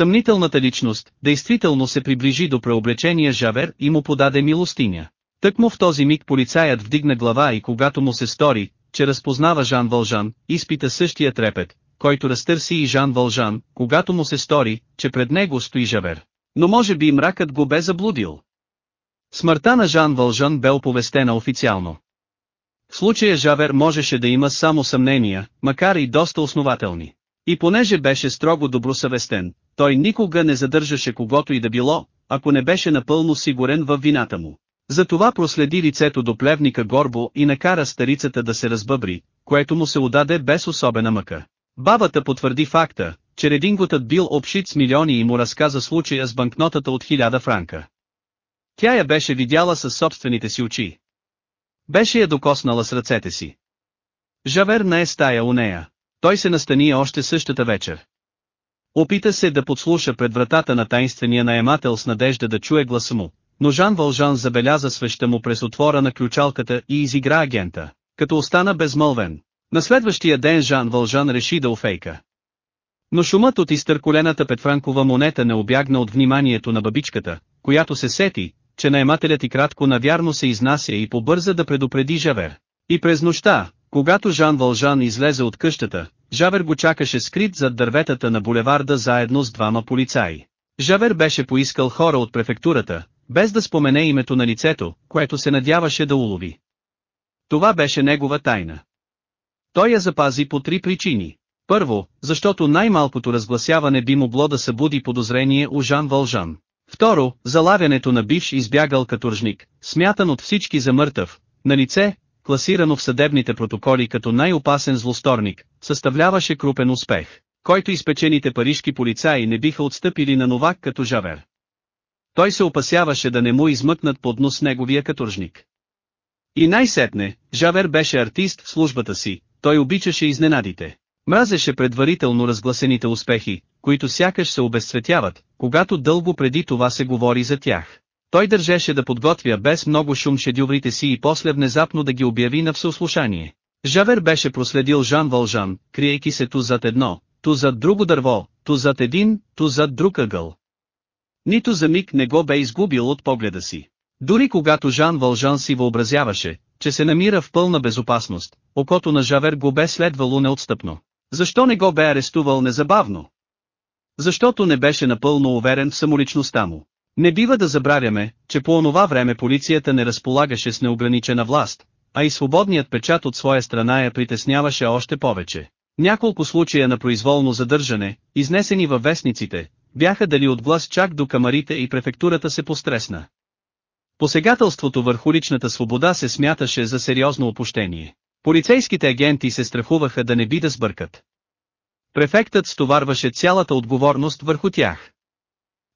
Съмнителната личност, действително се приближи до преоблечения Жавер и му подаде милостиня. Тъкмо в този миг полицаят вдигна глава и когато му се стори, че разпознава Жан Вължан, изпита същия трепет, който разтърси и Жан Вължан, когато му се стори, че пред него стои Жавер. Но може би мракът го бе заблудил. Смъртта на Жан Вължан бе оповестена официално. В случая Жавер можеше да има само съмнения, макар и доста основателни. И понеже беше строго добросъвестен, той никога не задържаше когото и да било, ако не беше напълно сигурен във вината му. Затова проследи лицето до плевника Горбо и накара старицата да се разбъбри, което му се удаде без особена мъка. Бабата потвърди факта, че рединготът бил обшит с милиони и му разказа случая с банкнотата от хиляда франка. Тя я беше видяла със собствените си очи. Беше я докоснала с ръцете си. Жавер не е стая у нея. Той се настани още същата вечер. Опита се да подслуша пред вратата на тайнствения наемател с надежда да чуе гласа му, но Жан Вължан забеляза свеща му през отвора на ключалката и изигра агента, като остана безмълвен. На следващия ден Жан Вължан реши да офейка. Но шумът от изтърколената петфранкова монета не обягна от вниманието на бабичката, която се сети, че наемателят и кратко навярно се изнася и побърза да предупреди Жавер. И през нощта, когато Жан Вължан излезе от къщата, Жавер го чакаше скрит зад дърветата на булеварда заедно с двама полицаи. Жавер беше поискал хора от префектурата, без да спомене името на лицето, което се надяваше да улови. Това беше негова тайна. Той я запази по три причини. Първо, защото най-малкото разгласяване би могло да събуди подозрение у Жан Вължан. Второ, залавянето на бивш избягал каторжник, смятан от всички за мъртъв, на лице, класирано в съдебните протоколи като най-опасен злосторник, съставляваше крупен успех, който изпечените парижки полицаи не биха отстъпили на новак като Жавер. Той се опасяваше да не му измъкнат под нос неговия каторжник. И най-сетне, Жавер беше артист в службата си, той обичаше изненадите. Мразеше предварително разгласените успехи, които сякаш се обезцветяват, когато дълго преди това се говори за тях. Той държеше да подготвя без много шум шедюврите си и после внезапно да ги обяви на всеослушание. Жавер беше проследил Жан Вължан, криейки се ту зад едно, ту зад друго дърво, ту зад един, ту зад друг ъгъл. Нито за миг не го бе изгубил от погледа си. Дори когато Жан Вължан си въобразяваше, че се намира в пълна безопасност, окото на Жавер го бе следвало неотстъпно. Защо не го бе арестувал незабавно? Защото не беше напълно уверен в самоличността му. Не бива да забравяме, че по онова време полицията не разполагаше с неограничена власт, а и свободният печат от своя страна я притесняваше още повече. Няколко случая на произволно задържане, изнесени във вестниците, бяха дали от глас чак до камарите и префектурата се постресна. Посегателството върху личната свобода се смяташе за сериозно опущение. Полицейските агенти се страхуваха да не би да сбъркат. Префектът стоварваше цялата отговорност върху тях.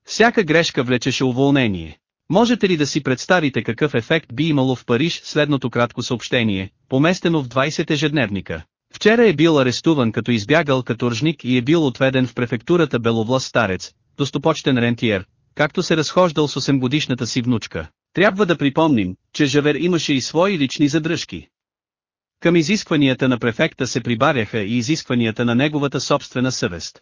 Всяка грешка влечеше уволнение. Можете ли да си представите какъв ефект би имало в Париж следното кратко съобщение, поместено в 20 ежедневника? Вчера е бил арестуван като избягал като ржник и е бил отведен в префектурата Беловлас старец, достопочтен рентиер, както се разхождал с 8 годишната си внучка. Трябва да припомним, че Жавер имаше и свои лични задръжки. Към изискванията на префекта се прибавяха и изискванията на неговата собствена съвест.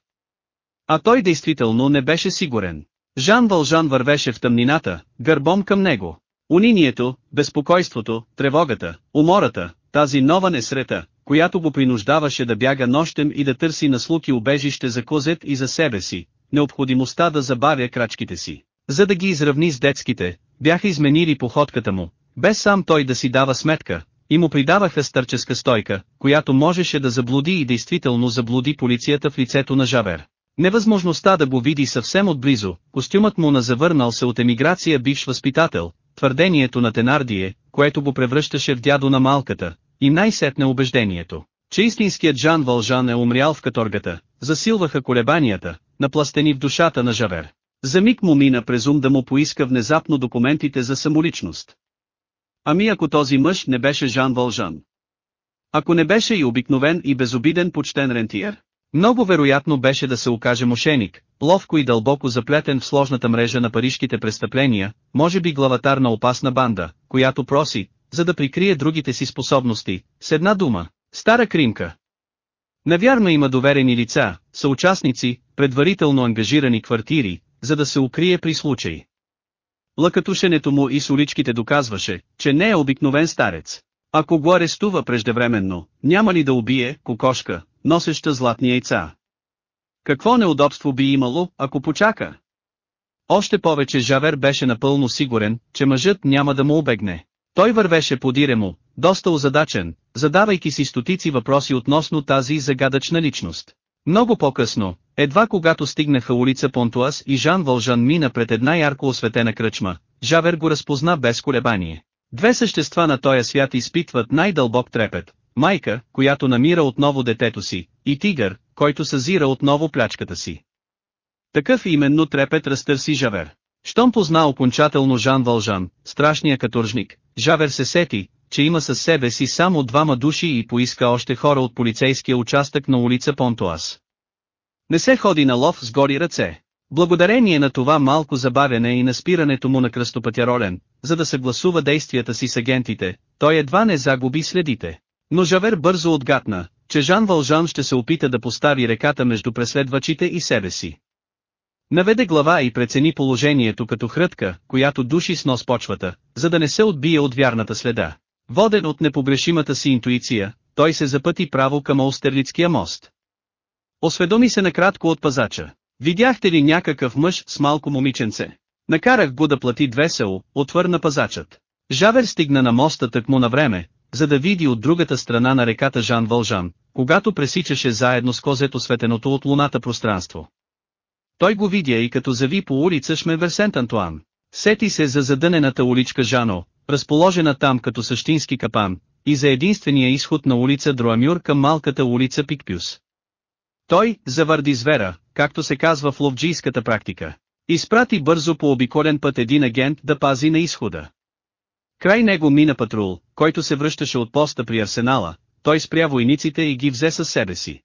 А той действително не беше сигурен. Жан Вължан вървеше в тъмнината, гърбом към него. Унинието, безпокойството, тревогата, умората, тази нова несрета, която го принуждаваше да бяга нощем и да търси на слуки убежище за козет и за себе си, необходимостта да забавя крачките си, за да ги изравни с детските, бяха изменили походката му, без сам той да си дава сметка, и му придаваха старческа стойка, която можеше да заблуди и действително заблуди полицията в лицето на Жавер. Невъзможността да го види съвсем отблизо, костюмът му на завърнал се от емиграция бивш възпитател, твърдението на Тенардие, което го превръщаше в дядо на малката, и най-сетне убеждението, че истинският Жан Вължан е умрял в каторгата, засилваха колебанията, напластени в душата на Жавер. За миг му мина през ум да му поиска внезапно документите за самоличност. Ами ако този мъж не беше Жан Вължан? Ако не беше и обикновен и безобиден почтен рентиер? Много вероятно беше да се окаже мошеник, ловко и дълбоко заплетен в сложната мрежа на парижките престъпления, може би главатар на опасна банда, която проси, за да прикрие другите си способности, с една дума, стара кримка. Навярно има доверени лица, съучастници, предварително ангажирани квартири, за да се укрие при случай. Лъкатушенето му и с уличките доказваше, че не е обикновен старец. Ако го арестува преждевременно, няма ли да убие кокошка, носеща златни яйца? Какво неудобство би имало, ако почака? Още повече Жавер беше напълно сигурен, че мъжът няма да му обегне. Той вървеше подире му, доста озадачен, задавайки си стотици въпроси относно тази загадъчна личност. Много по-късно, едва когато стигнаха улица Понтуас и Жан Вължан мина пред една ярко осветена кръчма, Жавер го разпозна без колебание. Две същества на този свят изпитват най-дълбок трепет, майка, която намира отново детето си, и тигър, който съзира отново плячката си. Такъв именно трепет разтърси Жавер. Щом позна окончателно Жан Вължан, страшния каторжник, Жавер се сети, че има със себе си само двама души и поиска още хора от полицейския участък на улица Понтуас. Не се ходи на лов с гори ръце. Благодарение на това малко забавяне и на спирането му на кръстопътя ролен, за да съгласува действията си с агентите, той едва не загуби следите. Но Жавер бързо отгатна, че Жан Вължан ще се опита да постави реката между преследвачите и себе си. Наведе глава и прецени положението като хрътка, която души с нос почвата, за да не се отбие от вярната следа. Воден от непогрешимата си интуиция, той се запъти право към Остерлицкия мост. Осведоми се накратко от пазача. Видяхте ли някакъв мъж с малко момиченце? Накарах го да плати две село, отвърна пазачът. Жавер стигна на моста тъкмо на време, за да види от другата страна на реката Жан Вължан, когато пресичаше заедно с козето светеното от луната пространство. Той го видя и като зави по улица Шмевер Сент Антуан. Сети се за задънената уличка Жано, разположена там като същински капан, и за единствения изход на улица Дроамюр към малката улица Пикпюс. Той, завърди звера, както се казва в ловджийската практика. Изпрати бързо по обиколен път един агент да пази на изхода. Край него мина патрул, който се връщаше от поста при арсенала, той спря войниците и ги взе със себе си.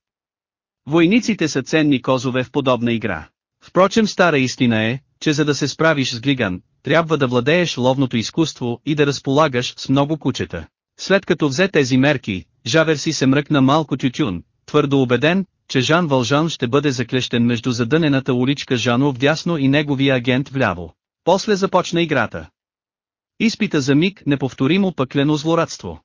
Войниците са ценни козове в подобна игра. Впрочем стара истина е, че за да се справиш с глиган, трябва да владееш ловното изкуство и да разполагаш с много кучета. След като взе тези мерки, Жавер си се мръкна малко тютюн, твърдо убеден, че Жан Вължан ще бъде заклещен между задънената уличка Жано вдясно и неговия агент вляво. После започна играта. Изпита за миг неповторимо пъклено злорадство.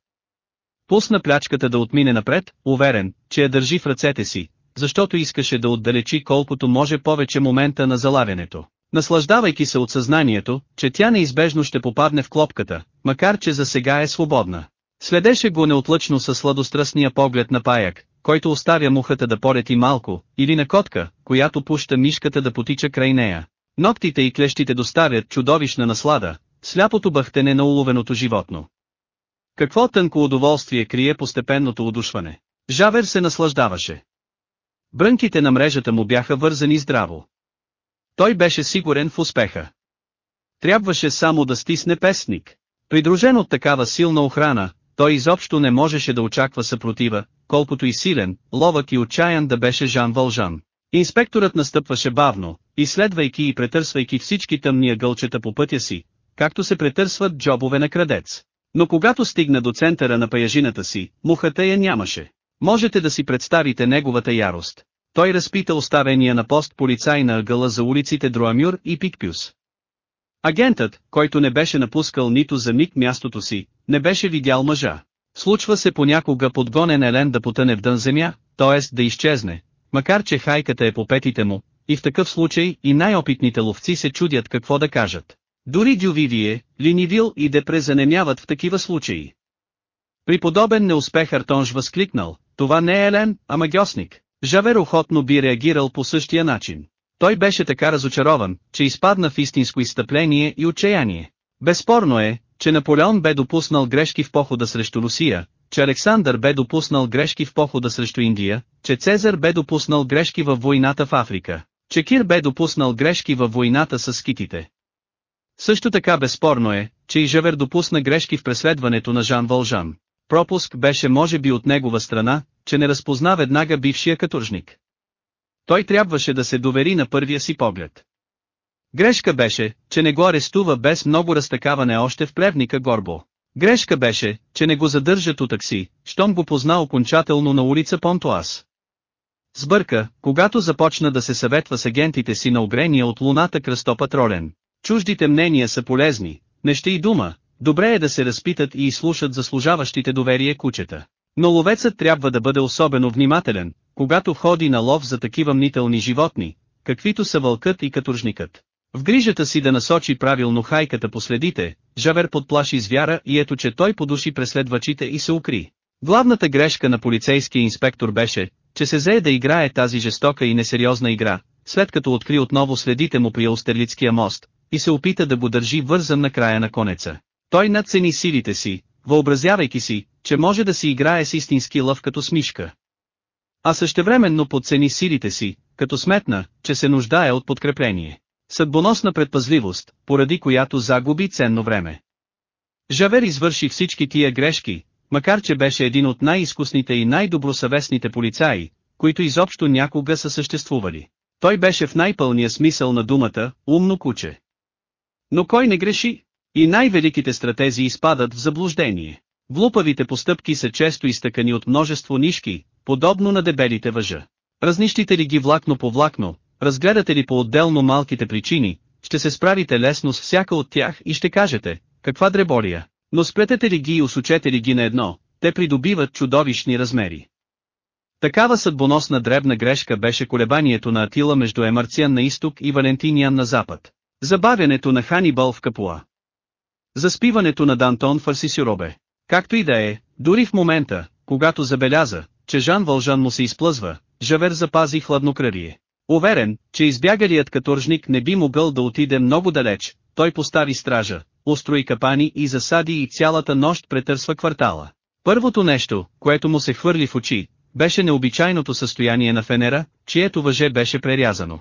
Пусна плячката да отмине напред, уверен, че я държи в ръцете си, защото искаше да отдалечи колкото може повече момента на залавянето. Наслаждавайки се от съзнанието, че тя неизбежно ще попадне в клопката, макар че за сега е свободна. Следеше го неотлъчно със сладострастния поглед на паяк, който оставя мухата да порети малко, или на котка, която пуща мишката да потича край нея. Ноктите и клещите доставят чудовищна наслада, сляпото бъхтене на уловеното животно. Какво тънко удоволствие крие постепенното удушване. Жавер се наслаждаваше. Брънките на мрежата му бяха вързани здраво. Той беше сигурен в успеха. Трябваше само да стисне песник. Придружен от такава силна охрана, той изобщо не можеше да очаква съпротива, колкото и силен, ловък и отчаян да беше Жан Вължан. Инспекторът настъпваше бавно, изследвайки и претърсвайки всички тъмния гълчета по пътя си, както се претърсват джобове на крадец. Но когато стигна до центъра на паяжината си, мухата я нямаше. Можете да си представите неговата ярост. Той разпита оставения на пост полицай на ъгъла за улиците Дроамюр и Пикпюс. Агентът, който не беше напускал нито за миг мястото си, не беше видял мъжа. Случва се понякога подгонен Елен да потъне в дън земя, т.е. да изчезне, макар че хайката е по петите му, и в такъв случай и най-опитните ловци се чудят какво да кажат. Дори Дювивие, Линивил и Депре занемяват в такива случаи. При подобен неуспех Артонж възкликнал, това не е Елен, а магиосник. Жавер охотно би реагирал по същия начин. Той беше така разочарован, че изпадна в истинско изтъпление и отчаяние. Безспорно е, че Наполеон бе допуснал грешки в похода срещу Русия, че Александър бе допуснал грешки в похода срещу Индия, че Цезар бе допуснал грешки във войната в Африка, че Кир бе допуснал грешки във войната с скитите. Също така безспорно е, че и Жавер допусна грешки в преследването на Жан Вължан. Пропуск беше може би от негова страна, че не разпозна веднага бившия каторжник. Той трябваше да се довери на първия си поглед. Грешка беше, че не го арестува без много разтакаване още в плевника Горбо. Грешка беше, че не го задържат у такси, щом го позна окончателно на улица Понтуас. Сбърка, когато започна да се съветва с агентите си на огрения от луната кръстопатролен. Чуждите мнения са полезни, не ще и дума, добре е да се разпитат и изслушат заслужаващите доверие кучета. Но ловецът трябва да бъде особено внимателен, когато ходи на лов за такива мнителни животни, каквито са вълкът и каторжникът. В грижата си да насочи правилно хайката по следите, Жавер подплаши звяра и ето че той подуши преследвачите и се укри. Главната грешка на полицейския инспектор беше, че се зае да играе тази жестока и несериозна игра, след като откри отново следите му при Остерлицкия мост, и се опита да го държи вързан на края на конеца. Той надцени силите си, въобразявайки си, че може да си играе с истински лъв като смишка. А същевременно подцени силите си, като сметна, че се нуждае от подкрепление. Съдбоносна предпазливост, поради която загуби ценно време. Жавер извърши всички тия грешки, макар че беше един от най-изкусните и най-добросъвестните полицаи, които изобщо някога са съществували. Той беше в най-пълния смисъл на думата, умно куче. Но кой не греши? И най-великите стратези изпадат в заблуждение. Глупавите постъпки са често изтъкани от множество нишки, подобно на дебелите въжа. Разнищите ли ги влакно по влакно, разгледате ли по-отделно малките причини, ще се справите лесно с всяка от тях и ще кажете, каква дребория, но сплетете ли ги и усочете ли ги на едно, те придобиват чудовищни размери. Такава съдбоносна дребна грешка беше колебанието на Атила между Емарциан на изток и Валентиниан на запад. Забавянето на Ханибал в Капуа. Заспиването на Дантон в Арсисюробе. Както и да е, дори в момента, когато забеляза, че Жан Вължан му се изплъзва, Жавер запази хладнокръвие. Уверен, че избягалият каторжник не би могъл да отиде много далеч, той постави стража, устрои капани и засади и цялата нощ претърсва квартала. Първото нещо, което му се хвърли в очи, беше необичайното състояние на Фенера, чието въже беше прерязано.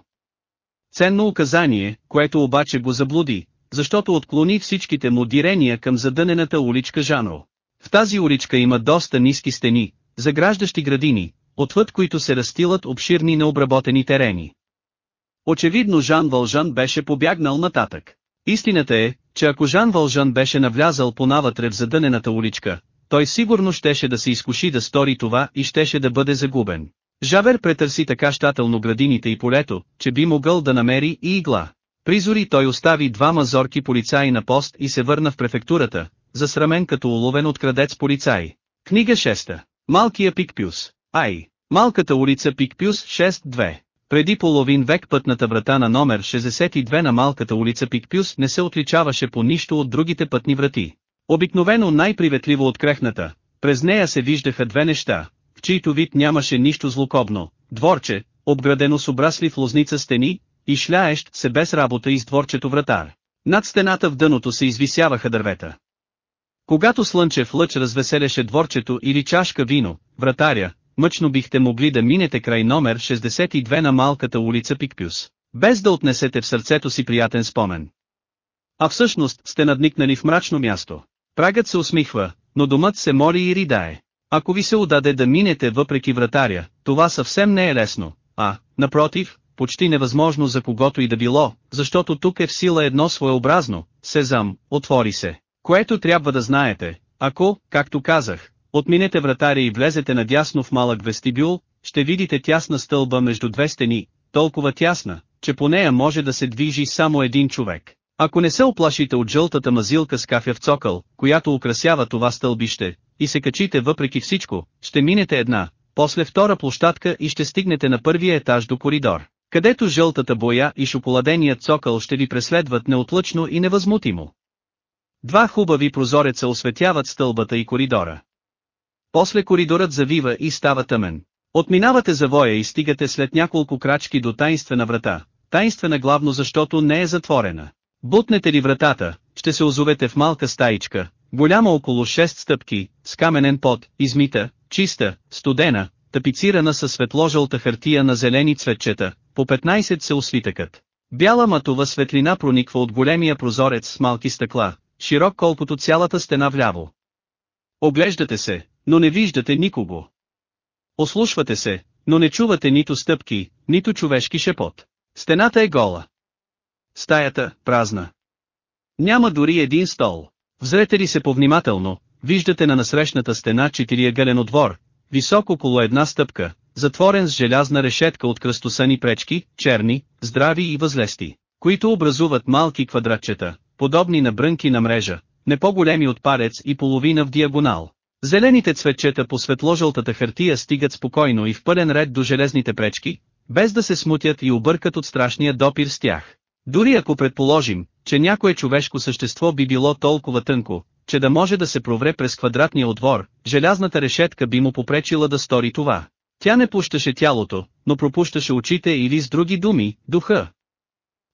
Ценно указание, което обаче го заблуди, защото отклони всичките му дирения към задънената уличка Жанро. В тази уличка има доста ниски стени, заграждащи градини, отвъд които се растилат обширни необработени терени. Очевидно Жан Вължан беше побягнал нататък. Истината е, че ако Жан Вължан беше навлязал по навътре в задънената уличка, той сигурно щеше да се изкуши да стори това и щеше да бъде загубен. Жавер претърси така щателно градините и полето, че би могъл да намери и игла. Призори той остави двама зорки полицаи на пост и се върна в префектурата, засрамен като уловен от крадец полицай. Книга 6. Малкия Пикпюс. Ай. Малката улица Пикпюс 6-2. Преди половин век пътната врата на номер 62 на малката улица Пикпюс не се отличаваше по нищо от другите пътни врати. Обикновено най-приветливо открехната, през нея се виждаха две неща, чийто вид нямаше нищо злокобно, дворче, обградено с обрасли в лозница стени, и шляещ се без работа из дворчето вратар. Над стената в дъното се извисяваха дървета. Когато слънчев лъч развеселяше дворчето или чашка вино, вратаря, мъчно бихте могли да минете край номер 62 на малката улица Пикпюс, без да отнесете в сърцето си приятен спомен. А всъщност сте надникнали в мрачно място. Прагът се усмихва, но домът се моли и ридае. Ако ви се удаде да минете въпреки вратаря, това съвсем не е лесно, а, напротив, почти невъзможно за когото и да било, защото тук е в сила едно своеобразно, сезам, отвори се, което трябва да знаете, ако, както казах, отминете вратаря и влезете надясно в малък вестибюл, ще видите тясна стълба между две стени, толкова тясна, че по нея може да се движи само един човек. Ако не се оплашите от жълтата мазилка с кафя в цокъл, която украсява това стълбище, и се качите въпреки всичко, ще минете една, после втора площадка и ще стигнете на първия етаж до коридор, където жълтата боя и шоколаденият цокъл ще ви преследват неотлъчно и невъзмутимо. Два хубави прозореца осветяват стълбата и коридора. После коридорът завива и става тъмен. Отминавате завоя и стигате след няколко крачки до тайнствена врата, тайнствена главно защото не е затворена. Бутнете ли вратата, ще се озовете в малка стаичка, голяма около 6 стъпки, с каменен пот, измита, чиста, студена, тапицирана със светложълта хартия на зелени цветчета, по 15 се освитъкът. Бяла матова светлина прониква от големия прозорец с малки стъкла, широк колкото цялата стена вляво. Оглеждате се, но не виждате никого. Ослушвате се, но не чувате нито стъпки, нито човешки шепот. Стената е гола. Стаята, празна. Няма дори един стол. Взрете ли се повнимателно, виждате на насрещната стена четириъгълен отвор, висок около една стъпка, затворен с желязна решетка от кръстосани пречки, черни, здрави и възлести, които образуват малки квадратчета, подобни на брънки на мрежа, не по-големи от парец и половина в диагонал. Зелените цветчета по светложълтата хартия стигат спокойно и в пълен ред до железните пречки, без да се смутят и объркат от страшния допир с тях. Дори ако предположим, че някое човешко същество би било толкова тънко, че да може да се провре през квадратния отвор, желязната решетка би му попречила да стори това. Тя не пущаше тялото, но пропущаше очите или с други думи, духа.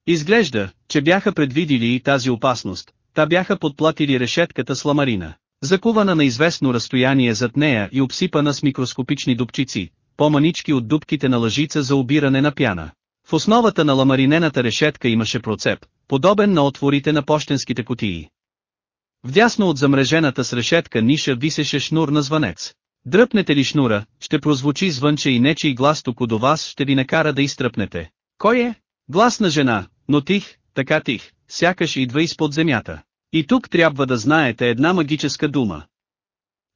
Изглежда, че бяха предвидили и тази опасност, та бяха подплатили решетката с ламарина, закувана на известно разстояние зад нея и обсипана с микроскопични дупчици, по-манички от дупките на лъжица за обиране на пяна. В основата на ламаринената решетка имаше процеп, подобен на отворите на почтенските кутии. Вдясно от замрежената с решетка ниша висеше шнур на звънец. Дръпнете ли шнура, ще прозвучи звънче и нечий глас тук до вас ще ви накара да изтръпнете. Кой е? Глас на жена, но тих, така тих, сякаш идва изпод земята. И тук трябва да знаете една магическа дума.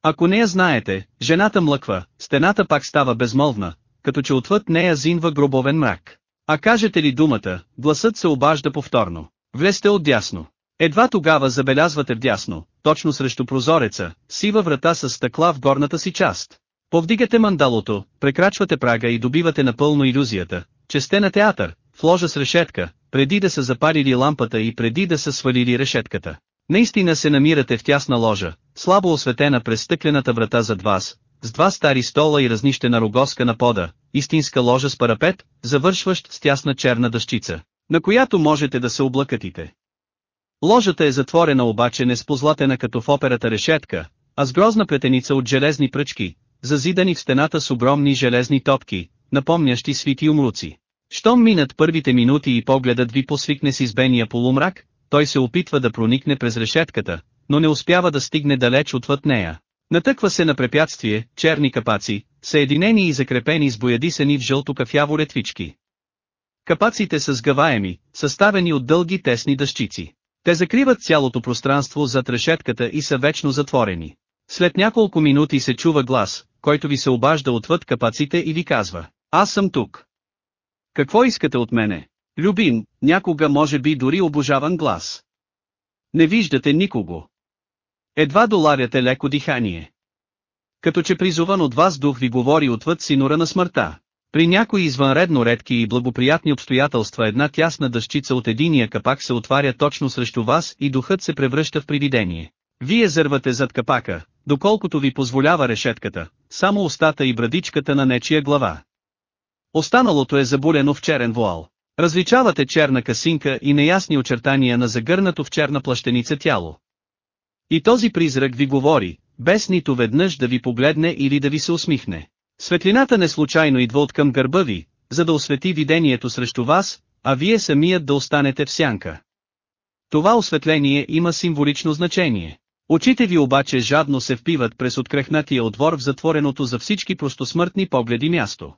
Ако не я знаете, жената млъква, стената пак става безмолвна, като че отвъд нея зинва гробовен мрак. А кажете ли думата, гласът се обажда повторно. Влезте отдясно. Едва тогава забелязвате вдясно, точно срещу прозореца, сива врата с стъкла в горната си част. Повдигате мандалото, прекрачвате прага и добивате напълно иллюзията, че сте на театър, в ложа с решетка, преди да са запалили лампата и преди да са свалили решетката. Наистина се намирате в тясна ложа, слабо осветена през стъклената врата зад вас, с два стари стола и разнищена рогоска на пода, истинска ложа с парапет, завършващ с тясна черна дъщица, на която можете да се облакатите. Ложата е затворена обаче не с позлатена като в операта решетка, а с грозна плетеница от железни пръчки, зазидани в стената с огромни железни топки, напомнящи свити умруци. Щом минат първите минути и погледът ви посвикне с избения полумрак, той се опитва да проникне през решетката, но не успява да стигне далеч отвъд нея. Натъква се на препятствие, черни капаци, съединени и закрепени с боядисани в жълто кафяво ретвички. Капаците са сгъваеми, съставени от дълги тесни дъщици. Те закриват цялото пространство зад решетката и са вечно затворени. След няколко минути се чува глас, който ви се обажда отвъд капаците и ви казва, аз съм тук. Какво искате от мене? Любим, някога може би дори обожаван глас. Не виждате никого. Едва доларяте леко дихание. Като че призован от вас дух ви говори отвъд синора на смъртта. При някои извънредно редки и благоприятни обстоятелства една тясна дъщица от единия капак се отваря точно срещу вас и духът се превръща в привидение. Вие зървате зад капака, доколкото ви позволява решетката, само устата и брадичката на нечия глава. Останалото е забулено в черен вуал. Различавате черна касинка и неясни очертания на загърнато в черна плащеница тяло. И този призрак ви говори, без нито веднъж да ви погледне или да ви се усмихне. Светлината не случайно идва от към гърба ви, за да освети видението срещу вас, а вие самият да останете в сянка. Това осветление има символично значение. Очите ви обаче жадно се впиват през открехнатия отвор в затвореното за всички простосмъртни погледи място.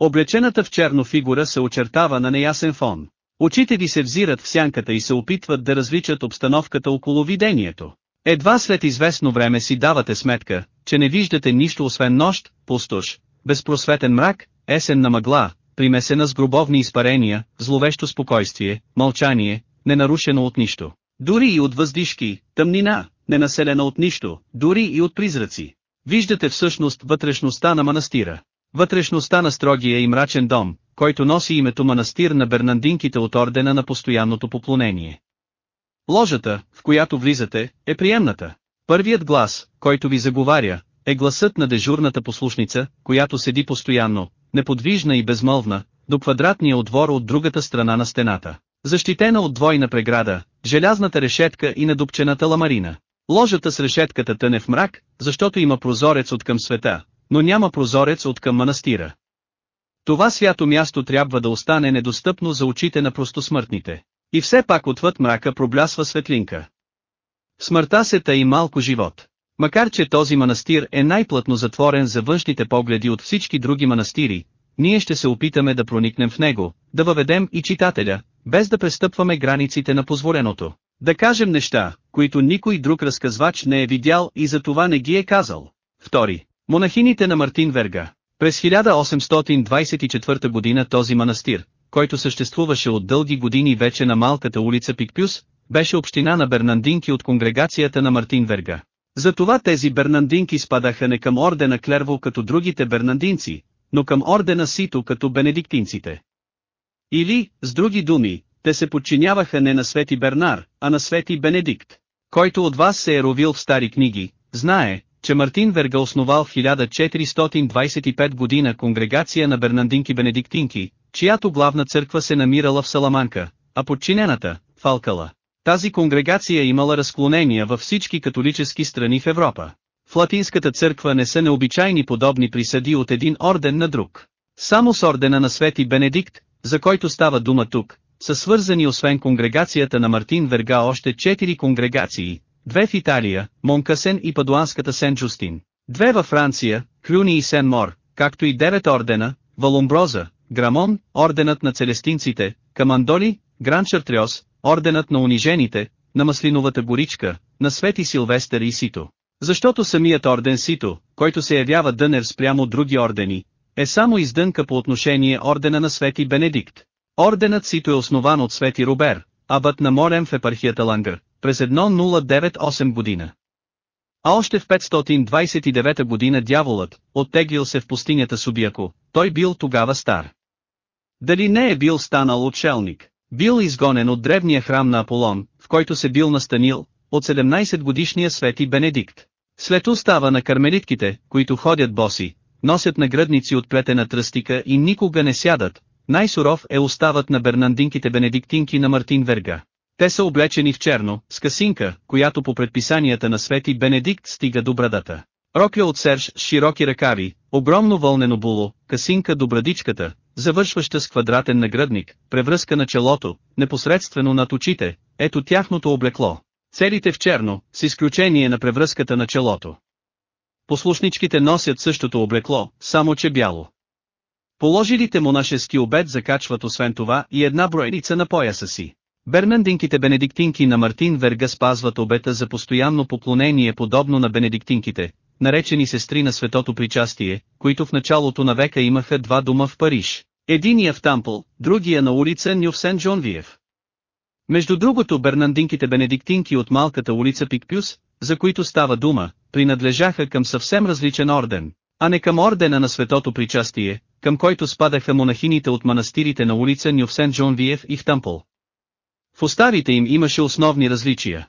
Облечената в черно фигура се очертава на неясен фон. Очите ви се взират в сянката и се опитват да различат обстановката около видението. Едва след известно време си давате сметка, че не виждате нищо освен нощ, пустош, безпросветен мрак, есенна мъгла, примесена с гробовни изпарения, зловещо спокойствие, мълчание, ненарушено от нищо. Дори и от въздишки, тъмнина, ненаселена от нищо, дори и от призраци. Виждате всъщност вътрешността на манастира. Вътрешността на строгия и мрачен дом, който носи името манастир на бернандинките от ордена на постоянното поклонение. Ложата, в която влизате, е приемната. Първият глас, който ви заговаря, е гласът на дежурната послушница, която седи постоянно, неподвижна и безмълвна, до квадратния отвор от другата страна на стената. Защитена от двойна преграда, желязната решетка и надупчената ламарина. Ложата с решетката тъне в мрак, защото има прозорец от към света, но няма прозорец от към манастира. Това свято място трябва да остане недостъпно за очите на простосмъртните. И все пак отвъд мрака проблясва светлинка. Смъртта се и малко живот. Макар че този манастир е най-плътно затворен за външните погледи от всички други манастири, ние ще се опитаме да проникнем в него, да въведем и читателя, без да престъпваме границите на позволеното. Да кажем неща, които никой друг разказвач не е видял и за това не ги е казал. Втори. Монахините на Мартин Верга. През 1824 година този манастир, който съществуваше от дълги години вече на малката улица Пикпюс, беше община на бернандинки от конгрегацията на Мартин Верга. Затова тези бернандинки спадаха не към ордена Клерво като другите бернандинци, но към ордена Сито като бенедиктинците. Или, с други думи, те се подчиняваха не на Свети Бернар, а на Свети Бенедикт. Който от вас се е ровил в стари книги, знае, че Мартин Верга основал в 1425 година конгрегация на бернандинки-бенедиктинки, чиято главна църква се намирала в Саламанка, а подчинената, в Алкала. Тази конгрегация имала разклонения във всички католически страни в Европа. В латинската църква не са необичайни подобни присъди от един орден на друг. Само с ордена на Свети Бенедикт, за който става дума тук, са свързани освен конгрегацията на Мартин Верга още четири конгрегации, две в Италия, Монкасен и Падуанската Сен-Джустин, две във Франция, Крюни и Сен-Мор, както и девет ордена, Валумброза, Грамон, орденът на целестинците, Камандоли, Гран Чартриос, орденът на унижените, на Маслиновата горичка, на Свети Силвестър и Сито. Защото самият орден Сито, който се явява дънер спрямо други ордени, е само издънка по отношение ордена на Свети Бенедикт. Орденът Сито е основан от Свети Робер, абът на Морем в епархията Лангър, през 1098 година. А още в 529 година дяволът, оттеглил се в пустинята Субияко, той бил тогава стар. Дали не е бил станал отшелник, бил изгонен от древния храм на Аполон, в който се бил настанил, от 17 годишния свети Бенедикт. След устава на кармелитките, които ходят боси, носят нагръдници от плетена тръстика и никога не сядат, най-суров е уставът на бернандинките бенедиктинки на Мартин Верга. Те са облечени в черно, с касинка, която по предписанията на Свети Бенедикт стига до брадата. Рокля от серж с широки ръкави, огромно вълнено було, касинка до брадичката, завършваща с квадратен нагръдник, превръзка на челото, непосредствено над очите, ето тяхното облекло. Целите в черно, с изключение на превръзката на челото. Послушничките носят същото облекло, само че бяло. Положилите монашески обед закачват освен това и една бройница на пояса си. Бернандинките бенедиктинки на Мартин Верга спазват обета за постоянно поклонение подобно на бенедиктинките, наречени сестри на светото причастие, които в началото на века имаха два дома в Париж. Единия в Тампл, другия на улица Нюв Сен Джонвиев. Между другото бернандинките бенедиктинки от малката улица Пикпюс, за които става дума, принадлежаха към съвсем различен орден, а не към ордена на светото причастие, към който спадаха монахините от манастирите на улица Нюв Сен Джонвиев и в Тампл. В оставите им имаше основни различия.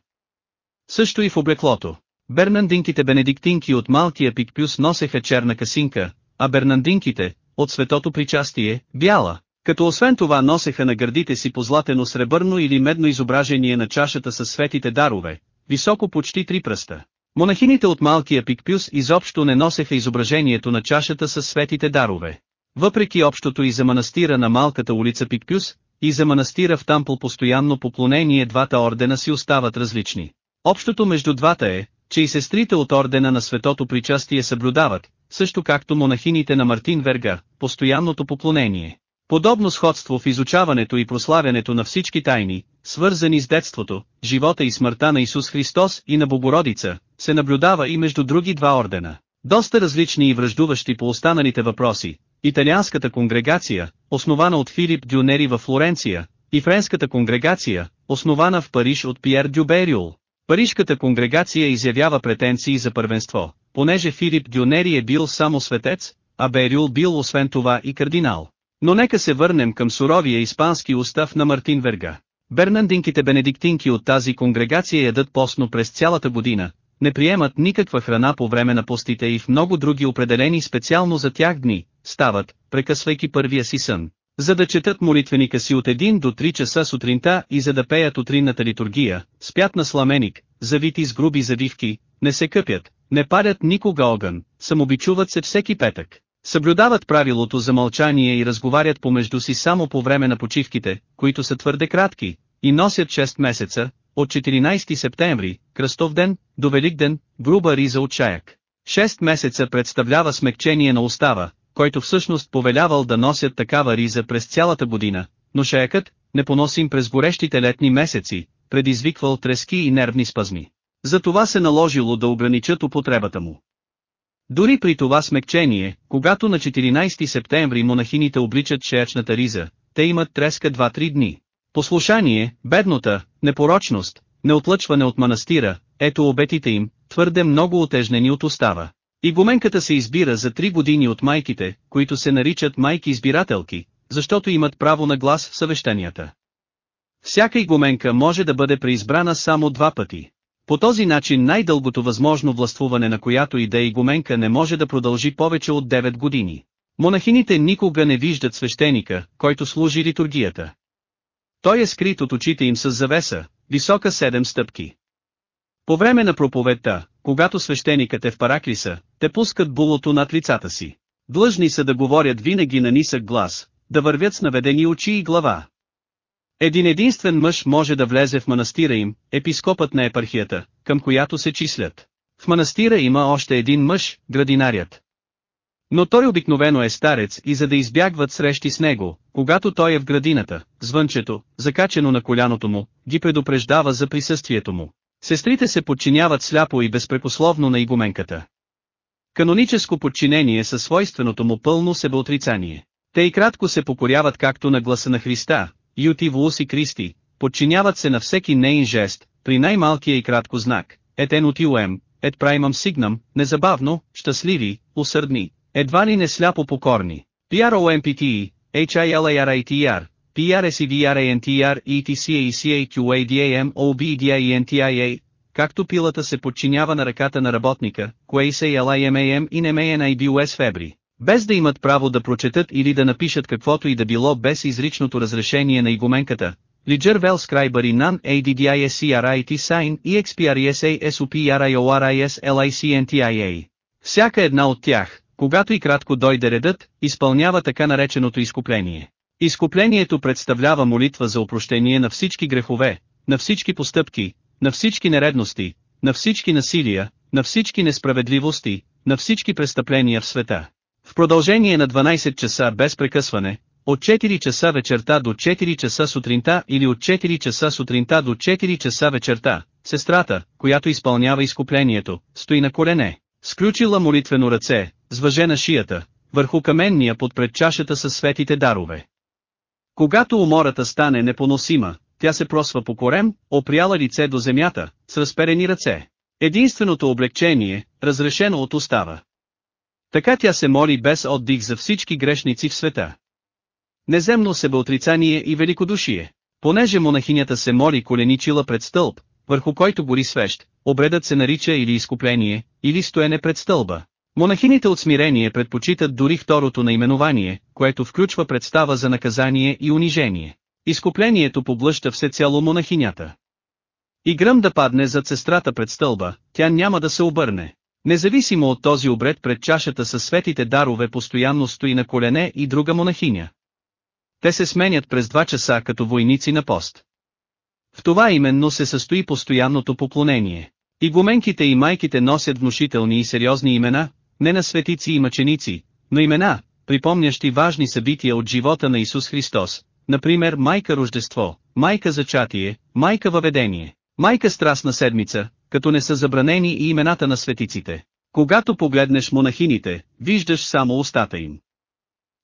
Също и в облеклото. Бернандинките бенедиктинки от малкия пикпюс носеха черна касинка, а бернандинките, от светото причастие, бяла, като освен това носеха на гърдите си позлатено сребърно или медно изображение на чашата със светите дарове, високо почти три пръста. Монахините от малкия пикпюс изобщо не носеха изображението на чашата със светите дарове. Въпреки общото и за манастира на малката улица Пикпюс, и за манастира в Тампл постоянно поклонение двата ордена си остават различни. Общото между двата е, че и сестрите от ордена на светото причастие съблюдават, също както монахините на Мартин Верга, постоянното поклонение. Подобно сходство в изучаването и прославянето на всички тайни, свързани с детството, живота и смъртта на Исус Христос и на Богородица, се наблюдава и между други два ордена. Доста различни и връждуващи по останалите въпроси, италианската конгрегация, основана от Филип Дюнери в Флоренция, и френската конгрегация, основана в Париж от Пьер Дюбериул. Парижката конгрегация изявява претенции за първенство, понеже Филип Дюнери е бил само светец, а Берюл бил освен това и кардинал. Но нека се върнем към суровия испански устав на Мартин Верга. Бернандинките бенедиктинки от тази конгрегация ядат постно през цялата година, не приемат никаква храна по време на постите и в много други определени специално за тях дни, стават, прекъсвайки първия си сън, за да четат молитвеника си от 1 до 3 часа сутринта и за да пеят утринната литургия, спят на сламеник, завити с груби завивки, не се къпят, не парят никога огън, самобичуват се всеки петък. Съблюдават правилото за мълчание и разговарят помежду си само по време на почивките, които са твърде кратки, и носят 6 месеца, от 14 септември, кръстов ден, до Великден, груба риза от чаяк. Шест месеца представлява смекчение на устава, който всъщност повелявал да носят такава риза през цялата година, но шаякът, непоносим през горещите летни месеци, предизвиквал трески и нервни спазми. Затова се наложило да ограничат употребата му. Дори при това смекчение, когато на 14 септември монахините обличат шеячната риза, те имат треска 2-3 дни. Послушание, беднота, непорочност, неотлъчване от манастира, ето обетите им, твърде много отежнени от устава. И гоменката се избира за три години от майките, които се наричат майки-избирателки, защото имат право на глас в съвещанията. Всяка игуменка може да бъде преизбрана само два пъти. По този начин най-дългото възможно властвуване на която и да е игуменка не може да продължи повече от 9 години. Монахините никога не виждат свещеника, който служи литургията. Той е скрит от очите им с завеса, висока седем стъпки. По време на проповедта, когато свещеникът е в параклиса, те пускат булото над лицата си. Длъжни са да говорят винаги на нисък глас, да вървят с наведени очи и глава. Един единствен мъж може да влезе в манастира им, епископът на епархията, към която се числят. В манастира има още един мъж, градинарят. Но той обикновено е старец и за да избягват срещи с него, когато той е в градината, звънчето, закачено на коляното му, ги предупреждава за присъствието му. Сестрите се подчиняват сляпо и безпрекословно на игуменката. Каноническо подчинение със свойственото му пълно себеотрицание. Те и кратко се покоряват както на гласа на Христа, Юти Вулуси Кристи, подчиняват се на всеки нейн жест, при най-малкия и кратко знак, етен утилуем, ет праймам сигнам, незабавно, щастливи, усърдни, едва ли не сляпо покорни. PROMPTE, HILARITR, PRSEVRANTR ETCACAQADAM OBDIENTIA, както пилата се подчинява на ръката на работника, QACLIMAM и NMANIBUS фебри, без да имат право да прочетат или да напишат каквото и да било без изричното разрешение на игуменката, Liger vel scriberi nan ADDISCRIT sign EXPRESA SUPRIORIS LICNTIA. Всяка една от тях, когато и кратко дойде редът, изпълнява така нареченото изкупление. Изкуплението представлява молитва за опрощение на всички грехове, на всички постъпки, на всички нередности, на всички насилия, на всички несправедливости, на всички престъпления в света. В продължение на 12 часа без прекъсване, от 4 часа вечерта до 4 часа сутринта или от 4 часа сутринта до 4 часа вечерта, сестрата, която изпълнява изкуплението, стои на колене, сключила молитвено ръце, с шията, върху каменния под пред чашата със светите дарове. Когато умората стане непоносима, тя се просва по корем, опряла лице до земята, с разперени ръце. Единственото облегчение, разрешено от устава. Така тя се моли без отдих за всички грешници в света. Неземно себеотрицание и великодушие. Понеже монахинята се моли коленичила пред стълб, върху който гори свещ, обредът се нарича или изкупление, или стоене пред стълба. Монахините от смирение предпочитат дори второто наименование, което включва представа за наказание и унижение. Изкуплението поблъща всецяло монахинята. И гръм да падне зад сестрата пред стълба, тя няма да се обърне. Независимо от този обред пред чашата със светите дарове постоянно стои на колене и друга монахиня. Те се сменят през два часа като войници на пост. В това именно се състои постоянното поклонение. И и майките носят внушителни и сериозни имена, не на светици и мъченици, но имена, припомнящи важни събития от живота на Исус Христос, например майка Рождество, майка Зачатие, майка Въведение, майка Страстна седмица, като не са забранени и имената на светиците. Когато погледнеш монахините, виждаш само устата им.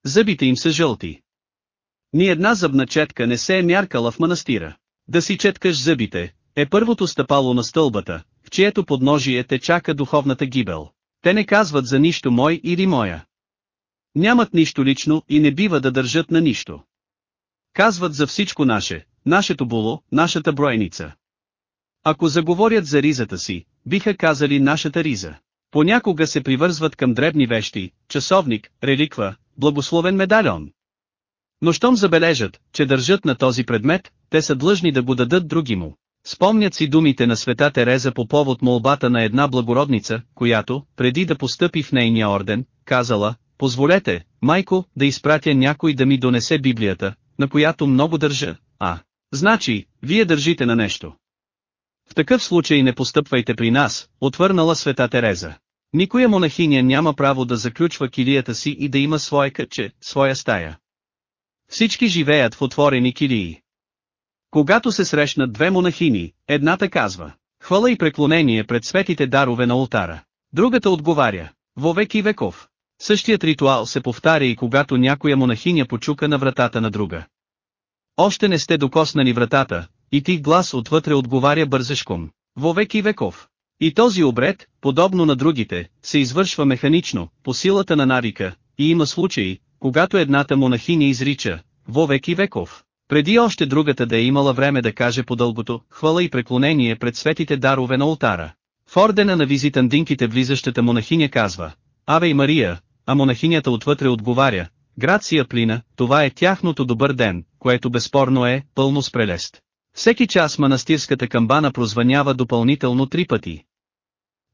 Зъбите им са жълти. Ни една зъбна четка не се е мяркала в манастира. Да си четкаш зъбите, е първото стъпало на стълбата, чието подножие те чака духовната гибел. Те не казват за нищо мой или моя. Нямат нищо лично и не бива да държат на нищо. Казват за всичко наше, нашето було, нашата бройница. Ако заговорят за ризата си, биха казали нашата риза. Понякога се привързват към дребни вещи, часовник, реликва, благословен медальон. Но щом забележат, че държат на този предмет, те са длъжни да го дадат други му. Спомнят си думите на света Тереза по повод молбата на една благородница, която, преди да постъпи в нейния орден, казала, позволете, майко, да изпратя някой да ми донесе Библията, на която много държа, а, значи, вие държите на нещо. В такъв случай не постъпвайте при нас, отвърнала света Тереза. Никоя монахиня няма право да заключва килията си и да има свое кътче, своя стая. Всички живеят в отворени килии. Когато се срещнат две монахини, едната казва, хвала и преклонение пред светите дарове на ултара. Другата отговаря, Вовек и веков. Същият ритуал се повтаря и когато някоя монахиня почука на вратата на друга. Още не сте докоснали вратата, и ти глас отвътре отговаря бързешком. Вовек и веков. И този обред, подобно на другите, се извършва механично, по силата на навика, и има случаи, когато едната монахиня изрича, вовек и веков, преди още другата да е имала време да каже по дългото, хвала и преклонение пред светите дарове на ултара. В ордена на визитандинките влизащата монахиня казва, Аве и Мария, а монахинята отвътре отговаря, Грация Плина, това е тяхното добър ден, което безспорно е, пълно с прелест. Всеки час манастирската камбана прозвънява допълнително три пъти.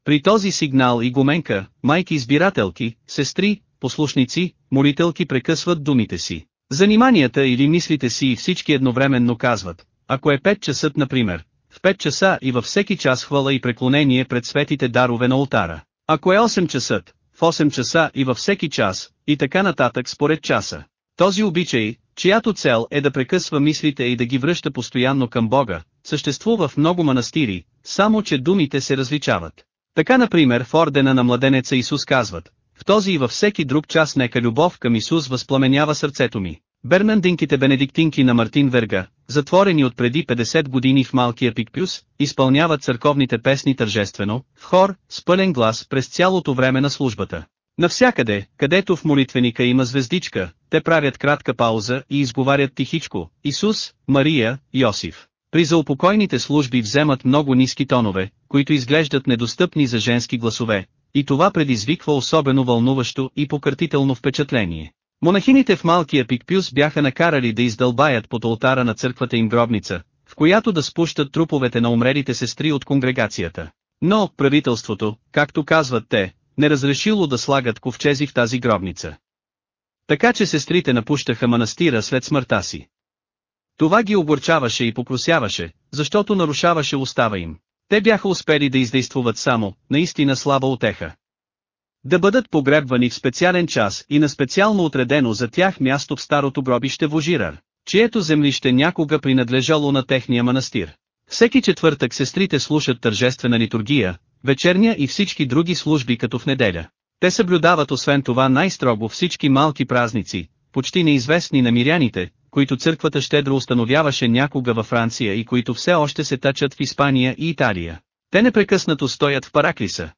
При този сигнал и гоменка, майки избирателки, сестри, послушници, молителки прекъсват думите си. Заниманията или мислите си и всички едновременно казват, ако е 5 часът например, в 5 часа и във всеки час хвала и преклонение пред светите дарове на ултара. Ако е 8 часът, в 8 часа и във всеки час, и така нататък според часа. Този обичай, чиято цел е да прекъсва мислите и да ги връща постоянно към Бога, съществува в много манастири, само че думите се различават. Така например в ордена на младенеца Исус казват, в този и във всеки друг час нека любов към Исус възпламенява сърцето ми. Бернандинките бенедиктинки на Мартин Верга, затворени от преди 50 години в малкия Пикпюс, изпълняват църковните песни тържествено, в хор, с пълен глас през цялото време на службата. Навсякъде, където в молитвеника има звездичка, те правят кратка пауза и изговарят тихичко, Исус, Мария, Йосиф. При заупокойните служби вземат много ниски тонове, които изглеждат недостъпни за женски гласове, и това предизвиква особено вълнуващо и покъртително впечатление. Монахините в малкия Пикпюс бяха накарали да издълбаят под алтара на църквата им гробница, в която да спущат труповете на умрелите сестри от конгрегацията. Но правителството, както казват те, не разрешило да слагат ковчези в тази гробница. Така че сестрите напущаха манастира след смъртта си. Това ги огорчаваше и попросяваше, защото нарушаваше устава им. Те бяха успели да издействуват само, наистина слаба отеха. Да бъдат погребвани в специален час и на специално отредено за тях място в старото гробище Вожирар, чието землище някога принадлежало на техния манастир. Всеки четвъртък сестрите слушат тържествена литургия, вечерня и всички други служби като в неделя. Те съблюдават освен това най-строго всички малки празници, почти неизвестни на миряните, които църквата щедро установяваше някога във Франция и които все още се тачат в Испания и Италия. Те непрекъснато стоят в Параклиса.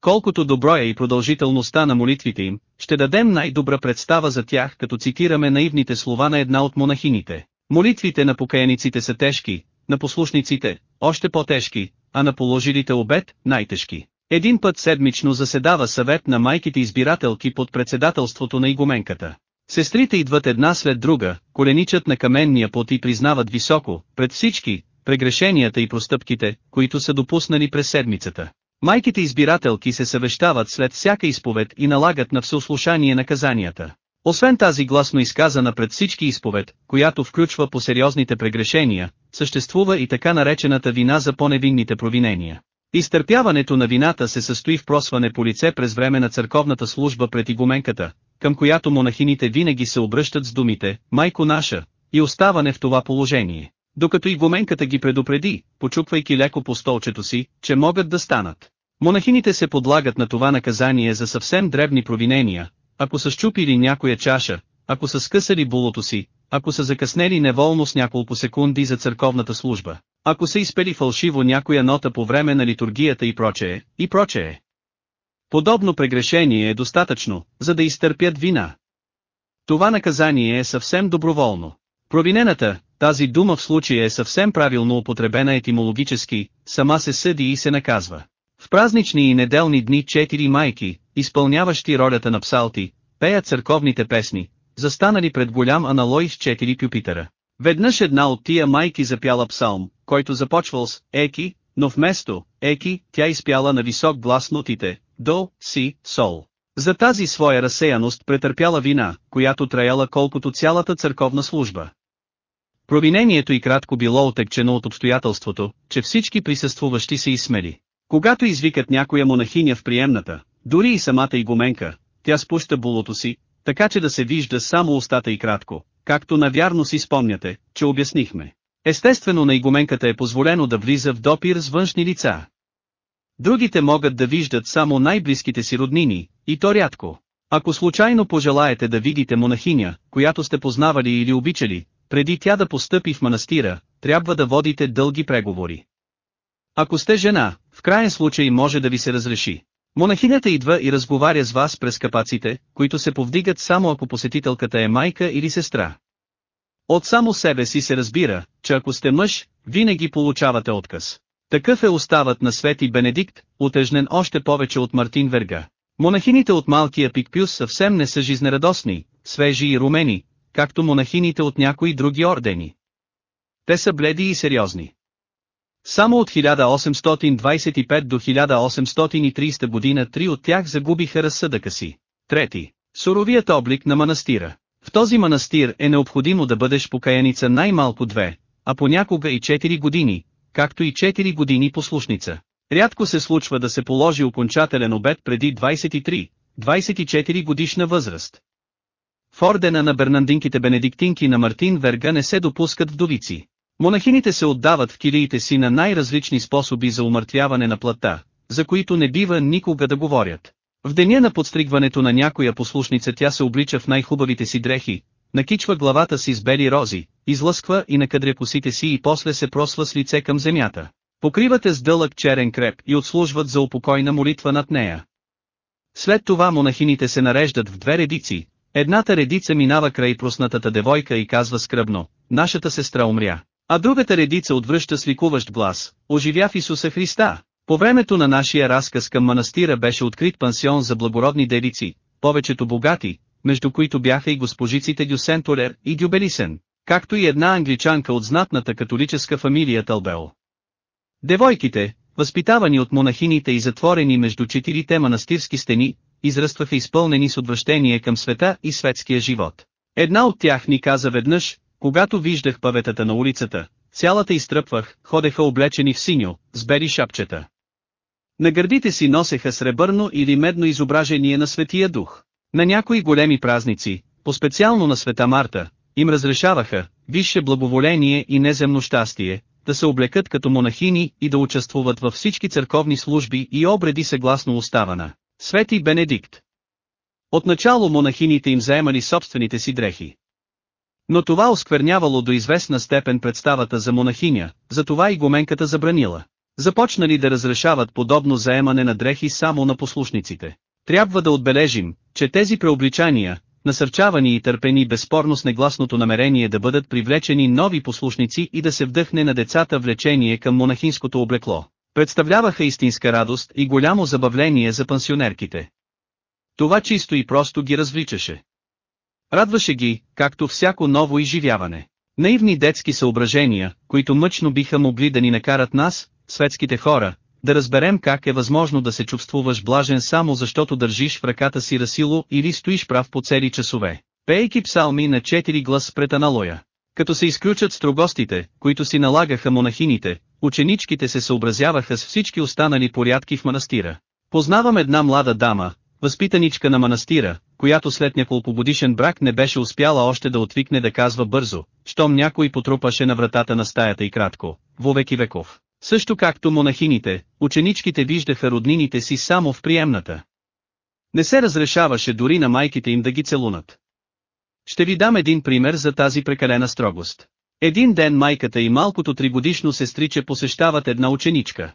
Колкото добро е и продължителността на молитвите им, ще дадем най-добра представа за тях като цитираме наивните слова на една от монахините. Молитвите на покаяниците са тежки, на послушниците, още по-тежки, а на положилите обед, най-тежки. Един път седмично заседава съвет на майките избирателки под председателството на игуменката. Сестрите идват една след друга, коленичат на каменния пот и признават високо, пред всички, прегрешенията и простъпките, които са допуснали през седмицата. Майките избирателки се съвещават след всяка изповед и налагат на всеослушание наказанията. Освен тази гласно изказана пред всички изповед, която включва по сериозните прегрешения, съществува и така наречената вина за по-невинните провинения. Изтърпяването на вината се състои в просване по лице през време на църковната служба пред игуменката, към която монахините винаги се обръщат с думите «Майко наша» и оставане в това положение, докато игуменката ги предупреди, почупвайки леко по столчето си, че могат да станат. Монахините се подлагат на това наказание за съвсем дребни провинения, ако са щупили някоя чаша, ако са скъсали булото си, ако са закъснели неволно с няколко секунди за църковната служба, ако са изпели фалшиво някоя нота по време на литургията и прочее, и прочее. Подобно прегрешение е достатъчно, за да изтърпят вина. Това наказание е съвсем доброволно. Провинената, тази дума в случая е съвсем правилно употребена етимологически, сама се съди и се наказва. В празнични и неделни дни четири майки, изпълняващи ролята на псалти, пеят църковните песни, застанали пред голям аналой с четири пюпитъра. Веднъж една от тия майки запяла псалм, който започвал с «Еки», но вместо «Еки» тя изпяла на висок глас нотите «До», «Си», «Сол». За тази своя разсеяност претърпяла вина, която траяла колкото цялата църковна служба. Провинението и кратко било отекчено от обстоятелството, че всички присъствуващи се изсмели. Когато извикат някоя монахиня в приемната, дори и самата игуменка, тя спуща булото си, така че да се вижда само устата и кратко, както навярно си спомняте, че обяснихме. Естествено на игуменката е позволено да влиза в допир с външни лица. Другите могат да виждат само най-близките си роднини, и то рядко. Ако случайно пожелаете да видите монахиня, която сте познавали или обичали, преди тя да постъпи в манастира, трябва да водите дълги преговори. Ако сте жена, в крайен случай може да ви се разреши. Монахинята идва и разговаря с вас през капаците, които се повдигат само ако посетителката е майка или сестра. От само себе си се разбира, че ако сте мъж, винаги получавате отказ. Такъв е уставът на Свети Бенедикт, утежнен още повече от Мартин Верга. Монахините от малкия Пикпюс съвсем не са жизнерадостни, свежи и румени, както монахините от някои други ордени. Те са бледи и сериозни. Само от 1825 до 1830 година три от тях загубиха разсъдъка си. Трети. Суровият облик на манастира. В този манастир е необходимо да бъдеш покаяница най-малко две, а понякога и 4 години, както и 4 години послушница. Рядко се случва да се положи окончателен обед преди 23-24 годишна възраст. В ордена на бернандинките бенедиктинки на Мартин Верга не се допускат вдовици. Монахините се отдават в килиите си на най-различни способи за умъртвяване на плътта, за които не бива никога да говорят. В деня на подстригването на някоя послушница тя се облича в най-хубавите си дрехи, накичва главата си с бели рози, излъсква и накъдря косите си и после се просва с лице към земята. Покривате с дълъг черен креп и отслужват за упокойна молитва над нея. След това монахините се нареждат в две редици, едната редица минава край проснатата девойка и казва скръбно, нашата сестра умря, а другата редица отвръща с ликуващ глас, оживя в Исуса Христа. По времето на нашия разказ към манастира беше открит пансион за благородни девици, повечето богати, между които бяха и госпожиците Дюсентолер и Дюбелисен, както и една англичанка от знатната католическа фамилия Тълбел. Девойките, възпитавани от монахините и затворени между четирите манастирски стени, израстваха изпълнени с отвращение към света и светския живот. Една от тях ни каза веднъж, когато виждах паветата на улицата, цялата изтръпвах, ходеха облечени в синьо, с бели шапчета. На гърдите си носеха сребърно или медно изображение на Светия Дух. На някои големи празници, по-специално на Света Марта, им разрешаваха, висше благоволение и неземно щастие, да се облекат като монахини и да участвуват във всички църковни служби и обреди съгласно уставана. Свети Бенедикт. Отначало монахините им заемали собствените си дрехи. Но това осквернявало до известна степен представата за монахиня, затова и гоменката забранила. Започнали да разрешават подобно заемане на дрехи само на послушниците. Трябва да отбележим, че тези преобличания, насърчавани и търпени безспорно с негласното намерение да бъдат привлечени нови послушници и да се вдъхне на децата влечение към монахинското облекло, представляваха истинска радост и голямо забавление за пансионерките. Това чисто и просто ги развличаше. Радваше ги, както всяко ново изживяване. Наивни детски съображения, които мъчно биха могли да ни накарат нас, светските хора, да разберем как е възможно да се чувствуваш блажен само защото държиш в ръката си расило или стоиш прав по цели часове, пейки псалми на четири глас пред аналоя. Като се изключат строгостите, които си налагаха монахините, ученичките се съобразяваха с всички останали порядки в манастира. Познавам една млада дама, възпитаничка на манастира, която след няколко годишен брак не беше успяла още да отвикне да казва бързо, щом някой потрупаше на вратата на стаята и кратко, вовеки веков. Също както монахините, ученичките виждаха роднините си само в приемната. Не се разрешаваше дори на майките им да ги целунат. Ще ви дам един пример за тази прекалена строгост. Един ден майката и малкото тригодишно сестриче посещават една ученичка.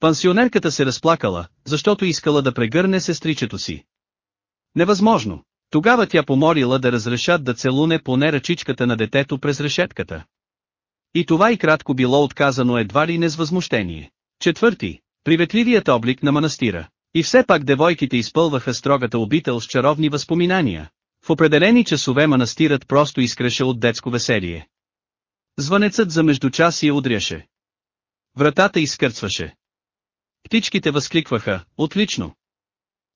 Пансионерката се разплакала, защото искала да прегърне сестричето си. Невъзможно. Тогава тя помолила да разрешат да целуне поне ръчичката на детето през решетката. И това и кратко било отказано едва ли не с възмущение. Четвърти, приветливият облик на манастира. И все пак девойките изпълваха строгата обител с чаровни възпоминания. В определени часове манастирът просто изкреше от детско веселие. Звънецът за междучасие удряше. Вратата изкърцваше. Птичките възкликваха, отлично.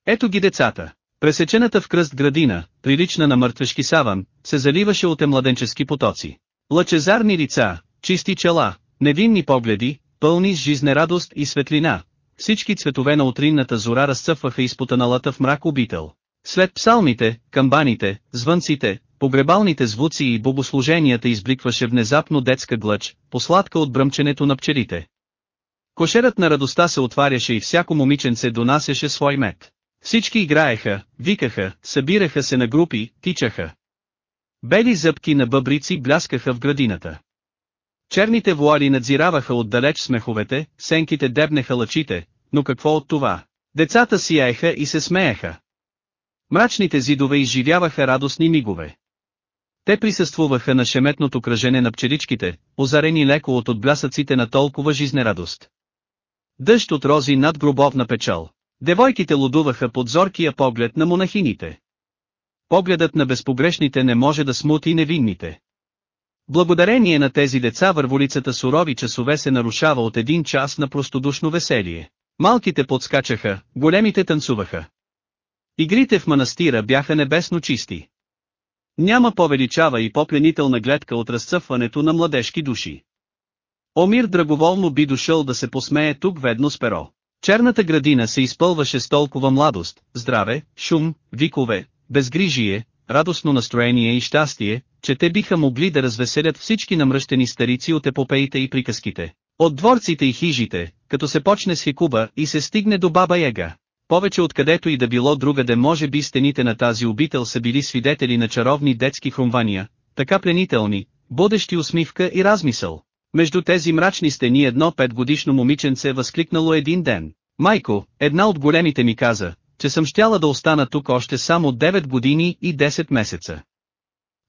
Ето ги децата. Пресечената в кръст градина, прилична на мъртвешки саван, се заливаше от емладенчески потоци. Лъчезарни лица, чисти чела, невинни погледи, пълни с жизнерадост и светлина. Всички цветове на утринната зора разцъфваха изпотаналата в мрак обител. След псалмите, камбаните, звънците, погребалните звуци и богослуженията избликваше внезапно детска глъч, посладка от бръмченето на пчелите. Кошерът на радостта се отваряше и всяко момиченце донасяше свой мед. Всички играеха, викаха, събираха се на групи, тичаха. Бели зъбки на бъбрици бляскаха в градината. Черните вуали надзираваха отдалеч смеховете, сенките дебнеха лъчите, но какво от това? Децата сияеха и се смееха. Мрачните зидове изживяваха радостни мигове. Те присъствуваха на шеметното кръжене на пчеличките, озарени леко от отблясъците на толкова жизнерадост. Дъжд от рози над гробовна печал. Девойките лудуваха под зоркия поглед на монахините. Погледът на безпогрешните не може да смути невинните. Благодарение на тези деца върволицата сурови часове се нарушава от един час на простодушно веселие. Малките подскачаха, големите танцуваха. Игрите в манастира бяха небесно чисти. Няма повеличава и по-пленителна гледка от разцъфването на младежки души. Омир драговолно би дошъл да се посмее тук ведно с перо. Черната градина се изпълваше с толкова младост, здраве, шум, викове, безгрижие, радостно настроение и щастие, че те биха могли да развеселят всички намръщени старици от епопеите и приказките. От дворците и хижите, като се почне с Хикуба и се стигне до Баба Ега. Повече откъдето и да било другаде може би стените на тази обител са били свидетели на чаровни детски хрумвания, така пленителни, будещи усмивка и размисъл. Между тези мрачни стени едно петгодишно момиченце възкликнало един ден. Майко, една от големите ми каза, че съм щяла да остана тук още само 9 години и 10 месеца.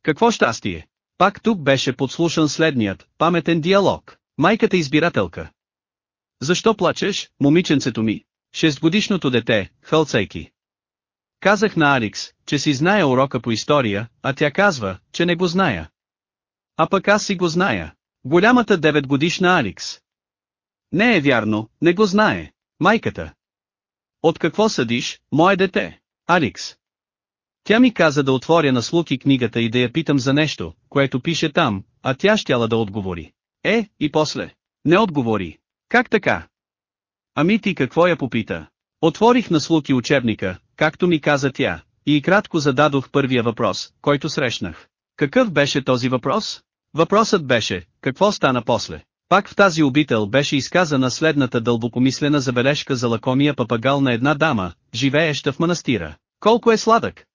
Какво щастие! Пак тук беше подслушан следният, паметен диалог. Майката избирателка. Защо плачеш, момиченцето ми? Шестгодишното дете, хълцайки. Казах на Аликс, че си знае урока по история, а тя казва, че не го зная. А пък аз си го зная. Голямата деветгодишна Аликс. Не е вярно, не го знае. Майката. От какво съдиш, мое дете? Аликс. Тя ми каза да отворя на слуки книгата и да я питам за нещо, което пише там, а тя щяла да отговори. Е, и после. Не отговори. Как така? Ами ти какво я попита? Отворих на слуки учебника, както ми каза тя, и кратко зададох първия въпрос, който срещнах. Какъв беше този въпрос? Въпросът беше, какво стана после? Пак в тази обител беше изказана следната дълбокомислена забележка за лакомия папагал на една дама, живееща в манастира. Колко е сладък!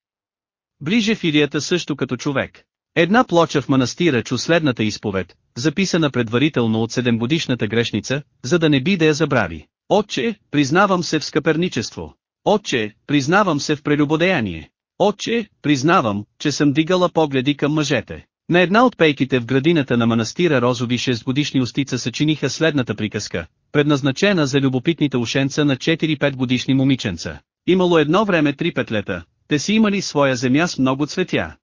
Ближе филията също като човек. Една плоча в манастира чу следната изповед, записана предварително от седемгодишната грешница, за да не би да я забрави. Отче, признавам се в скъперничество. Отче, признавам се в прелюбодеяние. Отче, признавам, че съм дигала погледи към мъжете. На една от пейките в градината на манастира розови 6-годишни устица съчиниха следната приказка, предназначена за любопитните ушенца на 4-5 годишни момиченца. Имало едно време три петлета, те си имали своя земя с много цветя.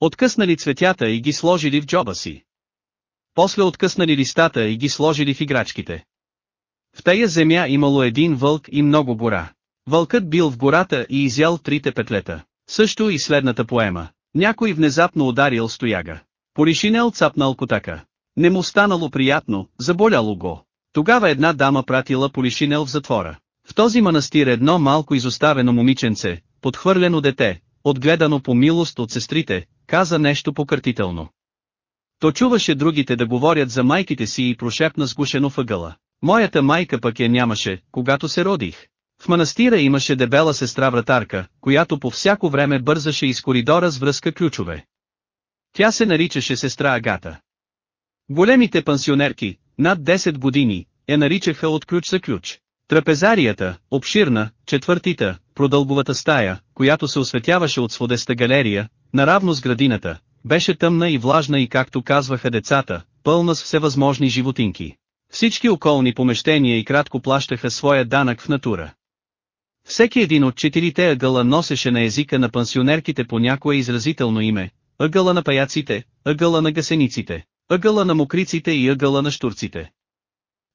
Откъснали цветята и ги сложили в джоба си. После откъснали листата и ги сложили в играчките. В тая земя имало един вълк и много гора. Вълкът бил в гората и изял трите петлета. Също и следната поема. Някой внезапно ударил стояга. Полишинел цапнал котака. Не му станало приятно, заболяло го. Тогава една дама пратила Полишинел в затвора. В този манастир едно малко изоставено момиченце, подхвърлено дете, отгледано по милост от сестрите, каза нещо покъртително. То чуваше другите да говорят за майките си и прошепна сгушено въгъла. Моята майка пък я нямаше, когато се родих. В манастира имаше дебела сестра вратарка, която по всяко време бързаше из коридора с връзка ключове. Тя се наричаше сестра Агата. Големите пансионерки, над 10 години, я наричаха от ключ за ключ. Трапезарията, обширна, четвъртита, продълговата стая, която се осветяваше от сводеста галерия, наравно с градината, беше тъмна и влажна и както казваха децата, пълна с всевъзможни животинки. Всички околни помещения и кратко плащаха своя данък в натура. Всеки един от четирите ъгъла носеше на езика на пансионерките по някое изразително име, ъгъла на паяците, ъгъла на гасениците, ъгъла на мокриците и ъгъла на штурците.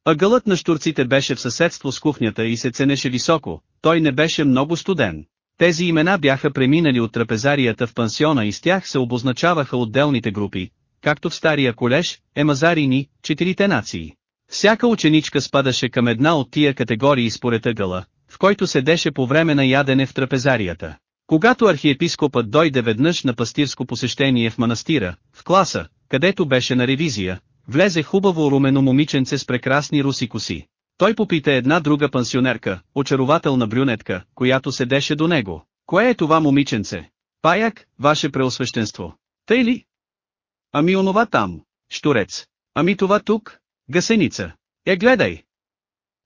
Ъгълът на штурците беше в съседство с кухнята и се ценеше високо, той не беше много студен. Тези имена бяха преминали от трапезарията в пансиона и с тях се обозначаваха отделните групи, както в стария колеж, емазарини, четирите нации. Всяка ученичка спадаше към една от тия категории според ъгъла, в който седеше по време на ядене в трапезарията. Когато архиепископът дойде веднъж на пастирско посещение в манастира, в класа, където беше на ревизия, влезе хубаво румено момиченце с прекрасни руси коси. Той попита една друга пансионерка, очарователна брюнетка, която седеше до него. Кое е това момиченце? Паяк, ваше преосвещенство. Тъй ли? Ами онова там, штурец. Ами това тук, гасеница. Е гледай.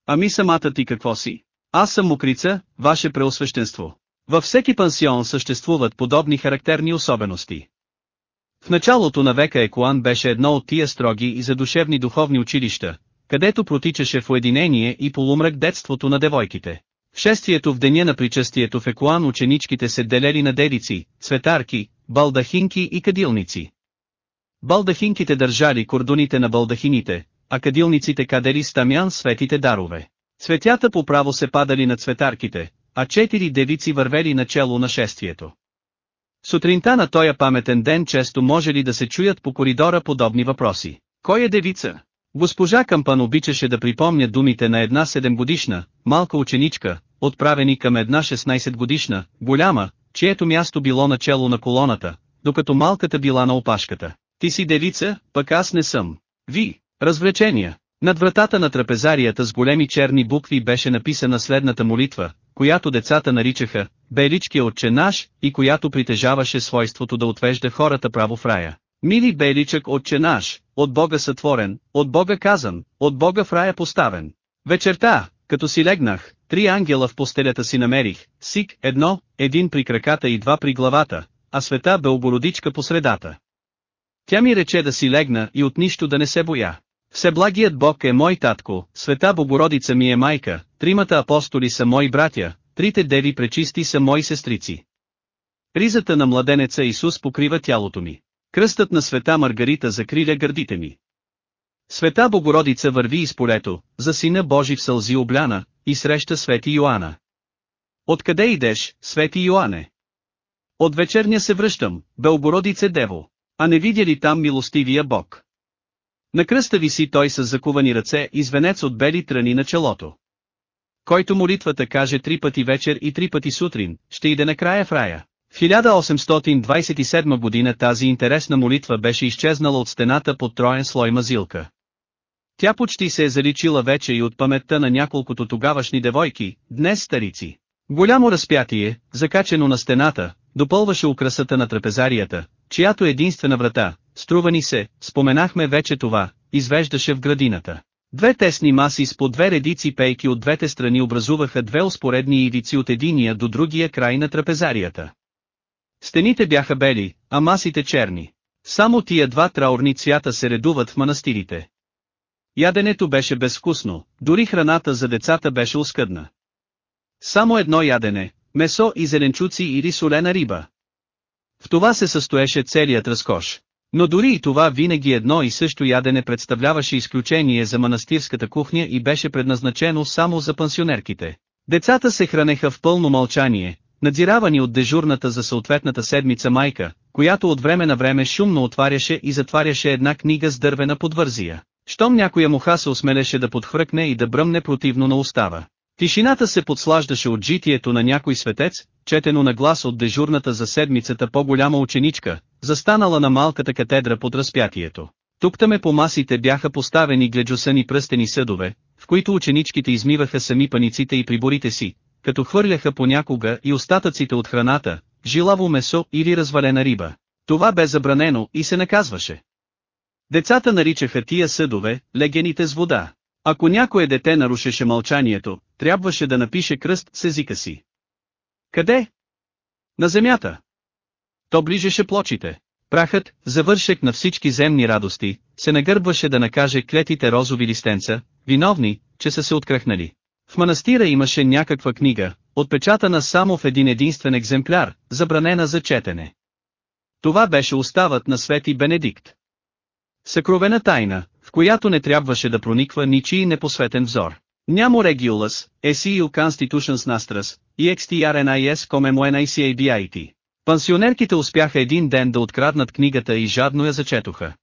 Ами самата ти какво си? Аз съм мокрица, ваше преосвещенство. Във всеки пансион съществуват подобни характерни особености. В началото на века Екуан беше едно от тия строги и задушевни духовни училища, където протичаше в уединение и полумрак детството на девойките. В шествието в деня на причастието в Екуан ученичките се делели на дедици, цветарки, балдахинки и кадилници. Балдахинките държали кордоните на балдахините, а кадилниците кадели с тамян светите дарове. Цветята по право се падали на цветарките, а четири девици вървели начало на шествието. Сутринта на тоя паметен ден често може ли да се чуят по коридора подобни въпроси. Кой е девица? Госпожа Кампан обичаше да припомня думите на една 7 годишна, малка ученичка, отправени към една 16 годишна, голяма, чието място било начало на колоната, докато малката била на опашката. Ти си девица, пък аз не съм. Ви, развлечения. Над вратата на трапезарията с големи черни букви беше написана следната молитва, която децата наричаха «Беличкия отче наш» и която притежаваше свойството да отвежда хората право в рая. Мили беличък отче наш, от Бога сътворен, от Бога казан, от Бога в рая поставен. Вечерта, като си легнах, три ангела в постелята си намерих, сик, едно, един при краката и два при главата, а света Белбородичка по средата. Тя ми рече да си легна и от нищо да не се боя. Всеблагият Бог е мой татко, света Богородица ми е майка, тримата апостоли са мои братя, трите деви пречисти са мои сестрици. Ризата на младенеца Исус покрива тялото ми. Кръстът на света Маргарита закриля гърдите ми. Света Богородица върви из полето, за сина Божи в сълзи обляна, и среща Свети Йоанна. Откъде идеш, Свети Йоанне? От вечерня се връщам, Белбородице Дево. А не видя ли там милостивия Бог? На кръста виси той с закувани ръце и звенец от бели тръни на челото. Който молитвата каже три пъти вечер и три пъти сутрин, ще иде накрая в рая. В 1827 година тази интересна молитва беше изчезнала от стената под троен слой мазилка. Тя почти се е заличила вече и от паметта на няколкото тогавашни девойки, днес старици. Голямо разпятие, закачено на стената, допълваше украсата на трапезарията, чиято единствена врата, струва ни се, споменахме вече това, извеждаше в градината. Две тесни маси с по две редици пейки от двете страни образуваха две успоредни ивици от единия до другия край на трапезарията. Стените бяха бели, а масите черни. Само тия два траурни цвята се редуват в манастирите. Яденето беше безвкусно, дори храната за децата беше оскъдна. Само едно ядене, месо и зеленчуци или солена риба. В това се състоеше целият разкош. Но дори и това винаги едно и също ядене представляваше изключение за манастирската кухня и беше предназначено само за пансионерките. Децата се хранеха в пълно мълчание, надзиравани от дежурната за съответната седмица майка, която от време на време шумно отваряше и затваряше една книга с дървена подвързия. Щом някоя муха се осмелеше да подхвъркне и да бръмне противно на устава. Тишината се подслаждаше от житието на някой светец, четено на глас от дежурната за седмицата по-голяма ученичка, застанала на малката катедра под разпятието. Тук-таме по масите бяха поставени гледжосани пръстени съдове, в които ученичките измиваха сами паниците и приборите си, като хвърляха понякога и остатъците от храната, жилаво месо или развалена риба. Това бе забранено и се наказваше. Децата наричаха тия съдове, легените с вода. Ако някое дете нарушеше мълчанието, трябваше да напише кръст с езика си. Къде? На земята. То ближеше плочите. Прахът, завършек на всички земни радости, се нагърбваше да накаже клетите розови листенца, виновни, че са се открахнали. В манастира имаше някаква книга, отпечатана само в един единствен екземпляр, забранена за четене. Това беше уставът на Свети Бенедикт. Съкровена тайна, в която не трябваше да прониква ничий непосветен взор. Нямо региулас, SEU Constitutions Nastras, EXTRNIS COMEMONICABIT. Пансионерките успяха един ден да откраднат книгата и жадно я зачетоха.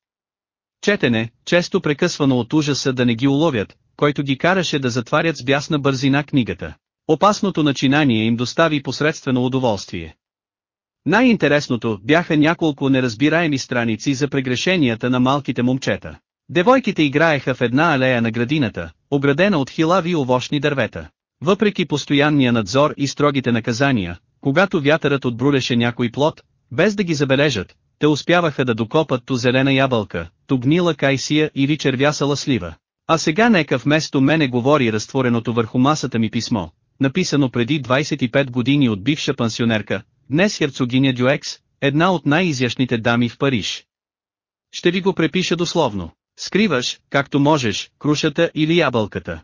Четене, често прекъсвано от ужаса да не ги уловят, който ги караше да затварят с бясна бързина книгата. Опасното начинание им достави посредствено удоволствие. Най-интересното бяха няколко неразбираеми страници за прегрешенията на малките момчета. Девойките играеха в една алея на градината, оградена от хилави овощни дървета. Въпреки постоянния надзор и строгите наказания, когато вятърът отбрулеше някой плод, без да ги забележат, те успяваха да докопат ту зелена ябълка, ту гнила кайсия или червясала слива. А сега нека вместо мене говори разтвореното върху масата ми писмо, написано преди 25 години от бивша пансионерка, днес херцогиня Дюекс, една от най-изящните дами в Париж. Ще ви го препиша дословно. Скриваш, както можеш, крушата или ябълката.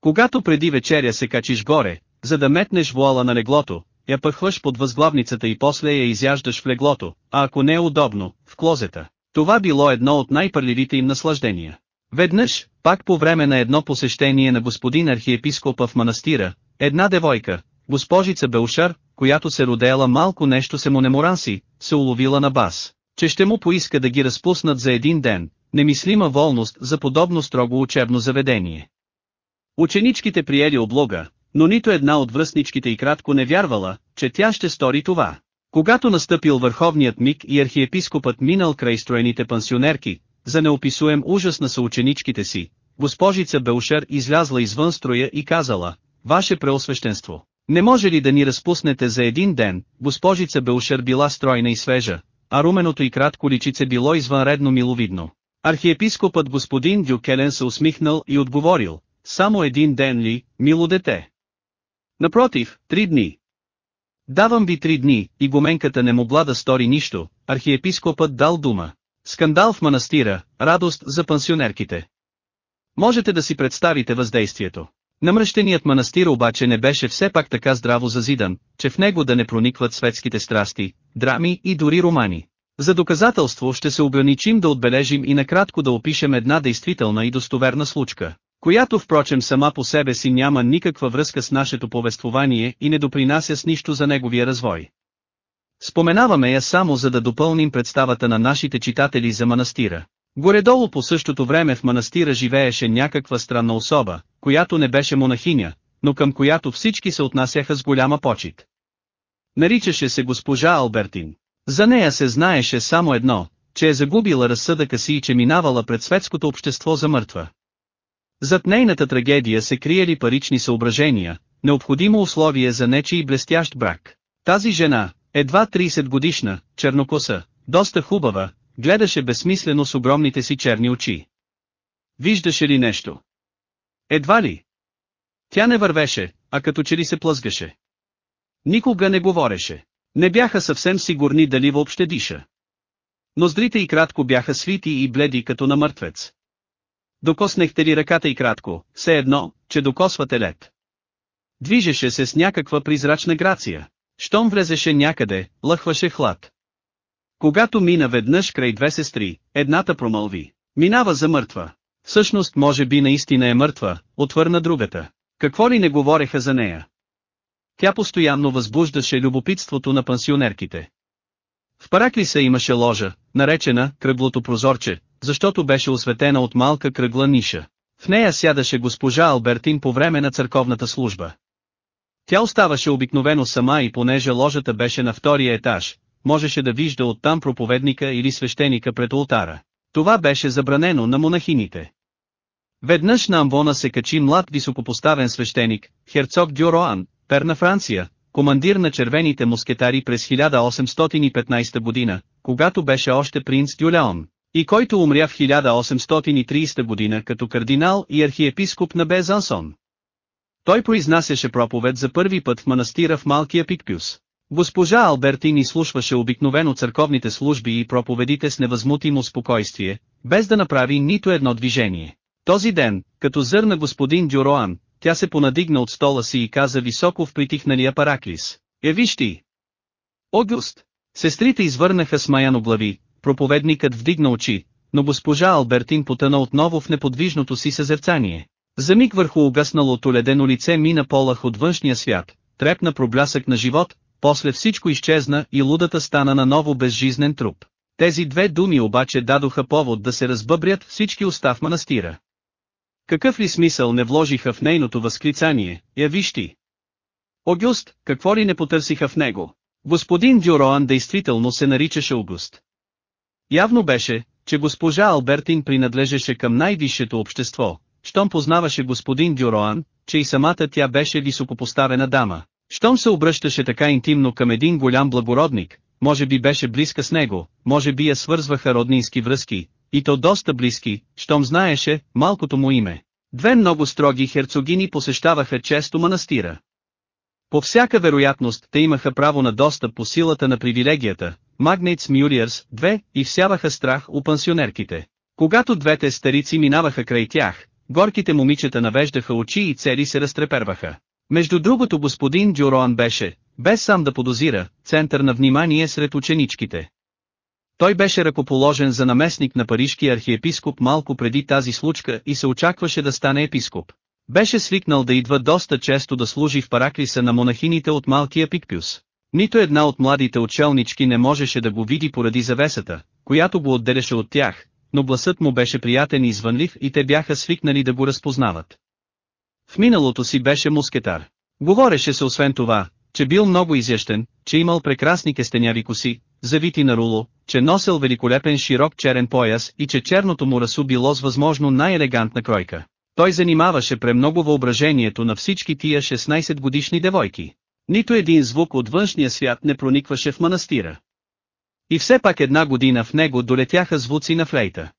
Когато преди вечеря се качиш горе, за да метнеш вуала на леглото, я пъхваш под възглавницата и после я изяждаш в леглото, а ако не е удобно, в клозета. Това било едно от най-пърливите им наслаждения. Веднъж, пак по време на едно посещение на господин архиепископа в манастира, една девойка, госпожица Белшар, която се родела малко нещо се му неморанси, се уловила на бас, че ще му поиска да ги разпуснат за един ден, немислима волност за подобно строго учебно заведение. Ученичките приели облога, но нито една от връстничките и кратко не вярвала, че тя ще стори това. Когато настъпил върховният миг и архиепископът минал край строените пансионерки, за неописуем ужас на съученичките си, госпожица Белшер излязла извън строя и казала, Ваше преосвещенство, не може ли да ни разпуснете за един ден, госпожица Белшер била стройна и свежа, а руменото и кратко личице било извънредно миловидно. Архиепископът господин Дюкелен се усмихнал и отговорил, само един ден ли, мило дете? Напротив, три дни. Давам ви три дни, и гоменката не могла да стори нищо, архиепископът дал дума. Скандал в манастира, радост за пансионерките. Можете да си представите въздействието. Намръщеният манастир обаче не беше все пак така здраво зазидан, че в него да не проникват светските страсти, драми и дори романи. За доказателство ще се ограничим да отбележим и накратко да опишем една действителна и достоверна случка, която впрочем сама по себе си няма никаква връзка с нашето повествование и не допринася с нищо за неговия развой. Споменаваме я само за да допълним представата на нашите читатели за манастира. Горедолу по същото време в манастира живееше някаква странна особа, която не беше монахиня, но към която всички се отнасяха с голяма почет. Наричаше се госпожа Албертин. За нея се знаеше само едно, че е загубила разсъдъка си и че минавала пред светското общество за мъртва. Зад нейната трагедия се криели парични съображения, необходимо условие за нечи блестящ брак. Тази жена, едва 30 годишна, чернокоса, доста хубава, гледаше безсмислено с огромните си черни очи. Виждаше ли нещо? Едва ли? Тя не вървеше, а като че ли се плъзгаше. Никога не говореше. Не бяха съвсем сигурни дали въобще диша. Ноздрите и кратко бяха свити и бледи като на мъртвец. Докоснехте ли ръката и кратко, все едно, че докосвате лед. Движеше се с някаква призрачна грация. Щом влезеше някъде, лъхваше хлад. Когато мина веднъж край две сестри, едната промълви. Минава за мъртва. Всъщност може би наистина е мъртва, отвърна другата. Какво ли не говореха за нея? Тя постоянно възбуждаше любопитството на пансионерките. В Параклиса имаше ложа, наречена «кръглото прозорче», защото беше осветена от малка кръгла ниша. В нея сядаше госпожа Албертин по време на църковната служба. Тя оставаше обикновено сама и понеже ложата беше на втория етаж, можеше да вижда оттам проповедника или свещеника пред ултара. Това беше забранено на монахините. Веднъж на амвона се качи млад високопоставен свещеник, херцог Дюроан, пер на Франция, командир на червените мускетари през 1815 година, когато беше още принц Дюлеон, и който умря в 1830 година като кардинал и архиепископ на Безансон. Той произнасяше проповед за първи път в манастира в Малкия Пикпюс. Госпожа Албертин изслушваше обикновено църковните служби и проповедите с невъзмутимо спокойствие, без да направи нито едно движение. Този ден, като зърна господин Дюроан, тя се понадигна от стола си и каза високо в притихналия параклис. Е виж ти! Огюст! Сестрите извърнаха смаяно глави, проповедникът вдигна очи, но госпожа Албертин потъна отново в неподвижното си съзерцание. За миг върху угасналото ледено лице мина полах от външния свят, трепна проблясък на живот, после всичко изчезна и лудата стана на ново безжизнен труп. Тези две думи обаче дадоха повод да се разбъбрят всички уста в манастира. Какъв ли смисъл не вложиха в нейното възклицание, я виж ти. Огюст, какво ли не потърсиха в него? Господин Дюроан действително се наричаше Огуст. Явно беше, че госпожа Албертин принадлежеше към най-висшето общество, щом познаваше господин Дюроан, че и самата тя беше високопоставена дама. Щом се обръщаше така интимно към един голям благородник, може би беше близка с него, може би я свързваха роднински връзки, и то доста близки, щом знаеше малкото му име. Две много строги херцогини посещаваха често манастира. По всяка вероятност те имаха право на достъп по силата на привилегията, Magnates Muriers, 2, и всяваха страх у пансионерките. Когато двете старици минаваха край тях, горките момичета навеждаха очи и цели се разтреперваха. Между другото господин Джуроан беше, без сам да подозира, център на внимание сред ученичките. Той беше ръкоположен за наместник на парижкия архиепископ малко преди тази случка и се очакваше да стане епископ. Беше свикнал да идва доста често да служи в параклиса на монахините от малкия Пикпюс. Нито една от младите отшелнички не можеше да го види поради завесата, която го отделяше от тях, но гласът му беше приятен и извънлив и те бяха свикнали да го разпознават. В миналото си беше мускетар. Говореше се освен това, че бил много изящен, че имал прекрасни кестеняви коси, завити на руло, че носел великолепен широк черен пояс и че черното му расу било с възможно най-елегантна кройка. Той занимаваше премного въображението на всички тия 16 годишни девойки. Нито един звук от външния свят не проникваше в манастира. И все пак една година в него долетяха звуци на флейта.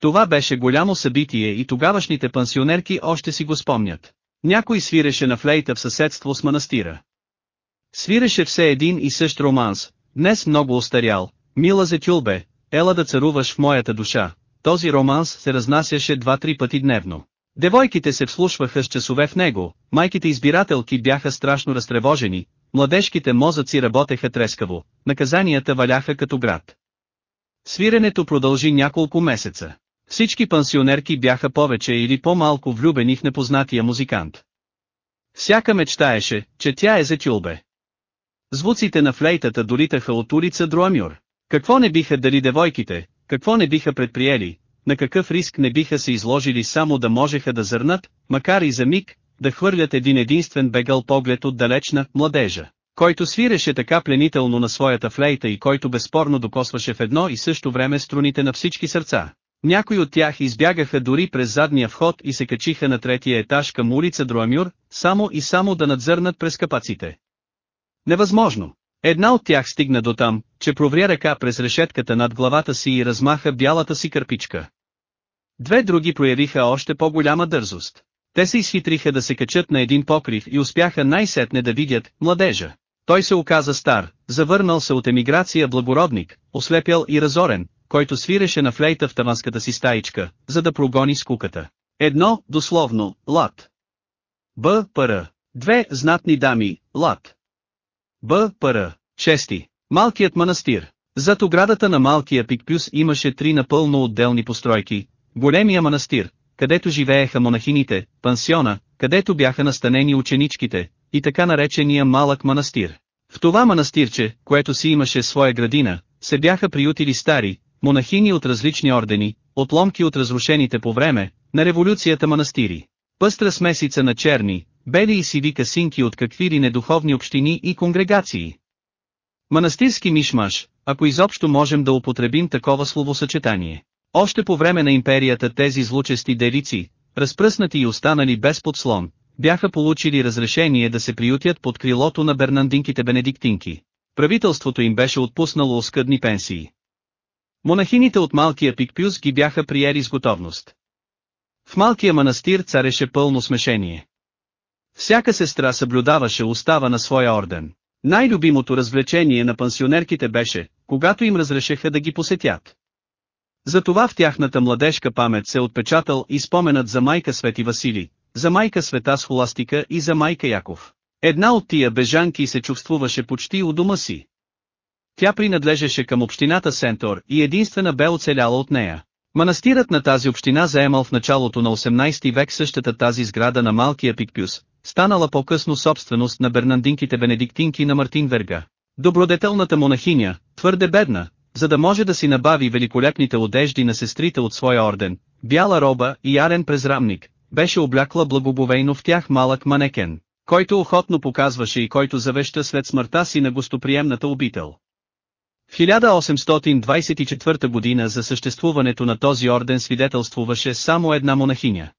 Това беше голямо събитие и тогавашните пансионерки още си го спомнят. Някой свиреше на флейта в съседство с манастира. Свиреше все един и същ романс, днес много остарял, мила за тюлбе, ела да царуваш в моята душа. Този романс се разнасяше два-три пъти дневно. Девойките се вслушваха с часове в него, майките избирателки бяха страшно разтревожени, младежките мозъци работеха трескаво, наказанията валяха като град. Свиренето продължи няколко месеца. Всички пансионерки бяха повече или по-малко влюбени в непознатия музикант. Всяка мечтаеше, че тя е за тюлбе. Звуците на флейтата долитаха от улица Друамюр. Какво не биха дали девойките, какво не биха предприели, на какъв риск не биха се изложили само да можеха да зърнат, макар и за миг, да хвърлят един единствен бегал поглед от далечна младежа, който свиреше така пленително на своята флейта и който безспорно докосваше в едно и също време струните на всички сърца. Някои от тях избягаха дори през задния вход и се качиха на третия етаж към улица Друамюр, само и само да надзърнат през капаците. Невъзможно! Една от тях стигна до там, че провря ръка през решетката над главата си и размаха бялата си кърпичка. Две други проявиха още по-голяма дързост. Те се изхитриха да се качат на един покрив и успяха най-сетне да видят младежа. Той се оказа стар, завърнал се от емиграция благородник, ослепял и разорен, който свиреше на флейта в таванската си стаичка, за да прогони скуката. Едно, дословно, лад. Б. Пр. Две знатни дами, лад. Б. Пр. Шести. Малкият манастир. Зад оградата на малкия Пикпюс имаше три напълно отделни постройки. Големия манастир, където живееха монахините, пансиона, където бяха настанени ученичките, и така наречения малък манастир. В това манастирче, което си имаше своя градина, се бяха приютили стари, монахини от различни ордени, отломки от разрушените по време, на революцията манастири. Пъстра смесица на черни, бели и сиви касинки от какви ли недуховни общини и конгрегации. Манастирски мишмаш, ако изобщо можем да употребим такова словосъчетание. Още по време на империята тези злучести делици, разпръснати и останали без подслон, бяха получили разрешение да се приютят под крилото на бернандинките бенедиктинки. Правителството им беше отпуснало оскъдни пенсии. Монахините от малкия Пикпюс ги бяха приели с готовност. В малкия манастир цареше пълно смешение. Всяка сестра съблюдаваше устава на своя орден. Най-любимото развлечение на пансионерките беше, когато им разрешеха да ги посетят. Затова в тяхната младежка памет се отпечатал и споменът за майка Свети Васили, за майка Света Схоластика и за майка Яков. Една от тия бежанки се чувствуваше почти у дома си. Тя принадлежеше към общината Сентор и единствена бе оцеляла от нея. Манастирът на тази община заемал в началото на 18 век същата тази сграда на малкия Пикпюс, станала по-късно собственост на бернандинките бенедиктинки на Мартин Верга. Добродетелната монахиня, твърде бедна, за да може да си набави великолепните одежди на сестрите от своя орден, бяла роба и ярен презрамник, беше облякла благобовейно в тях малък манекен, който охотно показваше и който завеща след смъртта си на гостоприемната обител. В 1824 година за съществуването на този орден свидетелствуваше само една монахиня.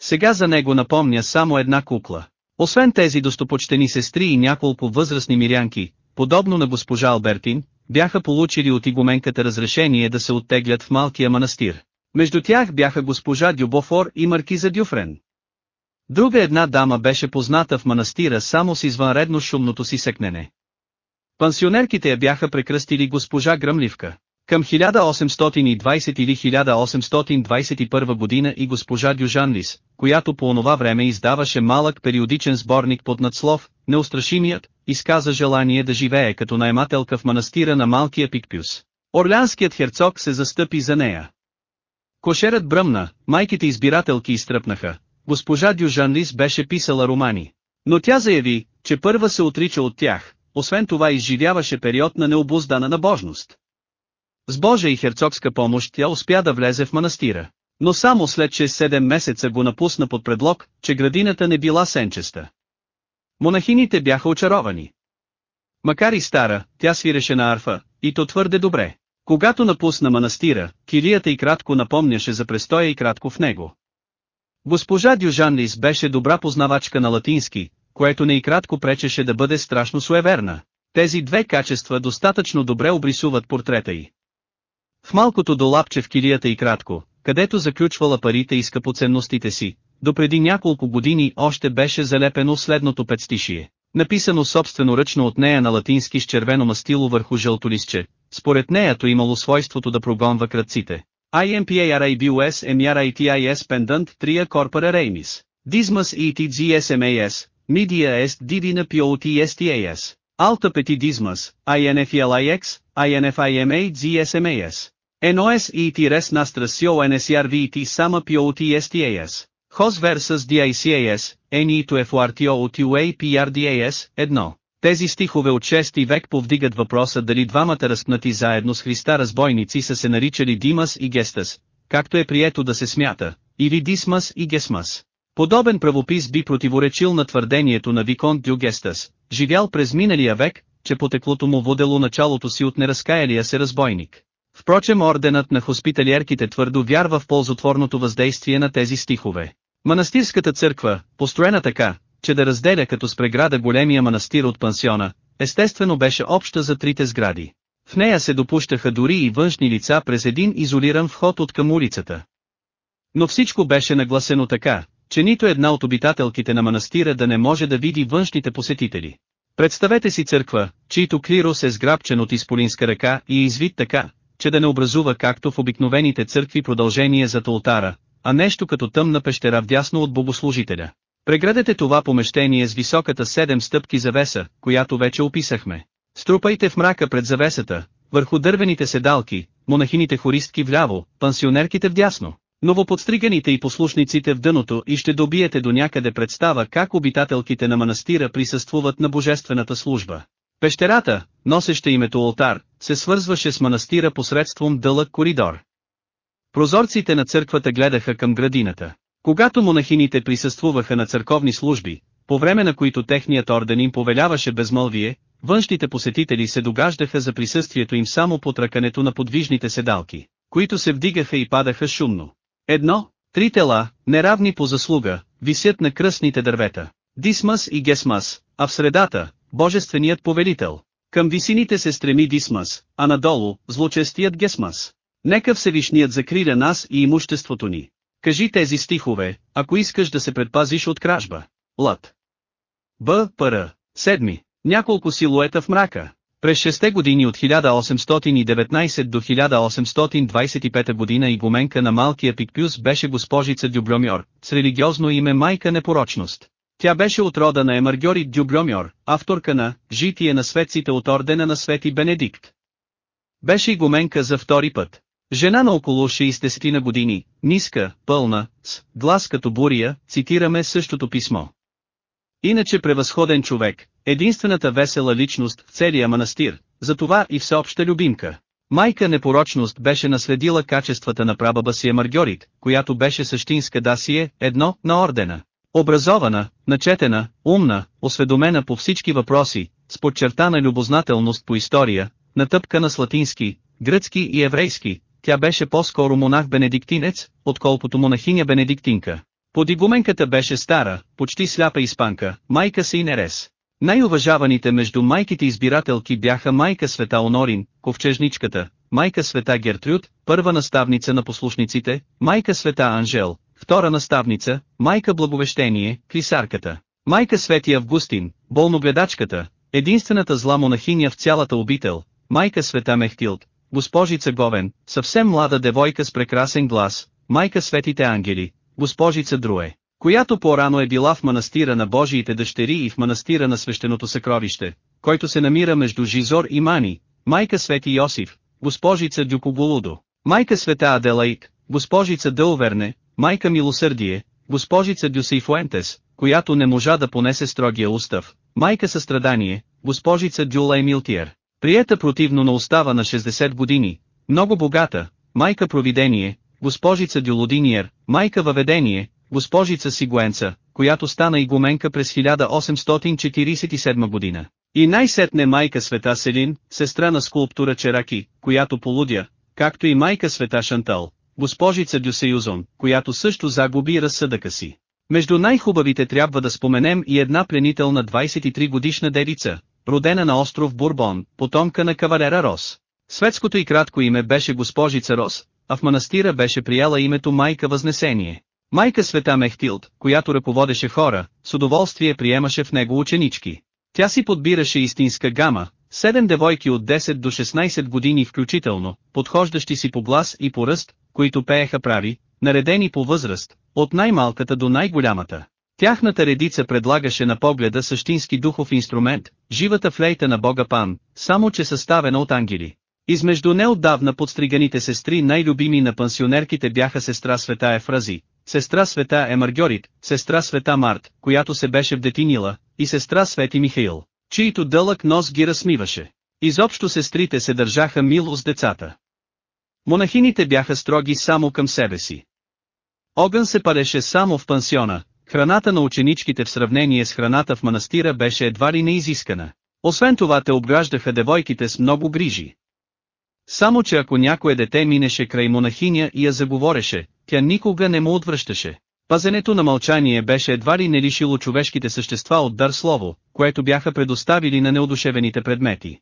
Сега за него напомня само една кукла. Освен тези достопочтени сестри и няколко възрастни мирянки, подобно на госпожа Албертин, бяха получили от игуменката разрешение да се оттеглят в малкия манастир. Между тях бяха госпожа Дюбофор и маркиза Дюфрен. Друга една дама беше позната в манастира само с извънредно шумното си секнене. Пансионерките я бяха прекръстили госпожа Гръмливка. Към 1820 или 1821 година и госпожа Дюжанлис, която по онова време издаваше малък периодичен сборник под надслов, Неустрашимият, изказа желание да живее като наймателка в манастира на малкия Пикпюс. Орлянският херцог се застъпи за нея. Кошерът бръмна, майките избирателки изтръпнаха. Госпожа Дюжанлис беше писала романи. Но тя заяви, че първа се отрича от тях, освен това изживяваше период на необуздана набожност. С Божа и херцогска помощ тя успя да влезе в манастира. Но само след 6-7 месеца го напусна под предлог, че градината не била сенчеста. Монахините бяха очаровани. Макар и стара, тя свиреше на арфа, и то твърде добре. Когато напусна манастира, килията и кратко напомняше за престоя и кратко в него. Госпожа Дюжанлис беше добра познавачка на латински, което не и кратко пречеше да бъде страшно суеверна. Тези две качества достатъчно добре обрисуват портрета й. В малкото долапче в килията и кратко, където заключвала парите и скъпоценностите си, допреди няколко години още беше залепено следното петстишие. Написано собствено ръчно от нея на латински с червено мастило върху жълто листче, според нея то имало свойството да прогонва кръците. IMPARABUS MRITIS Pendant Tria Corpora Remis. Dismas ETGSMAS, Media Est Divina POTSTAS. Alta Petit Dismas, INFLIX, INFIMA GSMAS. NOS ET Nastras SIO NSRVT Sama POTSTAS. HOS versus DICAS, NE to FRTO OTUA PRDAS, 1. Тези стихове от 6 век повдигат въпроса дали двамата разпнати заедно с Христа разбойници са се наричали Димас и Гестас, както е прието да се смята, или Дисмас и Гесмас. Подобен правопис би противоречил на твърдението на Виконт Дю Гестас, живял през миналия век, че потеклото му водело началото си от неразкаялия се разбойник. Впрочем орденът на хоспиталиерките твърдо вярва в ползотворното въздействие на тези стихове. Манастирската църква, построена така, че да разделя като с преграда големия манастир от пансиона, естествено беше обща за трите сгради. В нея се допущаха дори и външни лица през един изолиран вход от към улицата. Но всичко беше нагласено така, че нито една от обитателките на манастира да не може да види външните посетители. Представете си църква, чийто клирос е сграбчен от изполинска ръка и извит така, че да не образува както в обикновените църкви продължение зад алтара, а нещо като тъмна пещера вдясно от богослужителя. Преградете това помещение с високата седем стъпки завеса, която вече описахме. Струпайте в мрака пред завесата, върху дървените седалки, монахините хористки вляво, пансионерките вдясно, новоподстриганите и послушниците в дъното и ще добиете до някъде представа как обитателките на манастира присъствуват на божествената служба. Пещерата, носеща името алтар, се свързваше с манастира посредством дълъг коридор. Прозорците на църквата гледаха към градината. Когато монахините присъствуваха на църковни служби, по време на които техният орден им повеляваше безмълвие, външните посетители се догаждаха за присъствието им само под ръкането на подвижните седалки, които се вдигаха и падаха шумно. Едно, три тела, неравни по заслуга, висят на кръстните дървета. Дисмас и Гесмас, а в средата, божественият повелител. Към висините се стреми Дисмас, а надолу, злочестият Гесмас. Нека Всевишният закриля нас и имуществото ни. Кажи тези стихове, ако искаш да се предпазиш от кражба. Лът. Б. Пр. Седми. Няколко силуета в мрака. През 6 години от 1819 до 1825 година игуменка на малкия Пикпюс беше госпожица Дюбломьор, с религиозно име майка непорочност. Тя беше от рода на Емаргьори Дюбломьор, авторка на «Житие на светците от ордена на Свети Бенедикт». Беше игуменка за втори път. Жена на около 60 на години, ниска, пълна, с глас като бурия, цитираме същото писмо. Иначе превъзходен човек, единствената весела личност в целия манастир, затова и всеобща любимка. Майка непорочност беше наследила качествата на прабаба си Маргьорит, която беше същинска дасие, едно, на ордена. Образована, начетена, умна, осведомена по всички въпроси, с подчертана любознателност по история, натъпкана с латински, гръцки и еврейски, тя беше по-скоро монах-бенедиктинец, отколкото монахиня-бенедиктинка. Подигуменката беше стара, почти сляпа испанка, майка си Нерес. Най-уважаваните между майките избирателки бяха майка Света Онорин, ковчежничката, майка Света Гертрюд, първа наставница на послушниците, майка Света Анжел, втора наставница, майка Благовещение, клисарката, майка Свети Августин, болногледачката, единствената зла монахиня в цялата обител, майка Света Мехтилд, госпожица Говен, съвсем млада девойка с прекрасен глас, майка Светите Ангели, госпожица Друе, която по-рано е била в манастира на Божиите дъщери и в манастира на свещеното съкровище, който се намира между Жизор и Мани, майка Свети Йосиф, госпожица Дюкоголудо, майка Света Аделаик, госпожица Дълверне, майка Милосърдие, госпожица Дюсейфуентес, която не можа да понесе строгия устав, майка състрадание, госпожица Дюла Емилтиер, приета противно на устава на 60 години, много богата, майка Провидение, госпожица Дюлодиниер, майка Въведение, госпожица Сигуенца, която стана игуменка през 1847 година. И най-сетне майка Света Селин, сестра на скулптура Чераки, която полудя, както и майка Света Шантал, госпожица Дюсеюзон, която също загуби разсъдъка си. Между най-хубавите трябва да споменем и една пленителна 23 годишна девица, родена на остров Бурбон, потомка на кавалера Рос. Светското и кратко име беше госпожица Рос, а в манастира беше прияла името Майка Възнесение. Майка Света Мехтилд, която ръководеше хора, с удоволствие приемаше в него ученички. Тя си подбираше истинска гама, седем девойки от 10 до 16 години включително, подхождащи си по глас и по ръст, които пееха прави, наредени по възраст, от най-малката до най-голямата. Тяхната редица предлагаше на погледа същински духов инструмент, живата флейта на Бога Пан, само че съставена от ангели. Измежду неотдавна подстриганите сестри най-любими на пансионерките бяха сестра Света Ефрази, сестра Света Емаргьорит, сестра Света Март, която се беше вдетинила, и сестра Свети Михаил, чието дълъг нос ги разсмиваше. Изобщо сестрите се държаха мило с децата. Монахините бяха строги само към себе си. Огън се пареше само в пансиона, храната на ученичките в сравнение с храната в манастира беше едва ли неизискана. Освен това те обграждаха девойките с много грижи. Само че ако някое дете минеше край монахиня и я заговореше, тя никога не му отвръщаше. Пазенето на мълчание беше едва ли не лишило човешките същества от дар слово, което бяха предоставили на неодушевените предмети.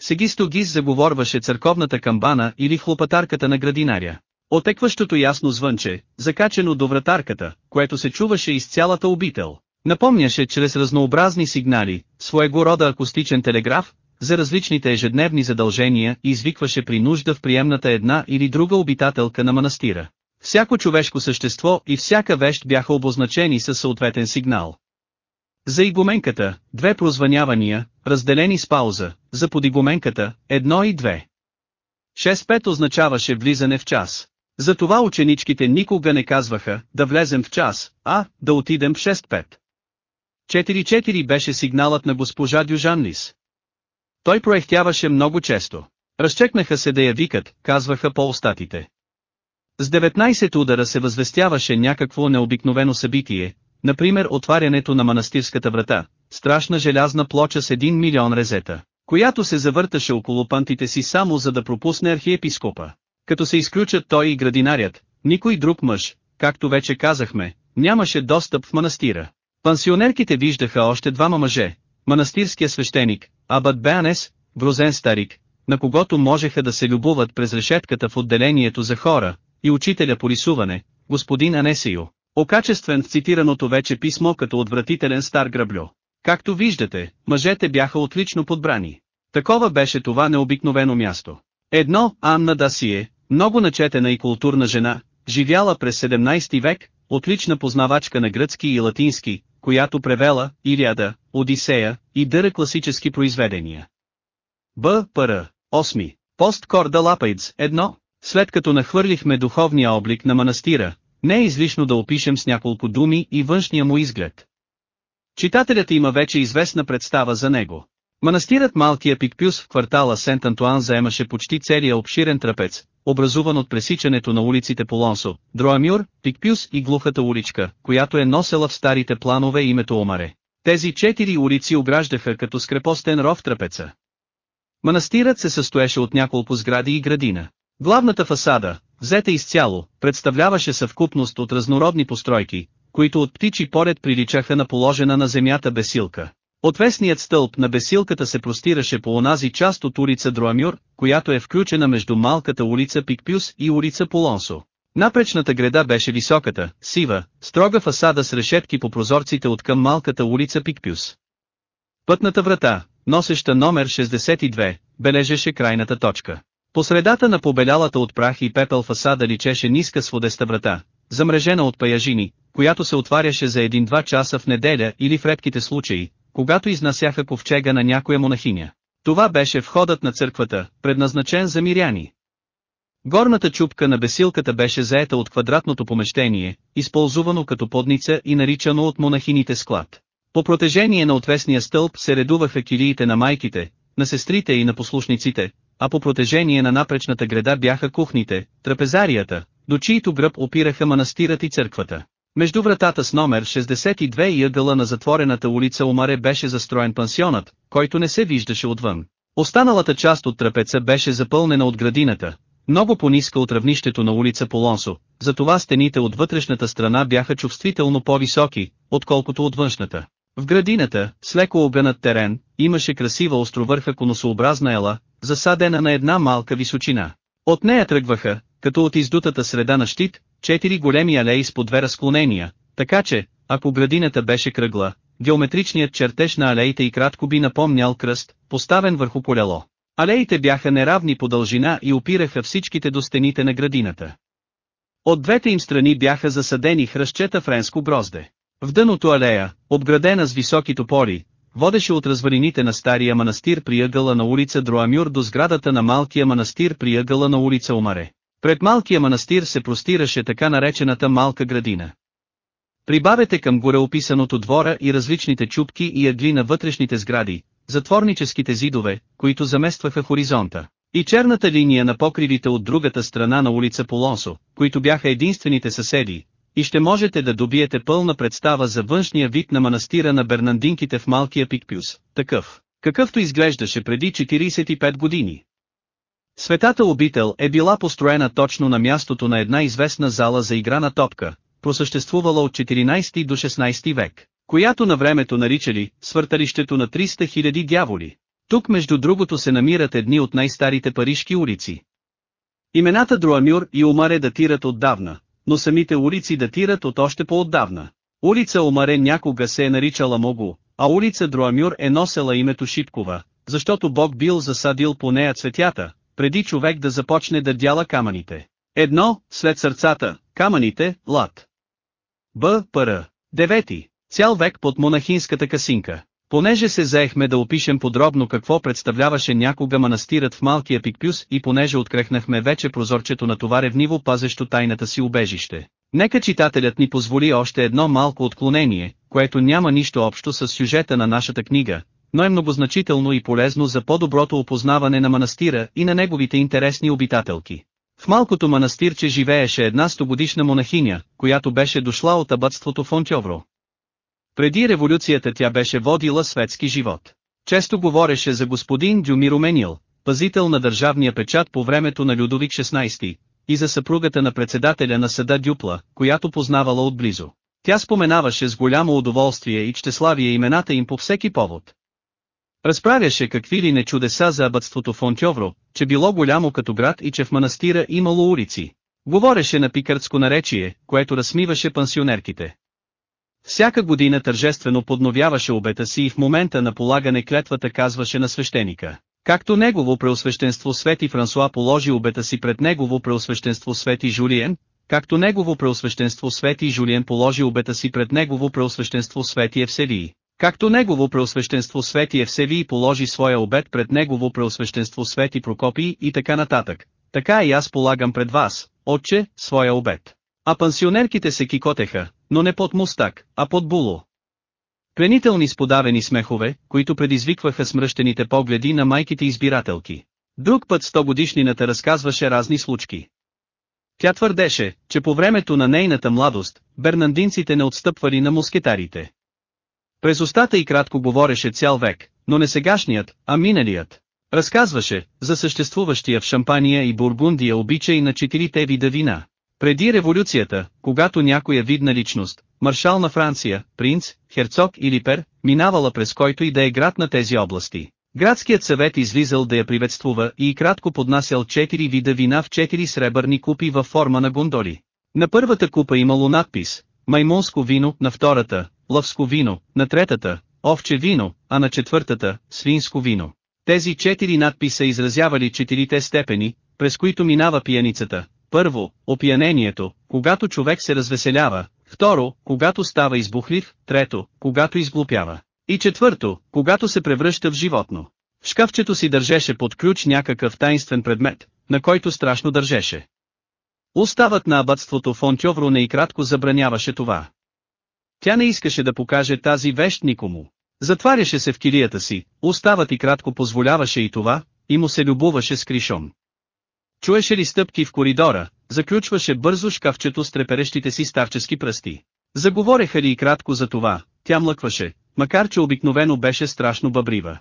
Сегисто Гиз заговорваше църковната камбана или хлопатарката на градинаря. Отекващото ясно звънче, закачено до вратарката, което се чуваше из цялата обител, напомняше чрез разнообразни сигнали, своего рода акустичен телеграф, за различните ежедневни задължения и извикваше при нужда в приемната една или друга обитателка на манастира. Всяко човешко същество и всяка вещ бяха обозначени със съответен сигнал. За игуменката, две прозванявания, разделени с пауза, за подигуменката, едно и две. 6-5 означаваше влизане в час. Затова ученичките никога не казваха, да влезем в час, а, да отидем в 6-5. 4-4 беше сигналът на госпожа Дюжанлис. Той проехтяваше много често. Разчекнаха се да я викат, казваха по устатите. С 19 удара се възвестяваше някакво необикновено събитие, например отварянето на манастирската врата, страшна желязна плоча с 1 милион резета, която се завърташе около пантите си само за да пропусне архиепископа. Като се изключат той и градинарят, никой друг мъж, както вече казахме, нямаше достъп в манастира. Пансионерките виждаха още двама мъже, манастирския свещеник, Абът Беанес, грозен старик, на когото можеха да се любуват през решетката в отделението за хора, и учителя по рисуване, господин Анесио, окачествен в цитираното вече писмо като отвратителен стар граблю. Както виждате, мъжете бяха отлично подбрани. Такова беше това необикновено място. Едно, Анна Дасие, много начетена и културна жена, живяла през 17 век, отлична познавачка на гръцки и латински, която превела Илиада, Одисея и дъра класически произведения. Б. Р. 8. Пост Корда Лапайдс 1. След като нахвърлихме духовния облик на манастира, не е излишно да опишем с няколко думи и външния му изглед. Читателят има вече известна представа за него. Манастирът Малкия Пикпюс в квартала Сент-Антуан заемаше почти целия обширен трапец, образуван от пресичането на улиците Полонсо, Дроамюр, Пикпюс и глухата уличка, която е носела в старите планове името Омаре. Тези четири улици ограждаха като скрепостен ров трапеца. Манастирът се състоеше от няколко сгради и градина. Главната фасада, взета изцяло, представляваше съвкупност от разнородни постройки, които от птичи поред приличаха на положена на земята бесилка. Отвесният стълб на бесилката се простираше по онази част от улица Друамюр, която е включена между малката улица Пикпюс и улица Полонсо. Напречната града беше високата, сива, строга фасада с решетки по прозорците от към малката улица Пикпюс. Пътната врата, носеща номер 62, бележеше крайната точка. По средата на побелялата от прах и пепел фасада личеше ниска сводеста врата, замрежена от паяжини, която се отваряше за един-два часа в неделя или в редките случаи, когато изнасяха ковчега на някоя монахиня. Това беше входът на църквата, предназначен за миряни. Горната чупка на бесилката беше заета от квадратното помещение, използвано като подница и наричано от монахините склад. По протежение на отвесния стълб се редуваха килиите на майките, на сестрите и на послушниците, а по протежение на напречната града бяха кухните, трапезарията, до чието гръб опираха манастирът и църквата. Между вратата с номер 62 и ъгъла на затворената улица Омаре беше застроен пансионът, който не се виждаше отвън. Останалата част от трапеца беше запълнена от градината, много по-ниска от равнището на улица Полонсо, затова стените от вътрешната страна бяха чувствително по-високи, отколкото от външната. В градината, с леко огънат терен, имаше красива островърха конусообразна ела, засадена на една малка височина. От нея тръгваха, като от издутата среда на щит, четири големи алеи с по две разклонения, така че, ако градината беше кръгла, геометричният чертеж на алеите и кратко би напомнял кръст, поставен върху поляло. Алеите бяха неравни по дължина и опираха всичките до стените на градината. От двете им страни бяха засадени хръщчета френско грозде. В дъното алея, обградена с високи топори, водеше от развалините на стария манастир при ъгъла на улица Дроамюр до сградата на малкия манастир при ъгъла на улица Омаре. Пред малкия манастир се простираше така наречената малка градина. Прибавете към горе описаното двора и различните чупки и ъгли на вътрешните сгради, затворническите зидове, които заместваха хоризонта, и черната линия на покривите от другата страна на улица Полонсо, които бяха единствените съседи, и ще можете да добиете пълна представа за външния вид на манастира на Бернандинките в Малкия Пикпюс, такъв, какъвто изглеждаше преди 45 години. Светата обител е била построена точно на мястото на една известна зала за игра на топка, просъществувала от 14 до 16 век, която на времето наричали свърталището на 300 000 дяволи. Тук между другото се намират едни от най-старите парижки улици. Имената Друамюр и Омаре датират отдавна, но самите улици датират от още по-отдавна. Улица Омаре някога се е наричала Могу, а улица Друамюр е носела името Шипкова, защото Бог бил засадил по нея цветята, преди човек да започне да дяла камъните. Едно, след сърцата, камъните, лад. Б. Пр. Девети. Цял век под монахинската касинка. Понеже се заехме да опишем подробно какво представляваше някога манастирът в малкия Пикпюс и понеже открехнахме вече прозорчето на това ревниво пазещо тайната си убежище. Нека читателят ни позволи още едно малко отклонение, което няма нищо общо с сюжета на нашата книга, но е многозначително и полезно за по-доброто опознаване на манастира и на неговите интересни обитателки. В малкото манастирче живееше една стогодишна монахиня, която беше дошла от абътството Фонтьовро. Преди революцията тя беше водила светски живот. Често говореше за господин Дюмиро Менил, пазител на държавния печат по времето на Людовик XVI, и за съпругата на председателя на съда Дюпла, която познавала отблизо. Тя споменаваше с голямо удоволствие и чтеславие имената им по всеки повод. Разправяше какви ли не чудеса за абътството Фонтьовро, че било голямо като град и че в манастира имало улици. Говореше на пикъртско наречие, което разсмиваше пансионерките. Всяка година тържествено подновяваше обета си и в момента на полагане клетвата казваше на свещеника. Както негово преосвещенство Свети Франсуа положи обета си пред негово преосвещенство Свети Жулиен, както негово преосвещенство Свети Жулиен положи обета си пред негово преосвещенство Свети Евселии, както негово преосвещенство Свети Евселии положи своя обет пред негово преосвещенство Свети Прокопий и така нататък, така и аз полагам пред вас, отче, своя обет. А пансионерките се кикотеха, но не под мустак, а под було. Пленителни сподавени смехове, които предизвикваха смръщените погледи на майките избирателки. Друг път сто годишнината разказваше разни случки. Тя твърдеше, че по времето на нейната младост, бернандинците не отстъпвали на мускетарите. През устата и кратко говореше цял век, но не сегашният, а миналият. Разказваше, за съществуващия в Шампания и Бургундия обичай на четирите вида вина. Преди революцията, когато някоя видна личност, маршал на Франция, принц, херцог или пер, минавала през който и да е град на тези области, Градският съвет излизал да я приветствува и кратко поднасял четири вида вина в четири сребърни купи във форма на гондоли. На първата купа имало надпис «Маймунско вино», на втората «Лъвско вино», на третата «Овче вино», а на четвъртата «Свинско вино». Тези четири надписа изразявали четирите степени, през които минава пияницата. Първо, опиянението, когато човек се развеселява, второ, когато става избухлив, трето, когато изглупява. И четвърто, когато се превръща в животно. В шкафчето си държеше под ключ някакъв таинствен предмет, на който страшно държеше. Уставът на абътството Фонтьовро не и кратко забраняваше това. Тя не искаше да покаже тази вещ никому. Затваряше се в килията си, уставът и кратко позволяваше и това, и му се любуваше с кришом. Чуеше ли стъпки в коридора, заключваше бързо шкафчето с треперещите си старчески пръсти. Заговореха ли и кратко за това, тя млъкваше, макар че обикновено беше страшно бъбрива.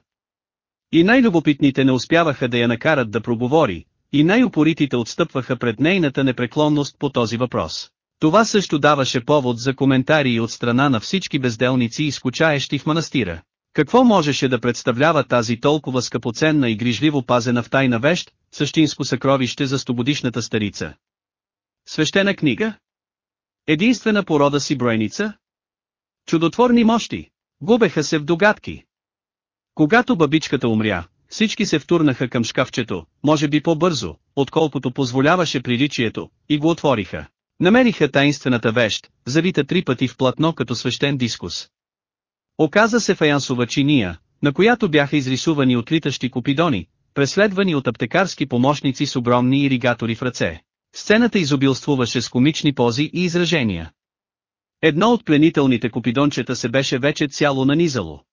И най-любопитните не успяваха да я накарат да проговори, и най-упоритите отстъпваха пред нейната непреклонност по този въпрос. Това също даваше повод за коментари от страна на всички безделници и скучаещи в манастира. Какво можеше да представлява тази толкова скъпоценна и грижливо пазена в тайна вещ, същинско съкровище за стободишната старица? Свещена книга? Единствена порода си бройница? Чудотворни мощи? Губеха се в догадки. Когато бабичката умря, всички се втурнаха към шкафчето, може би по-бързо, отколкото позволяваше приличието, и го отвориха. Намериха таинствената вещ, завита три пъти в платно като свещен дискус. Оказа се фаянсова чиния, на която бяха изрисувани отлитащи купидони, преследвани от аптекарски помощници с огромни иригатори в ръце. Сцената изобилствуваше с комични пози и изражения. Едно от пленителните купидончета се беше вече цяло нанизало.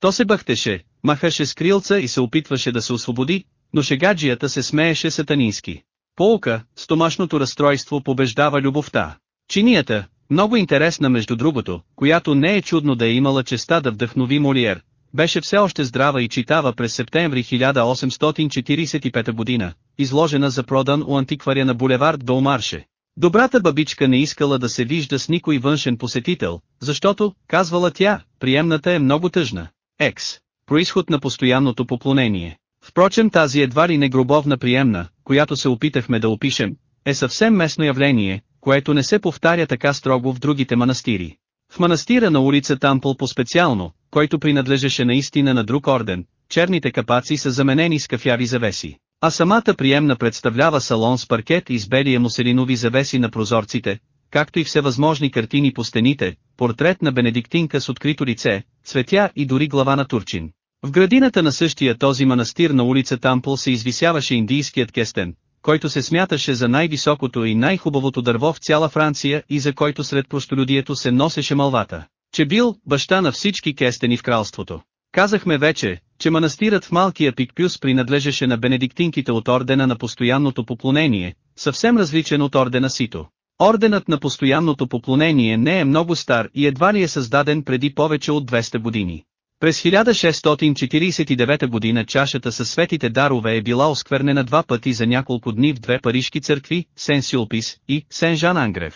То се бъхтеше, махаше с крилца и се опитваше да се освободи, но шегаджията се смееше сатанински. Полка, стомашното разстройство побеждава любовта. Чинията, много интересна между другото, която не е чудно да е имала честа да вдъхнови Молиер, беше все още здрава и читава през септември 1845 година, изложена за продан у антикваря на булевард Долмарше. Добрата бабичка не искала да се вижда с никой външен посетител, защото, казвала тя, приемната е много тъжна. Екс. Происход на постоянното поклонение. Впрочем тази едва ли не гробовна приемна, която се опитахме да опишем, е съвсем местно явление, което не се повтаря така строго в другите манастири. В манастира на улица Тампл по-специално, който принадлежеше наистина на друг орден, черните капаци са заменени с кафяви завеси. А самата приемна представлява салон с паркет и с белия муселинови завеси на прозорците, както и всевъзможни картини по стените, портрет на бенедиктинка с открито лице, цветя и дори глава на турчин. В градината на същия този манастир на улица Тампл се извисяваше индийският кестен, който се смяташе за най-високото и най-хубавото дърво в цяла Франция и за който сред простолюдието се носеше малвата, че бил баща на всички кестени в кралството. Казахме вече, че манастирът в Малкия Пикпюс принадлежеше на бенедиктинките от ордена на постоянното поклонение, съвсем различен от ордена Сито. Орденът на постоянното поклонение не е много стар и едва ли е създаден преди повече от 200 години. През 1649 година чашата със светите дарове е била осквернена два пъти за няколко дни в две парижки църкви, Сен-Сюлпис и Сен-Жан-Ангрев.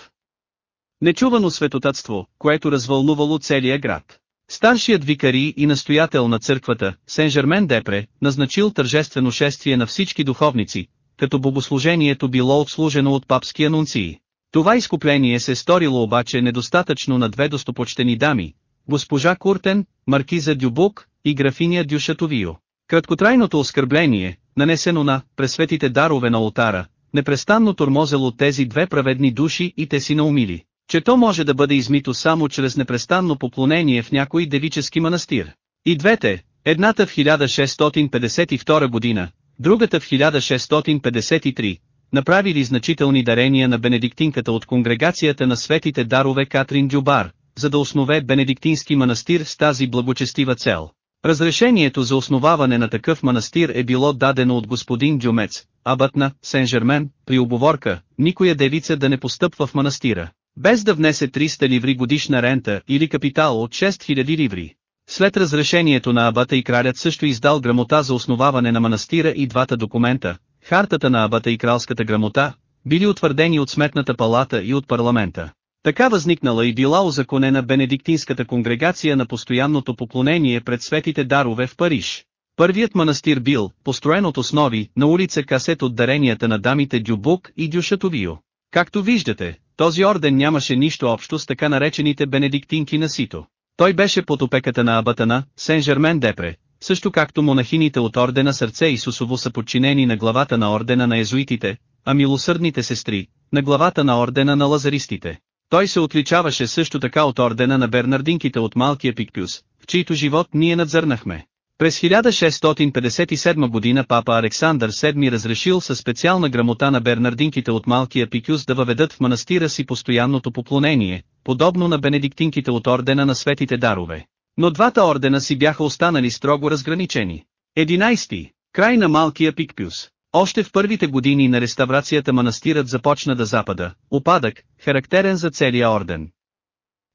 Нечувано светотатство, което развълнувало целия град. Старшият викари и настоятел на църквата, Сен-Жермен Депре, назначил тържествено шествие на всички духовници, като богослужението било отслужено от папски анунции. Това изкупление се сторило обаче недостатъчно на две достопочтени дами, госпожа Куртен, маркиза Дюбук и графиня Дюшатовио. Краткотрайното оскърбление, нанесено на пресветите дарове на алтара, непрестанно тормозело тези две праведни души и те си наумили че то може да бъде измито само чрез непрестанно поклонение в някой девически манастир. И двете, едната в 1652 година, другата в 1653, направили значителни дарения на бенедиктинката от конгрегацията на светите дарове Катрин Дюбар, за да основе бенедиктински манастир с тази благочестива цел. Разрешението за основаване на такъв манастир е било дадено от господин Дюмец, абът на Сен-Жермен, при оговорка, никоя девица да не постъпва в манастира без да внесе 300 ливри годишна рента или капитал от 6000 ливри. След разрешението на абата и кралят също издал грамота за основаване на манастира и двата документа, хартата на абата и кралската грамота, били утвърдени от Сметната палата и от парламента. Така възникнала и била озаконена бенедиктинската конгрегация на постоянното поклонение пред светите дарове в Париж. Първият манастир бил, построен от основи, на улица Касет от даренията на дамите Дюбук и Дюшатовио. Както виждате, този орден нямаше нищо общо с така наречените бенедиктинки на Сито. Той беше под опеката на абатана, Сен-Жермен-Депре, също както монахините от ордена Сърце Исусово са подчинени на главата на ордена на езуитите, а милосърдните сестри, на главата на ордена на лазаристите. Той се отличаваше също така от ордена на Бернардинките от Малкия Пикпюс, в чийто живот ние надзърнахме. През 1657 година папа Александър VII разрешил със специална грамота на бернардинките от Малкия Пикюс да въведат в манастира си постоянното поклонение, подобно на бенедиктинките от ордена на светите дарове. Но двата ордена си бяха останали строго разграничени. 11. Край на Малкия Пикпюс. Още в първите години на реставрацията манастирът започна да запада, опадък, характерен за целия орден.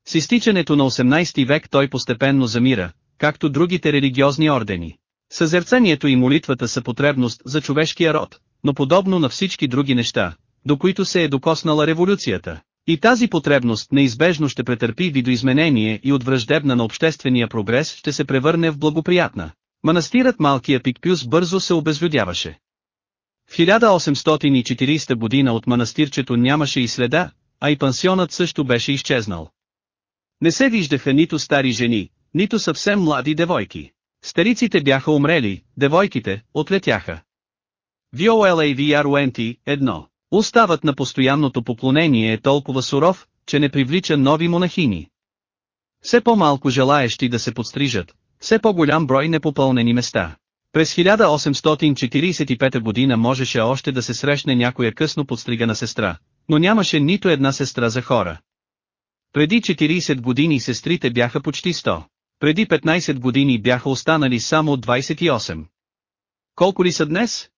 С изтичането на 18 век той постепенно замира, както другите религиозни ордени. Съзерцанието и молитвата са потребност за човешкия род, но подобно на всички други неща, до които се е докоснала революцията. И тази потребност неизбежно ще претърпи видоизменение и от враждебна на обществения прогрес ще се превърне в благоприятна. Манастирът Малкия Пикпюс бързо се обезлюдяваше. В 1840 година от манастирчето нямаше и следа, а и пансионът също беше изчезнал. Не се виждаха нито стари жени, нито съвсем млади девойки. Стариците бяха умрели, девойките, отлетяха. VOLAVRONT, едно. Уставът на постоянното поклонение е толкова суров, че не привлича нови монахини. Все по-малко желаещи да се подстрижат, все по-голям брой непопълнени места. През 1845 година можеше още да се срещне някоя късно подстригана сестра, но нямаше нито една сестра за хора. Преди 40 години сестрите бяха почти 100. Преди 15 години бяха останали само 28. Колко ли са днес?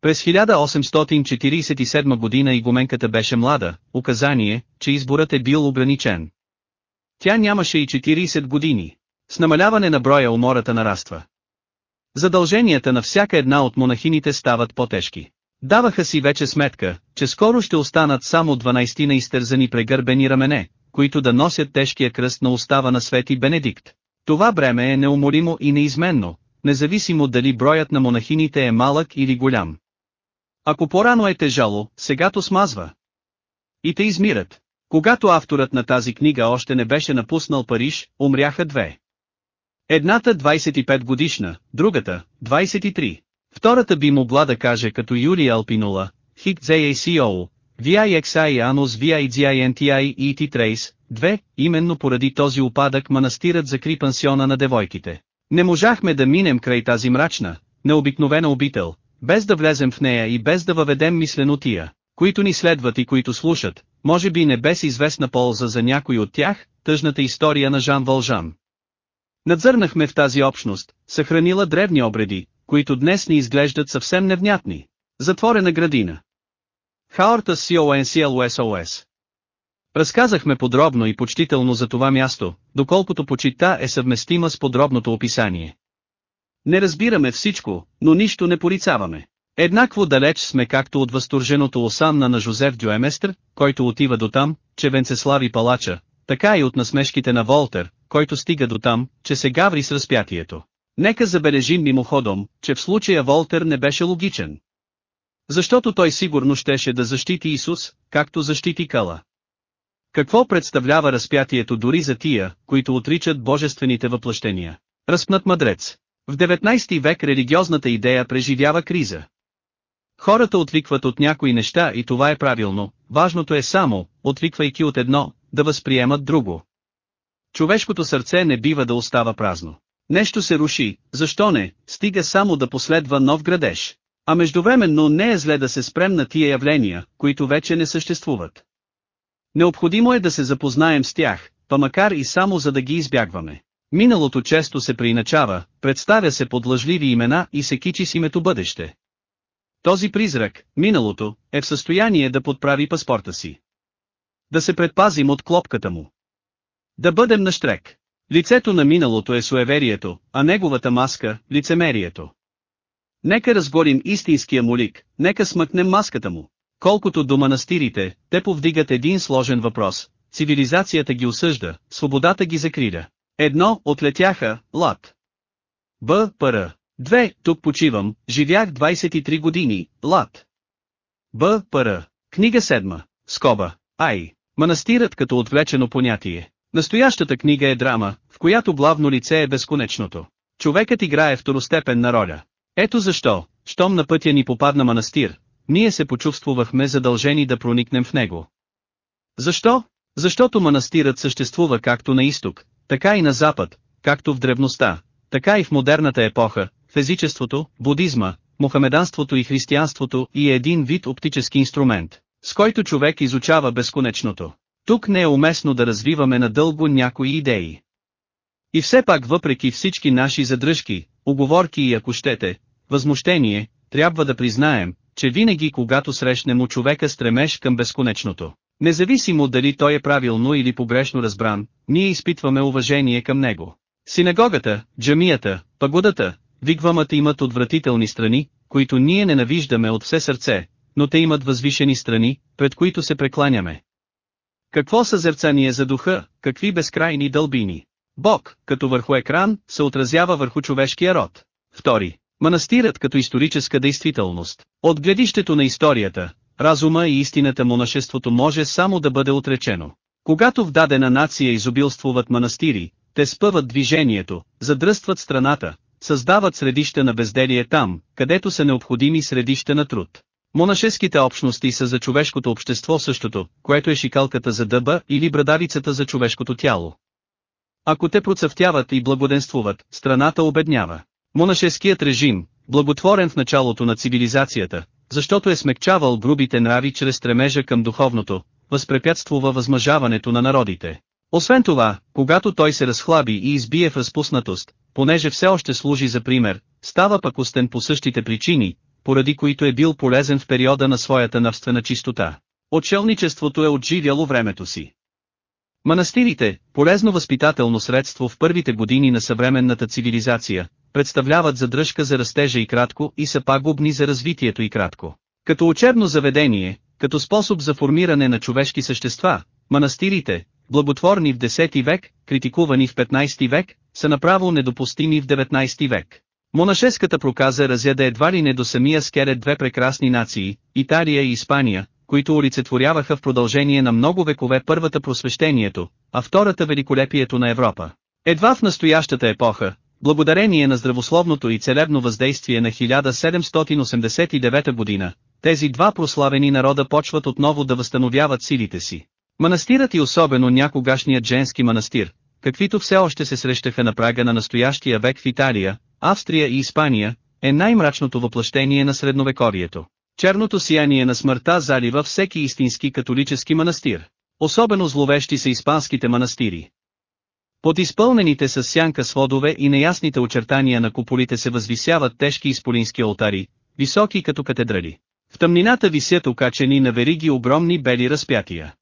През 1847 година игуменката беше млада, указание, че изборът е бил ограничен. Тя нямаше и 40 години. С намаляване на броя умората нараства. Задълженията на всяка една от монахините стават по-тежки. Даваха си вече сметка, че скоро ще останат само 12 на изтързани прегърбени рамене, които да носят тежкия кръст на устава на Свети Бенедикт. Това бреме е неуморимо и неизменно, независимо дали броят на монахините е малък или голям. Ако по-рано е тежало, сегато смазва. И те измират. Когато авторът на тази книга още не беше напуснал Париж, умряха две. Едната 25 годишна, другата, 23. Втората би могла да каже като Юлия Алпинула, Хик ZACO, VIXI Anus VIGINTI ET Trace, 2, именно поради този упадък манастирът закри пансиона на девойките. Не можахме да минем край тази мрачна, необикновена обител, без да влезем в нея и без да въведем мисленотия, които ни следват и които слушат, може би не без известна полза за някой от тях, тъжната история на Жан Вължан. Надзърнахме в тази общност, съхранила древни обреди, които днес ни изглеждат съвсем невнятни. Затворена градина. Хаорта CONCLOSOS. Разказахме подробно и почтително за това място, доколкото почита е съвместима с подробното описание. Не разбираме всичко, но нищо не порицаваме. Еднакво далеч сме както от възторженото осанна на Жозеф Дюеместър, който отива до там, че Венцеслави палача, така и от насмешките на Волтер, който стига до там, че се гаври с разпятието. Нека забележим мимоходом, че в случая Волтер не беше логичен. Защото той сигурно щеше да защити Исус, както защити Кала. Какво представлява разпятието дори за тия, които отричат божествените въплъщения? Разпнат мъдрец. В 19 век религиозната идея преживява криза. Хората отвикват от някои неща и това е правилно, важното е само, отвиквайки от едно, да възприемат друго. Човешкото сърце не бива да остава празно. Нещо се руши, защо не, стига само да последва нов градеж. А междувременно не е зле да се спрем на тия явления, които вече не съществуват. Необходимо е да се запознаем с тях, па макар и само за да ги избягваме. Миналото често се приначава, представя се под лъжливи имена и се кичи с името бъдеще. Този призрак, миналото, е в състояние да подправи паспорта си. Да се предпазим от клопката му. Да бъдем на штрек. Лицето на миналото е суеверието, а неговата маска – лицемерието. Нека разгорим истинския молик, нека смъкнем маската му. Колкото до манастирите, те повдигат един сложен въпрос. Цивилизацията ги осъжда, свободата ги закриля. Едно, отлетяха, лад. Б. Пр. Две, тук почивам, живях 23 години, лад. Б. Пр. Книга седма. Скоба. Ай. Манастирът като отвлечено понятие. Настоящата книга е драма, в която главно лице е безконечното. Човекът играе второстепенна роля. Ето защо, щом на пътя ни попадна манастир, ние се почувствувахме задължени да проникнем в него. Защо? Защото манастирът съществува както на изток, така и на запад, както в древността, така и в модерната епоха, в езичеството, будизма, мухамеданството и християнството и е един вид оптически инструмент, с който човек изучава безконечното. Тук не е уместно да развиваме надълго някои идеи. И все пак въпреки всички наши задръжки, оговорки и ако щете, възмущение, трябва да признаем, че винаги когато срещнем у човека стремеж към безконечното, независимо дали той е правилно или погрешно разбран, ние изпитваме уважение към него. Синагогата, джамията, пагодата, вигвамата имат отвратителни страни, които ние ненавиждаме от все сърце, но те имат възвишени страни, пред които се прекланяме. Какво съзерцание за духа, какви безкрайни дълбини. Бог, като върху екран, се отразява върху човешкия род. Втори. Манастирът като историческа действителност. От гледището на историята, разума и истината монашеството може само да бъде отречено. Когато в дадена нация изобилствуват манастири, те спъват движението, задръстват страната, създават средища на безделие там, където са необходими средища на труд. Монашеските общности са за човешкото общество същото, което е шикалката за дъба или брадавицата за човешкото тяло. Ако те процъфтяват и благоденствуват, страната обеднява. Монашеският режим, благотворен в началото на цивилизацията, защото е смекчавал грубите нрави чрез стремежа към духовното, възпрепятствува възмъжаването на народите. Освен това, когато той се разхлаби и избие в разпуснатост, понеже все още служи за пример, става пък устен по същите причини, поради които е бил полезен в периода на своята навствена чистота. Отшелничеството е отживяло времето си. Манастирите, полезно възпитателно средство в първите години на съвременната цивилизация, представляват задръжка за растежа и кратко и са пагубни за развитието и кратко. Като учебно заведение, като способ за формиране на човешки същества, манастирите, благотворни в 10 век, критикувани в 15 век, са направо недопустими в 19 век. Монашеската проказа разяда едва ли не до самия скерет две прекрасни нации, Италия и Испания, които олицетворяваха в продължение на много векове първата просвещението, а втората великолепието на Европа. Едва в настоящата епоха, благодарение на здравословното и целебно въздействие на 1789 година, тези два прославени народа почват отново да възстановяват силите си. Манастирът и особено някогашният женски манастир, каквито все още се срещаха на прага на настоящия век в Италия, Австрия и Испания, е най-мрачното въплъщение на средновекорието. Черното сияние на смъртта залива всеки истински католически манастир. Особено зловещи са испанските манастири. Под изпълнените с сянка сводове и неясните очертания на куполите се възвисяват тежки изполински алтари, високи като катедрали. В тъмнината висят окачени на вериги огромни бели разпятия.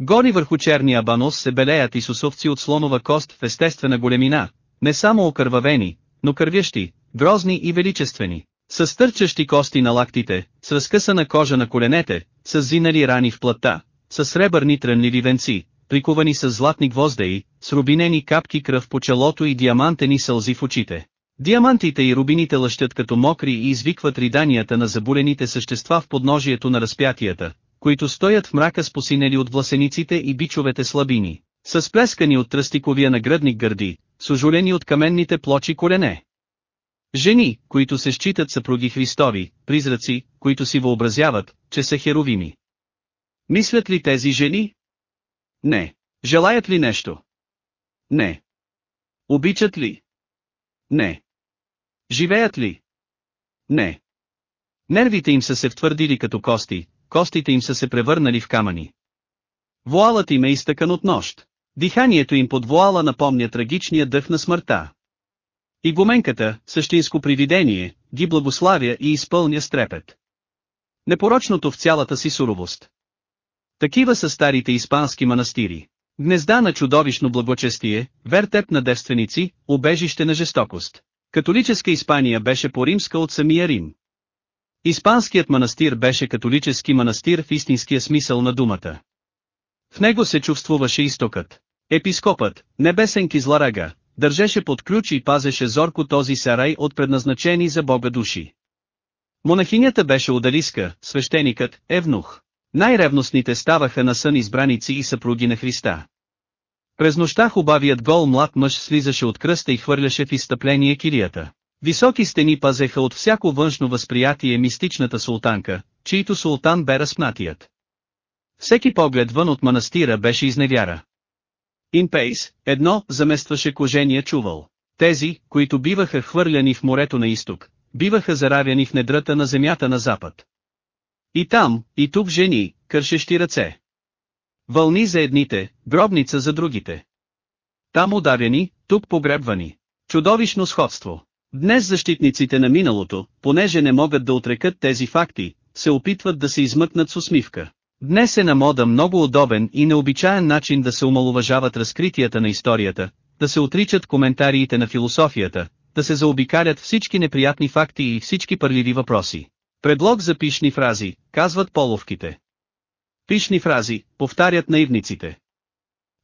Гори върху черния банос се белеят и сусовци от слонова кост в естествена големина, не само окървавени, но кървящи, грозни и величествени, с стърчащи кости на лактите, с разкъсана кожа на коленете, с зинали рани в плътта, с сребърни трънливи венци, прикувани с златни гвоздеи, с рубинени капки кръв по челото и диамантени сълзи в очите. Диамантите и рубините лъщат като мокри и извикват риданията на забулените същества в подножието на разпятията, които стоят в мрака с посинели от власениците и бичовете слабини, с плескани от тръстиковия нагръдник гърди, с ожулени от каменните плочи колене. Жени, които се считат съпруги Христови, призраци, които си въобразяват, че са херовими. Мислят ли тези жени? Не. Желаят ли нещо? Не. Обичат ли? Не. Живеят ли? Не. Нервите им са се втвърдили като кости, костите им са се превърнали в камъни. Вуалът им е изтъкан от нощ. Диханието им под вуала напомня трагичния дъх на смъртта. И същинско привидение, ги благославя и изпълня с трепет. Непорочното в цялата си суровост. Такива са старите испански манастири. Гнезда на чудовищно благочестие, вертеп на девственици, убежище на жестокост. Католическа Испания беше по-римска от самия Рим. Испанският манастир беше католически манастир в истинския смисъл на думата. В него се чувствуваше изтокът. Епископът, небесен кизларага, държеше под ключ и пазеше зорко този сарай от предназначени за Бога души. Монахинята беше удалиска, свещеникът, евнух. Най-ревностните ставаха на сън избраници и съпруги на Христа. През нощта хубавият гол млад мъж слизаше от кръста и хвърляше в изтъпление кирията. Високи стени пазеха от всяко външно възприятие мистичната султанка, чийто султан бе разпнатият. Всеки поглед вън от манастира беше изневяра. Инпейс, едно, заместваше кожения чувал. Тези, които биваха хвърляни в морето на изток, биваха заравяни в недрата на земята на запад. И там, и тук жени, кършещи ръце. Вълни за едните, гробница за другите. Там ударени, тук погребвани. Чудовищно сходство. Днес защитниците на миналото, понеже не могат да отрекат тези факти, се опитват да се измъкнат с усмивка. Днес е на мода много удобен и необичаен начин да се омалуважават разкритията на историята, да се отричат коментариите на философията, да се заобикалят всички неприятни факти и всички пърливи въпроси. Предлог за пишни фрази, казват половките. Пишни фрази, повтарят наивниците.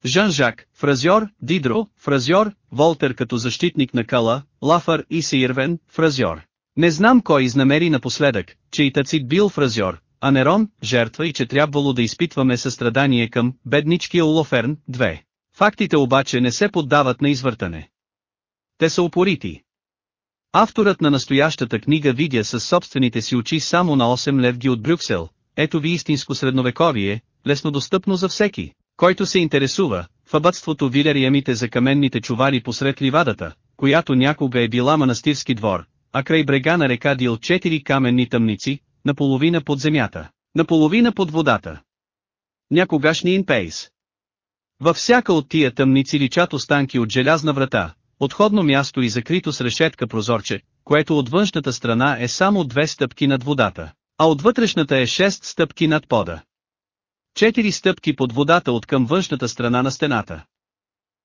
Жан-Жак, фразьор, Дидро, фразьор, Волтер като защитник на Кала, Лафър и Сейрвен, фразьор. Не знам кой изнамери напоследък, че и Тацит бил фразьор, а Нерон, жертва и че трябвало да изпитваме състрадание към бедничкия Олоферн, 2. Фактите обаче не се поддават на извъртане. Те са упорити. Авторът на настоящата книга видя със собствените си очи само на 8 левги от Брюксел, ето ви истинско средновековие, лесно достъпно за всеки, който се интересува, в абътството Вилериемите за каменните чували посред ливадата, която някога е била манастирски двор, а край брега на река Дил четири каменни тъмници, наполовина под земята, наполовина под водата. Някогашни инпейс. Във всяка от тия тъмници личат останки от желязна врата, отходно място и закрито с решетка прозорче, което от външната страна е само две стъпки над водата, а от вътрешната е 6 стъпки над пода. Четири стъпки под водата от към външната страна на стената.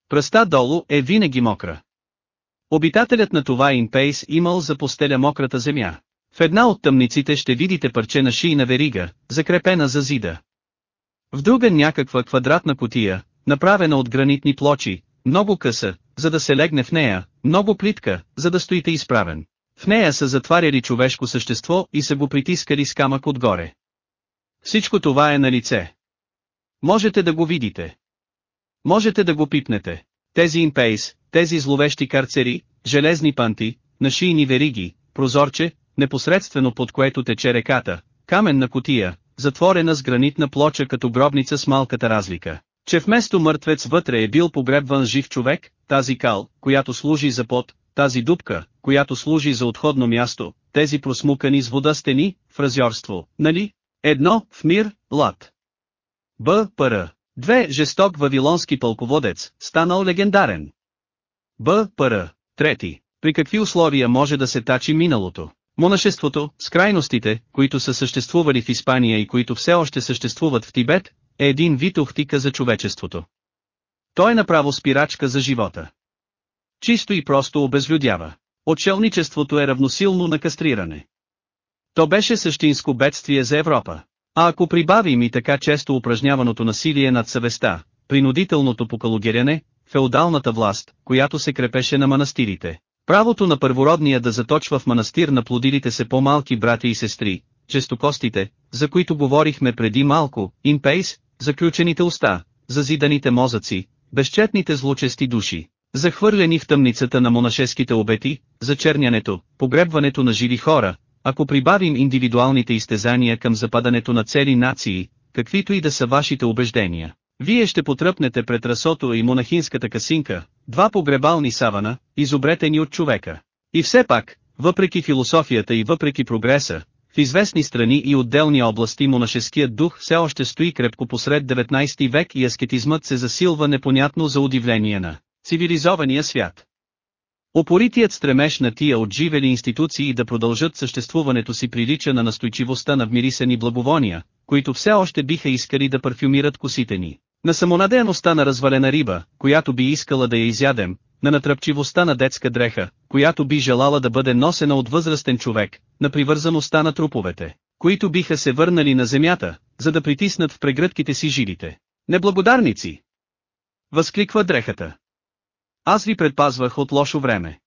Пръста долу е винаги мокра. Обитателят на това инпейс имал за постеля мократа земя. В една от тъмниците ще видите парче на шийна верига, закрепена за зида. В друга някаква квадратна котия, направена от гранитни плочи, много къса, за да се легне в нея, много плитка, за да стоите изправен. В нея са затваряли човешко същество и са го притискали с камък отгоре. Всичко това е на лице. Можете да го видите. Можете да го пипнете. Тези импейс, тези зловещи карцери, железни панти, нашийни вериги, прозорче, непосредствено под което тече реката, каменна котия, затворена с гранитна плоча като гробница с малката разлика, че вместо мъртвец вътре е бил погребван жив човек, тази кал, която служи за пот, тази дупка, която служи за отходно място, тези просмукани с вода стени, фразьорство, нали? Едно, в мир, лад. Б. Пр. Две, жесток вавилонски пълководец, станал легендарен. Б. Пр. Трети, при какви условия може да се тачи миналото? Монашеството, с крайностите, които са съществували в Испания и които все още съществуват в Тибет, е един вид охтика за човечеството. Той е направо спирачка за живота. Чисто и просто обезлюдява. Отшелничеството е равносилно на кастриране. То беше същинско бедствие за Европа. А ако прибавим и така често упражняваното насилие над съвестта, принудителното покалогеряне, феодалната власт, която се крепеше на манастирите, правото на първородния да заточва в манастир на плодилите се по-малки брати и сестри, честокостите, за които говорихме преди малко, импейс, заключените уста, зазиданите мозъци, безчетните злочести души, захвърлени в тъмницата на монашеските обети, зачернянето, погребването на живи хора, ако прибавим индивидуалните изтезания към западането на цели нации, каквито и да са вашите убеждения, вие ще потръпнете пред расото и монахинската касинка, два погребални савана, изобретени от човека. И все пак, въпреки философията и въпреки прогреса, в известни страни и отделни области монашеският дух все още стои крепко посред 19 век и аскетизмът се засилва непонятно за удивление на цивилизования свят. Опоритият стремеж на тия отживели институции да продължат съществуването си прилича на настойчивостта на вмирисани благовония, които все още биха искали да парфюмират косите ни. На самонадеяността на развалена риба, която би искала да я изядем, на натръпчивостта на детска дреха, която би желала да бъде носена от възрастен човек, на привързаността на труповете, които биха се върнали на земята, за да притиснат в прегръдките си жилите. Неблагодарници! Възкликва дрехата. Аз ви предпазвах от лошо време.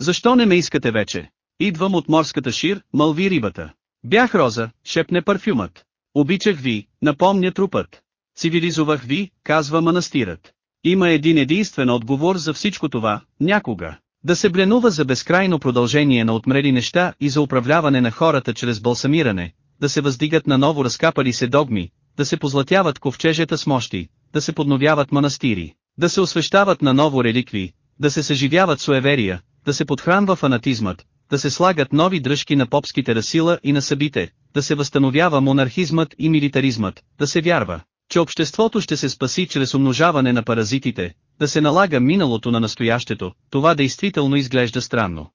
Защо не ме искате вече? Идвам от морската шир, мълви рибата. Бях роза, шепне парфюмът. Обичах ви, напомня трупът. Цивилизувах ви, казва манастирът. Има един единствен отговор за всичко това, някога. Да се бленува за безкрайно продължение на отмрели неща и за управляване на хората чрез балсамиране, да се въздигат на ново разкапали се догми, да се позлатяват ковчежета с мощи, да се подновяват манастири, да се освещават на ново реликви, да се съживяват суеверия, да се подхранва фанатизмът, да се слагат нови дръжки на попските расила и на събите, да се възстановява монархизмът и милитаризмът, да се вярва, че обществото ще се спаси чрез умножаване на паразитите, да се налага миналото на настоящето, това действително изглежда странно.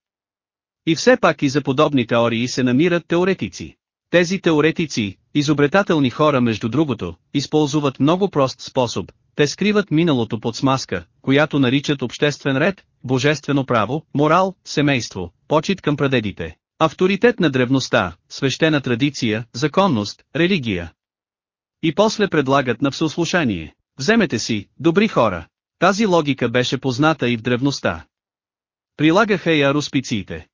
И все пак и за подобни теории се намират теоретици. Тези теоретици, изобретателни хора между другото, използват много прост способ, те скриват миналото под смаска, която наричат обществен ред, божествено право, морал, семейство, почет към прадедите, авторитет на древността, свещена традиция, законност, религия. И после предлагат на всеослушание. Вземете си, добри хора. Тази логика беше позната и в древността. Прилагаха я руспициите.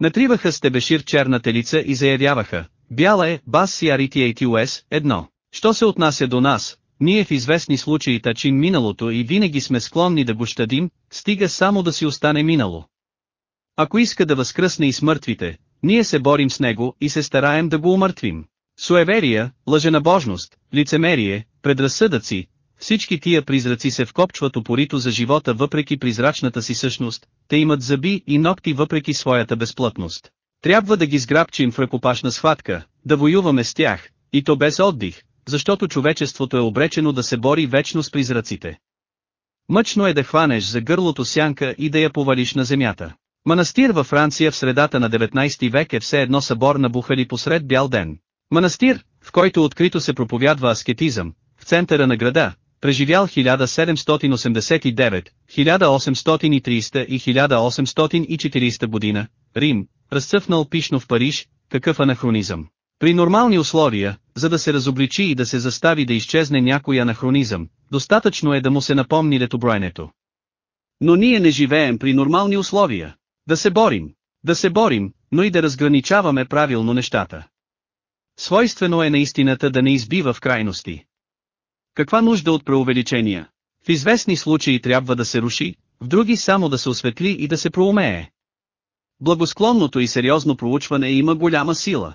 Натриваха с тебешир черната лица и заявяваха, бяла е, бас CRTATUS, едно. Що се отнася до нас, ние в известни случаи тачим миналото и винаги сме склонни да го щадим, стига само да си остане минало. Ако иска да възкръсне и смъртвите, ние се борим с него и се стараем да го умъртвим. Суеверия, лъженабожност, лицемерие, предразсъдъци, всички тия призраци се вкопчват упорито за живота въпреки призрачната си същност, те имат зъби и ногти въпреки своята безплътност. Трябва да ги сграбчим в ръкопашна схватка, да воюваме с тях, и то без отдих, защото човечеството е обречено да се бори вечно с призраците. Мъчно е да хванеш за гърлото сянка и да я повалиш на земята. Манастир във Франция в средата на 19 век е все едно събор на бухали посред бял ден. Манастир, в който открито се проповядва аскетизъм, в центъра на града, преживял 1789, 1830 и 1840 година, Рим, разцъфнал пишно в Париж, какъв анахронизъм. При нормални условия, за да се разобличи и да се застави да изчезне някой анахронизъм, достатъчно е да му се напомни летобройнето. Но ние не живеем при нормални условия. Да се борим, да се борим, но и да разграничаваме правилно нещата. Свойствено е на истината да не избива в крайности. Каква нужда от преувеличения? В известни случаи трябва да се руши, в други само да се осветли и да се проумее. Благосклонното и сериозно проучване има голяма сила.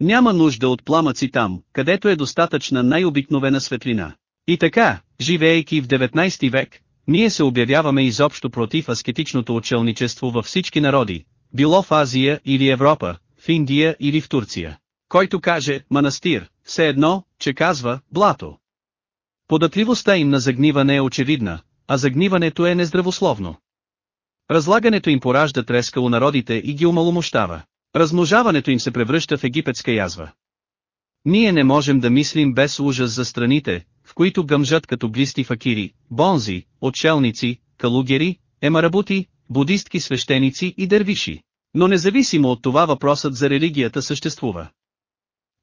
Няма нужда от пламъци там, където е достатъчна най-обикновена светлина. И така, живеейки в 19 век, ние се обявяваме изобщо против аскетичното учелничество във всички народи, било в Азия или Европа, в Индия или в Турция. Който каже «манастир», все едно, че казва «блато». Податливостта им на загниване е очевидна, а загниването е нездравословно. Разлагането им поражда треска у народите и ги умаломощава. Размножаването им се превръща в египетска язва. Ние не можем да мислим без ужас за страните, в които гъмжат като блисти факири, бонзи, отшелници, калугери, емарабути, будистки свещеници и дервиши. Но независимо от това въпросът за религията съществува.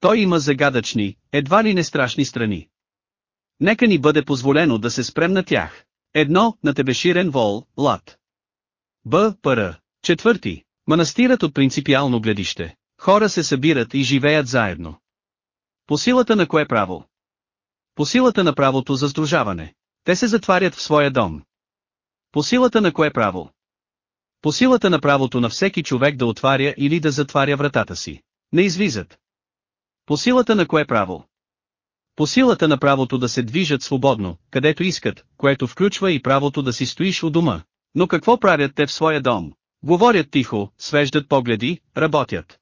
Той има загадъчни, едва ли не страшни страни. Нека ни бъде позволено да се спрем на тях. Едно, на Тебеширен вол, лад. Б. Пр. Четвърти. Манастирът от принципиално гледище. Хора се събират и живеят заедно. По силата на кое право? По силата на правото за сдружаване. Те се затварят в своя дом. По силата на кое право? По силата на правото на всеки човек да отваря или да затваря вратата си. Не излизат. По силата на кое право? По силата на правото да се движат свободно, където искат, което включва и правото да си стоиш у дома. Но какво правят те в своя дом? Говорят тихо, свеждат погледи, работят.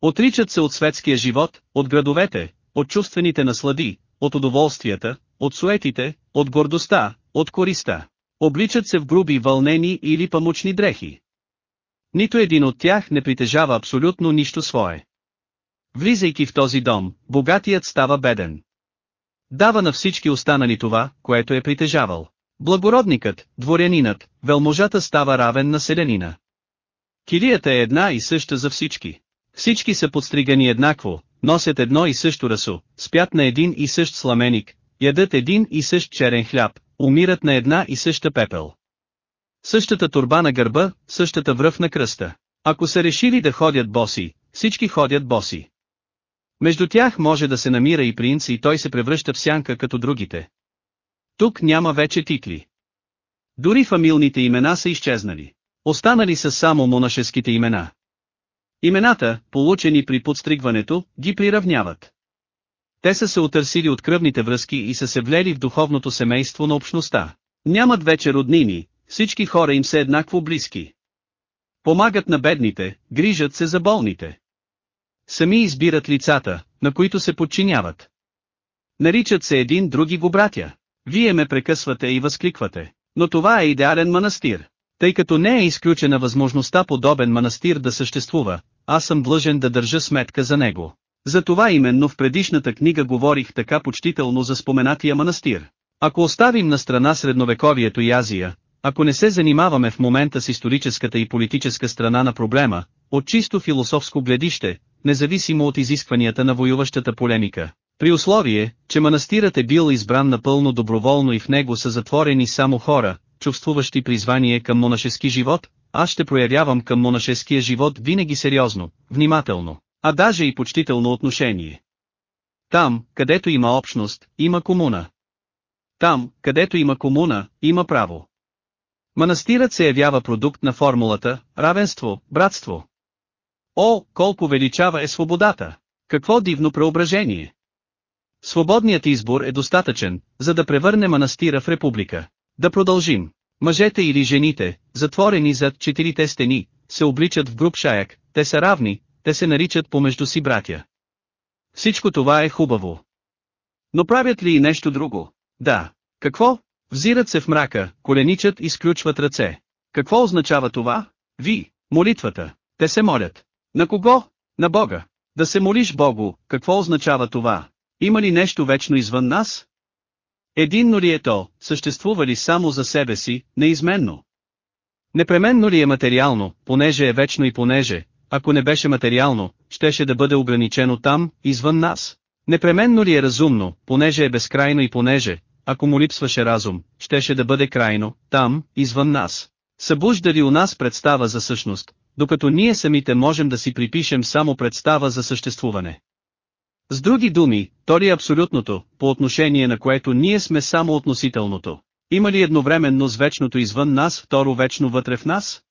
Отричат се от светския живот, от градовете, от чувствените наслади, от удоволствията, от суетите, от гордостта, от користа. Обличат се в груби вълнени или памучни дрехи. Нито един от тях не притежава абсолютно нищо свое. Влизайки в този дом, богатият става беден. Дава на всички останали това, което е притежавал. Благородникът, дворянинът, велможата става равен на селянина. Килията е една и съща за всички. Всички са подстригани еднакво, носят едно и също расо, спят на един и същ сламеник, ядат един и същ черен хляб, умират на една и съща пепел. Същата турба на гърба, същата връв на кръста. Ако са решили да ходят боси, всички ходят боси. Между тях може да се намира и принц и той се превръща в сянка като другите. Тук няма вече титли. Дори фамилните имена са изчезнали. Останали са само монашеските имена. Имената, получени при подстригването, ги приравняват. Те са се отърсили от кръвните връзки и са се влели в духовното семейство на общността. Нямат вече роднини, всички хора им са еднакво близки. Помагат на бедните, грижат се за болните. Сами избират лицата, на които се подчиняват. Наричат се един други го братя. Вие ме прекъсвате и възкликвате. Но това е идеален манастир. Тъй като не е изключена възможността подобен манастир да съществува, аз съм длъжен да държа сметка за него. Затова именно в предишната книга говорих така почтително за споменатия манастир. Ако оставим на страна средновековието и Азия, ако не се занимаваме в момента с историческата и политическа страна на проблема, от чисто философско гледище, независимо от изискванията на воюващата полемика, при условие, че манастирът е бил избран напълно доброволно и в него са затворени само хора, чувствуващи призвание към монашески живот, аз ще проявявам към монашеския живот винаги сериозно, внимателно, а даже и почтително отношение. Там, където има общност, има комуна. Там, където има комуна, има право. Манастирът се явява продукт на формулата «равенство, братство». О, колко величава е свободата! Какво дивно преображение! Свободният избор е достатъчен, за да превърне манастира в република. Да продължим. Мъжете или жените, затворени зад четирите стени, се обличат в груп шаяк, те са равни, те се наричат помежду си братя. Всичко това е хубаво. Но правят ли и нещо друго? Да. Какво? Взират се в мрака, коленичат и сключват ръце. Какво означава това? Ви, молитвата. Те се молят. На кого? На Бога. Да се молиш Богу, какво означава това? Има ли нещо вечно извън нас? Единно ли е то, съществува ли само за себе си, неизменно? Непременно ли е материално, понеже е вечно и понеже, ако не беше материално, щеше да бъде ограничено там, извън нас? Непременно ли е разумно, понеже е безкрайно и понеже, ако му липсваше разум, щеше да бъде крайно, там, извън нас? Събужда ли у нас представа за същност, докато ние самите можем да си припишем само представа за съществуване? С други думи, то ли е абсолютното, по отношение на което ние сме само относителното? Има ли едновременно с вечното извън нас, второ вечно вътре в нас?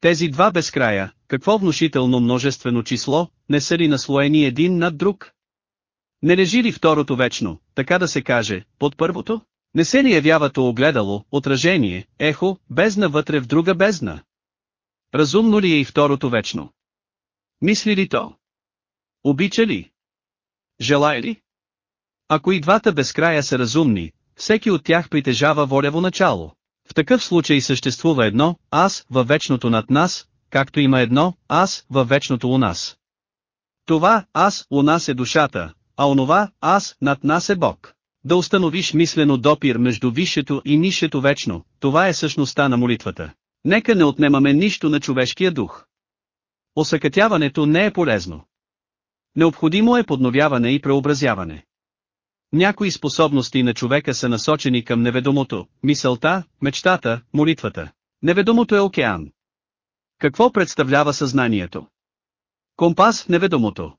Тези два безкрая, какво внушително множествено число, не са ли наслоени един над друг? Не лежи ли второто вечно, така да се каже, под първото? Не се ли явява то огледало, отражение, ехо, бездна вътре в друга бездна? Разумно ли е и второто вечно? Мисли ли то? Обича ли? Желая ли? Ако и двата безкрая са разумни, всеки от тях притежава волево начало. В такъв случай съществува едно «аз» във вечното над нас, както има едно «аз» във вечното у нас. Това «аз» у нас е душата, а онова «аз» над нас е Бог. Да установиш мислено допир между висшето и нишето вечно, това е същността на молитвата. Нека не отнемаме нищо на човешкия дух. Осъкътяването не е полезно. Необходимо е подновяване и преобразяване. Някои способности на човека са насочени към неведомото, мисълта, мечтата, молитвата. Неведомото е океан. Какво представлява съзнанието? Компас в неведомото.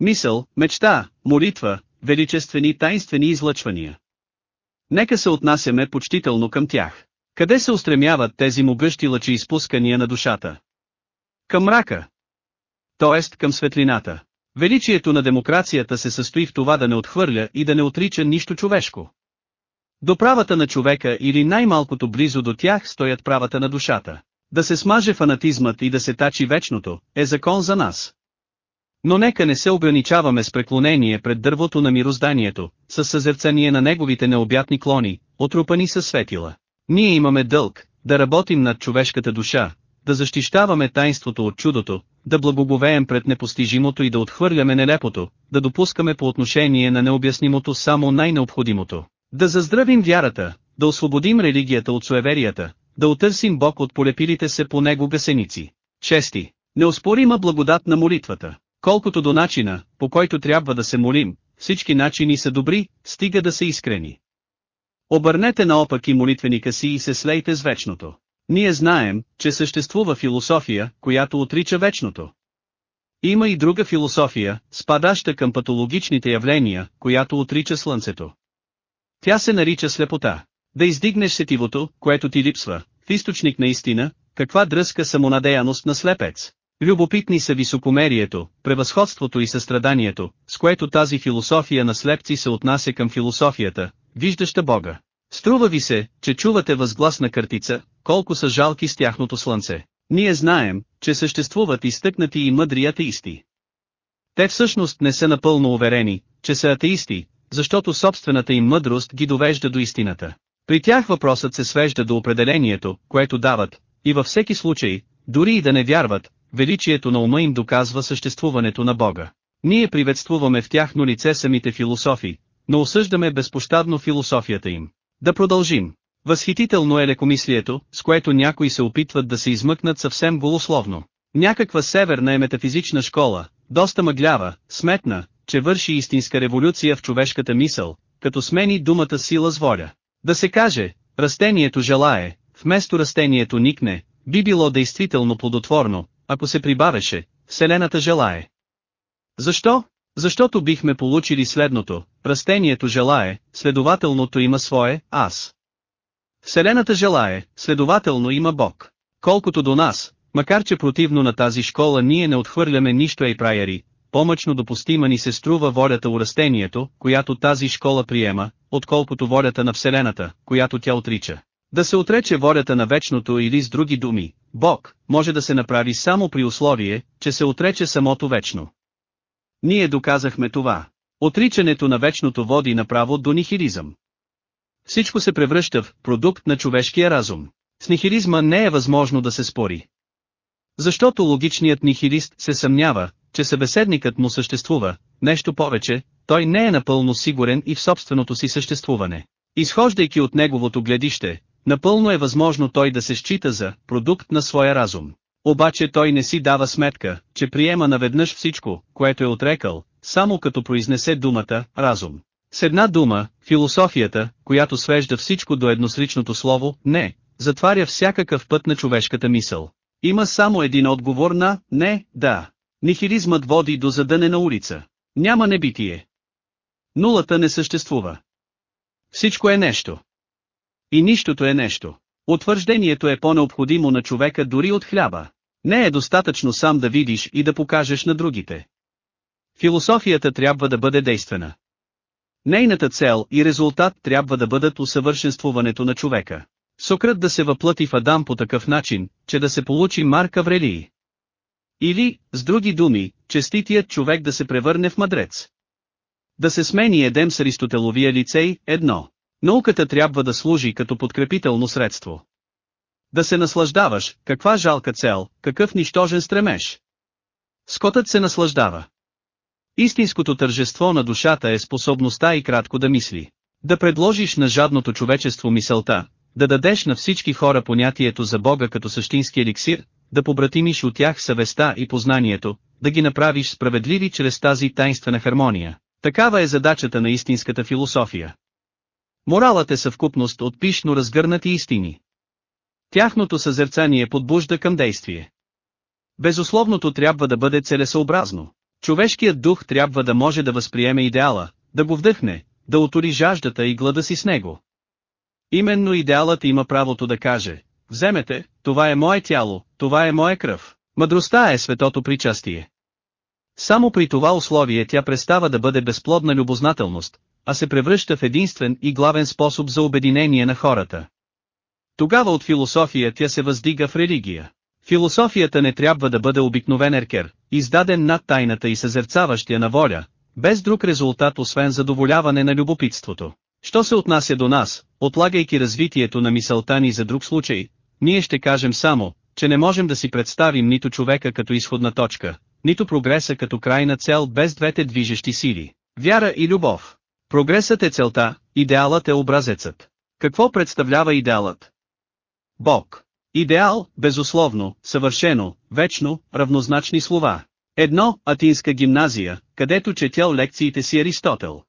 Мисъл, мечта, молитва, величествени тайнствени излъчвания. Нека се отнасяме почтително към тях. Къде се устремяват тези могъщи лъчи изпускания на душата? Към мрака. Тоест към светлината. Величието на демокрацията се състои в това да не отхвърля и да не отрича нищо човешко. До правата на човека или най-малкото близо до тях стоят правата на душата. Да се смаже фанатизмът и да се тачи вечното, е закон за нас. Но нека не се ограничаваме с преклонение пред дървото на мирозданието, с съзерцание на неговите необятни клони, отрупани със светила. Ние имаме дълг, да работим над човешката душа, да защищаваме тайнството от чудото, да благоговеем пред непостижимото и да отхвърляме нелепото, да допускаме по отношение на необяснимото само най-необходимото. Да заздравим вярата, да освободим религията от суеверията, да отърсим Бог от полепилите се по него бесеници. Чести, неоспорима благодат на молитвата. Колкото до начина, по който трябва да се молим, всички начини са добри, стига да са искрени. Обърнете наопак и молитвеника си и се слейте с вечното. Ние знаем, че съществува философия, която отрича вечното. Има и друга философия, спадаща към патологичните явления, която отрича слънцето. Тя се нарича слепота. Да издигнеш сетивото, което ти липсва, в източник на истина, каква дръзка самонадеяност на слепец. Любопитни са високомерието, превъзходството и състраданието, с което тази философия на слепци се отнася към философията, виждаща Бога. Струва ви се, че чувате възгласна картица, колко са жалки с тяхното слънце. Ние знаем, че съществуват изтъкнати и мъдри атеисти. Те всъщност не са напълно уверени, че са атеисти, защото собствената им мъдрост ги довежда до истината. При тях въпросът се свежда до определението, което дават, и във всеки случай, дори и да не вярват, величието на ума им доказва съществуването на Бога. Ние приветствуваме в тяхно лице самите философи, но осъждаме безпощадно философията им. Да продължим. Възхитително е лекомислието, с което някои се опитват да се измъкнат съвсем голословно. Някаква северна е метафизична школа, доста мъглява, сметна, че върши истинска революция в човешката мисъл, като смени думата сила с воля. Да се каже, растението желае, вместо растението никне, би било действително плодотворно, ако се прибавеше, Вселената желае. Защо? Защото бихме получили следното, растението желае, следователното има свое, аз. Вселената желае, следователно има Бог. Колкото до нас, макар че противно на тази школа ние не отхвърляме нищо ей праяри, помъчно допустима ни се струва волята у растението, която тази школа приема, отколкото волята на Вселената, която тя отрича. Да се отрече волята на вечното или с други думи, Бог, може да се направи само при условие, че се отрече самото вечно. Ние доказахме това. Отричането на вечното води направо до нихилизъм. Всичко се превръща в продукт на човешкия разум. С нихилизма не е възможно да се спори. Защото логичният нихилист се съмнява, че събеседникът му съществува, нещо повече, той не е напълно сигурен и в собственото си съществуване. Изхождайки от неговото гледище, напълно е възможно той да се счита за продукт на своя разум. Обаче той не си дава сметка, че приема наведнъж всичко, което е отрекал, само като произнесе думата «разум». С една дума, философията, която свежда всичко до едносличното слово «не», затваря всякакъв път на човешката мисъл. Има само един отговор на «не», «да». Нихилизмът води до задънена улица. Няма небитие. Нулата не съществува. Всичко е нещо. И нищото е нещо. Утвърждението е по-необходимо на човека дори от хляба. Не е достатъчно сам да видиш и да покажеш на другите. Философията трябва да бъде действена. Нейната цел и резултат трябва да бъдат усъвършенствуването на човека. Сократ да се въплъти в Адам по такъв начин, че да се получи Марк Аврелии. Или, с други думи, честитият човек да се превърне в мъдрец. Да се смени Едем с Аристотеловия лицей, едно. Науката трябва да служи като подкрепително средство. Да се наслаждаваш, каква жалка цел, какъв нищожен стремеж. Скотът се наслаждава. Истинското тържество на душата е способността и кратко да мисли. Да предложиш на жадното човечество мисълта, да дадеш на всички хора понятието за Бога като същински еликсир, да побратимиш от тях съвестта и познанието, да ги направиш справедливи чрез тази тайнствена хармония. Такава е задачата на истинската философия. Моралът е съвкупност от пишно разгърнати истини. Тяхното съзерцание подбужда към действие. Безусловното трябва да бъде целесообразно. Човешкият дух трябва да може да възприеме идеала, да го вдъхне, да отори жаждата и глада си с него. Именно идеалът има правото да каже, вземете, това е мое тяло, това е моя кръв. Мъдростта е светото причастие. Само при това условие тя престава да бъде безплодна любознателност, а се превръща в единствен и главен способ за обединение на хората. Тогава от философия тя се въздига в религия. Философията не трябва да бъде обикновен еркер, издаден над тайната и съзерцаващия на воля, без друг резултат освен задоволяване на любопитството. Що се отнася до нас, отлагайки развитието на мисълта ни за друг случай, ние ще кажем само, че не можем да си представим нито човека като изходна точка, нито прогреса като крайна цел без двете движещи сили – вяра и любов. Прогресът е целта, идеалът е образецът. Какво представлява идеалът? Бог. Идеал, безусловно, съвършено, вечно, равнозначни слова. Едно, Атинска гимназия, където четял лекциите си Аристотел.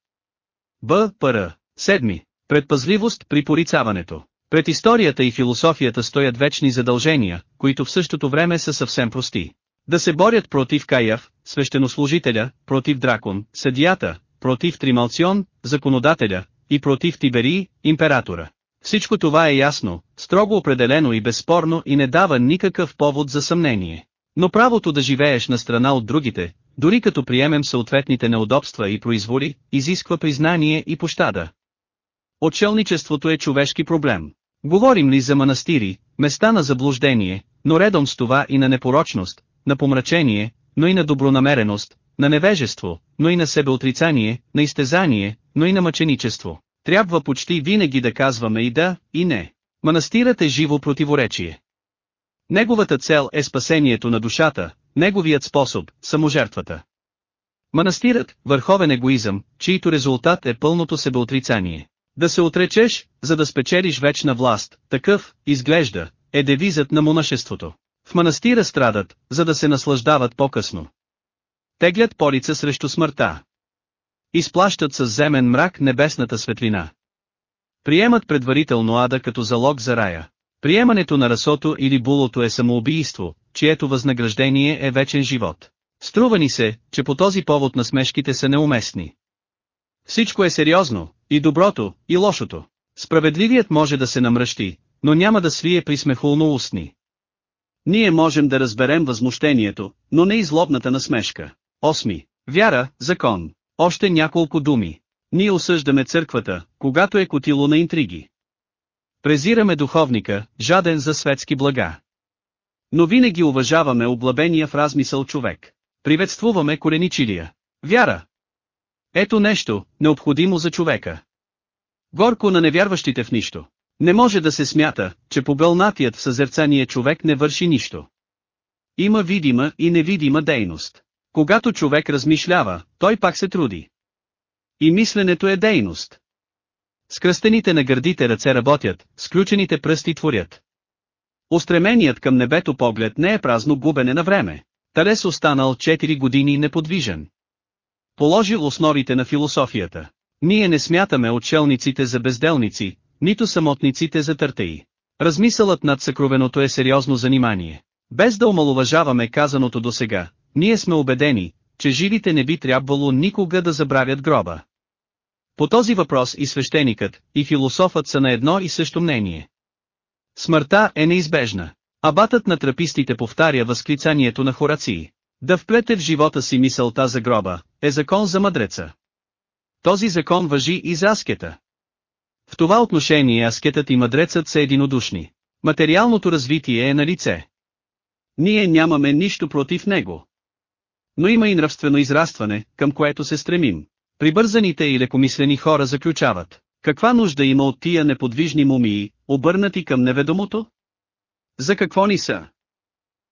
Б. Р. Седми. Предпазливост при порицаването. Пред историята и философията стоят вечни задължения, които в същото време са съвсем прости. Да се борят против Каяв, свещенослужителя, против Дракон, съдията, против Трималцион, законодателя, и против Тиберий, императора. Всичко това е ясно, строго определено и безспорно и не дава никакъв повод за съмнение. Но правото да живееш на страна от другите, дори като приемем съответните неудобства и произволи, изисква признание и пощада. Отшелничеството е човешки проблем. Говорим ли за манастири, места на заблуждение, но редом с това и на непорочност, на помрачение, но и на добронамереност, на невежество, но и на себеотрицание, на изтезание, но и на мъченичество. Трябва почти винаги да казваме и да, и не. Манастирът е живо противоречие. Неговата цел е спасението на душата, неговият способ – саможертвата. Манастирът – върховен егоизъм, чийто резултат е пълното себеотрицание. Да се отречеш, за да спечелиш вечна власт, такъв, изглежда, е девизът на монашеството. В манастира страдат, за да се наслаждават по-късно. Теглят полица срещу смъртта. Изплащат с земен мрак небесната светлина. Приемат предварително ада като залог за рая. Приемането на расото или булото е самоубийство, чието възнаграждение е вечен живот. Струва ни се, че по този повод насмешките са неуместни. Всичко е сериозно, и доброто, и лошото. Справедливият може да се намръщи, но няма да свие при смехулно устни. Ние можем да разберем възмущението, но не и злобната насмешка. Осми. Вяра, закон. Още няколко думи. Ние осъждаме църквата, когато е котило на интриги. Презираме духовника, жаден за светски блага. Но винаги уважаваме облабения в размисъл човек. Приветствуваме кореничилия. Вяра. Ето нещо, необходимо за човека. Горко на невярващите в нищо. Не може да се смята, че побълнатият в съзерцание човек не върши нищо. Има видима и невидима дейност. Когато човек размишлява, той пак се труди. И мисленето е дейност. Скръстените на гърдите ръце работят, сключените пръсти творят. Устременият към небето поглед не е празно губене на време. Талес останал 4 години неподвижен. Положил основите на философията. Ние не смятаме отшелниците за безделници, нито самотниците за търтеи. Размисълът над съкровеното е сериозно занимание. Без да омалуважаваме казаното до сега, ние сме убедени, че живите не би трябвало никога да забравят гроба. По този въпрос и свещеникът, и философът са на едно и също мнение. Смъртта е неизбежна. Абатът на трапистите повтаря възклицанието на Хорации. Да вплете в живота си мисълта за гроба, е закон за мъдреца. Този закон въжи и за аскета. В това отношение аскетът и мъдрецът са единодушни. Материалното развитие е на лице. Ние нямаме нищо против него. Но има и нравствено израстване, към което се стремим. Прибързаните и лекомислени хора заключават. Каква нужда има от тия неподвижни мумии, обърнати към неведомото? За какво ни са?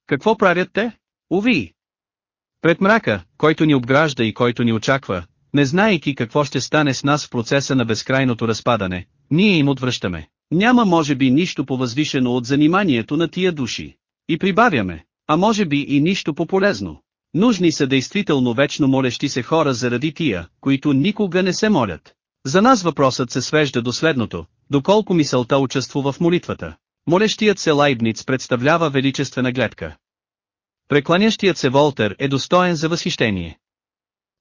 Какво правят те? Уви! Пред мрака, който ни обгражда и който ни очаква, не знаейки какво ще стане с нас в процеса на безкрайното разпадане, ние им отвръщаме. Няма може би нищо повъзвишено от заниманието на тия души. И прибавяме, а може би и нищо по-полезно. Нужни са действително вечно молещи се хора заради тия, които никога не се молят. За нас въпросът се свежда до следното, доколко мисълта участвува в молитвата. Молещият се Лайбниц представлява величествена гледка. Прекланящият се Волтер е достоен за възхищение.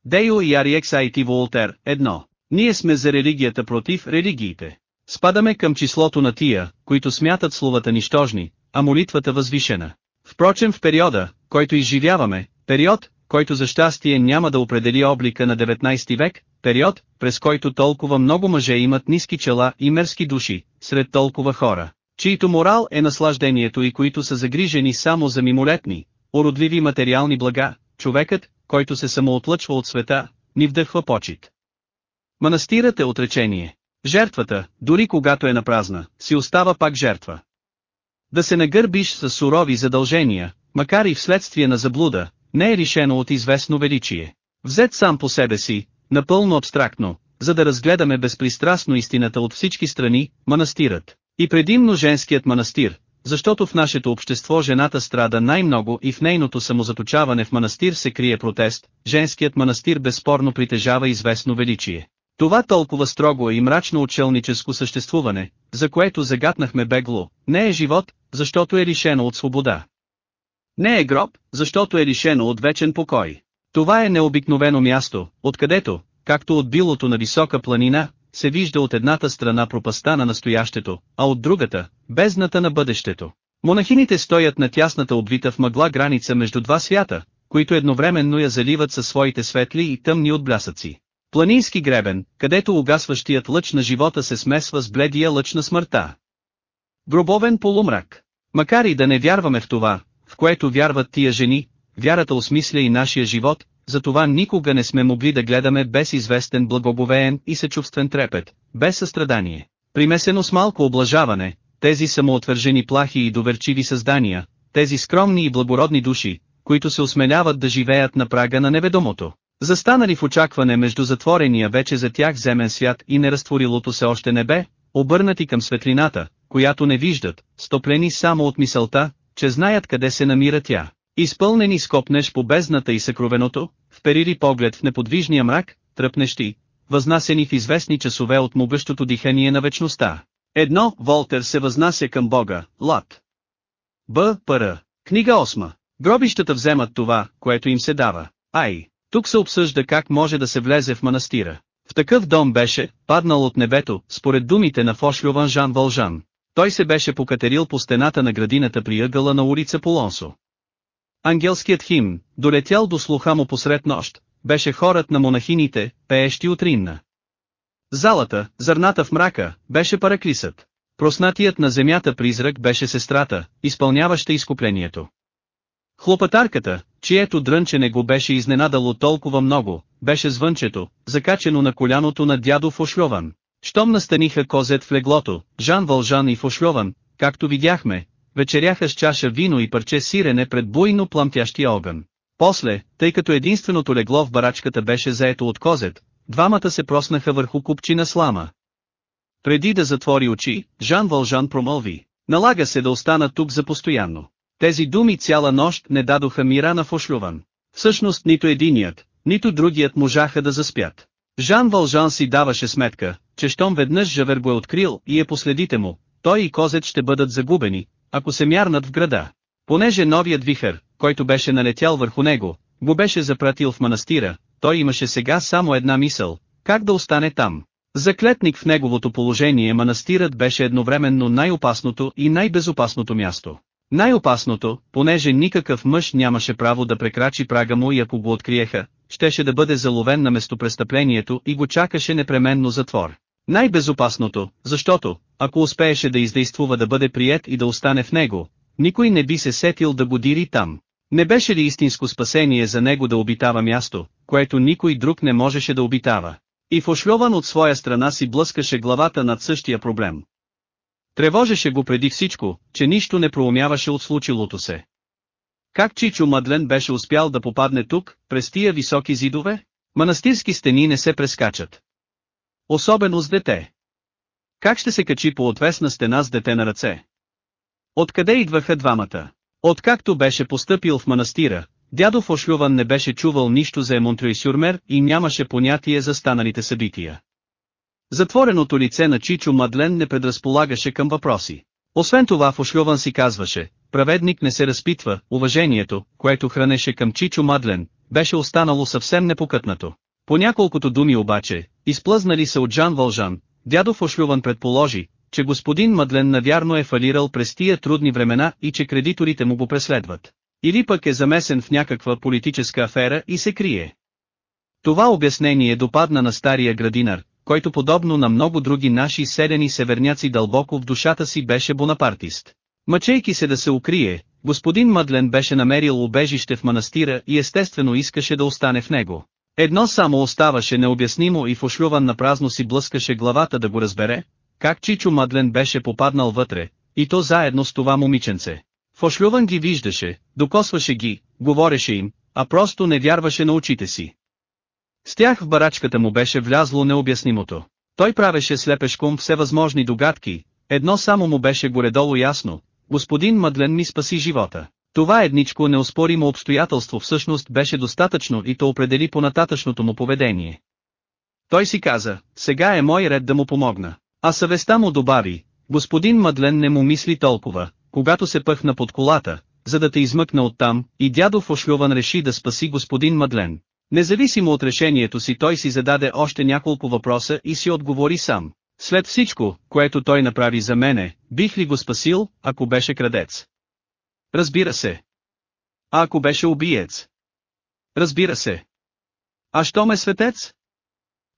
Дейо и Ариексайти Волтер, едно. Ние сме за религията против религиите. Спадаме към числото на тия, които смятат словата нищожни, а молитвата възвишена. Впрочем в периода, който изживяваме, период, който за щастие няма да определи облика на 19 век, период, през който толкова много мъже имат ниски чела и мерски души, сред толкова хора, чието морал е наслаждението и които са загрижени само за мимолетни, уродливи материални блага, човекът, който се самоотлъчва от света, ни вдъхва почет. Манастирът е отречение. Жертвата, дори когато е напразна, си остава пак жертва. Да се нагърбиш с сурови задължения, макар и вследствие на заблуда, не е решено от известно величие. Взет сам по себе си, напълно абстрактно, за да разгледаме безпристрастно истината от всички страни, манастирът, и предимно женският манастир, защото в нашето общество жената страда най-много и в нейното самозаточаване в манастир се крие протест, женският манастир безспорно притежава известно величие. Това толкова строго и мрачно учелническо съществуване, за което загатнахме бегло, не е живот, защото е лишено от свобода. Не е гроб, защото е лишено от вечен покой. Това е необикновено място, откъдето, както от билото на висока планина, се вижда от едната страна пропаста на настоящето, а от другата – бездната на бъдещето. Монахините стоят на тясната обвита в мъгла граница между два свята, които едновременно я заливат със своите светли и тъмни отблясъци. Планински гребен, където угасващият лъч на живота се смесва с бледия лъч на смъртта. Гробовен полумрак. Макар и да не вярваме в това, в което вярват тия жени, вярата осмисля и нашия живот, затова никога не сме могли да гледаме без известен благоговеен и съчувствен трепет, без състрадание. Примесено с малко облажаване, тези самоотвържени плахи и доверчиви създания, тези скромни и благородни души, които се осмеляват да живеят на прага на неведомото. Застанали в очакване между затворения вече за тях земен свят и неразтворилото се още небе, обърнати към светлината, която не виждат, стоплени само от мисълта, че знаят къде се намира тя. Изпълнени скопнеш по бездната и съкровеното, вперили поглед в неподвижния мрак, тръпнещи, възнасени в известни часове от могъщото дихание на вечността. Едно, Волтер се възнася към Бога, Лад. Б. Р. Книга 8. Гробищата вземат това, което им се дава. Ай, тук се обсъжда как може да се влезе в манастира. В такъв дом беше, паднал от небето, според думите на Фошлюван Жан Вължан. Той се беше покатерил по стената на градината при ъгъла на улица Полонсо. Ангелският химн, долетял до слуха му посред нощ, беше хорът на монахините, пеещи от Ринна. Залата, зърната в мрака, беше параклисът. Проснатият на земята призрак беше сестрата, изпълняваща изкуплението. Хлопатарката, чието дрънчене го беше изненадало толкова много, беше звънчето, закачено на коляното на дядо Фошльован. Щом настаниха козет в леглото, Жан Вължан и Фошльован, както видяхме, вечеряха с чаша вино и парче сирене пред буйно пламтящия огън. После, тъй като единственото легло в барачката беше заето от козет, двамата се проснаха върху купчина слама. Преди да затвори очи, Жан Вължан промълви, налага се да остана тук за постоянно. Тези думи цяла нощ не дадоха мира на Фошлюван. Всъщност нито единият, нито другият можаха да заспят. Жан Вължан си даваше сметка, че щом веднъж Жавер го е открил и е последите му, той и козет ще бъдат загубени, ако се мярнат в града. Понеже новият вихър, който беше налетял върху него, го беше запратил в манастира, той имаше сега само една мисъл, как да остане там. Заклетник в неговото положение манастирът беше едновременно най-опасното и най-безопасното място. Най-опасното, понеже никакъв мъж нямаше право да прекрачи прага му и ако го откриеха, щеше да бъде заловен на местопрестъплението и го чакаше непременно затвор. Най-безопасното, защото, ако успееше да издействува да бъде прият и да остане в него, никой не би се сетил да го дири там. Не беше ли истинско спасение за него да обитава място, което никой друг не можеше да обитава? И Фошльован от своя страна си блъскаше главата над същия проблем. Тревожеше го преди всичко, че нищо не проумяваше от случилото се. Как Чичо Мадлен беше успял да попадне тук, през тия високи зидове? Манастирски стени не се прескачат. Особено с дете. Как ще се качи по отвесна стена с дете на ръце? Откъде идваха двамата? Откакто беше постъпил в манастира, дядо Фошлюван не беше чувал нищо за Емонтрюй Сюрмер и нямаше понятие за станалите събития. Затвореното лице на Чичо Мадлен не предразполагаше към въпроси. Освен това Фошлюван си казваше, праведник не се разпитва, уважението, което хранеше към Чичо Мадлен, беше останало съвсем непокътнато. По няколкото думи обаче, изплъзнали се от Жан Вължан, дядо Фошлюван предположи, че господин Мадлен навярно е фалирал през тия трудни времена и че кредиторите му го преследват. Или пък е замесен в някаква политическа афера и се крие. Това обяснение допадна на стария градинар, който подобно на много други наши селени северняци дълбоко в душата си беше бонапартист. Мъчейки се да се укрие, господин Мъдлен беше намерил убежище в манастира и естествено искаше да остане в него. Едно само оставаше необяснимо и Фошлюван на празно си блъскаше главата да го разбере, как Чичо Мадлен беше попаднал вътре, и то заедно с това момиченце. Фошлюван ги виждаше, докосваше ги, говореше им, а просто не вярваше на очите си. С тях в барачката му беше влязло необяснимото. Той правеше слепешком всевъзможни догадки, едно само му беше горедолу ясно, господин Мадлен ми спаси живота. Това едничко неоспоримо обстоятелство всъщност беше достатъчно и то определи по нататъчното му поведение. Той си каза, сега е мой ред да му помогна. А съвестта му добави, господин Мадлен не му мисли толкова, когато се пъхна под колата, за да те измъкна оттам, и дядо Фошлюван реши да спаси господин Мадлен. Независимо от решението си той си зададе още няколко въпроса и си отговори сам. След всичко, което той направи за мене, бих ли го спасил, ако беше крадец? Разбира се. А ако беше убиец? Разбира се. А що ме светец?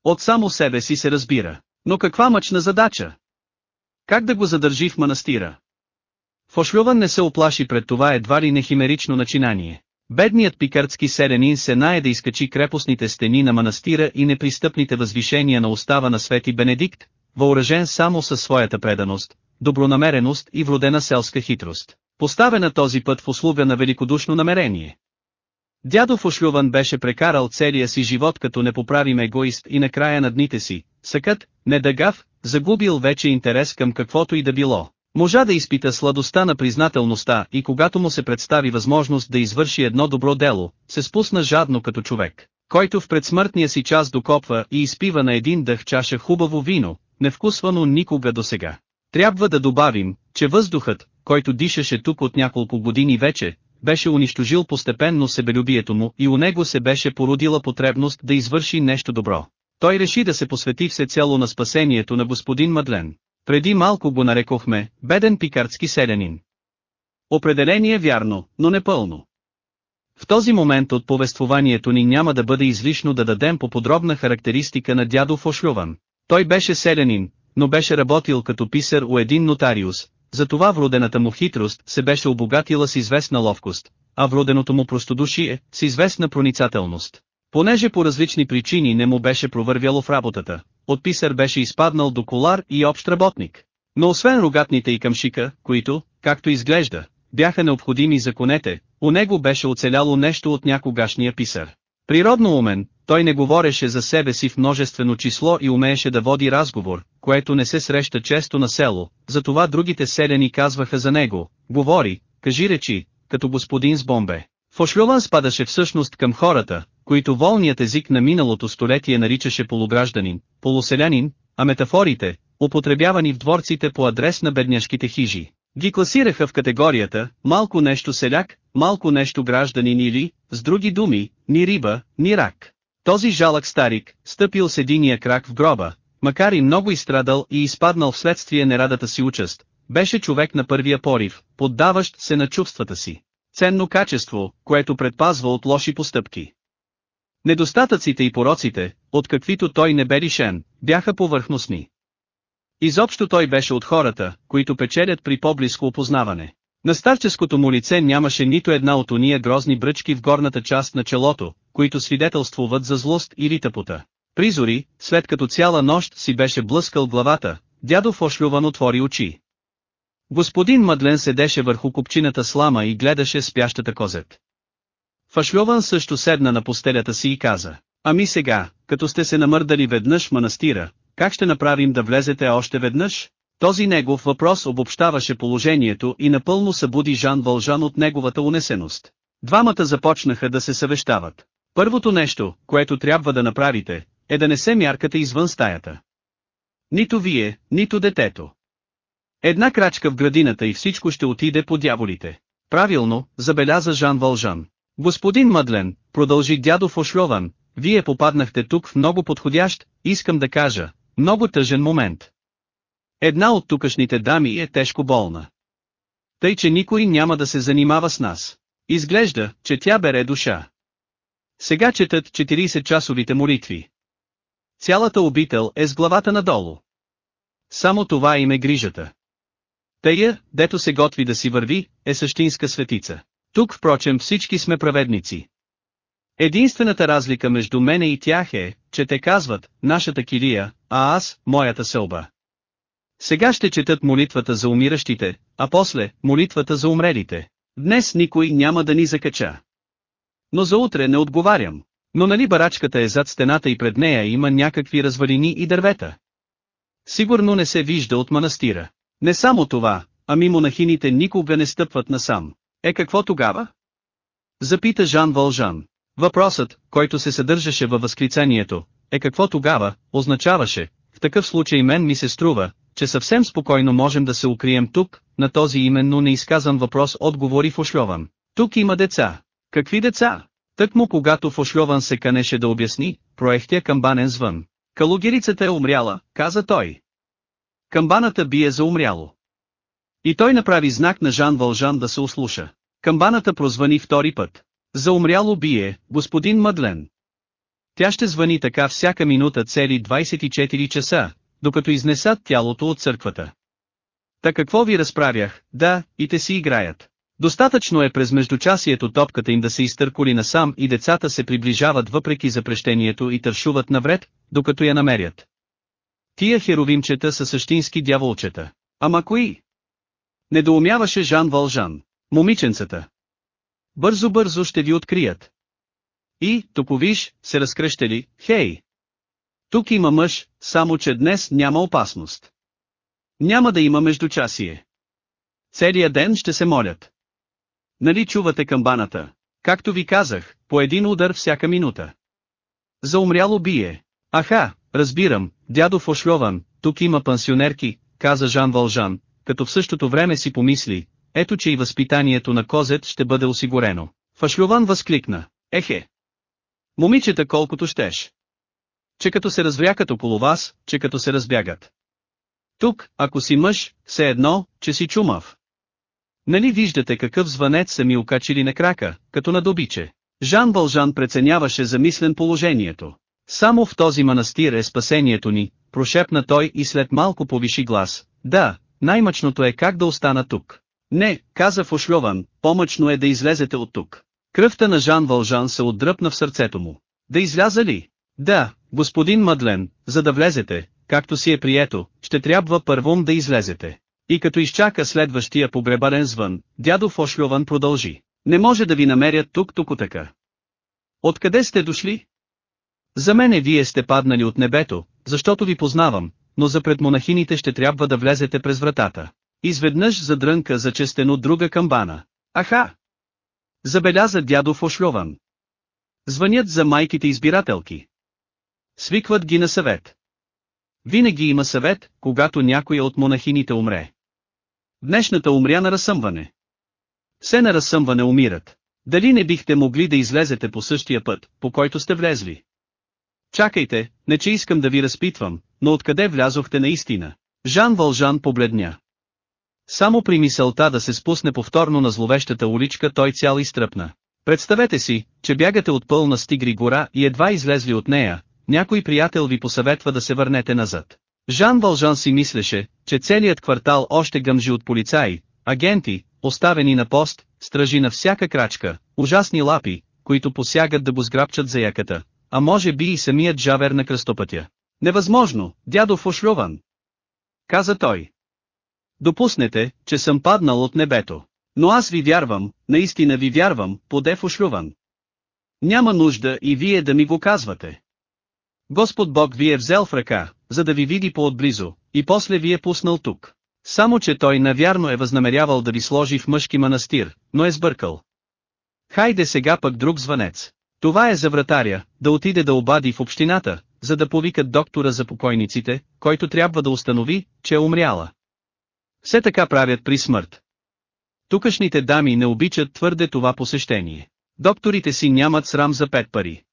От само себе си се разбира. Но каква мъчна задача? Как да го задържи в манастира? Фошлюван не се оплаши пред това едва ли нехимерично начинание. Бедният пикъртски селянин се нае да изкачи крепостните стени на манастира и непристъпните възвишения на устава на Свети Бенедикт, въоръжен само със своята преданост, добронамереност и вродена селска хитрост, поставена този път в услуга на великодушно намерение. Дядо Фошлюван беше прекарал целия си живот като непоправим егоист и накрая на дните си, съкът, недъгав, загубил вече интерес към каквото и да било. Можа да изпита сладостта на признателността и когато му се представи възможност да извърши едно добро дело, се спусна жадно като човек, който в предсмъртния си час докопва и изпива на един дъх чаша хубаво вино, невкусвано никога досега. Трябва да добавим, че въздухът, който дишаше тук от няколко години вече, беше унищожил постепенно себелюбието му и у него се беше породила потребност да извърши нещо добро. Той реши да се посвети всецело на спасението на господин Мадлен. Преди малко го нарекохме, беден пикардски селянин. Определение вярно, но непълно. В този момент от повествованието ни няма да бъде излишно да дадем по подробна характеристика на дядо Фошлюван. Той беше селянин, но беше работил като писар у един нотариус, затова вродената му хитрост се беше обогатила с известна ловкост, а вроденото му простодушие с известна проницателност. Понеже по различни причини не му беше провървяло в работата, от писар беше изпаднал до колар и общ работник. Но освен рогатните и къмшика, които, както изглежда, бяха необходими за конете, у него беше оцеляло нещо от някогашния писар. Природно умен, той не говореше за себе си в множествено число и умееше да води разговор, което не се среща често на село, затова другите селяни казваха за него, говори, кажи речи, като господин с бомбе. Фошлюван спадаше всъщност към хората, които волният език на миналото столетие наричаше полугражданин, полуселянин, а метафорите, употребявани в дворците по адрес на бедняшките хижи, ги класираха в категорията «малко нещо селяк», «малко нещо гражданин» или, с други думи, ни риба, ни рак. Този жалък старик, стъпил с единия крак в гроба, макар и много изстрадал и изпаднал вследствие нерадата си участ, беше човек на първия порив, поддаващ се на чувствата си. Ценно качество, което предпазва от лоши постъпки. Недостатъците и пороците, от каквито той не бе лишен, бяха повърхностни. Изобщо той беше от хората, които печелят при по-близко опознаване. На старческото му лице нямаше нито една от уния грозни бръчки в горната част на челото, които свидетелствуват за злост или тъпота. Призори, след като цяла нощ си беше блъскал главата, дядо Фошлюван отвори очи. Господин Мадлен седеше върху купчината слама и гледаше спящата козет. Фашльован също седна на постелята си и каза, ами сега, като сте се намърдали веднъж манастира, как ще направим да влезете още веднъж? Този негов въпрос обобщаваше положението и напълно събуди Жан Вължан от неговата унесеност. Двамата започнаха да се съвещават. Първото нещо, което трябва да направите, е да не се мяркате извън стаята. Нито вие, нито детето. Една крачка в градината и всичко ще отиде по дяволите. Правилно, забеляза Жан Вължан. Господин Мадлен, продължи дядо Фошлован, вие попаднахте тук в много подходящ, искам да кажа, много тъжен момент. Една от тукашните дами е тежко болна. Тъй, че никой няма да се занимава с нас. Изглежда, че тя бере душа. Сега четат 40-часовите молитви. Цялата обител е с главата надолу. Само това им е грижата. Тая, дето се готви да си върви, е същинска светица. Тук впрочем всички сме праведници. Единствената разлика между мене и тях е, че те казват, нашата кирия, а аз, моята сълба. Сега ще четат молитвата за умиращите, а после – молитвата за умрелите. Днес никой няма да ни закача. Но за утре не отговарям. Но нали барачката е зад стената и пред нея има някакви развалини и дървета. Сигурно не се вижда от манастира. Не само това, ами монахините никога не стъпват насам. Е какво тогава? Запита Жан Вължан. Въпросът, който се съдържаше във възклицанието, е какво тогава, означаваше, в такъв случай мен ми се струва, че съвсем спокойно можем да се укрием тук, на този именно неизказан въпрос отговори Фошлован. Тук има деца. Какви деца? Тък му когато Фошлован се канеше да обясни, проехтя камбанен звън. Калугерицата е умряла, каза той. Камбаната бие за умряло. И той направи знак на Жан Вължан да се услуша. Камбаната прозвани втори път. За умряло бие, господин Мадлен. Тя ще звъни така всяка минута цели 24 часа, докато изнесат тялото от църквата. Та какво ви разправях, да, и те си играят. Достатъчно е през междучасието топката им да се изтърколи насам и децата се приближават въпреки запрещението и тършуват навред, докато я намерят. Тия херовимчета са същински дяволчета. Ама кои? Недоумяваше Жан Вължан. Момиченцата. Бързо-бързо ще ви открият. И, топовиш, се разкръщели, хей! Тук има мъж, само че днес няма опасност. Няма да има междучасие. Целият ден ще се молят. Нали чувате камбаната? Както ви казах, по един удар всяка минута. За умряло бие. Аха, разбирам, дядо Фошлован, тук има пансионерки, каза Жан Вължан, като в същото време си помисли, ето че и възпитанието на Козет ще бъде осигурено. Фашлюван възкликна, ехе. Момичета колкото щеш. Че като се разврякат около вас, че като се разбягат. Тук, ако си мъж, все едно, че си чумав. Нали виждате какъв звънец са ми окачили на крака, като на добиче. Жан Бължан преценяваше замислен положението. Само в този манастир е спасението ни, прошепна той и след малко повиши глас. Да, най-мъчното е как да остана тук. Не, каза Фошльован, по-мъчно е да излезете от тук. Кръвта на Жан Вължан се отдръпна в сърцето му. Да изляза ли? Да, господин Мадлен, за да влезете, както си е прието, ще трябва първом да излезете. И като изчака следващия погребарен звън, дядо Фошльован продължи. Не може да ви намерят тук тук така. Откъде сте дошли? За мене вие сте паднали от небето, защото ви познавам, но за пред монахините ще трябва да влезете през вратата. Изведнъж задрънка зачестено друга камбана. Аха! Забеляза дядо Фошльован. Звънят за майките избирателки. Свикват ги на съвет. Винаги има съвет, когато някоя от монахините умре. Днешната умря на разсъмване. Все на разсъмване умират. Дали не бихте могли да излезете по същия път, по който сте влезли? Чакайте, не че искам да ви разпитвам, но откъде влязохте наистина? Жан Вължан побледня. Само при мисълта да се спусне повторно на зловещата уличка той цял изтръпна. Представете си, че бягате от пълна стигри гора и едва излезли от нея, някой приятел ви посъветва да се върнете назад. Жан Вължан си мислеше, че целият квартал още гъмжи от полицаи, агенти, оставени на пост, стражи на всяка крачка, ужасни лапи, които посягат да го сграбчат за яката, а може би и самият жавер на кръстопътя. Невъзможно, дядо Фошлюван! Каза той. Допуснете, че съм паднал от небето. Но аз ви вярвам, наистина ви вярвам, поде Фошлюван. Няма нужда и вие да ми го казвате. Господ Бог ви е взел в ръка, за да ви види по-отблизо, и после ви е пуснал тук. Само че той навярно е възнамерявал да ви сложи в мъжки манастир, но е сбъркал. Хайде сега пък друг звънец. Това е за вратаря, да отиде да обади в общината, за да повикат доктора за покойниците, който трябва да установи, че е умряла. Все така правят при смърт. Тукашните дами не обичат твърде това посещение. Докторите си нямат срам за пет пари.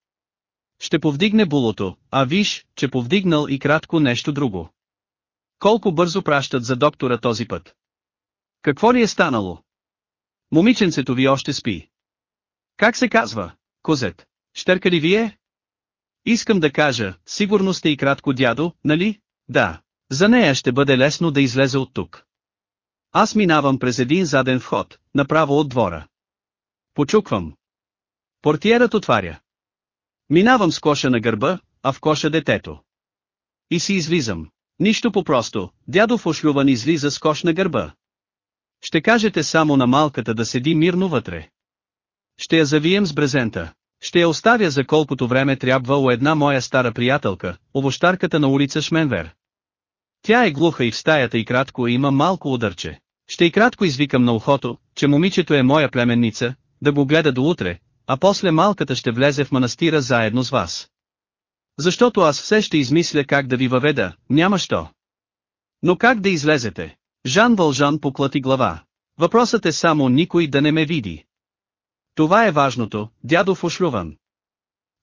Ще повдигне булото, а виж, че повдигнал и кратко нещо друго. Колко бързо пращат за доктора този път. Какво ли е станало? Момиченцето ви още спи. Как се казва? Козет. Щерка ли вие? Искам да кажа, сигурно сте и кратко дядо, нали? Да. За нея ще бъде лесно да излезе от тук. Аз минавам през един заден вход, направо от двора. Почуквам. Портиерът отваря. Минавам с коша на гърба, а в коша детето. И си излизам. Нищо по-просто, дядо Фошлюван излиза с кош на гърба. Ще кажете само на малката да седи мирно вътре. Ще я завием с брезента. Ще я оставя за колкото време трябва у една моя стара приятелка, овощарката на улица Шменвер. Тя е глуха и в стаята и кратко има малко ударче. Ще и кратко извикам на ухото, че момичето е моя племенница, да го гледа до утре, а после малката ще влезе в манастира заедно с вас. Защото аз все ще измисля как да ви въведа, няма що. Но как да излезете? Жан Вължан поклати глава. Въпросът е само никой да не ме види. Това е важното, дядо Фошлюван.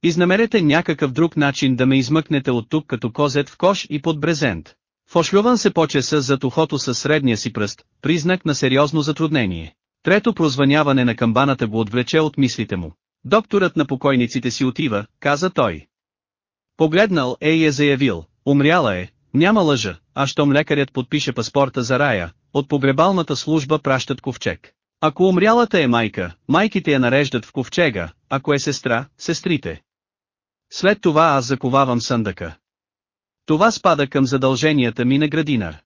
Изнамерете някакъв друг начин да ме измъкнете от тук като козет в кош и под брезент. Фошлюван се почеса зад ухото със средния си пръст, признак на сериозно затруднение. Трето прозваняване на камбаната го отвлече от мислите му. Докторът на покойниците си отива, каза той. Погледнал е и е заявил, умряла е, няма лъжа, а щом лекарят подпише паспорта за рая, от погребалната служба пращат ковчег. Ако умрялата е майка, майките я нареждат в ковчега, ако е сестра, сестрите. След това аз заковавам съндъка. Това спада към задълженията ми на градинар.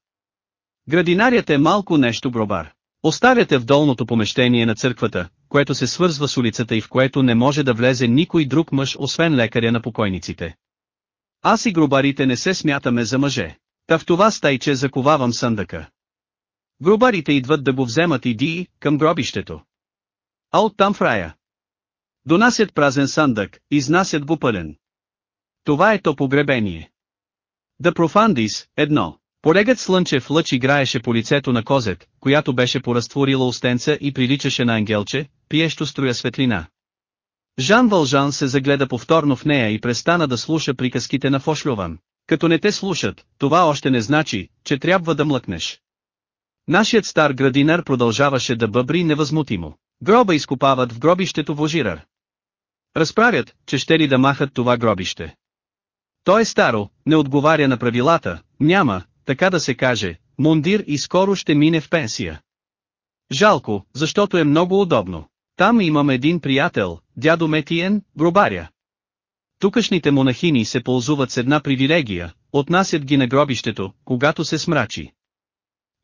Градинарят е малко нещо гробар. Оставяте в долното помещение на църквата, което се свързва с улицата и в което не може да влезе никой друг мъж освен лекаря на покойниците. Аз и гробарите не се смятаме за мъже. Та в това стайче заковавам съндъка. Гробарите идват да го вземат иди към гробището. А оттам в рая. Донасят празен сандък, изнасят го пълен. Това е то погребение. Да профандис, едно. Полегът слънчев лъч играеше по лицето на козет, която беше поразтворила устенца и приличаше на ангелче, пиещо строя светлина. Жан Вължан се загледа повторно в нея и престана да слуша приказките на Фошлюван. Като не те слушат, това още не значи, че трябва да млъкнеш. Нашият стар градинар продължаваше да бъбри невъзмутимо. Гроба изкопават в гробището Вожирар. Разправят, че ще ли да махат това гробище. То е старо, не отговаря на правилата, няма, така да се каже, мундир и скоро ще мине в пенсия. Жалко, защото е много удобно. Там имам един приятел, дядо Метиен, гробаря. Тукашните монахини се ползуват с една привилегия, отнасят ги на гробището, когато се смрачи.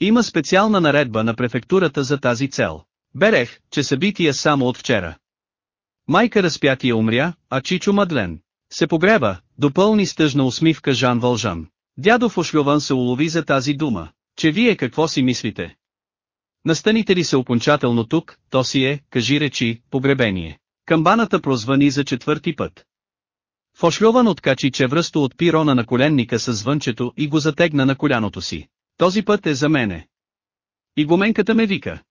Има специална наредба на префектурата за тази цел. Берех, че събития само от вчера. Майка разпятия умря, а Чичо Мадлен се погреба, допълни с тъжна усмивка Жан Вължан. Дядо Фошлюван се улови за тази дума, че вие какво си мислите? Настаните ли се окончателно тук, то си е, кажи речи, погребение. Камбаната прозвани за четвърти път. Фошлюван откачи чевръсто от пирона на коленника с звънчето и го затегна на коляното си. Този път е за мене. И гоменката ме вика.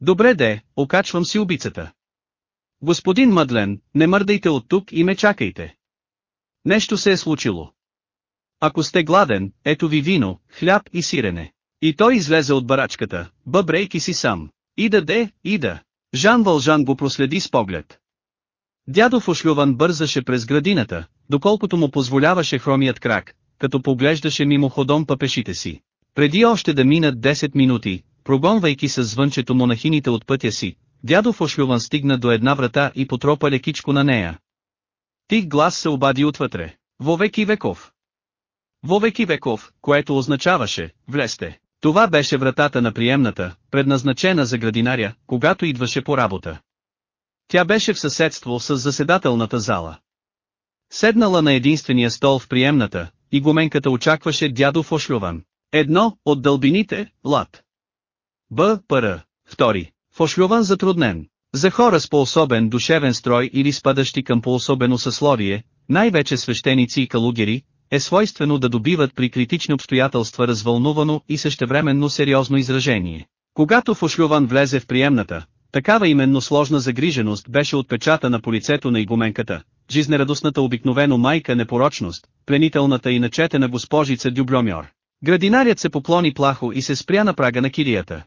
Добре де, окачвам си убицата. Господин Мадлен, не мърдайте от тук и ме чакайте. Нещо се е случило. Ако сте гладен, ето ви вино, хляб и сирене. И той излезе от барачката, бъбрейки си сам. Ида де, ида. Жан Вължан го проследи с поглед. Дядо Фошлюван бързаше през градината, доколкото му позволяваше хромият крак, като поглеждаше мимоходом пъпешите си. Преди още да минат 10 минути, прогонвайки с звънчето монахините от пътя си, дядо Фошлюван стигна до една врата и потропа лекичко на нея. Тих глас се обади отвътре. Вовеки веков. Вовеки веков, което означаваше, влезте. Това беше вратата на приемната, предназначена за градинаря, когато идваше по работа. Тя беше в съседство с заседателната зала. Седнала на единствения стол в приемната, и гоменката очакваше дядо Фошлюван. Едно, от дълбините, лад. Б. Пр. Втори. Фошлюван затруднен. За хора с по-особен душевен строй или спадащи към по-особено съсловие, най-вече свещеници и калугери, е свойствено да добиват при критични обстоятелства развълнувано и същевременно сериозно изражение. Когато Фошлюван влезе в приемната, такава именно сложна загриженост беше отпечатана по лицето на игуменката, жизнерадостната обикновено майка непорочност, пленителната и начетена госпожица Дюбломьор. Градинарят се поклони плахо и се спря на прага на килията.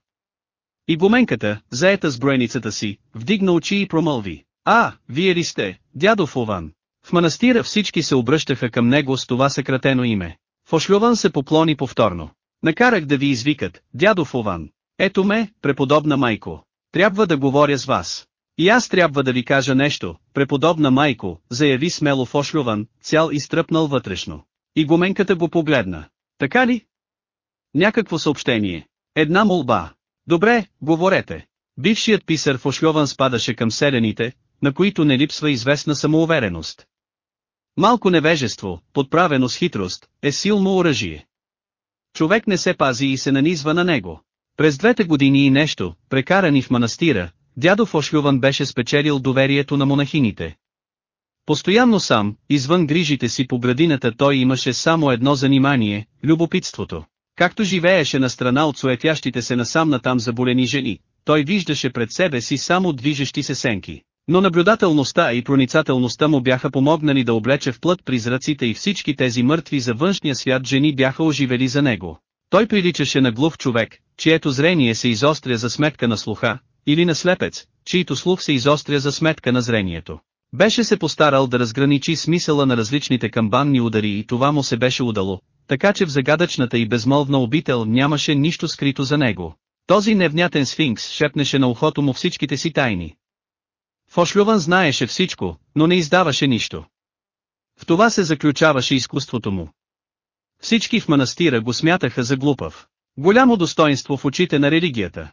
И гоменката, заета с броеницата си, вдигна очи и промълви. А, вие ли сте, дядо Фован? В манастира всички се обръщаха към него с това съкратено име. Фошлюван се поклони повторно. Накарах да ви извикат, дядо Фован. Ето ме, преподобна майко. Трябва да говоря с вас. И аз трябва да ви кажа нещо, преподобна майко, заяви смело Фошлюван, цял изтръпнал вътрешно. И гоменката го погледна. Така ли? Някакво съобщение. Една молба. Добре, говорете. Бившият писар Фошльован спадаше към селените, на които не липсва известна самоувереност. Малко невежество, подправено с хитрост, е силно оръжие. Човек не се пази и се нанизва на него. През двете години и нещо, прекарани в манастира, дядо Фошлюван беше спечелил доверието на монахините. Постоянно сам, извън грижите си по градината той имаше само едно занимание – любопитството. Както живееше на страна от суетящите се насам натам заболени жени, той виждаше пред себе си само движещи се сенки. Но наблюдателността и проницателността му бяха помогнали да облече в плът призраците и всички тези мъртви за външния свят жени бяха оживели за него. Той приличаше на глух човек, чието зрение се изостря за сметка на слуха, или на слепец, чието слух се изостря за сметка на зрението. Беше се постарал да разграничи смисъла на различните камбанни удари и това му се беше удало, така че в загадъчната и безмолвна обител нямаше нищо скрито за него. Този невнятен сфинкс шепнеше на ухото му всичките си тайни. Фошлюван знаеше всичко, но не издаваше нищо. В това се заключаваше изкуството му. Всички в манастира го смятаха за глупав. Голямо достоинство в очите на религията.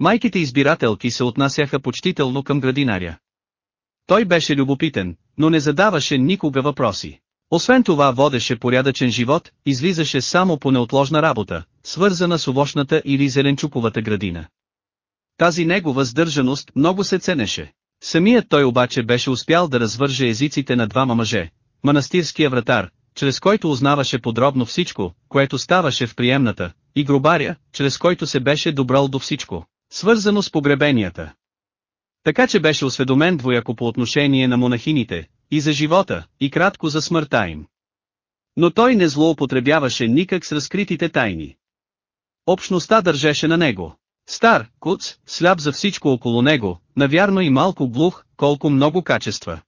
Майките избирателки се отнасяха почтително към градинаря. Той беше любопитен, но не задаваше никога въпроси. Освен това водеше порядъчен живот, излизаше само по неотложна работа, свързана с овощната или зеленчуковата градина. Тази негова сдържаност много се ценеше. Самият той обаче беше успял да развърже езиците на двама мъже. Манастирския вратар, чрез който узнаваше подробно всичко, което ставаше в приемната, и гробаря, чрез който се беше добрал до всичко, свързано с погребенията. Така че беше осведомен двояко по отношение на монахините, и за живота, и кратко за смъртта им. Но той не злоупотребяваше никак с разкритите тайни. Общността държеше на него. Стар, куц, сляп за всичко около него, навярно и малко глух, колко много качества.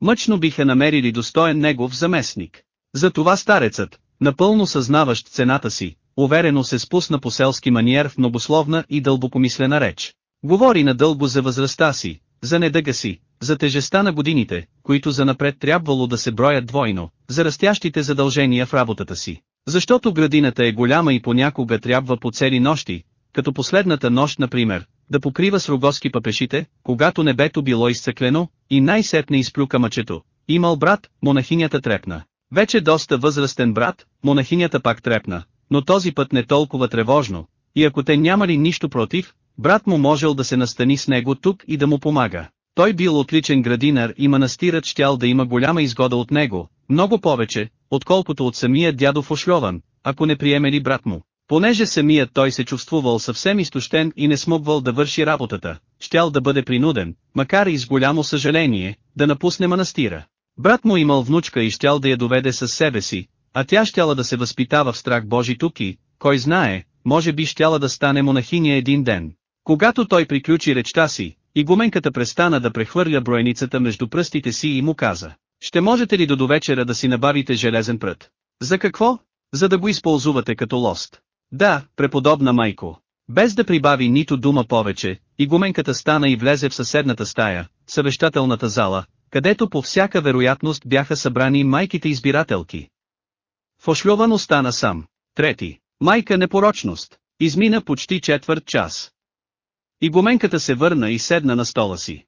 Мъчно биха намерили достоен негов заместник. Затова старецът, напълно съзнаващ цената си, уверено се спусна по селски маниер в многословна и дълбокомислена реч. Говори надълго за възрастта си, за недъга си, за тежеста на годините, които занапред трябвало да се броят двойно, за растящите задължения в работата си. Защото градината е голяма и понякога трябва по цели нощи, като последната нощ например, да покрива с рогоски папешите, когато небето било изцъклено, и най-сетне изплюка мъчето. Имал брат, монахинята трепна. Вече доста възрастен брат, монахинята пак трепна, но този път не толкова тревожно, и ако те нямали нищо против, брат му можел да се настани с него тук и да му помага. Той бил отличен градинар и манастирът щял да има голяма изгода от него, много повече, отколкото от самия дядов Ошльован, ако не приемели брат му. Понеже самият той се чувствувал съвсем изтощен и не смогвал да върши работата, щял да бъде принуден, макар и с голямо съжаление, да напусне манастира. Брат му имал внучка и щял да я доведе със себе си, а тя щяла да се възпитава в страх Божи тук и, кой знае, може би щяла да стане монахиня един ден. Когато той приключи речта си, и гуменката престана да прехвърля броеницата между пръстите си и му каза, ще можете ли до довечера да си набавите железен прът? За какво? За да го използвате като лост. Да, преподобна майко. Без да прибави нито дума повече, и гуменката стана и влезе в съседната стая, съвещателната зала, където по всяка вероятност бяха събрани майките избирателки. Фошлюван остана сам. Трети. Майка непорочност. Измина почти четвърт час. И се върна и седна на стола си.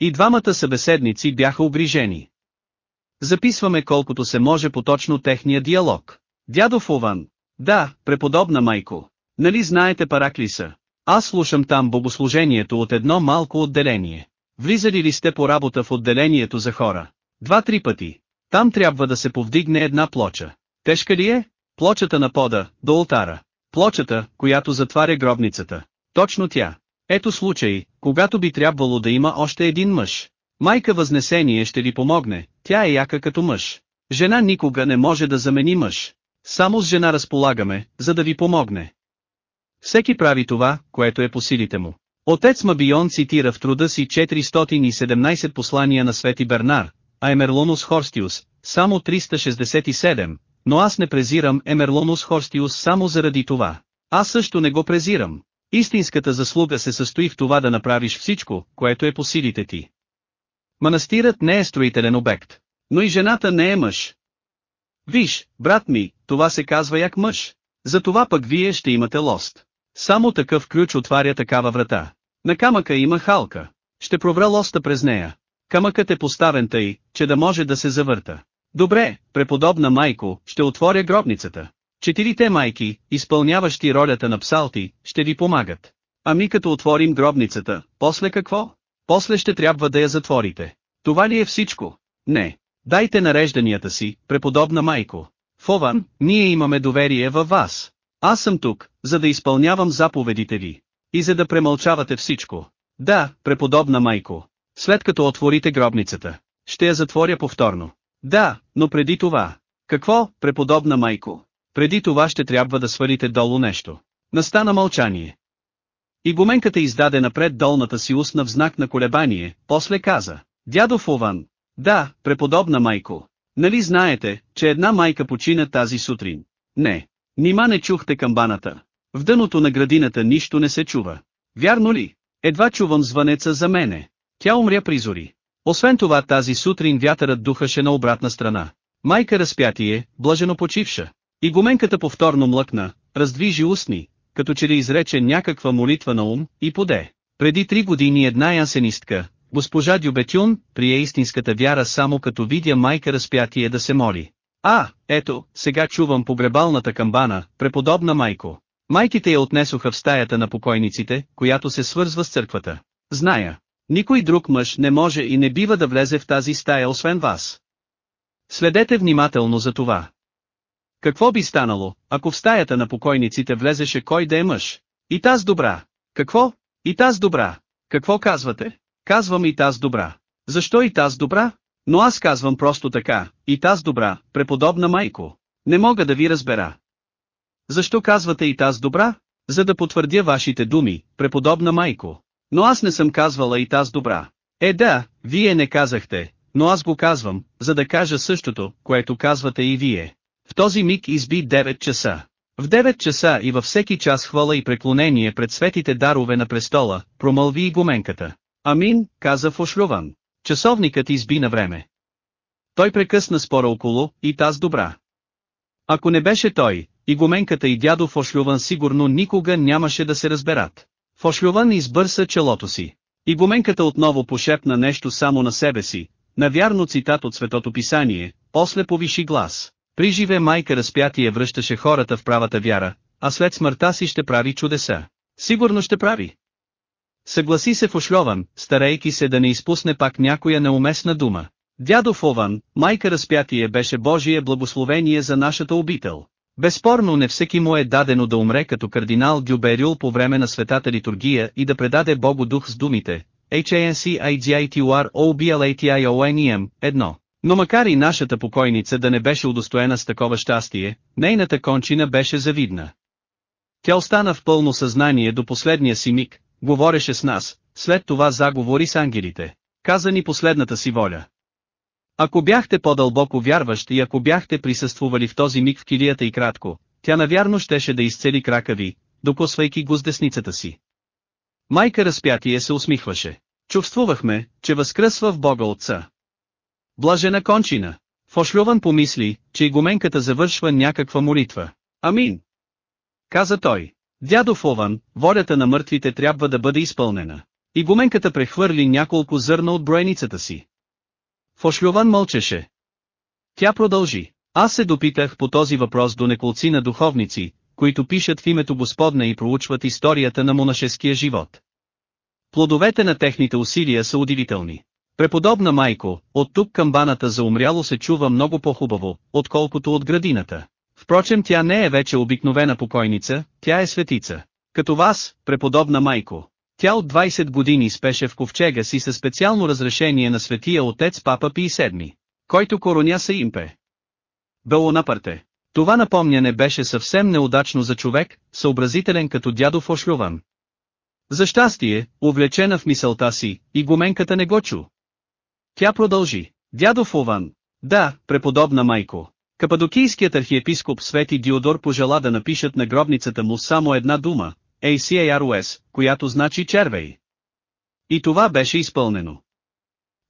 И двамата събеседници бяха обрижени. Записваме колкото се може поточно техния диалог. Дядо Фован. Да, преподобна майко. Нали знаете Параклиса? Аз слушам там богослужението от едно малко отделение. Влизали ли сте по работа в отделението за хора? Два-три пъти. Там трябва да се повдигне една плоча. Тежка ли е? Плочата на пода, до ултара. Плочата, която затваря гробницата. Точно тя. Ето случай, когато би трябвало да има още един мъж. Майка Възнесение ще ли помогне, тя е яка като мъж. Жена никога не може да замени мъж. Само с жена разполагаме, за да ви помогне. Всеки прави това, което е по силите му. Отец Мабион цитира в труда си 417 послания на Свети Бернар, а Емерлонус Хорстиус, само 367, но аз не презирам Емерлонус Хорстиус само заради това. Аз също не го презирам. Истинската заслуга се състои в това да направиш всичко, което е по силите ти. Манастирът не е строителен обект, но и жената не е мъж. Виж, брат ми, това се казва як мъж. Затова пък вие ще имате лост. Само такъв ключ отваря такава врата. На камъка има халка. Ще провра лоста през нея. Камъкът е поставен тъй, че да може да се завърта. Добре, преподобна майко, ще отворя гробницата. Четирите майки, изпълняващи ролята на псалти, ще ви помагат. Ами като отворим гробницата, после какво? После ще трябва да я затворите. Това ли е всичко? Не. Дайте нарежданията си, преподобна майко. Фован, ние имаме доверие във вас. Аз съм тук, за да изпълнявам заповедите ви. И за да премълчавате всичко. Да, преподобна майко. След като отворите гробницата, ще я затворя повторно. Да, но преди това. Какво, преподобна майко? Преди това ще трябва да свалите долу нещо. Настана мълчание. И издаде напред долната си устна в знак на колебание, после каза. Дядо Фован. Да, преподобна майко. Нали знаете, че една майка почина тази сутрин? Не. Нима не чухте камбаната. В дъното на градината нищо не се чува. Вярно ли? Едва чувам звънеца за мене. Тя умря при зори. Освен това тази сутрин вятърът духаше на обратна страна. Майка разпятие, блажено почивша. И повторно млъкна, раздвижи устни, като че ли изрече някаква молитва на ум, и поде. Преди три години една ясенистка, госпожа Дюбетюн, прие истинската вяра само като видя майка разпятие да се моли. А, ето, сега чувам погребалната камбана, преподобна майко. Майките я отнесоха в стаята на покойниците, която се свързва с църквата. Зная. Никой друг мъж не може и не бива да влезе в тази стая освен вас. Следете внимателно за това. Какво би станало, ако в стаята на покойниците влезеше кой да е мъж? И таз добра. Какво? И таз добра. Какво казвате? Казвам и таз добра. Защо и таз добра? Но аз казвам просто така, и таз добра, преподобна майко. Не мога да ви разбера. Защо казвате и таз добра? За да потвърдя вашите думи, преподобна майко. Но аз не съм казвала и таз добра. Е да, вие не казахте, но аз го казвам, за да кажа същото, което казвате и вие. В този миг изби 9 часа. В 9 часа и във всеки час хвала и преклонение пред светите дарове на престола, промълви и гоменката. Амин, каза Фошлюван. Часовникът изби на време. Той прекъсна спора около, и таз добра. Ако не беше той, и гоменката и дядо Фошлюван сигурно никога нямаше да се разберат. Фошлюван избърса челото си. И отново пошепна нещо само на себе си, навярно цитат от Светото Писание, после повиши глас. При живе майка разпятие връщаше хората в правата вяра, а след смъртта си ще прави чудеса. Сигурно ще прави. Съгласи се Фошлюван, старейки се да не изпусне пак някоя неуместна дума. Дядо Фован, майка разпятие беше Божие благословение за нашата обител. Безспорно не всеки му е дадено да умре като кардинал Дюберюл по време на светата литургия и да предаде Богу дух с думите H-A-N-C-I-G-I-T-U-R-O-B-L-A-T-I-O-N-E-M, едно. Но макар и нашата покойница да не беше удостоена с такова щастие, нейната кончина беше завидна. Тя остана в пълно съзнание до последния си миг, говореше с нас, след това заговори с ангелите. Каза ни последната си воля. Ако бяхте по-дълбоко вярващ и ако бяхте присъствували в този миг в килията и кратко, тя навярно щеше да изцели крака ви, докосвайки го с десницата си. Майка разпятие се усмихваше. Чувствувахме, че възкръсва в Бога Отца. Блажена кончина. Фошлюван помисли, че и гоменката завършва някаква молитва. Амин. Каза той. Дядо Фован, волята на мъртвите трябва да бъде изпълнена. И гоменката прехвърли няколко зърна от броеницата си. Фошлюван мълчеше. Тя продължи. Аз се допитах по този въпрос до неколци на духовници, които пишат в името Господне и проучват историята на монашеския живот. Плодовете на техните усилия са удивителни. Преподобна майко, от тук камбаната за умряло се чува много по-хубаво, отколкото от градината. Впрочем тя не е вече обикновена покойница, тя е светица. Като вас, преподобна майко. Тя от 20 години спеше в ковчега си със специално разрешение на светия отец Папа Пи VII, който короня са импе. Белонапърте. Това напомняне беше съвсем неудачно за човек, съобразителен като дядо Фошлюван. За щастие, увлечена в мисълта си, и гоменката не го чу. Тя продължи. Дядо Фован. Да, преподобна майко. Кападокийският архиепископ Свети Диодор пожела да напишат на гробницата му само една дума, ACAROS, която значи червей. И това беше изпълнено.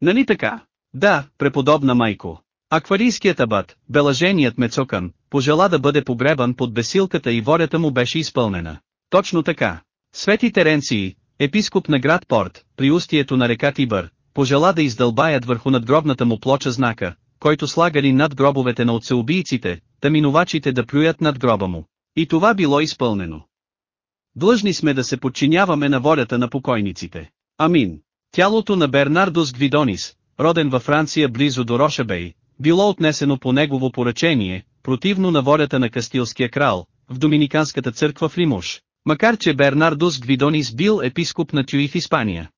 Нали така? Да, преподобна майко. Акварийският абат, белаженият Мецокан, пожела да бъде погребан под бесилката и волята му беше изпълнена. Точно така. Свети Теренции, епископ на град Порт, при устието на река Тибър, пожела да издълбаят върху надгробната му плоча знака, който слагали над гробовете на отцеубийците, да минувачите да плюят над гроба му. И това било изпълнено. Длъжни сме да се подчиняваме на волята на покойниците. Амин. Тялото на Бернардос Гвидонис, роден във Франция близо до Рошабей, било отнесено по негово поръчение, противно на волята на Кастилския крал, в Доминиканската църква в Лимуш, макар че Бернардос Гвидонис бил епископ на Тюи в Испания.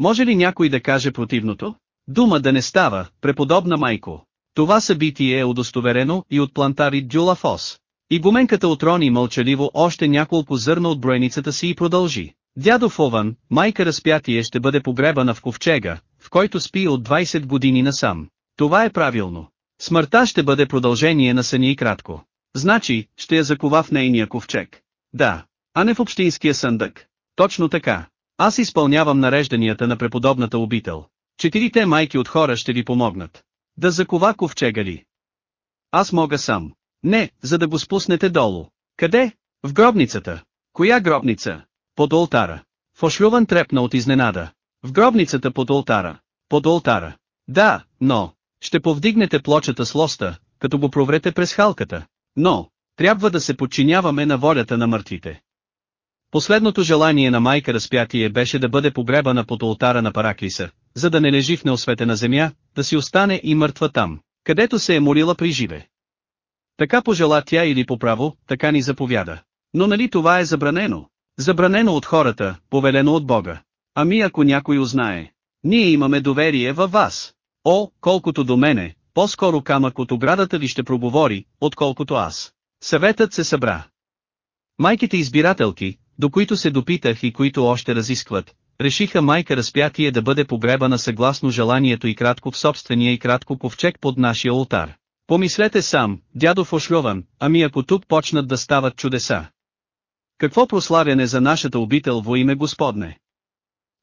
Може ли някой да каже противното? Дума да не става, преподобна майко. Това събитие е удостоверено и от плантари Дюлафос. И гоменката отрони мълчаливо още няколко зърна от броеницата си и продължи. Дядо Фован, майка разпятие ще бъде погребана в ковчега, в който спи от 20 години насам. Това е правилно. Смъртта ще бъде продължение на съни и кратко. Значи, ще я закова в нейния ковчег. Да, а не в общинския съндък. Точно така. Аз изпълнявам нарежданията на преподобната обител. Четирите майки от хора ще ви помогнат. Да закова ковчега ли? Аз мога сам. Не, за да го спуснете долу. Къде? В гробницата. Коя гробница? Под олтара. Фошлюван трепна от изненада. В гробницата под олтара. Под олтара. Да, но, ще повдигнете плочата с лоста, като го проврете през халката. Но, трябва да се подчиняваме на волята на мъртвите. Последното желание на майка разпятие беше да бъде погребана под ултара на Параклиса, за да не лежи в неосветена земя, да си остане и мъртва там, където се е молила при живе. Така пожела тя или по право, така ни заповяда. Но нали това е забранено? Забранено от хората, повелено от Бога. Ами ако някой узнае. Ние имаме доверие във вас. О, колкото до мене, по-скоро камък от оградата ви ще проговори, отколкото аз. Съветът се събра. Майките избирателки, до които се допитах и които още разискват, решиха майка разпятие да бъде погребана съгласно желанието и кратко в собствения и кратко ковчег под нашия ултар. Помислете сам, дядо Фошльован, ами ако тук почнат да стават чудеса. Какво прославяне за нашата обител во име Господне?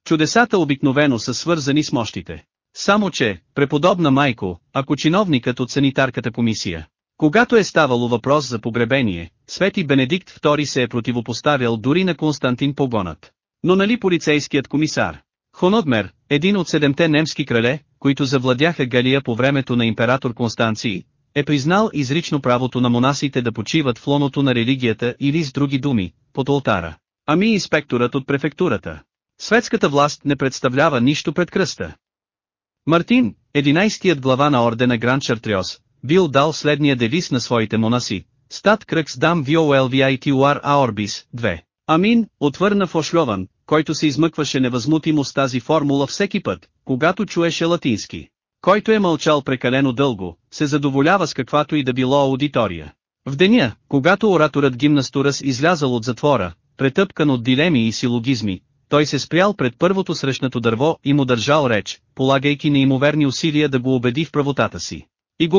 Чудесата обикновено са свързани с мощите. Само че, преподобна майко, ако чиновникът от санитарката комисия, когато е ставало въпрос за погребение, Свети Бенедикт II се е противопоставял дори на Константин Погонът. Но нали полицейският комисар? Хонодмер, един от седемте немски крале, които завладяха Галия по времето на император Констанции, е признал изрично правото на монасите да почиват в лоното на религията или с други думи, под алтара. Ами инспекторът от префектурата. Светската власт не представлява нищо пред кръста. Мартин, единайстият глава на ордена Гранд Шартриос, бил дал следния девиз на своите монаси, Стат кръкс дам VOLVITUR Аорбис, 2. Амин, отвърна Фошлован, който се измъкваше невъзмутимо с тази формула всеки път, когато чуеше латински. Който е мълчал прекалено дълго, се задоволява с каквато и да било аудитория. В деня, когато ораторът гимнастурас излязал от затвора, претъпкан от дилеми и силогизми, той се спрял пред първото срещнато дърво и му държал реч, полагайки неимоверни усилия да го убеди в правотата си. И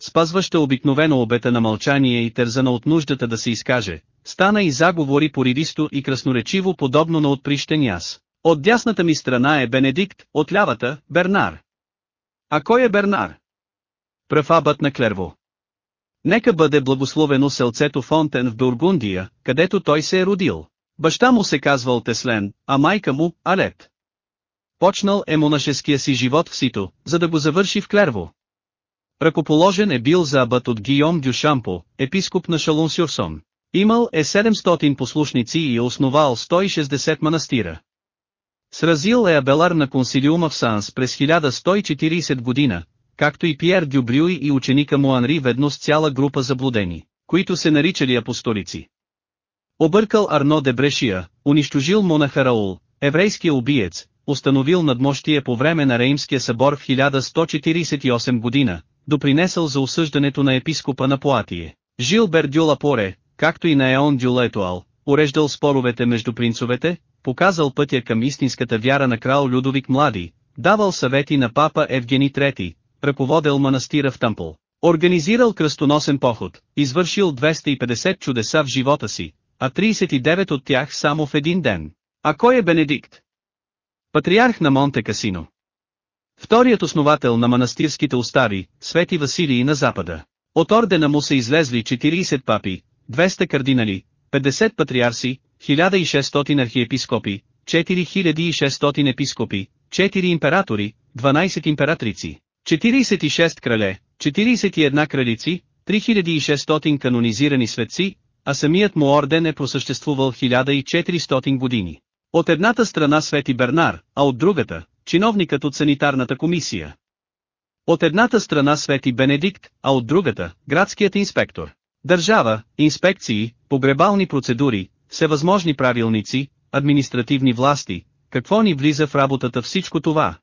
спазваща обикновено обета на мълчание и тързана от нуждата да се изкаже, стана и заговори поривисто и красноречиво подобно на отприщен яс. От дясната ми страна е Бенедикт, от лявата – Бернар. А кой е Бернар? Пръв абът на Клерво. Нека бъде благословено селцето Фонтен в Бургундия, където той се е родил. Баща му се казвал Теслен, а майка му – Алет. Почнал е монашеския си живот в Сито, за да го завърши в Клерво. Ръкоположен е бил за абът от Гийом Дюшампо, епископ на Шалун-Сюрсон. Имал е 700 послушници и е основал 160 манастира. Сразил е Абелар на консилиума в Санс през 1140 година, както и Пьер Дюбрюй и ученика му Анри ведно с цяла група заблудени, които се наричали апостолици. Объркал Арно де Брешия, унищожил монаха Раул, еврейския убиец, установил надмощие по време на Реймския събор в 1148 година, допринесъл за осъждането на епископа на Поатие. Жилбер Дю Лапоре, както и на Еон Дю Летуал, уреждал споровете между принцовете, показал пътя към истинската вяра на крал Людовик Млади, давал съвети на папа Евгений III, ръководел манастира в Тъмпл, организирал кръстоносен поход, извършил 250 чудеса в живота си, а 39 от тях само в един ден. А кой е Бенедикт? Патриарх на Монте Касино. Вторият основател на манастирските устави, Свети Василий на Запада. От ордена му са излезли 40 папи, 200 кардинали, 50 патриарси, 1600 архиепископи, 4600 епископи, 4 императори, 12 императрици, 46 крале, 41 кралици, 3600 канонизирани светци, а самият му орден е просъществувал 1400 години. От едната страна Свети Бернар, а от другата, чиновникът от санитарната комисия. От едната страна Свети Бенедикт, а от другата, градският инспектор. Държава, инспекции, погребални процедури, всевъзможни правилници, административни власти, какво ни влиза в работата всичко това?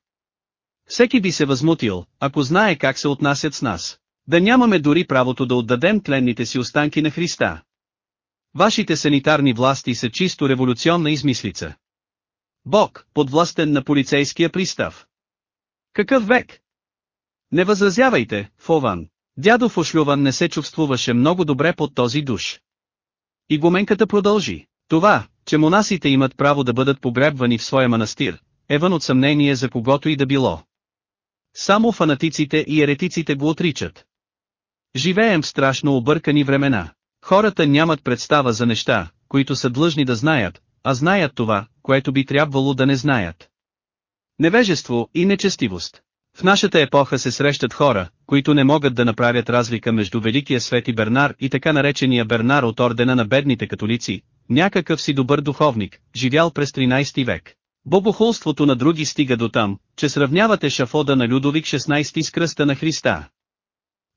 Всеки би се възмутил, ако знае как се отнасят с нас. Да нямаме дори правото да отдадем тленните си останки на Христа. Вашите санитарни власти са чисто революционна измислица. Бог, подвластен на полицейския пристав. Какъв век? Не възразявайте, Фован. Дядо Фошлюван не се чувствуваше много добре под този душ. И продължи. Това, че монасите имат право да бъдат погребвани в своя манастир, е вън от съмнение за когото и да било. Само фанатиците и еретиците го отричат. Живеем в страшно объркани времена. Хората нямат представа за неща, които са длъжни да знаят, а знаят това, което би трябвало да не знаят. Невежество и нечестивост. В нашата епоха се срещат хора, които не могат да направят разлика между Великия Свети Бернар и така наречения Бернар от ордена на бедните католици, някакъв си добър духовник, живял през 13 век. Богохулството на други стига до там, че сравнявате шафода на Людовик 16 с кръста на Христа.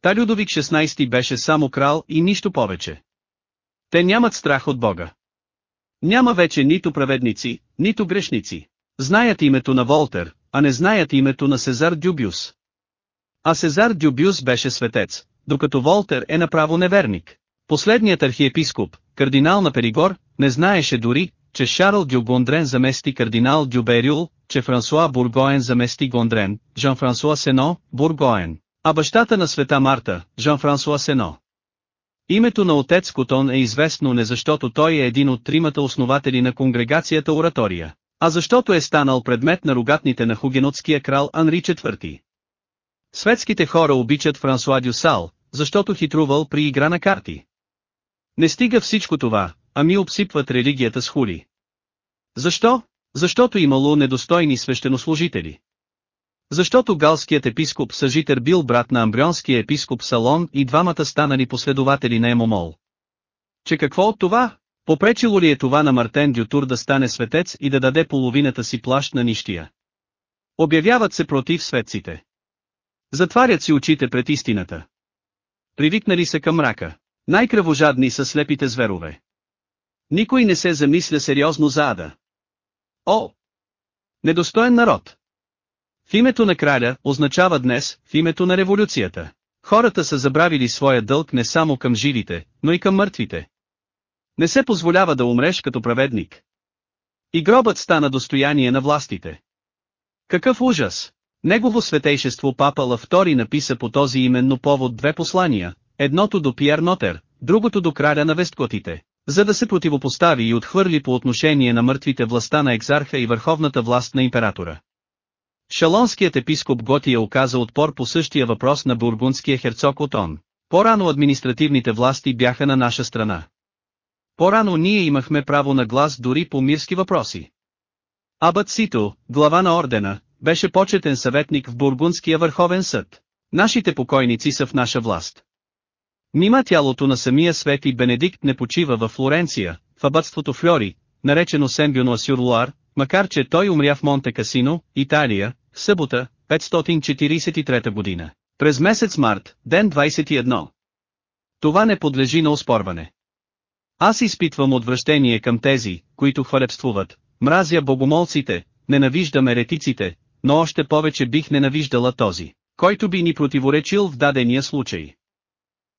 Та Людовик 16 беше само крал и нищо повече. Те нямат страх от Бога. Няма вече нито праведници, нито грешници. Знаят името на Волтер, а не знаят името на Сезар Дюбюс. А Сезар Дюбюс беше светец, докато Волтер е направо неверник. Последният архиепископ, кардинал на Перигор, не знаеше дори, че Шарл Дю Гондрен замести кардинал Дю Берюл, че Франсуа Бургоен замести Гондрен, Жан-Франсуа Сено, Бургоен, а бащата на света Марта, Жан-Франсуа Сено. Името на отец Котон е известно не защото той е един от тримата основатели на конгрегацията Оратория, а защото е станал предмет на рогатните на хугенотския крал Анри IV. Светските хора обичат Франсуа Дюсал, защото хитрувал при игра на карти. Не стига всичко това, ами обсипват религията с хули. Защо? Защото имало недостойни свещенослужители. Защото галският епископ Съжитър бил брат на амбрионския епископ Салон и двамата станали последователи на Емомол. Че какво от това? Попречило ли е това на Мартен Дютур да стане светец и да даде половината си плащ на нищия? Обявяват се против светците. Затварят си очите пред истината. Привикнали се към мрака. Най-кръвожадни са слепите зверове. Никой не се замисля сериозно за ада. О! Недостоен народ! В името на краля, означава днес, в името на революцията. Хората са забравили своя дълг не само към живите, но и към мъртвите. Не се позволява да умреш като праведник. И гробът стана достояние на властите. Какъв ужас! Негово светейшество Папала II написа по този именно повод две послания, едното до Пиер Нотер, другото до краля на Весткотите, за да се противопостави и отхвърли по отношение на мъртвите властта на екзарха и върховната власт на императора. Шалонският епископ Готия оказа отпор по същия въпрос на бургундския херцог Отон. По-рано административните власти бяха на наша страна. По-рано ние имахме право на глас дори по мирски въпроси. Абът Сито, глава на ордена, беше почетен съветник в Бургундския върховен съд. Нашите покойници са в наша власт. Нима тялото на самия свети Бенедикт не почива в Флоренция, в абътството Флори, наречено Сембюно Сюрлуар, макар че той умря в Монте Касино, Италия, в събота, 543 година. През месец март, ден 21. Това не подлежи на оспорване. Аз изпитвам отвращение към тези, които хвалебствуват, мразя богомолците, ненавиждам еретиците, но още повече бих ненавиждала този, който би ни противоречил в дадения случай.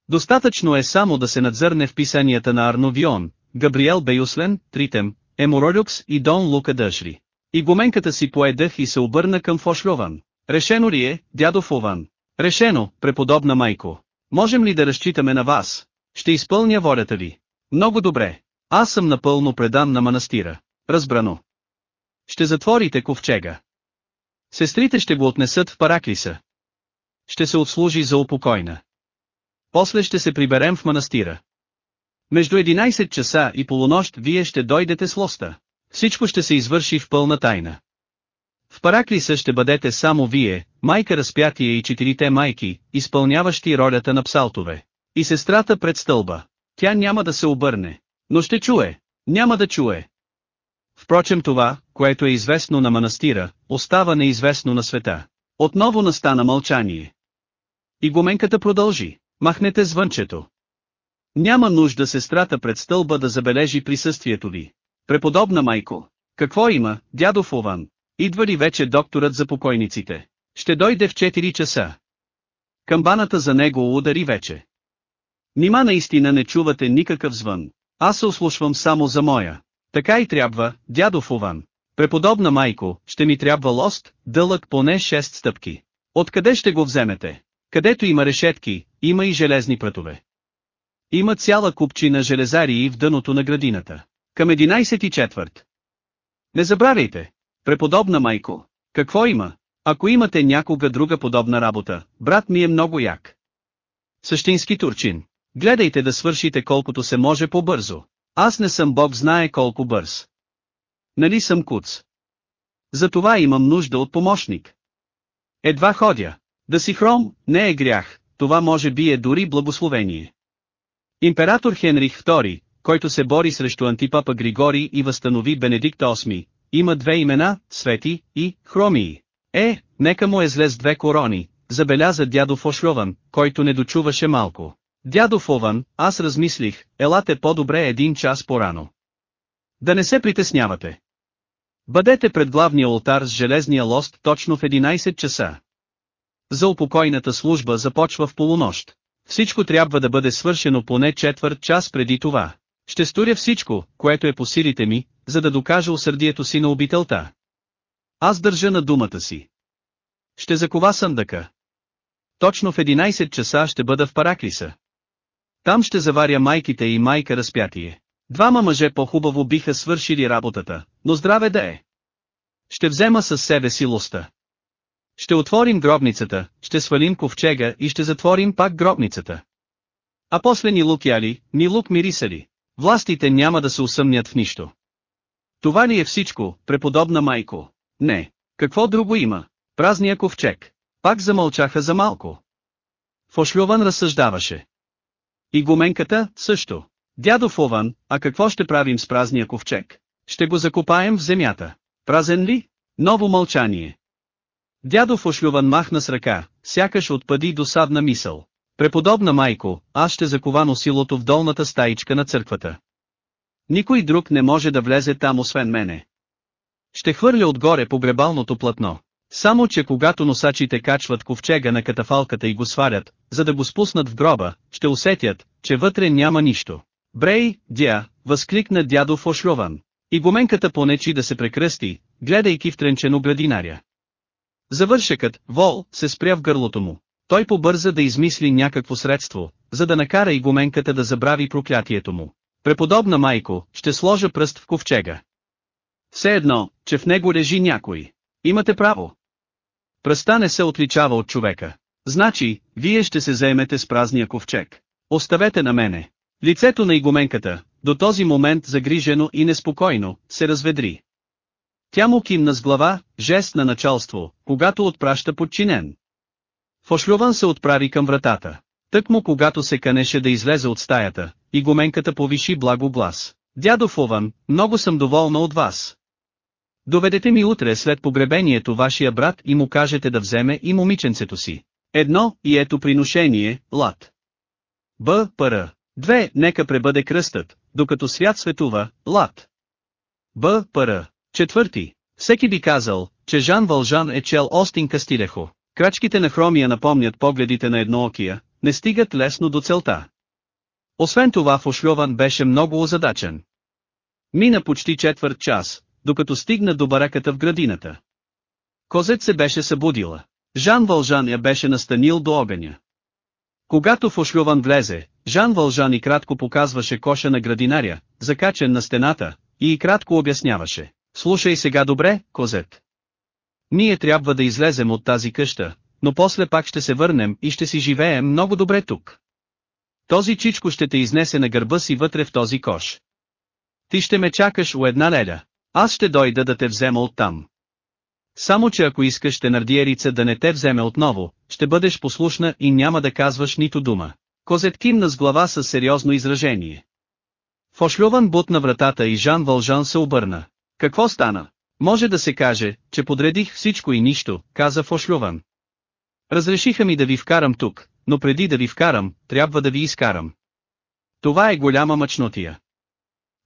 Достатъчно е само да се надзърне в писанията на Арно Вион, Габриел Бейуслен, Тритем, Еморолюкс и Дон Лука Дъжри. И гоменката си поедах и се обърна към Фошлован. Решено ли е, дядо Фован? Решено, преподобна майко. Можем ли да разчитаме на вас? Ще изпълня волята ви. Много добре. Аз съм напълно предан на манастира. Разбрано. Ще затворите ковчега. Сестрите ще го отнесат в Параклиса. Ще се отслужи за упокойна. После ще се приберем в манастира. Между 11 часа и полунощ вие ще дойдете с лоста. Всичко ще се извърши в пълна тайна. В Параклиса ще бъдете само вие, майка разпятие и четирите майки, изпълняващи ролята на псалтове. И сестрата пред стълба. Тя няма да се обърне. Но ще чуе. Няма да чуе. Впрочем това, което е известно на манастира, остава неизвестно на света. Отново настана мълчание. И гоменката продължи. Махнете звънчето. Няма нужда сестрата пред стълба да забележи присъствието ви. Преподобна майко. Какво има, дядо Фован? Идва ли вече докторът за покойниците? Ще дойде в 4 часа. Камбаната за него удари вече. Нима наистина не чувате никакъв звън. Аз се ослушвам само за моя. Така и трябва, дядо Фуван. Преподобна майко, ще ми трябва лост, дълъг поне 6 стъпки. Откъде ще го вземете? Където има решетки, има и железни прътове. Има цяла купчина железарии в дъното на градината. Към 11 и четвърт. Не забравяйте. Преподобна майко. Какво има? Ако имате някога друга подобна работа, брат ми е много як. Същински турчин. Гледайте да свършите колкото се може по-бързо. Аз не съм Бог знае колко бърз. Нали съм куц? Затова имам нужда от помощник. Едва ходя. Да си хром, не е грях, това може би е дори благословение. Император Хенрих II, който се бори срещу антипапа Григорий и възстанови Бенедикт VIII, има две имена, Свети и Хромии. Е, нека му е зле с две корони, забеляза дядо Фошлован, който не дочуваше малко. Дядо Фован, аз размислих, елате по-добре един час по-рано. Да не се притеснявате. Бъдете пред главния алтар с железния лост точно в 11 часа. За упокойната служба започва в полунощ. Всичко трябва да бъде свършено поне четвърт час преди това. Ще сторя всичко, което е по силите ми, за да докажа усърдието си на обителта. Аз държа на думата си. Ще закова съндъка. Точно в 11 часа ще бъда в Параклиса. Там ще заваря майките и майка разпятие. Двама мъже по-хубаво биха свършили работата, но здраве да е. Ще взема със себе си лоста. Ще отворим гробницата, ще свалим ковчега и ще затворим пак гробницата. А после ни лук яли, ни лук мирисали. Властите няма да се усъмнят в нищо. Това ли е всичко, преподобна майко? Не. Какво друго има? Празния ковчег. Пак замълчаха за малко. Фошлюван разсъждаваше. И гоменката, също. Дядо Фован, а какво ще правим с празния ковчег? Ще го закопаем в земята. Празен ли? Ново мълчание. Дядо Фошлюван махна с ръка, сякаш отпади досадна мисъл. Преподобна майко, аз ще закова носилото в долната стаичка на църквата. Никой друг не може да влезе там освен мене. Ще хвърля отгоре по гребалното платно. Само че когато носачите качват ковчега на катафалката и го сварят, за да го спуснат в гроба, ще усетят, че вътре няма нищо. Брей, дя, възкликна дядо Фошлован. И гоменката понечи да се прекръсти, гледайки в тренчено градинаря. Завършекът, вол, се спря в гърлото му. Той побърза да измисли някакво средство, за да накара и да забрави проклятието му. Преподобна майко, ще сложа пръст в ковчега. Все едно, че в него лежи някой. Имате право. Пръста не се отличава от човека. Значи, вие ще се заемете с празния ковчег. Оставете на мене. Лицето на игуменката, до този момент загрижено и неспокойно, се разведри. Тя му кимна с глава, жест на началство, когато отпраща подчинен. Фошлюван се отправи към вратата. Тък му когато се канеше да излезе от стаята, игуменката повиши благо глас. Дядо Фован, много съм доволна от вас. Доведете ми утре след погребението вашия брат и му кажете да вземе и момиченцето си. Едно, и ето приношение, лад. Б. Пр. Две, нека пребъде кръстът, докато свят светува, лад. Б. Пр. Четвърти. Всеки би казал, че Жан Вължан е чел Остин Кастилехо. Крачките на хромия напомнят погледите на едноокия, не стигат лесно до целта. Освен това Фошльован беше много озадачен. Мина почти четвърт час, докато стигна до бараката в градината. Козет се беше събудила. Жан Вължан я беше настанил до огъня. Когато Фошлюван влезе, Жан Вължан и кратко показваше коша на градинаря, закачен на стената, и кратко обясняваше. Слушай сега добре, Козет. Ние трябва да излезем от тази къща, но после пак ще се върнем и ще си живеем много добре тук. Този чичко ще те изнесе на гърба си вътре в този кош. Ти ще ме чакаш у една леля. Аз ще дойда да те взема оттам. Само че ако искаш тенардиерица да не те вземе отново, ще бъдеш послушна и няма да казваш нито дума. Козет кимна с глава със сериозно изражение. Фошлюван бут на вратата и Жан Вължан се обърна. Какво стана? Може да се каже, че подредих всичко и нищо, каза Фошлюван. Разрешиха ми да ви вкарам тук, но преди да ви вкарам, трябва да ви изкарам. Това е голяма мъчнотия.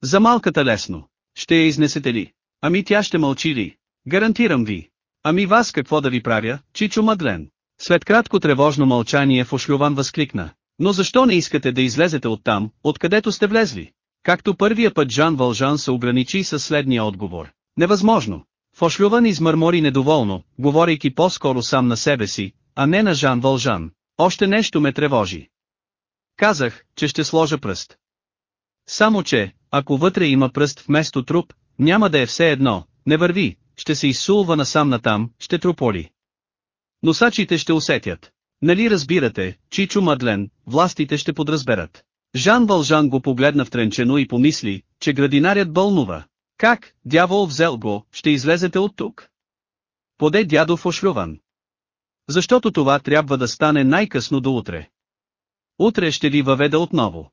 За малката лесно. Ще я изнесете ли? Ами тя ще мълчи ли? Гарантирам ви. Ами вас какво да ви правя, Чичо Мадлен? След кратко тревожно мълчание Фошлюван възкликна. Но защо не искате да излезете оттам, откъдето сте влезли? Както първия път Жан Вължан се ограничи със следния отговор. Невъзможно. Фошлюван измърмори недоволно, говорейки по-скоро сам на себе си, а не на Жан Вължан. Още нещо ме тревожи. Казах, че ще сложа пръст. Само че, ако вътре има пръст вместо труп, няма да е все едно, не върви, ще се изсулва насам натам, ще труполи. Носачите ще усетят. Нали разбирате, Чичо Мадлен, властите ще подразберат. Жан Вължан го погледна втренчено и помисли, че градинарят бълнува. Как, дявол взел го, ще излезете от тук? Поде дядо ошлюван. Защото това трябва да стане най-късно до утре. Утре ще ви въведа отново.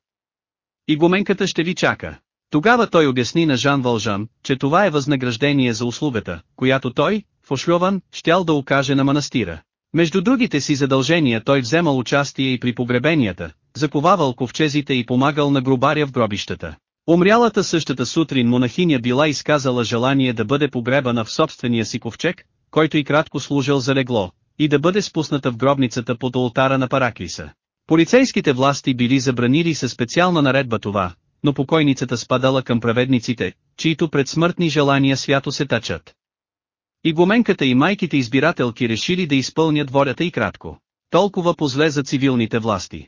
И гоменката ще ви чака. Тогава той обясни на Жан Вължан, че това е възнаграждение за услугата, която той, Фошлюван, щял да окаже на манастира. Между другите си задължения той вземал участие и при погребенията, заковавал ковчезите и помагал на гробаря в гробищата. Умрялата същата сутрин монахиня била изказала желание да бъде погребана в собствения си ковчег, който и кратко служил за легло, и да бъде спусната в гробницата под ултара на Параклиса. Полицейските власти били забранили със специална наредба това, но покойницата спадала към праведниците, чието предсмъртни желания свято се тачат. И и майките избирателки решили да изпълнят волята и кратко. Толкова позле за цивилните власти.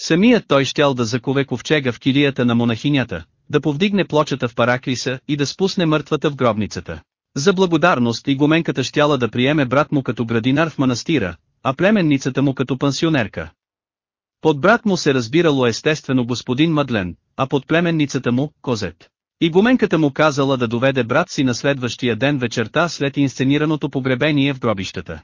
Самият той щял да закове ковчега в килията на монахинята, да повдигне плочата в параклиса и да спусне мъртвата в гробницата. За благодарност и гоменката щяла да приеме брат му като градинар в манастира, а племенницата му като пансионерка. Под брат му се разбирало естествено господин Мадлен, а под племенницата му – Козет. И му казала да доведе брат си на следващия ден вечерта след инсценираното погребение в гробищата.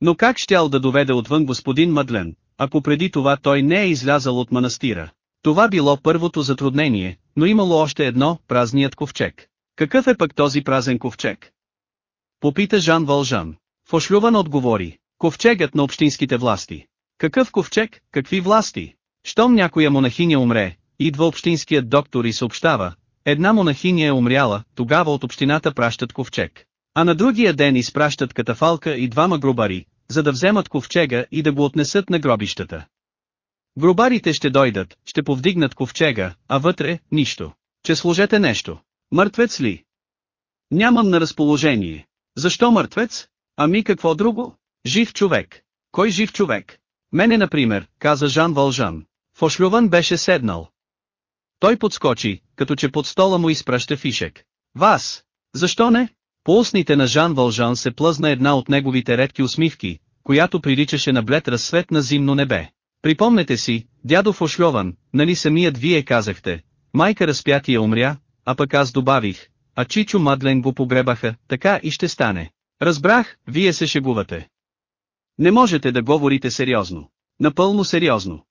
Но как щял да доведе отвън господин Мадлен, ако преди това той не е излязал от манастира? Това било първото затруднение, но имало още едно, празният ковчег. Какъв е пък този празен ковчег? Попита Жан Вължан. Фошлюван отговори, ковчегът на общинските власти. Какъв ковчег, какви власти? Щом някоя монахиня умре, идва общинският доктор и съобщава, една монахиня е умряла, тогава от общината пращат ковчег. А на другия ден изпращат катафалка и двама гробари, за да вземат ковчега и да го отнесат на гробищата. Гробарите ще дойдат, ще повдигнат ковчега, а вътре – нищо. Че служете нещо. Мъртвец ли? Нямам на разположение. Защо мъртвец? Ами какво друго? Жив човек. Кой жив човек? Мене например, каза Жан Вължан. Фошлюван беше седнал. Той подскочи, като че под стола му изпраща фишек. Вас! Защо не? По устните на Жан Вължан се плъзна една от неговите редки усмивки, която приличаше на блед разсвет на зимно небе. Припомнете си, дядо Фошлюван, нали самият вие казахте, майка разпятия умря, а пък аз добавих, а Чичо Мадлен го погребаха, така и ще стане. Разбрах, вие се шегувате. Не можете да говорите сериозно. Напълно сериозно.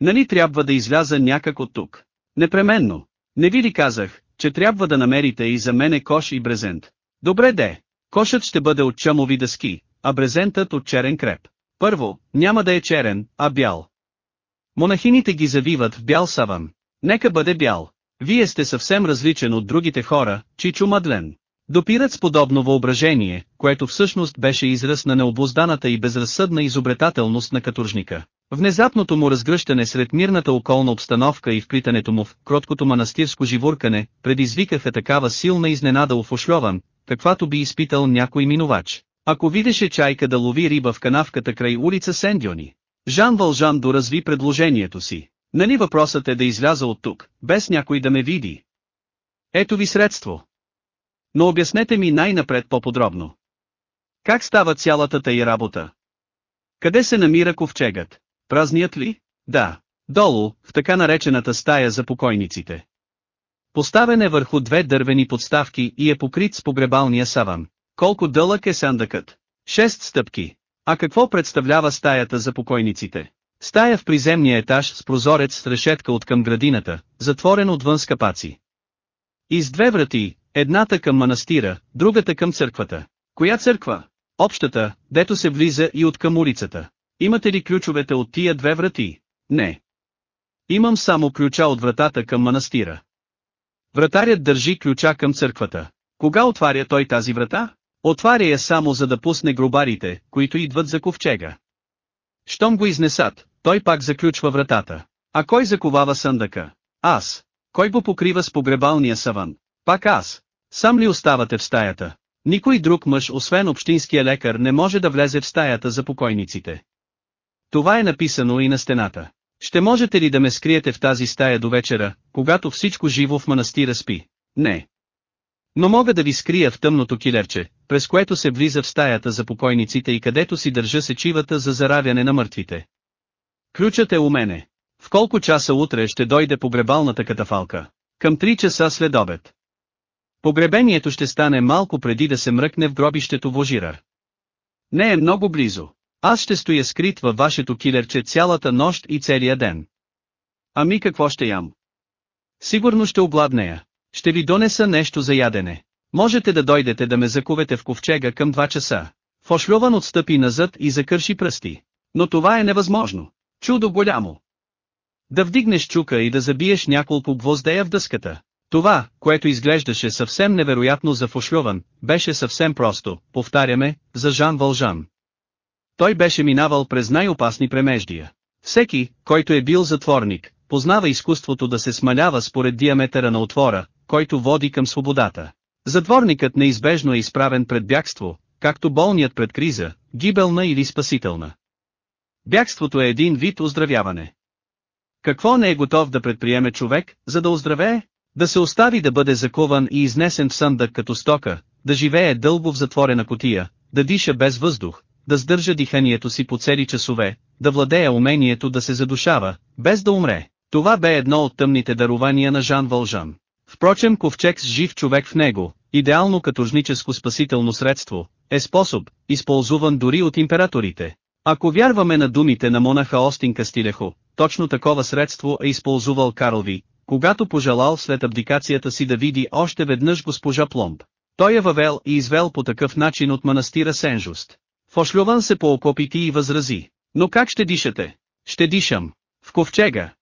Нали трябва да изляза някак от тук? Непременно. Не ви ли казах, че трябва да намерите и за мене кош и брезент? Добре де. Кошът ще бъде от чамови дъски, а брезентът от черен креп. Първо, няма да е черен, а бял. Монахините ги завиват в бял саван. Нека бъде бял. Вие сте съвсем различен от другите хора, Чичо Мадлен. Допират с подобно въображение, което всъщност беше израз на необозданата и безразсъдна изобретателност на каторжника. Внезапното му разгръщане сред мирната околна обстановка и вплитането му в кроткото манастирско живуркане, предизвикаха такава силна изненада у Фошльован, каквато би изпитал някой минувач. Ако видеше чайка да лови риба в канавката край улица Сендиони, Жан Вължан доразви предложението си. Нали въпросът е да изляза от тук, без някой да ме види? Ето ви средство. Но обяснете ми най-напред по-подробно. Как става цялата тъй работа? Къде се намира ковчегът? Празният ли? Да. Долу, в така наречената стая за покойниците. Поставен е върху две дървени подставки и е покрит с погребалния саван. Колко дълъг е сандъкът? Шест стъпки. А какво представлява стаята за покойниците? Стая в приземния етаж с прозорец с решетка от към градината, затворен отвън с капаци. И с две врати, едната към манастира, другата към църквата. Коя църква? Общата, дето се влиза и от към улицата. Имате ли ключовете от тия две врати? Не. Имам само ключа от вратата към манастира. Вратарят държи ключа към църквата. Кога отваря той тази врата? Отваря я само за да пусне гробарите, които идват за ковчега. Щом го изнесат, той пак заключва вратата. А кой заковава съндъка? Аз. Кой го покрива с погребалния саван? Пак аз. Сам ли оставате в стаята? Никой друг мъж освен общинския лекар не може да влезе в стаята за покойниците. Това е написано и на стената. Ще можете ли да ме скриете в тази стая до вечера, когато всичко живо в манастира спи? Не. Но мога да ви скрия в тъмното килерче, през което се влиза в стаята за покойниците и където си държа сечивата за заравяне на мъртвите. Ключът е у мене. В колко часа утре ще дойде погребалната катафалка? Към 3 часа след обед. Погребението ще стане малко преди да се мръкне в гробището Вожирар. Не е много близо. Аз ще стоя скрит във вашето килерче цялата нощ и целия ден. Ами какво ще ям? Сигурно ще обладнея. Ще ви донеса нещо за ядене. Можете да дойдете да ме заковете в ковчега към 2 часа. Фошлюван отстъпи назад и закърши пръсти. Но това е невъзможно. Чудо голямо. Да вдигнеш чука и да забиеш няколко гвоздея в дъската. Това, което изглеждаше съвсем невероятно за Фошлюван, беше съвсем просто, повтаряме, за Жан Вължан. Той беше минавал през най-опасни премеждия. Всеки, който е бил затворник, познава изкуството да се смалява според диаметъра на отвора, който води към свободата. Затворникът неизбежно е изправен пред бягство, както болният пред криза, гибелна или спасителна. Бягството е един вид оздравяване. Какво не е готов да предприеме човек, за да оздравее? Да се остави да бъде закован и изнесен в съндък като стока, да живее дълго в затворена котия, да диша без въздух, да сдържа диханието си по цели часове, да владее умението да се задушава, без да умре. Това бе едно от тъмните дарования на Жан Вължан. Впрочем ковчег с жив човек в него, идеално като жническо спасително средство, е способ, използван дори от императорите. Ако вярваме на думите на монаха Остин Кастилехо, точно такова средство е използвал Карлви, когато пожелал след абдикацията си да види още веднъж госпожа Пломб. Той е въвел и извел по такъв начин от манастира Сенжуст. Фошлюван се по окопите и възрази. Но как ще дишате? Ще дишам. В ковчега.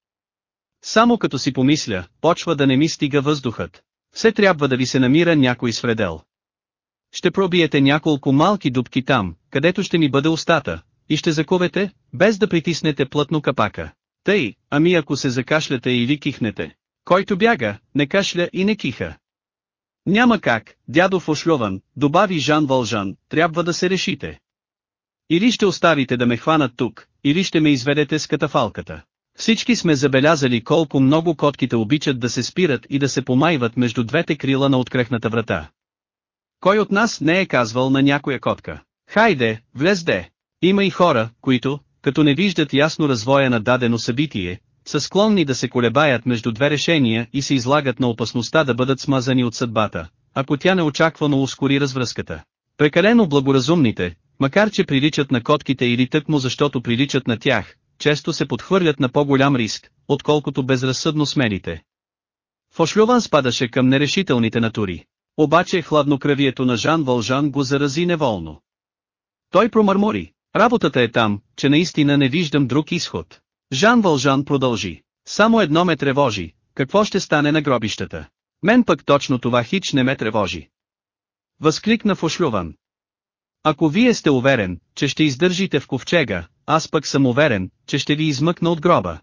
Само като си помисля, почва да не ми стига въздухът. Все трябва да ви се намира някой свредел. Ще пробиете няколко малки дубки там, където ще ми бъде устата, и ще заковете, без да притиснете плътно капака. Тъй, ами ако се закашляте или кихнете. Който бяга, не кашля и не киха. Няма как, дядо Фошлюван, добави Жан Вължан, трябва да се решите. Или ще оставите да ме хванат тук, или ще ме изведете с катафалката. Всички сме забелязали колко много котките обичат да се спират и да се помайват между двете крила на открехната врата. Кой от нас не е казвал на някоя котка? Хайде, влезде! Има и хора, които, като не виждат ясно развоя на дадено събитие, са склонни да се колебаят между две решения и се излагат на опасността да бъдат смазани от съдбата, ако тя неочаквано ускори развръзката. Прекалено благоразумните, макар че приличат на котките или тъкмо защото приличат на тях, често се подхвърлят на по-голям риск, отколкото безразсъдно смелите. Фошлюван спадаше към нерешителните натури. Обаче хладнокръвието на Жан Вължан го зарази неволно. Той промърмори. Работата е там, че наистина не виждам друг изход. Жан Вължан продължи. Само едно ме тревожи, какво ще стане на гробищата. Мен пък точно това хич не ме тревожи. Възкликна Фошлюван. Ако вие сте уверен, че ще издържите в ковчега, аз пък съм уверен, че ще ви измъкна от гроба.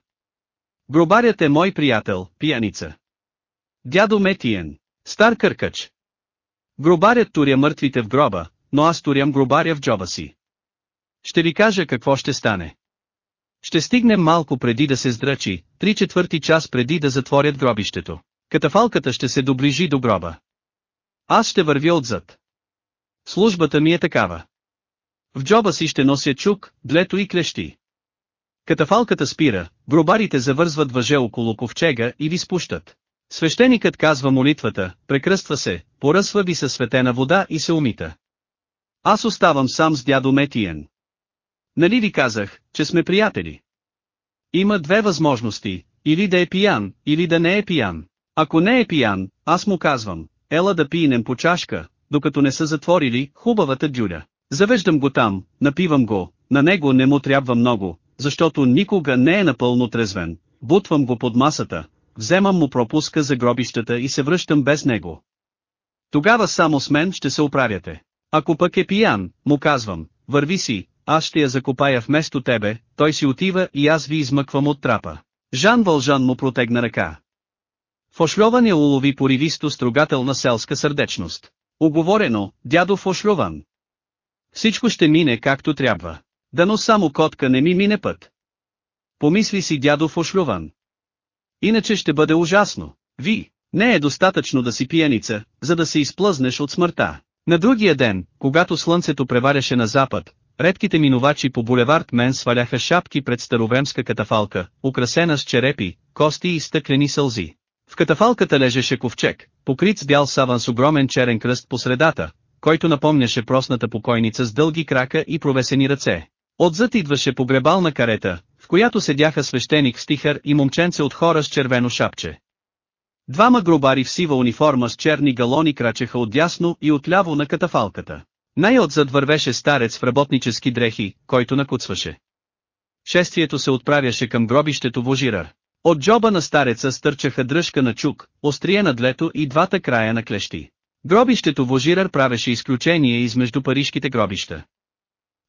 Гробарят е мой приятел, пияница. Дядо Метиен, стар къркач. Гробарят туря мъртвите в гроба, но аз турям гробаря в джоба си. Ще ви кажа какво ще стане. Ще стигнем малко преди да се здрачи, три четвърти час преди да затворят гробището. Катафалката ще се доближи до гроба. Аз ще вървя отзад. Службата ми е такава. В джоба си ще нося чук, длето и клещи. Катафалката спира, гробарите завързват въже около ковчега и ви спущат. Свещеникът казва молитвата, прекръства се, поръсва ви със светена вода и се умита. Аз оставам сам с дядо Метиен. Нали ви казах, че сме приятели? Има две възможности, или да е пиян, или да не е пиян. Ако не е пиян, аз му казвам, ела да пинем по чашка, докато не са затворили хубавата дюля. Завеждам го там, напивам го, на него не му трябва много, защото никога не е напълно трезвен, бутвам го под масата, вземам му пропуска за гробищата и се връщам без него. Тогава само с мен ще се оправяте. Ако пък е пиян, му казвам, върви си, аз ще я закопая вместо тебе, той си отива и аз ви измъквам от трапа. Жан Вължан му протегна ръка. Фошльован я улови поривисто строгателна селска сърдечност. Оговорено, дядо Фошльован. Всичко ще мине както трябва. Дано само котка не ми мине път. Помисли си дядо Фошлюван. Иначе ще бъде ужасно. Ви, не е достатъчно да си пияница, за да се изплъзнеш от смъртта. На другия ден, когато слънцето преваряше на запад, редките минувачи по булевард Мен сваляха шапки пред старовемска катафалка, украсена с черепи, кости и стъклени сълзи. В катафалката лежеше ковчег, покрит с бял саван с огромен черен кръст по средата, който напомняше просната покойница с дълги крака и провесени ръце. Отзад идваше погребална карета, в която седяха свещеник стихър и момченце от хора с червено шапче. Двама гробари в сива униформа с черни галони крачеха отдясно и отляво на катафалката. Най-отзад вървеше старец в работнически дрехи, който накуцваше. Шествието се отправяше към гробището Вожирар. От джоба на стареца стърчаха дръжка на чук, острие на длето и двата края на клещи. Гробището Вожирар правеше изключение измежду парижките гробища.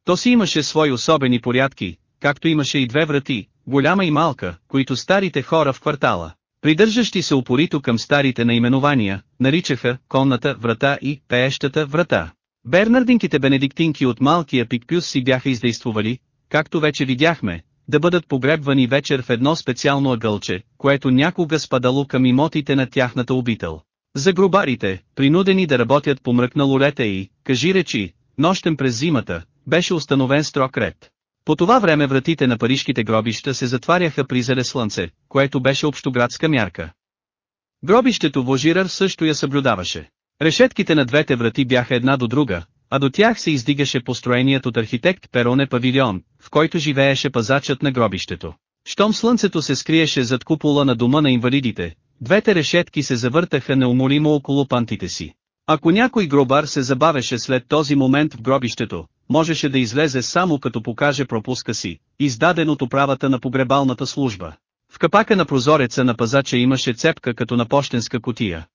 То си имаше свои особени порядки, както имаше и две врати, голяма и малка, които старите хора в квартала, придържащи се упорито към старите наименования, наричаха конната врата и пеещата врата. Бернардинките бенедиктинки от малкия Пикпюс си бяха издействували, както вече видяхме, да бъдат погребвани вечер в едно специално ъгълче, което някога спадало към имотите на тяхната обител. За грубарите, принудени да работят по мръкнало лете и, кажи речи, нощем през зимата, беше установен строг ред. По това време вратите на парижките гробища се затваряха при зале слънце, което беше общоградска мярка. Гробището Вожирър също я съблюдаваше. Решетките на двете врати бяха една до друга, а до тях се издигаше построеният от архитект Пероне павилион, в който живееше пазачът на гробището. Щом слънцето се скриеше зад купола на дома на инвалидите, двете решетки се завъртаха неумолимо около пантите си. Ако някой гробар се забавеше след този момент в гробището, можеше да излезе само като покаже пропуска си, издаден от управата на погребалната служба. В капака на прозореца на пазача имаше цепка като на почтенска котия.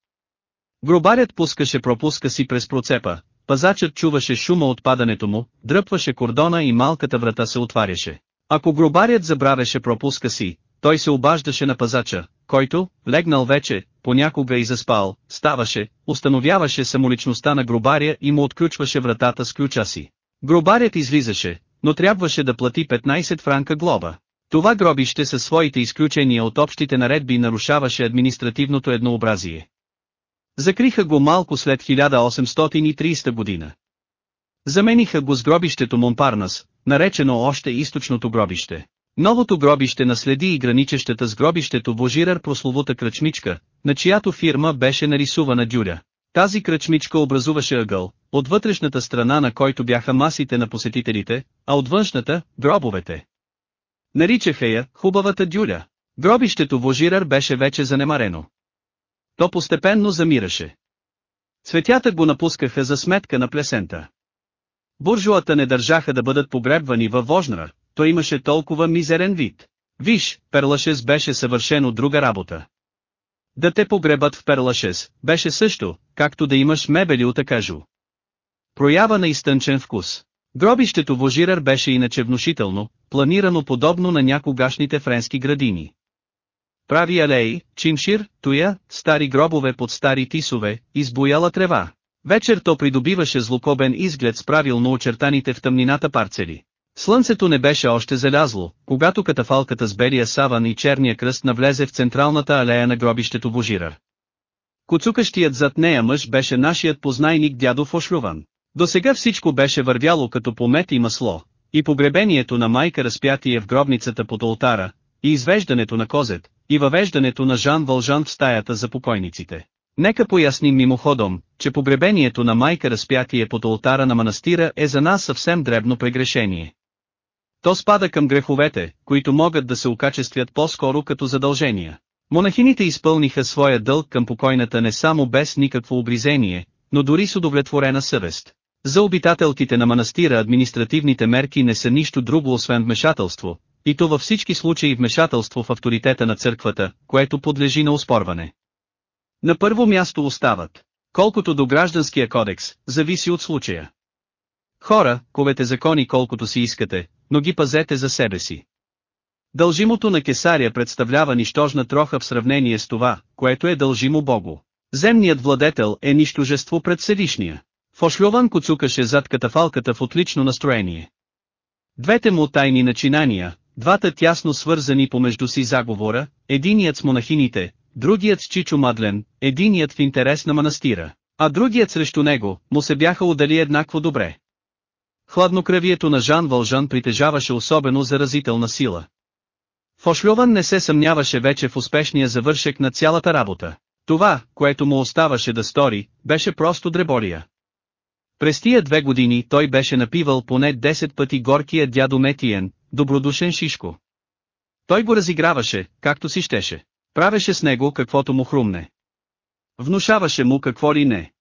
Гробарят пускаше пропуска си през процепа, пазачът чуваше шума от падането му, дръпваше кордона и малката врата се отваряше. Ако гробарят забравяше пропуска си, той се обаждаше на пазача, който, легнал вече, понякога и заспал, ставаше, установяваше самоличността на гробаря и му отключваше вратата с ключа си. Гробарят излизаше, но трябваше да плати 15 франка глоба. Това гробище със своите изключения от общите наредби нарушаваше административното еднообразие. Закриха го малко след 1830 година. Замениха го с гробището Монпарнас, наречено още източното гробище. Новото гробище наследи и граничещата с гробището Вожирар прословута кръчмичка, на чиято фирма беше нарисувана дюря. Тази кръчмичка образуваше ъгъл, от вътрешната страна на който бяха масите на посетителите, а от външната – гробовете. Наричаха я «хубавата дюля». Гробището Вожирар беше вече занемарено. То постепенно замираше. Цветята го напускаха за сметка на плесента. Буржуата не държаха да бъдат погребвани във Вожнар, то имаше толкова мизерен вид. Виж, Перлашес беше съвършено друга работа. Да те погребат в Перлашес, беше също, както да имаш мебели от акажу. Проява на изтънчен вкус. Гробището Вожирар беше иначе внушително, планирано подобно на някогашните френски градини. Прави алеи, чимшир, туя, стари гробове под стари тисове, избояла трева. Вечер то придобиваше злокобен изглед с правилно очертаните в тъмнината парцели. Слънцето не беше още залязло, когато катафалката с белия саван и черния кръст навлезе в централната алея на гробището Божирар. Коцукащият зад нея мъж беше нашият познайник дядо Фошлюван. До сега всичко беше вървяло като помет и масло, и погребението на майка разпятие в гробницата под алтара, и извеждането на козет, и въвеждането на Жан Вължан в стаята за покойниците. Нека поясним мимоходом, че погребението на майка разпятие под алтара на манастира е за нас съвсем дребно прегрешение. То спада към греховете, които могат да се окачествят по-скоро като задължения. Монахините изпълниха своя дълг към покойната не само без никакво обризение, но дори с удовлетворена съвест. За обитателките на манастира административните мерки не са нищо друго освен вмешателство, и то във всички случаи вмешателство в авторитета на църквата, което подлежи на оспорване. На първо място остават. Колкото до гражданския кодекс, зависи от случая. Хора, ковете закони колкото си искате, но ги пазете за себе си. Дължимото на кесаря представлява нищожна троха в сравнение с това, което е дължимо Богу. Земният владетел е нищожество пред Селишния. Фошлюван коцукаше зад катафалката в отлично настроение. Двете му тайни начинания, двата тясно свързани помежду си заговора, единият с монахините, другият с Чичо Мадлен, единият в интерес на манастира, а другият срещу него, му се бяха удали еднакво добре. Хладнокръвието на Жан Вължан притежаваше особено заразителна сила. Фошлюван не се съмняваше вече в успешния завършек на цялата работа. Това, което му оставаше да стори, беше просто дребория. През тия две години той беше напивал поне 10 пъти горкия дядо Метиен, добродушен шишко. Той го разиграваше, както си щеше. Правеше с него каквото му хрумне. Внушаваше му какво ли не.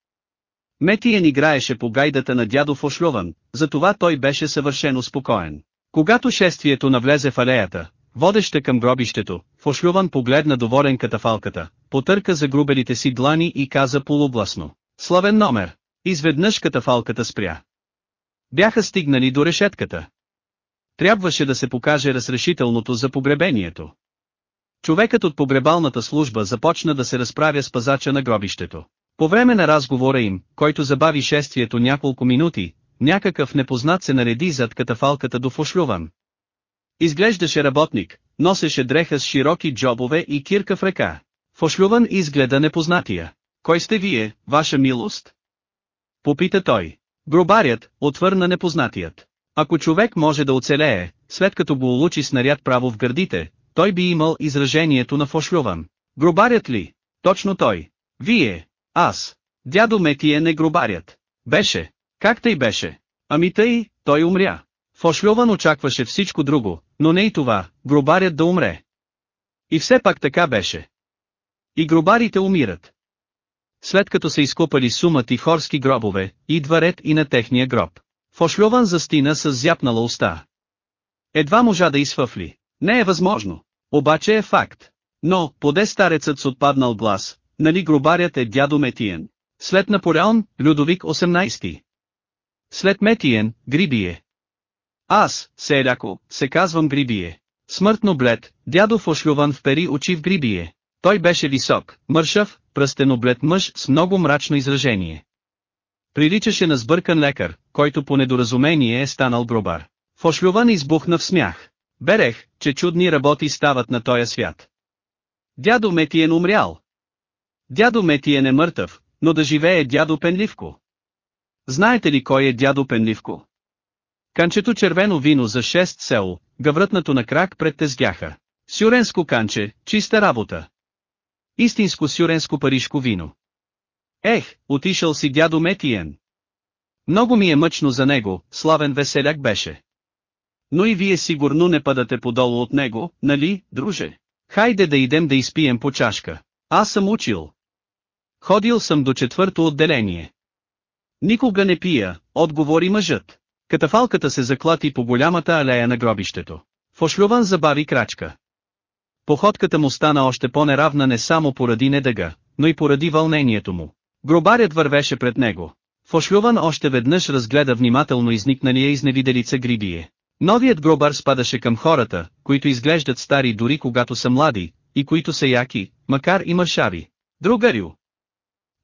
Метиен играеше по гайдата на дядо Фошлюван, затова той беше съвършено спокоен. Когато шествието навлезе в алеята, водеща към гробището, Фошлюван погледна доволен катафалката, потърка за грубелите си длани и каза полубласно. Славен номер! Изведнъж катафалката спря. Бяха стигнали до решетката. Трябваше да се покаже разрешителното за погребението. Човекът от погребалната служба започна да се разправя с пазача на гробището. По време на разговора им, който забави шествието няколко минути, някакъв непознат се нареди зад катафалката до Фошлюван. Изглеждаше работник, носеше дреха с широки джобове и кирка в ръка. Фошлюван изгледа непознатия. Кой сте вие, ваша милост? Попита той. Гробарят, отвърна непознатият. Ако човек може да оцелее, след като го улучи снаряд право в гърдите, той би имал изражението на Фошлюван. Гробарят ли? Точно той. Вие. Аз. Дядо Метие не гробарят. Беше. Как тъй беше? Ами тъй, той умря. Фошлюван очакваше всичко друго, но не и това, гробарят да умре. И все пак така беше. И гробарите умират. След като са изкопали сумати хорски гробове, идва ред и на техния гроб. Фошлюван застина с зяпнала уста. Едва можа да изфъфли. Не е възможно. Обаче е факт. Но, поде старецът с отпаднал глас, нали гробарят е дядо Метиен. След Наполеон, Людовик 18. След Метиен, Грибие. Аз, селяко, се казвам Грибие. Смъртно блед, дядо Фошлюван впери очи в Грибие. Той беше висок, мършав, пръстеноблед мъж с много мрачно изражение. Приличаше на сбъркан лекар, който по недоразумение е станал гробар. Фошлюван избухна в смях. Берех, че чудни работи стават на този свят. Дядо Метиен умрял. Дядо Метиен е мъртъв, но да живее дядо Пенливко. Знаете ли кой е дядо Пенливко? Канчето червено вино за 6 село, гаврътнато на крак пред тезгяха. Сюренско канче, чиста работа. Истинско сюренско паришко вино. Ех, отишъл си дядо Метиен. Много ми е мъчно за него, славен веселяк беше. Но и вие сигурно не падате подолу от него, нали, друже? Хайде да идем да изпием по чашка. Аз съм учил. Ходил съм до четвърто отделение. Никога не пия, отговори мъжът. Катафалката се заклати по голямата алея на гробището. Фошлюван забави крачка. Походката му стана още по-неравна не само поради недъга, но и поради вълнението му. Гробарят вървеше пред него. Фошлюван още веднъж разгледа внимателно изникналия изневиделица Грибие. Новият гробар спадаше към хората, които изглеждат стари дори когато са млади, и които са яки, макар и мършави. Другарю!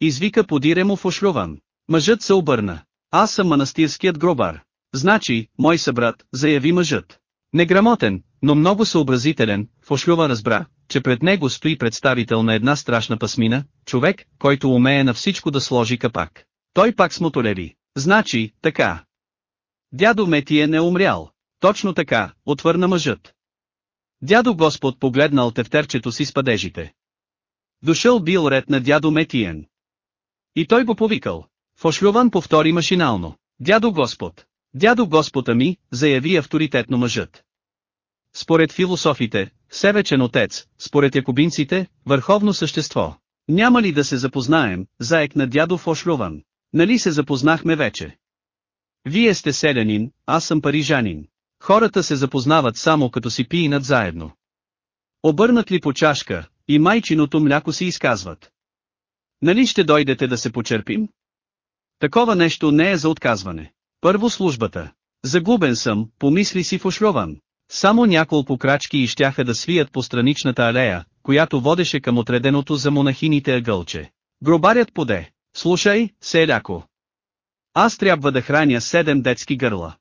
Извика подире му Фошлюван. Мъжът се обърна. Аз съм манастирският гробар. Значи, мой събрат, заяви мъжът. Неграмотен, но много съобразителен, Фошлюва разбра, че пред него стои представител на една страшна пасмина, човек, който умее на всичко да сложи капак. Той пак смотолеви. Значи, така. Дядо Метиен е умрял. Точно така, отвърна мъжът. Дядо Господ погледнал тефтерчето си с падежите. Дошъл бил ред на дядо Метиен. И той го повикал. Фошлюван повтори машинално. Дядо Господ. Дядо Господа ми, заяви авторитетно мъжът. Според философите, Севечен отец, според якобинците, върховно същество. Няма ли да се запознаем, заек на дядо Фошлюван? Нали се запознахме вече? Вие сте селянин, аз съм парижанин. Хората се запознават само като си пиинат заедно. Обърнат ли по чашка, и майчиното мляко си изказват. Нали ще дойдете да се почерпим? Такова нещо не е за отказване. Първо службата. Загубен съм, помисли си Фошлюван. Само няколко крачки и щяха да свият по страничната алея, която водеше към отреденото за монахините ъгълче. Гробарят поде. Слушай, селяко. Аз трябва да храня седем детски гърла.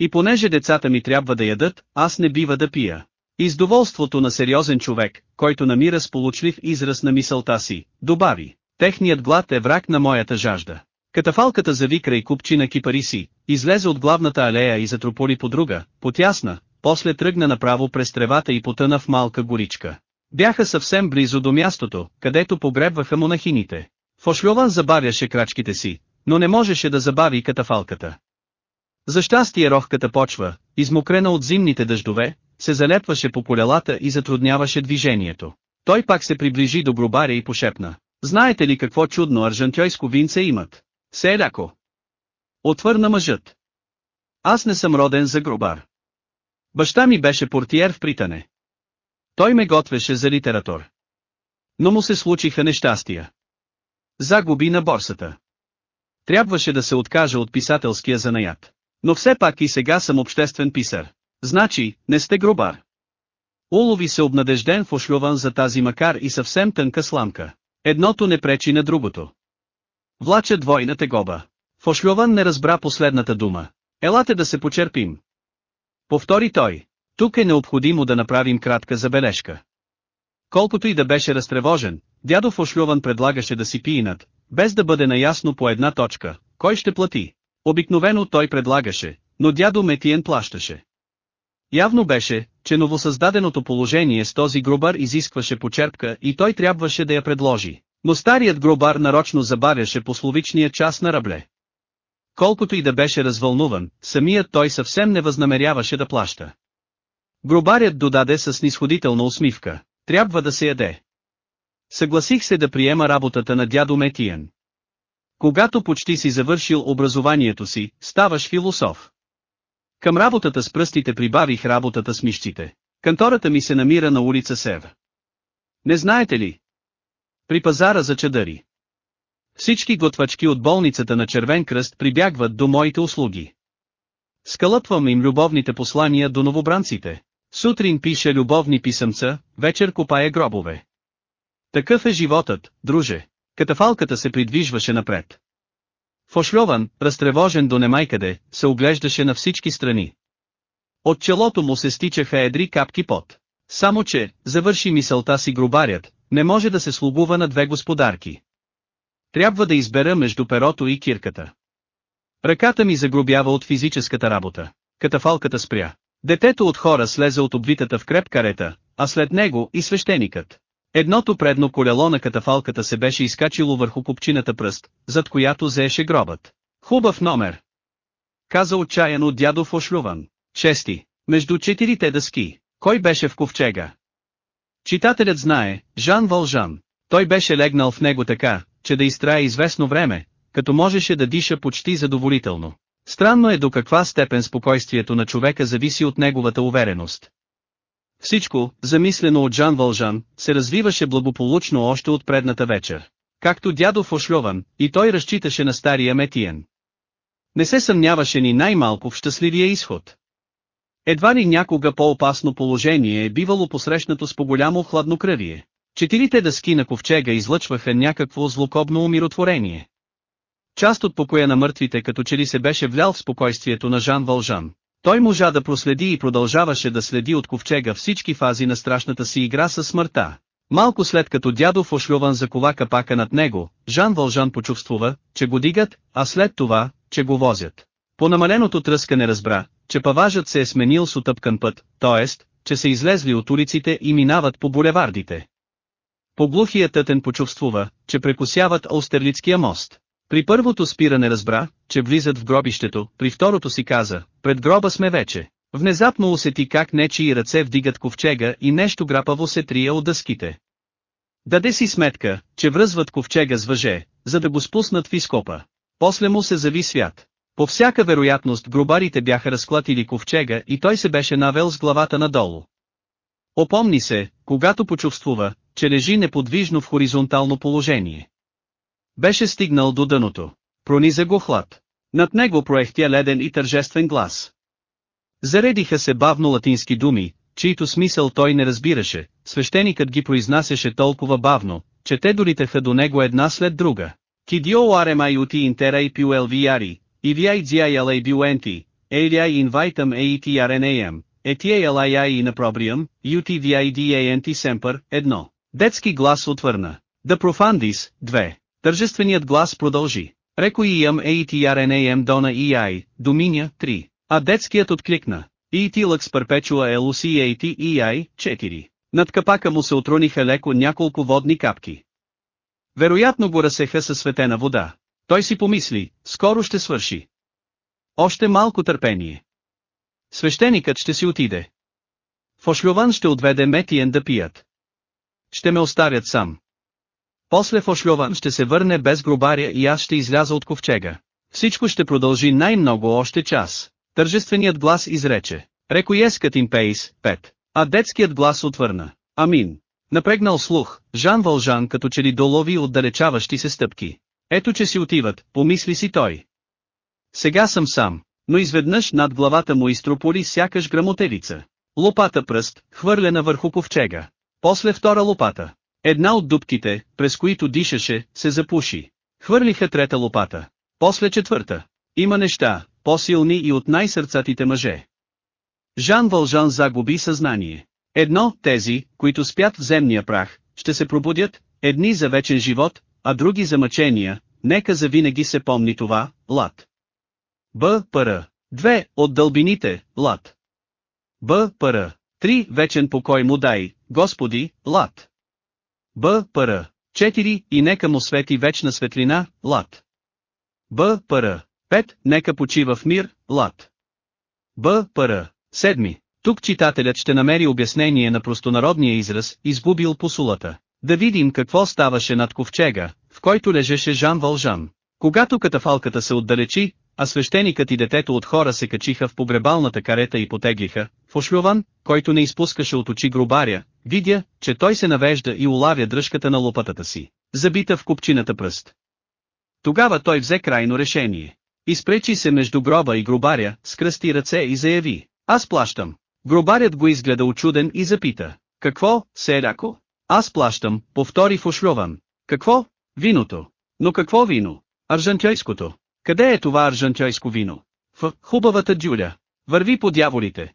И понеже децата ми трябва да ядат, аз не бива да пия. Издоволството на сериозен човек, който намира сполучлив израз на мисълта си, добави. Техният глад е враг на моята жажда. Катафалката зави край купчина кипариси, излезе от главната алея и затрополи по друга, потясна, после тръгна направо през тревата и потъна в малка горичка. Бяха съвсем близо до мястото, където погребваха монахините. Фошлюван забавяше крачките си, но не можеше да забави катафалката. За щастие рохката почва, измокрена от зимните дъждове, се залепваше по колелата и затрудняваше движението. Той пак се приближи до гробаря и пошепна. Знаете ли какво чудно аржантьойско винце имат? Селяко. Отвърна мъжът. Аз не съм роден за гробар. Баща ми беше портиер в Притане. Той ме готвеше за литератор. Но му се случиха нещастия. Загуби на борсата. Трябваше да се откаже от писателския занаят. Но все пак и сега съм обществен писар. Значи, не сте гробар. Улови се обнадежден в ошлюван за тази макар и съвсем тънка сламка. Едното не пречи на другото. Влача двойна тегоба. Фошлюван не разбра последната дума. Елате да се почерпим. Повтори той. Тук е необходимо да направим кратка забележка. Колкото и да беше разтревожен, дядо Фошлюван предлагаше да си пиинат, без да бъде наясно по една точка, кой ще плати. Обикновено той предлагаше, но дядо Метиен плащаше. Явно беше, че новосъздаденото положение с този грубар изискваше почерпка и той трябваше да я предложи. Но старият гробар нарочно забавяше пословичния час на рабле. Колкото и да беше развълнуван, самият той съвсем не възнамеряваше да плаща. Гробарят додаде с нисходителна усмивка. Трябва да се яде. Съгласих се да приема работата на дядо Метиен. Когато почти си завършил образованието си, ставаш философ. Към работата с пръстите прибавих работата с мишците. Кантората ми се намира на улица Сев. Не знаете ли? При пазара за чадъри. Всички готвачки от болницата на Червен кръст прибягват до моите услуги. Скалъпвам им любовните послания до новобранците. Сутрин пише любовни писъмца, вечер копае гробове. Такъв е животът, друже. Катафалката се придвижваше напред. Фошлован, разтревожен до немайкъде, се оглеждаше на всички страни. От челото му се стичаха едри капки пот. Само че, завърши мисълта си грубарят, не може да се слугува на две господарки. Трябва да избера между перото и кирката. Ръката ми загробява от физическата работа. Катафалката спря. Детето от хора слезе от обвитата в креп карета, а след него и свещеникът. Едното предно колело на катафалката се беше изкачило върху купчината пръст, зад която заеше гробът. Хубав номер. Каза отчаяно дядо Фошлюван. Чести. Между четирите дъски. Кой беше в ковчега? Читателят знае, Жан Вължан. Той беше легнал в него така, че да изтрае известно време, като можеше да диша почти задоволително. Странно е до каква степен спокойствието на човека зависи от неговата увереност. Всичко, замислено от Жан Вължан, се развиваше благополучно още от предната вечер. Както дядо Фошльован, и той разчиташе на стария Метиен. Не се съмняваше ни най-малко в щастливия изход. Едва ли някога по-опасно положение е бивало посрещнато с по-голямо хладнокръвие. Четирите дъски на ковчега излъчваха някакво злокобно умиротворение. Част от покоя на мъртвите като че ли се беше влял в спокойствието на Жан Вължан. Той можа да проследи и продължаваше да следи от ковчега всички фази на страшната си игра със смъртта. Малко след като дядо Фошлюван закова капака над него, Жан Вължан почувствува, че го дигат, а след това, че го возят. По намаленото тръскане разбра, че паважът се е сменил с отъпкан път, т.е., че са излезли от улиците и минават по булевардите. По глухия тътен почувствува, че прекусяват Остерлицкия мост. При първото спиране разбра, че влизат в гробището, при второто си каза, пред гроба сме вече. Внезапно усети как нечии ръце вдигат ковчега и нещо грапаво се трие от дъските. Даде си сметка, че връзват ковчега с въже, за да го спуснат в изкопа. После му се зави свят. По всяка вероятност гробарите бяха разклатили ковчега и той се беше навел с главата надолу. Опомни се, когато почувствува, че лежи неподвижно в хоризонтално положение. Беше стигнал до дъното. Прониза го хлад. Над него проехтя леден и тържествен глас. Заредиха се бавно латински думи, чието смисъл той не разбираше, свещеникът ги произнасяше толкова бавно, че те долитаха до него една след друга. Кидио аремайути интера и пюелвияри, ивяй дзяй бюенти, еляй инвайтам еитиаренеям, етиелай и напробриям, юти VIDANT семпър, едно. Детски глас отвърна. Да профандис, две. Тържественият глас продължи. Реко иям ATRNAM Дона EI, Доминя, 3. А детският откликна. ET Lux Perpetua LUCAT EI, 4. Над капака му се отруниха леко няколко водни капки. Вероятно го разсеха със светена вода. Той си помисли, скоро ще свърши. Още малко търпение. Свещеникът ще си отиде. Фошлюван ще отведе Метиен да пият. Ще ме оставят сам. После Фошлюван ще се върне без гробаря и аз ще изляза от ковчега. Всичко ще продължи най-много още час. Тържественият глас изрече. Рекоескът им пейс, пет. А детският глас отвърна. Амин. Напрегнал слух, Жан Вължан като че ли долови отдалечаващи се стъпки. Ето че си отиват, помисли си той. Сега съм сам, но изведнъж над главата му изтрополи сякаш грамотевица. Лопата пръст, хвърлена върху ковчега. После втора лопата. Една от дубките, през които дишаше, се запуши. Хвърлиха трета лопата. После четвърта. Има неща, по-силни и от най-сърцатите мъже. Жан Вължан загуби съзнание. Едно, тези, които спят в земния прах, ще се пробудят, едни за вечен живот, а други за мъчения, нека завинаги се помни това, лад. Б. Пър. Две, от дълбините, лад. Б. Пър. Три, вечен покой му дай, Господи, лад. Б. Пър. Четири, и нека му свети вечна светлина, лад. Б. Пър. Пет, нека почива в мир, лад. Б. Пър. Седми. Тук читателят ще намери обяснение на простонародния израз, изгубил посулата. Да видим какво ставаше над ковчега, в който лежеше Жан Вължан. Когато катафалката се отдалечи, а свещеникът и детето от хора се качиха в погребалната карета и потеглиха, Фошлюван, който не изпускаше от очи грубаря, видя, че той се навежда и улавя дръжката на лопатата си, забита в купчината пръст. Тогава той взе крайно решение. Изпречи се между гроба и грубаря, скръсти ръце и заяви, аз плащам. Гробарят го изгледа очуден и запита, какво, селяко? Аз плащам, повтори Фошлюван. Какво? Виното. Но какво вино? Аржантьойското. Къде е това аржантьойско вино? В хубавата джуля. Върви по дяволите.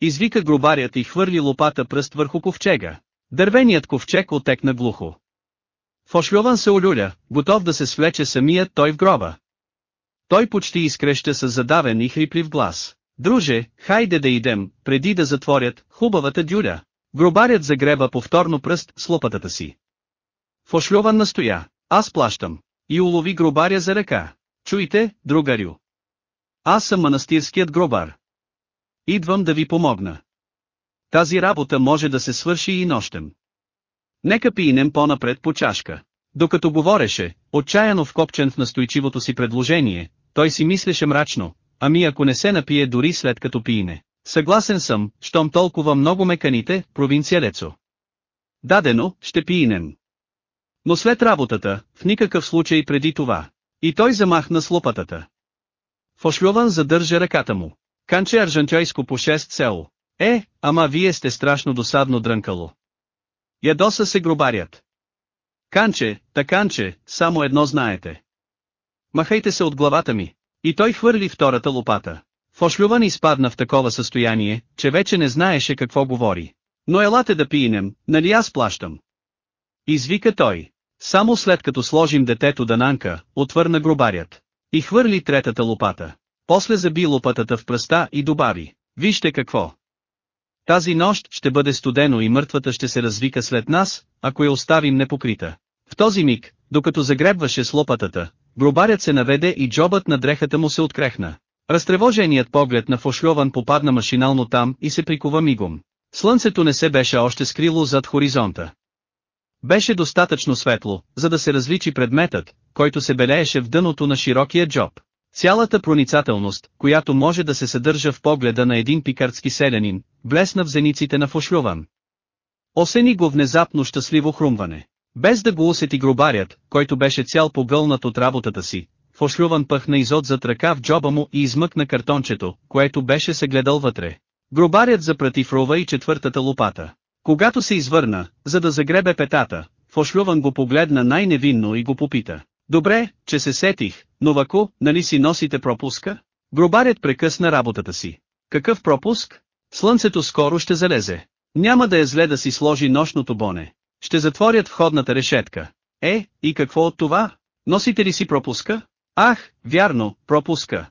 Извика гробарят и хвърли лопата пръст върху ковчега. Дървеният ковчег отекна глухо. Фошлюван се олюля, готов да се свлече самият той в гроба. Той почти изкреща с задавен и хриплив глас. Друже, хайде да идем, преди да затворят хубавата дюля. Гробарят загреба повторно пръст с лопатата си. Фошлюван настоя, аз плащам. И улови гробаря за ръка. Чуйте, другарю. Аз съм манастирският гробар. Идвам да ви помогна. Тази работа може да се свърши и нощем. Нека пинем по-напред по чашка. Докато говореше, отчаяно вкопчен в настойчивото си предложение, той си мислеше мрачно, ами ако не се напие дори след като пиене. Съгласен съм, щом толкова много меканите, провинциалецо. Дадено, ще пиенем. Но след работата, в никакъв случай преди това. И той замахна с лопатата. Фошлюван задържа ръката му. Канче аржантьойско по 6 село. Е, ама вие сте страшно досадно дрънкало. Ядоса се гробарят. Канче, таканче, само едно знаете. Махайте се от главата ми. И той хвърли втората лопата. Фошлюван изпадна в такова състояние, че вече не знаеше какво говори. Но елате да пинем, нали аз плащам? Извика той. Само след като сложим детето да нанка, отвърна гробарят. И хвърли третата лопата. После заби лопатата в пръста и добави. Вижте какво. Тази нощ ще бъде студено и мъртвата ще се развика след нас, ако я оставим непокрита. В този миг, докато загребваше с лопатата, гробарят се наведе и джобът на дрехата му се открехна. Разтревоженият поглед на Фошльован попадна машинално там и се прикова мигом. Слънцето не се беше още скрило зад хоризонта. Беше достатъчно светло, за да се различи предметът, който се белееше в дъното на широкия джоб. Цялата проницателност, която може да се съдържа в погледа на един пикардски селянин, блесна в зениците на Фошлюван. Осени го внезапно щастливо хрумване. Без да го усети гробарят, който беше цял погълнат от работата си, Фошлюван пъхна изот зад ръка в джоба му и измъкна картончето, което беше се гледал вътре. Гробарят запрати в рова и четвъртата лопата. Когато се извърна, за да загребе петата, Фошлюван го погледна най-невинно и го попита. Добре, че се сетих, но вако, нали си носите пропуска? Гробарят прекъсна работата си. Какъв пропуск? Слънцето скоро ще залезе. Няма да е зле да си сложи нощното боне. Ще затворят входната решетка. Е, и какво от това? Носите ли си пропуска? Ах, вярно, пропуска.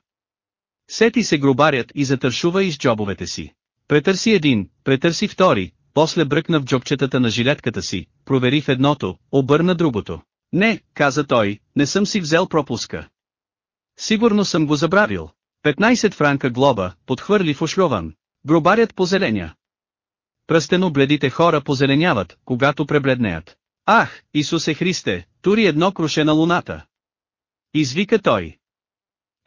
Сети се гробарят и затършува из джобовете си. Претърси един, претърси втори, после бръкна в джобчетата на жилетката си, провери в едното, обърна другото. Не, каза той, не съм си взел пропуска. Сигурно съм го забравил. 15 франка глоба, подхвърли в ошлюван. Гробарят позеленя. Пръстено бледите хора позеленяват, когато пребледнеят. Ах, Исусе Христе, тури едно круше на луната. Извика той.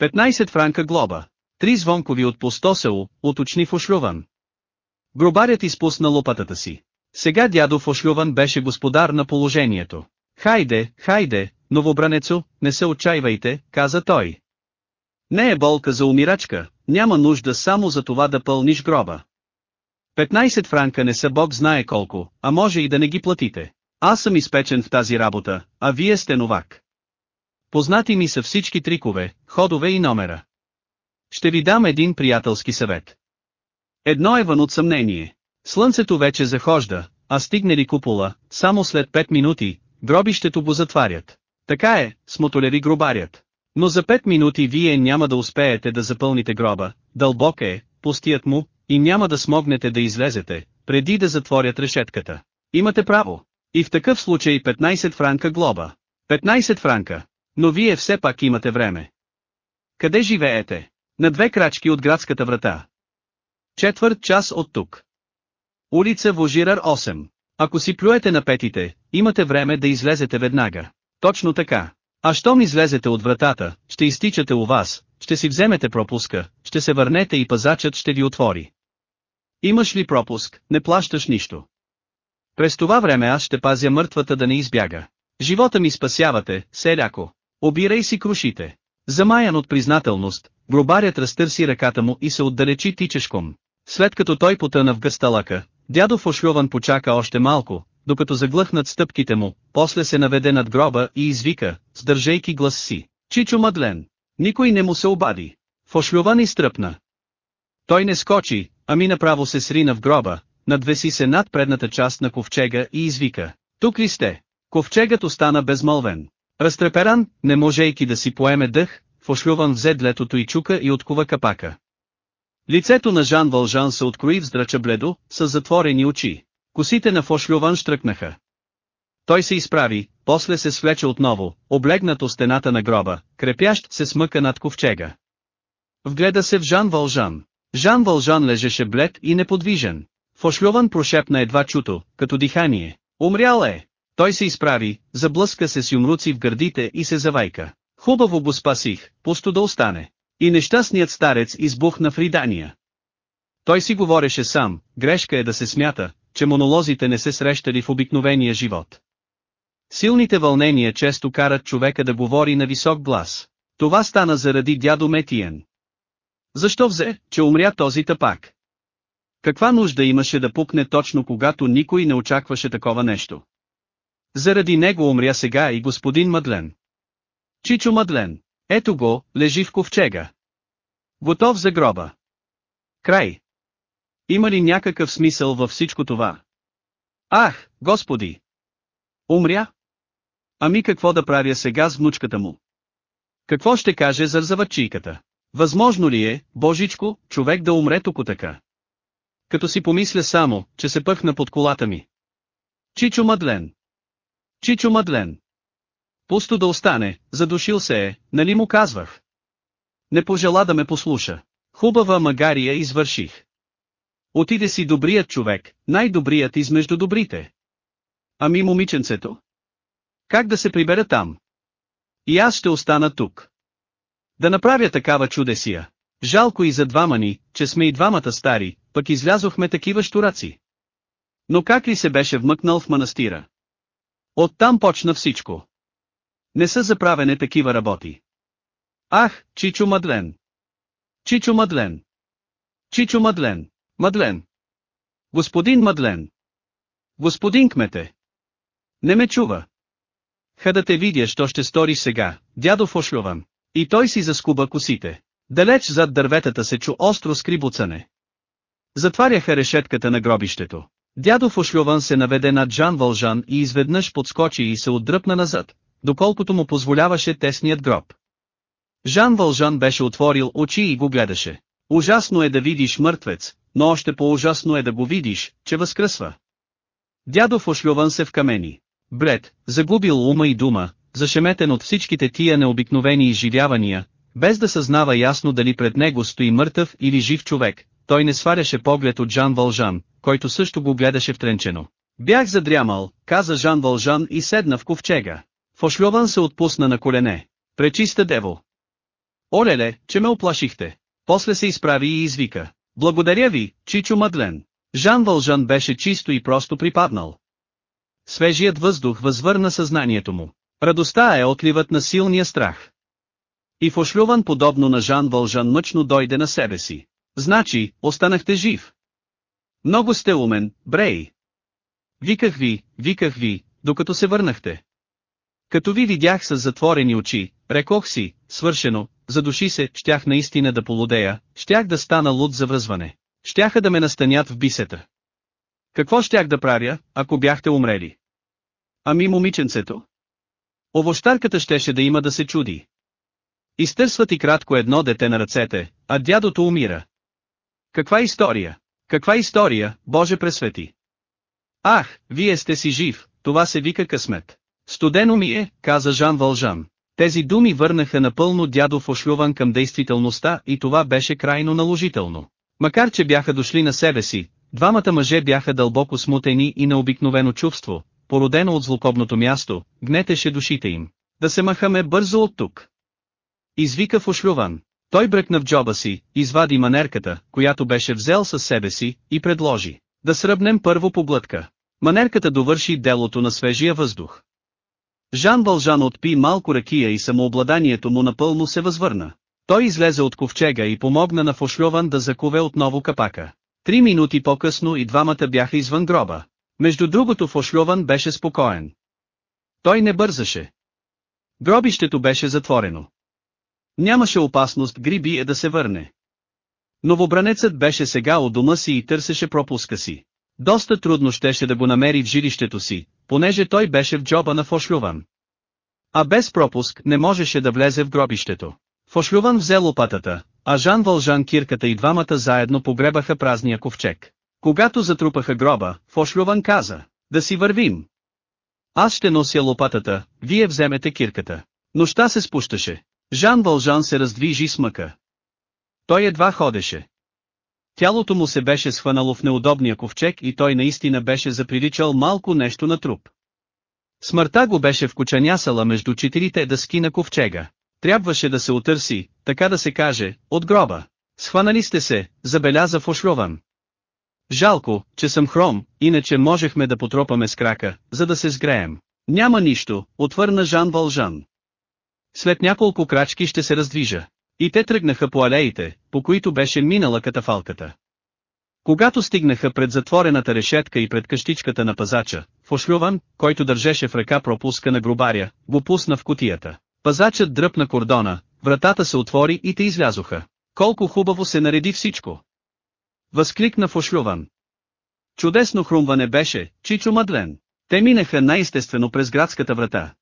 15 франка глоба. Три звонкови от пустосело, уточни в ошлюван. Гробарят изпусна лопатата си. Сега дядо Фошлюван беше господар на положението. Хайде, хайде, новобранецо, не се отчаивайте, каза той. Не е болка за умирачка, няма нужда само за това да пълниш гроба. 15 франка не са бог знае колко, а може и да не ги платите. Аз съм изпечен в тази работа, а вие сте новак. Познати ми са всички трикове, ходове и номера. Ще ви дам един приятелски съвет. Едно е вън от съмнение. Слънцето вече захожда, а стигне ли купола, само след 5 минути, гробището го затварят. Така е, смотолери гробарят. Но за 5 минути вие няма да успеете да запълните гроба, дълбок е, пустият му, и няма да смогнете да излезете, преди да затворят решетката. Имате право. И в такъв случай 15 франка глоба. 15 франка. Но вие все пак имате време. Къде живеете? На две крачки от градската врата. Четвърт час от тук. Улица Вожирар 8. Ако си плюете на петите, имате време да излезете веднага. Точно така. А щом излезете от вратата, ще изтичате у вас, ще си вземете пропуска, ще се върнете и пазачът ще ви отвори. Имаш ли пропуск, не плащаш нищо. През това време аз ще пазя мъртвата да не избяга. Живота ми спасявате, селяко. Обирай си крушите. Замаян от признателност, гробарят разтърси ръката му и се отдалечи тичешком. След като той потъна в гъсталака, дядо Фошлюван почака още малко, докато заглъхнат стъпките му, после се наведе над гроба и извика, сдържайки глас си. Чичо Мадлен. Никой не му се обади. Фошлюван изтръпна. Той не скочи, ами направо се срина в гроба, надвеси се над предната част на ковчега и извика. Тук ли сте? Ковчегът остана безмълвен. Разтреперан, не можейки да си поеме дъх, Фошлюван взе длетото и чука и откува капака. Лицето на Жан Вължан се открои в здрача бледо, с затворени очи. Косите на Фошлюван штръкнаха. Той се изправи, после се свлече отново, облегнат от стената на гроба, крепящ се смъка над ковчега. Вгледа се в Жан Вължан. Жан Вължан лежеше блед и неподвижен. Фошлюван прошепна едва чуто, като дихание. Умрял е! Той се изправи, заблъска се с юмруци в гърдите и се завайка. Хубаво го спасих, пусто да остане. И нещастният старец избухна в ридания. Той си говореше сам, грешка е да се смята, че монолозите не се срещали в обикновения живот. Силните вълнения често карат човека да говори на висок глас. Това стана заради дядо Метиен. Защо взе, че умря този тъпак? Каква нужда имаше да пукне точно когато никой не очакваше такова нещо? Заради него умря сега и господин Мадлен. Чичо Мадлен. Ето го, лежи в ковчега. Готов за гроба. Край. Има ли някакъв смисъл във всичко това? Ах, господи! Умря? Ами какво да правя сега с внучката му? Какво ще каже за? Възможно ли е, божичко, човек да умре тук така? Като си помисля само, че се пъхна под колата ми. Чичо Мадлен. Чичо Мадлен. Пусто да остане, задушил се е, нали му казвах? Не пожела да ме послуша. Хубава магария извърших. Отиде си добрият човек, най-добрият измежду добрите. Ами момиченцето? Как да се прибера там? И аз ще остана тук. Да направя такава чудесия. Жалко и за двама ни, че сме и двамата стари, пък излязохме такива штураци. Но как ли се беше вмъкнал в манастира? Оттам почна всичко. Не са заправене такива работи. Ах, Чичо Мадлен! Чичо Мадлен! Чичо Мадлен! Мадлен! Господин Мадлен! Господин кмете! Не ме чува. Ха да те видя, що ще стори сега, дядо Фошлован. И той си заскуба косите. Далеч зад дърветата се чу остро скрибуцане. Затваряха решетката на гробището. Дядо Фошлован се наведе над Жан Вължан и изведнъж подскочи и се отдръпна назад, доколкото му позволяваше тесният гроб. Жан Вължан беше отворил очи и го гледаше. Ужасно е да видиш мъртвец, но още по-ужасно е да го видиш, че възкръсва. Дядо Фошлован се вкамени. Бред, загубил ума и дума, зашеметен от всичките тия необикновени изживявания, без да съзнава ясно дали пред него стои мъртъв или жив човек, той не сваряше поглед от Жан Вължан, който също го гледаше втренчено. Бях задрямал, каза Жан Вължан и седна в ковчега. Фошлован се отпусна на колене. Пречиста дево. Олеле, че ме оплашихте. После се изправи и извика. Благодаря ви, Чичо Мадлен. Жан Вължан беше чисто и просто припаднал. Свежият въздух възвърна съзнанието му. Радостта е отливът на силния страх. И Фошлюван подобно на Жан Вължан мъчно дойде на себе си. Значи, останахте жив. Много сте умен, Брей. Виках ви, виках ви, докато се върнахте. Като ви видях с затворени очи, рекох си, свършено, задуши се, щях наистина да полудея, щях да стана луд за връзване. Щяха да ме настанят в бисета. Какво щях да правя, ако бяхте умрели? Ами момиченцето? Овощарката щеше да има да се чуди. Изтърсват и кратко едно дете на ръцете, а дядото умира. Каква история? Каква история, Боже пресвети? Ах, вие сте си жив, това се вика късмет. Студено ми е, каза Жан Вължан. Тези думи върнаха напълно дядов ошлюван към действителността и това беше крайно наложително. Макар че бяха дошли на себе си, двамата мъже бяха дълбоко смутени и на обикновено чувство, породено от злокобното място, гнетеше душите им. Да се махаме бързо от тук. Извика Фошлюван. Той бръкна в джоба си, извади манерката, която беше взел със себе си, и предложи. Да сръбнем първо по глътка. Манерката довърши делото на свежия въздух. Жан Вължан отпи малко ракия и самообладанието му напълно се възвърна. Той излезе от ковчега и помогна на Фошлюван да закове отново капака. Три минути по-късно и двамата бяха извън гроба. Между другото Фошлюван беше спокоен. Той не бързаше. Гробището беше затворено. Нямаше опасност Гриби е да се върне. Новобранецът беше сега у дома си и търсеше пропуска си. Доста трудно щеше да го намери в жилището си, понеже той беше в джоба на Фошлюван. А без пропуск не можеше да влезе в гробището. Фошлюван взе лопатата, а Жан Вължан кирката и двамата заедно погребаха празния ковчег. Когато затрупаха гроба, Фошлюван каза, да си вървим. Аз ще нося лопатата, вие вземете кирката. Нощта се спущаше. Жан Вължан се раздвижи с мъка. Той едва ходеше. Тялото му се беше схванало в неудобния ковчег и той наистина беше заприличал малко нещо на труп. Смъртта го беше вкучанясала между четирите дъски на ковчега. Трябваше да се отърси, така да се каже, от гроба. Схванали сте се, забеляза Фошрован. Жалко, че съм хром, иначе можехме да потропаме с крака, за да се сгреем. Няма нищо, отвърна Жан Вължан. След няколко крачки ще се раздвижа. И те тръгнаха по алеите, по които беше минала катафалката. Когато стигнаха пред затворената решетка и пред къщичката на пазача, Фошлюван, който държеше в ръка пропуска на грубаря, го пусна в кутията. Пазачът дръпна кордона, вратата се отвори и те излязоха. Колко хубаво се нареди всичко! Възкликна Фошлюван. Чудесно хрумване беше, Чичо Мадлен. Те минаха най-естествено през градската врата.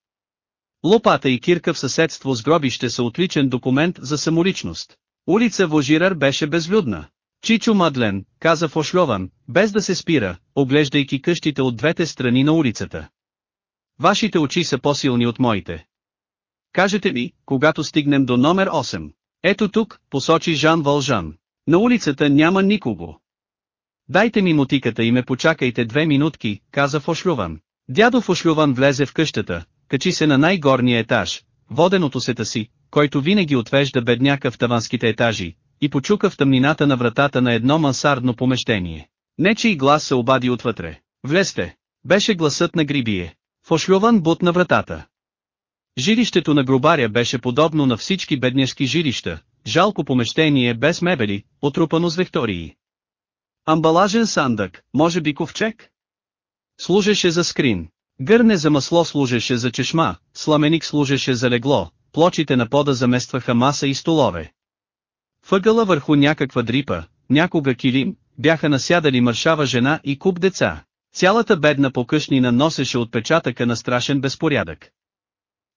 Лопата и кирка в съседство с гробище са отличен документ за самоличност. Улица Вожирар беше безлюдна. Чичо Мадлен, каза Фошлован, без да се спира, оглеждайки къщите от двете страни на улицата. Вашите очи са по-силни от моите. Кажете ми, когато стигнем до номер 8. Ето тук, посочи Жан Вължан. На улицата няма никого. Дайте ми мотиката и ме почакайте две минутки, каза Фошлюван. Дядо Фошлюван влезе в къщата, качи се на най-горния етаж, воден от усета си, който винаги отвежда бедняка в таванските етажи, и почука в тъмнината на вратата на едно мансардно помещение. Нечи глас се обади отвътре. Влезте! Беше гласът на Грибие. Фошлюван бут на вратата. Жилището на гробаря беше подобно на всички бедняшки жилища, жалко помещение без мебели, отрупано с вектории. Амбалажен сандък, може би ковчег? Служеше за скрин. Гърне за масло служеше за чешма, сламеник служеше за легло, плочите на пода заместваха маса и столове. Въгъла върху някаква дрипа, някога килим, бяха насядали мършава жена и куп деца. Цялата бедна покъшнина носеше отпечатъка на страшен безпорядък.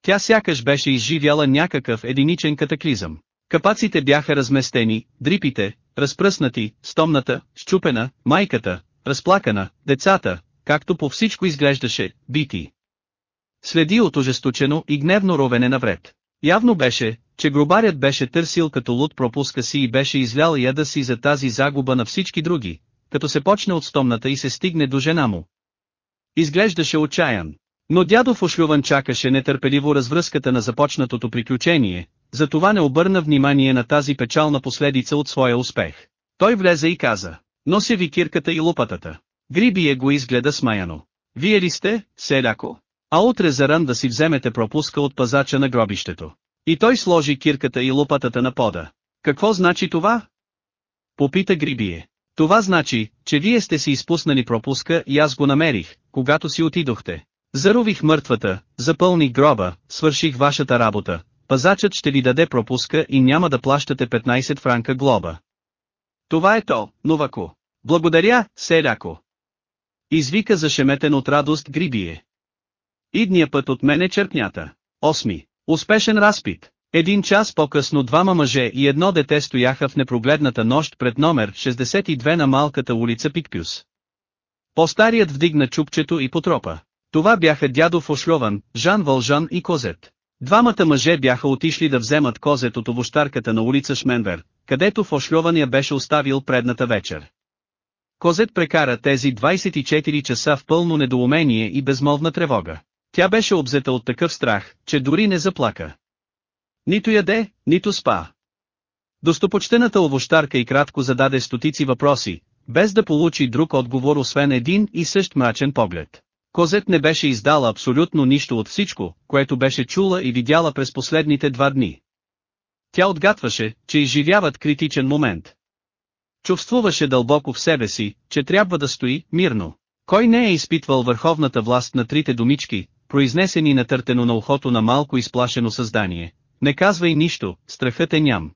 Тя сякаш беше изживяла някакъв единичен катаклизъм. Капаците бяха разместени, дрипите, разпръснати, стомната, щупена, майката, разплакана, децата, както по всичко изглеждаше, бити. Следи от ожесточено и гневно ровене навред. Явно беше, че гробарят беше търсил като луд пропуска си и беше излял яда си за тази загуба на всички други, като се почне от стомната и се стигне до жена му. Изглеждаше отчаян. Но дядов Ошлюван чакаше нетърпеливо развръзката на започнатото приключение, затова не обърна внимание на тази печална последица от своя успех. Той влезе и каза, нося ви кирката и лопатата. Грибие го изгледа смаяно. Вие ли сте, селяко? А утре заран да си вземете пропуска от пазача на гробището. И той сложи кирката и лопатата на пода. Какво значи това? Попита Грибие. Това значи, че вие сте си изпуснали пропуска и аз го намерих, когато си отидохте. Зарових мъртвата, запълних гроба, свърших вашата работа, пазачът ще ви даде пропуска и няма да плащате 15 франка глоба. Това е то, новако. Благодаря, селяко. Извика зашеметен от радост Грибие. Идния път от мене черпнята. Осми. Успешен разпит. Един час по-късно двама мъже и едно дете стояха в непрогледната нощ пред номер 62 на малката улица Пикпюс. По-старият вдигна чупчето и потропа. Това бяха дядо Фошлован, Жан Вължан и Козет. Двамата мъже бяха отишли да вземат Козет от овощарката на улица Шменвер, където Фошлован я беше оставил предната вечер. Козет прекара тези 24 часа в пълно недоумение и безмолвна тревога. Тя беше обзета от такъв страх, че дори не заплака. Нито яде, нито спа. Достопочтената овощарка и кратко зададе стотици въпроси, без да получи друг отговор освен един и същ мрачен поглед. Козет не беше издала абсолютно нищо от всичко, което беше чула и видяла през последните два дни. Тя отгатваше, че изживяват критичен момент. Чувствуваше дълбоко в себе си, че трябва да стои мирно. Кой не е изпитвал върховната власт на трите думички, произнесени натъртено на ухото на малко изплашено създание. Не казвай нищо, страхът е ням.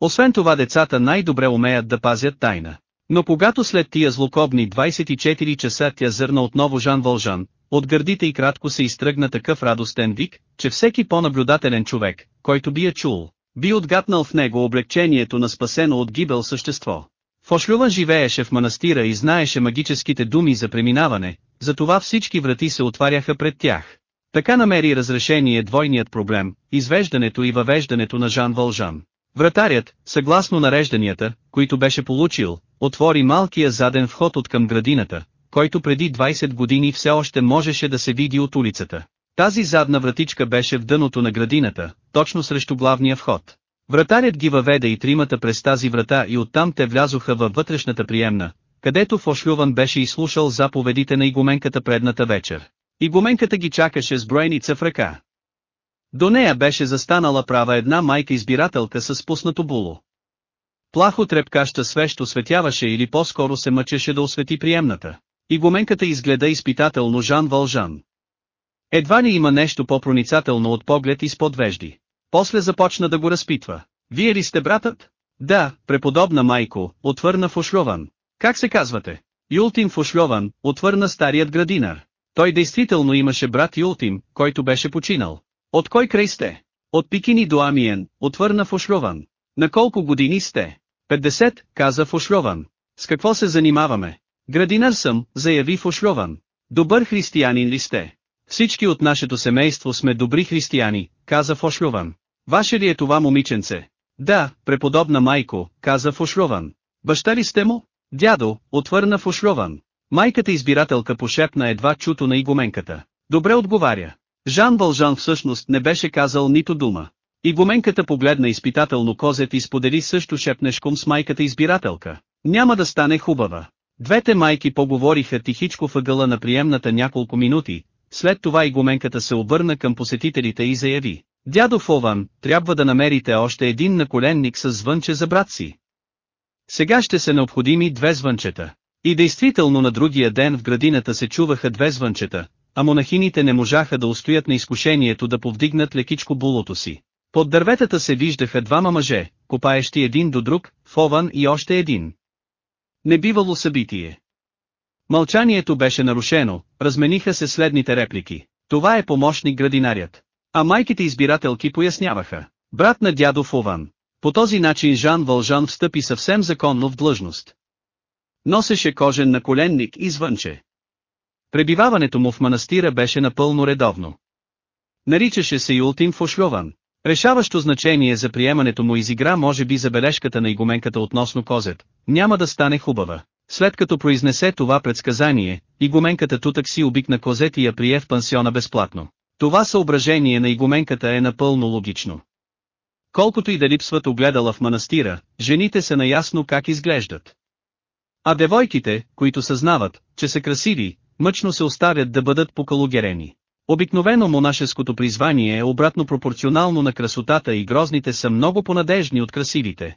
Освен това децата най-добре умеят да пазят тайна. Но когато след тия злокобни 24 часа тя зърна отново Жан Вължан, от гърдите и кратко се изтръгна такъв радостен вик, че всеки по-наблюдателен човек, който би я чул, би отгатнал в него облегчението на спасено от гибел същество. Фошлюван живееше в манастира и знаеше магическите думи за преминаване, затова всички врати се отваряха пред тях. Така намери разрешение двойният проблем, извеждането и въвеждането на Жан Вължан. Вратарят, съгласно нарежданията, които беше получил, отвори малкия заден вход от към градината, който преди 20 години все още можеше да се види от улицата. Тази задна вратичка беше в дъното на градината, точно срещу главния вход. Вратарят ги въведе и тримата през тази врата и оттам те влязоха във вътрешната приемна, където Фошлюван беше изслушал заповедите на игуменката предната вечер. Игуменката ги чакаше с бройница в ръка. До нея беше застанала права една майка избирателка с спуснато було. Плахо трепкаща свещ осветяваше или по-скоро се мъчеше да освети приемната. Игуменката изгледа изпитателно Жан Вължан. Едва ли има нещо по-проницателно от поглед и с подвежди. После започна да го разпитва. Вие ли сте братът? Да, преподобна майко, отвърна Фошлован. Как се казвате? Юлтим Фошлован, отвърна старият градинар. Той действително имаше брат Юлтим, който беше починал. От кой край сте? От Пикини до Амиен, отвърна Фошлован. На колко години сте? 50, каза Фошлован. С какво се занимаваме? Градинар съм, заяви Фошлован. Добър християнин ли сте? Всички от нашето семейство сме добри християни, каза Фошлован. Ваше ли е това момиченце? Да, преподобна майко, каза Фошлован. Баща ли сте му? Дядо, отвърна Фошлован. Майката избирателка пошепна едва чуто на игуменката. Добре отговаря. Жан Вължан всъщност не беше казал нито дума. Игуменката погледна изпитателно козет и сподели също шепнешком с майката избирателка. Няма да стане хубава. Двете майки поговориха тихичко въгъла на приемната няколко минути, след това игуменката се обърна към посетителите и заяви. Дядо Фован, трябва да намерите още един наколенник с звънче за брат си. Сега ще са необходими две звънчета. И действително на другия ден в градината се чуваха две звънчета, а монахините не можаха да устоят на изкушението да повдигнат лекичко булото си. Под дърветата се виждаха двама мъже, копаещи един до друг, Фован и още един. Не бивало събитие. Мълчанието беше нарушено, размениха се следните реплики. Това е помощник градинарят. А майките избирателки поясняваха. Брат на дядо Фован. По този начин Жан Вължан встъпи съвсем законно в длъжност. Носеше кожен наколенник и звънче. Пребиваването му в манастира беше напълно редовно. Наричаше се Юлтим Фошлован. Решаващо значение за приемането му изигра може би забележката на игуменката относно козет. Няма да стане хубава. След като произнесе това предсказание, игуменката тутък си обикна козет и я прие в пансиона безплатно. Това съображение на игуменката е напълно логично. Колкото и да липсват огледала в манастира, жените са наясно как изглеждат. А девойките, които съзнават, че са красиви, мъчно се оставят да бъдат покалугерени. Обикновено монашеското призвание е обратно пропорционално на красотата и грозните са много понадежни от красивите.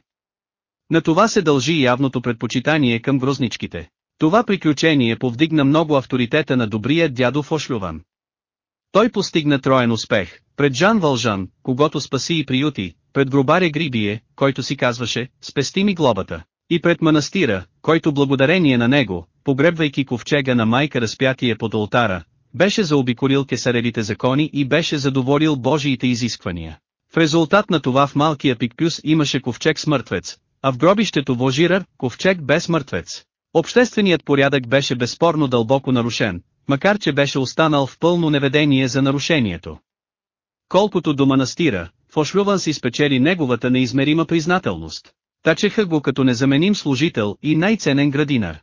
На това се дължи явното предпочитание към грозничките. Това приключение повдигна много авторитета на добрия дядо Фошлюван. Той постигна троен успех, пред Жан Вължан, когато спаси и приюти, пред гробаря Грибие, който си казваше, спести ми глобата, и пред манастира, който благодарение на него, погребвайки ковчега на майка разпятие под алтара, беше заобиколил кесаревите закони и беше задоволил Божиите изисквания. В резултат на това в малкия Пикпюс имаше ковчег с мъртвец, а в гробището Вожирър, ковчег без мъртвец. Общественият порядък беше безспорно дълбоко нарушен, макар че беше останал в пълно неведение за нарушението. Колкото до манастира, Фошлюван си спечели неговата неизмерима признателност. Тачеха го като незаменим служител и най-ценен градинар.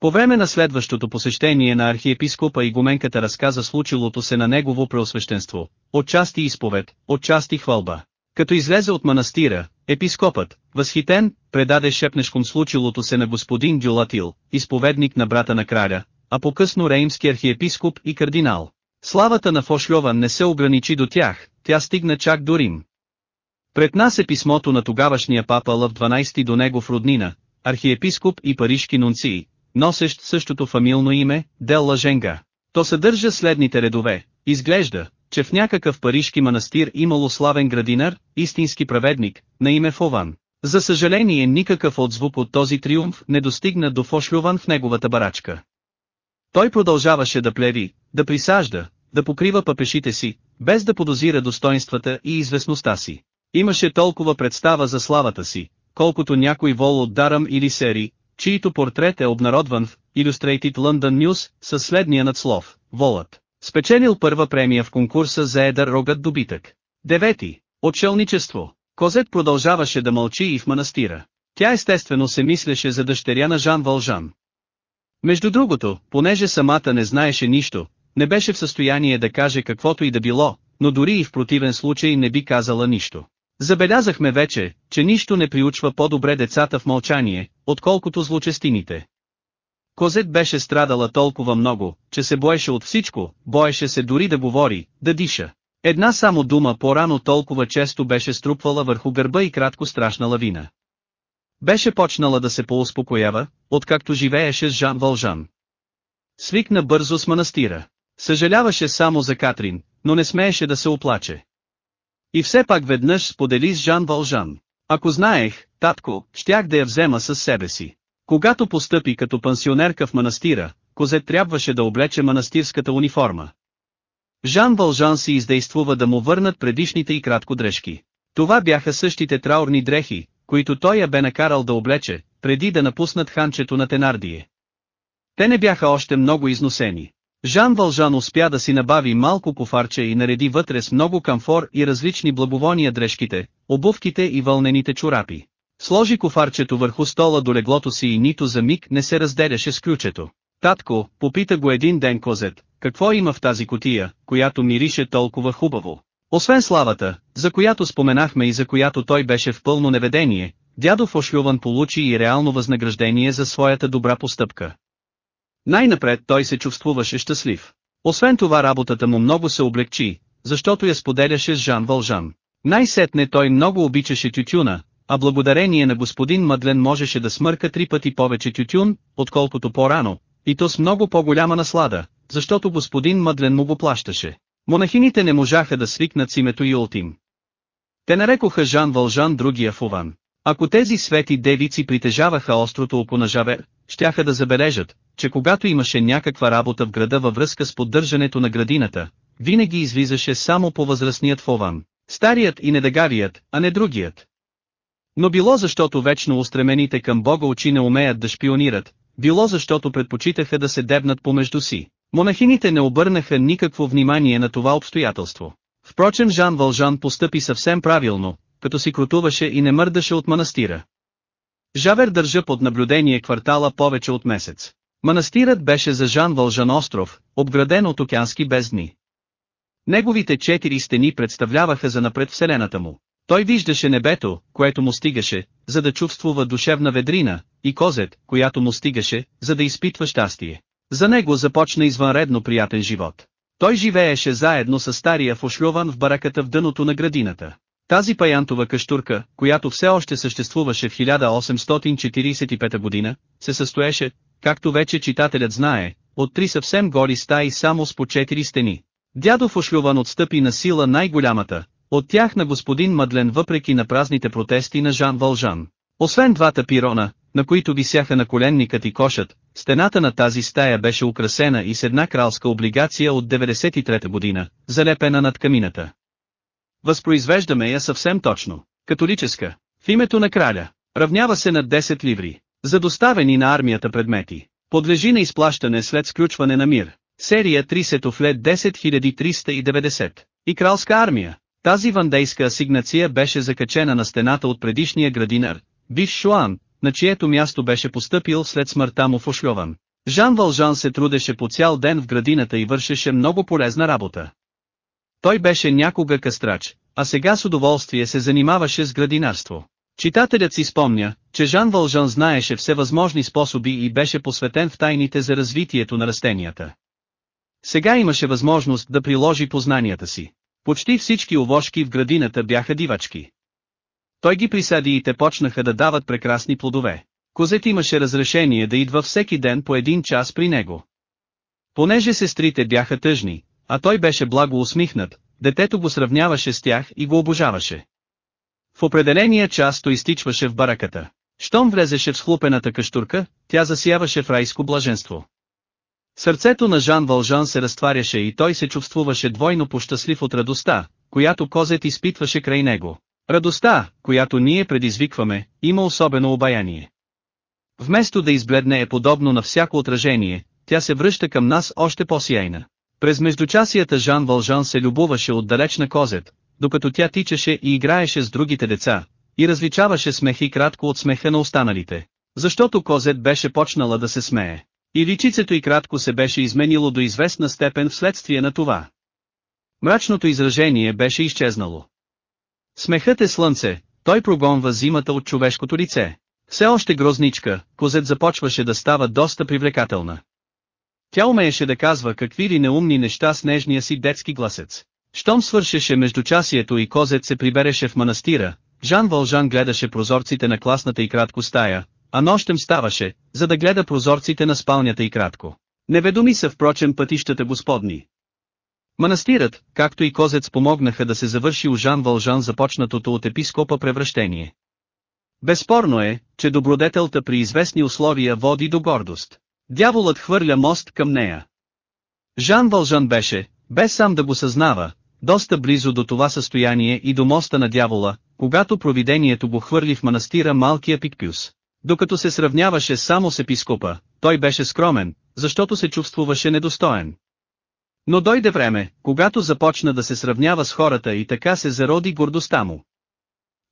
По време на следващото посещение на архиепископа и гоменката разказа случилото се на негово преосвещенство, отчасти изповед, отчасти хвалба. Като излезе от манастира, епископът, възхитен, предаде шепнешком случилото се на господин Дюлатил, изповедник на брата на краля, а по-късно реймски архиепископ и кардинал. Славата на Фошльова не се ограничи до тях, тя стигна чак до Рим. Пред нас е писмото на тогавашния папа Лъв 12 до него в роднина, архиепископ и парижки нунции, носещ същото фамилно име, Дел Лаженга. То съдържа следните редове. Изглежда, че в някакъв парижки манастир имало славен градинар, истински праведник, на име Фован. За съжаление никакъв отзвук от този триумф не достигна до Фошлюван в неговата барачка. Той продължаваше да плеви, да присажда, да покрива папешите си, без да подозира достоинствата и известността си. Имаше толкова представа за славата си, колкото някой вол от Дарам или Сери, чийто портрет е обнародван в Illustrated London News със следния надслов, Волът. Спечелил първа премия в конкурса за едър рогът добитък. Девети. Отшелничество. Козет продължаваше да мълчи и в манастира. Тя естествено се мислеше за дъщеря на Жан Вължан. Между другото, понеже самата не знаеше нищо, не беше в състояние да каже каквото и да било, но дори и в противен случай не би казала нищо. Забелязахме вече, че нищо не приучва по-добре децата в мълчание, отколкото злочестините. Козет беше страдала толкова много, че се боеше от всичко, боеше се дори да говори, да диша. Една само дума по-рано толкова често беше струпвала върху гърба и кратко страшна лавина. Беше почнала да се поуспокоява, откакто живееше с Жан Вължан. Свикна бързо с манастира. Съжаляваше само за Катрин, но не смееше да се оплаче. И все пак веднъж сподели с Жан Вължан. Ако знаех, татко, щях да я взема с себе си. Когато постъпи като пансионерка в манастира, Козет трябваше да облече манастирската униформа. Жан Вължан си издействува да му върнат предишните и кратко дрежки. Това бяха същите траурни дрехи, които той я бе накарал да облече, преди да напуснат ханчето на Тенардие. Те не бяха още много износени. Жан Вължан успя да си набави малко кофарче и нареди вътре с много камфор и различни благовония дрежките, обувките и вълнените чорапи. Сложи кофарчето върху стола до леглото си и нито за миг не се разделяше с ключето. Татко, попита го един ден козет, какво има в тази котия, която мирише толкова хубаво. Освен славата, за която споменахме и за която той беше в пълно неведение, дядо Фошлюван получи и реално възнаграждение за своята добра постъпка. Най-напред той се чувствуваше щастлив. Освен това работата му много се облегчи, защото я споделяше с Жан Вължан. Най-сетне той много обичаше тютюна, а благодарение на господин Мадлен можеше да смърка три пъти повече тютюн, отколкото по-рано, и то с много по-голяма наслада, защото господин Мадлен му го плащаше. Монахините не можаха да свикнат с името Юлтим. Те нарекоха Жан Вължан другия Фуван. Ако тези свети девици притежаваха острото око на Жавер, щяха да забележат, че когато имаше някаква работа в града във връзка с поддържането на градината, винаги излизаше само по-възрастният Фован, старият и недегарият, а не другият. Но било защото вечно устремените към Бога очи не умеят да шпионират, било защото предпочитаха да се дебнат помежду си. Монахините не обърнаха никакво внимание на това обстоятелство. Впрочем Жан Вължан постъпи съвсем правилно, като си крутуваше и не мърдаше от манастира. Жавер държа под наблюдение квартала повече от месец. Манастирът беше за Жан Вължан остров, обграден от океански бездни. Неговите четири стени представляваха за напред вселената му. Той виждаше небето, което му стигаше, за да чувствува душевна ведрина, и козет, която му стигаше, за да изпитва щастие. За него започна извънредно приятен живот. Той живееше заедно с стария Фошлюван в бараката в дъното на градината. Тази паянтова каштурка, която все още съществуваше в 1845 година, се състоеше, както вече читателят знае, от три съвсем гори стаи само с по четири стени. Дядо Фошлюван отстъпи на сила най-голямата, от тях на господин Мадлен въпреки на празните протести на Жан Вължан. Освен двата пирона, на които висяха на коленникът и кошът, стената на тази стая беше украсена и с една кралска облигация от 93 година, залепена над камината. Възпроизвеждаме я съвсем точно. Католическа. В името на краля. Равнява се на 10 ливри. За доставени на армията предмети. Подлежи на изплащане след сключване на мир. Серия 3 Сетофлет 10390. И кралска армия. Тази вандейска асигнация беше закачена на стената от предишния градинар, бив Шуан, на чието място беше постъпил след смъртта му в Ошльован. Жан Вължан се трудеше по цял ден в градината и вършеше много полезна работа. Той беше някога кастрач, а сега с удоволствие се занимаваше с градинарство. Читателят си спомня, че Жан Вължан знаеше всевъзможни способи и беше посветен в тайните за развитието на растенията. Сега имаше възможност да приложи познанията си. Почти всички овошки в градината бяха дивачки. Той ги присади и те почнаха да дават прекрасни плодове. Козет имаше разрешение да идва всеки ден по един час при него. Понеже сестрите бяха тъжни, а той беше благо усмихнат, детето го сравняваше с тях и го обожаваше. В определения час той изтичваше в бараката. Щом влезеше в схлупената каштурка, тя засяваше в райско блаженство. Сърцето на Жан Вължан се разтваряше и той се чувствуваше двойно пощастлив от радостта, която Козет изпитваше край него. Радостта, която ние предизвикваме, има особено обаяние. Вместо да избледне е подобно на всяко отражение, тя се връща към нас още по-сияйна. През междучасията Жан Вължан се любоваше отдалеч на Козет, докато тя тичаше и играеше с другите деца, и различаваше смехи кратко от смеха на останалите. Защото Козет беше почнала да се смее. И личицето и кратко се беше изменило до известна степен вследствие на това. Мрачното изражение беше изчезнало. Смехът е слънце, той прогонва зимата от човешкото лице. Все още грозничка, Козет започваше да става доста привлекателна. Тя умееше да казва какви ли неумни неща с нежния си детски гласец. Щом свършеше междучасието и Козет се прибереше в манастира, Жан Вължан гледаше прозорците на класната и кратко стая, а нощем ставаше, за да гледа прозорците на спалнята и кратко. Неведоми са впрочем пътищата господни. Манастирът, както и Козец помогнаха да се завърши у Жан Вължан започнатото от епископа превращение. Безспорно е, че добродетелта при известни условия води до гордост. Дяволът хвърля мост към нея. Жан Вължан беше, без сам да го съзнава, доста близо до това състояние и до моста на дявола, когато провидението го хвърли в манастира малкия Пикпюс. Докато се сравняваше само с епископа, той беше скромен, защото се чувствуваше недостоен. Но дойде време, когато започна да се сравнява с хората и така се зароди гордостта му.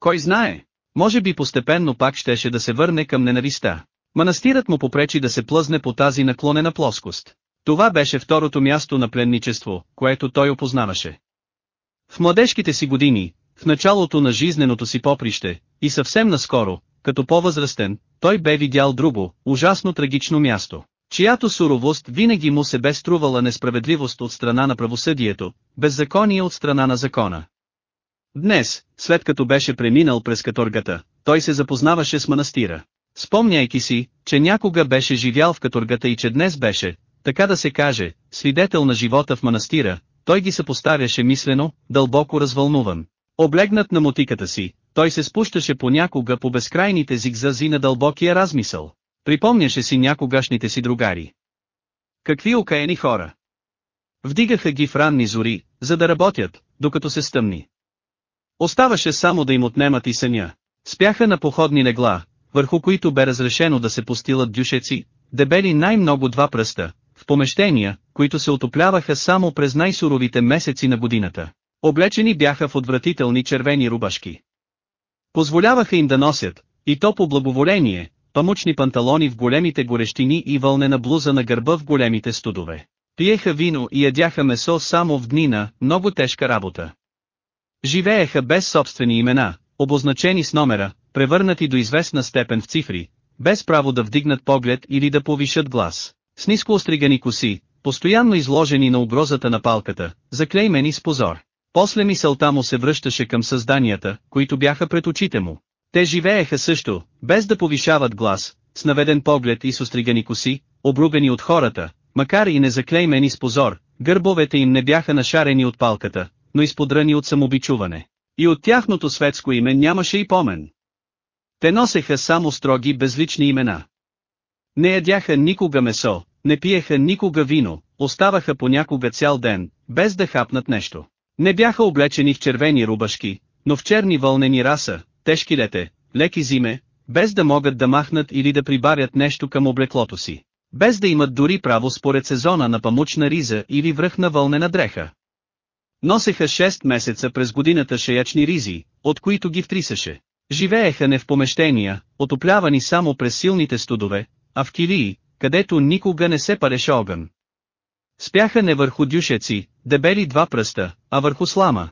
Кой знае, може би постепенно пак щеше да се върне към ненависта. Манастирът му попречи да се плъзне по тази наклонена плоскост. Това беше второто място на пленничество, което той опознаваше. В младежките си години, в началото на жизненото си поприще, и съвсем наскоро, като по-възрастен, той бе видял друго, ужасно трагично място, чиято суровост винаги му се бе струвала несправедливост от страна на правосъдието, беззаконие от страна на закона. Днес, след като беше преминал през каторгата, той се запознаваше с манастира. Спомняйки си, че някога беше живял в каторгата и че днес беше, така да се каже, свидетел на живота в манастира, той ги съпоставяше мислено, дълбоко развълнуван. Облегнат на мотиката си, той се спущаше понякога по безкрайните зигзази на дълбокия размисъл. Припомняше си някогашните си другари. Какви окаяни хора! Вдигаха ги в ранни зори, за да работят, докато се стъмни. Оставаше само да им отнемат и съня. Спяха на походни легла, върху които бе разрешено да се постилат дюшеци, дебели най-много два пръста, в помещения, които се отопляваха само през най-суровите месеци на годината. Облечени бяха в отвратителни червени рубашки. Позволяваха им да носят, и то по благоволение, памучни панталони в големите горещини и вълнена блуза на гърба в големите студове. Пиеха вино и ядяха месо само в дни на много тежка работа. Живееха без собствени имена, обозначени с номера, превърнати до известна степен в цифри, без право да вдигнат поглед или да повишат глас, с ниско остригани коси, постоянно изложени на угрозата на палката, заклеймени с позор. После мисълта му се връщаше към създанията, които бяха пред очите му. Те живееха също, без да повишават глас, с наведен поглед и с остригани коси, обрубени от хората, макар и незаклеймени с позор, гърбовете им не бяха нашарени от палката, но изподрани от самобичуване. И от тяхното светско име нямаше и помен. Те носеха само строги безлични имена. Не ядяха никога месо, не пиеха никога вино, оставаха понякога цял ден, без да хапнат нещо. Не бяха облечени в червени рубашки, но в черни вълнени раса, тежки лете, леки зиме, без да могат да махнат или да прибарят нещо към облеклото си. Без да имат дори право според сезона на памучна риза или връхна вълнена дреха. Носеха 6 месеца през годината шеячни ризи, от които ги втрисаше. Живееха не в помещения, отоплявани само през силните студове, а в килии, където никога не се пареше огън. Спяха не върху дюшеци, дебели два пръста, а върху слама.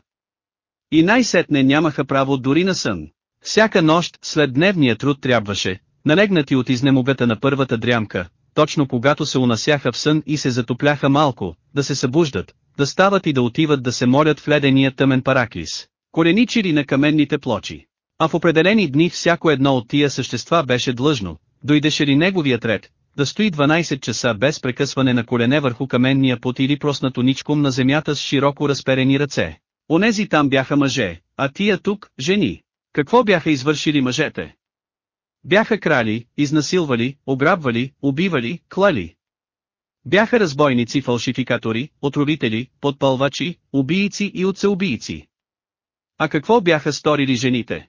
И най-сетне нямаха право дори на сън. Всяка нощ след дневния труд трябваше, налегнати от изнемогата на първата дрямка, точно когато се унасяха в сън и се затопляха малко, да се събуждат, да стават и да отиват да се молят в ледения тъмен параклис, коленичили на каменните плочи. А в определени дни всяко едно от тия същества беше длъжно, дойдеше ли неговият ред, да стои 12 часа без прекъсване на колене върху каменния пот или проснато ничком на земята с широко разперени ръце. Онези там бяха мъже, а тия тук – жени. Какво бяха извършили мъжете? Бяха крали, изнасилвали, ограбвали, убивали, клали. Бяха разбойници фалшификатори, отровители, подпалвачи, убийци и отцеубийци. А какво бяха сторили жените?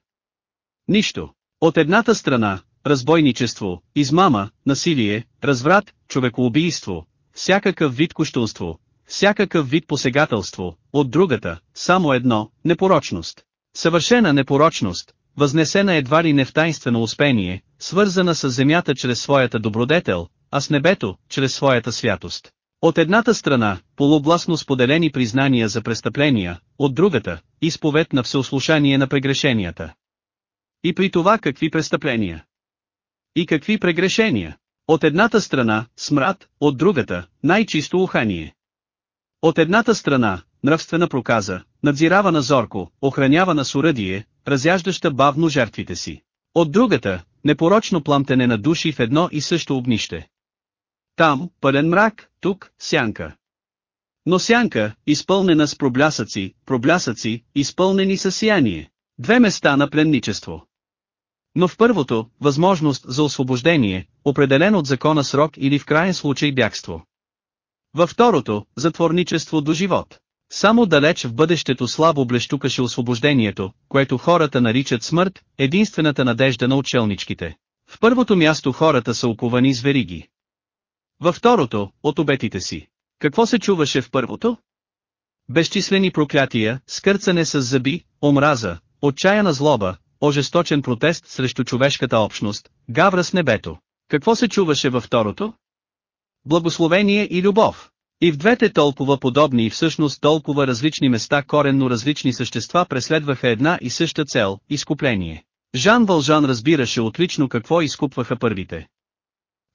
Нищо. От едната страна, разбойничество, измама, насилие, разврат, човекоубийство, всякакъв вид кощунство, всякакъв вид посегателство, от другата, само едно, непорочност. Съвършена непорочност, възнесена едва ли не в тайнствено успение, свързана с земята чрез своята добродетел, а с небето, чрез своята святост. От едната страна, полубласно споделени признания за престъпления, от другата, изповед на всеослушание на прегрешенията. И при това какви престъпления? И какви прегрешения? От едната страна, смрад, от другата, най-чисто ухание. От едната страна, нравствена проказа, надзиравана зорко, охранявана с уръдие, разяждаща бавно жертвите си. От другата, непорочно пламтене на души в едно и също огнище. Там, пълен мрак, тук, сянка. Но сянка, изпълнена с проблясъци, проблясъци, изпълнени с сияние. Две места на пленничество. Но в първото, възможност за освобождение, определен от закона срок или в крайен случай бягство. Във второто, затворничество до живот. Само далеч в бъдещето слабо блещукаше освобождението, което хората наричат смърт, единствената надежда на учелничките. В първото място хората са оковани с вериги. Във второто, от обетите си. Какво се чуваше в първото? Безчислени проклятия, скърцане с зъби, омраза, отчаяна злоба, ожесточен протест срещу човешката общност, гавра с небето. Какво се чуваше във второто? Благословение и любов. И в двете толкова подобни и всъщност толкова различни места коренно различни същества преследваха една и съща цел – изкупление. Жан Вължан разбираше отлично какво изкупваха първите.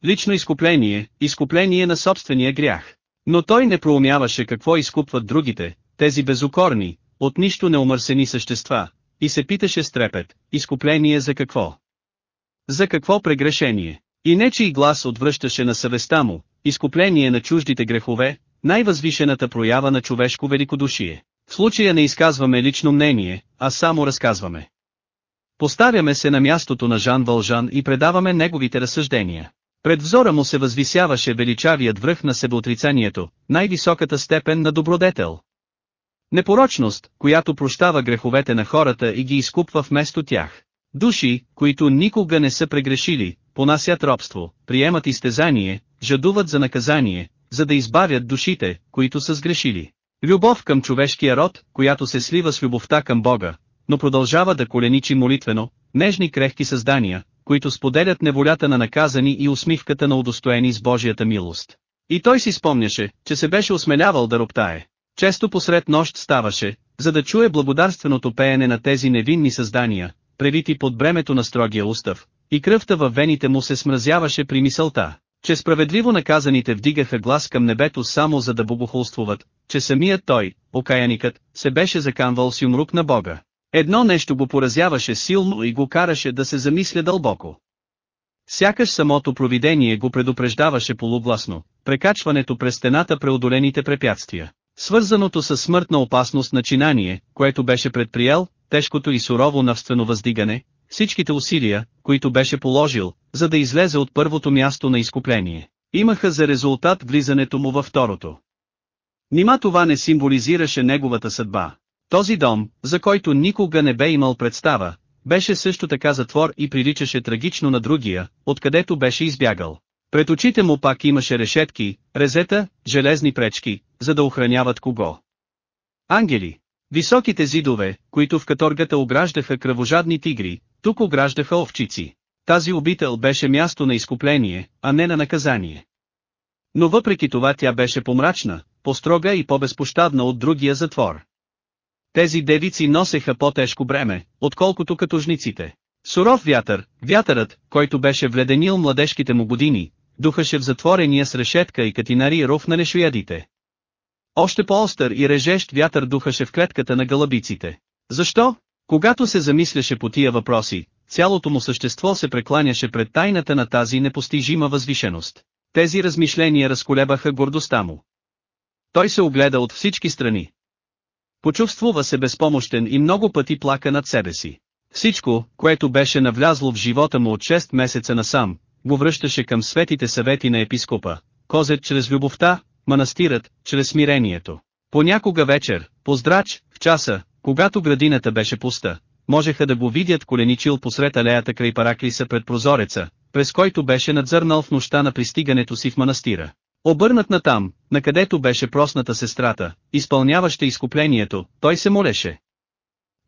Лично изкупление, изкупление на собствения грях. Но той не проумяваше какво изкупват другите, тези безукорни, от нищо неумърсени същества, и се питаше с трепет, изкупление за какво? За какво прегрешение? И нечи глас отвръщаше на съвестта му, изкупление на чуждите грехове, най-възвишената проява на човешко великодушие. В случая не изказваме лично мнение, а само разказваме. Поставяме се на мястото на Жан Вължан и предаваме неговите разсъждения. Пред взора му се възвисяваше величавият връх на себеотрицанието, най-високата степен на добродетел. Непорочност, която прощава греховете на хората и ги изкупва вместо тях. Души, които никога не са прегрешили, понасят робство, приемат изтезание, жадуват за наказание, за да избавят душите, които са сгрешили. Любов към човешкия род, която се слива с любовта към Бога, но продължава да коленичи молитвено, нежни крехки създания, които споделят неволята на наказани и усмивката на удостоени с Божията милост. И той си спомняше, че се беше осмелявал да роптае. Често посред нощ ставаше, за да чуе благодарственото пеене на тези невинни създания, прелити под бремето на строгия устав, и кръвта във вените му се смразяваше при мисълта, че справедливо наказаните вдигаха глас към небето само за да богохулствуват, че самият той, окаяникът, се беше заканвал с юмрук на Бога. Едно нещо го поразяваше силно и го караше да се замисля дълбоко. Сякаш самото провидение го предупреждаваше полугласно, прекачването през стената преодолените препятствия. Свързаното с смъртна опасност начинание, което беше предприел, тежкото и сурово навствено въздигане, всичките усилия, които беше положил, за да излезе от първото място на изкупление, имаха за резултат влизането му във второто. Нима това не символизираше неговата съдба. Този дом, за който никога не бе имал представа, беше също така затвор и приличаше трагично на другия, откъдето беше избягал. Пред очите му пак имаше решетки, резета, железни пречки, за да охраняват кого. Ангели. Високите зидове, които в каторгата ограждаха кръвожадни тигри, тук ограждаха овчици. Тази обител беше място на изкупление, а не на наказание. Но въпреки това тя беше помрачна, по-строга и по-безпощадна от другия затвор. Тези девици носеха по-тежко бреме, отколкото като жниците. Суров вятър, вятърът, който беше вледенил младежките му години, духаше в затворения с решетка и катинари ров на лешоядите. Още по-остър и режещ вятър духаше в клетката на гълъбиците. Защо? Когато се замисляше по тия въпроси, цялото му същество се прекланяше пред тайната на тази непостижима възвишеност. Тези размишления разколебаха гордостта му. Той се огледа от всички страни. Почувствува се безпомощен и много пъти плака над себе си. Всичко, което беше навлязло в живота му от 6 месеца насам, го връщаше към светите съвети на епископа, козет чрез любовта, манастирът, чрез смирението. Понякога вечер, поздрач, в часа, когато градината беше пуста, можеха да го видят коленичил посред алеята край Параклиса пред прозореца, през който беше надзърнал в нощта на пристигането си в манастира. Обърнат на там, на където беше просната сестрата, изпълняваща изкуплението, той се молеше.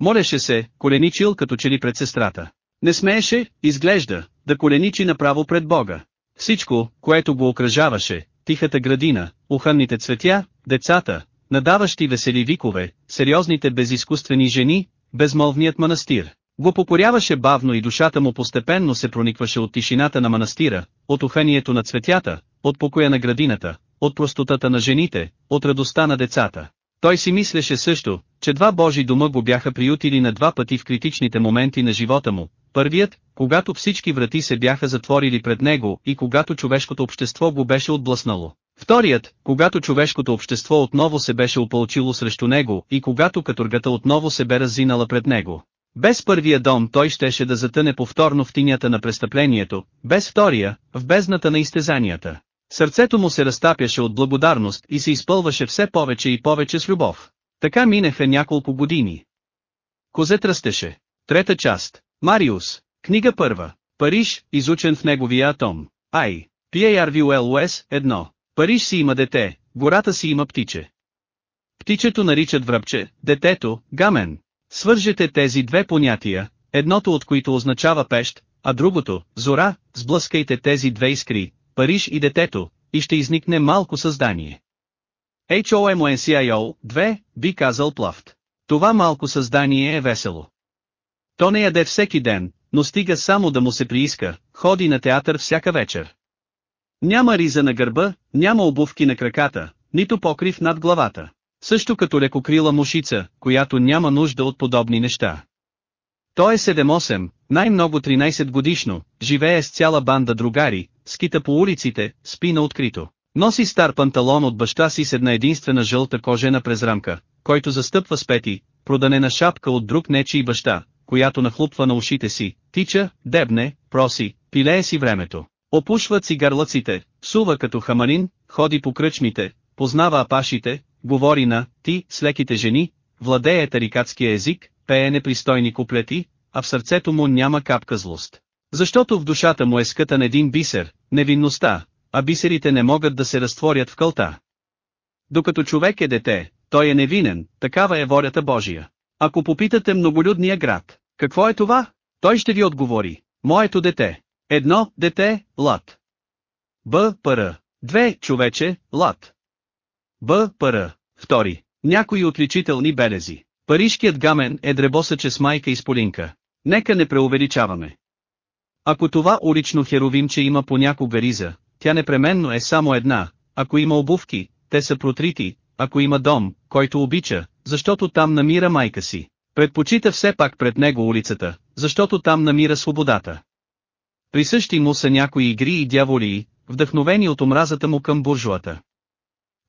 Молеше се, коленичил като че ли пред сестрата. Не смееше, изглежда, да коленичи направо пред Бога. Всичко, което го окръжаваше, тихата градина, уханните цветя, децата, надаващи весели викове, сериозните безизкуствени жени, безмолвният манастир, го покоряваше бавно и душата му постепенно се проникваше от тишината на манастира, от уханието на цветята, от покоя на градината, от простотата на жените, от радостта на децата. Той си мислеше също, че два Божи дома го бяха приютили на два пъти в критичните моменти на живота му. Първият, когато всички врати се бяха затворили пред него и когато човешкото общество го беше отблъснало. Вторият, когато човешкото общество отново се беше опълчило срещу него и когато каторгата отново се бе разинала пред него. Без първия дом той щеше да затъне повторно в тинята на престъплението, без втория, в бездната на изтезанията. Сърцето му се разтапяше от благодарност и се изпълваше все повече и повече с любов. Така минеха няколко години. Козет растеше. Трета част. Мариус. Книга първа. Париж, изучен в неговия атом. Ай. PARVULOS, едно. Париж си има дете, гората си има птиче. Птичето наричат връбче, детето, гамен. Свържете тези две понятия, едното от които означава пещ, а другото, зора, сблъскайте тези две искри, Париж и детето, и ще изникне малко създание. HOMONCIO, 2, би казал Плафт. Това малко създание е весело. То не яде всеки ден, но стига само да му се прииска, ходи на театър всяка вечер. Няма риза на гърба, няма обувки на краката, нито покрив над главата. Също като лекокрила мушица, която няма нужда от подобни неща. Той е 7-8, най-много 13 годишно, живее с цяла банда другари, скита по улиците, спи на открито. Носи стар панталон от баща си с една единствена жълта кожена през рамка, който застъпва с пети, проданена шапка от друг нечи баща, която нахлупва на ушите си, тича, дебне, проси, пилее си времето. Опушва цигарлъците, сува като хамарин, ходи по кръчмите, познава апашите, говори на «ти» с леките жени, владее тарикатския език, пее непристойни куплети, а в сърцето му няма капка злост. Защото в душата му е скътан един бисер, невинността, а бисерите не могат да се разтворят в кълта. Докато човек е дете, той е невинен, такава е волята Божия. Ако попитате многолюдния град, какво е това? Той ще ви отговори, моето дете. Едно, дете, лад. Б. Пр. Две, човече, лад. Б. Пр. Втори. Някои отличителни белези. Парижкият гамен е дребосъче с майка и сполинка. Нека не преувеличаваме. Ако това улично херовимче има понякога риза, тя непременно е само една, ако има обувки, те са протрити, ако има дом, който обича, защото там намира майка си. Предпочита все пак пред него улицата, защото там намира свободата. Присъщи му са някои игри и дяволии, вдъхновени от омразата му към буржуата.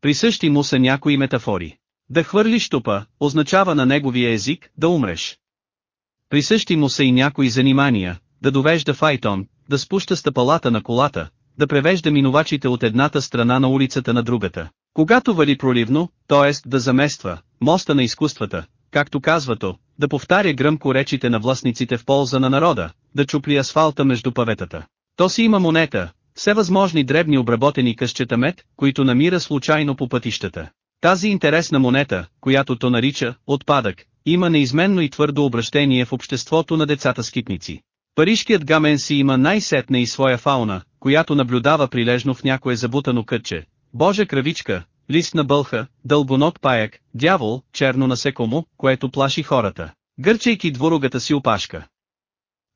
Присъщи му са някои метафори. Да хвърлиш тупа, означава на неговия език, да умреш. Присъщи му са и някои занимания, да довежда файтон, да спуща стъпалата на колата, да превежда минувачите от едната страна на улицата на другата. Когато вали проливно, т.е. да замества, моста на изкуствата, както казвато, да повтаря гръмко речите на властниците в полза на народа, да чупли асфалта между паветата. То си има монета, всевъзможни дребни обработени късчета мед, които намира случайно по пътищата. Тази интересна монета, която то нарича «отпадък», има неизменно и твърдо обращение в обществото на децата скитници. Парижкият гамен си има най-сетне и своя фауна, която наблюдава прилежно в някое забутано кътче. Божа кравичка, лист на бълха, дълбонок паяк, дявол, черно насекомо, което плаши хората, гърчейки дворогата си опашка.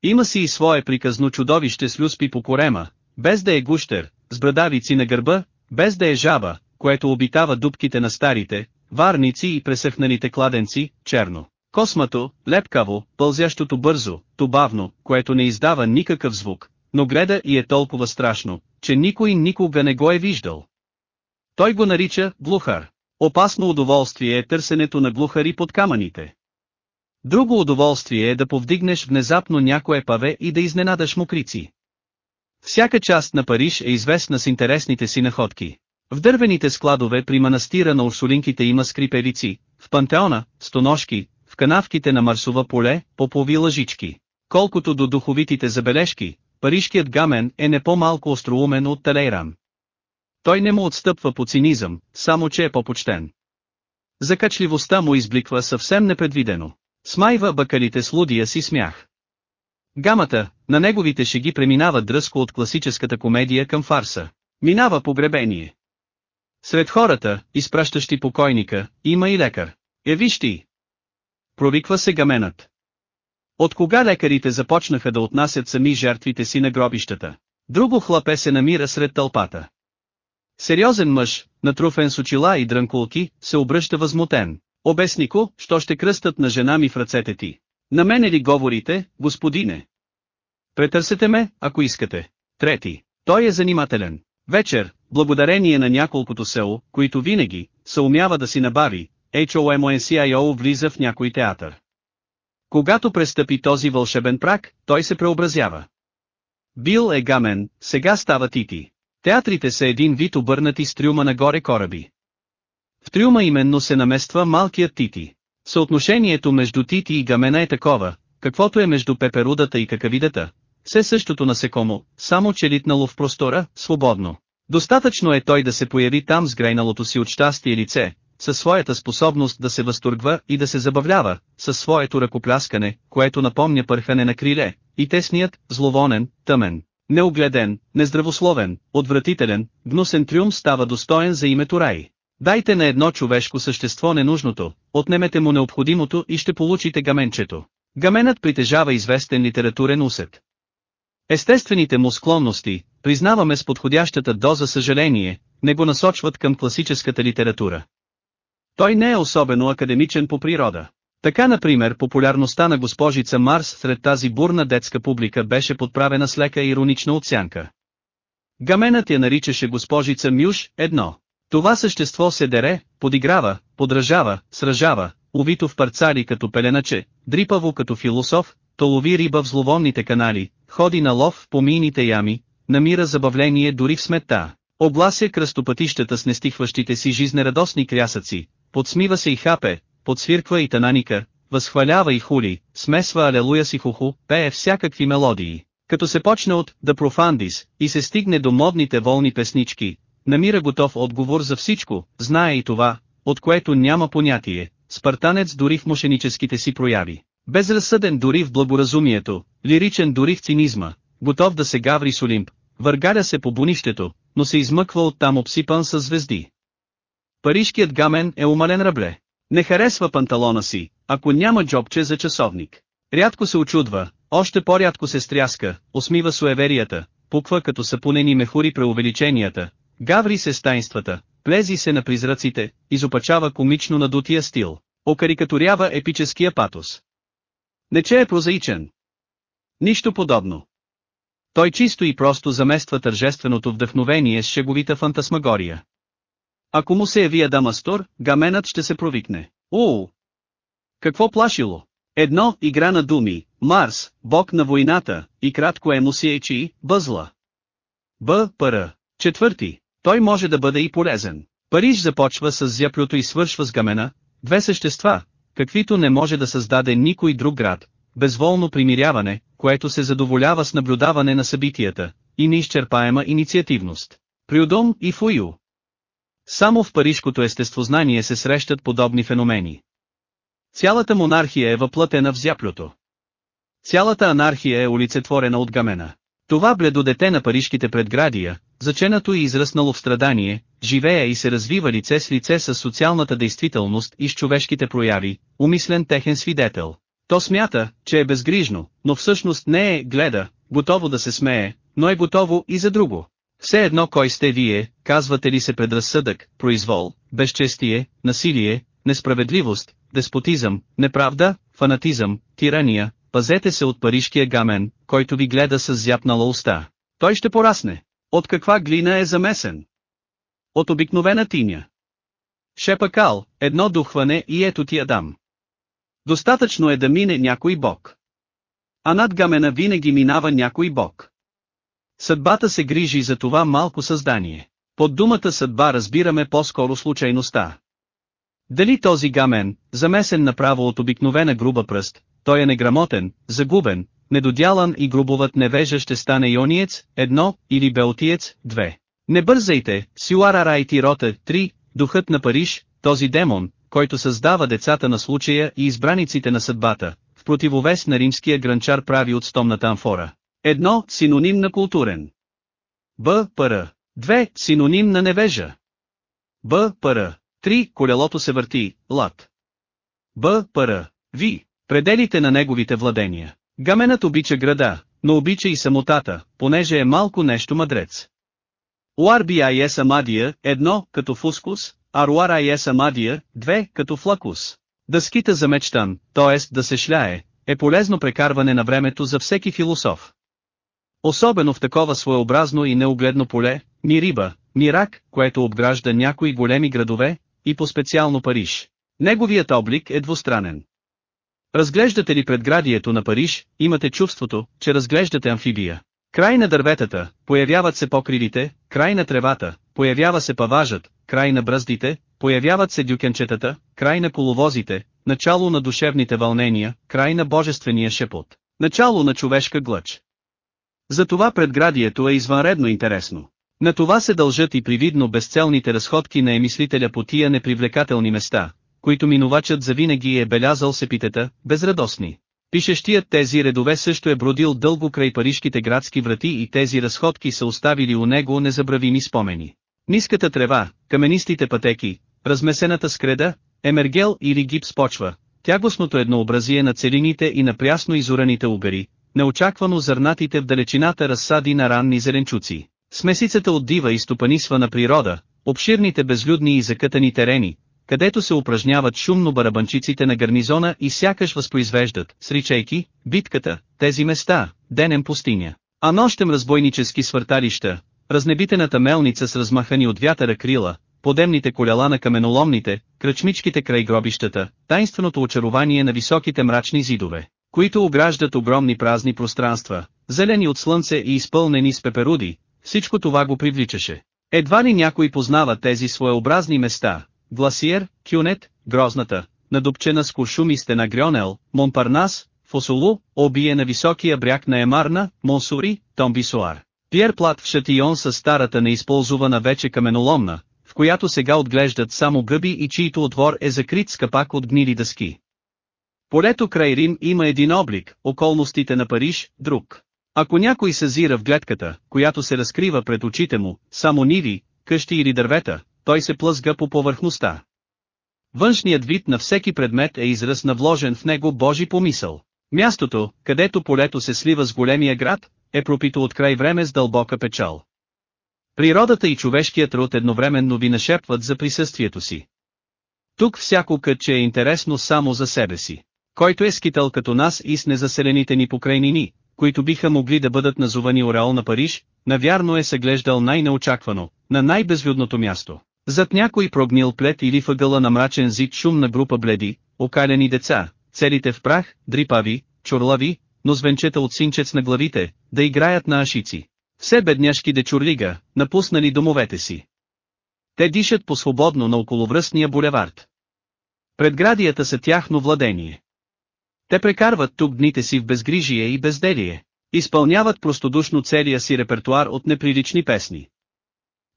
Има си и свое приказно чудовище с люспи по корема, без да е гущер, с брадавици на гърба, без да е жаба, което обитава дубките на старите, варници и пресъхналите кладенци, черно. Космато, лепкаво, пълзящото бързо, то бавно, което не издава никакъв звук, но гледа и е толкова страшно, че никой никога не го е виждал. Той го нарича глухар. Опасно удоволствие е търсенето на глухари под камъните. Друго удоволствие е да повдигнеш внезапно някое паве и да изненадаш мокрици. Всяка част на Париж е известна с интересните си находки. В дървените складове при манастира на Урсулинките има скриперици, в пантеона, стоношки, в канавките на Марсова поле, попови лъжички. Колкото до духовитите забележки, парижкият гамен е не по-малко остроумен от Талейран. Той не му отстъпва по цинизъм, само че е по-почтен. Закачливостта му избликва съвсем непредвидено. Смайва бакалите с лудия си смях. Гамата, на неговите шеги преминава дръско от класическата комедия към фарса. Минава погребение. Сред хората, изпращащи покойника, има и лекар. Е виж ти! Провиква се гаменът. От кога лекарите започнаха да отнасят сами жертвите си на гробищата? Друго хлапе се намира сред тълпата. Сериозен мъж, натруфен с очила и дрънкулки, се обръща възмутен. Обеснико, що ще кръстат на жена ми в ръцете ти? На мене ли говорите, господине? Претърсете ме, ако искате. Трети. Той е занимателен. Вечер, благодарение на няколкото село, които винаги, се умява да си набави, HOMONCIO влиза в някой театър. Когато престъпи този вълшебен прак, той се преобразява. Бил е гамен, сега става Тити. Театрите са един вид обърнати с трюма нагоре кораби. В трюма именно се намества малкият Тити. Съотношението между Тити и Гамена е такова, каквото е между пеперудата и какавидата. Все същото насекомо, само че литнало в простора, свободно. Достатъчно е той да се появи там с грейналото си от щастие лице, със своята способност да се възторгва и да се забавлява, със своето ръкопляскане, което напомня пърхане на криле, и тесният, зловонен, тъмен, неогледен, нездравословен, отвратителен, гнусен трюм става достоен за името рай. Дайте на едно човешко същество ненужното, отнемете му необходимото и ще получите гаменчето. Гаменът притежава известен литературен усет. Естествените му склонности, признаваме с подходящата доза съжаление, не го насочват към класическата литература. Той не е особено академичен по природа. Така например популярността на госпожица Марс сред тази бурна детска публика беше подправена с лека иронична оцянка. Гаменът я наричаше госпожица Мюш, едно. Това същество се дере, подиграва, подражава, сражава, увито в парцали като пеленаче, дрипаво като философ, то лови риба в зловонните канали, ходи на лов в помийните ями, намира забавление дори в сметта, облася кръстопътищата с нестихващите си жизнерадостни крясъци, подсмива се и хапе, подсвирква и тананика, възхвалява и хули, смесва алелуя си хуху, пее всякакви мелодии. Като се почне от «Да профандис» и се стигне до модните волни песнички, намира готов отговор за всичко, знае и това, от което няма понятие, спартанец дори в мошеническите си прояви. Безразсъден дори в благоразумието, лиричен дори в цинизма, готов да се гаври с Олимп, въргаря се по бунището, но се измъква оттам обсипан с звезди. Парижкият гамен е умален рабле. Не харесва панталона си, ако няма джобче за часовник. Рядко се очудва, още по-рядко се стряска, усмива суеверията, пуква като сапунени мехури преувеличенията, гаври се с тайнствата, плези се на призраците, изопачава комично надутия стил, окарикатурява епическия патос. Не че е прозаичен. Нищо подобно. Той чисто и просто замества тържественото вдъхновение с шеговита фантасмагория. Ако му се яви Адамастор, гаменът ще се провикне. Уу! Какво плашило? Едно, игра на думи, Марс, бог на войната, и кратко е му си ечи, бъзла. Б. Пър. Четвърти. Той може да бъде и полезен. Париж започва с зяплюто и свършва с гамена, две същества, каквито не може да създаде никой друг град, безволно примиряване, което се задоволява с наблюдаване на събитията, и неизчерпаема инициативност. Приудом и Фую. Само в парижкото естествознание се срещат подобни феномени. Цялата монархия е въплътена в зяплюто. Цялата анархия е улицетворена от гамена. Това бледо дете на парижките предградия, заченато и израснало в страдание, живее и се развива лице с лице с социалната действителност и с човешките прояви, умислен техен свидетел. То смята, че е безгрижно, но всъщност не е, гледа, готово да се смее, но е готово и за друго. Все едно кой сте вие, казвате ли се предразсъдък, произвол, безчестие, насилие, несправедливост, деспотизъм, неправда, фанатизъм, тирания, пазете се от парижкия гамен, който ви гледа с зяпнала уста. Той ще порасне. От каква глина е замесен? От обикновена тиня. Шепа кал, едно духване и ето ти я дам. Достатъчно е да мине някой бог. А над гамена винаги минава някой бог. Съдбата се грижи за това малко създание. Под думата съдба разбираме по-скоро случайността. Дали този гамен, замесен направо от обикновена груба пръст, той е неграмотен, загубен, недодялан и грубоват невежа ще стане иониец, едно, или белтиец, две. Не бързайте, Сюара Райти Роте, три, духът на Париж, този демон, който създава децата на случая и избраниците на съдбата, в противовес на римския гранчар прави от стомната амфора. Едно, синоним на културен. Б. Пр. Две, синоним на невежа. Б. Пр. Три, колелото се върти, лад. Б. Пр. Ви. Пределите на неговите владения. Гаменът обича града, но обича и самотата, понеже е малко нещо мъдрец. Уарбиайес Амадия, едно, като фускус, Аруарайес Амадия, две, като флакус. Да скита за мечтан, т.е. да се шляе, е полезно прекарване на времето за всеки философ. Особено в такова своеобразно и неогледно поле, ни риба, ни рак, което обгражда някои големи градове, и по-специално Париж. Неговият облик е двустранен. Разглеждате ли предградието на Париж, имате чувството, че разглеждате амфибия. Край на дърветата, появяват се покривите, край на тревата, появява се паважът, край на бръздите, появяват се дюкенчетата, край на коловозите, начало на душевните вълнения, край на божествения шепот, начало на човешка глъч. Затова предградието е извънредно интересно. На това се дължат и привидно безцелните разходки на емислителя по тия непривлекателни места, които минувачът завинаги е белязал с епитета, безрадостни. Пишещият тези редове също е бродил дълго край парижките градски врати и тези разходки са оставили у него незабравими спомени. Ниската трева, каменистите пътеки, размесената скреда, емергел или гипс почва, тягостното еднообразие на целините и на прясно изораните угари, неочаквано зърнатите в далечината разсади на ранни зеленчуци, смесицата от дива и стопанисвана природа, обширните безлюдни и закътани терени, където се упражняват шумно барабанчиците на гарнизона и сякаш възпроизвеждат, сричайки, битката, тези места, денем пустиня, а нощем разбойнически свърталища, разнебитената мелница с размахани от вятъра крила, подемните коляла на каменоломните, кръчмичките край гробищата, тайнственото очарование на високите мрачни зидове, които ограждат огромни празни пространства, зелени от слънце и изпълнени с пеперуди, всичко това го привличаше. Едва ли някой познава тези своеобразни места, Гласиер, Кюнет, Грозната, надупчена с куршумисте на Грионел, Монпарнас, Фосолу, обие на високия бряг на Емарна, Монсури, Томбисуар. Пьер Плат в Шатион с старата неизползвана вече каменоломна, в която сега отглеждат само гъби и чието отвор е закрит с капак от гнили дъски. Полето край Рим има един облик, околностите на Париж – друг. Ако някой съзира в гледката, която се разкрива пред очите му, само ниви, къщи или дървета, той се плъзга по повърхността. Външният вид на всеки предмет е израз на вложен в него Божи помисъл. Мястото, където полето се слива с големия град, е пропито от край време с дълбока печал. Природата и човешкият труд едновременно ви нашепват за присъствието си. Тук всяко кътче е интересно само за себе си. Който е скитал като нас и с незаселените ни покрайнини, които биха могли да бъдат назовани Ореол на Париж, навярно е съглеждал най-неочаквано, на най-безлюдното място. Зад някой прогнил плет или въгъла на мрачен зид шумна група бледи, окалени деца, целите в прах, дрипави, чорлави, но звенчета от синчец на главите, да играят на ашици. Все бедняшки дечурлига, напуснали домовете си. Те дишат по-свободно на околовръстния булевард. Предградията са тяхно владение. Те прекарват тук дните си в безгрижие и безделие. Изпълняват простодушно целия си репертуар от неприлични песни.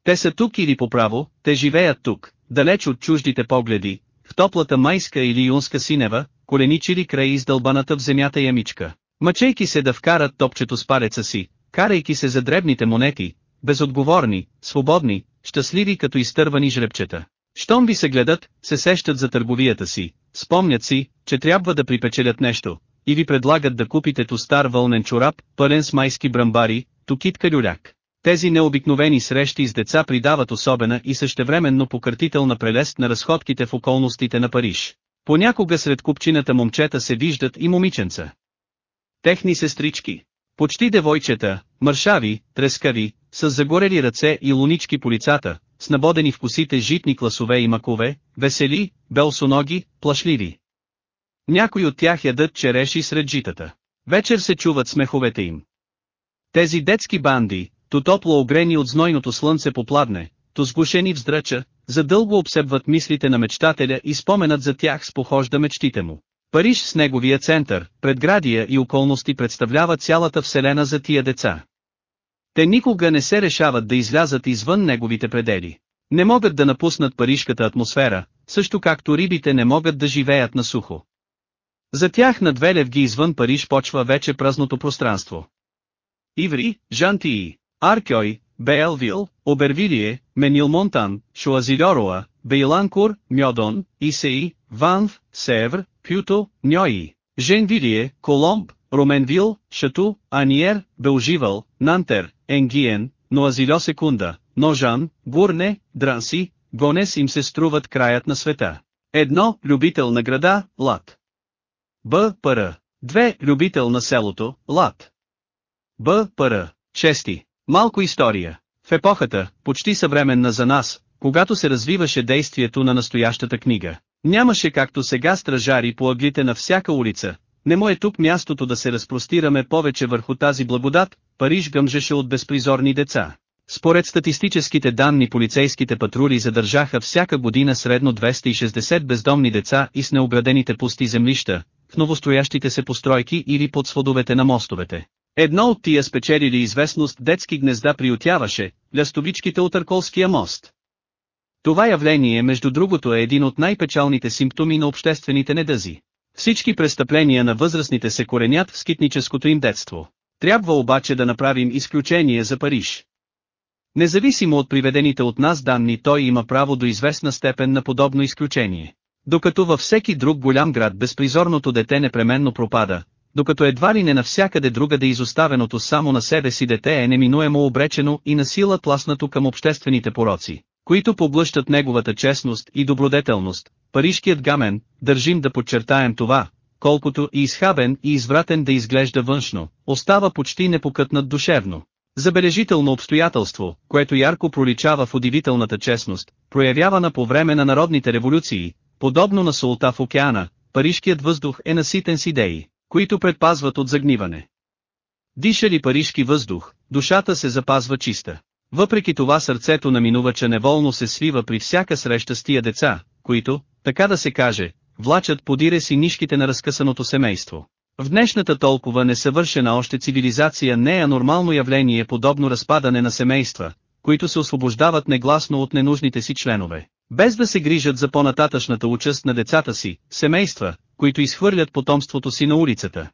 Те са тук или по право, те живеят тук, далеч от чуждите погледи, в топлата майска или юнска синева, коленичили край издълбаната в земята ямичка. Мъчейки се да вкарат топчето с палеца си, карайки се за дребните монети, безотговорни, свободни, щастливи като изтървани жребчета. Щом ви се гледат, се сещат за търговията си, спомнят си, че трябва да припечелят нещо, и ви предлагат да купите ту стар вълнен чорап, пълен с майски брамбари, ту китка люляк. Тези необикновени срещи с деца придават особена и същевременно покъртителна прелест на разходките в околностите на Париж. Понякога сред купчината момчета се виждат и момиченца. Техни сестрички. Почти девойчета, мършави, трескави, с загорели ръце и лунички по лицата, с набодени в косите житни класове и макове, весели, белсоноги, плашливи. Някои от тях ядат череши сред житата. Вечер се чуват смеховете им. Тези детски банди, то топло огрени от знойното слънце попладне, то сгушени в здрача, задълго обсебват мислите на мечтателя и споменът за тях спохожда мечтите му. Париж с неговия център, предградия и околности представлява цялата вселена за тия деца. Те никога не се решават да излязат извън неговите предели. Не могат да напуснат парижката атмосфера, също както рибите не могат да живеят на сухо. За тях над Велевги извън Париж почва вече празното пространство. Иври, Жантии, Аркьой, Беелвил, Обервилие, Менилмонтан, Шуазилороа, Бейланкур, Мьодон, Исеи, Ванв, Севр, Пюто, Ньои, Женвилие, Коломб, Роменвил, Шату, Аниер, Белживал, Нантер, Енгиен, Ноазильо Секунда, Ножан, Гурне, Дранси, Гонес им се струват краят на света. Едно, любител на града, Лад. Б. Пр. Две, любител на селото, Лад. Б. Пр. Чести. Малко история. В епохата, почти съвременна за нас, когато се развиваше действието на настоящата книга, Нямаше както сега стражари по ъглите на всяка улица, не му е тук мястото да се разпростираме повече върху тази благодат, Париж гъмжеше от безпризорни деца. Според статистическите данни полицейските патрули задържаха всяка година средно 260 бездомни деца и с необградените пусти землища, в новостоящите се постройки или под сводовете на мостовете. Едно от тия спечелили известност детски гнезда приютяваше, лястовичките от Арколския мост. Това явление между другото е един от най-печалните симптоми на обществените недъзи. Всички престъпления на възрастните се коренят в скитническото им детство. Трябва обаче да направим изключение за Париж. Независимо от приведените от нас данни той има право до известна степен на подобно изключение. Докато във всеки друг голям град безпризорното дете непременно пропада, докато едва ли не навсякъде другаде изоставеното само на себе си дете е неминуемо обречено и на сила тласнато към обществените пороци, които поглъщат неговата честност и добродетелност, парижкият гамен, държим да подчертаем това, колкото и изхабен и извратен да изглежда външно, остава почти непокътнат душевно. Забележително обстоятелство, което ярко проличава в удивителната честност, проявявана по време на народните революции, подобно на солта в океана, парижкият въздух е наситен с идеи, които предпазват от загниване. Диша ли парижки въздух, душата се запазва чиста. Въпреки това сърцето на минувача неволно се свива при всяка среща с тия деца, които, така да се каже, влачат подире си нишките на разкъсаното семейство. В днешната толкова несъвършена още цивилизация не е нормално явление подобно разпадане на семейства, които се освобождават негласно от ненужните си членове, без да се грижат за по-нататъчната участ на децата си, семейства, които изхвърлят потомството си на улицата.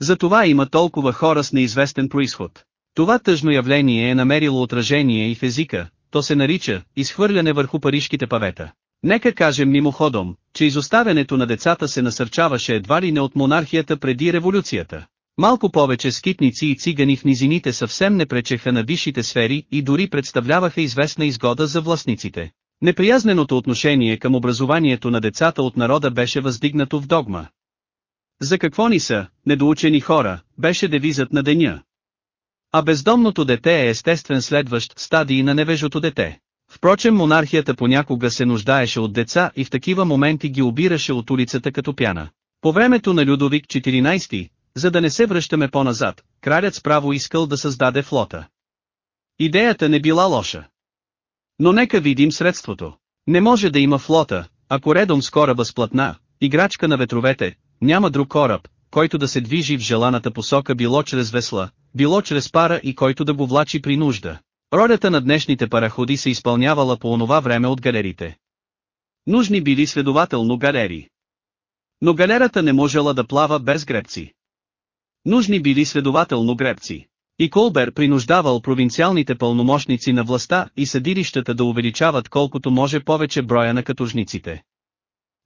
Затова има толкова хора с неизвестен происход. Това тъжно явление е намерило отражение и в езика, то се нарича изхвърляне върху парижките павета. Нека кажем мимоходом, че изоставянето на децата се насърчаваше едва ли не от монархията преди революцията. Малко повече скитници и цигани в низините съвсем не пречеха на висшите сфери и дори представляваха известна изгода за властниците. Неприязненото отношение към образованието на децата от народа беше въздигнато в догма. За какво ни са, недоучени хора, беше девизът на деня. А бездомното дете е естествен следващ стадий на невежото дете. Впрочем монархията понякога се нуждаеше от деца и в такива моменти ги обираше от улицата като пяна. По времето на Людовик 14, за да не се връщаме по-назад, кралят справо искал да създаде флота. Идеята не била лоша. Но нека видим средството. Не може да има флота, ако редом с кораба с платна, играчка на ветровете, няма друг кораб, който да се движи в желаната посока било чрез весла, било чрез пара и който да го влачи при нужда. Ролята на днешните параходи се изпълнявала по онова време от галерите. Нужни били следователно галери. Но галерата не можела да плава без гребци. Нужни били следователно гребци. И Колбер принуждавал провинциалните пълномощници на властта и съдилищата да увеличават колкото може повече броя на катужниците.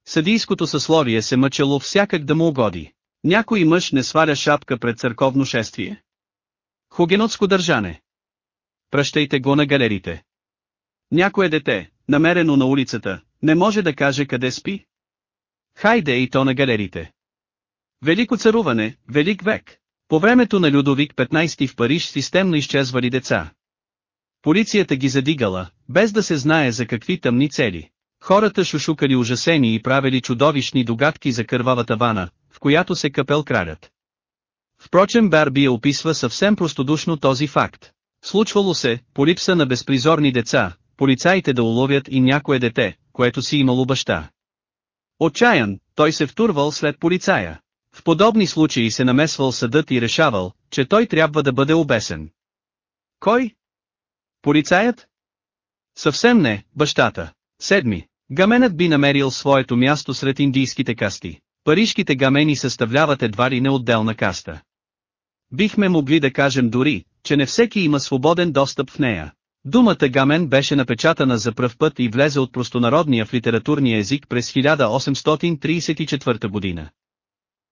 Съдийското съсловие се мъчело всякак да му угоди. Някой мъж не сваля шапка пред църковно шествие. Хугенотско държане. Пращайте го на галерите. Някое дете, намерено на улицата, не може да каже къде спи. Хайде и то на галерите. Велико царуване, велик век. По времето на Людовик 15 в Париж системно изчезвали деца. Полицията ги задигала, без да се знае за какви тъмни цели. Хората шушукали ужасени и правили чудовищни догадки за кървавата вана, в която се капел кралят. Впрочем Барби описва съвсем простодушно този факт. Случвало се, по липса на безпризорни деца, полицаите да уловят и някое дете, което си имало баща. Отчаян, той се втурвал след полицая. В подобни случаи се намесвал съдът и решавал, че той трябва да бъде обесен. Кой? Полицаят? Съвсем не, бащата. Седми. Гаменът би намерил своето място сред индийските касти. Парижките гамени съставляват едва ли неотделна каста. Бихме могли да кажем дори, че не всеки има свободен достъп в нея. Думата гамен беше напечатана за пръв път и влезе от простонародния в литературния език през 1834 година.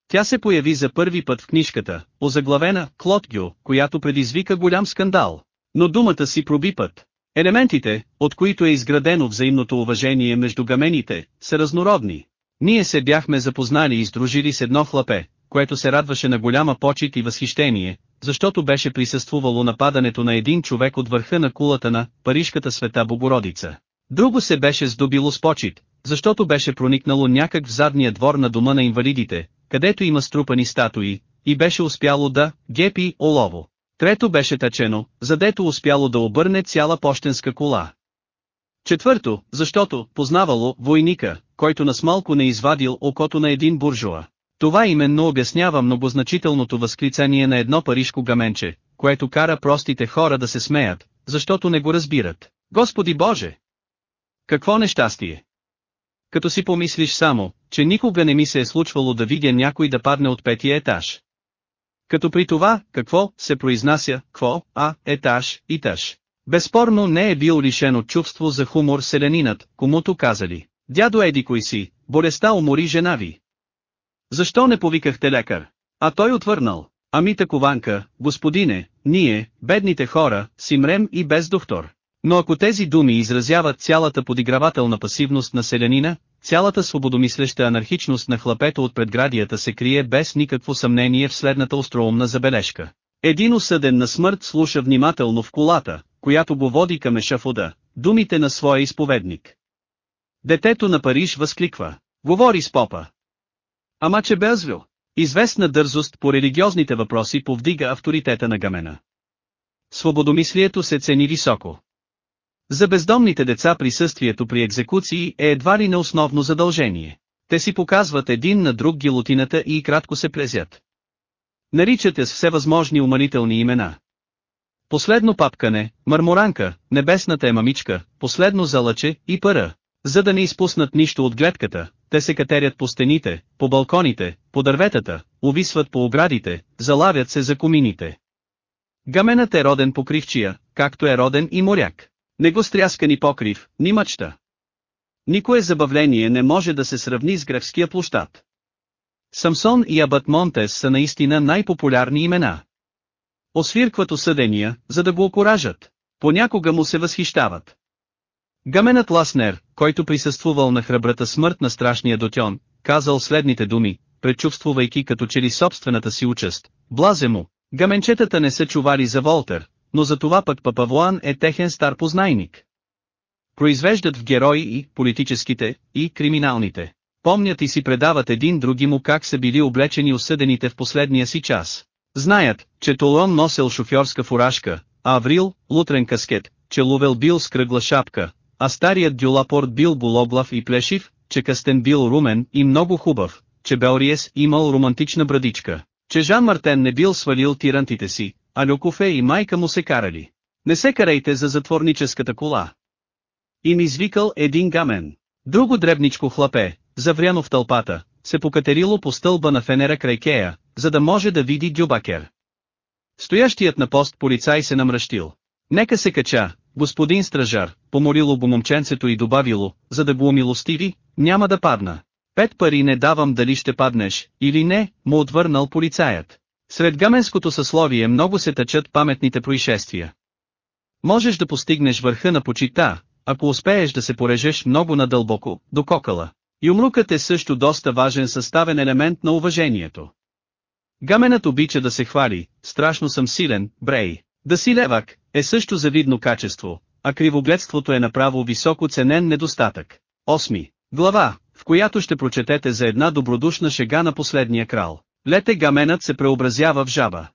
Тя се появи за първи път в книжката, озаглавена «Клод Гю», която предизвика голям скандал. Но думата си проби път. Елементите, от които е изградено взаимното уважение между гамените, са разнородни. Ние се бяхме запознали и сдружили с едно хлапе, което се радваше на голяма почет и възхищение, защото беше присъствувало нападането на един човек от върха на кулата на Парижката света Богородица. Друго се беше здобило с почет, защото беше проникнало някак в задния двор на дома на инвалидите, където има струпани статуи, и беше успяло да гепи олово. Трето беше тъчено, задето успяло да обърне цяла почтенска кола. Четвърто, защото познавало войника, който насмалко не извадил окото на един буржуа. Това именно обяснява многозначителното възклицание на едно парижко гаменче, което кара простите хора да се смеят, защото не го разбират. Господи Боже! Какво нещастие! Като си помислиш само, че никога не ми се е случвало да видя някой да падне от петия етаж. Като при това, какво, се произнася, кво, а, етаж, и тъж. Безспорно не е бил лишен от чувство за хумор селянинът, комуто казали. Дядо Еди кой си, болестта умори жена ви. Защо не повикахте лекар? А той отвърнал. Ами такованка, господине, ние, бедните хора, си мрем и без доктор. Но ако тези думи изразяват цялата подигравателна пасивност на селянина, цялата свободомислеща анархичност на хлапето от предградията се крие без никакво съмнение в следната остроумна забележка. Един осъден на смърт слуша внимателно в колата, която го води към ешафода, думите на своя изповедник. Детето на Париж възкликва. Говори с попа. Ама че Белзвил. Известна дързост по религиозните въпроси повдига авторитета на Гамена. Свободомислието се цени високо. За бездомните деца присъствието при екзекуции е едва ли не основно задължение. Те си показват един на друг гилотината и кратко се презят. Наричате с всевъзможни уманителни имена. Последно папкане, марморанка, небесната е мамичка, последно залъче и пара. За да не изпуснат нищо от гледката, те се катерят по стените, по балконите, по дърветата, увисват по оградите, залавят се за комините. Гаменът е роден покривчия, както е роден и моряк. Не го стряска ни покрив, ни мъчта. Никое забавление не може да се сравни с гревския площад. Самсон и Абът Монтес са наистина най-популярни имена. Освиркват осъдения, за да го окоражат. Понякога му се възхищават. Гаменът Ласнер, който присъствувал на храбрата смърт на страшния дотьон, казал следните думи, предчувствувайки като че ли собствената си участ. Блазе му, гаменчетата не са чували за Волтер, но за това пък Папавуан е техен стар познайник. Произвеждат в герои и политическите, и криминалните. Помнят и си предават един други му как са били облечени осъдените в последния си час. Знаят, че Толон носел шофьорска фуражка, а Аврил – лутрен каскет, че Лувел бил с кръгла шапка, а старият Дюлапорт бил булоглав и плешив, че Кастен бил румен и много хубав, че Белриес имал романтична брадичка, че Жан Мартен не бил свалил тирантите си, а Люкофе и майка му се карали. Не се карайте за затворническата кола. Им извикал един гамен. Друго дребничко хлапе, завряно в тълпата, се покатерило по стълба на фенера край Кея, за да може да види Дюбакер. Стоящият на пост полицай се намръщил. Нека се кача, господин стражар, помолило го момченцето и добавило, за да го умилостиви, няма да падна. Пет пари не давам дали ще паднеш, или не, му отвърнал полицаят. Сред гаменското съсловие много се тъчат паметните происшествия. Можеш да постигнеш върха на почита, ако успееш да се порежеш много надълбоко, до кокала. Юмрукът е също доста важен съставен елемент на уважението. Гаменът обича да се хвали, страшно съм силен, брей. Да си левак, е също завидно качество, а кривогледството е направо високо ценен недостатък. 8. Глава, в която ще прочетете за една добродушна шега на последния крал. Лете гаменът се преобразява в жаба.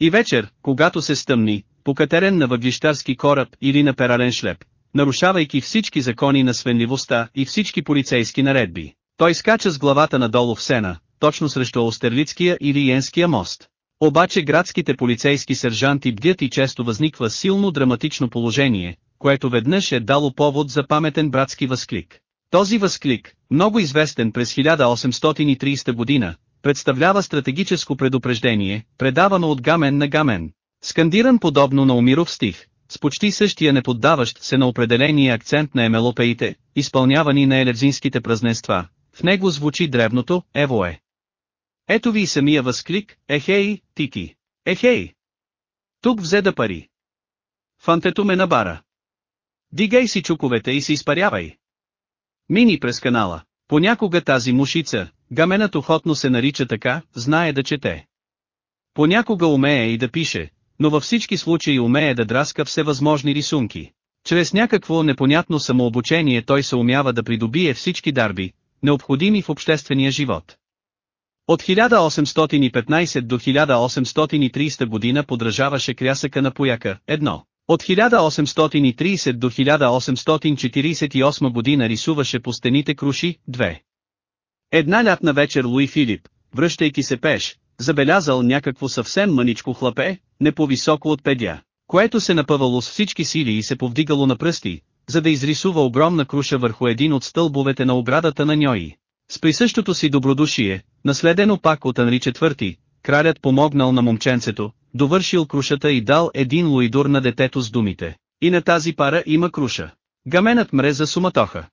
И вечер, когато се стъмни, покатерен на въглищарски кораб или на перален шлеп, нарушавайки всички закони на свенливостта и всички полицейски наредби, той скача с главата надолу в сена, точно срещу Остерлицкия или Йенския мост. Обаче градските полицейски сержанти бдят и често възниква силно драматично положение, което веднъж е дало повод за паметен братски възклик. Този възклик, много известен през 1830 година, представлява стратегическо предупреждение, предавано от гамен на гамен. Скандиран подобно на Умиров стих, с почти същия неподдаващ се на определения акцент на емелопеите, изпълнявани на елевзинските празненства, в него звучи древното «Евое». Ето ви и самия възклик, ехей, тики. Ехей! Тук взе да пари. Фантето ме набара. Дигай си чуковете и се изпарявай. Мини през канала. Понякога тази мушица, гаменът охотно се нарича така, знае да чете. Понякога умее и да пише, но във всички случаи умее да драска всевъзможни рисунки. Чрез някакво непонятно самообучение той се умява да придобие всички дарби, необходими в обществения живот. От 1815 до 1830 година подражаваше крясъка на пояка, едно. От 1830 до 1848 година рисуваше по стените круши, две. Една лятна вечер Луи Филип, връщайки се пеш, забелязал някакво съвсем мъничко хлапе, не по-високо от педя, което се напъвало с всички сили и се повдигало на пръсти, за да изрисува огромна круша върху един от стълбовете на оградата на Ньои. С присъщото си добродушие, наследено пак от Анри IV, кралят помогнал на момченцето, довършил крушата и дал един луидур на детето с думите. И на тази пара има круша. Гаменът мре за суматоха.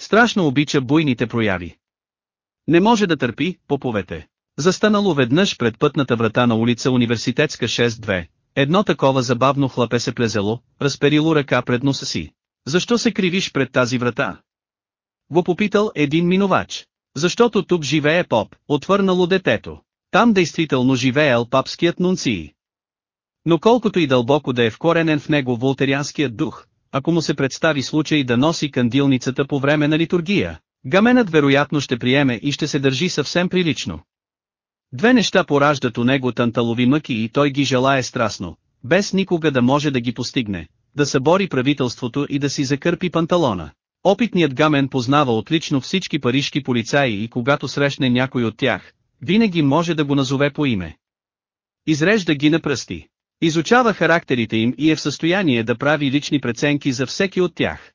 Страшно обича буйните прояви. Не може да търпи, поповете. Застанало веднъж пред пътната врата на улица Университетска 6-2, едно такова забавно хлапе се плезело, разперило ръка пред носа си. Защо се кривиш пред тази врата? Го попитал един минувач. Защото тук живее поп, отвърнало детето. Там действително живеел папският нунций. Но колкото и дълбоко да е вкоренен в него волтерианският дух, ако му се представи случай да носи кандилницата по време на литургия, гаменът вероятно ще приеме и ще се държи съвсем прилично. Две неща пораждат у него танталови мъки и той ги желае страстно, без никога да може да ги постигне, да събори правителството и да си закърпи панталона. Опитният гамен познава отлично всички парижки полицаи и когато срещне някой от тях, винаги може да го назове по име. Изрежда ги на пръсти. Изучава характерите им и е в състояние да прави лични преценки за всеки от тях.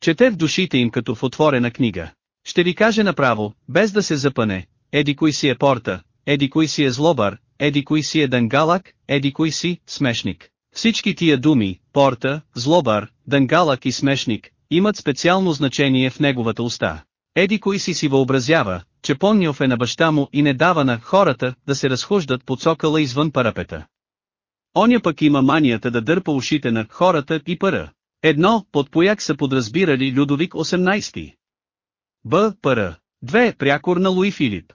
Чете в душите им като в отворена книга. Ще ви каже направо, без да се запъне, еди кой си е порта, еди кой си е злобар, еди кой си е дънгалак, еди кой си, смешник. Всички тия думи, порта, злобар, дънгалак и смешник, имат специално значение в неговата уста. Еди кой си си въобразява, че Понниов е на баща му и не дава на хората да се разхождат по цокъла извън парапета. Оня пък има манията да дърпа ушите на хората и пара. Едно, под пояк са подразбирали Людовик 18. Б. Пара. Две. Прякор на Луи Филип.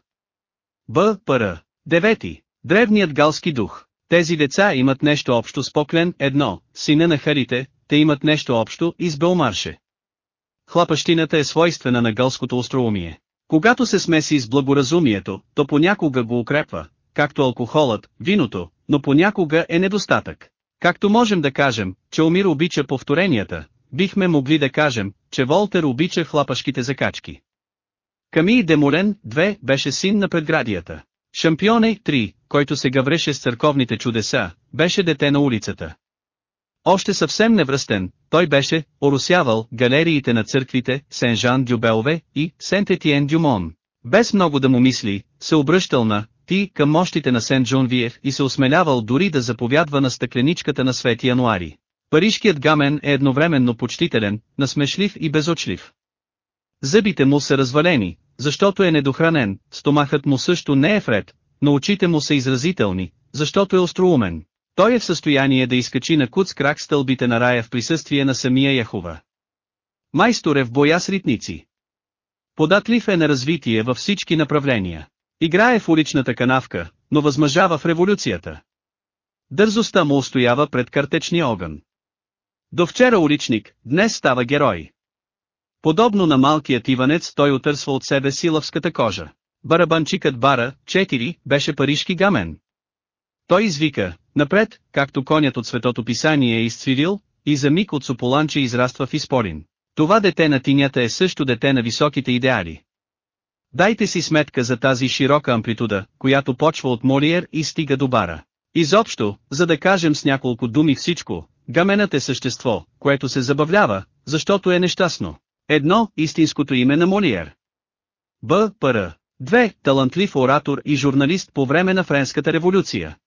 Б. Пара. Девети. Древният галски дух. Тези деца имат нещо общо с Поклен, едно, сина на Харите, те имат нещо общо и с Белмарше. Хлапащината е свойствена на гълското остроумие. Когато се смеси с благоразумието, то понякога го укрепва, както алкохолът, виното, но понякога е недостатък. Както можем да кажем, че Омир обича повторенията, бихме могли да кажем, че Волтер обича хлапашките закачки. Камий Деморен, 2, беше син на предградията. Шампионе, 3, който се гавреше с църковните чудеса, беше дете на улицата. Още съвсем невръстен, той беше оросявал галериите на църквите Сен-Жан-Дюбелве и Сент-Етиен-Дюмон. Без много да му мисли, се обръщал на ти към мощите на Сент-Джон-Виев и се осмелявал дори да заповядва на стъкленичката на Свети Януари. Парижкият гамен е едновременно почтителен, насмешлив и безочлив. Зъбите му са развалени, защото е недохранен, стомахът му също не е вред, но очите му са изразителни, защото е остроумен. Той е в състояние да изкачи на куц крак стълбите на рая в присъствие на самия Яхова. Майстор е в боя с ритници. Податлив е на развитие във всички направления. Играе в уличната канавка, но възмъжава в революцията. Дързостта му устоява пред картечния огън. До вчера уличник, днес става герой. Подобно на малкият иванец той отърсва от себе силавската кожа. Барабанчикът Бара, 4, беше парижки гамен. Той извика, напред, както конят от светото писание е изцвирил, и за миг от Сополанче израства в изпорин. Това дете на тинята е също дете на високите идеали. Дайте си сметка за тази широка амплитуда, която почва от Молиер и стига до Бара. Изобщо, за да кажем с няколко думи всичко, гаменът е същество, което се забавлява, защото е нещастно. Едно, истинското име на Молиер. Б. Р. Две, талантлив оратор и журналист по време на Френската революция.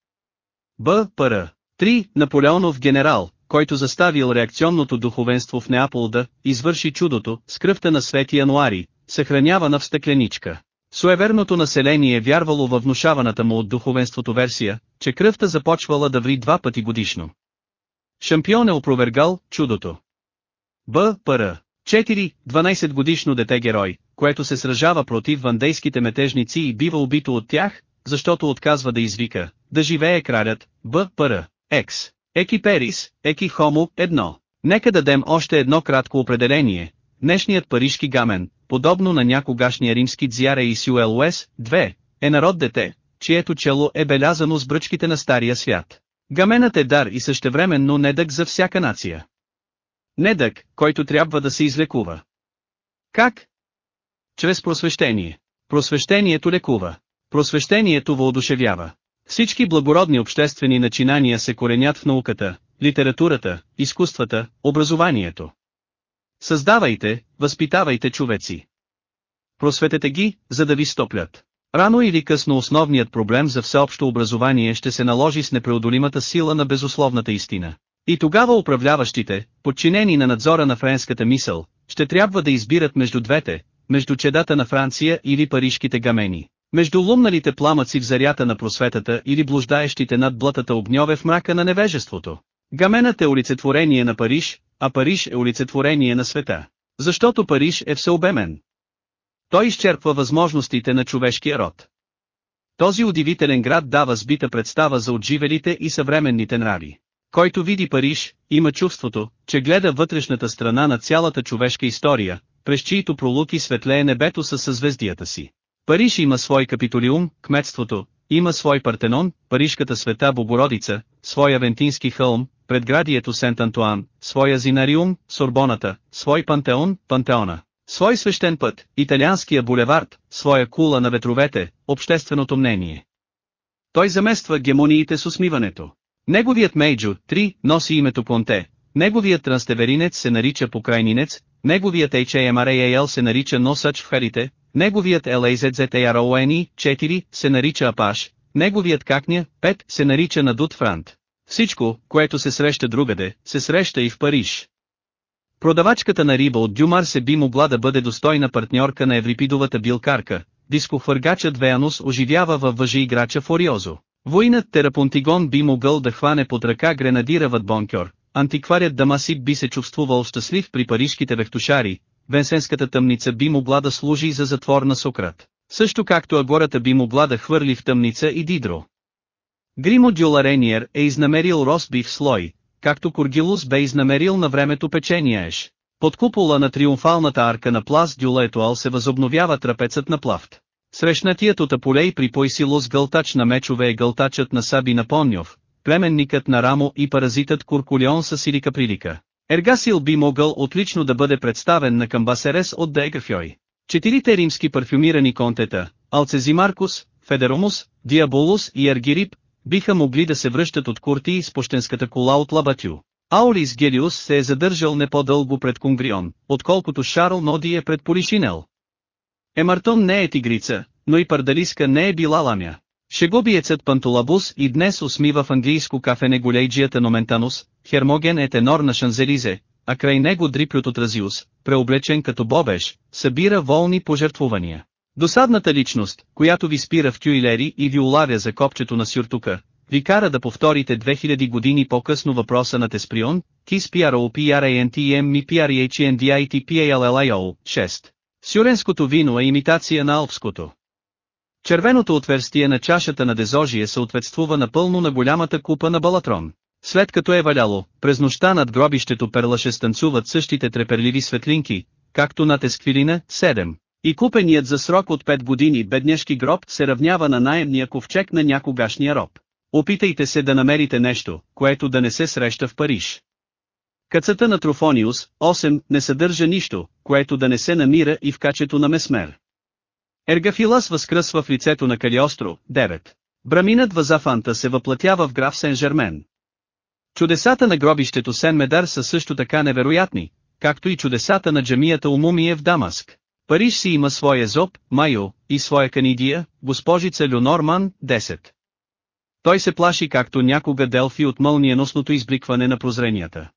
Б. Р. 3. Наполеонов генерал, който заставил реакционното духовенство в Неапол да извърши чудото с кръвта на Свети Януари, съхранявана в стъкленичка. Суеверното население вярвало във внушаваната му от духовенството версия, че кръвта започвала да ври два пъти годишно. Шампион е опровергал чудото. Б. Р. 4. 12 годишно дете герой, което се сражава против вандейските метежници и бива убито от тях, защото отказва да извика, да живее кралят, Б. Р. Екс. Еки Перис, Еки Хомо, 1. Нека дадем още едно кратко определение. Днешният парижки гамен, подобно на някогашния римски дзяре и Сюел Уес, 2, е народ дете, чието чело е белязано с бръчките на Стария свят. Гаменът е дар и същевременно недък за всяка нация. Недък, който трябва да се излекува. Как? Чрез просвещение. Просвещението лекува. Просвещението въодушевява. Всички благородни обществени начинания се коренят в науката, литературата, изкуствата, образованието. Създавайте, възпитавайте човеци. Просветете ги, за да ви стоплят. Рано или късно основният проблем за всеобщо образование ще се наложи с непреодолимата сила на безусловната истина. И тогава управляващите, подчинени на надзора на френската мисъл, ще трябва да избират между двете, между чедата на Франция или парижките гамени, между лумналите пламъци в зарята на просветата или блуждаещите над блатата огньове в мрака на невежеството. Гаменът е олицетворение на Париж, а Париж е олицетворение на света. Защото Париж е всеобемен. Той изчерпва възможностите на човешкия род. Този удивителен град дава сбита представа за отживелите и съвременните нрави. Който види Париж, има чувството, че гледа вътрешната страна на цялата човешка история, през чието пролуки светлее небето със съзвездията си. Париж има свой капитолиум, кметството, има свой Партенон, Парижката света Богородица, свой Авентински хълм, предградието Сент-Антуан, свой Азинариум, Сорбоната, свой Пантеон, Пантеона, свой свещен път, италианския булевард, своя кула на ветровете, общественото мнение. Той замества гемониите с усмиването. Неговият Мейджо, 3, носи името Понте, неговият транстеверинец се нарича покрайнинец, неговият HAMRAL се нарича носач в харите, неговият LAZZARONE, 4, се нарича Апаш, неговият Какня, 5, се нарича Надут Франт. Всичко, което се среща другаде, се среща и в Париж. Продавачката на риба от Дюмар се би могла да бъде достойна партньорка на Еврипидовата билкарка, дискохвъргачът Веанус оживява във въжи играча Фориозо. Воинът Терапонтигон би могъл да хване под ръка гренадира Бонкьор, антикварят Дамасип би се чувствувал щастлив при парижките вехтушари, Венсенската тъмница би могла да служи за затвор на Сократ, също както Агората би могла да хвърли в тъмница и Дидро. Гримо Дюларениер е изнамерил ростбиф слой, както Коргилус бе изнамерил на времето печения еш. Под купола на триумфалната арка на Плас Дюлетуал се възобновява трапецът на плавт. Срещнатият от Аполей при Пойсилос гълтач на мечове е гълтачът на Саби на Поньов, племенникът на Рамо и паразитът Куркулион с Силика Прилика. Ергасил би могъл отлично да бъде представен на Камбасерес от Дегафьой. Четирите римски парфюмирани контета, Алцезимаркус, Федеромус, Диаболус и Ергирип, биха могли да се връщат от Курти с пощенската кола от Лабатю. Аулис Гелиус се е задържал не по-дълго пред Конгрион, отколкото Шарл Ноди е пред Полишинел. Емартон не е тигрица, но и Пардалиска не е била ламя. Шегобиецът Пантолабус и днес усмива в английско кафене голейджията Номентанус, Хермоген е тенор на Шанзелизе, а край него Дриплют Разиус, преоблечен като бобеш, събира волни пожертвувания. Досадната личност, която ви спира в Кюилери и ви улавя за копчето на сюртука, ви кара да повторите 2000 години по-късно въпроса на Тесприон, KIS PRO PRANTM MI PRHNDIT PALLIO, 6. Сюренското вино е имитация на алпското. Червеното отверстие на чашата на Дезожие съответствува напълно на голямата купа на Балатрон. След като е валяло, през нощта над гробището перлаше станцуват същите треперливи светлинки, както над Есквилина, 7. И купеният за срок от 5 години бедняшки гроб се равнява на наемния ковчег на някогашния роб. Опитайте се да намерите нещо, което да не се среща в Париж. Кацата на Трофониус, 8, не съдържа нищо, което да не се намира и в качето на Месмер. Ергафилас възкръсва в лицето на Калиостро, 9. Браминът Вазафанта се въплатява в граф Сен-Жермен. Чудесата на гробището Сен-Медар са също така невероятни, както и чудесата на джамията Умумие в Дамаск. Париж си има своя зоб, Майо, и своя канидия, госпожица Люнорман, 10. Той се плаши както някога Делфи от мълниеносното избликване на прозренията.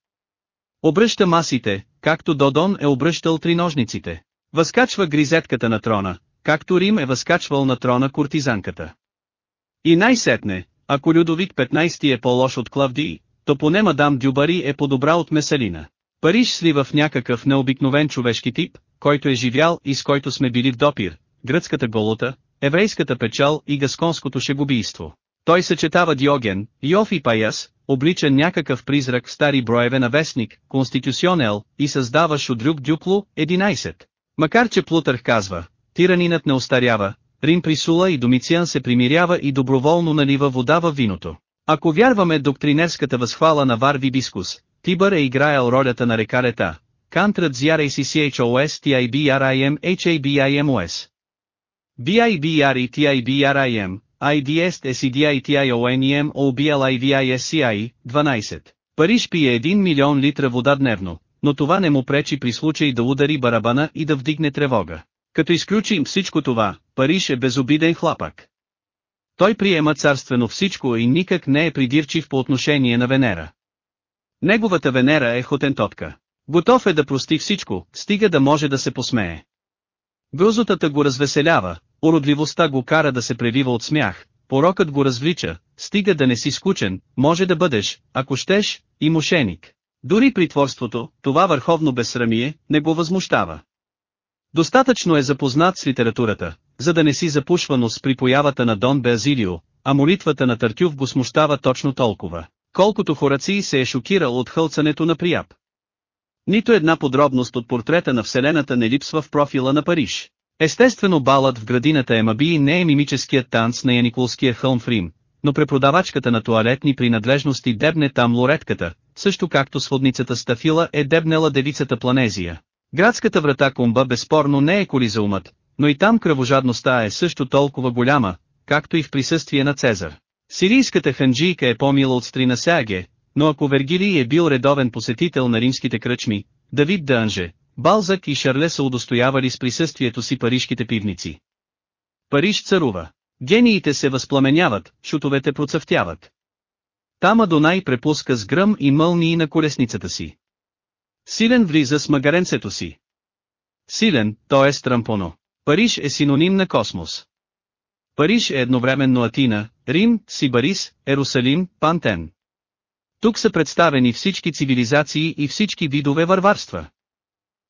Обръща масите, както Додон е обръщал триножниците. Възкачва гризетката на трона, както Рим е възкачвал на трона куртизанката. И най-сетне, ако Людовик 15 е по-лош от Клавдий, то поне мадам Дюбари е по-добра от Месалина. Париж слива в някакъв необикновен човешки тип, който е живял и с който сме били в допир, гръцката голота, еврейската печал и гасконското шегубийство. Той съчетава Диоген, Йов и Паяс, облича някакъв призрак в стари броеве на вестник, Конституционел, и създава Шудрюк Дюпло, 11. Макар че Плутърх казва, тиранинът не остарява, Рим присула и Домициан се примирява и доброволно налива вода във виното. Ако вярваме доктринерската възхвала на Варви Бискус, Тибър е играел ролята на река Лета, Кантрът ZRACCHOS TIBRIM HABIMOS. BIBRI TIBRIM, IDS SEDI TIONEM OBLIVISCI, 12. Париж пие 1 милион литра вода дневно, но това не му пречи при случай да удари барабана и да вдигне тревога. Като изключим всичко това, Париж е безобиден хлапък. Той приема царствено всичко и никак не е придирчив по отношение на Венера. Неговата Венера е хотентотка. Готов е да прости всичко, стига да може да се посмее. Грозотата го развеселява, уродливостта го кара да се превива от смях, порокът го развлича, стига да не си скучен, може да бъдеш, ако щеш, и мошеник. Дори притворството, това върховно безсрамие, не го възмущава. Достатъчно е запознат с литературата, за да не си запушвано с припоявата на Дон Беазилио, а молитвата на Тартюв го смущава точно толкова, колкото Хораций се е шокирал от хълцането на прияб. Нито една подробност от портрета на Вселената не липсва в профила на Париж. Естествено балът в градината Емаби не е мимическият танц на Яникулския хълм в Рим, но препродавачката на туалетни принадлежности дебне там лоретката, също както сводницата Стафила е дебнела девицата Планезия. Градската врата Кумба безспорно не е колизаумът, но и там кръвожадността е също толкова голяма, както и в присъствие на Цезар. Сирийската ханджийка е по-мила от Стрина Сяге, но ако Вергилий е бил редовен посетител на римските кръчми, Давид Дънже, Балзак и Шарле са удостоявали с присъствието си парижките пивници. Париж царува. Гениите се възпламеняват, шутовете процъфтяват. Там Адонай препуска с гръм и мълнии на колесницата си. Силен влиза с магаренцето си. Силен, т.е. трампоно. Париж е синоним на космос. Париж е едновременно Атина, Рим, Сибарис, Ерусалим, Пантен. Тук са представени всички цивилизации и всички видове варварства.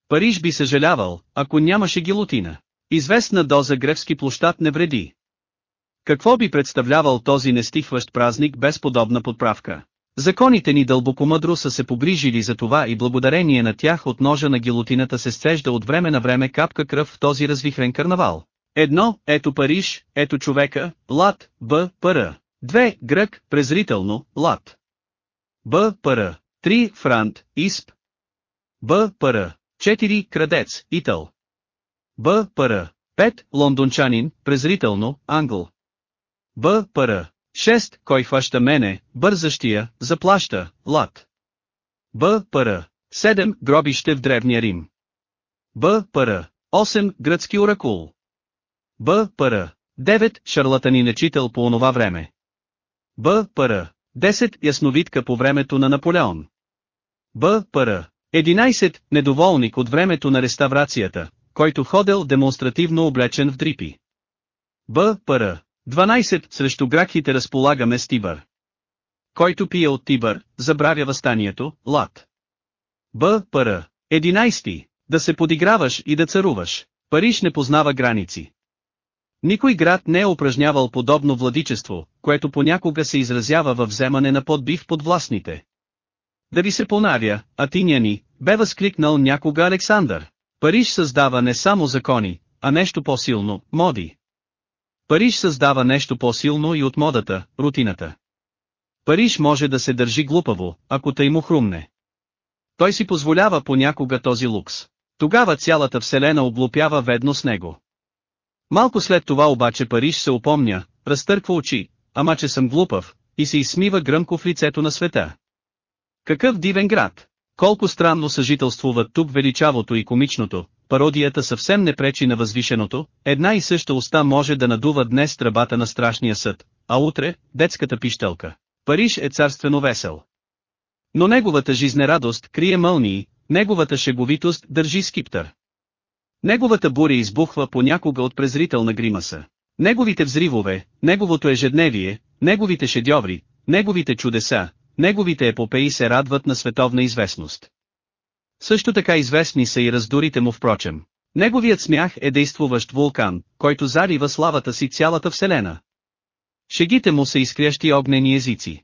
Париж би съжалявал, ако нямаше гилотина. Известна доза гревски площад не вреди. Какво би представлявал този нестихващ празник без подобна подправка? Законите ни дълбокомъдро са се погрижили за това и благодарение на тях от ножа на гилотината се стрежда от време на време капка кръв в този развихрен карнавал. Едно, ето Париж, ето човека, лад, б, пър. Две, грък, презрително, лад. Б, пър. Три, франт, исп. Б, пър. Четири, крадец, итал. Б, пър. Пет, лондончанин, презрително, англ. Б, пър. 6. Кой хваща мене, бързащия, заплаща, лад. Б. Пър. 7. Гробище в Древния Рим. Б. Пър. 8. Гръцки оракул. Б. Пър. 9. Шарлатанин нечител по онова време. Б. Пър. 10. Ясновидка по времето на Наполеон. Б. Пър. 11. Недоволник от времето на реставрацията, който ходел демонстративно облечен в дрипи. Б. Пър. 12. Срещу гракхите разполагаме с Тибър. Който пие от Тибър, забравя възстанието, лад. Б. Пр. 11. Да се подиграваш и да царуваш. Париж не познава граници. Никой град не е упражнявал подобно владичество, което понякога се изразява във вземане на подбив под властните. Да ви се понавя, атиняни, бе възкликнал някога Александър. Париж създава не само закони, а нещо по-силно, моди. Париж създава нещо по-силно и от модата, рутината. Париж може да се държи глупаво, ако тъй му хрумне. Той си позволява понякога този лукс. Тогава цялата вселена облупява ведно с него. Малко след това обаче Париж се опомня, разтърква очи, ама че съм глупав, и се изсмива гръмко в лицето на света. Какъв дивен град! Колко странно съжителствуват тук величавото и комичното, пародията съвсем не пречи на възвишеното, една и съща уста може да надува днес тръбата на страшния съд, а утре – детската пищелка. Париж е царствено весел. Но неговата жизнерадост крие мълнии, неговата шеговитост държи скиптър. Неговата буря избухва понякога от презрителна гримаса. Неговите взривове, неговото ежедневие, неговите шедьоври, неговите чудеса, неговите епопеи се радват на световна известност. Също така известни са и раздорите му впрочем. Неговият смях е действуващ вулкан, който зарива славата си цялата вселена. Шегите му са изкрящи огнени езици.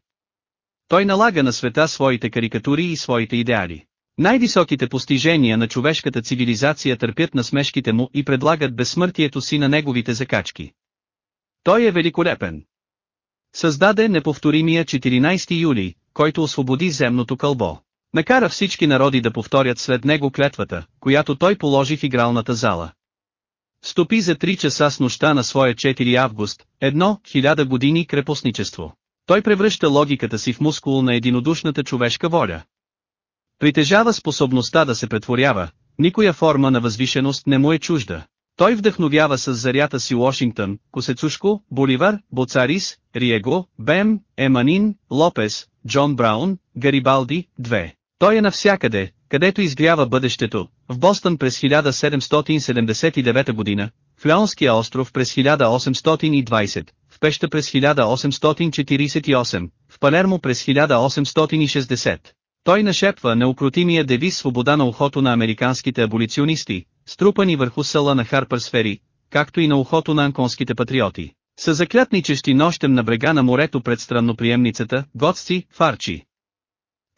Той налага на света своите карикатури и своите идеали. Най-високите постижения на човешката цивилизация търпят на смешките му и предлагат безсмъртието си на неговите закачки. Той е великолепен. Създаде неповторимия 14 юли, който освободи земното кълбо. Накара всички народи да повторят след него клетвата, която той положи в игралната зала. Стопи за 3 часа с нощта на своя 4 август, едно, хиляда години крепостничество. Той превръща логиката си в мускул на единодушната човешка воля. Притежава способността да се претворява, никоя форма на възвишеност не му е чужда. Той вдъхновява с зарята си Уошингтън, Косецушко, Боливар, Боцарис, Риего, Бем, Еманин, Лопес, Джон Браун, Гарибалди, 2. Той е навсякъде, където изгрява бъдещето, в Бостън през 1779 година, в Леонския остров през 1820, в Пеща през 1848, в Палермо през 1860. Той нашепва неукротимия девиз свобода на ухото на американските аболиционисти, струпани върху съла на Харпърсфери, както и на ухото на анконските патриоти. Са заклятничещи нощем на брега на морето пред странноприемницата, готци, фарчи.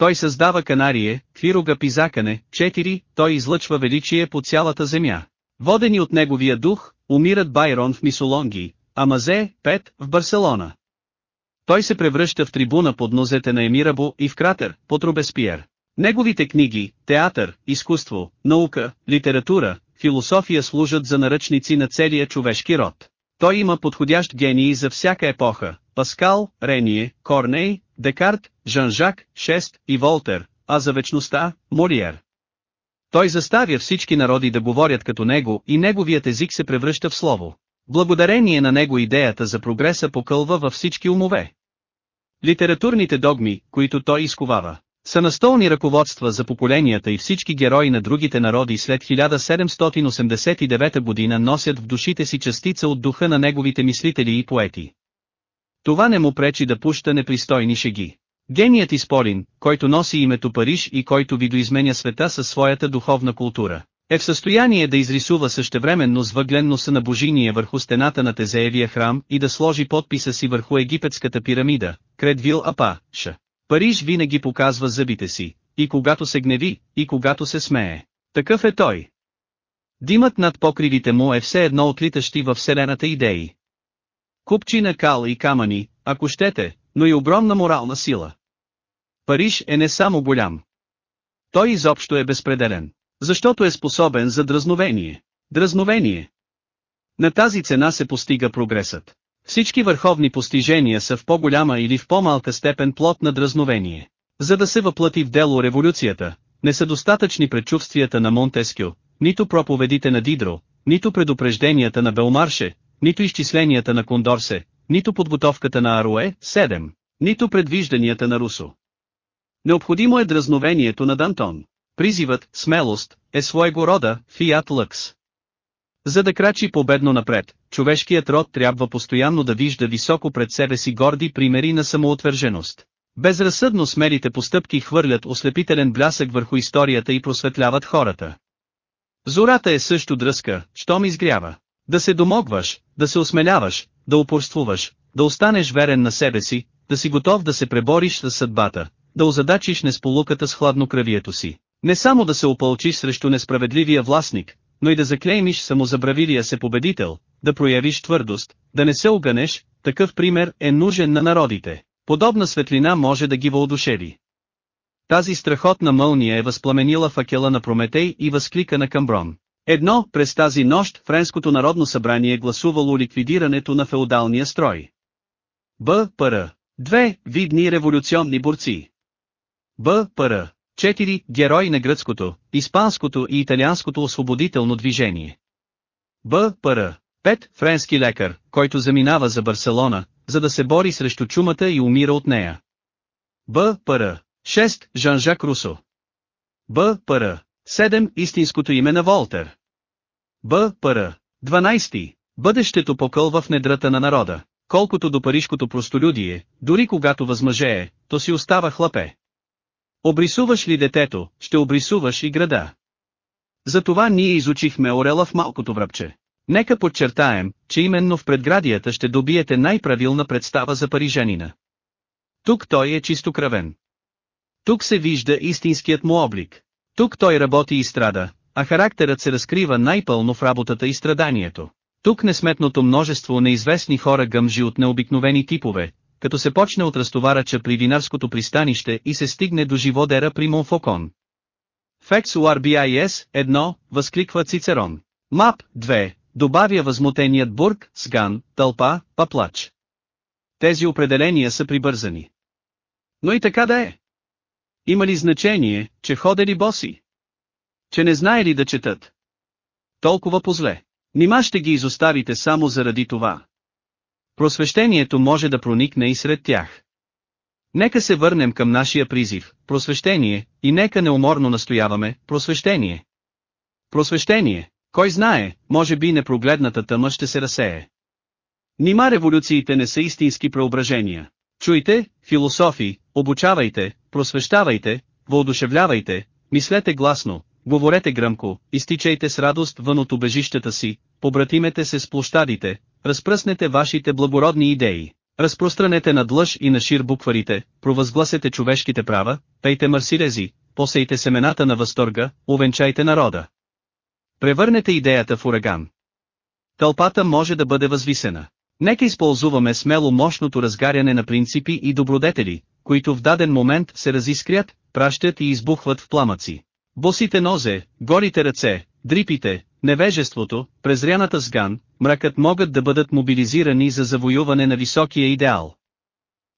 Той създава канарие, квирога пизакане, 4, той излъчва величие по цялата земя. Водени от неговия дух, умират Байрон в Мисолонги, а Мазе, 5, в Барселона. Той се превръща в трибуна под нозете на Емирабо и в кратер, под Робеспиер. Неговите книги, театър, изкуство, наука, литература, философия служат за наръчници на целия човешки род. Той има подходящ гений за всяка епоха, Паскал, Рение, Корней, Декарт, Жан-Жак, Шест и Волтер, а за вечността, Молиер. Той заставя всички народи да говорят като него и неговият език се превръща в слово. Благодарение на него идеята за прогреса покълва във всички умове. Литературните догми, които той изковава, са настолни ръководства за поколенията и всички герои на другите народи след 1789 година носят в душите си частица от духа на неговите мислители и поети. Това не му пречи да пуща непристойни шеги. Геният изполин, който носи името Париж и който видоизменя света със своята духовна култура, е в състояние да изрисува същевременно с въгленно сънабожение върху стената на Тезеевия храм и да сложи подписа си върху египетската пирамида, Кредвил Апа, Ш. Париж винаги показва зъбите си, и когато се гневи, и когато се смее. Такъв е той. Димът над покривите му е все едно отлитащи във вселената идеи. Купчина кал и камъни, ако щете, но и огромна морална сила. Париж е не само голям. Той изобщо е безпределен, защото е способен за дразновение. Дразновение. На тази цена се постига прогресът. Всички върховни постижения са в по-голяма или в по-малка степен плод на дразновение. За да се въплати в дело революцията, не са достатъчни предчувствията на Монтескио, нито проповедите на Дидро, нито предупрежденията на Белмарше, нито изчисленията на Кондорсе, нито подготовката на Аруе, 7, нито предвижданията на Русо. Необходимо е дразновението на Дантон. Призивът, смелост, е своего рода, фиат лъкс. За да крачи победно напред, човешкият род трябва постоянно да вижда високо пред себе си горди примери на самоотвърженост. Безразсъдно смелите постъпки хвърлят ослепителен блясък върху историята и просветляват хората. Зората е също дръска, щом изгрява. Да се домогваш, да се осмеляваш, да упорствуваш, да останеш верен на себе си, да си готов да се пребориш с съдбата, да озадачиш несполуката с хладнокръвието си. Не само да се опълчиш срещу несправедливия властник, но и да заклеймиш самозабравилия се победител, да проявиш твърдост, да не се огънеш, такъв пример е нужен на народите. Подобна светлина може да ги въодушеви. Тази страхотна мълния е възпламенила факела на Прометей и възклика на Камброн. Едно, през тази нощ Френското народно събрание гласувало ликвидирането на феодалния строй. Б. П. Две, видни революционни борци. Б. П. 4. Герои на гръцкото, испанското и италианското освободително движение. Б. П. 5. Френски лекар, който заминава за Барселона, за да се бори срещу чумата и умира от нея. Б. П. 6. Жан-Жак Русо. Б. П. 7. Истинското име на Волтер. Б. П. 12. Бъдещето покълва в недрата на народа. Колкото до парижкото простолюдие, дори когато възмъжее, то си остава хлапе. Обрисуваш ли детето, ще обрисуваш и града. Затова ние изучихме орела в малкото връбче. Нека подчертаем, че именно в предградията ще добиете най-правилна представа за парижанина. Тук той е чистокръвен. Тук се вижда истинският му облик. Тук той работи и страда, а характерът се разкрива най-пълно в работата и страданието. Тук несметното множество неизвестни хора гъмжи от необикновени типове, като се почне от разтоварача при винарското пристанище и се стигне до живодера при Монфокон. Фекс URBIS, 1, възкликва Цицерон. МАП, 2, добавя възмутеният бург, сган, тълпа, паплач. Тези определения са прибързани. Но и така да е. Има ли значение, че ходели боси? Че не знае ли да четат? Толкова позле. Нима ще ги изоставите само заради това. Просвещението може да проникне и сред тях. Нека се върнем към нашия призив, просвещение, и нека неуморно настояваме, просвещение. Просвещение, кой знае, може би непрогледната тъма ще се разсее. Нима революциите не са истински преображения. Чуйте, философи, обучавайте, просвещавайте, въодушевлявайте, мислете гласно, говорете гръмко, изтичайте с радост вън от убежищата си, побратимете се с площадите, разпръснете вашите благородни идеи, разпространете над лъж и на шир букварите, провъзгласете човешките права, пейте марсилези, посейте семената на възторга, увенчайте народа. Превърнете идеята в ураган. Тълпата може да бъде възвисена. Нека използваме смело мощното разгаряне на принципи и добродетели, които в даден момент се разискрят, пращат и избухват в пламъци. Босите нозе, голите ръце, дрипите, невежеството, презряната сган, мракът могат да бъдат мобилизирани за завоюване на високия идеал.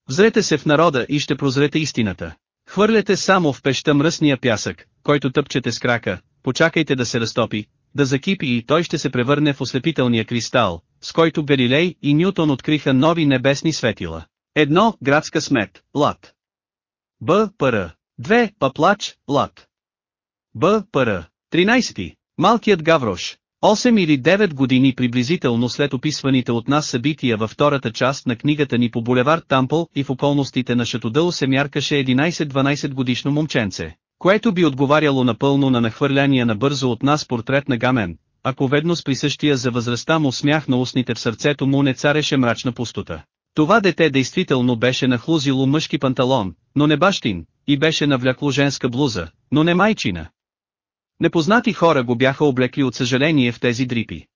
Взрете се в народа и ще прозрете истината. Хвърляте само в пеща мръсния пясък, който тъпчете с крака, почакайте да се разтопи, да закипи и той ще се превърне в ослепителния кристал, с който Галилей и Нютон откриха нови небесни светила. Едно, градска смет, лад. Б. Пр. 2. Паплач, лад. Б. Пр. 13. Малкият Гаврош. 8 или 9 години приблизително след описваните от нас събития във втората част на книгата ни по булевард Тампъл и в околностите на Шатодъл се мяркаше 11-12 годишно момченце, което би отговаряло напълно на нахвърляния на бързо от нас портрет на Гамен, ако ведно с присъщия за възрастта му смях на устните в сърцето му не цареше мрачна пустота. Това дете действително беше нахлузило мъжки панталон, но не бащин, и беше навлякло женска блуза, но не майчина. Непознати хора го бяха облекли от съжаление в тези дрипи.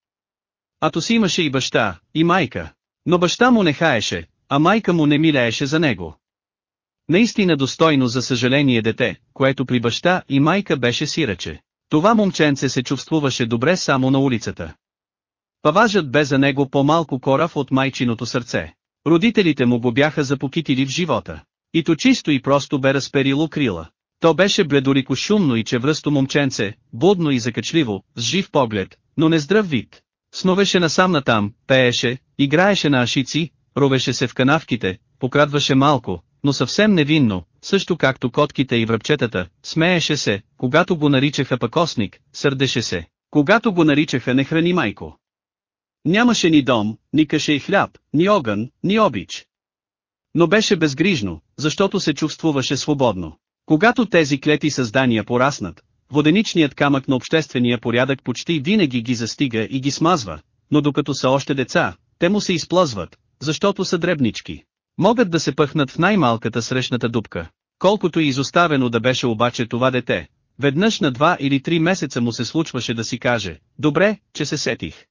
Ато си имаше и баща, и майка. Но баща му не хаеше, а майка му не милееше за него. Наистина достойно за съжаление дете, което при баща и майка беше сираче. Това момченце се чувствуваше добре само на улицата. Паважът бе за него по-малко корав от майчиното сърце. Родителите му го бяха запокитили в живота. И то чисто и просто бе разперило крила. То беше бледолико шумно и чевръсто момченце, будно и закачливо, с жив поглед, но не здрав вид. Сновеше насам натам, пееше, играеше на ашици, ровеше се в канавките, покрадваше малко, но съвсем невинно, също както котките и връбчетата, смееше се, когато го наричаха пакосник, сърдеше се, когато го наричаха не храни майко. Нямаше ни дом, ни каше и хляб, ни огън, ни обич. Но беше безгрижно, защото се чувствуваше свободно. Когато тези клети създания пораснат, воденичният камък на обществения порядък почти винаги ги застига и ги смазва, но докато са още деца, те му се изплъзват, защото са дребнички. Могат да се пъхнат в най-малката срещната дупка. Колкото и изоставено да беше обаче това дете, веднъж на два или три месеца му се случваше да си каже, добре, че се сетих.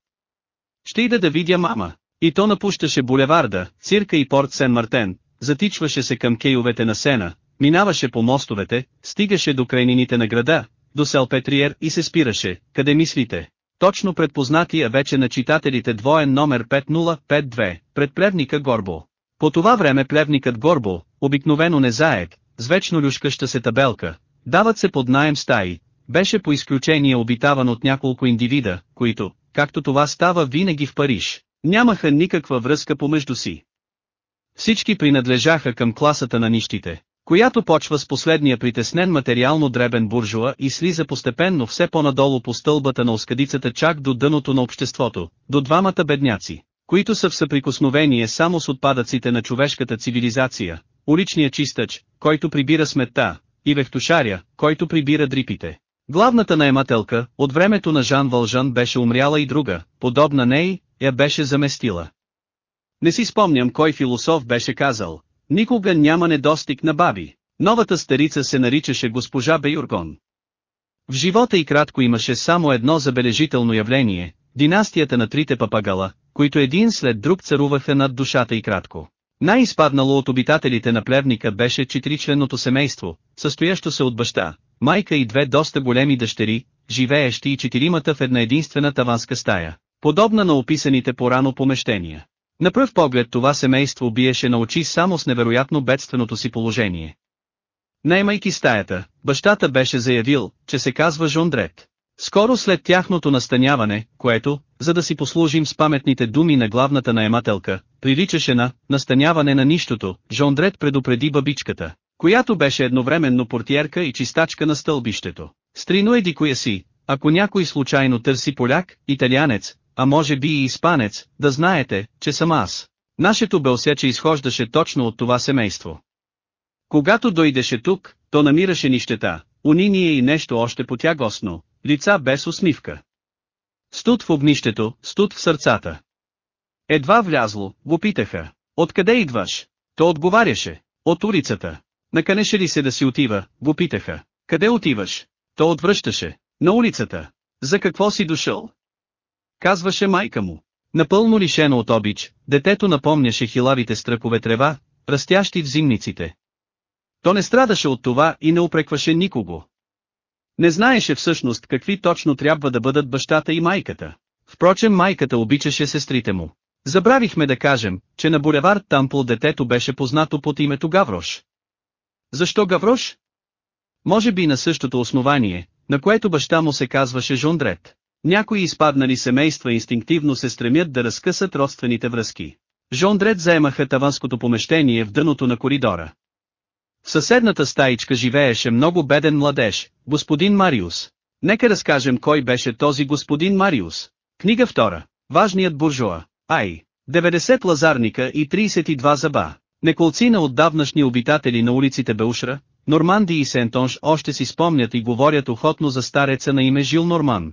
Ще ида да видя мама. И то напущаше булеварда, цирка и порт Сен-Мартен, затичваше се към кейовете на Сена, минаваше по мостовете, стигаше до крайнините на града, до Селпетриер и се спираше, къде мислите? Точно пред познатия вече на читателите двоен номер 5052, пред плевника Горбо. По това време плевникът Горбо, обикновено не заед, с вечно люшкаща се табелка, дават се под наем стаи, беше по изключение обитаван от няколко индивида, които, както това става винаги в Париж, нямаха никаква връзка помежду си. Всички принадлежаха към класата на нищите, която почва с последния притеснен материално дребен буржуа и слиза постепенно все по-надолу по стълбата на оскадицата чак до дъното на обществото, до двамата бедняци, които са в съприкосновение само с отпадъците на човешката цивилизация, уличния чистач, който прибира сметта, и вехтушаря, който прибира дрипите. Главната наемателка, от времето на Жан Вължан беше умряла и друга, подобна ней, я беше заместила. Не си спомням кой философ беше казал, Никога няма недостиг на баби. Новата старица се наричаше госпожа Бейургон. В живота и кратко имаше само едно забележително явление, династията на трите папагала, които един след друг царуваха над душата и кратко. Най-изпаднало от обитателите на плевника беше четиричленото семейство, състоящо се от баща, майка и две доста големи дъщери, живеещи и четиримата в една единствена таванска стая, подобна на описаните порано помещения. На пръв поглед това семейство биеше на очи само с невероятно бедственото си положение. Наймайки стаята, бащата беше заявил, че се казва Жондрет. Скоро след тяхното настаняване, което, за да си послужим с паметните думи на главната наемателка, приличаше на настаняване на нищото, Жондрет предупреди бабичката, която беше едновременно портиерка и чистачка на стълбището. Стрино еди коя си, ако някой случайно търси поляк, италианец, а може би и испанец, да знаете, че съм аз. Нашето белсече изхождаше точно от това семейство. Когато дойдеше тук, то намираше нищета, униние и нещо още потягосно, лица без усмивка. Студ в огнището, студ в сърцата. Едва влязло, го питаха. Откъде идваш? То отговаряше. От улицата. Наканеше ли се да си отива, го питаха. Къде отиваш? То отвръщаше. На улицата. За какво си дошъл? Казваше майка му. Напълно лишено от обич, детето напомняше хилавите стръкове трева, растящи в зимниците. То не страдаше от това и не упрекваше никого. Не знаеше всъщност какви точно трябва да бъдат бащата и майката. Впрочем майката обичаше сестрите му. Забравихме да кажем, че на булевард Тампл детето беше познато под името Гаврош. Защо Гаврош? Може би на същото основание, на което баща му се казваше Жондрет. Някои изпаднали семейства инстинктивно се стремят да разкъсат родствените връзки. Жондрет заемаха таванското помещение в дъното на коридора. В съседната стаичка живееше много беден младеж, господин Мариус. Нека разкажем кой беше този господин Мариус. Книга втора. Важният буржуа. Ай. 90 лазарника и 32 зъба. Неколци на отдавнашни обитатели на улиците Беушра, Норманди и Сентонш още си спомнят и говорят охотно за стареца на име Жил Норман.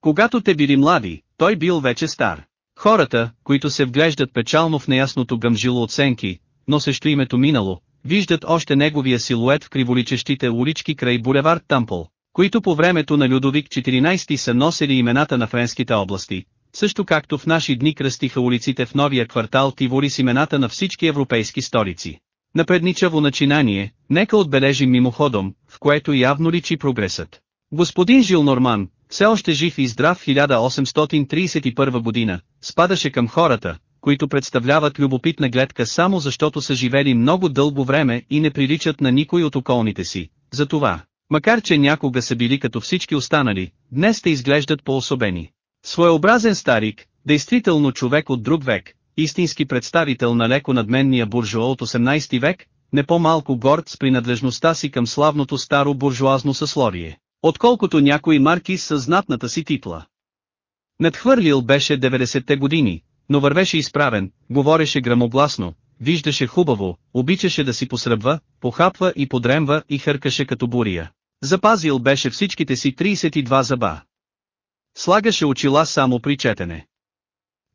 Когато те били млади, той бил вече стар. Хората, които се вглеждат печално в неясното гъмжило оценки, носещо името минало, виждат още неговия силует в криволичещите улички край булевард Тампъл, които по времето на Людовик 14 са носили имената на френските области, също както в наши дни кръстиха улиците в новия квартал Тивори с имената на всички европейски столици. Напредничаво начинание, нека отбележим мимоходом, в което явно личи прогресът. Господин Жил Норман, все още жив и здрав в 1831 година, спадаше към хората, които представляват любопитна гледка само защото са живели много дълго време и не приличат на никой от околните си. Затова, макар че някога са били като всички останали, днес те изглеждат по-особени. Своеобразен старик, действително човек от друг век, истински представител на леко надменния буржуа от 18 век, не по-малко горд с принадлежността си към славното старо буржуазно съсловие, отколкото някои марки с знатната си титла. Надхвърлил беше 90-те години, но вървеше изправен, говореше грамогласно, виждаше хубаво, обичаше да си посръбва, похапва и подремва и хъркаше като бурия. Запазил беше всичките си 32 зъба. Слагаше очила само при четене.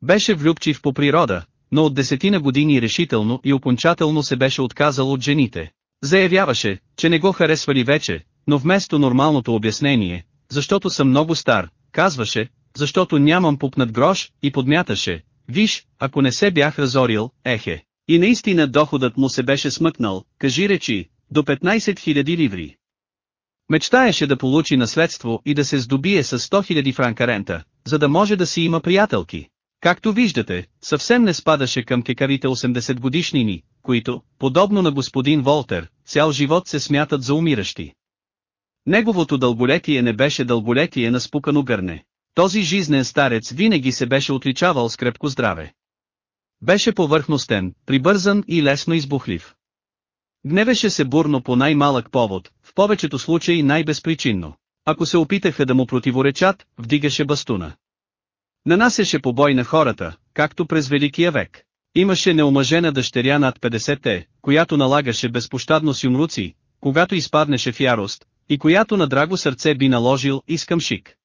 Беше влюбчив по природа, но от десетина години решително и окончателно се беше отказал от жените. Заявяваше, че не го харесвали вече, но вместо нормалното обяснение, защото съм много стар, казваше, защото нямам пупнат грош, и подмяташе, виж, ако не се бях разорил, ехе. И наистина доходът му се беше смъкнал, кажи речи, до 15 000 ливри. Мечтаеше да получи наследство и да се здобие с 100 000 франка рента, за да може да си има приятелки. Както виждате, съвсем не спадаше към кекарите 80 годишнини, които, подобно на господин Волтер, цял живот се смятат за умиращи. Неговото дълголетие не беше дълголетие на спукано гърне. Този жизнен старец винаги се беше отличавал с крепко здраве. Беше повърхностен, прибързан и лесно избухлив. Гневеше се бурно по най-малък повод, в повечето случаи най-безпричинно. Ако се опитаха да му противоречат, вдигаше бастуна. Нанасяше побой на хората, както през Великия век. Имаше неомъжена дъщеря над 50-те, която налагаше безпощадно с юмруци, когато изпаднеше в ярост, и която на драго сърце би наложил и скъмшик.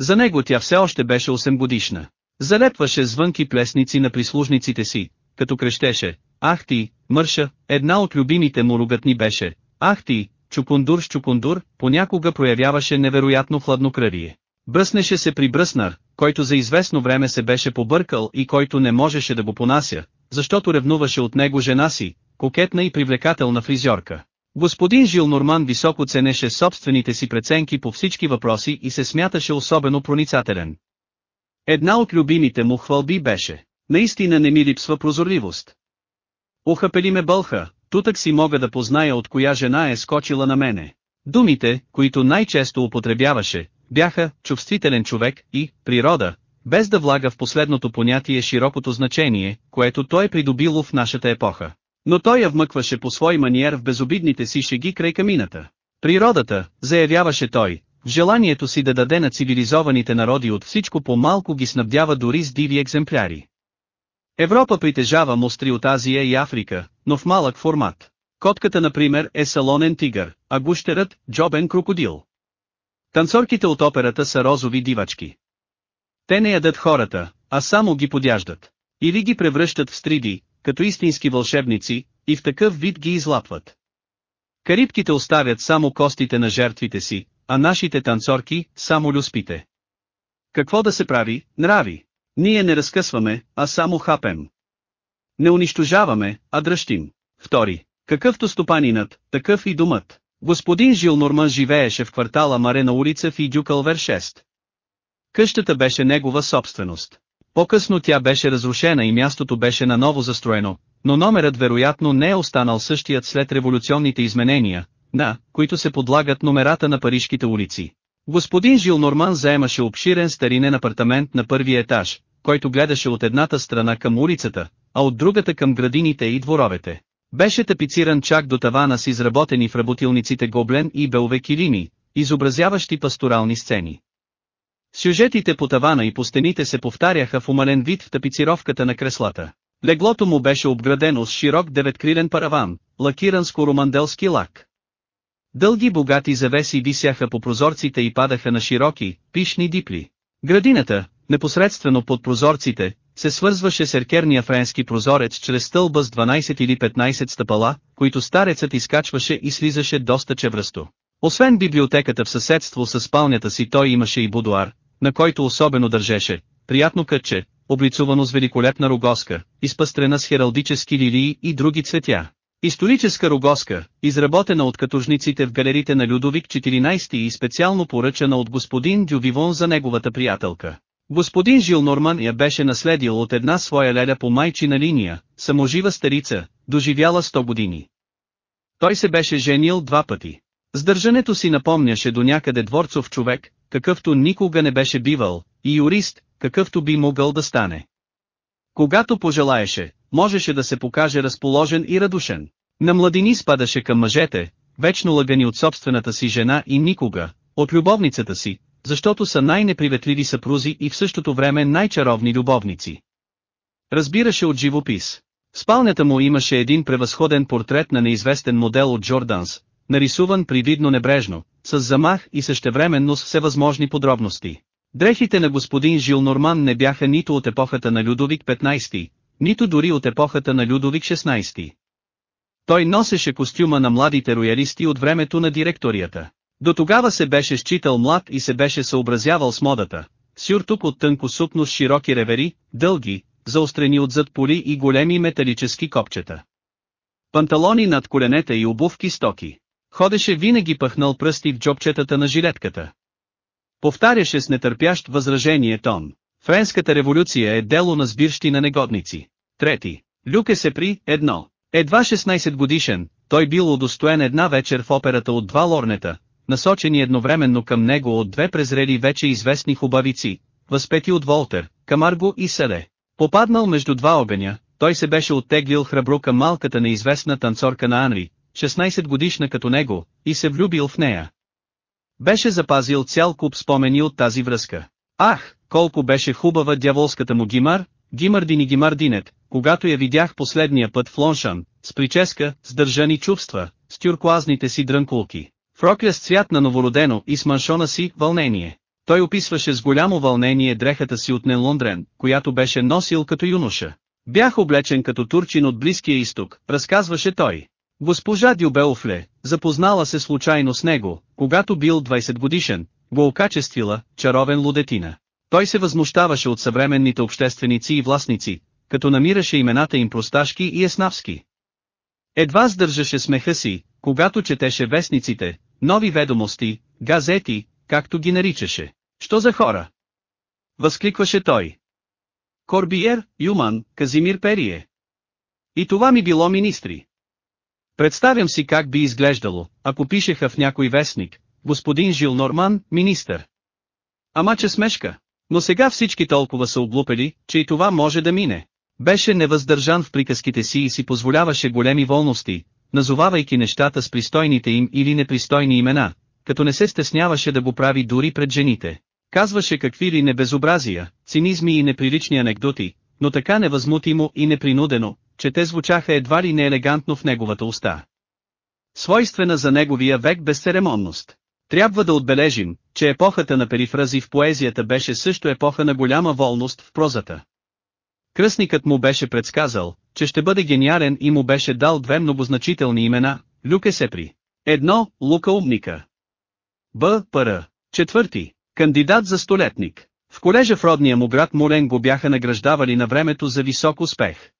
За него тя все още беше 8 годишна. Залепваше звънки плесници на прислужниците си, като крещеше, ах ти, мърша, една от любимите му ругатни беше, ах ти, чукундур с чукундур, понякога проявяваше невероятно хладнокръвие. Бръснеше се при бръснар, който за известно време се беше побъркал и който не можеше да го понася, защото ревнуваше от него жена си, кокетна и привлекателна фризьорка. Господин Жил Норман високо ценеше собствените си преценки по всички въпроси и се смяташе особено проницателен. Една от любимите му хвалби беше, наистина не ми липсва прозорливост. Ухапели ме бълха, тутък си мога да позная от коя жена е скочила на мене. Думите, които най-често употребяваше, бяха «чувствителен човек» и «природа», без да влага в последното понятие широкото значение, което той е придобило в нашата епоха. Но той я вмъкваше по свой маниер в безобидните си шеги край камината. Природата, заявяваше той, в желанието си да даде на цивилизованите народи от всичко по-малко ги снабдява дори с диви екземпляри. Европа притежава мостри от Азия и Африка, но в малък формат. Котката например е салонен тигър, а гущерът – джобен крокодил. Танцорките от операта са розови дивачки. Те не ядат хората, а само ги подяждат. Или ги превръщат в стриди, като истински вълшебници, и в такъв вид ги излапват. Карибките оставят само костите на жертвите си, а нашите танцорки – само люспите. Какво да се прави, нрави? Ние не разкъсваме, а само хапем. Не унищожаваме, а дръщим. Втори. Какъвто стопанинът, такъв и думът. Господин Жил Норман живееше в квартала Марена улица в Идюкълвер 6. Къщата беше негова собственост. По-късно тя беше разрушена и мястото беше наново застроено, но номерът вероятно не е останал същият след революционните изменения, на, които се подлагат номерата на парижките улици. Господин Жил Норман заемаше обширен старинен апартамент на първия етаж, който гледаше от едната страна към улицата, а от другата към градините и дворовете. Беше тапициран чак до тавана с изработени в работилниците гоблен и белове килими, изобразяващи пасторални сцени. Сюжетите по тавана и по стените се повтаряха в умален вид в тапицировката на креслата. Леглото му беше обградено с широк деветкрилен параван, лакиран с короманделски лак. Дълги богати завеси висяха по прозорците и падаха на широки, пишни дипли. Градината, непосредствено под прозорците, се свързваше с еркерния френски прозорец чрез стълба с 12 или 15 стъпала, които старецът изкачваше и слизаше доста чевръсто. Освен библиотеката в съседство с спалнята си той имаше и будуар, на който особено държеше, приятно кътче, облицувано с великолепна рогоска, изпъстрена с хералдически лилии и други цветя. Историческа рогоска, изработена от катужниците в галерите на Людовик 14 и специално поръчана от господин Дювивон за неговата приятелка. Господин Жил Норман я беше наследил от една своя леля по майчина линия, саможива старица, доживяла 100 години. Той се беше женил два пъти. Сдържането си напомняше до някъде дворцов човек, какъвто никога не беше бивал, и юрист, какъвто би могъл да стане. Когато пожелаеше, можеше да се покаже разположен и радушен. На младини спадаше към мъжете, вечно лъгани от собствената си жена и никога, от любовницата си, защото са най-неприветливи съпрузи и в същото време най-чаровни любовници. Разбираше от живопис. В спалнята му имаше един превъзходен портрет на неизвестен модел от Джорданс, нарисуван привидно небрежно, с замах и същевременно с всевъзможни подробности. Дрехите на господин Жил Норман не бяха нито от епохата на Людовик 15, нито дори от епохата на Людовик 16. Той носеше костюма на младите роялисти от времето на директорията. До тогава се беше считал млад и се беше съобразявал с модата. Сюртук от тънко сукно с широки ревери, дълги, заострени отзад поли и големи металически копчета. Панталони над коленете и обувки стоки. Ходеше винаги пъхнал пръсти в джобчетата на жилетката. Повтаряше с нетърпящ възражение тон. Френската революция е дело на сбирщи на негодници. Трети. Люке се при, едно. Едва 16 годишен, той бил удостоен една вечер в операта от два лорнета, насочени едновременно към него от две презрели вече известни хубавици, възпети от Волтер, Камарго и Селе. Попаднал между два огъня, той се беше оттеглил храбро към малката неизвестна танцорка на Анри, 16 годишна като него, и се влюбил в нея. Беше запазил цял куп спомени от тази връзка. Ах, колко беше хубава дяволската му гимар, Гимардин и Гимардинет, когато я видях последния път в Лоншан, с прическа, с държани чувства, с тюркуазните си дрънкулки. Фрокля с цвят на новородено и с маншона си, вълнение. Той описваше с голямо вълнение дрехата си от Нелондрен, която беше носил като юноша. Бях облечен като турчин от Близкия изток, разказваше той. Госпожа Дюбелфле, запознала се случайно с него, когато бил 20 годишен, го окачествила, чаровен лудетина. Той се възмущаваше от съвременните общественици и властници, като намираше имената им просташки и еснавски. Едва сдържаше смеха си, когато четеше вестниците, нови ведомости, газети, както ги наричаше. Що за хора? Възкликваше той. Корбиер, Юман, Казимир Перие. И това ми било министри. Представям си как би изглеждало, ако пишеха в някой вестник, господин Жил Норман, министър. Ама че смешка. Но сега всички толкова са облупели, че и това може да мине. Беше невъздържан в приказките си и си позволяваше големи волности, назовавайки нещата с пристойните им или непристойни имена, като не се стесняваше да го прави дори пред жените. Казваше какви ли небезобразия, цинизми и неприлични анекдоти, но така невъзмутимо и непринудено, че те звучаха едва ли неелегантно в неговата уста. Свойствена за неговия век безцеремонност. Трябва да отбележим, че епохата на перифрази в поезията беше също епоха на голяма волност в прозата. Кръстникът му беше предсказал, че ще бъде гениален и му беше дал две многозначителни имена, Люке Сепри. Едно, Лука Умника. Б. Пр. Четвърти, кандидат за столетник. В колежа в родния му град Мурен го бяха награждавали на времето за висок успех.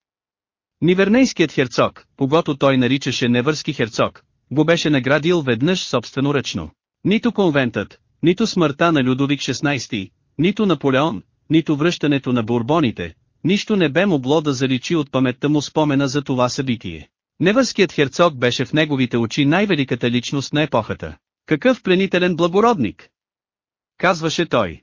Нивернейският херцог, когато той наричаше Невърски херцог, го беше наградил веднъж собственоръчно. Нито конвентът, нито смъртта на Людовик XVI, нито Наполеон, нито връщането на бурбоните, нищо не бе могло да заличи от паметта му спомена за това събитие. Невърският херцог беше в неговите очи най-великата личност на епохата. Какъв пленителен благородник! Казваше той.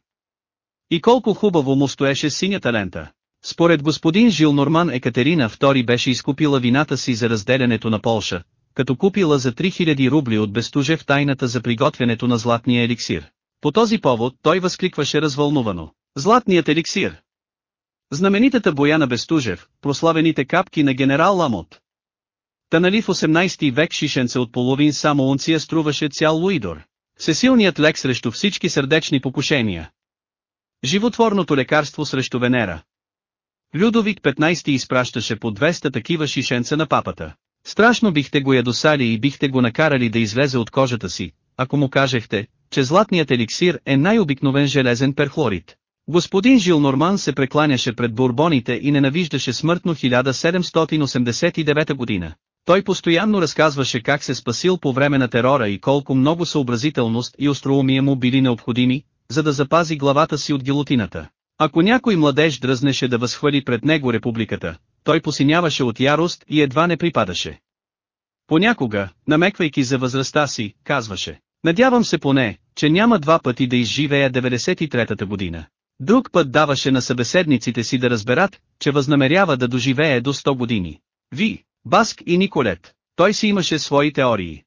И колко хубаво му стоеше синята лента. Според господин Жил Норман Екатерина II беше изкупила вината си за разделянето на Полша, като купила за 3000 рубли от Бестужев тайната за приготвянето на златния еликсир. По този повод той възкликваше развълнувано. Златният еликсир! Знаменитата боя на Бестужев, прославените капки на генерал Ламот. Та нали в 18 век шишенце от половин само унция струваше цял луидор. Всесилният лек срещу всички сърдечни покушения. Животворното лекарство срещу Венера. Людовик 15 изпращаше по 200 такива шишенца на папата. Страшно бихте го ядосали и бихте го накарали да излезе от кожата си, ако му кажехте, че златният еликсир е най-обикновен железен перхлорид. Господин Жил Норман се прекланяше пред бурбоните и ненавиждаше смъртно 1789 година. Той постоянно разказваше как се спасил по време на терора и колко много съобразителност и остроумие му били необходими, за да запази главата си от гилотината. Ако някой младеж дръзнеше да възхвали пред него републиката, той посиняваше от ярост и едва не припадаше. Понякога, намеквайки за възрастта си, казваше, надявам се поне, че няма два пъти да изживея 93-та година. Друг път даваше на събеседниците си да разберат, че възнамерява да доживее до 100 години. Ви, Баск и Николет, той си имаше свои теории.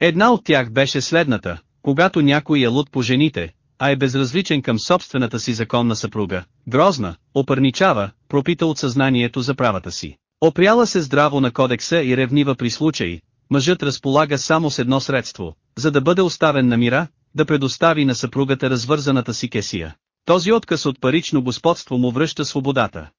Една от тях беше следната, когато някой е луд по жените, а е безразличен към собствената си законна съпруга, грозна, опърничава, пропита от съзнанието за правата си. Опряла се здраво на кодекса и ревнива при случай, мъжът разполага само с едно средство, за да бъде оставен на мира, да предостави на съпругата развързаната си кесия. Този отказ от парично господство му връща свободата.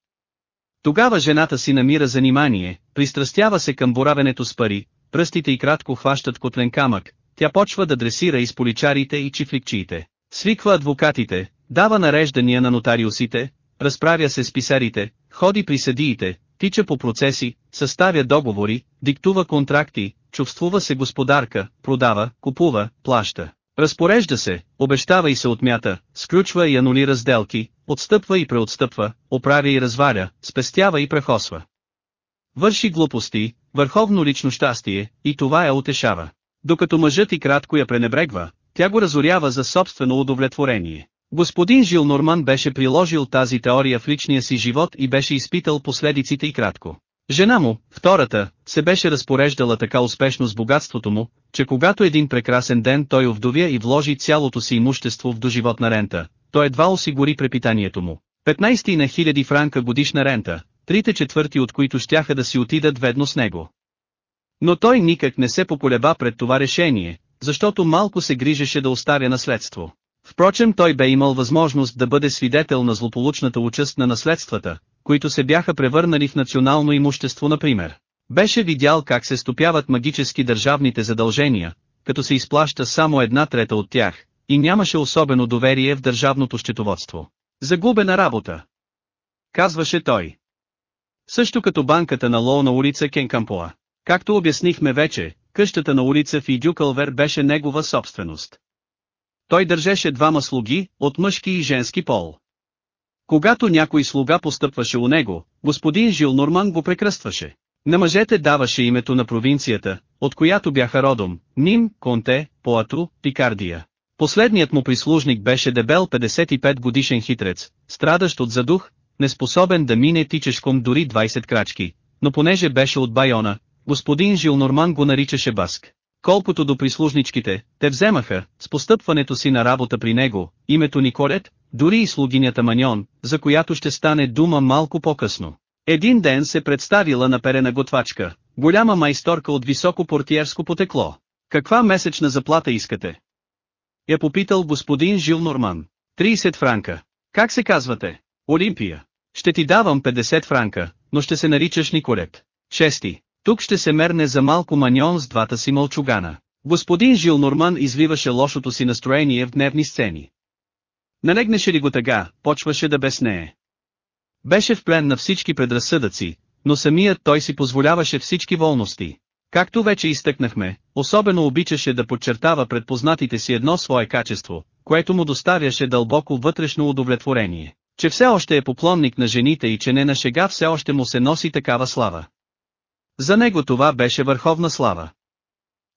Тогава жената си намира занимание, пристрастява се към боравенето с пари, пръстите и кратко хващат котлен камък, тя почва да дресира изполичарите и чифликчиите, свиква адвокатите, дава нареждания на нотариусите, разправя се с писарите, ходи при съдиите, тича по процеси, съставя договори, диктува контракти, чувствува се господарка, продава, купува, плаща. Разпорежда се, обещава и се отмята, сключва и анулира сделки, отстъпва и преотстъпва, оправя и разваля, спестява и прехосва. Върши глупости, върховно лично щастие, и това я утешава. Докато мъжът и кратко я пренебрегва, тя го разорява за собствено удовлетворение. Господин Жил Норман беше приложил тази теория в личния си живот и беше изпитал последиците и кратко. Жена му, втората, се беше разпореждала така успешно с богатството му, че когато един прекрасен ден той овдовя и вложи цялото си имущество в доживотна рента, той едва осигури препитанието му. 15 на хиляди франка годишна рента, трите четвърти от които щяха да си отидат ведно с него. Но той никак не се поколеба пред това решение, защото малко се грижеше да оставя наследство. Впрочем той бе имал възможност да бъде свидетел на злополучната участ на наследствата, които се бяха превърнали в национално имущество например. Беше видял как се стопяват магически държавните задължения, като се изплаща само една трета от тях, и нямаше особено доверие в държавното счетоводство. Загубена работа. Казваше той. Също като банката на Лоу на улица Кенкампоа. Както обяснихме вече, къщата на улица Фидюкълвер беше негова собственост. Той държеше двама слуги, от мъжки и женски пол. Когато някой слуга постъпваше у него, господин Жил Норман го прекръстваше. На мъжете даваше името на провинцията, от която бяха родом, Ним, Конте, Поату, Пикардия. Последният му прислужник беше дебел 55 годишен хитрец, страдащ от задух, неспособен да мине тичешком дори 20 крачки, но понеже беше от Байона, господин Жил Норман го наричаше Баск. Колкото до прислужничките, те вземаха, с постъпването си на работа при него, името Николет, дори и слугинята Маньон, за която ще стане дума малко по-късно. Един ден се представила на перена готвачка, голяма майсторка от високо портиерско потекло. Каква месечна заплата искате? Я попитал господин Жил Норман. 30 франка. Как се казвате? Олимпия. Ще ти давам 50 франка, но ще се наричаш Николет. Чести. Тук ще се мерне за малко маньон с двата си мълчугана. Господин Жил Норман извиваше лошото си настроение в дневни сцени. Налегнеше ли го тъга, почваше да безнее. Беше в плен на всички предразсъдъци, но самият той си позволяваше всички волности. Както вече изтъкнахме, особено обичаше да подчертава пред познатите си едно свое качество, което му доставяше дълбоко вътрешно удовлетворение, че все още е поклонник на жените и че не на шега все още му се носи такава слава. За него това беше върховна слава.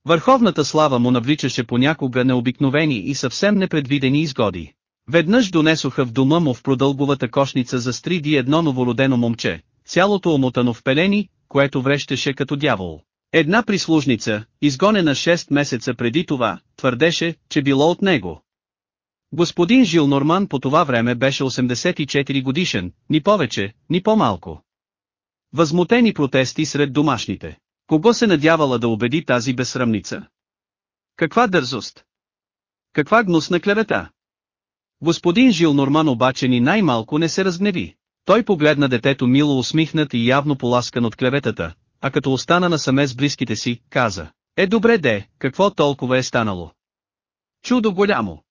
Върховната слава му навличаше понякога необикновени и съвсем непредвидени изгоди. Веднъж донесоха в дома му в продълговата кошница за стриди едно новородено момче, цялото омотано в пелени, което врещеше като дявол. Една прислужница, изгонена 6 месеца преди това, твърдеше, че било от него. Господин Жил Норман по това време беше 84 годишен, ни повече, ни по-малко. Възмутени протести сред домашните. Кого се надявала да убеди тази безсрамница? Каква дързост! Каква гнусна клевета! Господин Жил Норман обаче ни най-малко не се разгневи. Той погледна детето мило усмихнат и явно поласкан от клеветата, а като остана насаме с близките си, каза. Е добре де, какво толкова е станало? Чудо голямо!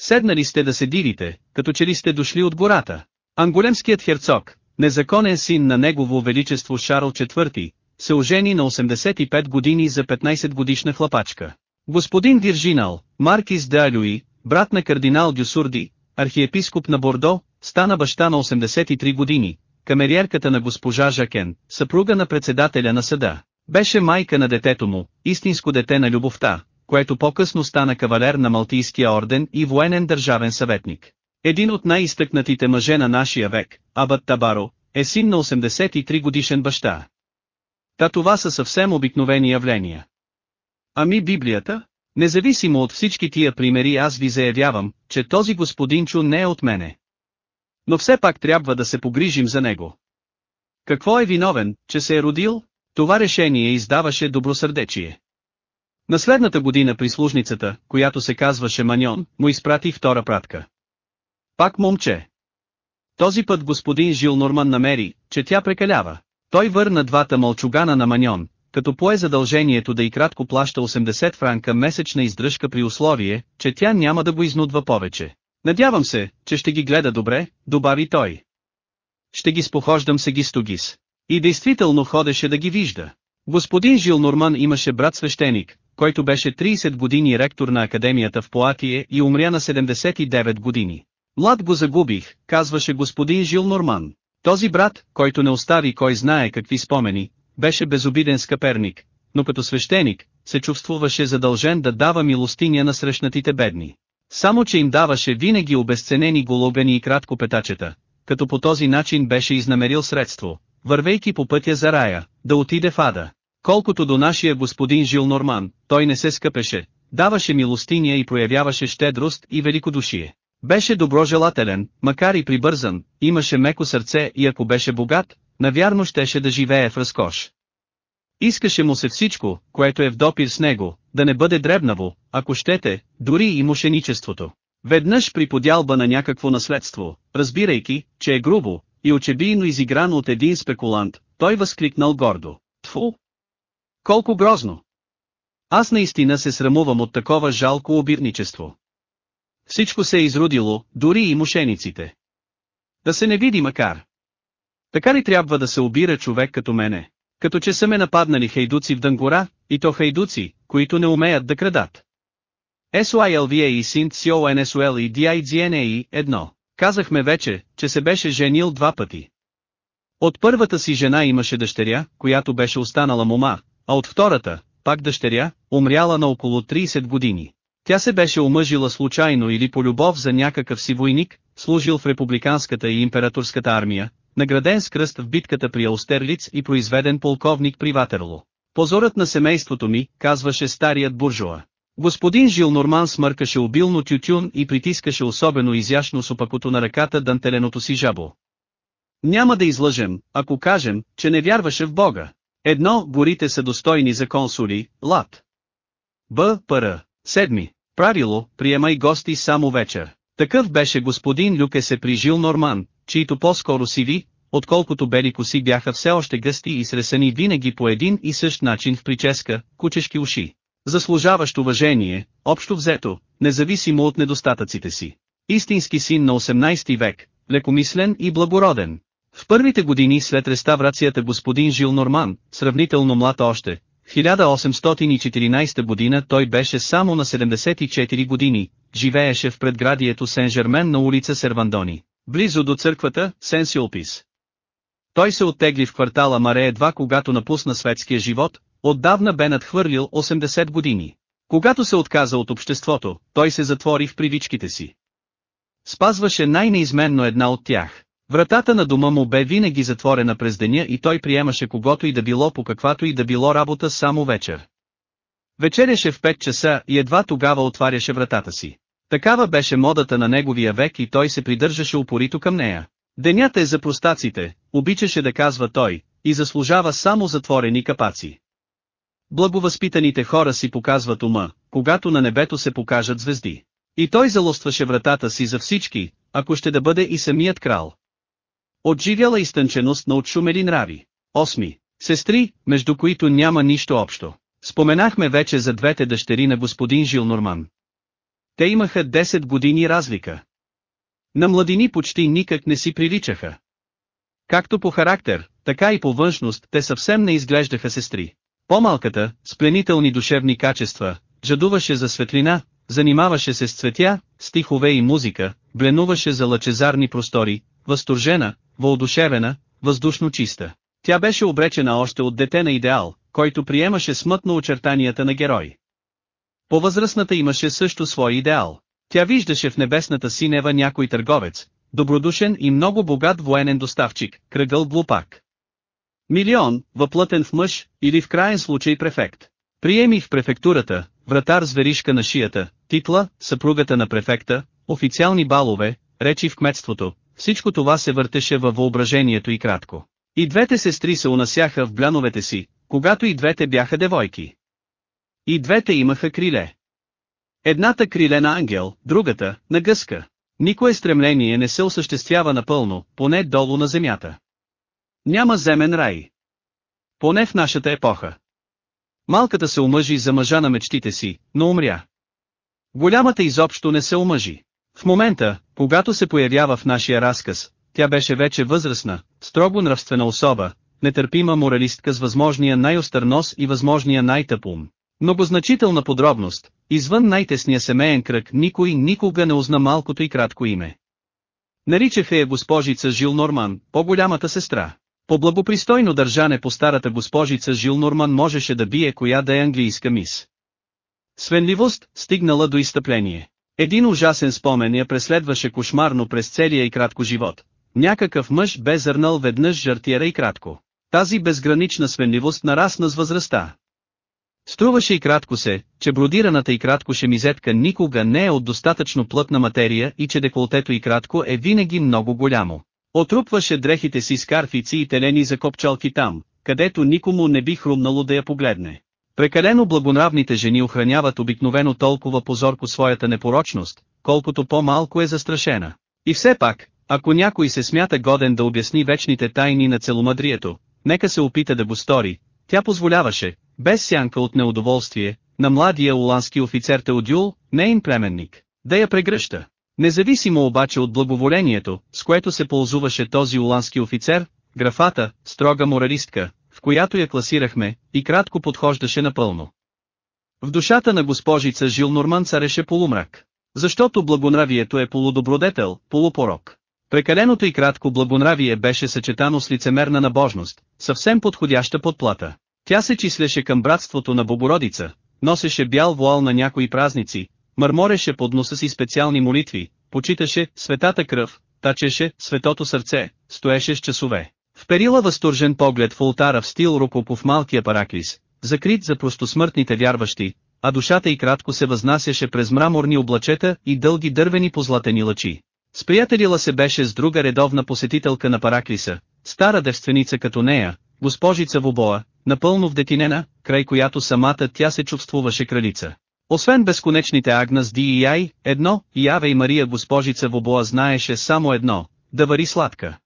Седнали сте да се дивите, като че ли сте дошли от гората. Анголемският херцог, незаконен син на негово величество Шарл IV, се ожени на 85 години за 15 годишна хлапачка. Господин Виржинал, Маркис де Алюи, брат на кардинал Дюсурди, архиепископ на Бордо, стана баща на 83 години, камериерката на госпожа Жакен, съпруга на председателя на съда. Беше майка на детето му, истинско дете на любовта, което по-късно стана кавалер на Малтийския орден и военен държавен съветник. Един от най-изтъкнатите мъже на нашия век, Абът Табаро, е син на 83 годишен баща. Та това са съвсем обикновени явления. Ами Библията? Независимо от всички тия примери аз ви заявявам, че този господин Чу не е от мене. Но все пак трябва да се погрижим за него. Какво е виновен, че се е родил? Това решение издаваше добросърдечие. На следната година прислужницата, която се казваше Маньон, му изпрати втора пратка. Пак момче. Този път господин Жил Норман намери, че тя прекалява. Той върна двата мълчугана на Маньон, като пое задължението да и кратко плаща 80 франка месечна издръжка при условие, че тя няма да го изнудва повече. Надявам се, че ще ги гледа добре, добави той. Ще ги спохождам се ги стогис. И действително ходеше да ги вижда. Господин Жил Норман имаше брат свещеник, който беше 30 години ректор на академията в Поатие и умря на 79 години. Млад го загубих, казваше господин Жил Норман. Този брат, който не остави кой знае какви спомени, беше безобиден скъперник, но като свещеник, се чувствуваше задължен да дава милостиня на срещнатите бедни. Само че им даваше винаги обезценени голубени и кратко петачета, като по този начин беше изнамерил средство, вървейки по пътя за рая, да отиде в ада. Колкото до нашия господин Жил Норман, той не се скъпеше, даваше милостиня и проявяваше щедрост и великодушие. Беше доброжелателен, макар и прибързан, имаше меко сърце и ако беше богат, навярно щеше да живее в разкош. Искаше му се всичко, което е в допир с него, да не бъде дребнаво, ако щете, дори и мошеничеството. Веднъж при подялба на някакво наследство, разбирайки, че е грубо, и очебийно изигран от един спекулант, той възкликнал гордо. Тфу! Колко грозно! Аз наистина се срамувам от такова жалко обирничество. Всичко се е изрудило, дори и мошениците. Да се не види макар. Така ли трябва да се обира човек като мене? Като че са ме нападнали хайдуци в Дънгора, и то хайдуци, които не умеят да крадат. SYLVA и Синт CONSOL и DIGNA едно. Казахме вече, че се беше женил два пъти. От първата си жена имаше дъщеря, която беше останала мома, а от втората, пак дъщеря, умряла на около 30 години. Тя се беше омъжила случайно или по любов за някакъв си войник, служил в републиканската и императорската армия, награден с кръст в битката при Аустерлиц и произведен полковник при Ватерло. Позорът на семейството ми, казваше старият буржуа. Господин Жил Норман смъркаше обилно тютюн и притискаше особено изящно с опакото на ръката дантеленото си жабо. Няма да излъжем, ако кажем, че не вярваше в Бога. Едно, горите са достойни за консули, лад. Б. Пр. Седми. Правило, приемай гости само вечер. Такъв беше господин Люке се при Жил Норман, чието по-скоро сиви, отколкото бели коси бяха все още гъсти и сресани винаги по един и същ начин в прическа, кучешки уши. Заслужаващ уважение, общо взето, независимо от недостатъците си. Истински син на 18 век, лекомислен и благороден. В първите години след реставрацията господин Жил Норман, сравнително млад още, 1814 година той беше само на 74 години, живееше в предградието Сен-Жермен на улица Сервандони, близо до църквата Сен-Сюлпис. Той се оттегли в квартала Маре едва когато напусна светския живот, отдавна бе надхвърлил 80 години. Когато се отказа от обществото, той се затвори в привичките си. Спазваше най-неизменно една от тях. Вратата на дома му бе винаги затворена през деня и той приемаше когото и да било по каквато и да било работа само вечер. Вечеряше в 5 часа и едва тогава отваряше вратата си. Такава беше модата на неговия век и той се придържаше упорито към нея. Денят е за простаците, обичаше да казва той, и заслужава само затворени капаци. Благовъзпитаните хора си показват ума, когато на небето се покажат звезди. И той залостваше вратата си за всички, ако ще да бъде и самият крал. Отживяла изтънченост на отшумели нрави. Осми. Сестри, между които няма нищо общо. Споменахме вече за двете дъщери на господин Жил Норман. Те имаха 10 години разлика. На младини почти никак не си приличаха. Както по характер, така и по външност те съвсем не изглеждаха сестри. По-малката, с пленителни душевни качества, жадуваше за светлина, занимаваше се с цветя, стихове и музика, бленуваше за лъчезарни простори, възторжена, въодушевена, въздушно чиста. Тя беше обречена още от дете на идеал, който приемаше смътно очертанията на герой. По-възрастната имаше също свой идеал. Тя виждаше в небесната синева някой търговец, добродушен и много богат военен доставчик, кръгъл глупак. Милион, въплътен в мъж, или в крайен случай префект. Приеми в префектурата, вратар с веришка на шията, титла, съпругата на префекта, официални балове, речи в кметството, всичко това се въртеше във въображението и кратко. И двете сестри се унасяха в бляновете си, когато и двете бяха девойки. И двете имаха криле. Едната криле на ангел, другата – на гъска. Никое стремление не се осъществява напълно, поне долу на земята. Няма земен рай. Поне в нашата епоха. Малката се омъжи за мъжа на мечтите си, но умря. Голямата изобщо не се омъжи. В момента, когато се появява в нашия разказ, тя беше вече възрастна, строго нравствена особа, нетърпима моралистка с възможния най-остър нос и възможния най-тъп ум. Многозначителна подробност, извън най-тесния семейен кръг никой никога не узна малкото и кратко име. Наричаха я госпожица Жил Норман, по-голямата сестра. По благопристойно държане по старата госпожица Жил Норман можеше да бие коя да е английска мис. Свенливост, стигнала до изтъпление. Един ужасен спомен я преследваше кошмарно през целия и кратко живот. Някакъв мъж бе зърнал веднъж жартиера и кратко. Тази безгранична свенливост нарасна с възрастта. Струваше и кратко се, че бродираната и кратко шемизетка никога не е от достатъчно плътна материя и че деколтето и кратко е винаги много голямо. Отрупваше дрехите си с карфици и телени за копчалки там, където никому не би хрумнало да я погледне. Прекалено благонравните жени охраняват обикновено толкова позорко своята непорочност, колкото по-малко е застрашена. И все пак, Ако някой се смята годен да обясни вечните тайни на целомъдрието, нека се опита да го стори. Тя позволяваше, без сянка от неудоволствие, на младия улански офицер Теодюл, нейн племенник, да я прегръща. Независимо обаче от благоволението, с което се ползуваше този улански офицер, графата, строга моралистка, в която я класирахме, и кратко подхождаше напълно. В душата на госпожица Жил Норман цареше полумрак. Защото благонравието е полудобродетел, полупорок. Прекаленото и кратко благонравие беше съчетано с лицемерна набожност, съвсем подходяща подплата. Тя се числеше към братството на Богородица, носеше бял вуал на някои празници, мърмореше под носа си специални молитви, почиташе светата кръв, тачеше светото сърце, стоеше с часове. Вперила възторжен поглед в ултара в стил рукопов малкия параклис, закрит за простосмъртните вярващи, а душата й кратко се възнасяше през мраморни облачета и дълги дървени позлатени лъчи. Сприятелила се беше с друга редовна посетителка на Параклиса, стара девственица като нея, госпожица Вобоа, напълно вдетинена, край която самата тя се чувствуваше кралица. Освен безконечните Агнас Ди и Ай, едно, и Аве и Мария госпожица Вобоа знаеше само едно, да вари сладка.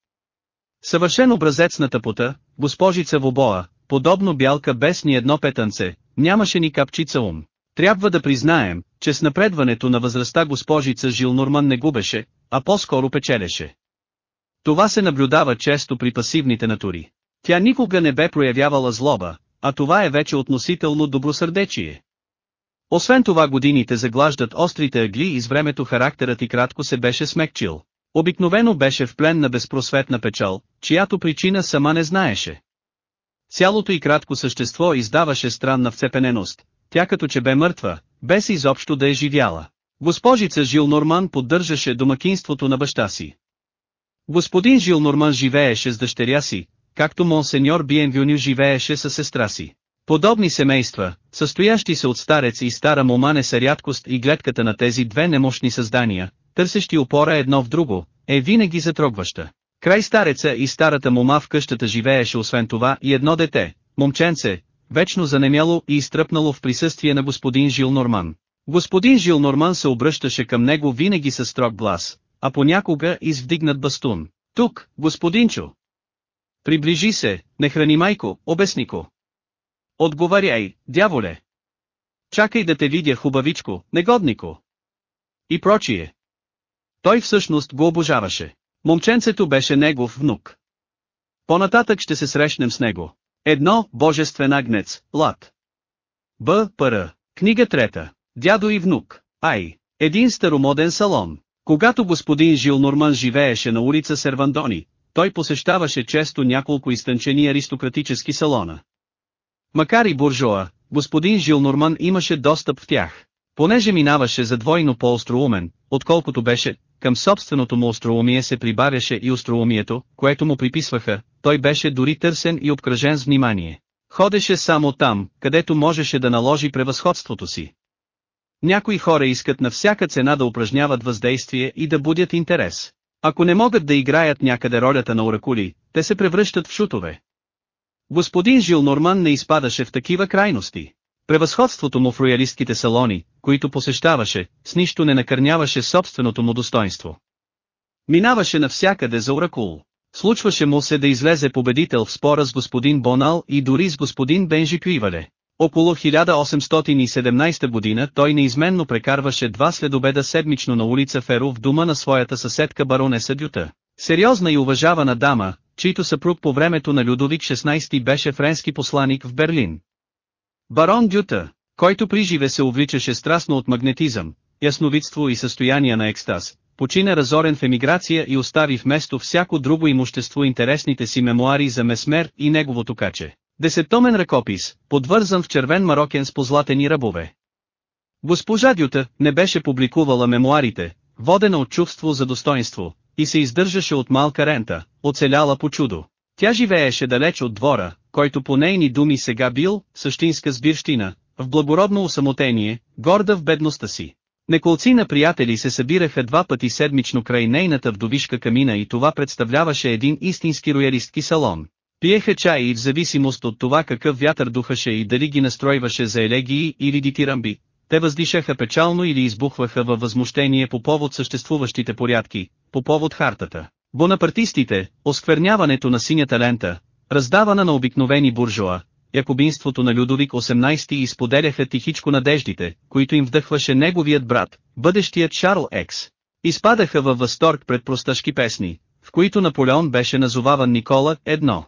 Съвършен образец на тъпота, госпожица Вобоа, подобно бялка без ни едно петънце, нямаше ни капчица ум. Трябва да признаем, че с напредването на възрастта госпожица Жил Норман не губеше, а по-скоро печелеше. Това се наблюдава често при пасивните натури. Тя никога не бе проявявала злоба, а това е вече относително добросърдечие. Освен това годините заглаждат острите ъгли и с времето характерът и кратко се беше смекчил. Обикновено беше в плен на безпросветна печал, чиято причина сама не знаеше. Цялото и кратко същество издаваше странна вцепененост, тя като че бе мъртва, без изобщо да е живяла. Госпожица Жил Норман поддържаше домакинството на баща си. Господин Жил Норман живееше с дъщеря си, както монсеньор Биенвюню живееше със сестра си. Подобни семейства, състоящи се от старец и стара мома не са рядкост и гледката на тези две немощни създания, търсещи опора едно в друго, е винаги затрогваща. Край стареца и старата мома в къщата живееше освен това и едно дете, момченце, вечно занемяло и изтръпнало в присъствие на господин Жил Норман. Господин Жил Норман се обръщаше към него винаги със строг глас, а понякога и с вдигнат бастун. Тук, господинчо! Приближи се, не храни майко, обяснико. Отговаряй, дяволе! Чакай да те видя хубавичко, негоднико! И прочие. Той всъщност го обожаваше. Момченцето беше негов внук. Понататък ще се срещнем с него. Едно, Божествен агнец, Лад. Б. Р. Книга трета. Дядо и внук. Ай. Един старомоден салон. Когато господин Жил Норман живееше на улица Сервандони, той посещаваше често няколко изтънчени аристократически салона. Макар и буржоа, господин Жил Норман имаше достъп в тях. Понеже минаваше за двойно по-остроумен, отколкото беше, към собственото му остроумие се прибавяше и остроумието, което му приписваха, той беше дори търсен и обкръжен с внимание. Ходеше само там, където можеше да наложи превъзходството си. Някои хора искат на всяка цена да упражняват въздействие и да будят интерес. Ако не могат да играят някъде ролята на оракули, те се превръщат в шутове. Господин Жил Норман не изпадаше в такива крайности. Превъзходството му в роялистките салони, които посещаваше, с нищо не накърняваше собственото му достоинство. Минаваше навсякъде за оракул. Случваше му се да излезе победител в спора с господин Бонал и дори с господин Бенжи Кюивале. Около 1817 година той неизменно прекарваше два следобеда седмично на улица Феро в дома на своята съседка баронеса Дюта. Сериозна и уважавана дама, чийто съпруг по времето на Людовик XVI беше френски посланик в Берлин. Барон Дюта, който приживе се увличаше страстно от магнетизъм, ясновидство и състояние на екстаз, почина разорен в емиграция и остави вместо всяко друго имущество интересните си мемуари за Месмер и неговото каче. Десеттомен ръкопис, подвързан в червен марокен с позлатени ръбове. Госпожа Дюта не беше публикувала мемуарите, водена от чувство за достоинство, и се издържаше от малка рента, оцеляла по чудо. Тя живееше далеч от двора, който по нейни думи сега бил, същинска сбирщина, в благородно усамотение, горда в бедността си. Неколци на приятели се събираха два пъти седмично край нейната вдовишка камина и това представляваше един истински роялистки салон. Пиеха чай и в зависимост от това какъв вятър духаше и дали ги настройваше за елегии или дитирамби, те въздишаха печално или избухваха във възмущение по повод съществуващите порядки, по повод хартата, Бонапартистите, оскверняването на синята лента, раздавана на обикновени буржуа, якобинството на Людовик 18 изподеляха тихичко надеждите, които им вдъхваше неговият брат, бъдещият Шарл Екс. Изпадаха във възторг пред просташки песни, в които Наполеон беше назоваван Никола едно.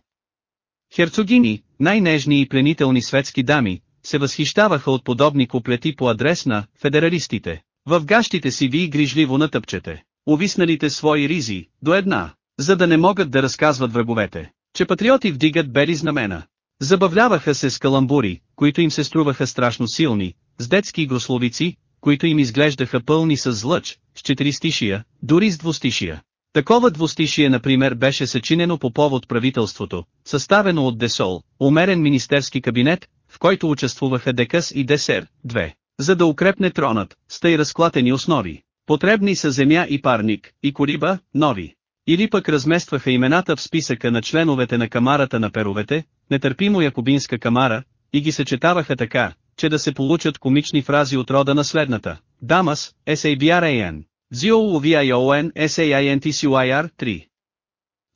Херцогини, най-нежни и пленителни светски дами, се възхищаваха от подобни куплети по адрес на федералистите. В гащите си ви грижливо натъпчете, увисналите свои ризи, до една, за да не могат да разказват враговете, че патриоти вдигат бели знамена. Забавляваха се с каламбури, които им се струваха страшно силни, с детски грословици, които им изглеждаха пълни с злъч, с четиристишия, дори с двустишия. Такова двустишие например беше съчинено по повод правителството, съставено от Десол, умерен министерски кабинет, в който участвуваха Декъс и Десер, две, за да укрепне тронът, с разклатени основи. Потребни са земя и парник, и кориба, нови. Или пък разместваха имената в списъка на членовете на камарата на перовете, нетърпимо якобинска камара, и ги съчетаваха така, че да се получат комични фрази от рода на следната. Дамас, SABRAN. ZOOVION SAINTCYR 3.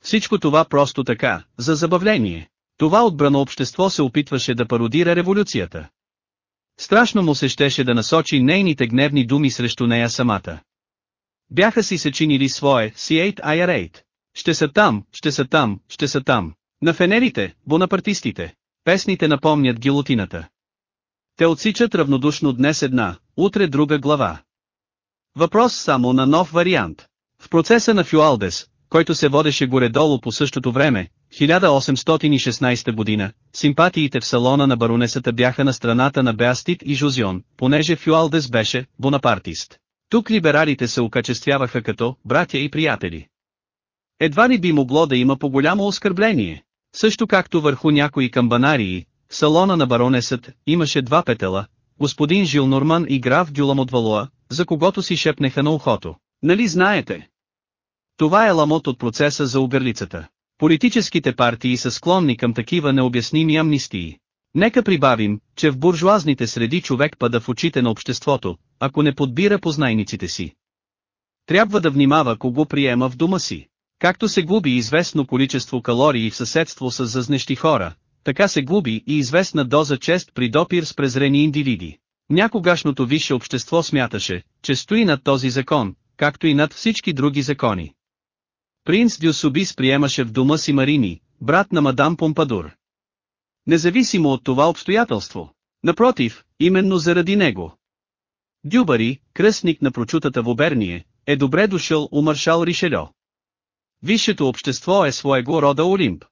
Всичко това просто така, за забавление. Това отбрано общество се опитваше да пародира революцията. Страшно му се щеше да насочи нейните гневни думи срещу нея самата. Бяха си съчинили свое C8IR8. Ще са там, ще са там, ще са там. На фенерите, бонапартистите. Песните напомнят гилотината. Те отсичат равнодушно днес една, утре друга глава. Въпрос само на нов вариант. В процеса на Фюалдес, който се водеше горе-долу по същото време, 1816 година, симпатиите в салона на баронесата бяха на страната на Беастит и Жузион, понеже Фюалдес беше бонапартист. Тук либералите се окачествяваха като братя и приятели. Едва ли би могло да има по-голямо оскърбление. Също както върху някои камбанарии, в салона на баронесът имаше два петела, господин Жил Норман и граф Дюлам от Валуа, за когото си шепнеха на ухото. Нали знаете? Това е ламот от процеса за оберлицата. Политическите партии са склонни към такива необясними амнистии. Нека прибавим, че в буржуазните среди човек пада в очите на обществото, ако не подбира познайниците си. Трябва да внимава кого приема в дома си. Както се губи известно количество калории в съседство с зазнещи хора, така се губи и известна доза чест при допир с презрени индивиди. Някогашното висше общество смяташе, че стои над този закон, както и над всички други закони. Принц Дюсубис приемаше в дома си Марини, брат на мадам Помпадур. Независимо от това обстоятелство. Напротив, именно заради него. Дюбари, кръстник на прочутата в Оберние, е добре дошъл у маршал Ришельо. Висшето общество е своего рода Олимп.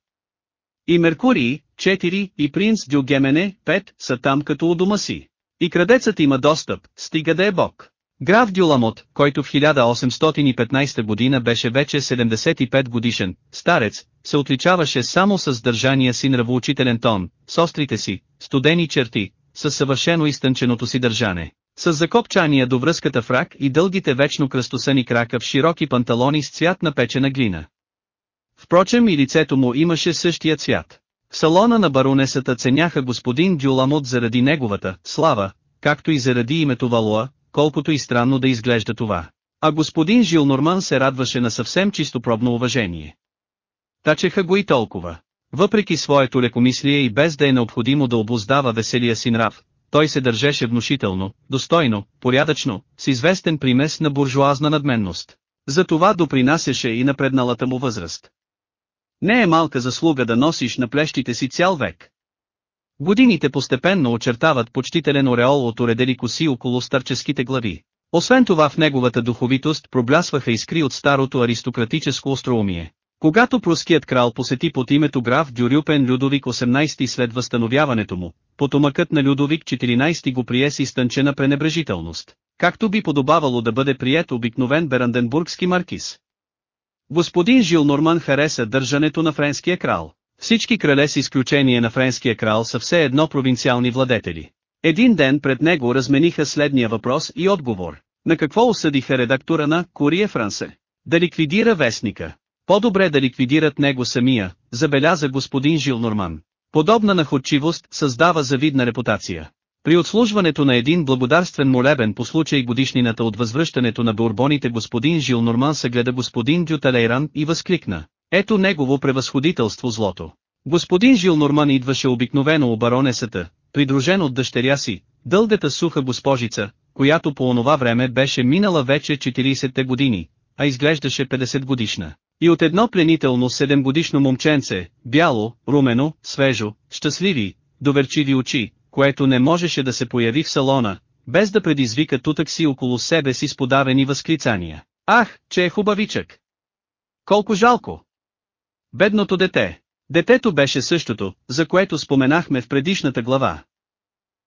И Меркурий, 4, и принц Дюгемене, 5, са там като у дома си. И крадецът има достъп, стига да е бог. Граф Дюламот, който в 1815 година беше вече 75 годишен, старец, се отличаваше само с държания си нравоучителен тон, с острите си, студени черти, с съвършено изтънченото си държане, с закопчания до връзката фрак и дългите вечно кръстосани крака в широки панталони с цвят на печена глина. Впрочем и лицето му имаше същия цвят. В салона на баронесата ценяха господин Дюламот заради неговата слава, както и заради името Валуа, колкото и странно да изглежда това. А господин Жил Норман се радваше на съвсем чистопробно уважение. Тачеха го и толкова. Въпреки своето лекомислие и без да е необходимо да обоздава веселия си нрав, той се държеше внушително, достойно, порядъчно, с известен примес на буржуазна надменност. За това допринасяше и на предналата му възраст. Не е малка заслуга да носиш на плещите си цял век. Годините постепенно очертават почтителен ореол от уредели коси около старческите глави. Освен това в неговата духовитост проблясваха искри от старото аристократическо остроумие. Когато пруският крал посети под името граф Дюрюпен Людовик 18 след възстановяването му, потомъкът на Людовик 14 го прие с изтънчена пренебрежителност, както би подобавало да бъде прият обикновен беранденбургски маркиз. Господин Жил Норман хареса държането на френския крал. Всички крале с изключение на френския крал са все едно провинциални владетели. Един ден пред него размениха следния въпрос и отговор. На какво осъдиха редактора на Курие Франсе? Да ликвидира вестника. По-добре да ликвидират него самия, забеляза господин Жил Норман. Подобна находчивост създава завидна репутация. При отслужването на един благодарствен молебен по случай годишнината от възвръщането на бурбоните господин Жил Норман съгледа господин Дюталейран и възкликна. Ето негово превъзходителство злото. Господин Жил Норман идваше обикновено у баронесата, придружен от дъщеря си, дългата суха госпожица, която по онова време беше минала вече 40-те години, а изглеждаше 50 годишна. И от едно пленително 7 годишно момченце, бяло, румено, свежо, щастливи, доверчиви очи, което не можеше да се появи в салона, без да предизвика тутък си около себе си с подавени възклицания. Ах, че е хубавичък! Колко жалко! Бедното дете! Детето беше същото, за което споменахме в предишната глава.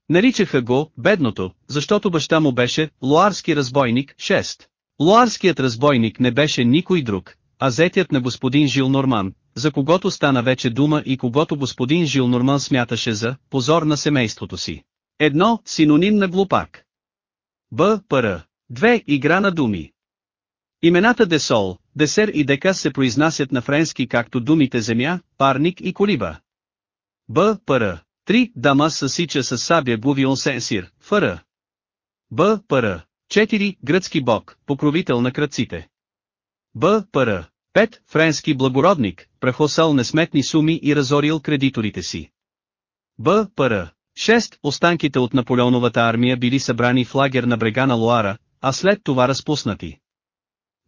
Наричаха го «бедното», защото баща му беше «луарски разбойник» 6. Луарският разбойник не беше никой друг, а зетят на господин Жил Норман, за когото стана вече дума и когото господин Жил Норман смяташе за позор на семейството си. Едно, синоним на глупак. Б. Пр. Две, игра на думи. Имената Десол, Десер и Дека се произнасят на френски както думите земя, парник и колиба. Б. Пр. 3. Дама съсича с сабя Гувион Сенсир, Фр. Б. Пр. 4. Гръцки бог, покровител на кръците. Б. Пр. 5. Френски благородник, прахосал несметни суми и разорил кредиторите си. Б. Пр. 6. Останките от Наполеоновата армия били събрани в лагер на брега на Луара, а след това разпуснати.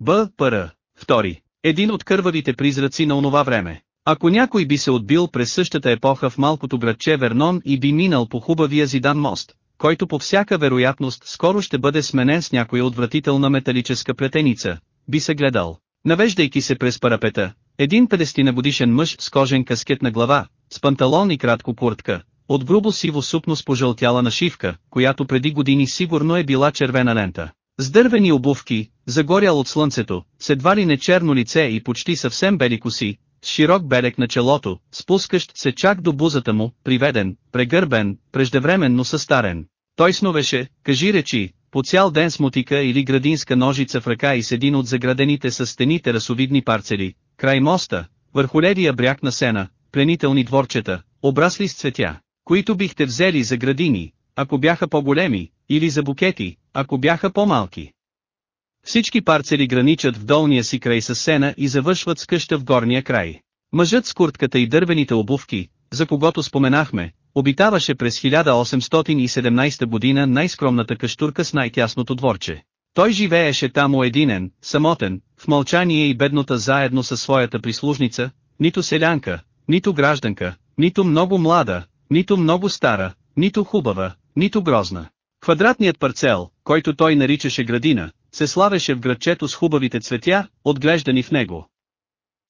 Б. Пр. 2. Един от кървавите призраци на онова време. Ако някой би се отбил през същата епоха в малкото градче Вернон и би минал по хубавия Зидан мост, който по всяка вероятност скоро ще бъде сменен с някоя отвратителна металическа плетеница, би се гледал, навеждайки се през парапета, един 50 годишен мъж с кожен каскет на глава, с панталон и кратко куртка, от грубо сиво супно с пожълтяла нашивка, която преди години сигурно е била червена лента. С дървени обувки, загорял от слънцето, с едва ли не черно лице и почти съвсем бели коси, с широк белек на челото, спускащ се чак до бузата му, приведен, прегърбен, преждевременно състарен. Той сновеше, кажи речи, по цял ден с мотика или градинска ножица в ръка и с един от заградените с стените расовидни парцели, край моста, върху ледия бряг на сена, пленителни дворчета, обрасли с цветя, които бихте взели за градини, ако бяха по-големи, или за букети, ако бяха по-малки. Всички парцели граничат в долния си край с сена и завършват с къща в горния край. Мъжът с куртката и дървените обувки, за когото споменахме, обитаваше през 1817 година най-скромната къщурка с най-тясното дворче. Той живееше там уединен, самотен, в мълчание и беднота заедно със своята прислужница, нито селянка, нито гражданка, нито много млада, нито много стара, нито хубава, нито грозна. Квадратният парцел, който той наричаше градина, се славеше в градчето с хубавите цветя, отглеждани в него.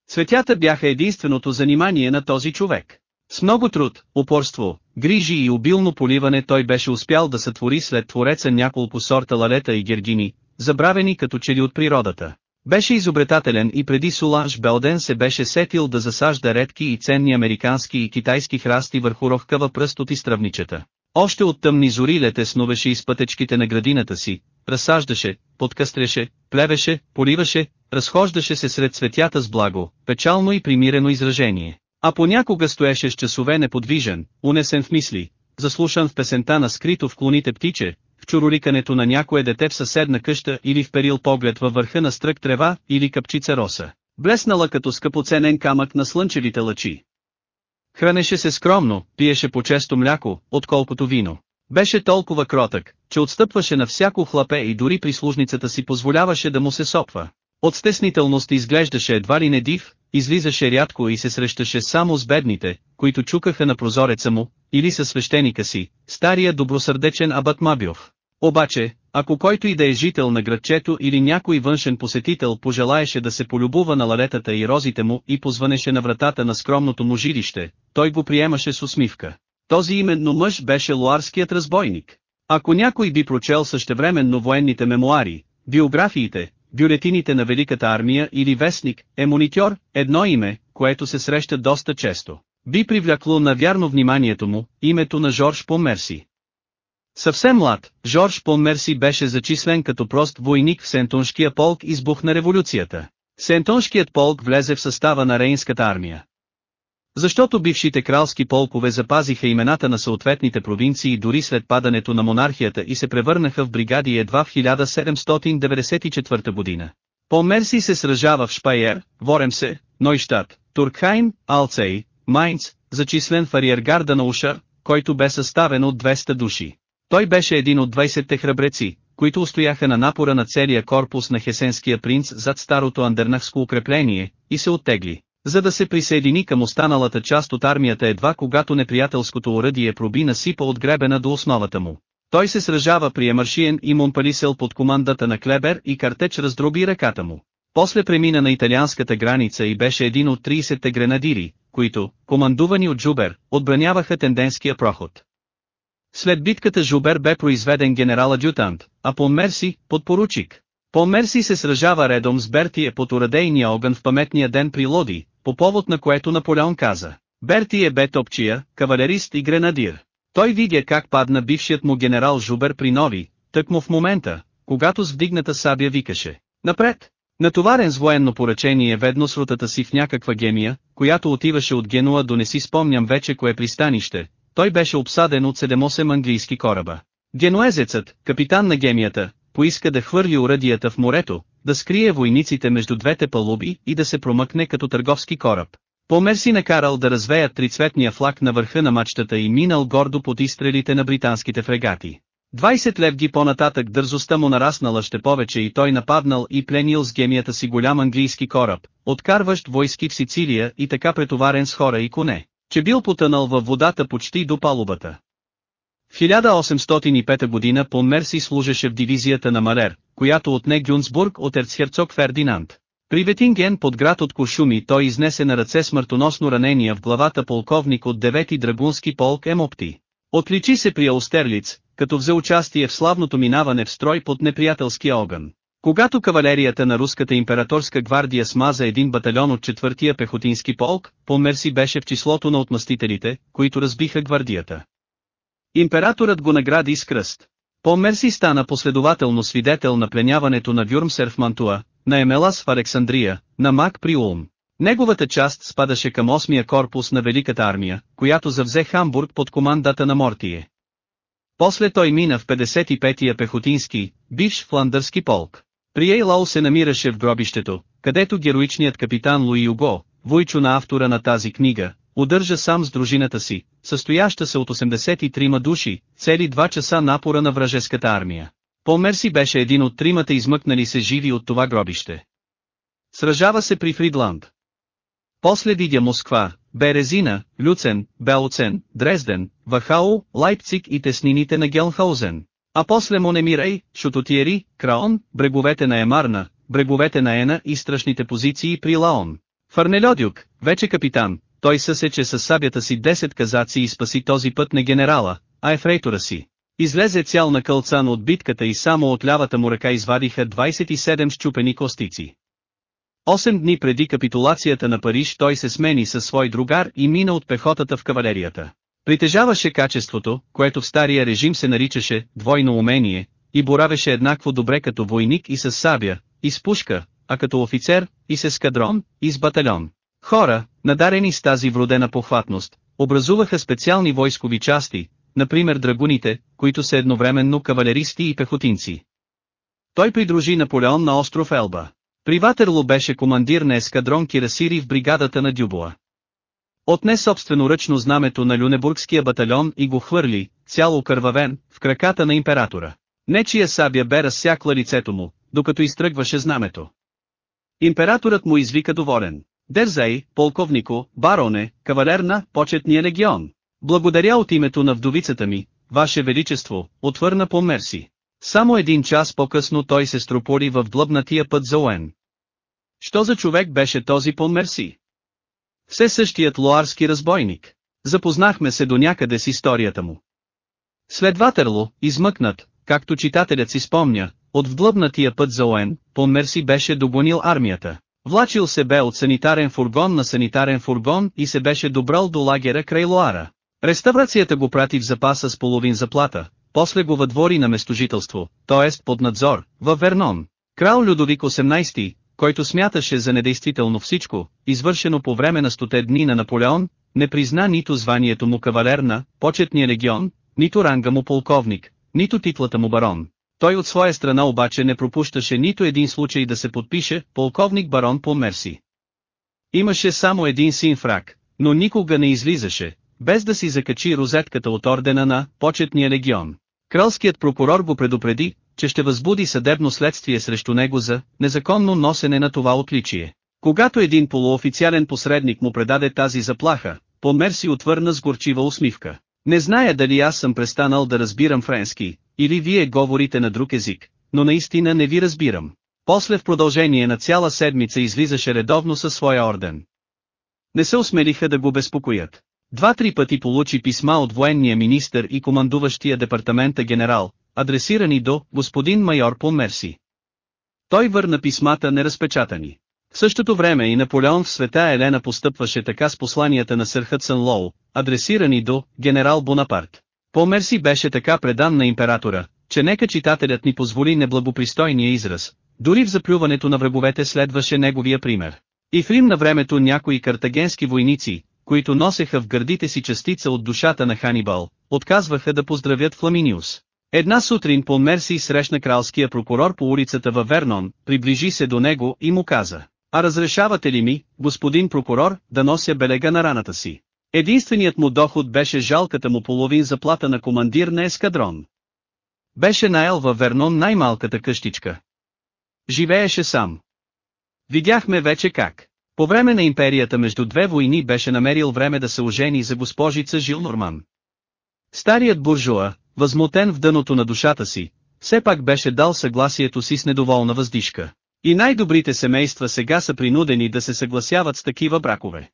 Цветята бяха единственото занимание на този човек. С много труд, упорство, грижи и обилно поливане той беше успял да сътвори след твореца няколко сорта лалета и гергини, забравени като че ли от природата. Беше изобретателен и преди Суланж Белден се беше сетил да засажда редки и ценни американски и китайски храсти върху рохкава пръст от изтръвничета. Още от тъмни зори лете сновеше из пътечките на градината си, разсаждаше, подкъстреше, плевеше, поливаше, разхождаше се сред цветята с благо, печално и примирено изражение. А понякога стоеше с часове неподвижен, унесен в мисли, заслушан в песента на скрито в клоните птиче, в чуроликането на някое дете в съседна къща или в перил поглед във върха на стрък трева или капчица роса, блеснала като скъпоценен камък на слънчевите лъчи. Хранеше се скромно, пиеше по-често мляко, отколкото вино. Беше толкова кротък, че отстъпваше на всяко хлапе и дори прислужницата си позволяваше да му се сопва. От стеснителност изглеждаше едва ли не див, излизаше рядко и се срещаше само с бедните, които чукаха на прозореца му, или със свещеника си, стария добросърдечен абат Мабиов. Обаче, ако който и да е жител на градчето или някой външен посетител пожелаеше да се полюбува на лалетата и розите му и позвънеше на вратата на скромното му жилище, той го приемаше с усмивка. Този именно мъж беше луарският разбойник. Ако някой би прочел същевременно военните мемуари, биографиите, бюлетините на Великата армия или вестник, е монитьор, едно име, което се среща доста често. Би привлякло навярно вниманието му, името на Жорж Померси. Съвсем млад, Жорж Померси беше зачислен като прост войник в Сентонския полк избух на революцията. Сентонският полк влезе в състава на Рейнската армия. Защото бившите кралски полкове запазиха имената на съответните провинции дори след падането на монархията и се превърнаха в бригади едва в 1794 година. По Мерси се сражава в Шпайер, Воремсе, Нойштадт, Туркхайм, Алцей, Майнц, зачислен в ариергарда на Ушар, който бе съставен от 200 души. Той беше един от 20-те храбреци, които устояха на напора на целия корпус на хесенския принц зад старото андернахско укрепление, и се оттегли, за да се присъедини към останалата част от армията едва когато неприятелското оръдие проби насипа от гребена до основата му. Той се сражава при Емаршиен и Монпалисел под командата на Клебер и Картеч раздроби ръката му. После премина на италианската граница и беше един от 30-те гренадири, които, командувани от Жубер, отбраняваха тенденския проход. След битката Жубер бе произведен генерал-адютант, а Понмерси – подпоручик. Понмерси се сражава редом с Бертие под урадейния огън в паметния ден при Лоди, по повод на което Наполеон каза. Бертие бе топчия, кавалерист и гренадир. Той видя как падна бившият му генерал Жубер при нови, тъкмо в момента, когато с вдигната сабя викаше. Напред! Натоварен с военно поръчение ведно с рутата си в някаква гемия, която отиваше от Генуа до не си спомням вече кое пристанище, той беше обсаден от 7-8 английски кораба. Генуезецът, капитан на гемията, поиска да хвърли урадията в морето, да скрие войниците между двете палуби и да се промъкне като търговски кораб. Помер си накарал да развеят трицветния флаг на върха на мачтата и минал гордо под изстрелите на британските фрегати. 20 левги по-нататък дързостта му нараснала ще повече и той нападнал и пленил с гемията си голям английски кораб, откарващ войски в Сицилия и така претоварен с хора и коне, че бил потънал във водата почти до палубата. В 1805 година Понмерси служеше в дивизията на Малер, която отне Гюнсбург от ерцхерцог Фердинанд. При Ветинген под град от Кошуми той изнесе на ръце смъртоносно ранения в главата полковник от 9-ти драгунски полк Емопти. Отличи се при Аустерлиц, като взе участие в славното минаване в строй под неприятелския огън. Когато кавалерията на руската императорска гвардия смаза един батальон от четвъртия пехотински полк, Померси беше в числото на отмъстителите, които разбиха гвардията. Императорът го награди с кръст. Померси стана последователно свидетел на пленяването на Вюрмсер в Мантуа, на Емелас в Александрия, на Мак при Улм. Неговата част спадаше към 8-я корпус на Великата армия, която завзе Хамбург под командата на Мортие. После той мина в 55-я пехотински, бивш фландърски полк. При Ейлау се намираше в гробището, където героичният капитан Луи Уго, войчо на автора на тази книга, удържа сам с дружината си, състояща се от 83 души, цели 2 часа напора на вражеската армия. Померси беше един от тримата измъкнали се живи от това гробище. Сражава се при Фридланд. После видя Москва, Березина, Люцен, Белоцен, Дрезден, Вахао, Лайпциг и теснините на Гелхаузен. А после Монемирей, Шутотиери, Краон, бреговете на Емарна, бреговете на Ена и страшните позиции при Лаон. Фарнелодюк, вече капитан, той съсече с сабята си 10 казаци и спаси този път не генерала, а ефрейтора си. Излезе цял на кълцан от битката и само от лявата му ръка извадиха 27 щупени костици. Осем дни преди капитулацията на Париж той се смени със свой другар и мина от пехотата в кавалерията. Притежаваше качеството, което в стария режим се наричаше «двойно умение», и боравеше еднакво добре като войник и с сабя, и с пушка, а като офицер, и с ескадрон, и с батальон. Хора, надарени с тази вродена похватност, образуваха специални войскови части, например драгуните, които са едновременно кавалеристи и пехотинци. Той придружи Наполеон на остров Елба. При Ватерло беше командир на ескадрон кирасири в бригадата на Дюбоа. Отне собственоръчно знамето на Люнебургския батальон и го хвърли, цяло кървавен, в краката на императора. Нечия сабя бе разсякла лицето му, докато изтръгваше знамето. Императорът му извика доволен. Дерзей, полковнико, бароне, кавалер на почетния легион. Благодаря от името на вдовицата ми, Ваше Величество, отвърна по Мерси. Само един час по-късно той се стропори в длъбнатия път за Уен. Що за човек беше този по Мерси? Все същият луарски разбойник. Запознахме се до някъде с историята му. След Ватерло, измъкнат, както читателят си спомня, от вдлъбнатия път за Уен, Понмерси беше догонил армията. Влачил се бе от санитарен фургон на санитарен фургон и се беше добрал до лагера край Луара. Реставрацията го прати в запаса с половин заплата, после го въдвори на местожителство, т.е. под надзор, във Вернон. Крал Людовик 18, който смяташе за недействително всичко, извършено по време на стоте дни на Наполеон, не призна нито званието му кавалер на почетния легион, нито ранга му полковник, нито титлата му барон. Той от своя страна обаче не пропущаше нито един случай да се подпише полковник барон по Мерси. Имаше само един син фрак, но никога не излизаше, без да си закачи розетката от ордена на почетния легион. Кралският прокурор го предупреди, че ще възбуди съдебно следствие срещу него за незаконно носене на това отличие. Когато един полуофициален посредник му предаде тази заплаха, Помер си отвърна с горчива усмивка. Не зная дали аз съм престанал да разбирам френски, или вие говорите на друг език, но наистина не ви разбирам. После в продължение на цяла седмица излизаше редовно със своя орден. Не се осмелиха да го безпокоят. Два-три пъти получи писма от военния министър и командуващия департамента генерал, адресирани до господин майор Померси. Той върна писмата неразпечатани. В същото време и Наполеон в света Елена постъпваше така с посланията на сър Хътсън Лоу, адресирани до генерал Бонапарт. Померси беше така предан на императора, че нека читателят ни позволи неблагопристойния израз. Дори в заплюването на враговете следваше неговия пример. И в Рим на времето някои картагенски войници, които носеха в гърдите си частица от душата на Ханибал, отказваха да поздравят Фламиниус. Една сутрин по Мерси срещна кралския прокурор по улицата във Вернон, приближи се до него и му каза, а разрешавате ли ми, господин прокурор, да нося белега на раната си? Единственият му доход беше жалката му половин заплата на командир на ескадрон. Беше наел във Вернон най-малката къщичка. Живееше сам. Видяхме вече как. По време на империята между две войни беше намерил време да се ожени за госпожица Жил Норман. Старият буржуа, възмутен в дъното на душата си, все пак беше дал съгласието си с недоволна въздишка. И най-добрите семейства сега са принудени да се съгласяват с такива бракове.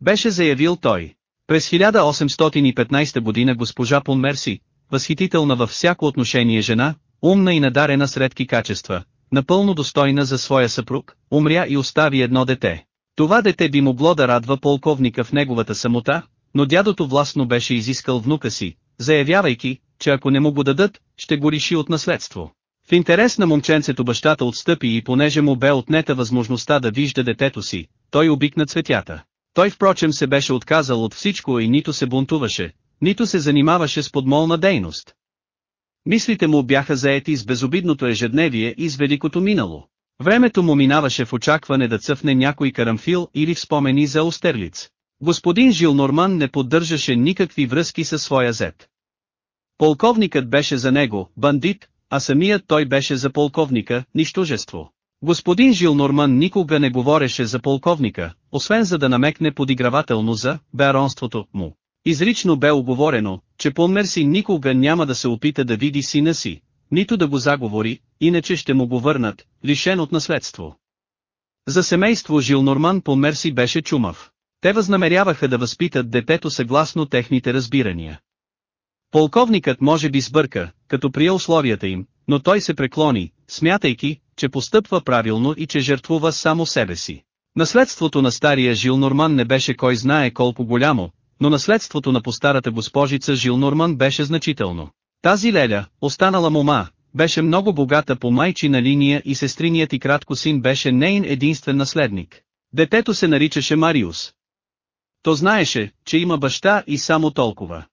Беше заявил той. През 1815 година госпожа Пон Мерси, възхитителна във всяко отношение жена, умна и надарена с редки качества, напълно достойна за своя съпруг, умря и остави едно дете. Това дете би могло да радва полковника в неговата самота, но дядото властно беше изискал внука си, заявявайки, че ако не му го дадат, ще го реши от наследство. В интерес на момченцето бащата отстъпи и понеже му бе отнета възможността да вижда детето си, той обикна цветята. Той впрочем се беше отказал от всичко и нито се бунтуваше, нито се занимаваше с подмолна дейност. Мислите му бяха заети с безобидното ежедневие и с великото минало. Времето му минаваше в очакване да цъфне някой карамфил или в спомени за Остерлиц. Господин Жил Норман не поддържаше никакви връзки със своя зет. Полковникът беше за него, бандит, а самият той беше за полковника, нищожество. Господин Жил Норман никога не говореше за полковника, освен за да намекне подигравателно за баронството му. Изрично бе оговорено, че Померси никога няма да се опита да види сина си, нито да го заговори, иначе ще му го върнат, лишен от наследство. За семейство Жил Норман Померси беше чумав. Те възнамеряваха да възпитат детето съгласно техните разбирания. Полковникът може би сбърка, като прие условията им, но той се преклони, смятайки, че постъпва правилно и че жертвува само себе си. Наследството на стария Жил Норман не беше кой знае колко голямо, но наследството на постарата госпожица Жил Норман беше значително. Тази леля, останала мома, беше много богата по майчина линия и сестриният и кратко син беше нейн единствен наследник. Детето се наричаше Мариус. То знаеше, че има баща и само толкова.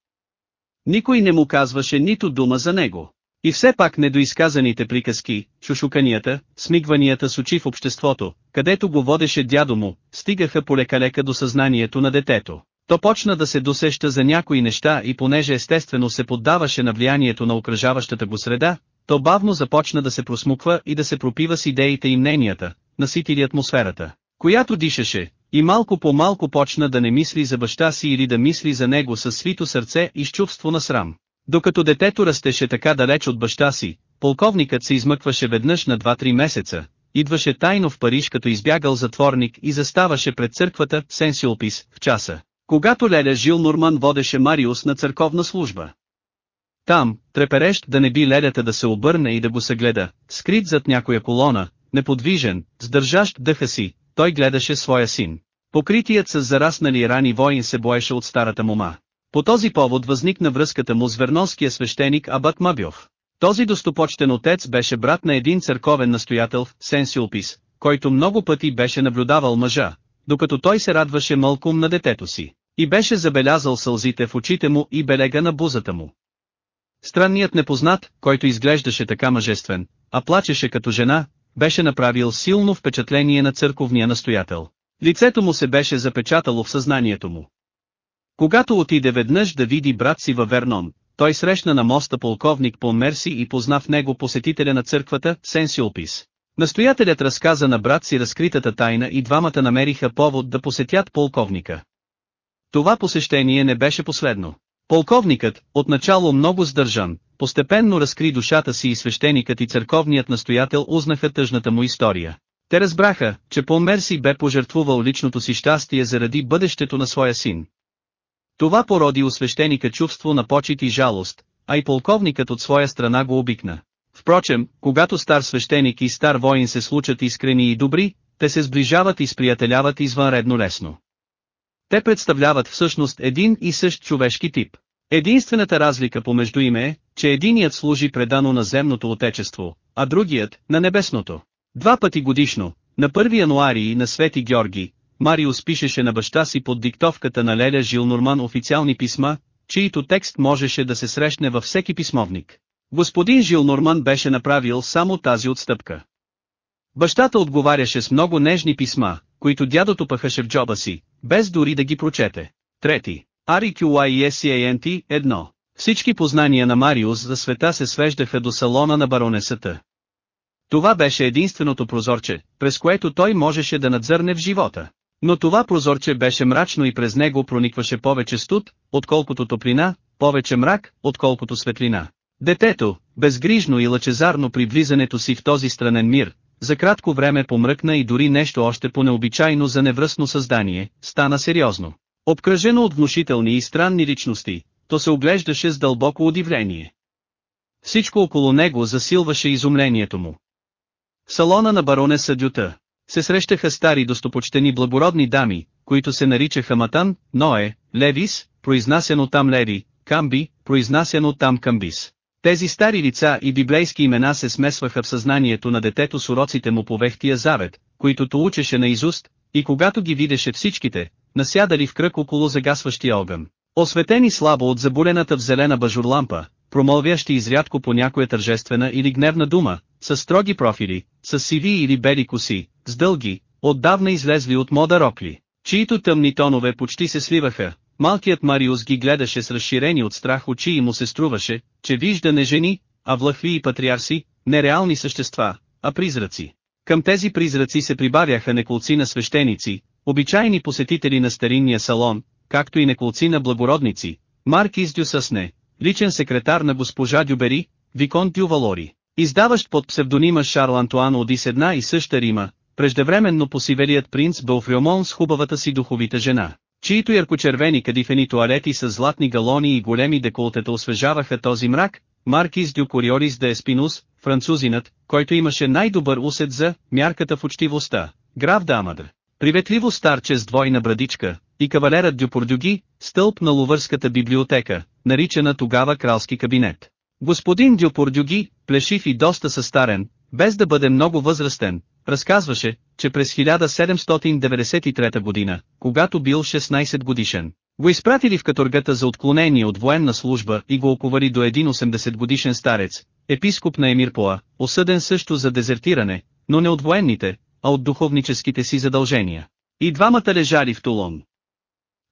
Никой не му казваше нито дума за него. И все пак недоизказаните приказки, шушуканията, смигванията с очи в обществото, където го водеше дядо му, стигаха полека-лека до съзнанието на детето. То почна да се досеща за някои неща и понеже естествено се поддаваше на влиянието на окръжаващата го среда, то бавно започна да се просмуква и да се пропива с идеите и мненията, наситили атмосферата, която дишаше, и малко по малко почна да не мисли за баща си или да мисли за него със свито сърце и с чувство на срам. Докато детето растеше така далеч от баща си, полковникът се измъкваше веднъж на 2-3 месеца, идваше тайно в Париж като избягал затворник и заставаше пред църквата Сенсиолпис в часа, когато Леля Жил Норман водеше Мариус на църковна служба. Там, треперещ да не би ледята да се обърне и да го съгледа, скрит зад някоя колона, неподвижен, сдържащ дъха си, той гледаше своя син. Покритият с зараснали рани воин се боеше от старата мома. По този повод възникна връзката му с вернонския свещеник Абат Мабьов. Този достопочтен отец беше брат на един църковен настоятел, Сенсиопис, който много пъти беше наблюдавал мъжа, докато той се радваше мълком на детето си. И беше забелязал сълзите в очите му и белега на бузата му. Странният непознат, който изглеждаше така мъжествен, а плачеше като жена, беше направил силно впечатление на църковния настоятел. Лицето му се беше запечатало в съзнанието му. Когато отиде веднъж да види брат си във Вернон, той срещна на моста полковник Пол Мерси и позна в него посетителя на църквата, Сенсиопис. Настоятелят разказа на брат си разкритата тайна и двамата намериха повод да посетят полковника. Това посещение не беше последно. Полковникът, отначало много сдържан, постепенно разкри душата си и свещеникът и църковният настоятел узнаха тъжната му история. Те разбраха, че Пол Мерси бе пожертвувал личното си щастие заради бъдещето на своя син. Това породи у свещеника чувство на почет и жалост, а и полковникът от своя страна го обикна. Впрочем, когато стар свещеник и стар воин се случат искрени и добри, те се сближават и сприятеляват извънредно лесно. Те представляват всъщност един и същ човешки тип. Единствената разлика помежду им е, че единият служи предано на земното отечество, а другият – на небесното. Два пъти годишно, на 1 януари и на Свети Георги, Мариус пишеше на баща си под диктовката на Леля Жилнорман официални писма, чието текст можеше да се срещне във всеки писмовник. Господин Жилнорман беше направил само тази отстъпка. Бащата отговаряше с много нежни писма, които дядото пъхаше в джоба си, без дори да ги прочете. Трети. RQYSCANT 1. Всички познания на Мариус за света се свеждаха до салона на баронесата. Това беше единственото прозорче, през което той можеше да надзърне в живота. Но това прозорче беше мрачно и през него проникваше повече студ, отколкото топлина, повече мрак, отколкото светлина. Детето, безгрижно и лъчезарно при влизането си в този странен мир, за кратко време помръкна и дори нещо още по-необичайно за невръстно създание, стана сериозно. Обкръжено от внушителни и странни личности, то се оглеждаше с дълбоко удивление. Всичко около него засилваше изумлението му. В салона на баронеса Дюта се срещаха стари достопочтени благородни дами, които се наричаха Матан, Ное, Левис, произнасяно там Леви, Камби, произнасяно там Камбис. Тези стари лица и библейски имена се смесваха в съзнанието на детето с уроците му по вехтия завет, които то учеше на изуст, и когато ги видеше всичките, насядали в кръг около загасващия огън. Осветени слабо от заболената в зелена бажурлампа, промълвящи изрядко по някоя тържествена или гневна дума, с строги профили, с сиви или бели коси, с дълги, отдавна излезли от мода рокли, чието тъмни тонове почти се сливаха, малкият Мариус ги гледаше с разширени от страх очи и му се струваше, че вижда не жени, а влахви и патриарси, нереални същества, а призраци. Към тези призраци се прибавяха неколци на свещеници, обичайни посетители на старинния салон, както и неколци на благородници, Маркиз Дю Съсне, личен секретар на госпожа Дюбери, Викон Дю Валори, издаващ под псевдонима Шарл Антуан Одис една и съща Рима, преждевременно посивелият принц Бълфриомон с хубавата си духовита жена, чието яркочервени кадифени туалети с златни галони и големи деколтета освежаваха този мрак, Маркиз Дю Кориорис де Еспинус, французинът, който имаше най-добър усет за мярката в учтивостта, граф Дамадр. Приветливо старче с двойна брадичка, и кавалерът Дюпордюги, стълб на лувърската библиотека, наричана тогава кралски кабинет. Господин Дюпордюги, плешив и доста състарен, без да бъде много възрастен, разказваше, че през 1793 година, когато бил 16 годишен, го изпратили в каторгата за отклонение от военна служба и го оковали до един 80 годишен старец, епископ на Емирпоа, осъден също за дезертиране, но не от военните, а от духовническите си задължения. И двамата лежали в Тулон.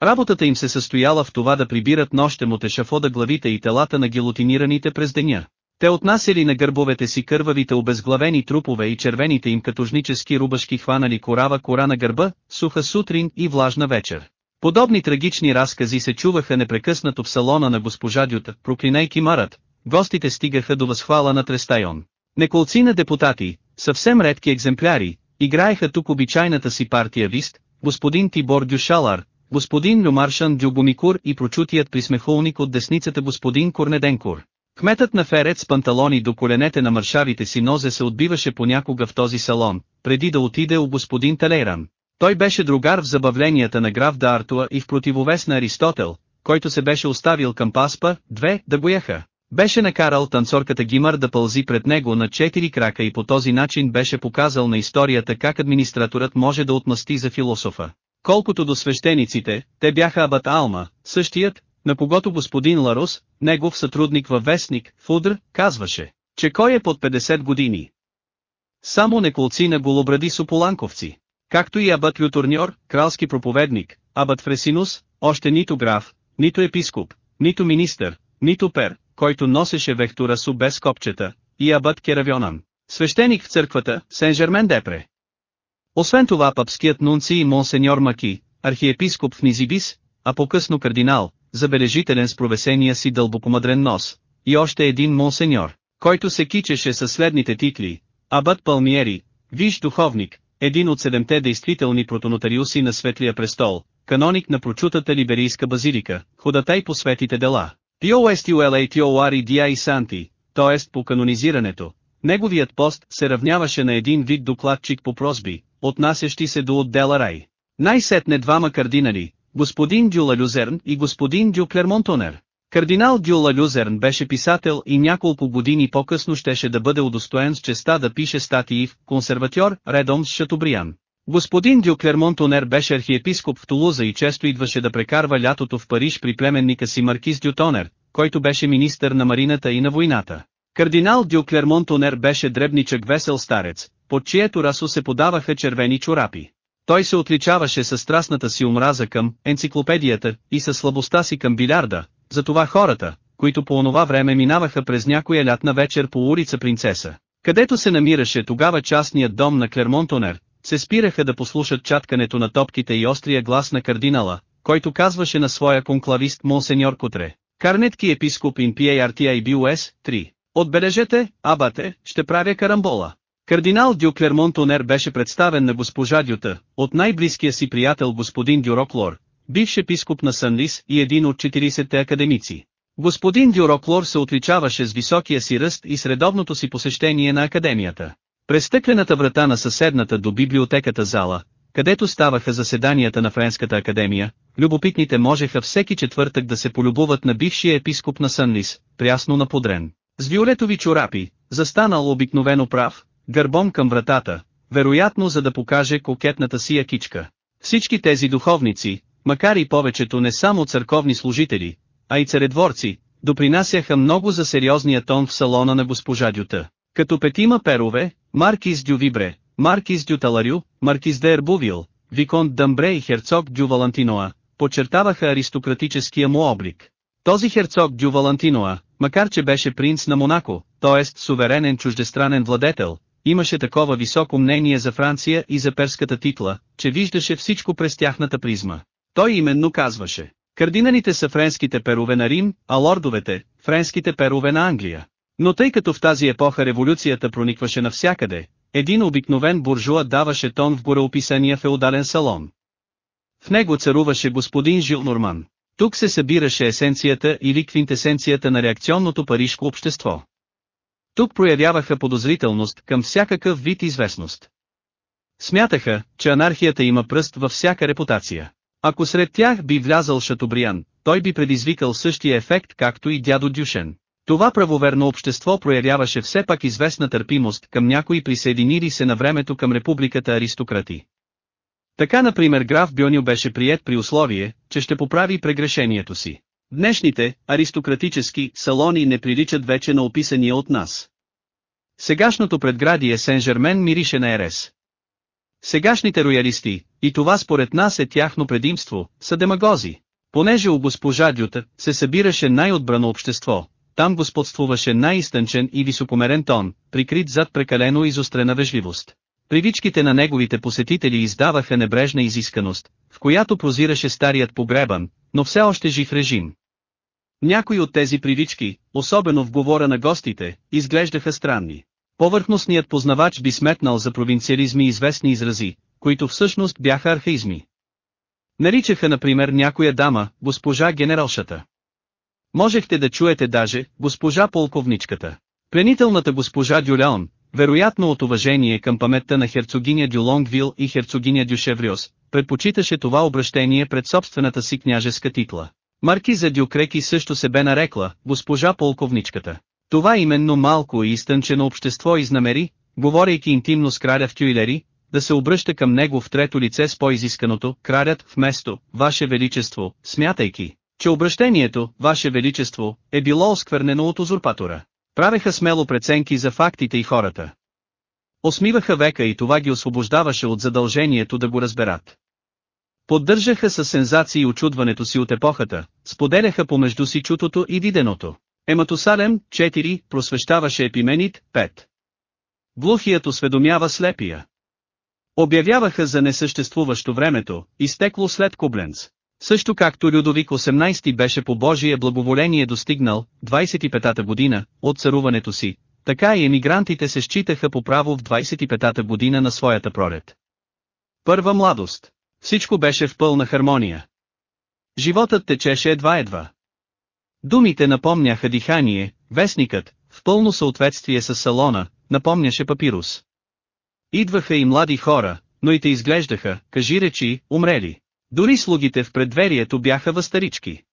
Работата им се състояла в това да прибират нощем от ешафода главите и телата на гилотинираните през деня. Те отнасяли на гърбовете си кървавите обезглавени трупове и червените им катожнически рубашки хванали корава кора на гърба, суха сутрин и влажна вечер. Подобни трагични разкази се чуваха непрекъснато в салона на госпожа Дюта, проклинайки марат, гостите стигаха до възхвала на Трестайон. Неколци на депутати, съвсем редки екземпляри, играеха тук обичайната си партия вист, господин Тибор Дюшалар, господин Люмаршан Дюгомикур и прочутият присмехулник от десницата господин Корнеденкур. Кметът на Ферет с панталони до коленете на маршавите си нозе се отбиваше понякога в този салон, преди да отиде у господин Талейран. Той беше другар в забавленията на граф Д'Артуа и в противовес на Аристотел, който се беше оставил към паспа, две, да го яха. Беше накарал танцорката Гимър да пълзи пред него на четири крака и по този начин беше показал на историята как администраторът може да отмъсти за философа. Колкото до свещениците, те бяха Абат Алма, същият, на когото господин Ларус, негов сътрудник във вестник, Фудр, казваше, че кой е под 50 години. Само неколци на голобради суполанковци, както и Абат Лютурньор, кралски проповедник, Абат Фресинус, още нито граф, нито епископ, нито министър, нито пер, който носеше вехтура су без копчета, и Абат Керавионан, свещеник в църквата, Сен-Жермен-Депре. Освен това папският нунци и монсеньор Маки, архиепископ в Низибис, а по-късно кардинал, забележителен с провесения си дълбокомадрен нос, и още един монсеньор, който се кичеше със следните титли, Абът Палмиери, виж духовник, един от седемте действителни протонотариуси на Светлия престол, каноник на прочутата либерийска базилика, ходатай по светите дела, POSTULA TORI DI Санти, т.е. по канонизирането. Неговият пост се равняваше на един вид докладчик по просби, отнасящи се до отдела рай. Най-сетне двама кардинали, господин Дюла Люзерн и господин Дю Клермонтонер. Кардинал Дюла Люзерн беше писател и няколко години по-късно щеше да бъде удостоен с честа да пише статии в «Консерватьор» редом с Шатобриан. Господин Дю Клермонтонер беше архиепископ в Тулуза и често идваше да прекарва лятото в Париж при племенника си Маркиз Дю Тонер, който беше министър на марината и на войната. Кардинал Дю Клермонтонер беше дребничък весел старец, под чието расо се подаваха червени чорапи. Той се отличаваше със страстната си омраза към енциклопедията и със слабостта си към билярда, затова хората, които по онова време минаваха през някоя лятна вечер по улица Принцеса, където се намираше тогава частният дом на Клермонтонер, се спираха да послушат чаткането на топките и острия глас на кардинала, който казваше на своя конклавист Монсеньор Котре. Карнетки епископ in PARTIBUS, 3. Отбележете, абате, ще правя карамбола. Кардинал Дю Клермонтонер беше представен на госпожа Дюта, от най-близкия си приятел господин Дюроклор, бивш епископ на Сънлис и един от 40-те академици. Господин Дюроклор се отличаваше с високия си ръст и средовното си посещение на академията. През стъклената врата на съседната до библиотеката зала, където ставаха заседанията на Френската академия, любопитните можеха всеки четвъртък да се полюбуват на бившия епископ на Сънлис, прясно наподрен. С виолетови чорапи, застанал обикновено прав, гърбом към вратата, вероятно за да покаже кокетната си якичка. Всички тези духовници, макар и повечето не само църковни служители, а и царедворци, допринасяха много за сериозния тон в салона на госпожа Дюта. Като петима перове, Маркиз Дю Вибре, Маркиз Дю Таларю, Маркиз де Ербувил, Виконт Дъмбре и Херцог Дю Валантиноа, подчертаваха аристократическия му облик. Този херцог Дю Валантиноа, макар че беше принц на Монако, т.е. суверенен чуждестранен владетел, имаше такова високо мнение за Франция и за перската титла, че виждаше всичко през тяхната призма. Той именно казваше, кардиналите са френските перове на Рим, а лордовете, френските перове на Англия. Но тъй като в тази епоха революцията проникваше навсякъде, един обикновен буржуа даваше тон в гореописания феодален салон. В него царуваше господин Жил Норман. Тук се събираше есенцията или квинтесенцията на реакционното парижко общество. Тук проявяваха подозрителност към всякакъв вид известност. Смятаха, че анархията има пръст във всяка репутация. Ако сред тях би влязал Шатобриан, той би предизвикал същия ефект както и дядо Дюшен. Това правоверно общество проявяваше все пак известна търпимост към някои присъединили се на времето към републиката аристократи. Така например граф Бьонил беше прият при условие, че ще поправи прегрешението си. Днешните, аристократически, салони не приличат вече на описания от нас. Сегашното предградие Сен-Жермен мирише на Ерес. Сегашните роялисти, и това според нас е тяхно предимство, са демагози. Понеже у госпожа Дюта се събираше най-отбрано общество, там господствуваше най-изтънчен и високомерен тон, прикрит зад прекалено изострена вежливост. Привичките на неговите посетители издаваха небрежна изисканост, в която прозираше старият погребан, но все още жив режим. Някои от тези привички, особено в говора на гостите, изглеждаха странни. Повърхностният познавач би сметнал за провинциализми известни изрази, които всъщност бяха архаизми. Наричаха например някоя дама, госпожа генералшата. Можехте да чуете даже, госпожа полковничката. Пленителната госпожа Дюляон, вероятно от уважение към паметта на херцогиня Дю Лонгвил и херцогиня Дю Шевриос, предпочиташе това обращение пред собствената си княжеска титла. Маркиза Дю Креки също се бе нарекла, госпожа полковничката. Това именно малко и изтънчено общество изнамери, говорейки интимно с краля в Тюилери, да се обръща към него в трето лице с по-изисканото, кралят, вместо, Ваше Величество, смятайки, че обращението, Ваше Величество, е било осквернено от узурпатора. Правеха смело преценки за фактите и хората. Осмиваха века и това ги освобождаваше от задължението да го разберат. Поддържаха със сензации очудването си от епохата, споделяха помежду си чутото и виденото. Ематусалем, 4, просвещаваше Епименит, 5. Глухият осведомява слепия. Обявяваха за несъществуващо времето, изтекло след Кубленц. Също както Людовик 18 беше по Божие благоволение достигнал, 25-та година, от царуването си, така и емигрантите се считаха по право в 25-та година на своята пролет. Първа младост. Всичко беше в пълна хармония. Животът течеше едва-едва. Думите напомняха дихание, вестникът, в пълно съответствие с салона, напомняше папирус. Идваха и млади хора, но и те изглеждаха, кажи речи, умрели. Дори слугите в предверието бяха възстарички.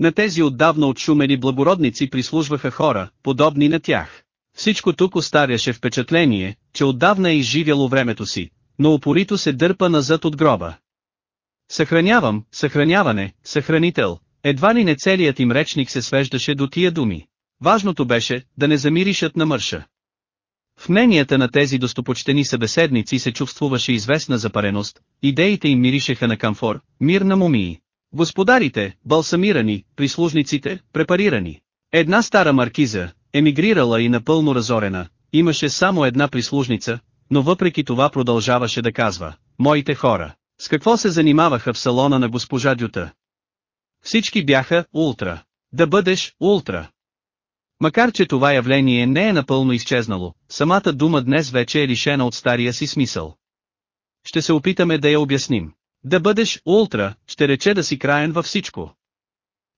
На тези отдавна отшумени благородници прислужваха хора, подобни на тях. Всичко тук остаряше впечатление, че отдавна е изживяло времето си, но упорито се дърпа назад от гроба. Съхранявам, съхраняване, съхранител, едва ли не целият им речник се свеждаше до тия думи. Важното беше, да не замиришат на мърша. В мненията на тези достопочтени събеседници се чувствуваше известна запареност, идеите им миришеха на камфор, мир на мумии. Господарите, балсамирани, прислужниците, препарирани. Една стара маркиза, емигрирала и напълно разорена, имаше само една прислужница, но въпреки това продължаваше да казва, моите хора, с какво се занимаваха в салона на госпожа Дюта? Всички бяха ултра. Да бъдеш ултра. Макар че това явление не е напълно изчезнало, самата дума днес вече е лишена от стария си смисъл. Ще се опитаме да я обясним. Да бъдеш ултра, ще рече да си краен във всичко.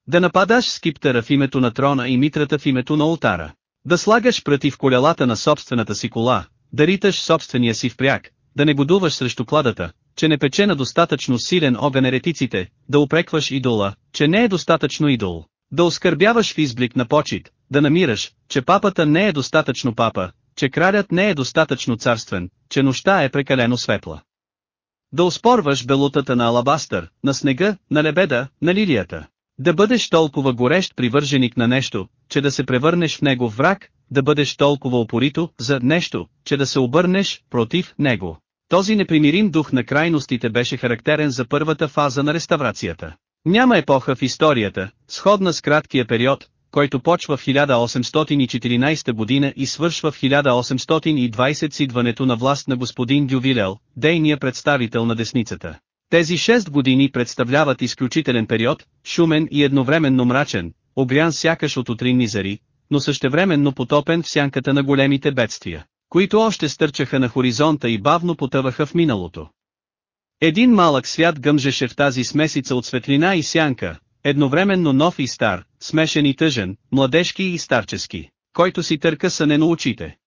Да нападаш скиптера в името на трона и митрата в името на ултара. Да слагаш пръти в колелата на собствената си кола, да риташ собствения си впряг, да не будуваш срещу кладата, че не пече на достатъчно силен огън еретиците, да упрекваш идола, че не е достатъчно идол, да оскърбяваш в изблик на почет, да намираш, че папата не е достатъчно папа, че кралят не е достатъчно царствен, че нощта е прекалено светла. Да оспорваш белутата на алабастър, на снега, на лебеда, на лилията. Да бъдеш толкова горещ привърженик на нещо, че да се превърнеш в него враг, да бъдеш толкова опорито за нещо, че да се обърнеш против него. Този непримирим дух на крайностите беше характерен за първата фаза на реставрацията. Няма епоха в историята, сходна с краткия период, който почва в 1814 година и свършва в 1820 с идването на власт на господин Дювилел, дейния представител на десницата. Тези 6 години представляват изключителен период, шумен и едновременно мрачен, обрян сякаш от утринни зари, но същевременно потопен в сянката на големите бедствия, които още стърчаха на хоризонта и бавно потъваха в миналото. Един малък свят гъмжеше в тази смесица от светлина и сянка, едновременно нов и стар, смешен и тъжен, младежки и старчески, който си търка съне на очите.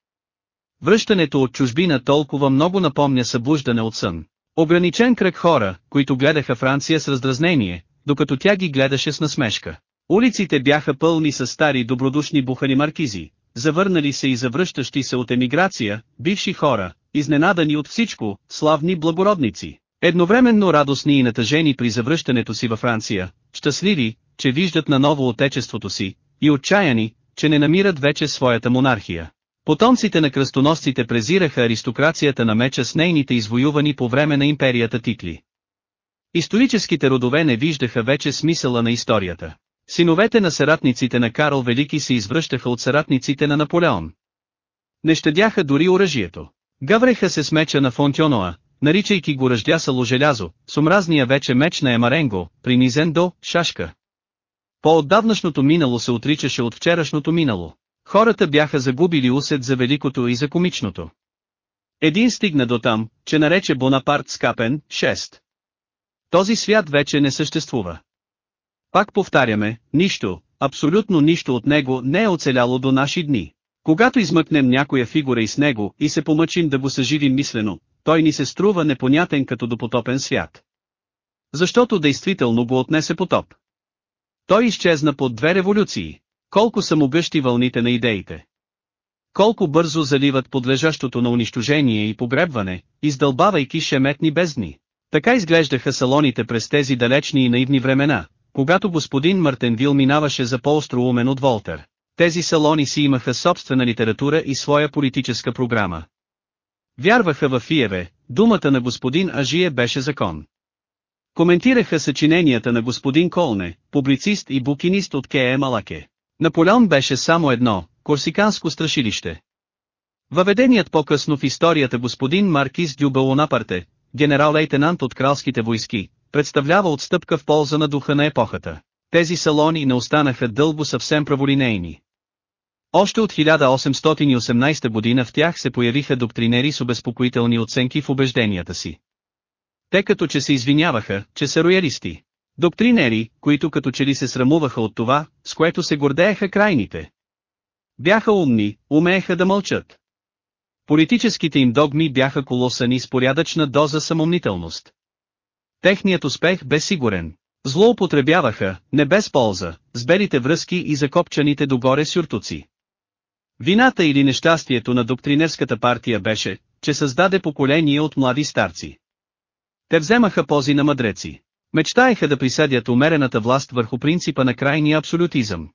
Връщането от чужбина толкова много напомня събуждане от сън. Ограничен кръг хора, които гледаха Франция с раздразнение, докато тя ги гледаше с насмешка. Улиците бяха пълни с стари добродушни бухани маркизи, завърнали се и завръщащи се от емиграция, бивши хора, изненадани от всичко, славни благородници, едновременно радостни и натъжени при завръщането си във Франция, щастливи, че виждат наново отечеството си, и отчаяни, че не намират вече своята монархия. Потомците на кръстоносците презираха аристокрацията на меча с нейните извоювани по време на империята титли. Историческите родове не виждаха вече смисъла на историята. Синовете на съратниците на Карл Велики се извръщаха от съратниците на Наполеон. Не щадяха дори оръжието. Гавреха се с меча на Фонтионоа, наричайки го ръждясало желязо, с омразния вече меч на Емаренго, принизен до шашка. По-отдавнашното минало се отричаше от вчерашното минало. Хората бяха загубили усет за великото и за комичното. Един стигна до там, че нарече Бонапарт скапен, 6. Този свят вече не съществува. Пак повтаряме, нищо, абсолютно нищо от него не е оцеляло до наши дни. Когато измъкнем някоя фигура и с него и се помъчим да го съживим мислено, той ни се струва непонятен като допотопен свят. Защото действително го отнесе потоп. Той изчезна под две революции. Колко са могъщи вълните на идеите. Колко бързо заливат подлежащото на унищожение и погребване, издълбавайки шеметни бездни. Така изглеждаха салоните през тези далечни и наивни времена, когато господин Мартенвил минаваше за по-остроумен от Волтер. Тези салони си имаха собствена литература и своя политическа програма. Вярваха в Фиеве, думата на господин Ажие беше закон. Коментираха съчиненията на господин Колне, публицист и букинист от Кее Малаке. Наполеон беше само едно, корсиканско страшилище. Въведеният по-късно в историята господин Маркиз Дюбалонапарте, генерал-лейтенант от кралските войски, представлява отстъпка в полза на духа на епохата. Тези салони не останаха дълго съвсем праволинейни. Още от 1818 година в тях се появиха доктринери с обезпокоителни оценки в убежденията си. Те като че се извиняваха, че са роялисти. Доктринери, които като че ли се срамуваха от това, с което се гордееха крайните. Бяха умни, умееха да мълчат. Политическите им догми бяха колосани с порядъчна доза самомнителност. Техният успех бе сигурен. Злоупотребяваха, не без полза, с белите връзки и закопчаните догоре сюртуци. Вината или нещастието на доктринерската партия беше, че създаде поколение от млади старци. Те вземаха пози на мъдреци. Мечтаеха да присъдят умерената власт върху принципа на крайния абсолютизъм.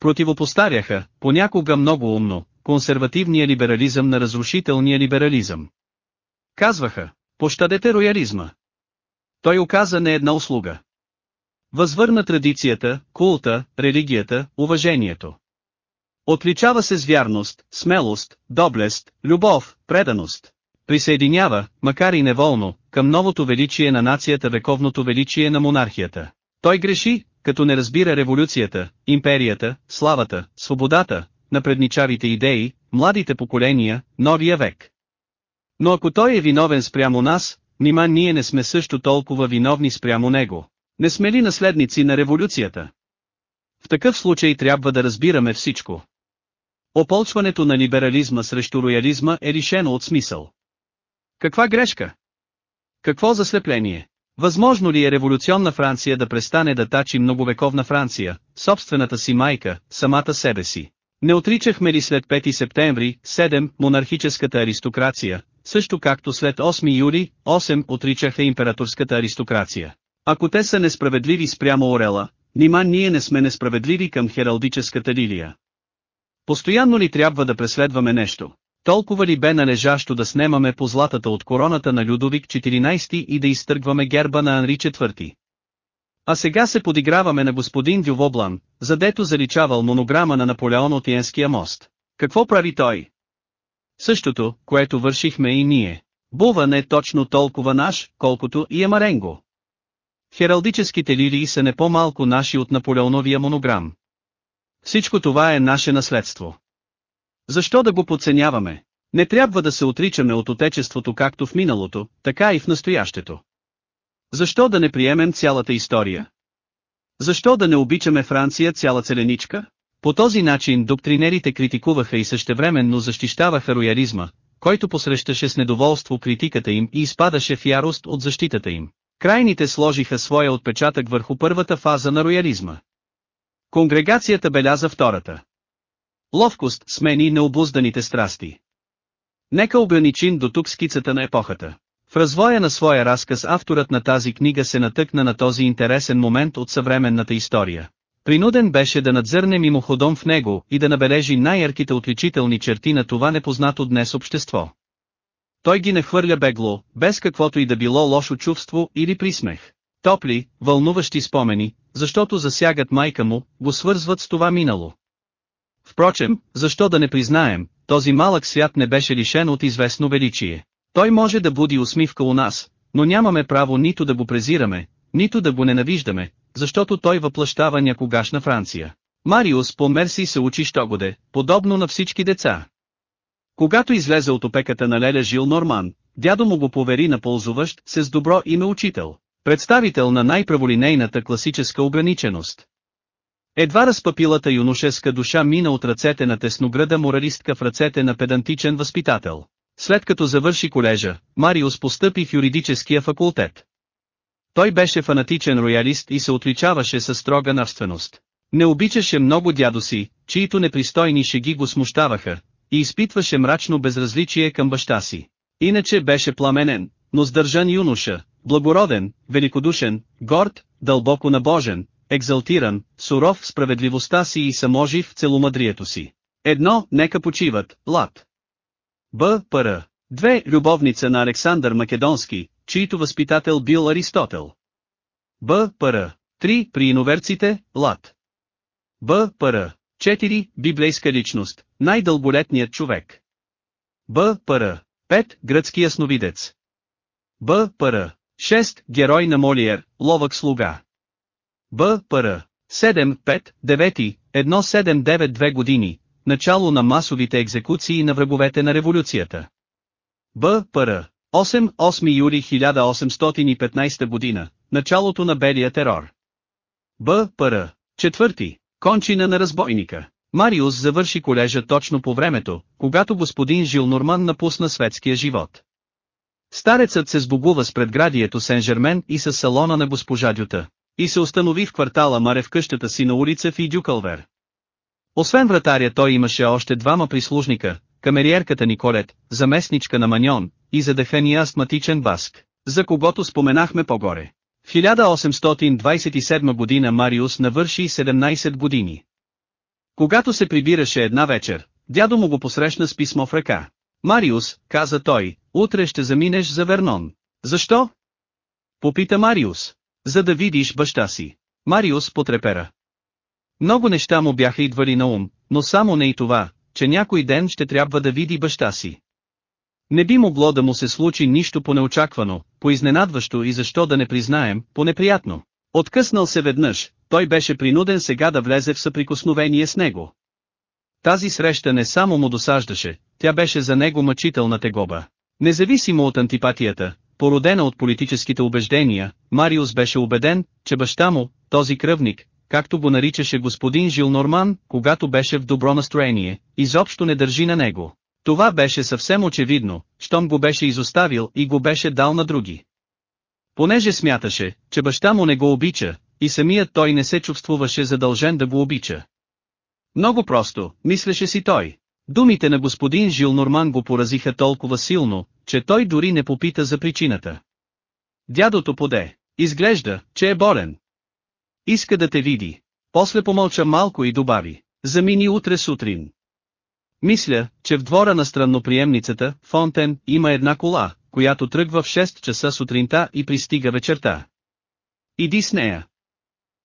Противопоставяха, понякога много умно, консервативния либерализъм на разрушителния либерализъм. Казваха, пощадете роялизма. Той оказа не една услуга. Възвърна традицията, култа, религията, уважението. Отличава се с вярност, смелост, доблест, любов, преданост. Присъединява, макар и неволно, към новото величие на нацията вековното величие на монархията. Той греши, като не разбира революцията, империята, славата, свободата, напредничавите идеи, младите поколения, новия век. Но ако той е виновен спрямо нас, нима ние не сме също толкова виновни спрямо него. Не сме ли наследници на революцията? В такъв случай трябва да разбираме всичко. Ополчването на либерализма срещу роялизма е лишено от смисъл. Каква грешка? Какво заслепление? Възможно ли е революционна Франция да престане да тачи многовековна Франция, собствената си майка, самата себе си? Не отричахме ли след 5 септември, 7, монархическата аристокрация, също както след 8 юли, 8 отричаха императорската аристокрация? Ако те са несправедливи спрямо Орела, нима ние не сме несправедливи към хералдическата лилия. Постоянно ли трябва да преследваме нещо? Толкова ли бе належащо да снемаме по златата от короната на Людовик 14 и да изтъргваме герба на Анри IV? А сега се подиграваме на господин Дювоблан, задето заличавал монограма на Наполеон от Йенския мост. Какво прави той? Същото, което вършихме и ние. Бува не точно толкова наш, колкото и е Маренго. Хералдическите лилии са не по-малко наши от Наполеоновия монограм. Всичко това е наше наследство. Защо да го подценяваме? Не трябва да се отричаме от отечеството както в миналото, така и в настоящето. Защо да не приемем цялата история? Защо да не обичаме Франция цяла целеничка? По този начин доктринерите критикуваха и същевременно защищаваха роялизма, който посрещаше с недоволство критиката им и изпадаше в ярост от защитата им. Крайните сложиха своя отпечатък върху първата фаза на роялизма. Конгрегацията беляза втората. Ловкост смени необузданите страсти. Нека ограничим до тук скицата на епохата. В развоя на своя разказ авторът на тази книга се натъкна на този интересен момент от съвременната история. Принуден беше да надзърне мимоходом в него и да набележи най-ярките отличителни черти на това непознато днес общество. Той ги не хвърля бегло, без каквото и да било лошо чувство или присмех. Топли, вълнуващи спомени, защото засягат майка му, го свързват с това минало. Впрочем, защо да не признаем, този малък свят не беше лишен от известно величие. Той може да буди усмивка у нас, но нямаме право нито да го презираме, нито да го ненавиждаме, защото той въплащава някогашна Франция. Мариус по Мерси се учи щогоде, подобно на всички деца. Когато излезе от опеката на Леля Жил Норман, дядо му го повери на ползуващ се с добро име учител, представител на най-праволинейната класическа ограниченост. Едва разпапилата юношеска душа мина от ръцете на теснограда моралистка в ръцете на педантичен възпитател. След като завърши колежа, Мариус постъпи в юридическия факултет. Той беше фанатичен роялист и се отличаваше със строга навственост. Не обичаше много дядо си, чието непристойни шеги го смущаваха, и изпитваше мрачно безразличие към баща си. Иначе беше пламенен, но сдържан юноша, благороден, великодушен, горд, дълбоко набожен, екзалтиран, суров в справедливостта си и саможив в целомъдрието си. Едно, нека почиват, лад. Б. П. Две, любовница на Александър Македонски, чийто възпитател бил Аристотел. Б. П. Три, при иноверците, лад. Б. П. 4. Библейска личност, най-дълголетният човек. Б. П. 5. Гръцки ясновидец. Б. П. 6. Герой на Молиер, ловък слуга. Б. П. 7. 5. 9. 1792 години, начало на масовите екзекуции на враговете на революцията. Б. П. 8. 8 юли 1815 година, началото на белия терор. Б. П. Четвърти. Кончина на разбойника. Мариус завърши колежа точно по времето, когато господин Жил Норман напусна светския живот. Старецът се сбогува с предградието Сен-Жермен и с салона на госпожа Дюта, и се установи в квартала Маре в къщата си на улица Фидюкълвер. Освен вратаря той имаше още двама прислужника, камериерката Николет, заместничка на Маньон, и задъхания астматичен баск, за когото споменахме по-горе. В 1827 година Мариус навърши 17 години. Когато се прибираше една вечер, дядо му го посрещна с писмо в ръка. Мариус, каза той, утре ще заминеш за Вернон. Защо? Попита Мариус. За да видиш баща си. Мариус потрепера. Много неща му бяха идвали на ум, но само не и това, че някой ден ще трябва да види баща си. Не би могло да му се случи нищо по-неочаквано, по-изненадващо и защо да не признаем, по-неприятно. Откъснал се веднъж, той беше принуден сега да влезе в съприкосновение с него. Тази среща не само му досаждаше, тя беше за него мъчителна тегоба. Независимо от антипатията, породена от политическите убеждения, Мариус беше убеден, че баща му, този кръвник, както го наричаше господин Жил Норман, когато беше в добро настроение, изобщо не държи на него. Това беше съвсем очевидно, щом го беше изоставил и го беше дал на други. Понеже смяташе, че баща му не го обича, и самият той не се чувствуваше задължен да го обича. Много просто, мислеше си той. Думите на господин Жил Норман го поразиха толкова силно, че той дори не попита за причината. Дядото поде. Изглежда, че е болен. Иска да те види. После помълча малко и добави. Замини утре сутрин. Мисля, че в двора на странноприемницата, Фонтен, има една кола, която тръгва в 6 часа сутринта и пристига вечерта. Иди с нея.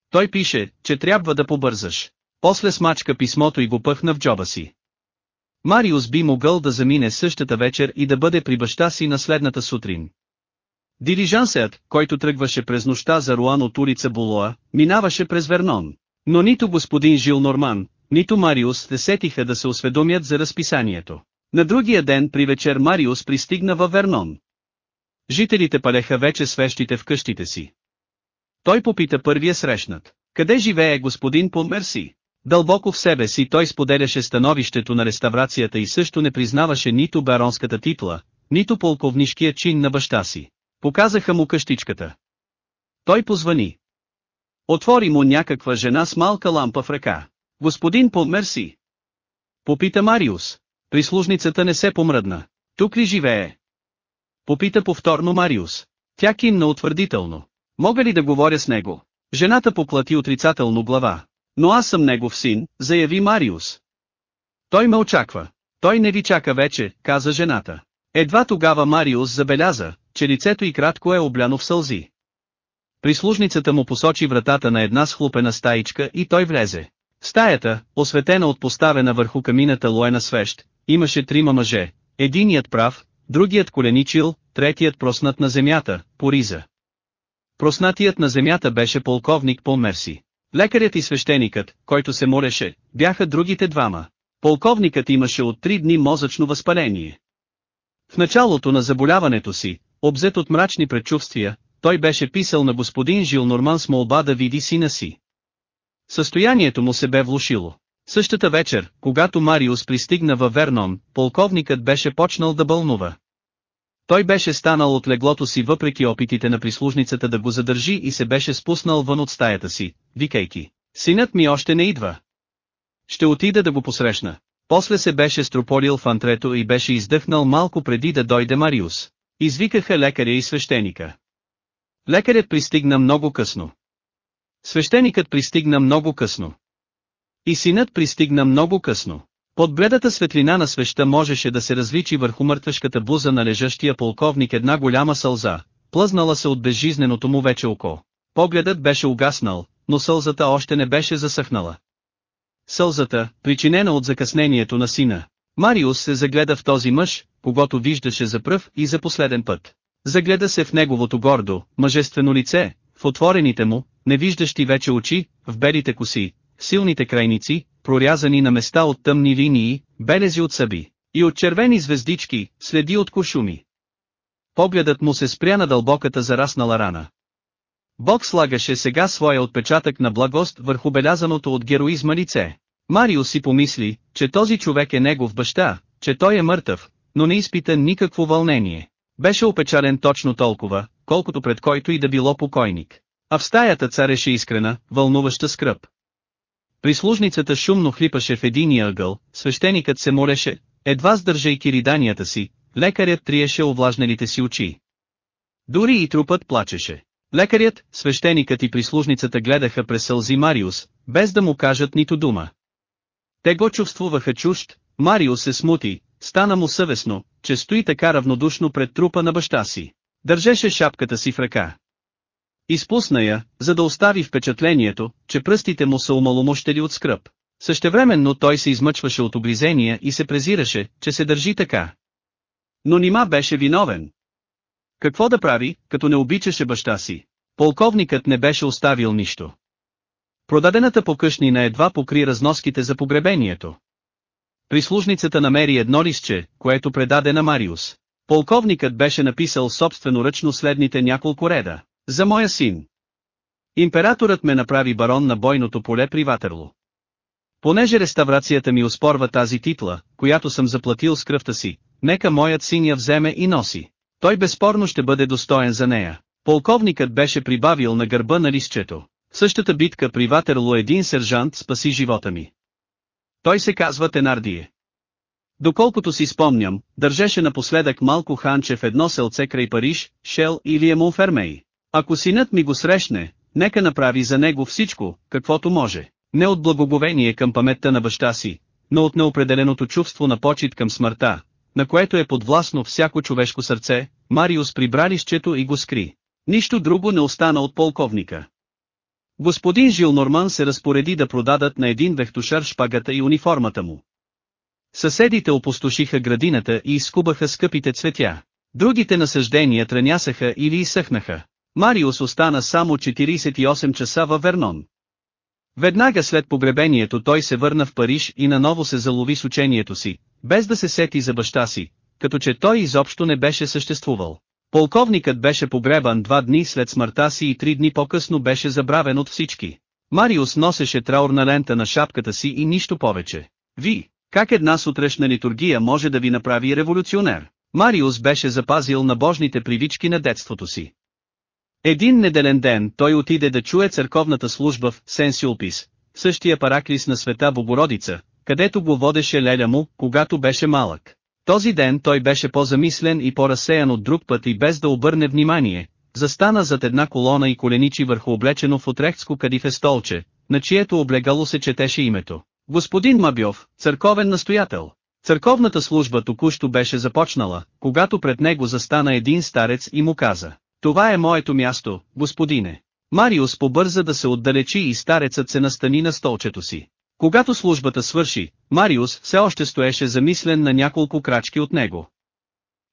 Той пише, че трябва да побързаш. После смачка писмото и го пъхна в джоба си. Мариус би могъл да замине същата вечер и да бъде при баща си на следната сутрин. Дилижансът, който тръгваше през нощта за Руан от улица Булоа, минаваше през Вернон. Но нито господин Жил Норман, нито Мариус не сетиха да се осведомят за разписанието. На другия ден при вечер Мариус пристигна във Вернон. Жителите палеха вече свещите в къщите си. Той попита първия срещнат. Къде живее господин Померси? Дълбоко в себе си той споделяше становището на реставрацията и също не признаваше нито баронската титла, нито полковнишкия чин на баща си. Показаха му къщичката. Той позвани. Отвори му някаква жена с малка лампа в ръка. Господин Померси. Попита Мариус. Прислужницата не се помръдна. Тук ли живее? Попита повторно Мариус. Тя кимна утвърдително. Мога ли да говоря с него? Жената поплати отрицателно глава. Но аз съм негов син, заяви Мариус. Той ме очаква. Той не ви чака вече, каза жената. Едва тогава Мариус забеляза, че лицето й кратко е обляно в сълзи. Прислужницата му посочи вратата на една схлупена стаичка и той влезе. Стаята, осветена от поставена върху камината лоена свещ, имаше трима мъже, единият прав, другият коленичил, третият проснат на земята, пориза. Проснатият на земята беше полковник Полмерси. Лекарят и свещеникът, който се молеше, бяха другите двама. Полковникът имаше от три дни мозъчно възпаление. В началото на заболяването си, обзет от мрачни предчувствия, той беше писал на господин Жил Норман с молба да види сина си. Състоянието му се бе влушило. Същата вечер, когато Мариус пристигна във Вернон, полковникът беше почнал да бълнува. Той беше станал от леглото си въпреки опитите на прислужницата да го задържи и се беше спуснал вън от стаята си, викайки. Синът ми още не идва. Ще отида да го посрещна. После се беше строполил в антрето и беше издъхнал малко преди да дойде Мариус. Извикаха лекаря и свещеника. Лекарят пристигна много късно. Свещеникът пристигна много късно. И синът пристигна много късно. Под бледата светлина на свеща можеше да се различи върху мъртвешката буза на лежащия полковник една голяма сълза, плъзнала се от безжизненото му вече око. Погледът беше угаснал, но сълзата още не беше засъхнала. Сълзата, причинена от закъснението на сина. Мариус се загледа в този мъж, когато виждаше за пръв и за последен път. Загледа се в неговото гордо, мъжествено лице, в отворените му, невиждащи вече очи, в белите коси, силните крайници, прорязани на места от тъмни линии, белези от съби, и от червени звездички, следи от кошуми. Погледът му се спря на дълбоката зараснала рана. Бог слагаше сега своя отпечатък на благост върху белязаното от героизма лице. Марио си помисли, че този човек е негов баща, че той е мъртъв, но не изпита никакво вълнение. Беше опечален точно толкова, колкото пред който и да било покойник. А в стаята цареше искрена, вълнуваща скръп. Прислужницата шумно хлипаше в единия ъгъл, свещеникът се молеше, едва сдържайки риданията си, лекарят триеше овлажнелите си очи. Дори и трупът плачеше. Лекарят, свещеникът и прислужницата гледаха през сълзи Мариус, без да му кажат нито дума. Те го чувствуваха чужд, Мариус се смути, стана му съвестно, че стои така равнодушно пред трупа на баща си. Държеше шапката си в ръка. Изпусна я, за да остави впечатлението, че пръстите му са умаломощели от скръп. Същевременно той се измъчваше от облизения и се презираше, че се държи така. Но нима беше виновен. Какво да прави, като не обичаше баща си? Полковникът не беше оставил нищо. Продадената покъшнина едва покри разноските за погребението. Прислужницата намери едно листче, което предаде на Мариус. Полковникът беше написал собственоръчно следните няколко реда. За моя син. Императорът ме направи барон на бойното поле при Ватерло. Понеже реставрацията ми оспорва тази титла, която съм заплатил с кръвта си, нека моят син я вземе и носи. Той безспорно ще бъде достоен за нея. Полковникът беше прибавил на гърба на листчето. В същата битка при Ватерло един сержант спаси живота ми. Той се казва Тенардие. Доколкото си спомням, държеше напоследък малко ханче в едно селце край Париж, Шел или Емонфермей. Ако синът ми го срещне, нека направи за него всичко, каквото може. Не от благоговение към паметта на баща си, но от неопределеното чувство на почет към смъртта, на което е подвластно всяко човешко сърце, Мариус прибра лището и го скри. Нищо друго не остана от полковника. Господин Жил Норман се разпореди да продадат на един вехтушар шпагата и униформата му. Съседите опустошиха градината и изкубаха скъпите цветя. Другите насъждения трънясаха или изсъхнаха. Мариус остана само 48 часа във Вернон. Веднага след погребението той се върна в Париж и наново се залови с учението си, без да се сети за баща си, като че той изобщо не беше съществувал. Полковникът беше погребан два дни след смъртта си и три дни по-късно беше забравен от всички. Мариус носеше траурна лента на шапката си и нищо повече. Ви, как една сутрешна литургия може да ви направи революционер? Мариус беше запазил набожните привички на детството си. Един неделен ден той отиде да чуе църковната служба в Сен-Сюлпис, същия параклис на света Богородица, където го водеше леля му, когато беше малък. Този ден той беше по-замислен и по-разсеян от друг път и без да обърне внимание, застана зад една колона и коленичи върху облечено в отрехтско кадифе столче, на чието облегало се четеше името. Господин Мабьов, църковен настоятел. Църковната служба току-що беше започнала, когато пред него застана един старец и му каза, това е моето място, господине. Мариус побърза да се отдалечи и старецът се настани на столчето си. Когато службата свърши, Мариус все още стоеше замислен на няколко крачки от него.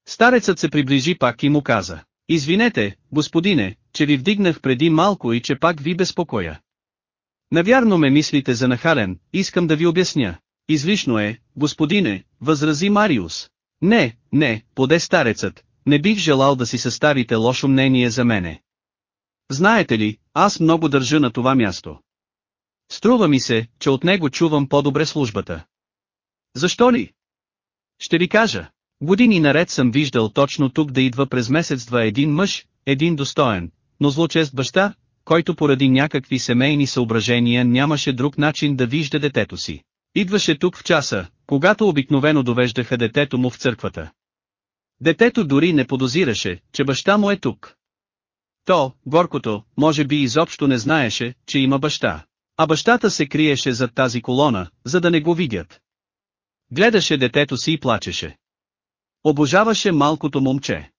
Старецът се приближи пак и му каза, Извинете, господине, че ви вдигнах преди малко и че пак ви безпокоя. Навярно ме мислите за нахален, искам да ви обясня. Излишно е, господине, възрази Мариус. Не, не, поде старецът, не бих желал да си съставите лошо мнение за мене. Знаете ли, аз много държа на това място. Струва ми се, че от него чувам по-добре службата. Защо ли? Ще ви кажа. Години наред съм виждал точно тук да идва през месец-два един мъж, един достоен, но злочест баща, който поради някакви семейни съображения нямаше друг начин да вижда детето си. Идваше тук в часа, когато обикновено довеждаха детето му в църквата. Детето дори не подозираше, че баща му е тук. То, горкото, може би изобщо не знаеше, че има баща. А бащата се криеше зад тази колона, за да не го видят. Гледаше детето си и плачеше. Обожаваше малкото момче.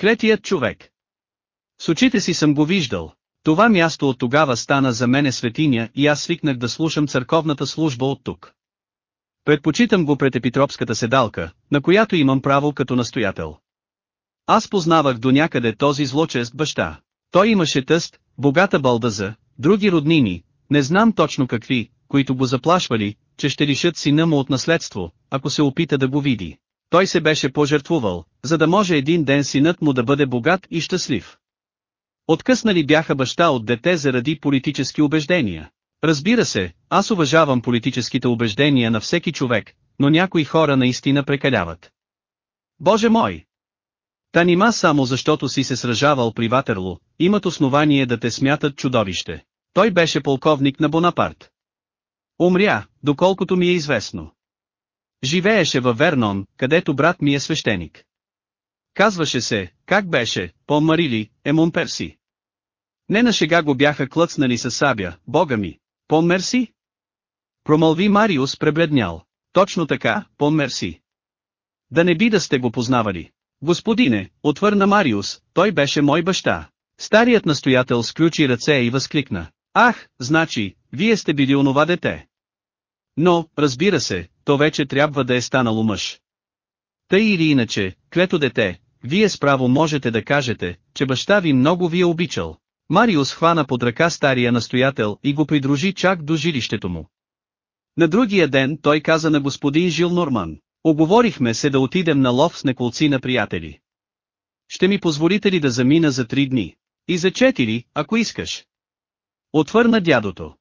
Клетият човек. С очите си съм го виждал. Това място от тогава стана за мене светиня и аз свикнах да слушам църковната служба от тук. Предпочитам го пред епитропската седалка, на която имам право като настоятел. Аз познавах до някъде този злочест баща. Той имаше тъст, богата балдаза, други роднини, не знам точно какви, които го заплашвали, че ще лишат сина му от наследство, ако се опита да го види. Той се беше пожертвувал, за да може един ден синът му да бъде богат и щастлив. Откъснали бяха баща от дете заради политически убеждения. Разбира се, аз уважавам политическите убеждения на всеки човек, но някои хора наистина прекаляват. Боже мой! Та нима само защото си се сражавал при Ватерло, имат основание да те смятат чудовище. Той беше полковник на Бонапарт. Умря, доколкото ми е известно. Живееше във Вернон, където брат ми е свещеник. Казваше се, как беше, по-марили, е Монперси. Не на шега го бяха клъцнали с сабя, бога ми. По-мерси? Промълви Мариус пребледнял. Точно така, по-мерси. Да не би да сте го познавали. Господине, отвърна Мариус, той беше мой баща. Старият настоятел сключи ръце и възкликна. Ах, значи, вие сте били онова дете. Но, разбира се, то вече трябва да е станало мъж. Тъй или иначе, клето дете, вие справо можете да кажете, че баща ви много ви е обичал. Мариус хвана под ръка стария настоятел и го придружи чак до жилището му. На другия ден той каза на господин Жил Норман, оговорихме се да отидем на лов с неколци на приятели. Ще ми позволите ли да замина за три дни? И за четири, ако искаш. Отвърна дядото.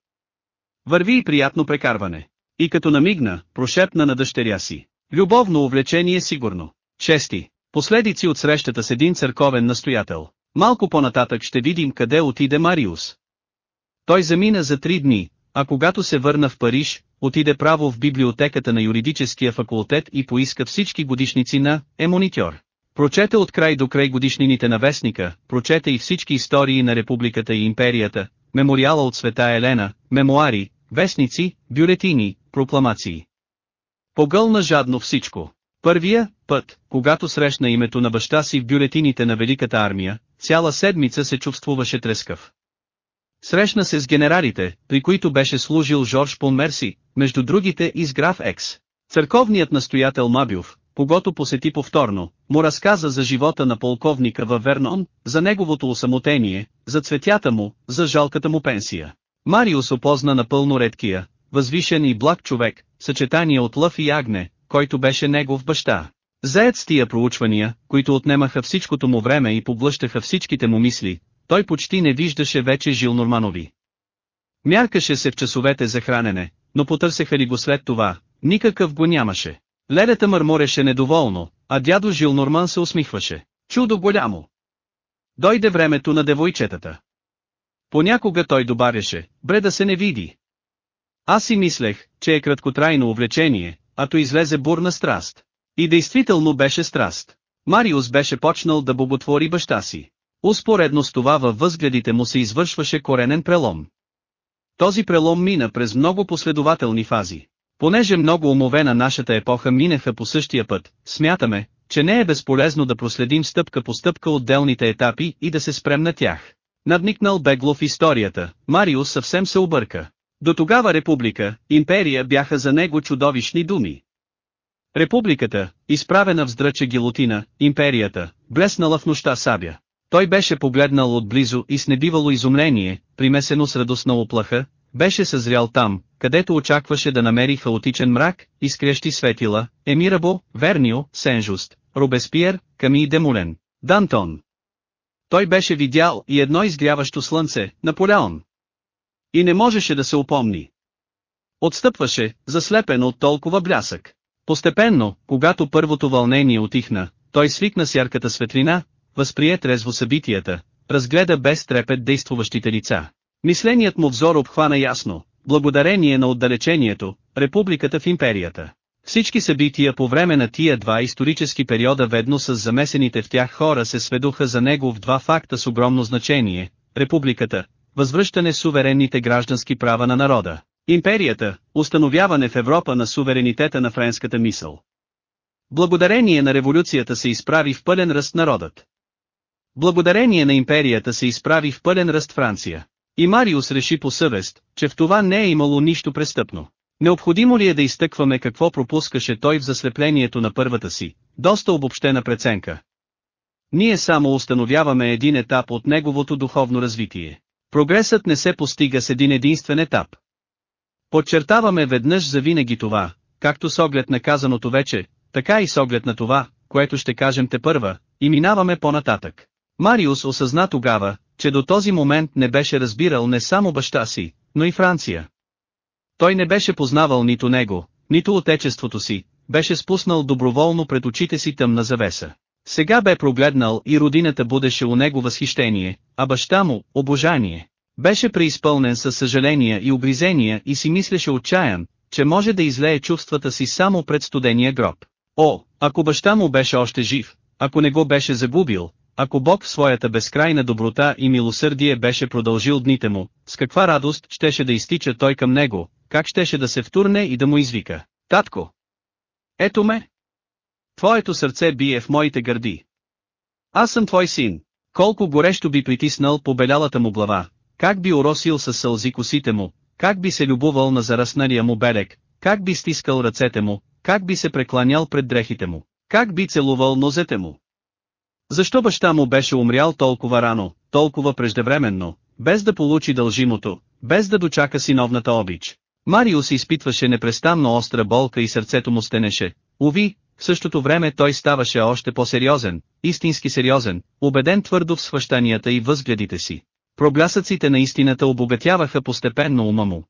Върви и приятно прекарване. И като намигна, прошепна на дъщеря си. Любовно увлечение сигурно. Чести. Последици от срещата с един църковен настоятел. Малко по-нататък ще видим къде отиде Мариус. Той замина за три дни, а когато се върна в Париж, отиде право в библиотеката на юридическия факултет и поиска всички годишници на «Емонитьор». Прочете от край до край годишнините на вестника, прочете и всички истории на републиката и империята, мемориала от света Елена, мемуари, вестници, бюлетини, прокламации. Погълна жадно всичко. Първия път, когато срещна името на баща си в бюлетините на Великата армия, цяла седмица се чувствуваше трескав. Срещна се с генералите, при които беше служил Жорж Понмерси, между другите и с граф Екс. Църковният настоятел Мабюв, когато посети повторно, му разказа за живота на полковника във Вернон, за неговото усамотение, за цветята му, за жалката му пенсия. Мариус опозна напълно редкия, възвишен и благ човек, съчетание от лъв и агне, който беше негов баща. Заед с тия проучвания, които отнемаха всичкото му време и поблъщаха всичките му мисли, той почти не виждаше вече Жил Норманови. Мяркаше се в часовете за хранене, но потърсеха ли го след това, никакъв го нямаше. Ледата мърмореше недоволно, а дядо Жил Норман се усмихваше. Чудо голямо! Дойде времето на девойчетата. Понякога той добавяше, бре да се не види. Аз си мислех, че е краткотрайно увлечение, а то излезе бурна страст. И действително беше страст. Мариус беше почнал да боготвори баща си. Успоредно с това във възгледите му се извършваше коренен прелом. Този прелом мина през много последователни фази. Понеже много умове на нашата епоха минаха по същия път, смятаме, че не е безполезно да проследим стъпка по стъпка отделните етапи и да се спрем на тях. Надникнал бегло в историята, Мариус съвсем се обърка. До тогава република, империя бяха за него чудовищни думи. Републиката, изправена в здрача гилотина, империята, блеснала в нощта сабя. Той беше погледнал отблизо и с небивало изумление, примесено с радостна оплаха, беше съзрял там, където очакваше да намери хаотичен мрак, изкрещи светила, Емирабо, Вернио, Сенжуст, Робеспиер, Ками Демулен, Дантон. Той беше видял и едно изгряващо слънце, Наполеон. И не можеше да се упомни. Отстъпваше, заслепен от толкова блясък. Постепенно, когато първото вълнение отихна, той свикна с ярката светлина, възприе трезво събитията, разгледа без трепет действуващите лица. Мисленият му взор обхвана ясно, благодарение на отдалечението, републиката в империята. Всички събития по време на тия два исторически периода ведно с замесените в тях хора се сведоха за него в два факта с огромно значение – републиката, възвръщане суверенните граждански права на народа, империята, установяване в Европа на суверенитета на френската мисъл. Благодарение на революцията се изправи в пълен ръст народът. Благодарение на империята се изправи в пълен ръст Франция. И Мариус реши по съвест, че в това не е имало нищо престъпно. Необходимо ли е да изтъкваме какво пропускаше той в заслеплението на първата си, доста обобщена преценка. Ние само установяваме един етап от неговото духовно развитие. Прогресът не се постига с един единствен етап. Подчертаваме веднъж за винаги това, както с оглед на казаното вече, така и с оглед на това, което ще кажем те първа, и минаваме по-нататък. Мариус осъзна тогава, че до този момент не беше разбирал не само баща си, но и Франция. Той не беше познавал нито него, нито отечеството си, беше спуснал доброволно пред очите си тъмна завеса. Сега бе прогледнал и родината будеше у него възхищение, а баща му – обожание. Беше преизпълнен със съжаления и обризения и си мислеше отчаян, че може да излее чувствата си само пред студения гроб. О, ако баща му беше още жив, ако не го беше загубил, ако Бог в своята безкрайна доброта и милосърдие беше продължил дните му, с каква радост щеше да изтича той към него, как щеше да се втурне и да му извика. Татко! Ето ме! Твоето сърце бие в моите гърди. Аз съм твой син. Колко горещо би притиснал по белялата му глава, как би уросил със сълзи косите му, как би се любовал на зарасналия му берег, как би стискал ръцете му, как би се прекланял пред дрехите му, как би целувал нозете му. Защо баща му беше умрял толкова рано, толкова преждевременно, без да получи дължимото, без да дочака синовната обич? Мариус изпитваше непрестанно остра болка и сърцето му стенеше. Уви, в същото време той ставаше още по-сериозен, истински сериозен, убеден твърдо в свъщанията и възгледите си. Проблясъците на истината обогатяваха постепенно ума му.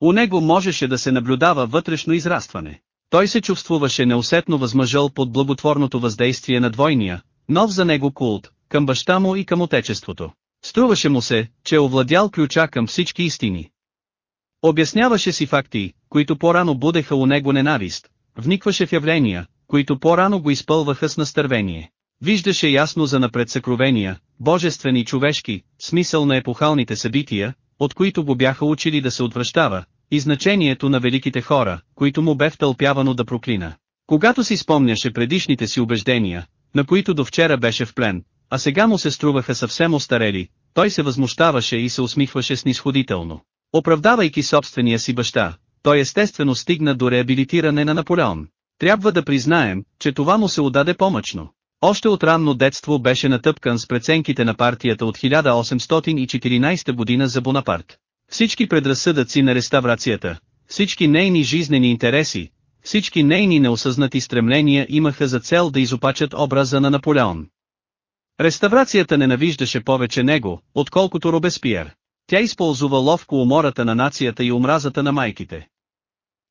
У него можеше да се наблюдава вътрешно израстване. Той се чувствуваше неусетно възмъжъл под благотворното въздействие на двойния, нов за него култ, към баща му и към отечеството. Струваше му се, че е овладял ключа към всички истини. Обясняваше си факти, които по-рано будеха у него ненавист, вникваше в явления, които по-рано го изпълваха с настървение. Виждаше ясно за напред съкровения, божествени човешки, смисъл на епохалните събития, от които го бяха учили да се отвръщава, и значението на великите хора, които му бе втълпявано да проклина. Когато си спомняше предишните си убеждения, на които до вчера беше в плен, а сега му се струваха съвсем остарели, той се възмущаваше и се усмихваше снисходително. Оправдавайки собствения си баща, той естествено стигна до реабилитиране на Наполеон. Трябва да признаем, че това му се удаде помъчно. Още от ранно детство беше натъпкан с преценките на партията от 1814 година за Бонапарт. Всички предразсъдъци на реставрацията, всички нейни жизнени интереси, всички нейни неосъзнати стремления имаха за цел да изопачат образа на Наполеон. Реставрацията ненавиждаше повече него, отколкото Робеспиер. Тя използва ловко умората на нацията и омразата на майките.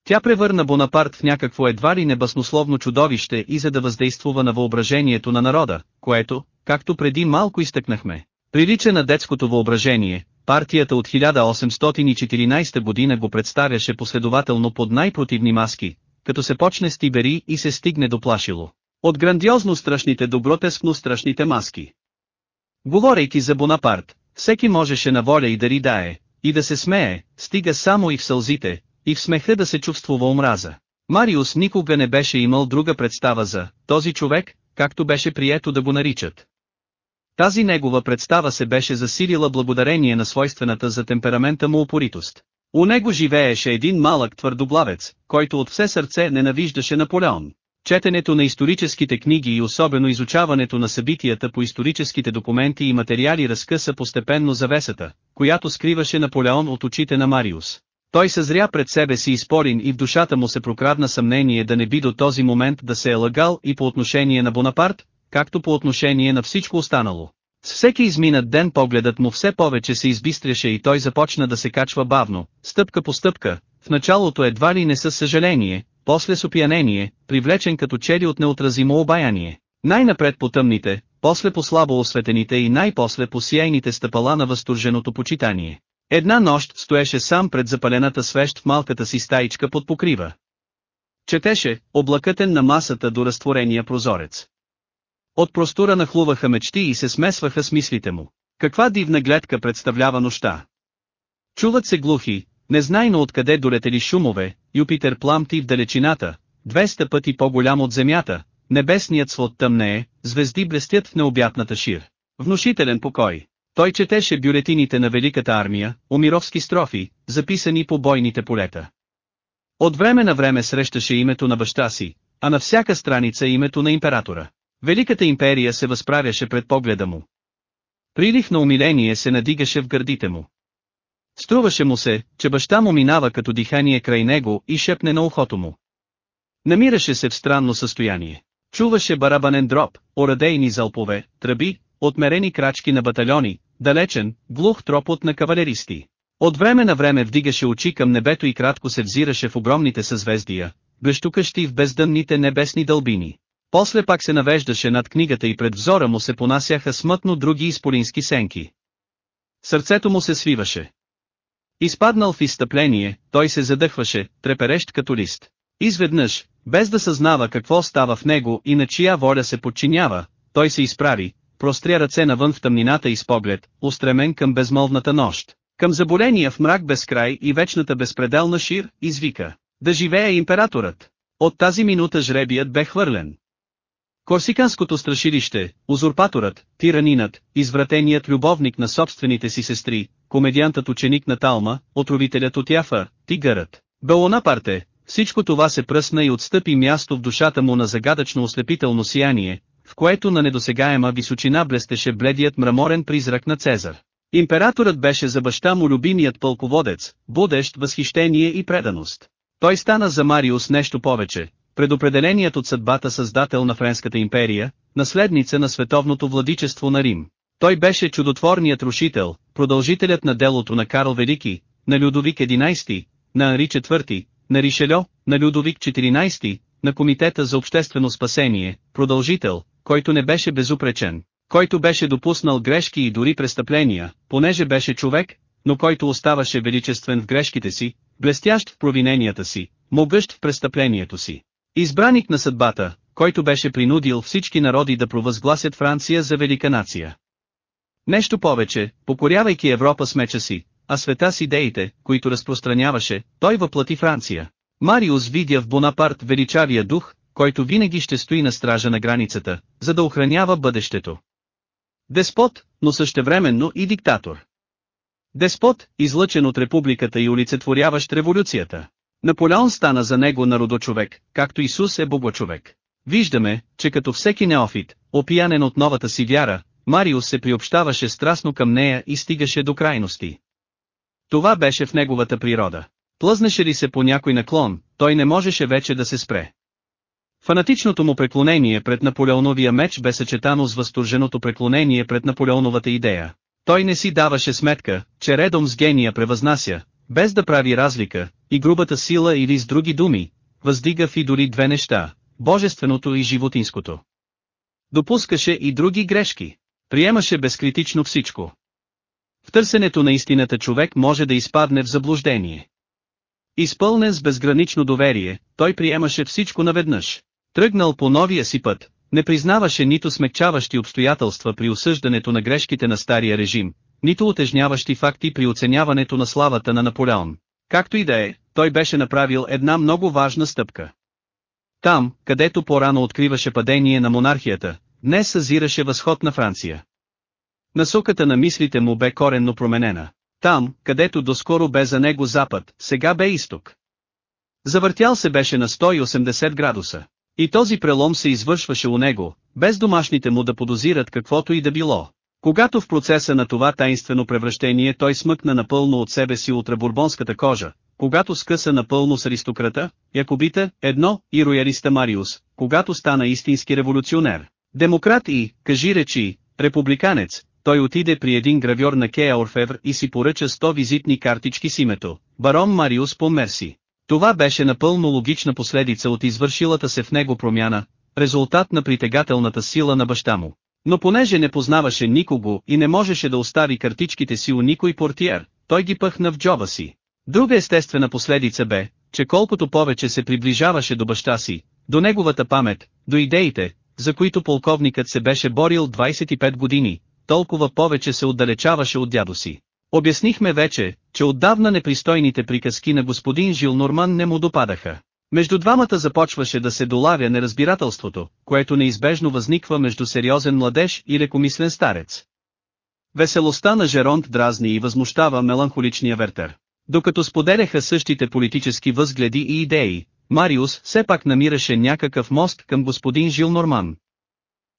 Тя превърна Бонапарт в някакво едва ли небаснословно чудовище и за да въздействува на въображението на народа, което, както преди малко изтъкнахме, прилича на детското въображение, партията от 1814 година го представяше последователно под най-противни маски, като се почне с Тибери и се стигне до плашило. От грандиозно страшните до гротескно страшните маски. Говорейки за Бонапарт, всеки можеше на воля и да ридае, и да се смее, стига само и в сълзите, и в смеха да се чувствува омраза. Мариус никога не беше имал друга представа за този човек, както беше прието да го наричат. Тази негова представа се беше засилила благодарение на свойствената за темперамента му упоритост. У него живееше един малък твърдоглавец, който от все сърце ненавиждаше Наполеон. Четенето на историческите книги и особено изучаването на събитията по историческите документи и материали разкъса постепенно завесата, която скриваше Наполеон от очите на Мариус. Той съзря пред себе си изпорин и в душата му се прокрадна съмнение да не би до този момент да се е лъгал и по отношение на Бонапарт, както по отношение на всичко останало. С всеки изминат ден погледът му все повече се избистряше и той започна да се качва бавно, стъпка по стъпка, в началото едва ли не със съжаление, после с опиянение, привлечен като чели от неотразимо обаяние. Най-напред по тъмните, после по слабо осветените и най-после по сияйните стъпала на възторженото почитание. Една нощ стоеше сам пред запалената свещ в малката си стаичка под покрива. Четеше, облакътен на масата до разтворения прозорец. От простора нахлуваха мечти и се смесваха с мислите му. Каква дивна гледка представлява нощта. Чуват се глухи, незнайно откъде долетели шумове, Юпитер пламти в далечината, 200 пъти по-голям от Земята, небесният свод тъмнее, звезди блестят в необятната шир. Внушителен покой. Той четеше бюлетините на Великата армия, умировски строфи, записани по бойните полета. От време на време срещаше името на баща си, а на всяка страница името на императора. Великата империя се възправяше пред погледа му. Прилив на умиление се надигаше в гърдите му. Струваше му се, че баща му минава като дихание край него и шепне на ухото му. Намираше се в странно състояние. Чуваше барабанен дроб, орадейни залпове, тръби, отмерени крачки на батальони, далечен, глух тропот на кавалеристи. От време на време вдигаше очи към небето и кратко се взираше в огромните съзвездия, блещукащи в бездънните небесни дълбини. После пак се навеждаше над книгата и пред взора му се понасяха смътно други изполински сенки. Сърцето му се свиваше. Изпаднал в изстъпление, той се задъхваше, треперещ като лист. Изведнъж, без да съзнава какво става в него и на чия воля се подчинява, той се изправи, простря ръце навън в тъмнината и с поглед, устремен към безмолвната нощ, към заболения в мрак без край и вечната безпределна шир, извика, да живее императорът. От тази минута жребият бе хвърлен. Корсиканското страшилище, узурпаторът, тиранинът, извратеният любовник на собствените си сестри, комедиантът ученик на Талма, отровителят от Яфа, тигърът, Белонапарте, всичко това се пръсна и отстъпи място в душата му на загадъчно ослепително сияние, в което на недосегаема височина блестеше бледият мраморен призрак на Цезар. Императорът беше за баща му любимият пълководец, будещ възхищение и преданост. Той стана за Мариус нещо повече, предопределеният от съдбата създател на Френската империя, наследница на световното владичество на Рим. Той беше чудотворният рушител, продължителят на делото на Карл Велики, на Людовик XI, на Анри IV, на Ришельо, на Людовик XIV, на Комитета за обществено спасение, продължител, който не беше безупречен, който беше допуснал грешки и дори престъпления, понеже беше човек, но който оставаше величествен в грешките си, блестящ в провиненията си, могъщ в престъплението си. Избраник на съдбата, който беше принудил всички народи да провъзгласят Франция за велика нация. Нещо повече, покорявайки Европа с меча си, а света с идеите, които разпространяваше, той въплати Франция. Мариус видя в Бонапарт величавия дух, който винаги ще стои на стража на границата, за да охранява бъдещето. Деспот, но същевременно и диктатор. Деспот, излъчен от републиката и олицетворяващ революцията. Наполеон стана за него народочовек, както Исус е богочовек. Виждаме, че като всеки неофит, опиянен от новата си вяра, Мариус се приобщаваше страстно към нея и стигаше до крайности. Това беше в неговата природа. Плъзнеше ли се по някой наклон, той не можеше вече да се спре. Фанатичното му преклонение пред Наполеоновия меч бе съчетано с възторженото преклонение пред Наполеоновата идея. Той не си даваше сметка, че редом с гения превъзнася, без да прави разлика, и грубата сила или с други думи, въздига и дори две неща, божественото и животинското. Допускаше и други грешки. Приемаше безкритично всичко. В търсенето на истината човек може да изпадне в заблуждение. Изпълнен с безгранично доверие, той приемаше всичко наведнъж. Тръгнал по новия си път, не признаваше нито смекчаващи обстоятелства при осъждането на грешките на стария режим, нито утежняващи факти при оценяването на славата на Наполеон. Както и да е, той беше направил една много важна стъпка. Там, където по-рано откриваше падение на монархията, днес съзираше възход на Франция. Насоката на мислите му бе коренно променена. Там, където доскоро бе за него запад, сега бе изток. Завъртял се беше на 180 градуса. И този прелом се извършваше у него, без домашните му да подозират каквото и да било. Когато в процеса на това таинствено превращение той смъкна напълно от себе си ултрабурбонската кожа, когато скъса напълно с аристократа, Якобита, едно, и роялиста Мариус, когато стана истински революционер, демократ и, кажи речи, републиканец, той отиде при един гравьор на Кея Орфевр и си поръча 100 визитни картички с името, барон Мариус Померси. Това беше напълно логична последица от извършилата се в него промяна, резултат на притегателната сила на баща му. Но понеже не познаваше никого и не можеше да остави картичките си у никой портиер, той ги пъхна в джоба си. Друга естествена последица бе, че колкото повече се приближаваше до баща си, до неговата памет, до идеите, за които полковникът се беше борил 25 години, толкова повече се отдалечаваше от дядо си. Обяснихме вече, че отдавна непристойните приказки на господин Жил Норман не му допадаха. Между двамата започваше да се долавя неразбирателството, което неизбежно възниква между сериозен младеж и лекомислен старец. Веселостта на Жеронт дразни и възмущава меланхоличния вертер. Докато споделяха същите политически възгледи и идеи, Мариус все пак намираше някакъв мост към господин Жил Норман.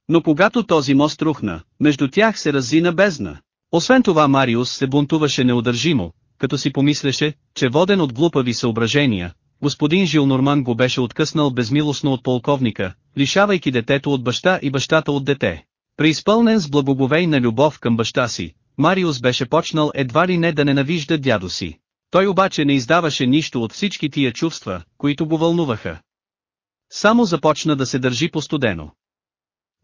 Но когато този мост рухна, между тях се разина бездна. Освен това Мариус се бунтуваше неудържимо, като си помислеше, че воден от глупави съображения, господин Жил Норман го беше откъснал безмилостно от полковника, лишавайки детето от баща и бащата от дете. Преизпълнен с благоговейна любов към баща си, Мариус беше почнал едва ли не да ненавижда дядо си. Той обаче не издаваше нищо от всички тия чувства, които го вълнуваха. Само започна да се държи постудено.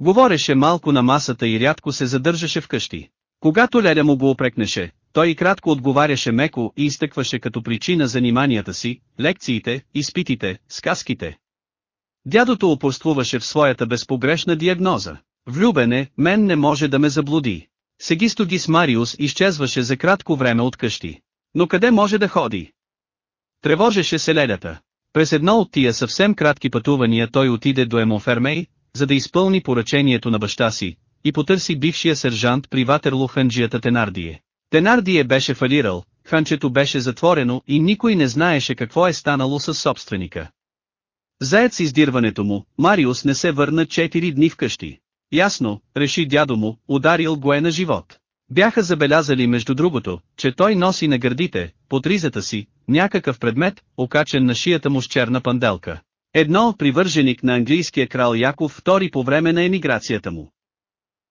Говореше малко на масата и рядко се задържаше вкъщи. Когато Леля му го опрекнеше, той и кратко отговаряше меко и изтъкваше като причина заниманията си, лекциите, изпитите, сказките. Дядото упорствуваше в своята безпогрешна диагноза. Влюбене, мен не може да ме заблуди. Сегистогис Мариус изчезваше за кратко време от къщи. Но къде може да ходи? Тревожеше се лелята. През едно от тия съвсем кратки пътувания той отиде до Емофермей, за да изпълни поръчението на баща си, и потърси бившия сержант при Ватерло ханджията Тенардие. Тенардие беше фалирал, ханчето беше затворено и никой не знаеше какво е станало с собственика. Заед с издирването му, Мариус не се върна 4 дни вкъщи. Ясно, реши дядо му, ударил го е на живот. Бяха забелязали между другото, че той носи на гърдите, под ризата си, някакъв предмет, окачен на шията му с черна панделка. Едно привърженик на английския крал Яков II по време на емиграцията му.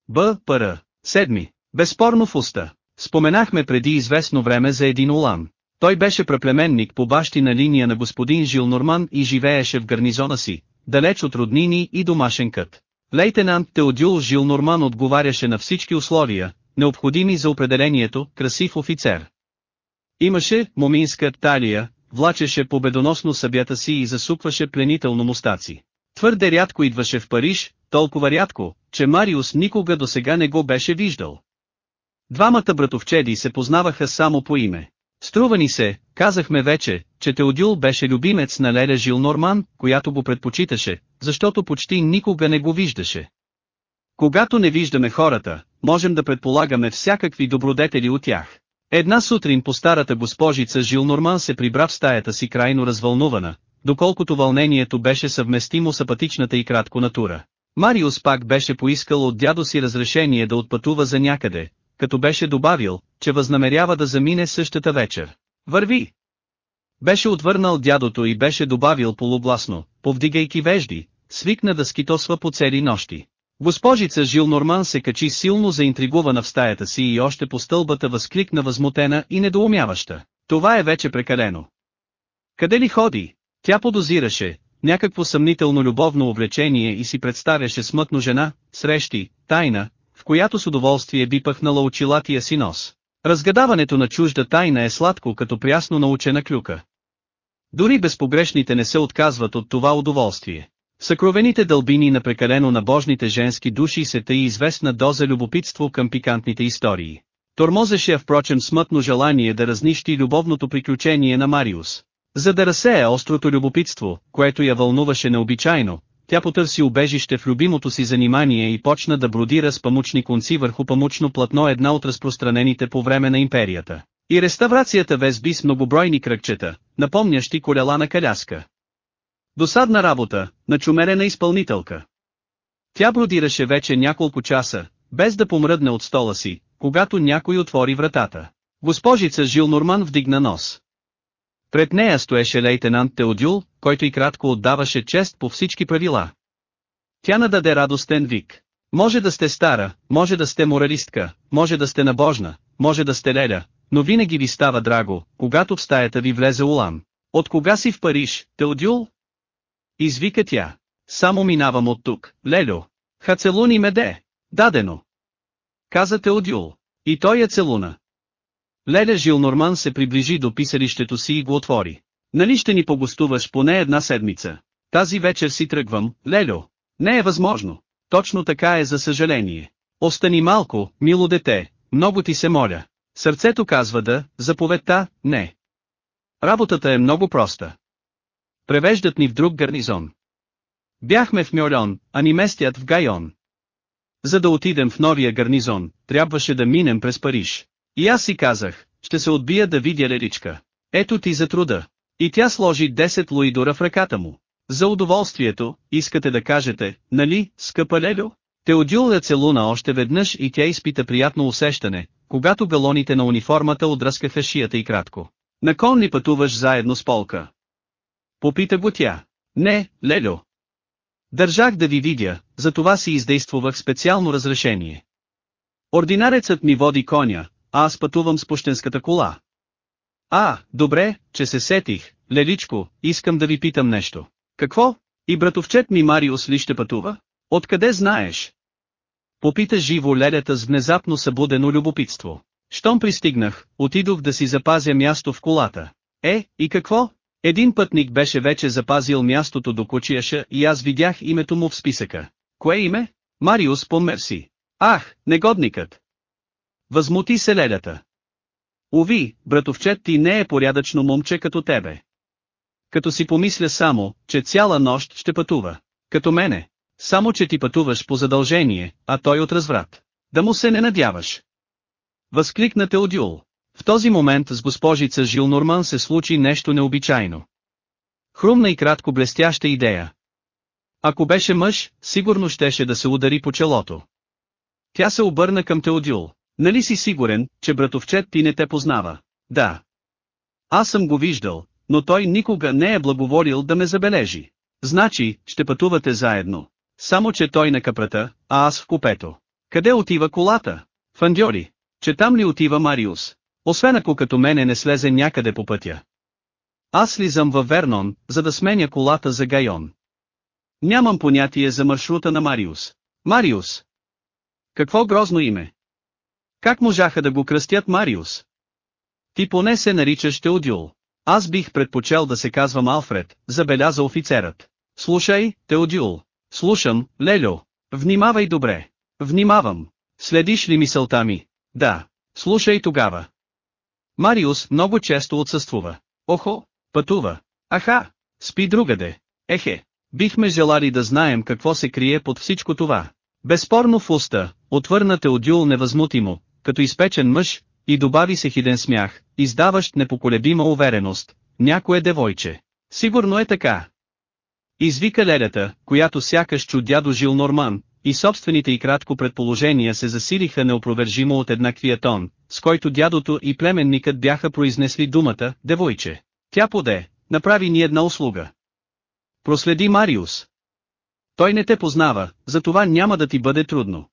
Б. Пр. Седми. Безспорно в уста. Споменахме преди известно време за един улан. Той беше преплеменник по бащина линия на господин Жил Норман и живееше в гарнизона си, далеч от роднини и домашен кът. Лейтенант Теодюл Жил Норман отговаряше на всички условия, необходими за определението «красив офицер». Имаше моминска талия, влачеше победоносно събята си и засупваше пленително мустаци. Твърде рядко идваше в Париж, толкова рядко, че Мариус никога до сега не го беше виждал. Двамата братовчеди се познаваха само по име. Струва ни се, казахме вече, че Теодюл беше любимец на Леля Жил Норман, която го предпочиташе, защото почти никога не го виждаше. Когато не виждаме хората, можем да предполагаме всякакви добродетели от тях. Една сутрин по старата госпожица Жил Норман се прибра в стаята си крайно развълнувана, доколкото вълнението беше съвместимо с апатичната и кратко натура. Мариус пак беше поискал от дядо си разрешение да отпътува за някъде, като беше добавил, че възнамерява да замине същата вечер. Върви! Беше отвърнал дядото и беше добавил полубласно, повдигайки вежди, свикна да скитосва по цели нощи. Госпожица Жил Норман се качи силно заинтригувана в стаята си и още по стълбата възкликна възмутена и недоумяваща. Това е вече прекалено. Къде ли ходи? Тя подозираше, някакво съмнително любовно увлечение и си представяше смътно жена, срещи, тайна, в която с удоволствие би пъхнала очилатия си нос. Разгадаването на чужда тайна е сладко като прясно научена клюка. Дори безпогрешните не се отказват от това удоволствие. Съкровените дълбини на прекалено набожните женски души се тъй известна доза любопитство към пикантните истории. Тормозеше впрочем смътно желание да разнищи любовното приключение на Мариус. За да разсее острото любопитство, което я вълнуваше необичайно, тя потърси убежище в любимото си занимание и почна да бродира с памучни конци върху памучно платно една от разпространените по време на империята. И реставрацията везби с многобройни кръгчета, напомнящи колела на каляска. Досадна работа, начумерена изпълнителка. Тя бродираше вече няколко часа, без да помръдне от стола си, когато някой отвори вратата. Госпожица Жил Норман вдигна нос. Пред нея стоеше лейтенант Теодюл, който и кратко отдаваше чест по всички правила. Тя нададе радостен вик. Може да сте стара, може да сте моралистка, може да сте набожна, може да сте леля, но винаги ви става драго, когато в стаята ви влезе улам. От кога си в Париж, Теодюл? Извика тя. Само минавам от тук, лелю. Ха целуни ме де. Дадено. Каза Теодюл. И той я целуна. Леля Жилнорман се приближи до писалището си и го отвори. Нали ще ни погостуваш поне една седмица? Тази вечер си тръгвам, Лелю. Не е възможно. Точно така е за съжаление. Остани малко, мило дете, много ти се моля. Сърцето казва да, заповедта, не. Работата е много проста. Превеждат ни в друг гарнизон. Бяхме в Мьорон, а ни местят в Гайон. За да отидем в новия гарнизон, трябваше да минем през Париж. И аз си казах, ще се отбия да видя Леричка. Ето ти за труда. И тя сложи 10 луидора в ръката му. За удоволствието, искате да кажете, нали, скъпа Лелю? Теодюл я целуна още веднъж и тя изпита приятно усещане, когато галоните на униформата отръскаха шията и кратко. На кон ли пътуваш заедно с полка? Попита го тя. Не, Лелю. Държах да ви видя, затова си издействувах специално разрешение. Ординарецът ми води коня, а аз пътувам с пущенската кола. А, добре, че се сетих, Леличко, искам да ви питам нещо. Какво? И братовчет ми Мариус ли ще пътува? Откъде знаеш? Попита живо лелята с внезапно събудено любопитство. Щом пристигнах, отидох да си запазя място в колата. Е, и какво? Един пътник беше вече запазил мястото до кучияша и аз видях името му в списъка. Кое име? Мариус Померси. Ах, негодникът! Възмути се лелята. Уви, братовчет ти не е порядъчно момче като тебе. Като си помисля само, че цяла нощ ще пътува. Като мене. Само че ти пътуваш по задължение, а той от разврат. Да му се не надяваш. Възкликна Теодюл. В този момент с госпожица Жил Норман се случи нещо необичайно. Хрумна и кратко блестяща идея. Ако беше мъж, сигурно щеше да се удари по челото. Тя се обърна към Теодюл. Нали си сигурен, че братовчет ти не те познава? Да. Аз съм го виждал, но той никога не е благоволил да ме забележи. Значи, ще пътувате заедно. Само че той на капрата, а аз в купето. Къде отива колата? В Андьори. Че там ли отива Мариус? Освен ако като мене не слезе някъде по пътя. Аз слизам във Вернон, за да сменя колата за Гайон. Нямам понятие за маршрута на Мариус. Мариус! Какво грозно име! Как можаха да го кръстят Мариус? Ти поне се наричаш Теодюл. Аз бих предпочел да се казвам Алфред, забеляза офицерът. Слушай, Теодюл. Слушам, Лелю. Внимавай добре. Внимавам. Следиш ли мисълта ми? Да. Слушай тогава. Мариус много често отсъствува. Охо, пътува. Аха, спи другаде. Ехе, бихме желали да знаем какво се крие под всичко това. Безспорно в уста, отвърна Теодюл невъзмутимо, като изпечен мъж, и добави се хиден смях, издаващ непоколебима увереност. Някое девойче. Сигурно е така. Извика лелята, която сякаш чу дядо Жил Норман, и собствените и кратко предположения се засилиха неопровержимо от еднаквия тон, с който дядото и племенникът бяха произнесли думата «девойче». Тя поде, направи ни една услуга. Проследи Мариус. Той не те познава, затова няма да ти бъде трудно.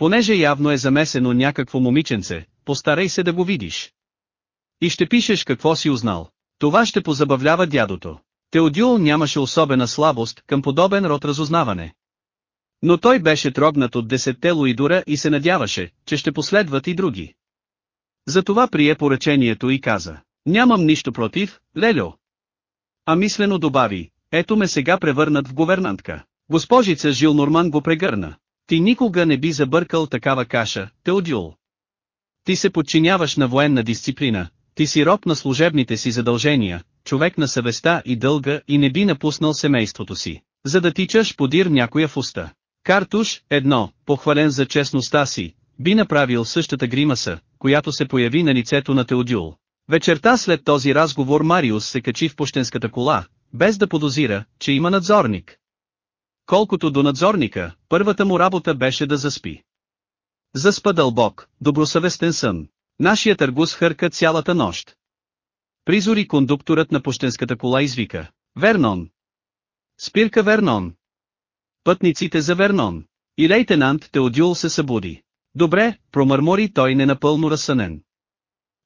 Понеже явно е замесено някакво момиченце, постарай се да го видиш. И ще пишеш какво си узнал. Това ще позабавлява дядото. Теодюл нямаше особена слабост към подобен род разузнаване. Но той беше трогнат от десетте луидура и се надяваше, че ще последват и други. Затова прие поръчението и каза, нямам нищо против, Лелю. А мислено добави, ето ме сега превърнат в говернантка. Госпожица Жил Норман го прегърна. Ти никога не би забъркал такава каша, Теодюл. Ти се подчиняваш на военна дисциплина, ти си роб на служебните си задължения, човек на съвестта и дълга и не би напуснал семейството си, за да тичаш подир някоя в уста. Картуш, едно, похвален за честността си, би направил същата гримаса, която се появи на лицето на Теодюл. Вечерта след този разговор Мариус се качи в пощенската кола, без да подозира, че има надзорник. Колкото до надзорника, първата му работа беше да заспи. Заспа дълбок, добросъвестен сън. Нашият търгус хърка цялата нощ. Призори кондукторът на пощенската кола извика. Вернон! Спирка Вернон! Пътниците за Вернон! И лейтенант Теодюл се събуди. Добре, промърмори той ненапълно разсънен.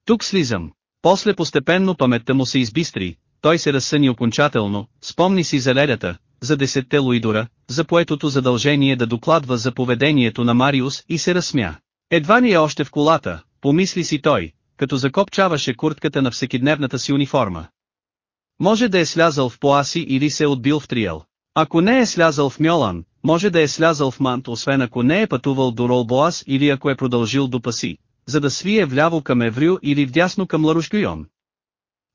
Тук слизам. После постепенно паметта му се избистри, той се разсъни окончателно, спомни си за ледата, за десетте луидора, за поетото задължение да докладва за поведението на Мариус и се разсмя. Едва ни е още в колата, помисли си той, като закопчаваше куртката на всекидневната си униформа. Може да е слязал в Поаси или се е отбил в Триел. Ако не е слязал в Мьолан, може да е слязал в Мант освен ако не е пътувал до Ролбоас или ако е продължил до Паси, за да свие вляво към Еврю или вдясно към Ларушкюйон.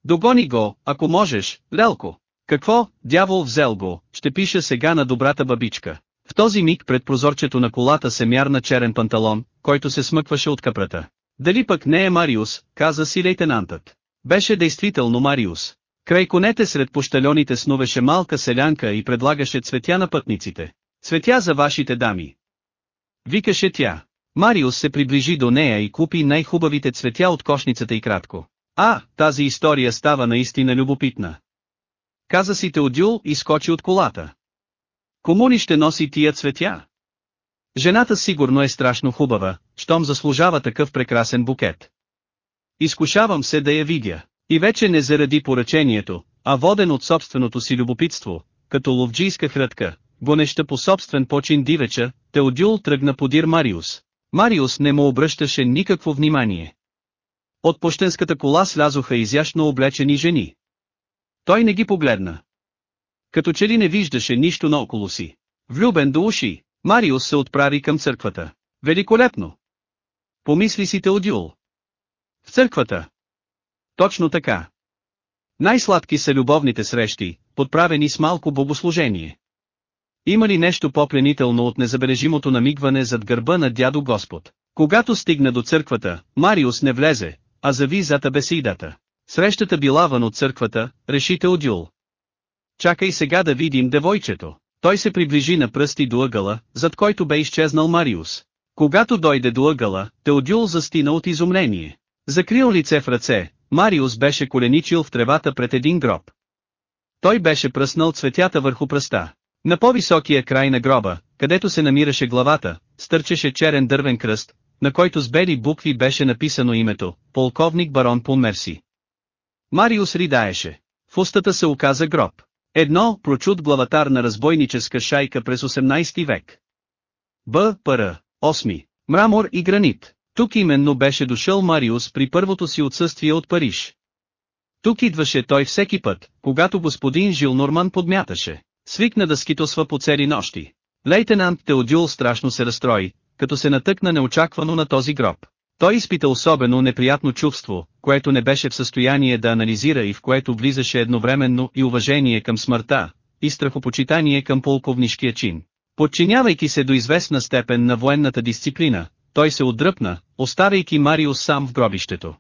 Догони го, ако можеш, Лелко. Какво, дявол взел го, ще пиша сега на добрата бабичка. В този миг пред прозорчето на колата се мярна черен панталон, който се смъкваше от капрата. Дали пък не е Мариус, каза си лейтенантът. Беше действително Мариус. Край конете сред пощалоните снувеше малка селянка и предлагаше цветя на пътниците. Цветя за вашите дами. Викаше тя. Мариус се приближи до нея и купи най-хубавите цветя от кошницата и кратко. А, тази история става наистина любопитна. Каза си Теодюл и скочи от колата. Кому ли ще носи тия цветя? Жената сигурно е страшно хубава, щом заслужава такъв прекрасен букет. Изкушавам се да я видя. И вече не заради поръчението, а воден от собственото си любопитство, като ловджийска хрътка, гонеща по собствен почин дивеча, Теодюл тръгна подир Мариус. Мариус не му обръщаше никакво внимание. От пощенската кола слязоха изящно облечени жени. Той не ги погледна. Като че ли не виждаше нищо наоколо си. Влюбен до уши, Мариус се отправи към църквата. Великолепно! Помисли си Теодюл. В църквата. Точно така. Най-сладки са любовните срещи, подправени с малко богослужение. Има ли нещо по-пленително от незабележимото намигване зад гърба на дядо Господ? Когато стигна до църквата, Мариус не влезе, а зави зад абесидата. Срещата била вън от църквата, решите Одюл. Чакай сега да видим девойчето. Той се приближи на пръсти до ъгъла, зад който бе изчезнал Мариус. Когато дойде до ъгъла, Теодюл застина от изумление. Закрил лице в ръце, Мариус беше коленичил в тревата пред един гроб. Той беше пръснал цветята върху пръста. На по-високия край на гроба, където се намираше главата, стърчеше черен дървен кръст, на който с бели букви беше написано името, полковник барон Пулмерси. Мариус ридаеше. В устата се оказа гроб. Едно, прочут главатар на разбойническа шайка през 18 век. Б. Р. 8. Мрамор и гранит. Тук именно беше дошъл Мариус при първото си отсъствие от Париж. Тук идваше той всеки път, когато господин Жил Норман подмяташе. Свикна да скитосва по цели нощи. Лейтенант Теодюл страшно се разстрои, като се натъкна неочаквано на този гроб. Той изпита особено неприятно чувство, което не беше в състояние да анализира и в което влизаше едновременно и уважение към смъртта, и страхопочитание към полковнишкия чин. Подчинявайки се до известна степен на военната дисциплина, той се отдръпна, оставяйки Мариус сам в гробището.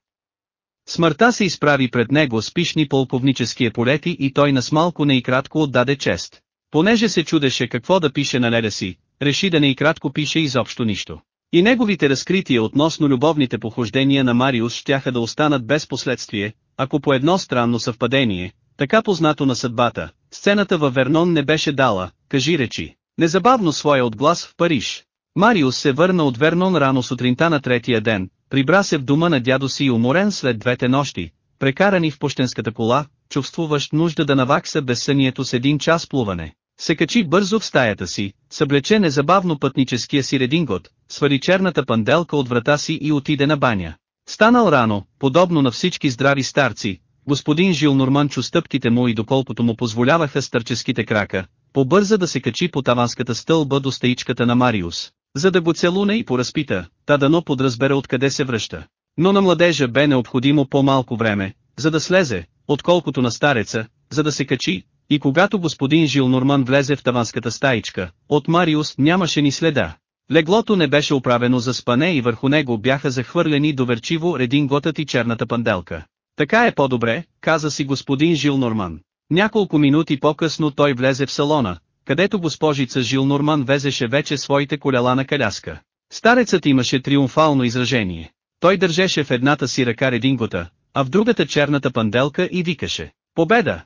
Смъртта се изправи пред него с пишни полковнически полети и той насмалко не и кратко отдаде чест. Понеже се чудеше какво да пише на леда си, реши да не и кратко пише изобщо нищо. И неговите разкрития относно любовните похождения на Мариус щяха да останат без последствие, ако по едно странно съвпадение, така познато на съдбата, сцената във Вернон не беше дала, кажи речи, незабавно своя отглас в Париж. Мариус се върна от Вернон рано сутринта на третия ден, прибра се в дома на дядо си уморен след двете нощи, прекарани в пощенската кола, чувствуващ нужда да навакса безсънието с един час плуване. Се качи бързо в стаята си, съблече незабавно пътническия си редингот, свали черната панделка от врата си и отиде на баня. Станал рано, подобно на всички здрави старци, господин Жил Норман чу стъпките му и доколкото му позволяваха стърческите крака, побърза да се качи по таванската стълба до стаичката на Мариус, за да го целуне и поразпита, та дано подразбере откъде се връща. Но на младежа бе необходимо по-малко време, за да слезе, отколкото на стареца, за да се качи, и когато господин Жил Норман влезе в таванската стаичка, от Мариус нямаше ни следа. Леглото не беше оправено за спане и върху него бяха захвърлени доверчиво рединготът и черната панделка. Така е по-добре, каза си господин Жил Норман. Няколко минути по-късно той влезе в салона, където госпожица Жил Норман везеше вече своите колела на каляска. Старецът имаше триумфално изражение. Той държеше в едната си ръка редингота, а в другата черната панделка и викаше. Победа!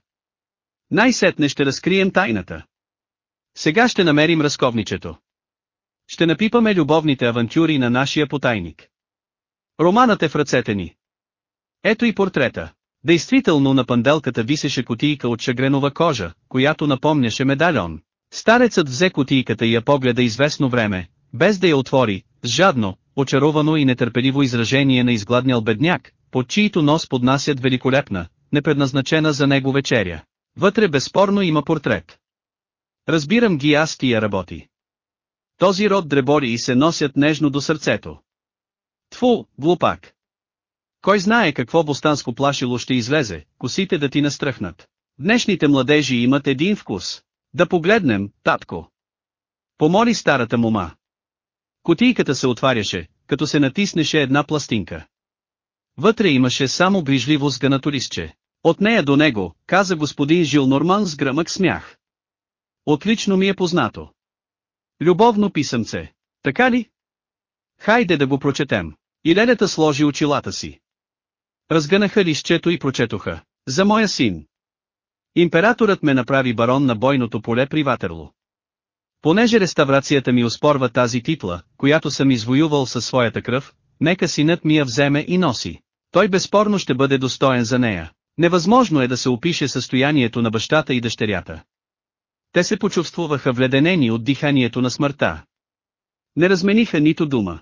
Най-сетне ще разкрием тайната. Сега ще намерим разковничето. Ще напипаме любовните авантюри на нашия потайник. Романът е в ръцете ни. Ето и портрета. Действително на панделката висеше котийка от шагренова кожа, която напомняше медальон. Старецът взе котийката и я погледа известно време, без да я отвори, с жадно, очаровано и нетърпеливо изражение на изгладнял бедняк, под чието нос поднасят великолепна, непредназначена за него вечеря. Вътре безспорно има портрет. Разбирам ги аз тия работи. Този род дребори и се носят нежно до сърцето. Тфу, глупак. Кой знае какво бостанско плашило ще излезе, косите да ти настръхнат. Днешните младежи имат един вкус. Да погледнем, татко. Помоли старата мума. Котийката се отваряше, като се натиснеше една пластинка. Вътре имаше само грижливо сгънато листче. От нея до него, каза господин Жил Норман с гръмък смях. Отлично ми е познато. Любовно писъмце. Така ли? Хайде да го прочетем. И лелята сложи очилата си. Разгънаха лището и прочетоха. За моя син. Императорът ме направи барон на бойното поле при Ватерло. Понеже реставрацията ми успорва тази титла, която съм извоювал със своята кръв, нека синът ми я вземе и носи. Той безспорно ще бъде достоен за нея. Невъзможно е да се опише състоянието на бащата и дъщерята. Те се почувствуваха вледенени от диханието на смъртта. Не размениха нито дума.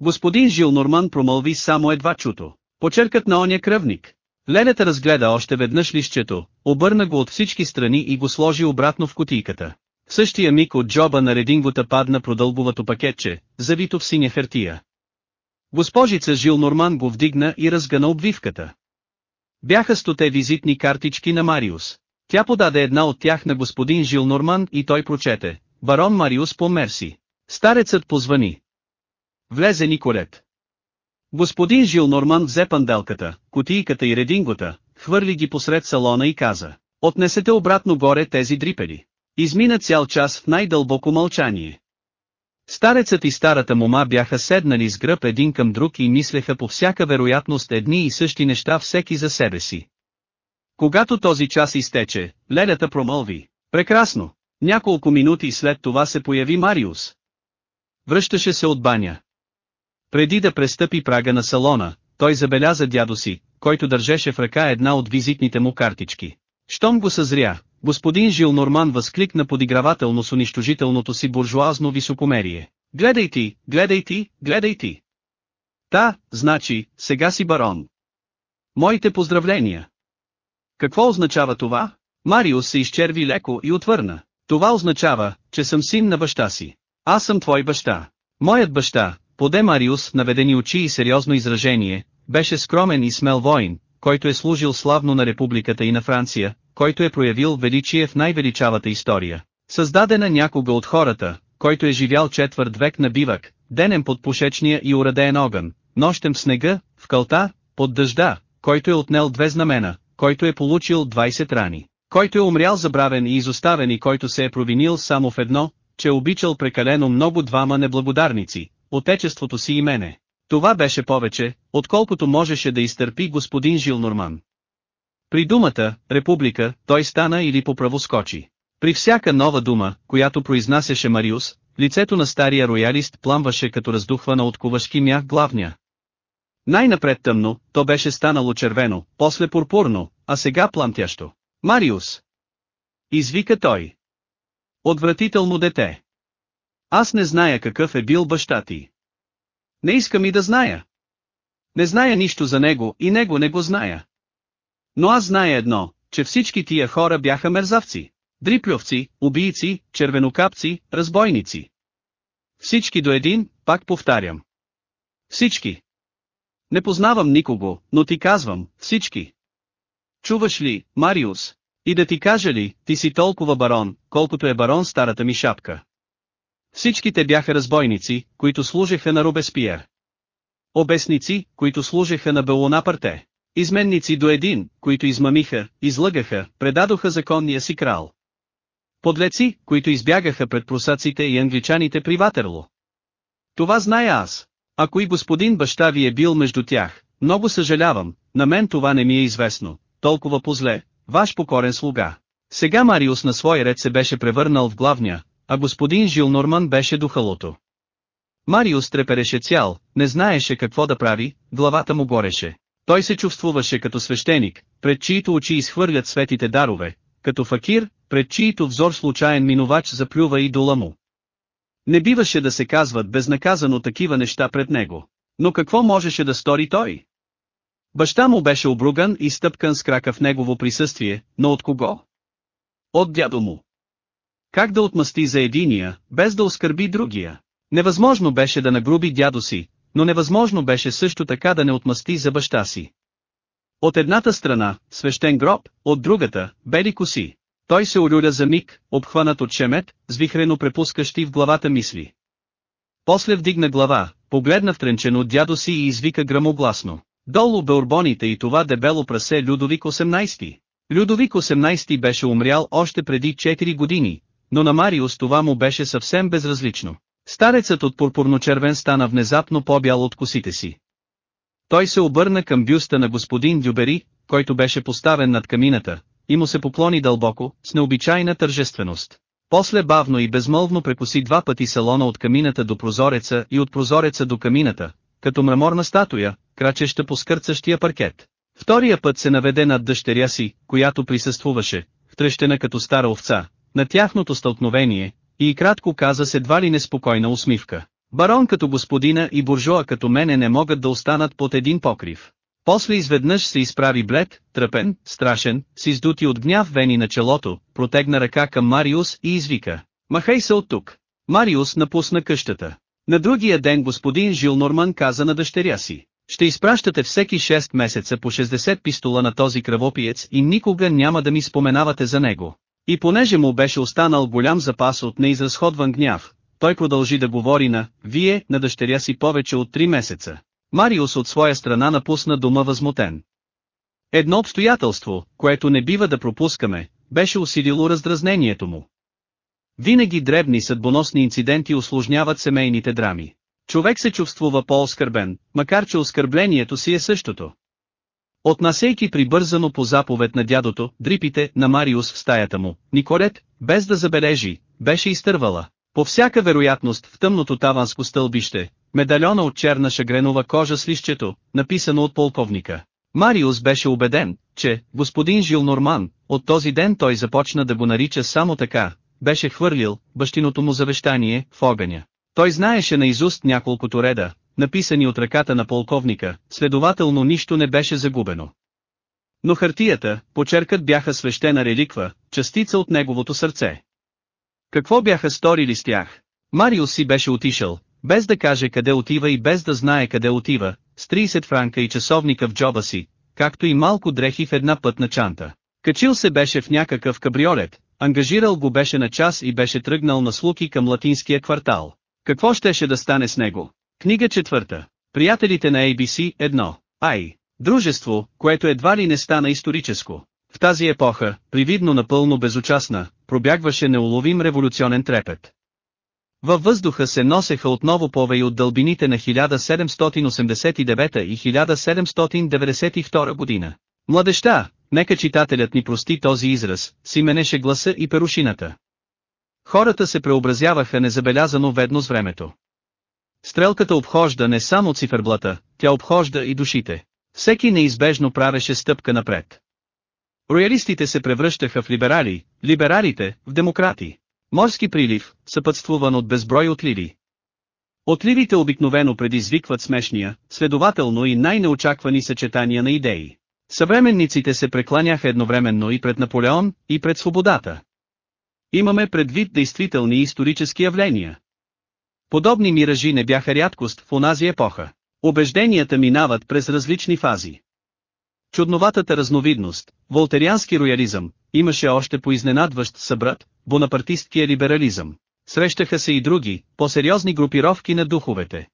Господин Жил Норман промълви само едва чуто. Почеркът на оня кръвник. Лената разгледа още веднъж лището, обърна го от всички страни и го сложи обратно в кутийката. В същия миг от джоба на редингота падна продълбовато пакетче, завито в синя хартия. Госпожица Жил Норман го вдигна и разгъна обвивката. Бяха стоте визитни картички на Мариус. Тя подаде една от тях на господин Жил Норман и той прочете. Барон Мариус по Мерси. Старецът позвани. Влезе Николет. Господин Жил Норман взе панделката, кутийката и редингота, хвърли ги посред салона и каза. Отнесете обратно горе тези дрипели. Измина цял час в най-дълбоко мълчание. Старецът и старата мома бяха седнали с гръб един към друг и мислеха по всяка вероятност едни и същи неща всеки за себе си. Когато този час изтече, Лелята промълви. Прекрасно. Няколко минути след това се появи Мариус. Връщаше се от баня. Преди да престъпи прага на салона, той забеляза дядо си, който държеше в ръка една от визитните му картички. Щом го съзря, господин Жил Норман възкликна подигравателно с унищожителното си буржуазно високомерие. Гледай ти, гледай ти, гледай ти. Та, значи, сега си барон. Моите поздравления. Какво означава това? Мариус се изчерви леко и отвърна. Това означава, че съм син на баща си. Аз съм твой баща. Моят баща, поде Мариус наведени очи и сериозно изражение, беше скромен и смел воин, който е служил славно на републиката и на Франция, който е проявил величие в най-величавата история. Създадена някога от хората, който е живял четвърт век на бивак, денем под пушечния и уреден огън, нощем в снега, в кълта, под дъжда, който е отнел две знамена, който е получил 20 рани, който е умрял забравен и изоставен и който се е провинил само в едно, че е обичал прекалено много двама неблагодарници, отечеството си и мене. Това беше повече, отколкото можеше да изтърпи господин Жил Норман. При думата «република» той стана или по право скочи. При всяка нова дума, която произнасяше Мариус, лицето на стария роялист пламваше като раздухвана от кувашки мях главня. Най-напред тъмно, то беше станало червено, после пурпурно, а сега пламтящо. Мариус! Извика той. Отвратително дете. Аз не зная какъв е бил баща ти. Не искам и да зная. Не зная нищо за него и него не го зная. Но аз зная едно, че всички тия хора бяха мерзавци. Дриплювци, убийци, червенокапци, разбойници. Всички до един, пак повтарям. Всички. Не познавам никого, но ти казвам, всички. Чуваш ли, Мариус? И да ти кажа ли, ти си толкова барон, колкото е барон старата ми шапка. Всичките бяха разбойници, които служеха на Робеспиер. Обесници, които служеха на Белонапарте. Изменници до един, които измамиха, излъгаха, предадоха законния си крал. Подлеци, които избягаха пред прусаците и англичаните при Ватерло. Това зная аз. Ако и господин баща ви е бил между тях, много съжалявам, на мен това не ми е известно, толкова позле, ваш покорен слуга. Сега Мариус на свой ред се беше превърнал в главния, а господин Жил Норман беше духалото. Мариус трепереше цял, не знаеше какво да прави, главата му гореше. Той се чувствуваше като свещеник, пред чието очи изхвърлят светите дарове, като факир, пред чието взор случайен минувач заплюва и дола му. Не биваше да се казват безнаказано такива неща пред него. Но какво можеше да стори той? Баща му беше обруган и стъпкан с крака в негово присъствие, но от кого? От дядо му. Как да отмъсти за единия, без да оскърби другия? Невъзможно беше да нагруби дядо си, но невъзможно беше също така да не отмъсти за баща си. От едната страна, свещен гроб, от другата, бели коси. Той се урюля за миг, обхванат от шемет, звихрено препускащи в главата мисли. После вдигна глава, погледна втренчено дядо си и извика грамогласно. Долу бе и това дебело прасе Людовик 18. Людовик 18 беше умрял още преди 4 години, но на Мариус това му беше съвсем безразлично. Старецът от пурпурно-червен стана внезапно по-бял от косите си. Той се обърна към бюста на господин Дюбери, който беше поставен над камината, и му се поклони дълбоко, с необичайна тържественост. После бавно и безмълвно прекоси два пъти салона от камината до прозореца и от прозореца до камината, като мраморна статуя, крачеща по скърцащия паркет. Втория път се наведе над дъщеря си, която присъствуваше, втрещена като стара овца, на тяхното стълкновение, и кратко каза с едва ли неспокойна усмивка. Барон като господина и буржуа като мене не могат да останат под един покрив. После изведнъж се изправи блед, тръпен, страшен, с издути от гняв вени на челото, протегна ръка към Мариус и извика. Махай се от тук. Мариус напусна къщата. На другия ден господин Жил Норман каза на дъщеря си. Ще изпращате всеки 6 месеца по 60 пистола на този кръвопиец и никога няма да ми споменавате за него. И понеже му беше останал голям запас от неизразходван гняв, той продължи да говори на «Вие» на дъщеря си повече от 3 месеца. Мариус от своя страна напусна дома възмутен. Едно обстоятелство, което не бива да пропускаме, беше усилило раздразнението му. Винаги дребни съдбоносни инциденти осложняват семейните драми. Човек се чувствува по-оскърбен, макар че оскърблението си е същото. Отнасейки прибързано по заповед на дядото, дрипите на Мариус в стаята му, Николет, без да забележи, беше изтървала. По всяка вероятност в тъмното таванско стълбище, медальона от черна шагренова кожа с лището, написано от полковника. Мариус беше убеден, че, господин Жил Норман, от този ден той започна да го нарича само така, беше хвърлил, бащиното му завещание, в огъня. Той знаеше наизуст няколкото реда, написани от ръката на полковника, следователно нищо не беше загубено. Но хартията, почеркът бяха свещена реликва, частица от неговото сърце. Какво бяха сторили с тях? Мариус си беше отишъл, без да каже къде отива и без да знае къде отива, с 30 франка и часовника в джоба си, както и малко дрехи в една пътна чанта. Качил се беше в някакъв кабриолет, ангажирал го беше на час и беше тръгнал на слуки към латинския квартал. Какво щеше да стане с него? Книга четвърта. Приятелите на ABC 1. Ай. Дружество, което едва ли не стана историческо. В тази епоха, привидно напълно безучастна, пробягваше неуловим революционен трепет. Във въздуха се носеха отново повеи от дълбините на 1789 и 1792 година. Младеща, нека читателят ни прости този израз, си менеше гласа и перушината. Хората се преобразяваха незабелязано ведно с времето. Стрелката обхожда не само циферблата, тя обхожда и душите. Всеки неизбежно правеше стъпка напред. Роялистите се превръщаха в либерали, либералите – в демократи. Морски прилив, съпътствуван от безброй отливи. Отливите обикновено предизвикват смешния, следователно и най-неочаквани съчетания на идеи. Съвременниците се прекланяха едновременно и пред Наполеон, и пред свободата. Имаме предвид действителни исторически явления. Подобни миражи не бяха рядкост в онази епоха. Убежденията минават през различни фази. Чудноватата разновидност, волтериански роялизъм, имаше още по-изненадващ събрат, бонапартисткия либерализъм. Срещаха се и други, по-сериозни групировки на духовете.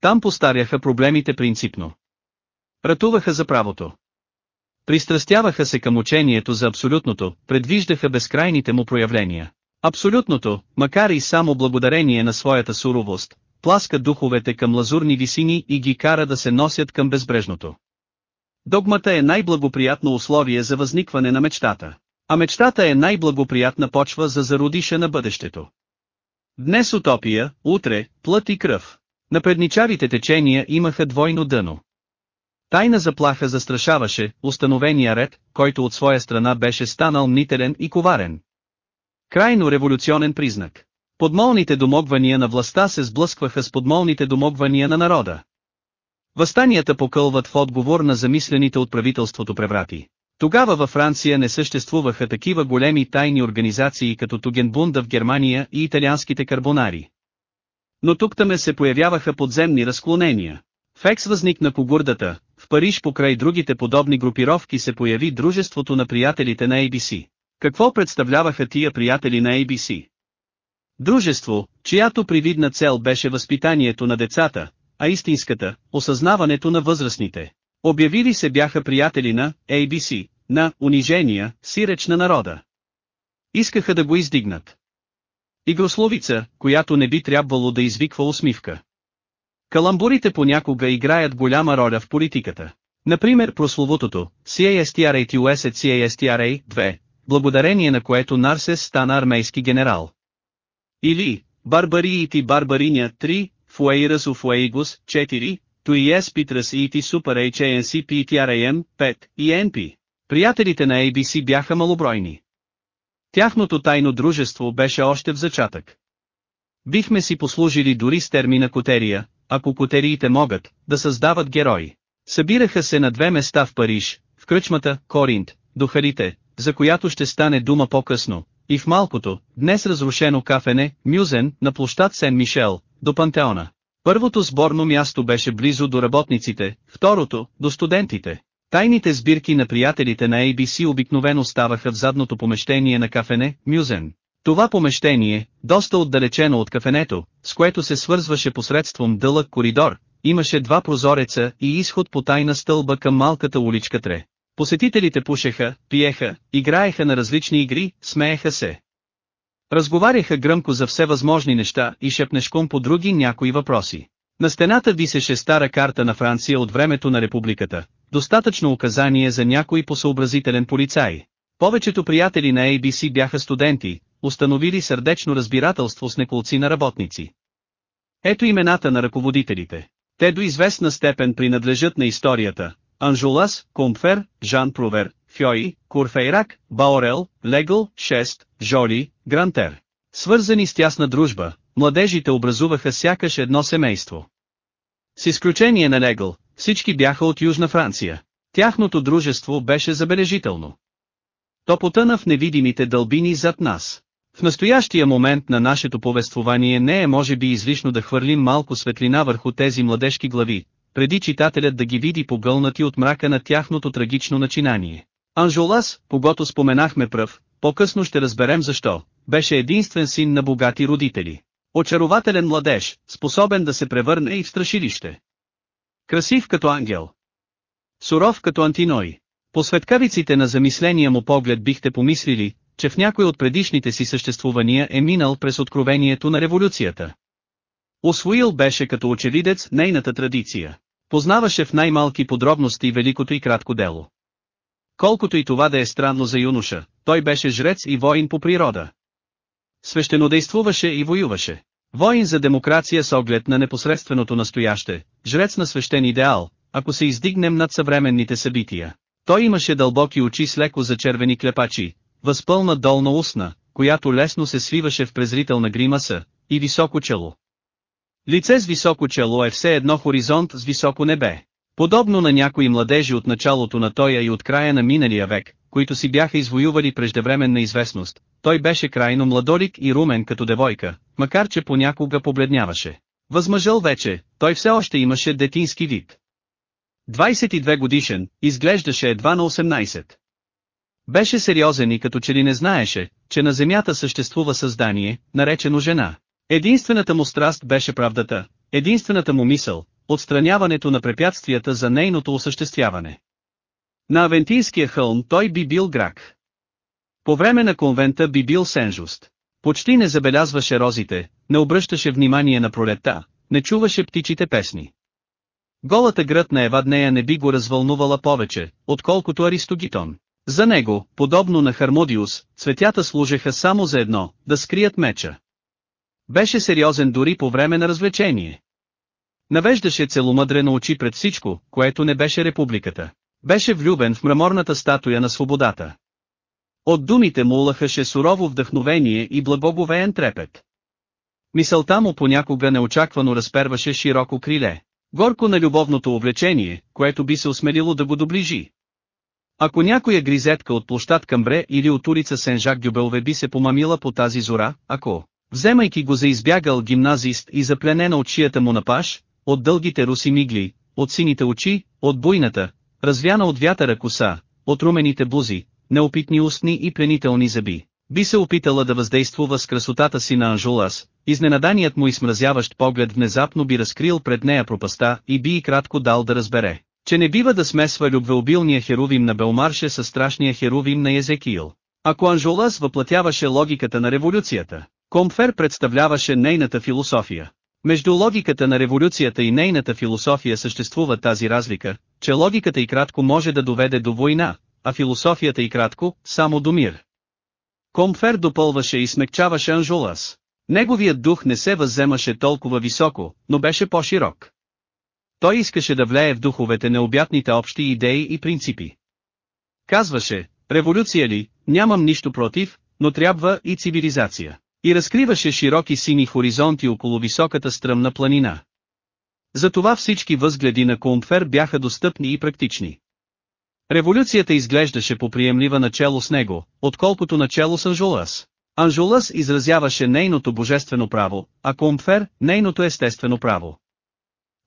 Там постаряха проблемите принципно. Ратуваха за правото. Пристрастяваха се към учението за абсолютното, предвиждаха безкрайните му проявления. Абсолютното, макар и само благодарение на своята суровост, пласка духовете към лазурни висини и ги кара да се носят към безбрежното. Догмата е най-благоприятно условие за възникване на мечтата. А мечтата е най-благоприятна почва за зародиша на бъдещето. Днес утопия, утре, плът и кръв. Напредничавите течения имаха двойно дъно. Тайна заплаха застрашаваше, установения ред, който от своя страна беше станал мнителен и коварен. Крайно революционен признак. Подмолните домогвания на властта се сблъскваха с подмолните домогвания на народа. Възстанията покълват в отговор на замислените от правителството преврати. Тогава във Франция не съществуваха такива големи тайни организации като Тугенбунда в Германия и италианските карбонари. Но тук таме се появяваха подземни разклонения. В Екс възникна погурдата, в Париж покрай другите подобни групировки се появи Дружеството на приятелите на ABC. Какво представляваха тия приятели на ABC? Дружество, чиято привидна цел беше възпитанието на децата, а истинската – осъзнаването на възрастните. Обявили се бяха приятели на ABC, на унижения, сиреч на народа. Искаха да го издигнат. Игрословица, която не би трябвало да извиква усмивка. Каламбурите понякога играят голяма роля в политиката. Например прословутото CASTRA TUS CASTRA 2, благодарение на което Нарсес стана армейски генерал. Или Барбариити Барбариня 3, Фуейрас Уфуейгус 4, Туиес Питрас Ити Супер HANC PTRAM 5 и NP. Приятелите на ABC бяха малобройни. Тяхното тайно дружество беше още в зачатък. Бихме си послужили дори с термина котерия, ако котериите могат, да създават герои. Събираха се на две места в Париж, в кръчмата, Коринт, до Харите, за която ще стане дума по-късно, и в малкото, днес разрушено кафене, Мюзен, на площад Сен-Мишел, до Пантеона. Първото сборно място беше близо до работниците, второто, до студентите. Тайните сбирки на приятелите на ABC обикновено ставаха в задното помещение на кафене, Мюзен. Това помещение, доста отдалечено от кафенето, с което се свързваше посредством дълъг коридор, имаше два прозореца и изход по тайна стълба към малката уличка Тре. Посетителите пушеха, пиеха, играеха на различни игри, смееха се. Разговаряха гръмко за все възможни неща и шепнешком по други някои въпроси. На стената висеше стара карта на Франция от времето на републиката, достатъчно указание за някой посъобразителен полицай. Повечето приятели на ABC бяха студенти, установили сърдечно разбирателство с неколци на работници. Ето имената на ръководителите. Те до известна степен принадлежат на историята. Анжулас, Комфер, Жан Провер, Фьои, Курфейрак, Баорел, Легъл, Шест, Жоли, Грантер. Свързани с тясна дружба, младежите образуваха сякаш едно семейство. С изключение на Легъл, всички бяха от Южна Франция. Тяхното дружество беше забележително. То потъна в невидимите дълбини зад нас. В настоящия момент на нашето повествование не е може би излишно да хвърлим малко светлина върху тези младежки глави, преди читателят да ги види погълнати от мрака на тяхното трагично начинание. Анжолас, когато споменахме пръв, по-късно ще разберем защо, беше единствен син на богати родители. Очарователен младеж, способен да се превърне и в страшилище. Красив като ангел. Суров като антиной. По светкавиците на замисления му поглед бихте помислили, че в някой от предишните си съществувания е минал през откровението на революцията. Освоил беше като очевидец нейната традиция. Познаваше в най-малки подробности великото и кратко дело. Колкото и това да е странно за юноша, той беше жрец и воин по природа. Свещенодействуваше и воюваше. Воин за демокрация с оглед на непосредственото настояще, жрец на свещен идеал, ако се издигнем над съвременните събития. Той имаше дълбоки очи с леко зачервени клепачи, възпълна долна устна, която лесно се свиваше в презрителна гримаса, и високо чело. Лице с високо чело е все едно хоризонт с високо небе. Подобно на някои младежи от началото на тоя и от края на миналия век, които си бяха извоювали преждевременна известност, той беше крайно младолик и румен като девойка, макар че понякога побледняваше. Възмъжъл вече, той все още имаше детински вид. 22 годишен, изглеждаше едва на 18. Беше сериозен и като че ли не знаеше, че на земята съществува създание, наречено жена. Единствената му страст беше правдата, единствената му мисъл, отстраняването на препятствията за нейното осъществяване. На Авентийския хълм той би бил грак. По време на конвента би бил сенжуст. Почти не забелязваше розите, не обръщаше внимание на пролетта, не чуваше птичите песни. Голата град на Еваднея не би го развълнувала повече, отколкото Аристогитон. За него, подобно на Хармодиус, цветята служеха само за едно, да скрият меча. Беше сериозен дори по време на развлечение. Навеждаше целомъдрено очи пред всичко, което не беше републиката. Беше влюбен в мраморната статуя на свободата. От думите му лъхаше сурово вдъхновение и благоговеен трепет. Мисълта му понякога неочаквано разперваше широко криле. Горко на любовното увлечение, което би се осмелило да го доближи. Ако някоя гризетка от площад Камбре или от улица Сен-Жак Дюбелве би се помамила по тази зора, ако, вземайки го за избягал гимназист и запленена от шията му на паш, от дългите руси мигли, от сините очи, от буйната, развяна от вятъра коса, от румените бузи, неопитни устни и пленителни зъби, би се опитала да въздействува с красотата си на Анжулас, изненаданият му и смразяващ поглед внезапно би разкрил пред нея пропаста и би и кратко дал да разбере, че не бива да смесва любвеобилния херувим на Белмарше с страшния херувим на Езекиил. Ако Анжолас въплатяваше логиката на революцията, Комфер представляваше нейната философия. Между логиката на революцията и нейната философия съществува тази разлика, че логиката и кратко може да доведе до война, а философията и кратко, само до мир. Комфер допълваше и смекчаваше Анжулас. Неговият дух не се възземаше толкова високо, но беше по-широк. Той искаше да влее в духовете необятните общи идеи и принципи. Казваше, революция ли, нямам нищо против, но трябва и цивилизация. И разкриваше широки сини хоризонти около високата стръмна планина. Затова всички възгледи на Комфер бяха достъпни и практични. Революцията изглеждаше поприемлива начало с него, отколкото начало с Анжулас. Анжулас изразяваше нейното божествено право, а Комфер – нейното естествено право.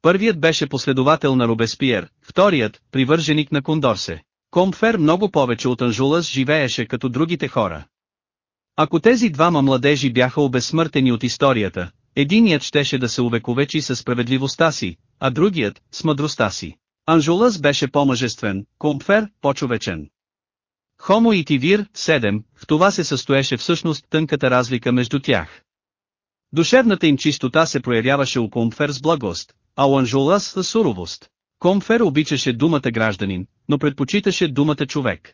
Първият беше последовател на Робеспиер, вторият – привърженик на Кондорсе. Комфер много повече от Анжулас живееше като другите хора. Ако тези двама младежи бяха обезсмъртени от историята, единият щеше да се увековечи със справедливостта си, а другият – с мъдростта си. Анжулас беше по-мъжествен, Комфер – по-човечен. Хомо и Тивир, 7, в това се състоеше всъщност тънката разлика между тях. Душевната им чистота се проявяваше у Комфер с благост, а у Анжулас с суровост. Комфер обичаше думата гражданин, но предпочиташе думата човек.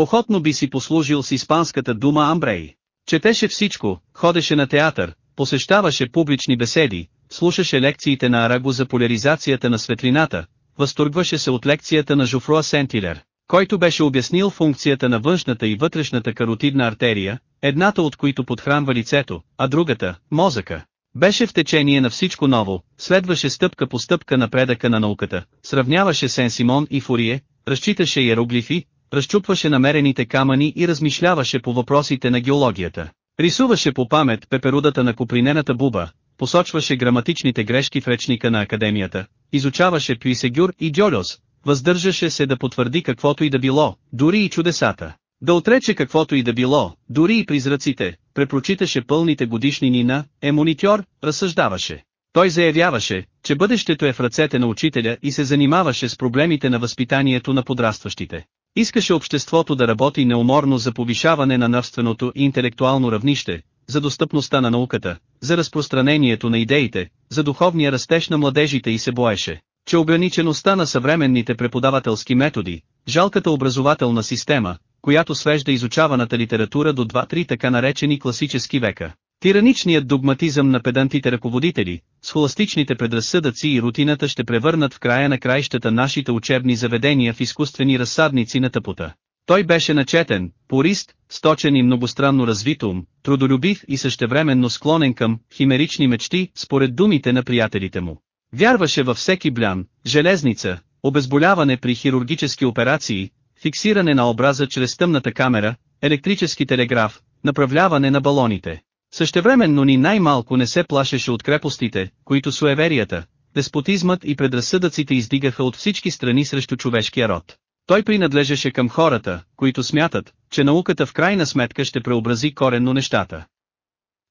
Охотно би си послужил с испанската дума Амбрей. Четеше всичко, ходеше на театър, посещаваше публични беседи, слушаше лекциите на Араго за поляризацията на светлината, възторгваше се от лекцията на Жофруа Сентилер, който беше обяснил функцията на външната и вътрешната каротидна артерия, едната от които подхранва лицето, а другата – мозъка. Беше в течение на всичко ново, следваше стъпка по стъпка напредъка на науката, сравняваше Сен-Симон и Фурие, разчиташе иероглифи, разчупваше намерените камъни и размишляваше по въпросите на геологията. Рисуваше по памет пеперудата на копринената буба, посочваше граматичните грешки в речника на академията, изучаваше Пюисегюр и Дьолиос, въздържаше се да потвърди каквото и да било, дори и чудесата. Да отрече каквото и да било, дори и призраците, препрочиташе пълните годишнини на «Емонитьор», разсъждаваше. Той заявяваше, че бъдещето е в ръцете на учителя и се занимаваше с проблемите на възпитанието на подрастващите. Искаше обществото да работи неуморно за повишаване на нравственото и интелектуално равнище, за достъпността на науката, за разпространението на идеите, за духовния растеж на младежите и се боеше, че ограничеността на съвременните преподавателски методи, жалката образователна система, която свежда изучаваната литература до 2-3 така наречени класически века. Тираничният догматизъм на педантите ръководители, схоластичните предразсъдъци и рутината ще превърнат в края на краищата нашите учебни заведения в изкуствени разсадници на тъпота. Той беше начетен, порист, сточен и многостранно развит ум, трудолюбив и същевременно склонен към химерични мечти, според думите на приятелите му. Вярваше във всеки блян, железница, обезболяване при хирургически операции, фиксиране на образа чрез тъмната камера, електрически телеграф, направляване на балоните. Същевременно ни най-малко не се плашеше от крепостите, които суеверията, деспотизмът и предразсъдъците издигаха от всички страни срещу човешкия род. Той принадлежеше към хората, които смятат, че науката в крайна сметка ще преобрази коренно нещата.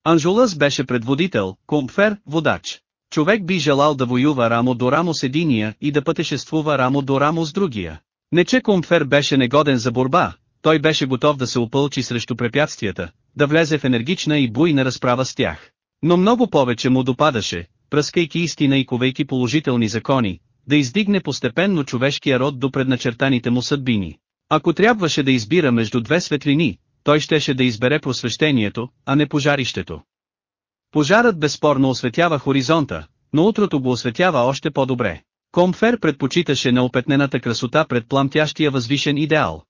Анжулас беше предводител, комфер, водач. Човек би желал да воюва рамо до рамо с единия и да пътешествува рамо до рамо с другия. Не че Комфер беше негоден за борба, той беше готов да се опълчи срещу препятствията, да влезе в енергична и буйна разправа с тях. Но много повече му допадаше, пръскайки истина и ковейки положителни закони, да издигне постепенно човешкия род до предначертаните му съдбини. Ако трябваше да избира между две светлини, той щеше да избере просвещението, а не пожарището. Пожарът безспорно осветява хоризонта, но утрото го осветява още по-добре. Комфер предпочиташе неопетнената красота пред пламтящия възвишен идеал.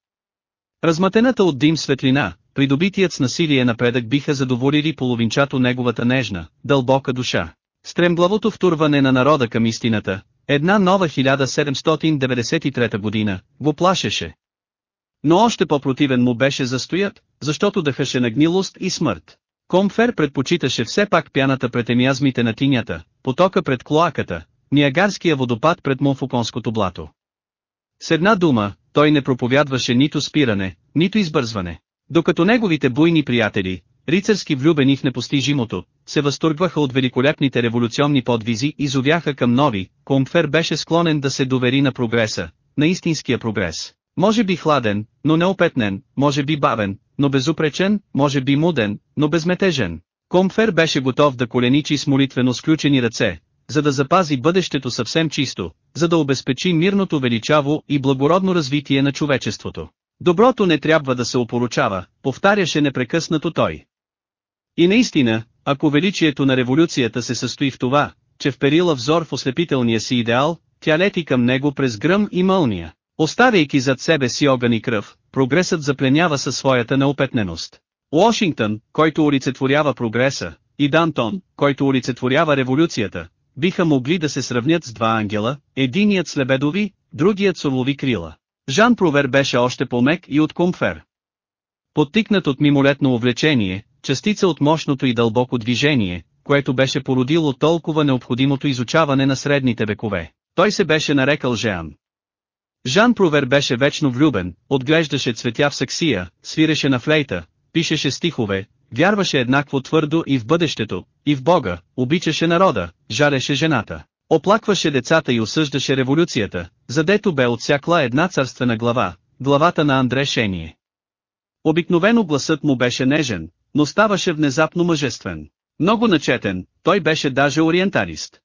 Разматената от дим светлина, придобитият с насилие напредък биха задоволили половинчато неговата нежна, дълбока душа. Стремглавото втурване на народа към истината, една нова 1793 година, го плашеше. Но още по-противен му беше застоят, защото дъхаше на гнилост и смърт. Комфер предпочиташе все пак пяната пред емиазмите на тинята, потока пред клоаката, Ниагарския водопад пред Монфоконското блато. С една дума, той не проповядваше нито спиране, нито избързване. Докато неговите буйни приятели, рицарски влюбени в непостижимото, се възторгваха от великолепните революционни подвизи и зовяха към нови, Комфер беше склонен да се довери на прогреса, на истинския прогрес. Може би хладен, но неопетнен, може би бавен, но безупречен, може би муден, но безметежен. Комфер беше готов да коленичи с молитвено сключени ръце, за да запази бъдещето съвсем чисто, за да обезпечи мирното величаво и благородно развитие на човечеството. Доброто не трябва да се опоручава, повтаряше непрекъснато той. И наистина, ако величието на революцията се състои в това, че вперила взор в ослепителния си идеал, тя лети към него през гръм и мълния. Оставяйки зад себе си огън и кръв, прогресът запленява със своята неопетненост. Уошингтън, който олицетворява прогреса, и Дантон, който олицетворява революцията, биха могли да се сравнят с два ангела, единият с лебедови, другият с орлови крила. Жан Провер беше още по-мек и от комфер. Подтикнат от мимолетно увлечение, частица от мощното и дълбоко движение, което беше породило толкова необходимото изучаване на средните векове. Той се беше нарекал Жеан. Жан Провер беше вечно влюбен, отглеждаше цветя в саксия, свиреше на флейта, пишеше стихове, вярваше еднакво твърдо и в бъдещето, и в Бога, обичаше народа, жареше жената. Оплакваше децата и осъждаше революцията, задето бе отсякла една царствена глава, главата на Андре Шение. Обикновено гласът му беше нежен, но ставаше внезапно мъжествен. Много начетен, той беше даже ориенталист.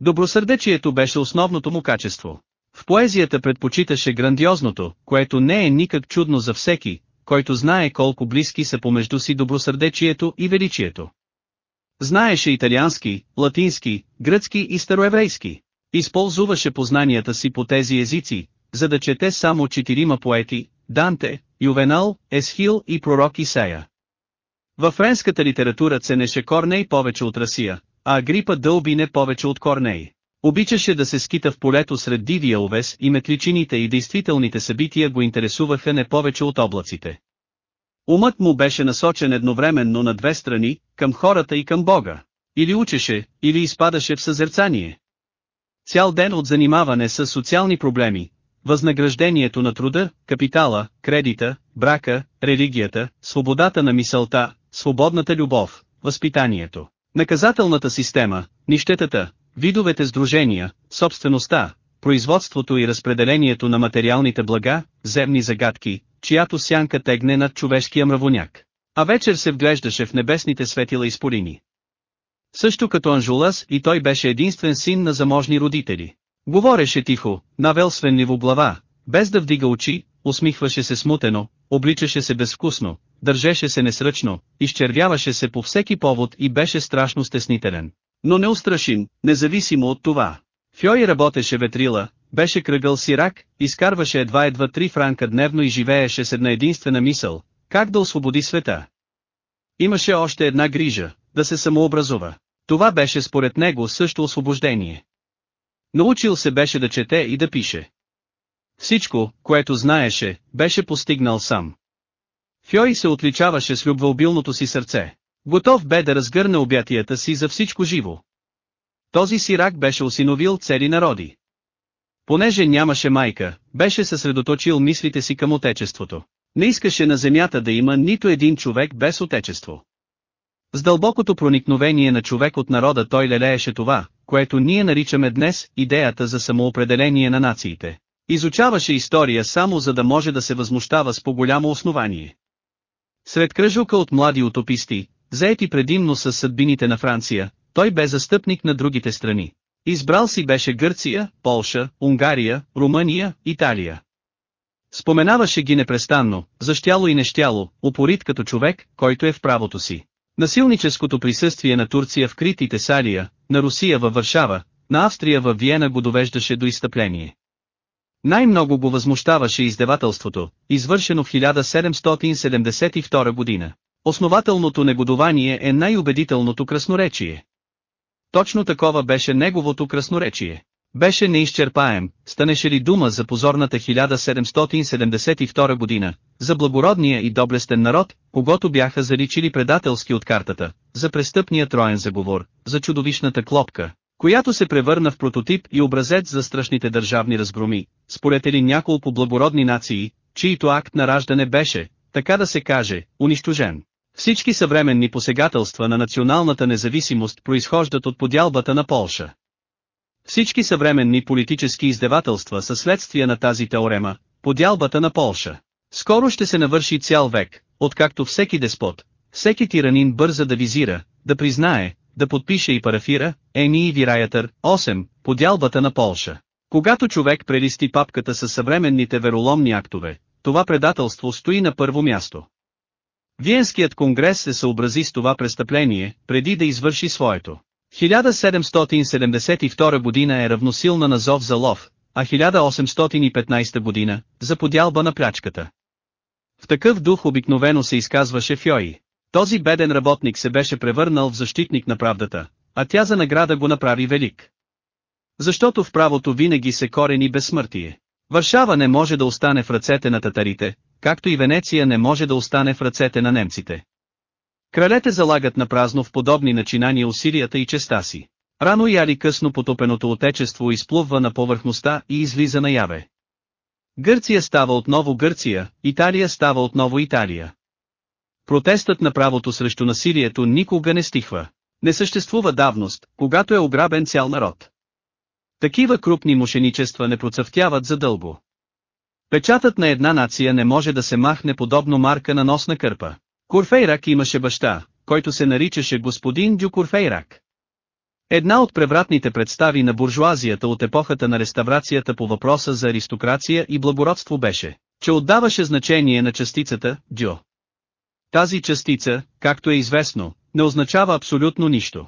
Добросърдечието беше основното му качество. В поезията предпочиташе грандиозното, което не е никак чудно за всеки, който знае колко близки са помежду си добросърдечието и величието. Знаеше италиански, латински, гръцки и староеврейски. Използваше познанията си по тези езици, за да чете само четирима поети, Данте, Ювенал, Есхил и пророк Исея. Във френската литература ценеше Корней повече от Расия, а Агрипа дълби не повече от Корней. Обичаше да се скита в полето сред дивия овес и метличините и действителните събития го интересуваха не повече от облаците. Умът му беше насочен едновременно на две страни, към хората и към Бога. Или учеше, или изпадаше в съзерцание. Цял ден от занимаване с социални проблеми, възнаграждението на труда, капитала, кредита, брака, религията, свободата на мисълта, свободната любов, възпитанието, наказателната система, нищетата, видовете сдружения, собствеността, производството и разпределението на материалните блага, земни загадки, чиято сянка тегне над човешкия мравоняк. А вечер се вглеждаше в небесните светила и спорини. Също като Анжулас и той беше единствен син на заможни родители. Говореше тихо, навел свенливо глава, без да вдига очи, усмихваше се смутено, обличаше се безвкусно, държеше се несръчно, изчервяваше се по всеки повод и беше страшно стеснителен. Но неустрашим, независимо от това. Фьой работеше ветрила, беше кръгъл сирак, изкарваше едва-едва три франка дневно и живееше с една единствена мисъл, как да освободи света. Имаше още една грижа, да се самообразува. Това беше според него също освобождение. Научил се беше да чете и да пише. Всичко, което знаеше, беше постигнал сам. Фьой се отличаваше с любвеобилното си сърце. Готов бе да разгърне обятията си за всичко живо. Този сирак беше осиновил цели народи. Понеже нямаше майка, беше съсредоточил мислите си към отечеството. Не искаше на земята да има нито един човек без отечество. С дълбокото проникновение на човек от народа той лелееше това, което ние наричаме днес идеята за самоопределение на нациите. Изучаваше история само за да може да се възмущава с по-голямо основание. Сред кръжука от млади утописти, заети предимно с съдбините на Франция, той бе застъпник на другите страни. Избрал си беше Гърция, Полша, Унгария, Румъния, Италия. Споменаваше ги непрестанно, защяло и нещяло, упорит като човек, който е в правото си. Насилническото присъствие на Турция в Крит и Тесалия, на Русия във Варшава, на Австрия във Виена го довеждаше до изтъпление. Най-много го възмущаваше издевателството, извършено в 1772 година. Основателното негодование е най-убедителното красноречие. Точно такова беше неговото красноречие. Беше неизчерпаем, станеше ли дума за позорната 1772 година, за благородния и доблестен народ, когато бяха заличили предателски от картата, за престъпния троен заговор, за чудовищната клопка, която се превърна в прототип и образец за страшните държавни разгроми, според ли няколко благородни нации, чието акт на раждане беше, така да се каже, унищожен. Всички съвременни посегателства на националната независимост произхождат от подялбата на Полша. Всички съвременни политически издевателства са следствие на тази теорема, подялбата на Полша. Скоро ще се навърши цял век, откакто всеки деспот, всеки тиранин бърза да визира, да признае, да подпише и парафира, Ени и Вираятър, 8, подялбата на Полша. Когато човек прелисти папката със съвременните вероломни актове, това предателство стои на първо място. Виенският конгрес се съобрази с това престъпление, преди да извърши своето. 1772 година е равносилна на зов за лов, а 1815 година – за подялба на плячката. В такъв дух обикновено се изказваше Фьои. Този беден работник се беше превърнал в защитник на правдата, а тя за награда го направи велик. Защото в правото винаги се корени безсмъртие. Варшава не може да остане в ръцете на татарите, както и Венеция не може да остане в ръцете на немците. Кралете залагат на празно в подобни начинания усилията и честа си. Рано яли късно потопеното отечество изплувва на повърхността и излиза наяве. Гърция става отново Гърция, Италия става отново Италия. Протестът на правото срещу насилието никога не стихва. Не съществува давност, когато е ограбен цял народ. Такива крупни мошеничества не процъфтяват задълго. Печатът на една нация не може да се махне подобно марка на носна кърпа. Курфейрак имаше баща, който се наричаше господин Дю Курфейрак. Една от превратните представи на буржуазията от епохата на реставрацията по въпроса за аристокрация и благородство беше, че отдаваше значение на частицата «дю». Тази частица, както е известно, не означава абсолютно нищо.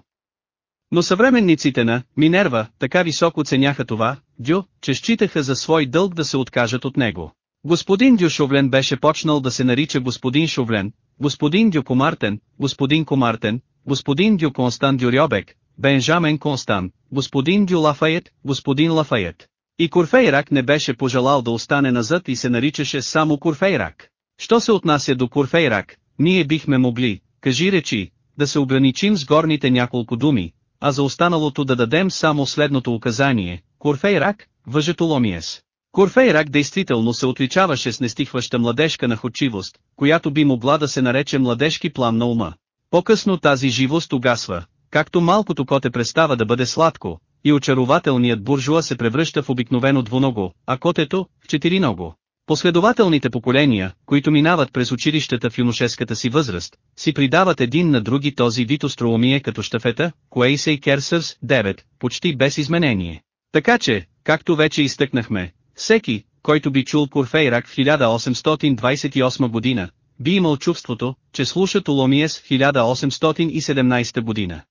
Но съвременниците на Минерва така високо ценяха това, Дю, че считаха за свой дълг да се откажат от него. Господин Дю Шовлен беше почнал да се нарича господин Шовлен, господин Дю Комартен, господин Комартен, господин Дю Констан Дю Рьобек, Бенжамен Констан, господин Дю Лафайет, господин Лафайет. И Курфейрак не беше пожелал да остане назад и се наричаше само Курфейрак. Що се отнася до Курфейрак, ние бихме могли, кажи речи, да се ограничим с горните няколко думи, а за останалото да дадем само следното указание, Курфейрак, въжетоломиес. Курфейрак действително се отличаваше с нестихваща младежка находчивост, която би могла да се нарече младежки плам на ума. По-късно тази живост угасва, както малкото коте престава да бъде сладко, и очарователният буржуа се превръща в обикновено двуного, а котето – в четириного. Последователните поколения, които минават през училищата в юношеската си възраст, си придават един на други този вид остроумие като щафета, Куейсей Керсърс 9, почти без изменение. Така че, както вече изтъкнахме, всеки, който би чул Курфейрак в 1828 година, би имал чувството, че слуша Толомиес в 1817 година.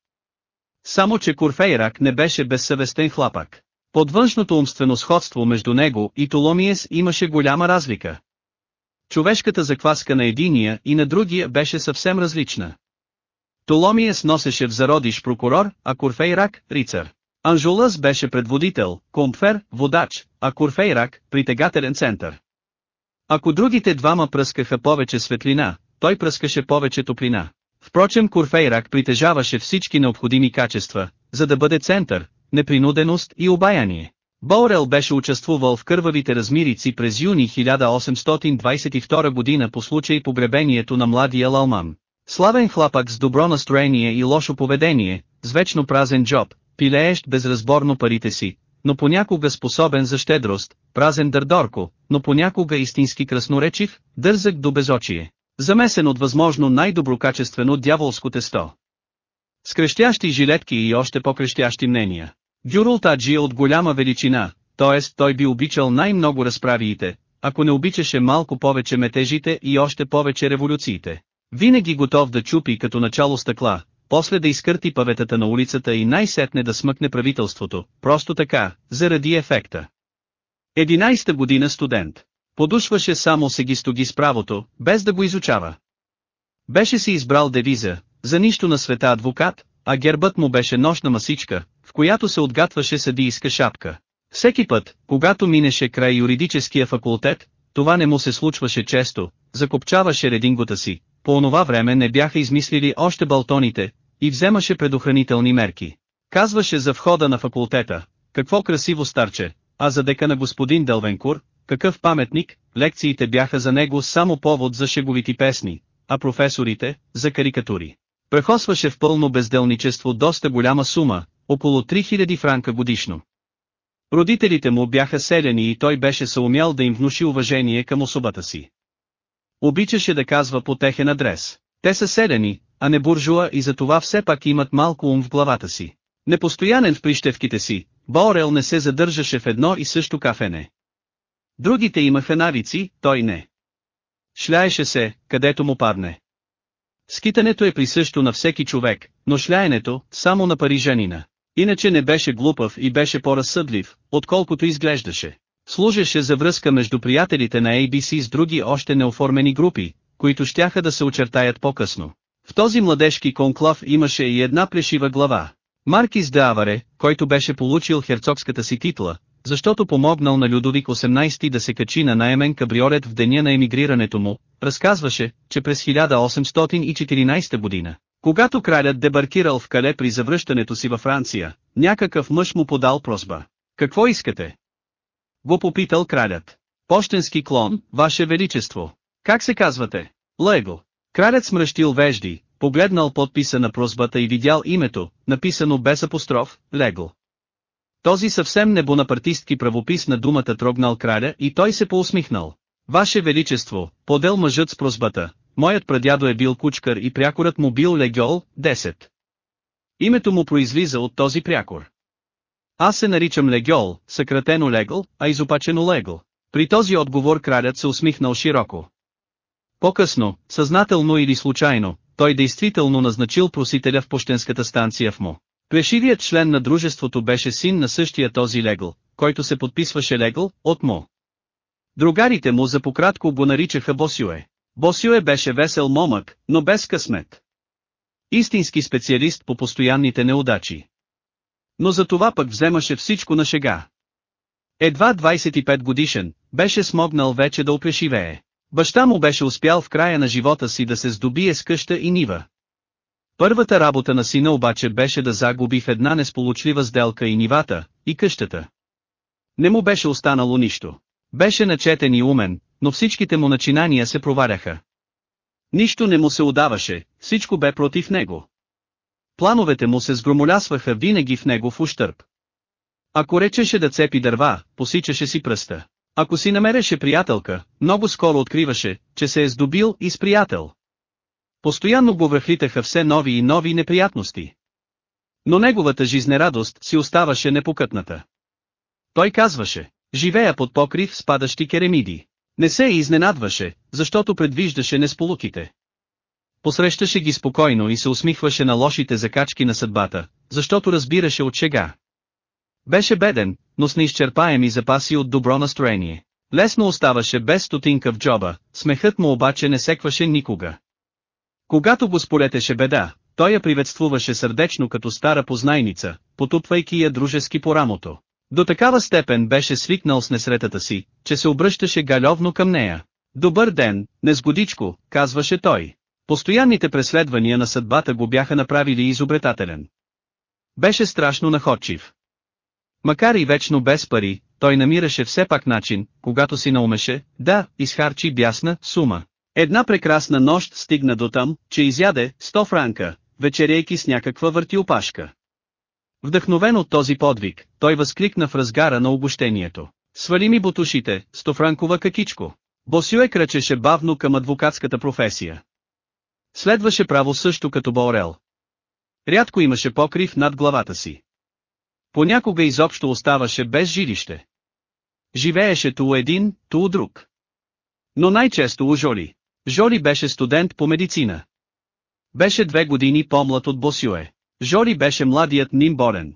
Само че Курфейрак не беше безсъвестен хлапак. Под външното умствено сходство между него и Толомиес имаше голяма разлика. Човешката закваска на единия и на другия беше съвсем различна. Толомиес носеше в зародиш прокурор, а Курфейрак – рицар. Анжулас беше предводител, Компфер – водач, а Курфейрак – притегателен център. Ако другите двама пръскаха повече светлина, той пръскаше повече топлина. Впрочем Курфейрак притежаваше всички необходими качества, за да бъде център, непринуденост и обаяние. Боурел беше участвувал в кървавите размирици през юни 1822 година по случай погребението на младия Лалман. Славен хлапък с добро настроение и лошо поведение, с вечно празен джоб, пилеещ безразборно парите си, но понякога способен за щедрост, празен дърдорко, но понякога истински красноречив, дързък до безочие. Замесен от възможно най-доброкачествено дяволско тесто. С крещящи жилетки и още по-крещящи мнения. Таджи е от голяма величина, т.е. той би обичал най-много разправиите, ако не обичаше малко повече метежите и още повече революциите. Винаги готов да чупи като начало стъкла, после да изкърти паветата на улицата и най-сетне да смъкне правителството, просто така, заради ефекта. Единайста година студент. Подушваше само сегистоги с правото, без да го изучава. Беше си избрал девиза, за нищо на света адвокат, а гербът му беше нощна масичка, в която се отгатваше съдийска шапка. Всеки път, когато минеше край юридическия факултет, това не му се случваше често, закопчаваше редингота си, по онова време не бяха измислили още балтоните, и вземаше предохранителни мерки. Казваше за входа на факултета, какво красиво старче, а за дека на господин Делвенкур, какъв паметник, лекциите бяха за него само повод за шеговити песни, а професорите, за карикатури. Прехосваше в пълно безделничество доста голяма сума, около 3000 франка годишно. Родителите му бяха селени и той беше съумял да им внуши уважение към особата си. Обичаше да казва по техен адрес. Те са селени, а не буржуа и затова все пак имат малко ум в главата си. Непостоянен в прищевките си, Борел не се задържаше в едно и също кафене. Другите имаха навици, той не. Шляеше се, където му падне. Скитането е присъщо на всеки човек, но шляенето, само на парижанина. Иначе не беше глупав и беше по-разсъдлив, отколкото изглеждаше. Служеше за връзка между приятелите на ABC с други още неоформени групи, които щяха да се очертаят по-късно. В този младежки конклав имаше и една плешива глава. Маркис де Аваре, който беше получил херцогската си титла, защото помогнал на Людовик 18 да се качи на наемен кабриолет в деня на емигрирането му, разказваше, че през 1814 година, когато кралят дебаркирал в Кале при завръщането си във Франция, някакъв мъж му подал просба. Какво искате? Го попитал кралят. Пощенски клон, Ваше Величество. Как се казвате? Лего. Кралят смръщил вежди, погледнал подписа на просбата и видял името, написано без апостроф, Лего. Този съвсем небонапартистки правопис на думата трогнал краля и той се поусмихнал. Ваше Величество, подел мъжът с просбата, моят прадядо е бил кучкар и прякорът му бил Легьол, 10. Името му произлиза от този прякор. Аз се наричам Легьол, съкратено Легъл, а изопачено Легъл. При този отговор кралят се усмихнал широко. По-късно, съзнателно или случайно, той действително назначил просителя в почтенската станция в Мо. Плешивият член на дружеството беше син на същия този Легъл, който се подписваше Легъл, от Мо. Другарите му за пократко го наричаха Босюе. Босюе беше весел момък, но без късмет. Истински специалист по постоянните неудачи. Но за това пък вземаше всичко на шега. Едва 25 годишен, беше смогнал вече да опешивее. Баща му беше успял в края на живота си да се здобие с къща и нива. Първата работа на сина обаче беше да загуби в една несполучлива сделка и нивата, и къщата. Не му беше останало нищо. Беше начетен и умен, но всичките му начинания се проваляха. Нищо не му се удаваше, всичко бе против него. Плановете му се сгромолясваха винаги в него в ущърп. Ако речеше да цепи дърва, посичаше си пръста. Ако си намереше приятелка, много скоро откриваше, че се е здобил и с приятел. Постоянно го връхлитаха все нови и нови неприятности. Но неговата жизнерадост си оставаше непокътната. Той казваше, живея под покрив с падащи керемиди. Не се изненадваше, защото предвиждаше несполуките. Посрещаше ги спокойно и се усмихваше на лошите закачки на съдбата, защото разбираше от шега. Беше беден, но с неизчерпаеми запаси от добро настроение. Лесно оставаше без стотинка в джоба, смехът му обаче не секваше никога. Когато го сполетеше беда, той я приветствуваше сърдечно като стара познайница, потупвайки я дружески по рамото. До такава степен беше свикнал с несретата си, че се обръщаше галевно към нея. Добър ден, незгодичко, казваше той. Постоянните преследвания на съдбата го бяха направили изобретателен. Беше страшно находчив. Макар и вечно без пари, той намираше все пак начин, когато си наумеше, да, изхарчи бясна сума. Една прекрасна нощ стигна до там, че изяде 100 франка, вечерейки с някаква въртиопашка. Вдъхновен от този подвиг, той възкликна в разгара на обощението. Свали ми бутушите, стофранкова какичко. Босюе кръчеше бавно към адвокатската професия. Следваше право също като Борел. Рядко имаше покрив над главата си. Понякога изобщо оставаше без жилище. Живееше ту един, ту друг. Но най-често у Жоли. Жоли беше студент по медицина. Беше две години по-млад от Босюе. Жоли беше младият Ним Борен.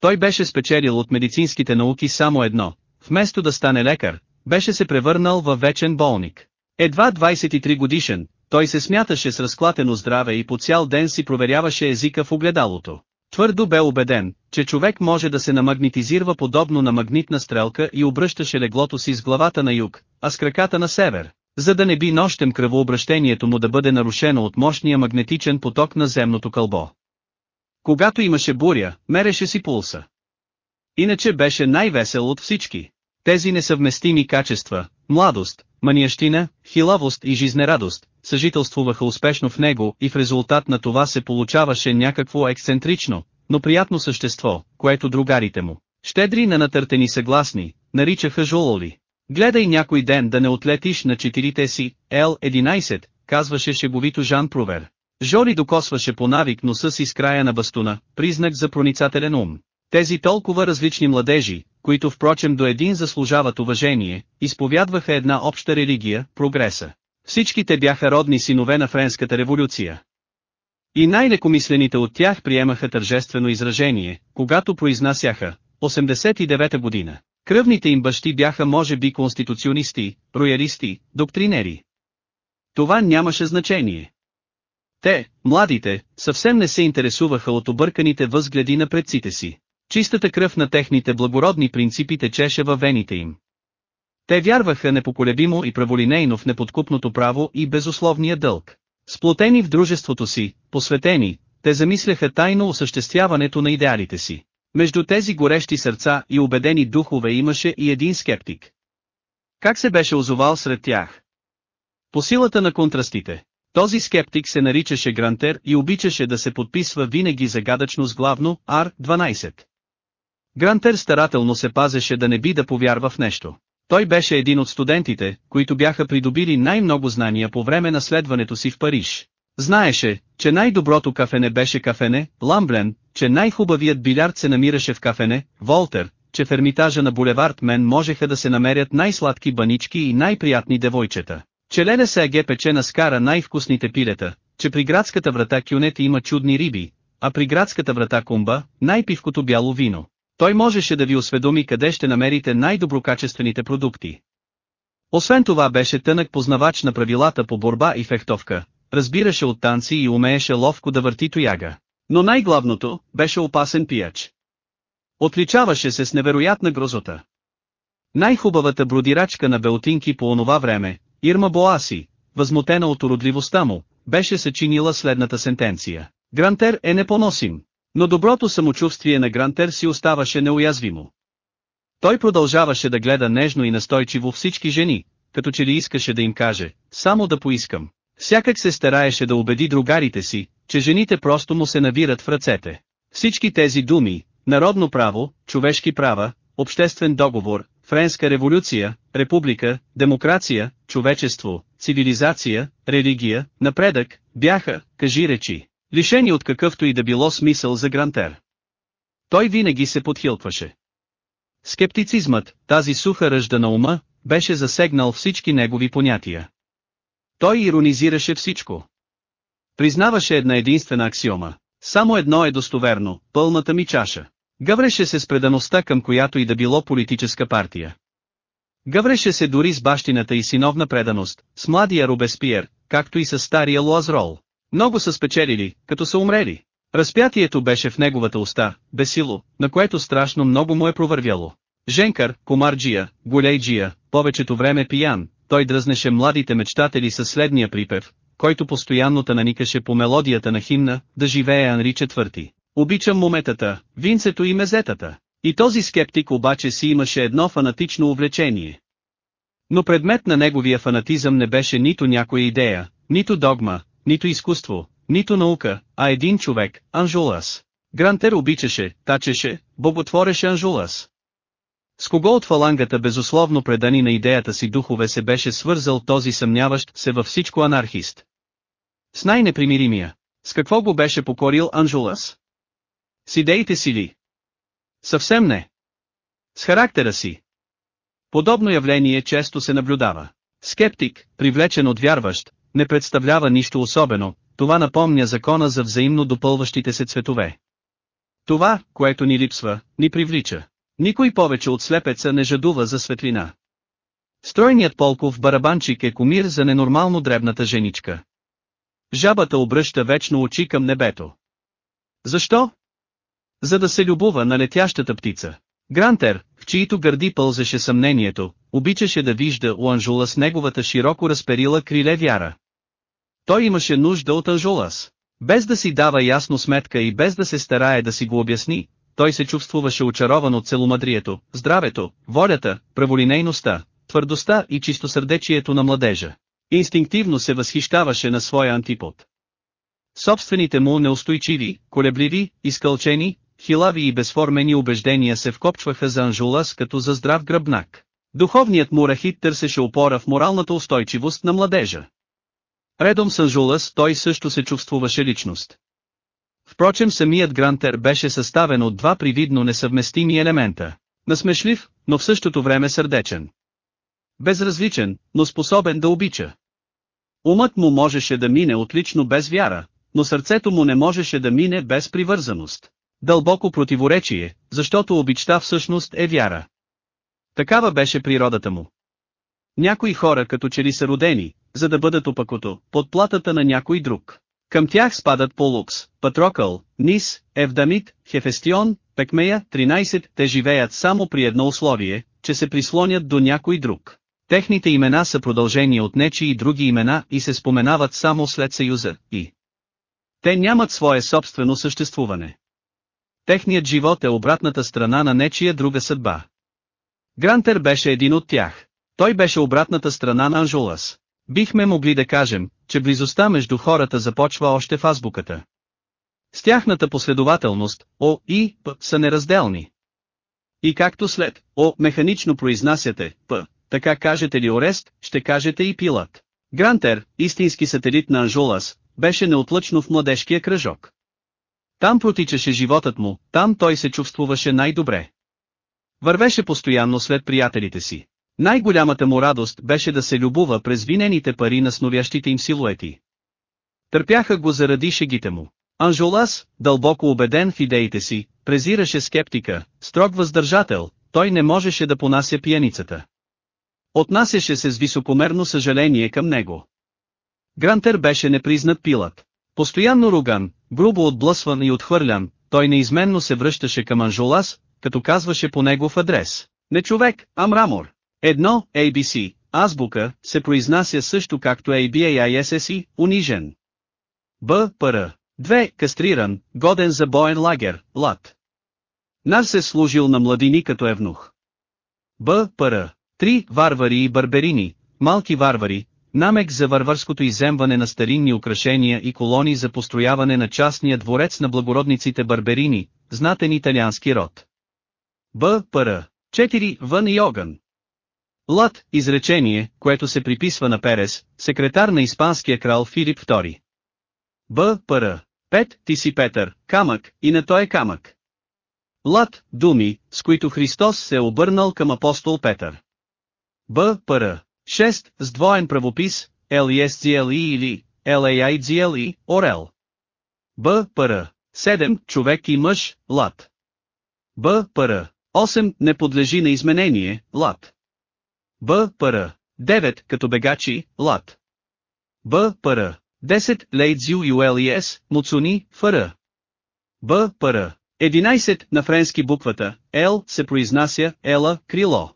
Той беше спечелил от медицинските науки само едно, вместо да стане лекар, беше се превърнал във вечен болник. Едва 23 годишен, Той се смяташе с разклатено здраве и по цял ден си проверяваше езика в огледалото. Твърдо бе убеден, че човек може да се намагнетизирва подобно на магнитна стрелка и обръщаше леглото си с главата на юг, а с краката на север, за да не би нощем кръвообращението му да бъде нарушено от мощния магнетичен поток на земното кълбо. Когато имаше буря, мереше си пулса. Иначе беше най-весел от всички. Тези несъвместими качества, младост, маниащина, хилавост и жизнерадост, съжителствуваха успешно в него и в резултат на това се получаваше някакво ексцентрично, но приятно същество, което другарите му, щедри на натъртени съгласни, наричаха жололи. Гледай някой ден да не отлетиш на четирите си, L11, казваше шеговито Жан Провер. Жори докосваше по навик носа си с края на бастуна, признак за проницателен ум. Тези толкова различни младежи, които впрочем до един заслужават уважение, изповядваха една обща религия – прогреса. Всичките бяха родни синове на Френската революция. И най-лекомислените от тях приемаха тържествено изражение, когато произнасяха 89-та година. Кръвните им бащи бяха може би конституционисти, роялисти, доктринери. Това нямаше значение. Те, младите, съвсем не се интересуваха от обърканите възгледи на предците си. Чистата кръв на техните благородни принципи течеше във вените им. Те вярваха непоколебимо и праволинейно в неподкупното право и безусловния дълг. Сплотени в дружеството си, посветени, те замисляха тайно осъществяването на идеалите си. Между тези горещи сърца и убедени духове имаше и един скептик. Как се беше озовал сред тях? По силата на контрастите. Този скептик се наричаше Грантер и обичаше да се подписва винаги загадъчно с главно R12. Грантер старателно се пазеше да не би да повярва в нещо. Той беше един от студентите, които бяха придобили най-много знания по време на следването си в Париж. Знаеше, че най-доброто кафене беше кафене, Ламблен, че най-хубавият билярд се намираше в кафене, Волтер, че в ермитажа на булевард Мен можеха да се намерят най-сладки банички и най-приятни девойчета, че Лене Сеге пече на скара най-вкусните пилета, че при градската врата Кюнет има чудни риби, а при градската врата Кумба, най-пивкото бяло вино. Той можеше да ви осведоми къде ще намерите най-доброкачествените продукти. Освен това беше тънък познавач на правилата по борба и фехтовка, разбираше от танци и умееше ловко да върти тояга. Но най-главното, беше опасен пияч. Отличаваше се с невероятна грозота. Най-хубавата бродирачка на белтинки по онова време, Ирма Боаси, възмутена от уродливостта му, беше съчинила следната сентенция. Грантер е непоносим. Но доброто самочувствие на Грантер си оставаше неуязвимо. Той продължаваше да гледа нежно и настойчиво всички жени, като че ли искаше да им каже, само да поискам. Сякак се стараеше да убеди другарите си, че жените просто му се навират в ръцете. Всички тези думи, народно право, човешки права, обществен договор, Френска революция, република, демокрация, човечество, цивилизация, религия, напредък, бяха, кажи речи, лишени от какъвто и да било смисъл за Грантер. Той винаги се подхилкваше. Скептицизмът, тази суха ръжда на ума, беше засегнал всички негови понятия. Той иронизираше всичко. Признаваше една единствена аксиома. Само едно е достоверно, пълната ми чаша. Гъвреше се с предаността към която и да било политическа партия. Гъвреше се дори с бащината и синовна преданост, с младия Робеспиер, както и с стария Луазрол. Много са спечелили, като са умрели. Разпятието беше в неговата уста, бесило, на което страшно много му е провървяло. Женкар, комарджия, голейджия, повечето време пиян, той дръзнеше младите мечтатели със следния припев, който постоянно наникаше по мелодията на химна, да живее Анри четвърти. Обичам мометата, винцето и мезетата. И този скептик обаче си имаше едно фанатично увлечение. Но предмет на неговия фанатизъм не беше нито някоя идея, нито догма, нито изкуство, нито наука, а един човек, Анжулас. Грантер обичаше, тачеше, боготвореше Анжулас. С кого от фалангата безусловно предани на идеята си духове се беше свързал този съмняващ се във всичко анархист? С най-непримиримия. С какво го беше покорил Анжулас? С идеите си ли? Съвсем не. С характера си. Подобно явление често се наблюдава. Скептик, привлечен от вярващ, не представлява нищо особено, това напомня закона за взаимно допълващите се цветове. Това, което ни липсва, ни привлича. Никой повече от слепеца не жадува за светлина. Стройният полков барабанчик е комир за ненормално дребната женичка. Жабата обръща вечно очи към небето. Защо? За да се любова на летящата птица. Грантер, в чието гърди пълзеше съмнението, обичаше да вижда у Анжула с неговата широко разперила криле вяра. Той имаше нужда от Анжулас. Без да си дава ясно сметка и без да се старае да си го обясни, той се чувствуваше очарован от целомадрието, здравето, волята, праволинейността, твърдостта и чистосърдечието на младежа. Инстинктивно се възхищаваше на своя антипод. Собствените му неустойчиви, колебливи, изкълчени, хилави и безформени убеждения се вкопчваха за Анжулас като за здрав гръбнак. Духовният му рахит търсеше опора в моралната устойчивост на младежа. Редом с Анжулас той също се чувствуваше личност. Впрочем самият Грантер беше съставен от два привидно несъвместими елемента. Насмешлив, но в същото време сърдечен. Безразличен, но способен да обича. Умът му можеше да мине отлично без вяра, но сърцето му не можеше да мине без привързаност. Дълбоко противоречие, защото обичта всъщност е вяра. Такава беше природата му. Някои хора като че ли са родени, за да бъдат опакото, под платата на някой друг. Към тях спадат Полукс, Патрокъл, Нис, Евдамит, Хефестион, Пекмея, 13, те живеят само при едно условие, че се прислонят до някой друг. Техните имена са продължени от нечи и други имена и се споменават само след съюза, и. Те нямат свое собствено съществуване. Техният живот е обратната страна на нечия друга съдба. Грантер беше един от тях. Той беше обратната страна на Анжулас. Бихме могли да кажем, че близостта между хората започва още в азбуката. С тяхната последователност, О и П са неразделни. И както след О механично произнасяте П, така кажете ли Орест, ще кажете и Пилат. Грантер, истински сателит на Анжулас, беше неотлъчно в младежкия кръжок. Там протичаше животът му, там той се чувствуваше най-добре. Вървеше постоянно след приятелите си. Най-голямата му радост беше да се любува през винените пари на сновящите им силуети. Търпяха го заради шегите му. Анжолас, дълбоко убеден в идеите си, презираше скептика, строг въздържател, той не можеше да понася пияницата. Отнасяше се с високомерно съжаление към него. Грантер беше непризнат пилат. Постоянно руган, грубо отблъсван и отхвърлян, той неизменно се връщаше към Анжолас, като казваше по негов адрес. Не човек, а мрамор. Едно, ABC, азбука, се произнася също както ABAISSI, унижен. Б. Пр. 2. Кастриран, годен за боен лагер, лад. Нар се служил на младини като евнух. Б. Пр. 3. Варвари и барберини, малки варвари, намек за варварското иземване на старинни украшения и колони за построяване на частния дворец на благородниците барберини, знатен италиански род. Б. Пр. 4. Вън и огън. Лад, изречение, което се приписва на Перес, секретар на испанския крал Филип II. Б. Пр. Пет, ти си Петър, камък, и на той е камък. Лад, думи, с които Христос се е обърнал към апостол Петър. Б. Пр. 6. С двоен правопис, LESGLE или LAIGLE, Орел. Б. Пр. 7. Човек и мъж, Лад. Б. Пр. 8. Не подлежи на изменение, Лад. Б. Пр. 9. Като бегачи, лад. Б. Пр. 10. Лейдзю ULES, Муцуни, Фр. Б. Пр. 11. На френски буквата, Л, се произнася, Ела, крило.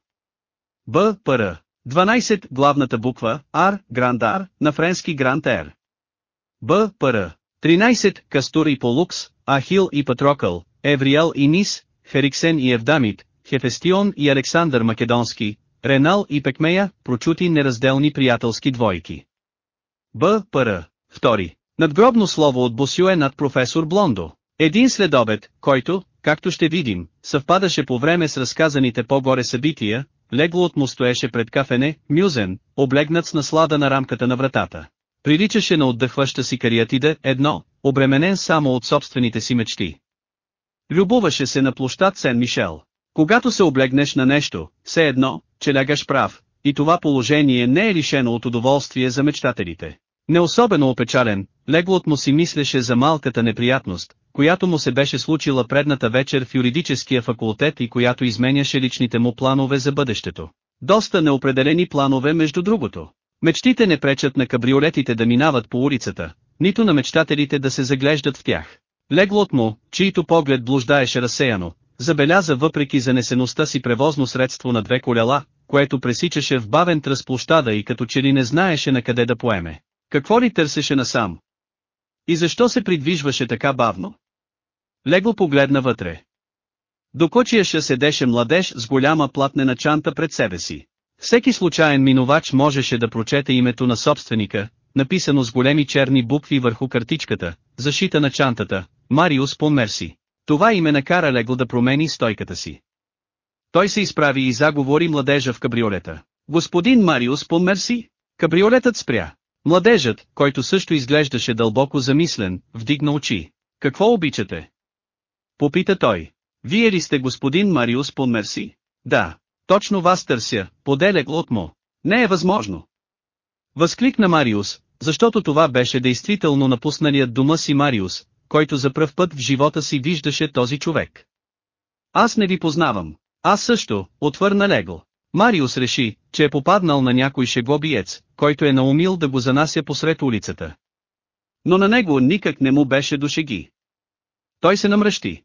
Б. Пр. 12. Главната буква, Ар, Грандар, на френски Грант Р. Б. Пр. 13. Кастур и Полукс, Ахил и Патрокъл, Евриел и Нис, Хериксен и Евдамит, Хефестион и Александър Македонски, Ренал и Пекмея, прочути неразделни приятелски двойки. Б. Пр. Втори. Надгробно слово от Босюе над професор Блондо. Един следобед, който, както ще видим, съвпадаше по време с разказаните по-горе събития, легло му стоеше пред кафене, мюзен, облегнат с наслада на рамката на вратата. Приличаше на отдъхваща си кариатида, едно, обременен само от собствените си мечти. Любуваше се на площад Сен-Мишел. Когато се облегнеш на нещо, все едно, че лягаш прав, и това положение не е лишено от удоволствие за мечтателите. Не особено опечален, леглот му си мислеше за малката неприятност, която му се беше случила предната вечер в юридическия факултет и която изменяше личните му планове за бъдещето. Доста неопределени планове между другото. Мечтите не пречат на кабриолетите да минават по улицата, нито на мечтателите да се заглеждат в тях. Леглот му, чийто поглед блуждаеше разсеяно, забеляза въпреки занесеността си превозно средство на две колела, което пресичаше в бавен тръс площада и като че ли не знаеше на къде да поеме. Какво ли търсеше насам? И защо се придвижваше така бавно? Лего погледна вътре. До кочияша седеше младеж с голяма платнена чанта пред себе си. Всеки случайен минувач можеше да прочете името на собственика, написано с големи черни букви върху картичката, зашита на чантата, Мариус Померси. Това име накара Лего да промени стойката си. Той се изправи и заговори младежа в кабриолета. Господин Мариус Померси? Кабриолетът спря. Младежът, който също изглеждаше дълбоко замислен, вдигна очи. Какво обичате? Попита той. Вие ли сте господин Мариус Померси? Да. Точно вас търся, поделек от му. Не е възможно. Възкликна Мариус, защото това беше действително напусналият дома си Мариус, който за пръв път в живота си виждаше този човек. Аз не ви познавам. Аз също, отвърна Лего. Мариус реши, че е попаднал на някой шеглобиец, който е наумил да го занася посред улицата. Но на него никак не му беше до шеги. Той се намръщи.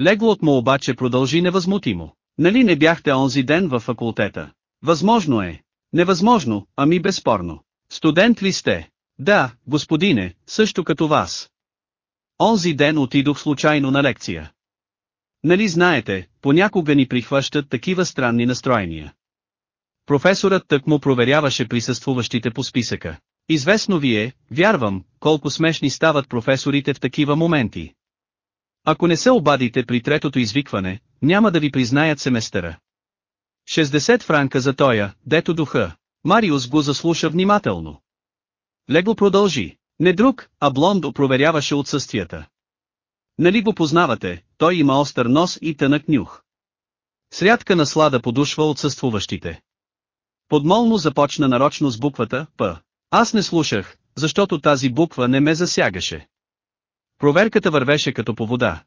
Леглот му обаче продължи невъзмутимо. Нали не бяхте онзи ден във факултета? Възможно е. Невъзможно, ами безспорно. Студент ли сте? Да, господине, също като вас. Онзи ден отидох случайно на лекция. Нали знаете, понякога ни прихващат такива странни настроения. Професорът тък му проверяваше присъствуващите по списъка. Известно ви е, вярвам, колко смешни стават професорите в такива моменти. Ако не се обадите при третото извикване, няма да ви признаят семестъра. 60 франка за тоя, дето духа. Мариус го заслуша внимателно. Лего продължи. Не друг, а Блондо проверяваше отсъствията. Нали го познавате, той има остър нос и тънък нюх. Срядка наслада подушва отсъствуващите. Подмолно започна нарочно с буквата П. Аз не слушах, защото тази буква не ме засягаше. Проверката вървеше като по вода.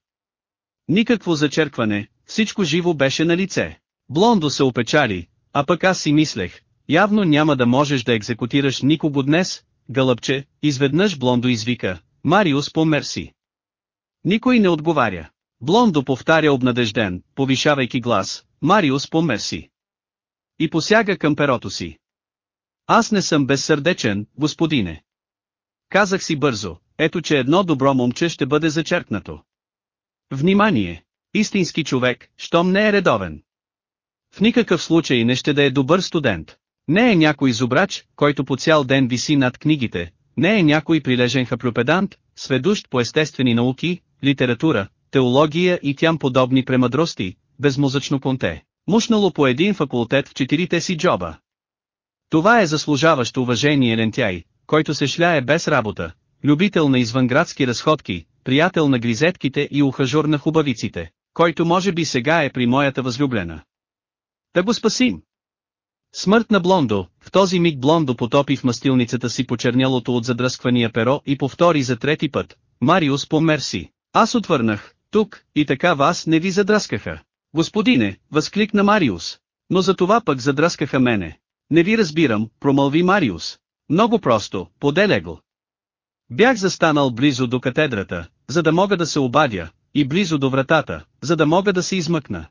Никакво зачеркване, всичко живо беше на лице. Блондо се опечали, а пък аз си мислех, явно няма да можеш да екзекутираш никого днес, гълъбче, изведнъж Блондо извика, Мариус по мерси. Никой не отговаря. Блондо повтаря обнадежден, повишавайки глас, Мариус по мерси. И посяга към перото си. Аз не съм безсърдечен, господине. Казах си бързо, ето че едно добро момче ще бъде зачеркнато. Внимание! Истински човек, щом не е редовен. В никакъв случай не ще да е добър студент. Не е някой зубрач, който по цял ден виси над книгите, не е някой прилежен хаплюпедант, сведущ по естествени науки, литература, теология и тям подобни премъдрости, безмозъчно конте, мушнало по един факултет в четирите си джоба. Това е заслужаващо уважение лентяй, който се шляе без работа, любител на извънградски разходки, приятел на гризетките и ухажор на хубавиците, който може би сега е при моята възлюблена. Да го спасим! Смърт на Блондо, в този миг Блондо потопи в мастилницата си почернялото от задръсквания перо и повтори за трети път, Мариус по мерси. Аз отвърнах, тук, и така вас не ви задръскаха. Господине, възкликна Мариус. Но за това пък задръскаха мене. Не ви разбирам, промълви Мариус. Много просто, поделя го. Бях застанал близо до катедрата, за да мога да се обадя, и близо до вратата, за да мога да се измъкна.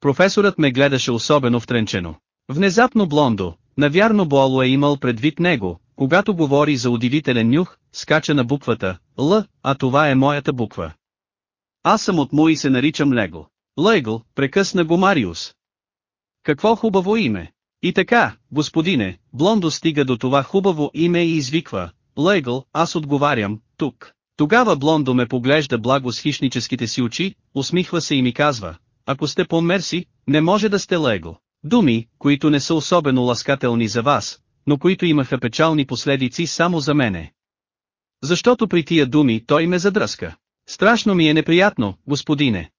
Професорът ме гледаше особено втренчено. Внезапно Блондо, навярно Боло е имал предвид него, когато говори за удивителен нюх, скача на буквата Л, а това е моята буква. Аз съм от му и се наричам Лего. Лего, прекъсна го Мариус. Какво хубаво име! И така, господине, Блондо стига до това хубаво име и извиква, Легъл, аз отговарям, тук. Тогава Блондо ме поглежда благо с хищническите си очи, усмихва се и ми казва, ако сте по-мерси, не може да сте Лего. Думи, които не са особено ласкателни за вас, но които имаха печални последици само за мене. Защото при тия думи той ме задръска. Страшно ми е неприятно, господине.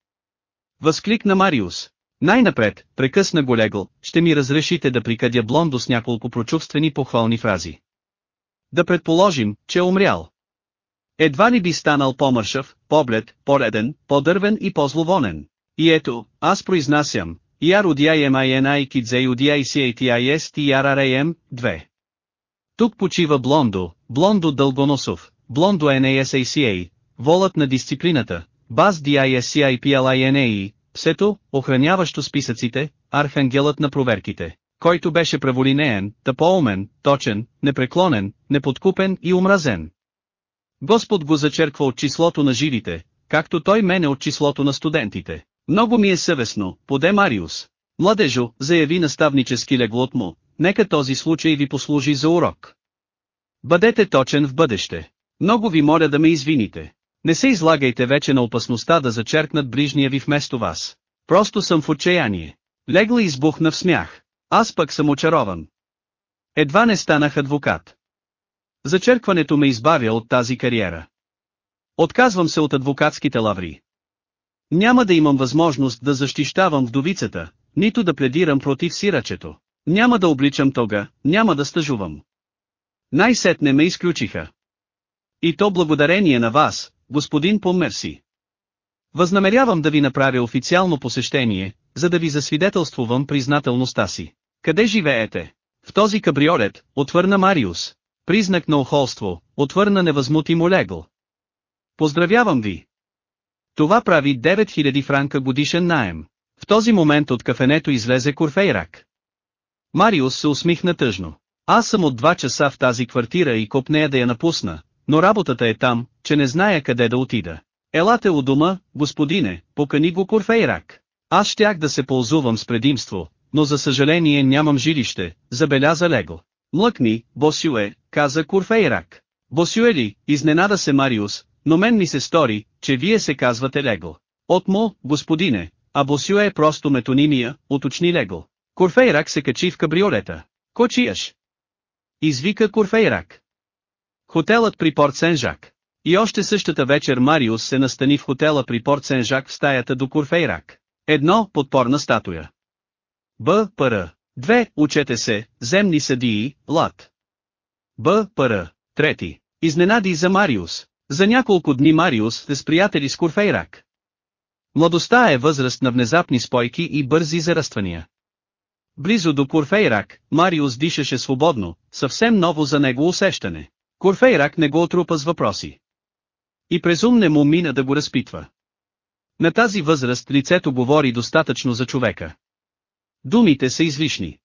Възкликна Мариус. Най-напред, прекъсна го Легъл, ще ми разрешите да прикадя Блондо с няколко прочувствени похвални фрази. Да предположим, че е умрял. Едва ли би станал по-мършав, по-блед, по-реден, по-дървен и по-зловонен. И ето, аз произнасям, ERUDIMINI KIDZEUDICATIS TRRAM, 2. Тук почива Блондо, Блондо Дългоносов, Блондо NASACA, волът на дисциплината, Баз DISCIPLINAE, псето, охраняващо списъците, архангелът на проверките, който беше праволинеен, тъпоумен, точен, непреклонен, неподкупен и омразен. Господ го зачерква от числото на живите, както той мене от числото на студентите. Много ми е съвестно, поде Мариус. Младежо, заяви наставнически леглот му, нека този случай ви послужи за урок. Бъдете точен в бъдеще. Много ви моля да ме извините. Не се излагайте вече на опасността да зачеркнат ближния ви вместо вас. Просто съм в отчаяние. Легла избухна в смях. Аз пък съм очарован. Едва не станах адвокат. Зачеркването ме избавя от тази кариера. Отказвам се от адвокатските лаври. Няма да имам възможност да защищавам вдовицата, нито да пледирам против сирачето. Няма да обличам тога, няма да стъжувам. Най-сетне ме изключиха. И то благодарение на вас, господин Померси. Възнамерявам да ви направя официално посещение, за да ви засвидетелствувам признателността си. Къде живеете? В този кабриолет, отвърна Мариус. Признак на охолство, отвърна невъзмутимо легъл. Поздравявам ви! Това прави 9000 франка годишен наем. В този момент от кафенето излезе Курфейрак. Мариус се усмихна тъжно. Аз съм от два часа в тази квартира и копнея да я напусна, но работата е там, че не зная къде да отида. Елате у дома, господине, покани го Курфейрак. Аз щях да се ползувам с предимство, но за съжаление нямам жилище, забеляза Лего. Млъкни, Босюе, каза Курфейрак. Босюе ли, изненада се Мариус, но мен ми се стори, че вие се казвате Лего. Отмо, господине, а Босюе е просто метонимия, уточни Лего. Курфейрак се качи в кабриолета. Кочияш! Извика Курфейрак. Хотелът при Порт Сен-Жак. И още същата вечер Мариус се настани в хотела при Порт Сен-Жак в стаята до Курфейрак. Едно, подпорна статуя. Б. Пр. Две, учете се, земни съдии, лад. Б. Пр. Трети. Изненади за Мариус. За няколко дни Мариус е с приятели с Курфейрак. Младостта е възраст на внезапни спойки и бързи зараствания. Близо до Курфейрак, Мариус дишаше свободно, съвсем ново за него усещане. Курфейрак не го отрупа с въпроси. И презум не му мина да го разпитва. На тази възраст лицето говори достатъчно за човека. Думите са излишни.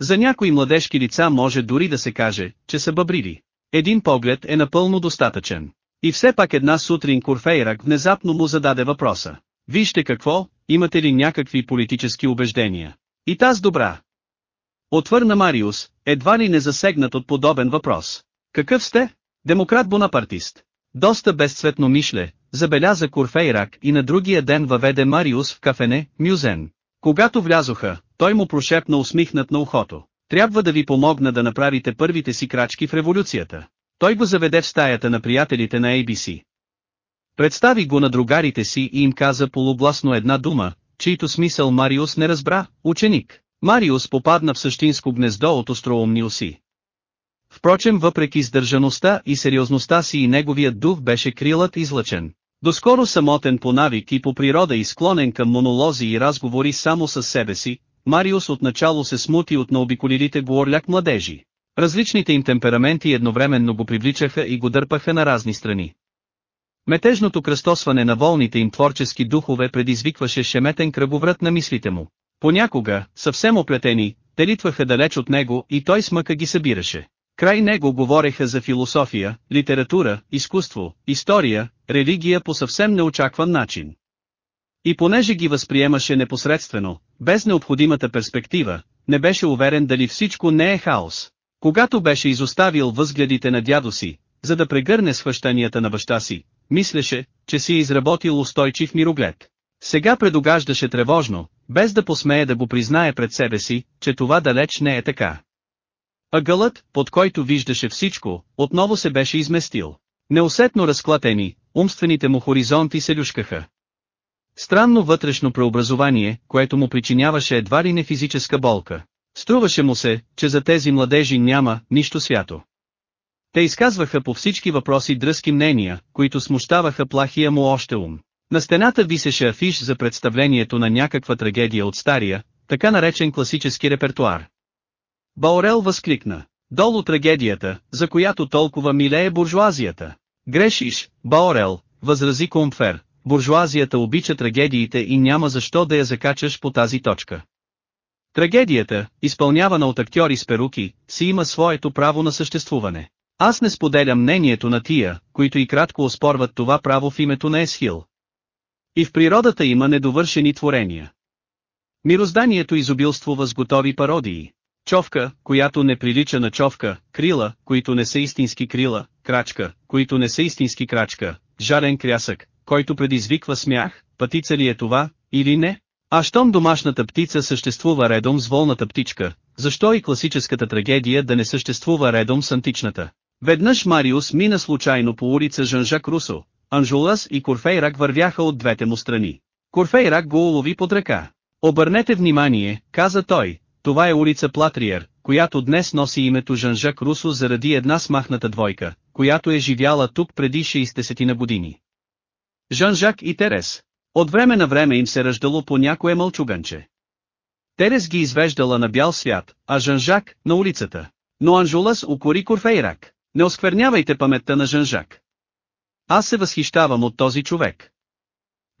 За някои младежки лица може дори да се каже, че са бъбриви. Един поглед е напълно достатъчен. И все пак една сутрин Курфейрак внезапно му зададе въпроса. Вижте какво, имате ли някакви политически убеждения? И таз добра. Отвърна Мариус, едва ли не засегнат от подобен въпрос. Какъв сте? Демократ бонапартист. Доста безцветно мишле, забеляза Курфейрак и на другия ден въведе Мариус в кафене, Мюзен. Когато влязоха, той му прошепна усмихнат на ухото. Трябва да ви помогна да направите първите си крачки в революцията. Той го заведе в стаята на приятелите на ABC. Представи го на другарите си и им каза полубласно една дума, чийто смисъл Мариус не разбра, ученик. Мариус попадна в същинско гнездо от остроумни уси. Впрочем въпреки сдържаността и сериозността си и неговият дух беше крилът излъчен. Доскоро самотен по навик и по природа и склонен към монолози и разговори само с себе си, Мариус отначало се смути от наобиколилите го орляк младежи. Различните им темпераменти едновременно го привличаха и го дърпаха на разни страни. Метежното кръстосване на волните им творчески духове предизвикваше шеметен кръговрат на мислите му. Понякога, съвсем оплетени, те литваха далеч от него и той смъка ги събираше. Край него говореха за философия, литература, изкуство, история, религия по съвсем неочакван начин. И понеже ги възприемаше непосредствено, без необходимата перспектива, не беше уверен дали всичко не е хаос. Когато беше изоставил възгледите на дядо си, за да прегърне схващанията на баща си, мислеше, че си е изработил устойчив мироглед. Сега предогаждаше тревожно, без да посмее да го признае пред себе си, че това далеч не е така. Ъгълът, под който виждаше всичко, отново се беше изместил. Неусетно разклатени, умствените му хоризонти се люшкаха. Странно вътрешно преобразование, което му причиняваше едва ли не физическа болка. Струваше му се, че за тези младежи няма нищо свято. Те изказваха по всички въпроси дръзки мнения, които смущаваха плахия му още ум. На стената висеше афиш за представлението на някаква трагедия от стария, така наречен класически репертуар. Баорел възкликна. Долу трагедията, за която толкова милее буржуазията. Грешиш, Баорел, възрази Комфер, буржуазията обича трагедиите и няма защо да я закачаш по тази точка. Трагедията, изпълнявана от актьори с перуки, си има своето право на съществуване. Аз не споделям мнението на тия, които и кратко оспорват това право в името на Есхил. И в природата има недовършени творения. Мирозданието изобилствува с готови пародии. Човка, която не прилича на човка, крила, които не са истински крила, крачка, които не са истински крачка, жарен крясък, който предизвиква смях, пътица ли е това, или не? А щом домашната птица съществува редом с волната птичка, защо и класическата трагедия да не съществува редом с античната? Веднъж Мариус мина случайно по улица Жан-Жак Русо, Анжулас и Корфейрак вървяха от двете му страни. Корфейрак го улови под ръка. Обърнете внимание, каза той, това е улица Платриер, която днес носи името Жан-Жак Русо заради една смахната двойка, която е живяла тук преди 60 на години. Жан-Жак и Терес. От време на време им се ръждало по някое мълчуганче. Терес ги извеждала на бял свят, а Жан-Жак – на улицата. Но Анжулас укори Корфейрак. Не осквернявайте паметта на Жан-Жак. Аз се възхищавам от този човек.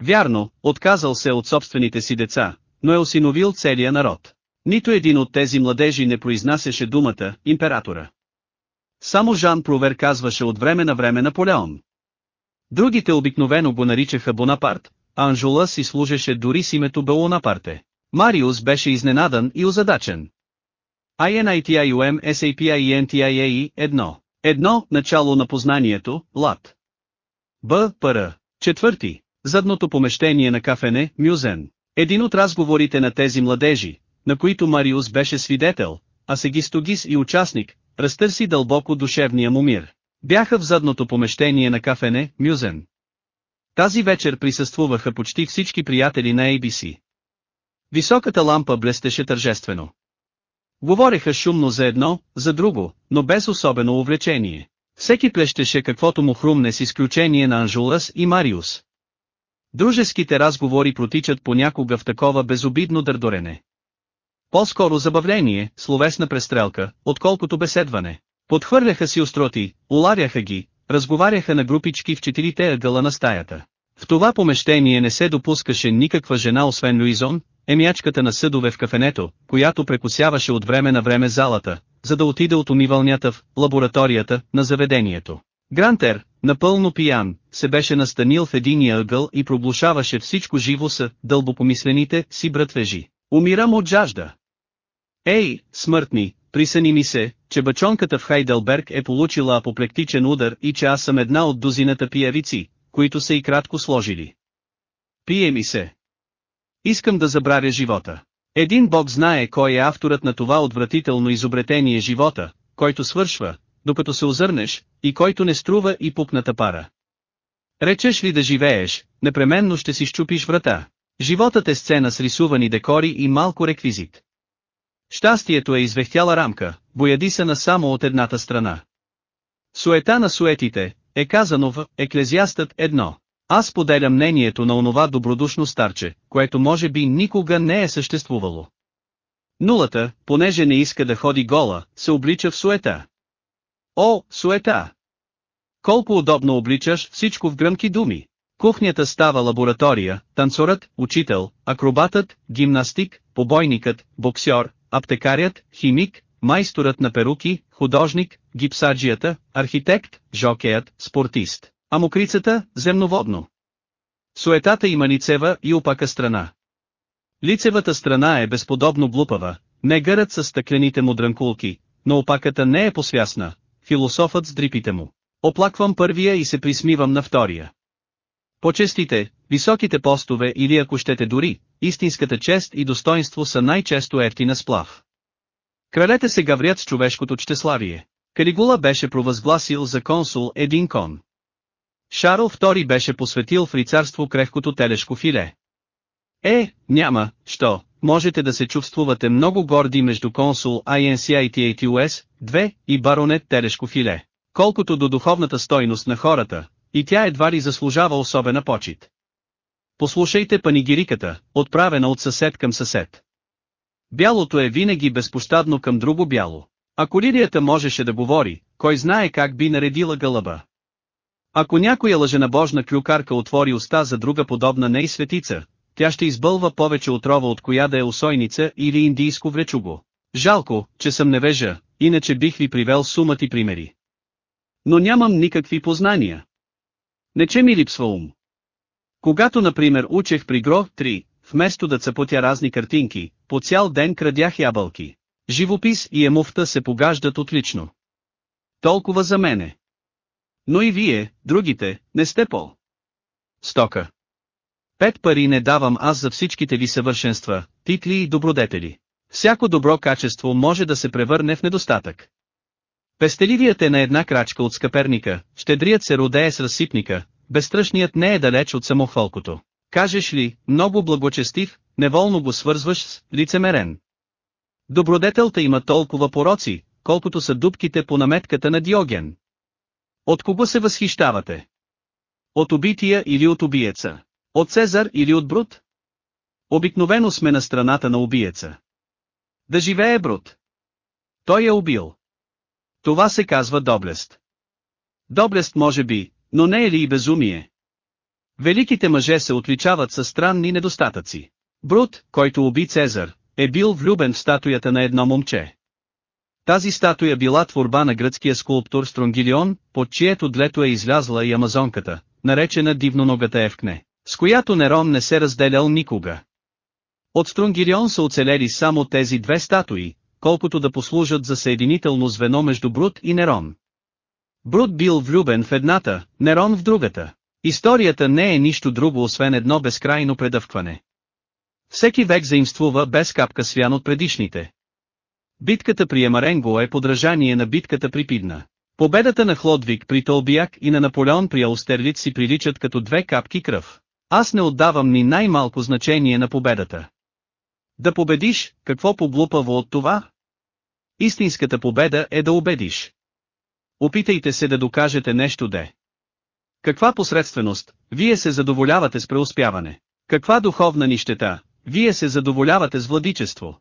Вярно, отказал се от собствените си деца, но е осиновил целия народ. Нито един от тези младежи не произнасяше думата «императора». Само Жан Провер казваше от време на време Наполеон. Другите обикновено го наричаха Бонапарт, а Анжула си служеше дори с името Белонапарте. Мариус беше изненадан и озадачен. INITIUM SAPIENTIAE 1. Едно, начало на познанието, лад. Б. Пр. Четвърти. Задното помещение на кафене, Мюзен. Един от разговорите на тези младежи, на които Мариус беше свидетел, а Сегистогис и участник, разтърси дълбоко душевния му мир. Бяха в задното помещение на кафене, Мюзен. Тази вечер присъствуваха почти всички приятели на ABC. Високата лампа блестеше тържествено. Говореха шумно за едно, за друго, но без особено увлечение. Всеки плещеше каквото му хрумне с изключение на Анжулас и Мариус. Дружеските разговори протичат понякога в такова безобидно дърдорене. По-скоро забавление, словесна престрелка, отколкото беседване. Подхвърляха си остроти, уларяха ги, разговаряха на групички в четирите ъгъла на стаята. В това помещение не се допускаше никаква жена освен Луизон, емячката на съдове в кафенето, която прекусяваше от време на време залата, за да отиде от умивалнята в лабораторията на заведението. Грантер, напълно пиян, се беше настанил в единия ъгъл и проблушаваше всичко живо с дълбопомислените си братвежи. Умирам от жажда. Ей, смъртни, присъни ми се, че бачонката в Хайделберг е получила апоплектичен удар и че аз съм една от дозината пиявици, които са и кратко сложили. Пие ми се. Искам да забравя живота. Един бог знае кой е авторът на това отвратително изобретение живота, който свършва, докато се озърнеш, и който не струва и пупната пара. Речеш ли да живееш, непременно ще си щупиш врата. Животът е сцена с рисувани декори и малко реквизит. Щастието е извехтяла рамка, боядисана само от едната страна. Суета на суетите, е казано в Еклезиастът едно. Аз поделя мнението на онова добродушно старче, което може би никога не е съществувало. Нулата, понеже не иска да ходи гола, се облича в суета. О, суета! Колко удобно обличаш всичко в гръмки думи. Кухнята става лаборатория, танцорът, учител, акробатът, гимнастик, побойникът, боксер, аптекарят, химик, майсторът на перуки, художник, гипсаджията, архитект, жокеят, спортист, а мокрицата – земноводно. Суетата има лицева и опака страна. Лицевата страна е безподобно глупава, не гърът с стъклените му дрънкулки, но опаката не е посвясна, философът с дрипите му. Оплаквам първия и се присмивам на втория. Почестите, високите постове или ако щете дори, истинската чест и достоинство са най-често ефтина сплав. Кралете се гаврят с човешкото чтеславие. Калигула беше провъзгласил за консул един кон. Шарл II беше посветил в рицарство крехкото телешко филе. Е, няма, що, можете да се чувствувате много горди между консул INCITATUS, 2 и баронет телешко филе. Колкото до духовната стойност на хората, и тя едва ли заслужава особена почет. Послушайте панигириката, отправена от съсед към съсед. Бялото е винаги безпощадно към друго бяло. Ако Лилията можеше да говори, кой знае как би наредила гълъба. Ако някоя лъженабожна клюкарка отвори уста за друга подобна ней светица, тя ще избълва повече отрова от коя да е усойница или индийско вречуго. Жалко, че съм невежа, иначе бих ви привел сумът и примери. Но нямам никакви познания. Не че ми липсва ум. Когато например учех при Гро 3, вместо да цъпотя разни картинки, по цял ден крадях ябълки. Живопис и емуфта се погаждат отлично. Толкова за мене. Но и вие, другите, не сте пол. Стока. Пет пари не давам аз за всичките ви съвършенства, титли и добродетели. Всяко добро качество може да се превърне в недостатък. Пестеливият е на една крачка от скъперника, щедрият се родее с разсипника, безстрашният не е далеч от самохвалкото. Кажеш ли, много благочестив, неволно го свързваш с лицемерен. Добродетелта има толкова пороци, колкото са дубките по наметката на Диоген. От кого се възхищавате? От убития или от убиеца? От Цезар или от Брут? Обикновено сме на страната на убиеца. Да живее Брут. Той е убил. Това се казва доблест. Доблест може би, но не е ли и безумие? Великите мъже се отличават със странни недостатъци. Брут, който уби Цезар, е бил влюбен в статуята на едно момче. Тази статуя била творба на гръцкия скулптор Стронгилион, под чието длето е излязла и амазонката, наречена дивноногата Евкне, с която Нерон не се разделял никога. От Стронгилион са оцелели само тези две статуи, колкото да послужат за съединително звено между Брут и Нерон. Брут бил влюбен в едната, Нерон в другата. Историята не е нищо друго освен едно безкрайно предъвкване. Всеки век заимствува без капка свян от предишните. Битката при Емаренго е подражание на битката при Пидна. Победата на Хлодвиг при Толбияк и на Наполеон при Аустерлиц си приличат като две капки кръв. Аз не отдавам ни най-малко значение на победата. Да победиш, какво поглупаво от това? Истинската победа е да убедиш. Опитайте се да докажете нещо де. Каква посредственост, вие се задоволявате с преуспяване. Каква духовна нищета, вие се задоволявате с владичество.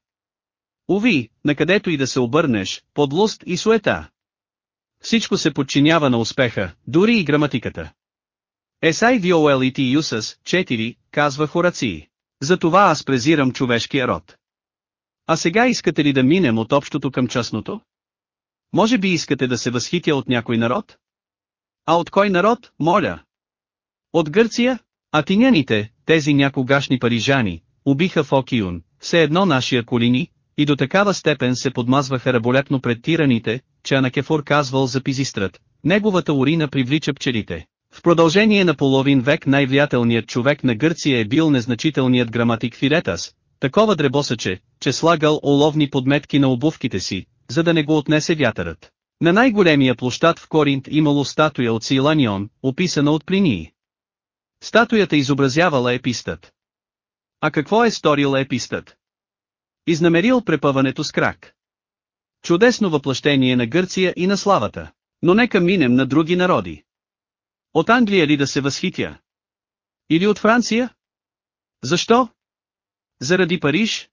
Уви, накъдето и да се обърнеш, подлост и суета. Всичко се подчинява на успеха, дори и граматиката. Есай Виолелити Юсъс, 4, казва Хораци. Затова аз презирам човешкия род. А сега искате ли да минем от общото към частното? Може би искате да се възхитя от някой народ? А от кой народ, моля? От Гърция? Атиняните, тези някогашни парижани, убиха Фокиюн, все едно нашия колини, и до такава степен се подмазваха раболепно пред тираните, че Анакефор казвал за Пизистрат, неговата урина привлича пчелите. В продължение на половин век най-влиятелният човек на Гърция е бил незначителният граматик Филетас, такова дребосъче, че слагал оловни подметки на обувките си, за да не го отнесе вятърът. На най-големия площад в Коринт имало статуя от Силанион, описана от Плинии. Статуята изобразявала епистът. А какво е сторил епистът? Изнамерил препъването с крак. Чудесно въплъщение на Гърция и на славата. Но нека минем на други народи. От Англия ли да се възхитя? Или от Франция? Защо? Заради Париж?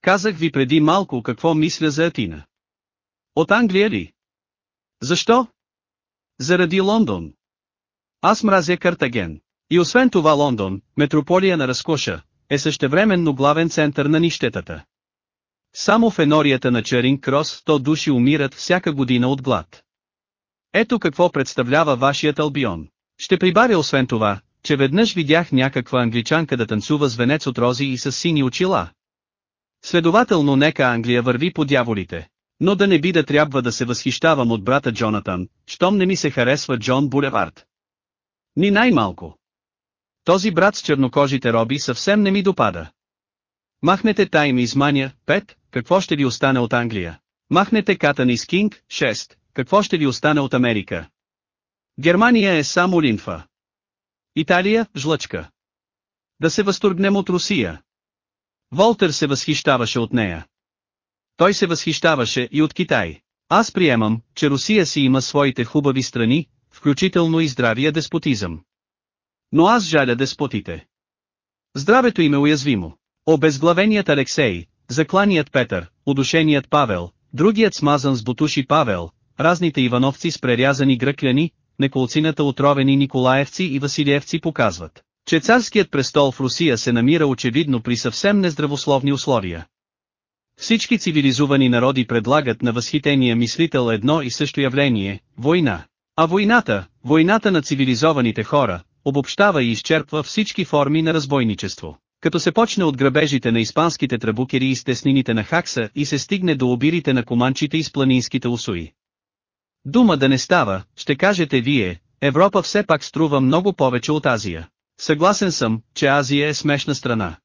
Казах ви преди малко какво мисля за Атина. От Англия ли? Защо? Заради Лондон. Аз мразя Картаген. И освен това Лондон, метрополия на разкоша, е същевременно главен център на нищетата. Само в енорията на Чаринг Крос 100 души умират всяка година от глад. Ето какво представлява вашият албион. Ще прибавя освен това, че веднъж видях някаква англичанка да танцува с венец от рози и с сини очила. Следователно нека Англия върви по дяволите. Но да не би да трябва да се възхищавам от брата Джонатан, щом не ми се харесва Джон Булевард. Ни най-малко. Този брат с чернокожите роби съвсем не ми допада. Махнете Тайм из Мания, 5, какво ще ви остане от Англия? Махнете Катан из Кинг, 6, какво ще ви остане от Америка? Германия е само лимфа. Италия – жлъчка. Да се възторгнем от Русия. Волтер се възхищаваше от нея. Той се възхищаваше и от Китай. Аз приемам, че Русия си има своите хубави страни, включително и здравия деспотизъм. Но аз жаля деспотите. Здравето им е уязвимо. Обезглавеният Алексей, закланият Петър, удушеният Павел, другият смазан с бутуши Павел, разните ивановци с прерязани гръкляни, неколцината отровени Николаевци и Василиевци показват, че царският престол в Русия се намира очевидно при съвсем нездравословни условия. Всички цивилизовани народи предлагат на възхитения мислител едно и също явление – война. А войната, войната на цивилизованите хора, обобщава и изчерпва всички форми на разбойничество. Като се почне от грабежите на испанските трабукери и стеснините на Хакса и се стигне до обирите на команчите и с планинските усои. Дума да не става, ще кажете вие, Европа все пак струва много повече от Азия. Съгласен съм, че Азия е смешна страна.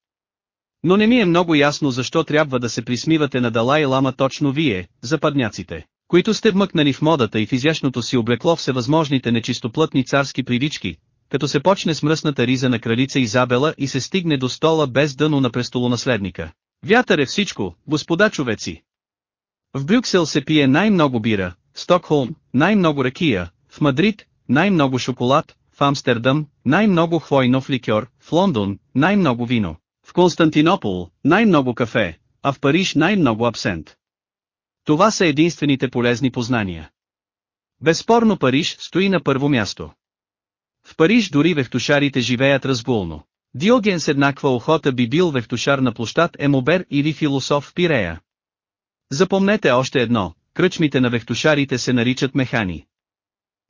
Но не ми е много ясно защо трябва да се присмивате на Далай Лама точно вие, западняците, които сте вмъкнали в модата и в изящното си облекло всевъзможните нечистоплътни царски привички, като се почне с мръсната риза на кралица Изабела и се стигне до стола без дъно на престолонаследника. Вятър е всичко, господа човеци. В Брюксел се пие най-много бира, в Стокхолм, най-много ракия, в Мадрид, най-много шоколад, в Амстердам, най-много хвойнов ликьор, в Лондон, най-много вино, в Константинопол, най-много кафе, а в Париж най-много абсент. Това са единствените полезни познания. Безспорно Париж стои на първо място. В Париж дори вехтушарите живеят разгулно. Диоген с еднаква охота би бил вехтушар на площад Емобер или философ Пирея. Запомнете още едно, кръчмите на вехтушарите се наричат механи.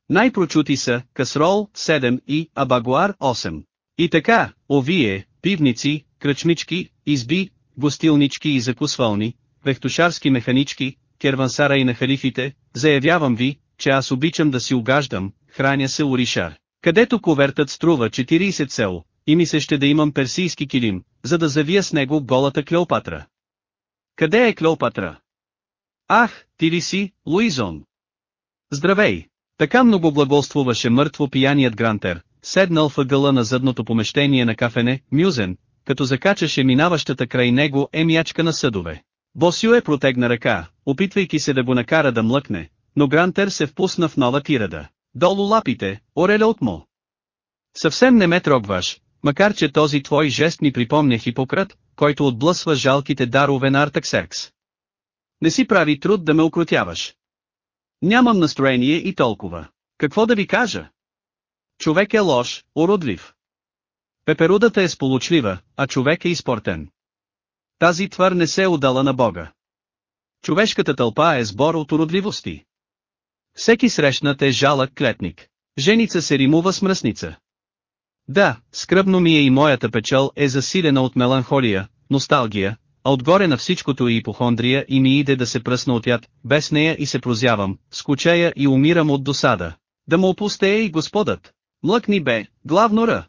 Най-прочути са Касрол 7 и Абагуар 8. И така, овие, пивници, кръчмички, изби, гостилнички и закусвални, вехтушарски механички, кервансара и на халифите, заявявам ви, че аз обичам да си угаждам, храня се Оришар, където ковертът струва 40 сел, и ми се ще да имам персийски килим, за да завия с него голата Клеопатра. Къде е Клеопатра? Ах, ти ли си, Луизон? Здравей! Така много благоствуваше мъртво пияният Грантер, седнал въгъла на задното помещение на кафене, Мюзен, като закачаше минаващата край него емячка на съдове. Босио е протегна ръка, опитвайки се да го накара да млъкне, но Грантер се впусна в нова тирада. Долу лапите, ореля от му. Съвсем не ме трогваш, макар че този твой жест ми припомня Хипократ, който отблъсва жалките дарове на Артаксеркс. Не си прави труд да ме окрутяваш. Нямам настроение и толкова. Какво да ви кажа? Човек е лош, уродлив. Пеперудата е сполучлива, а човек е изпортен. Тази твър не се е удала на Бога. Човешката тълпа е сбор от уродливости. Всеки срещнат е жалък клетник. Женица се римува с мръсница. Да, скръбно ми е и моята печал е засилена от меланхолия, носталгия, а отгоре на всичкото и ипохондрия и ми иде да се пръсна от яд, без нея и се прозявам, скучая и умирам от досада. Да му опустее и господът. Млъкни бе, главно ра.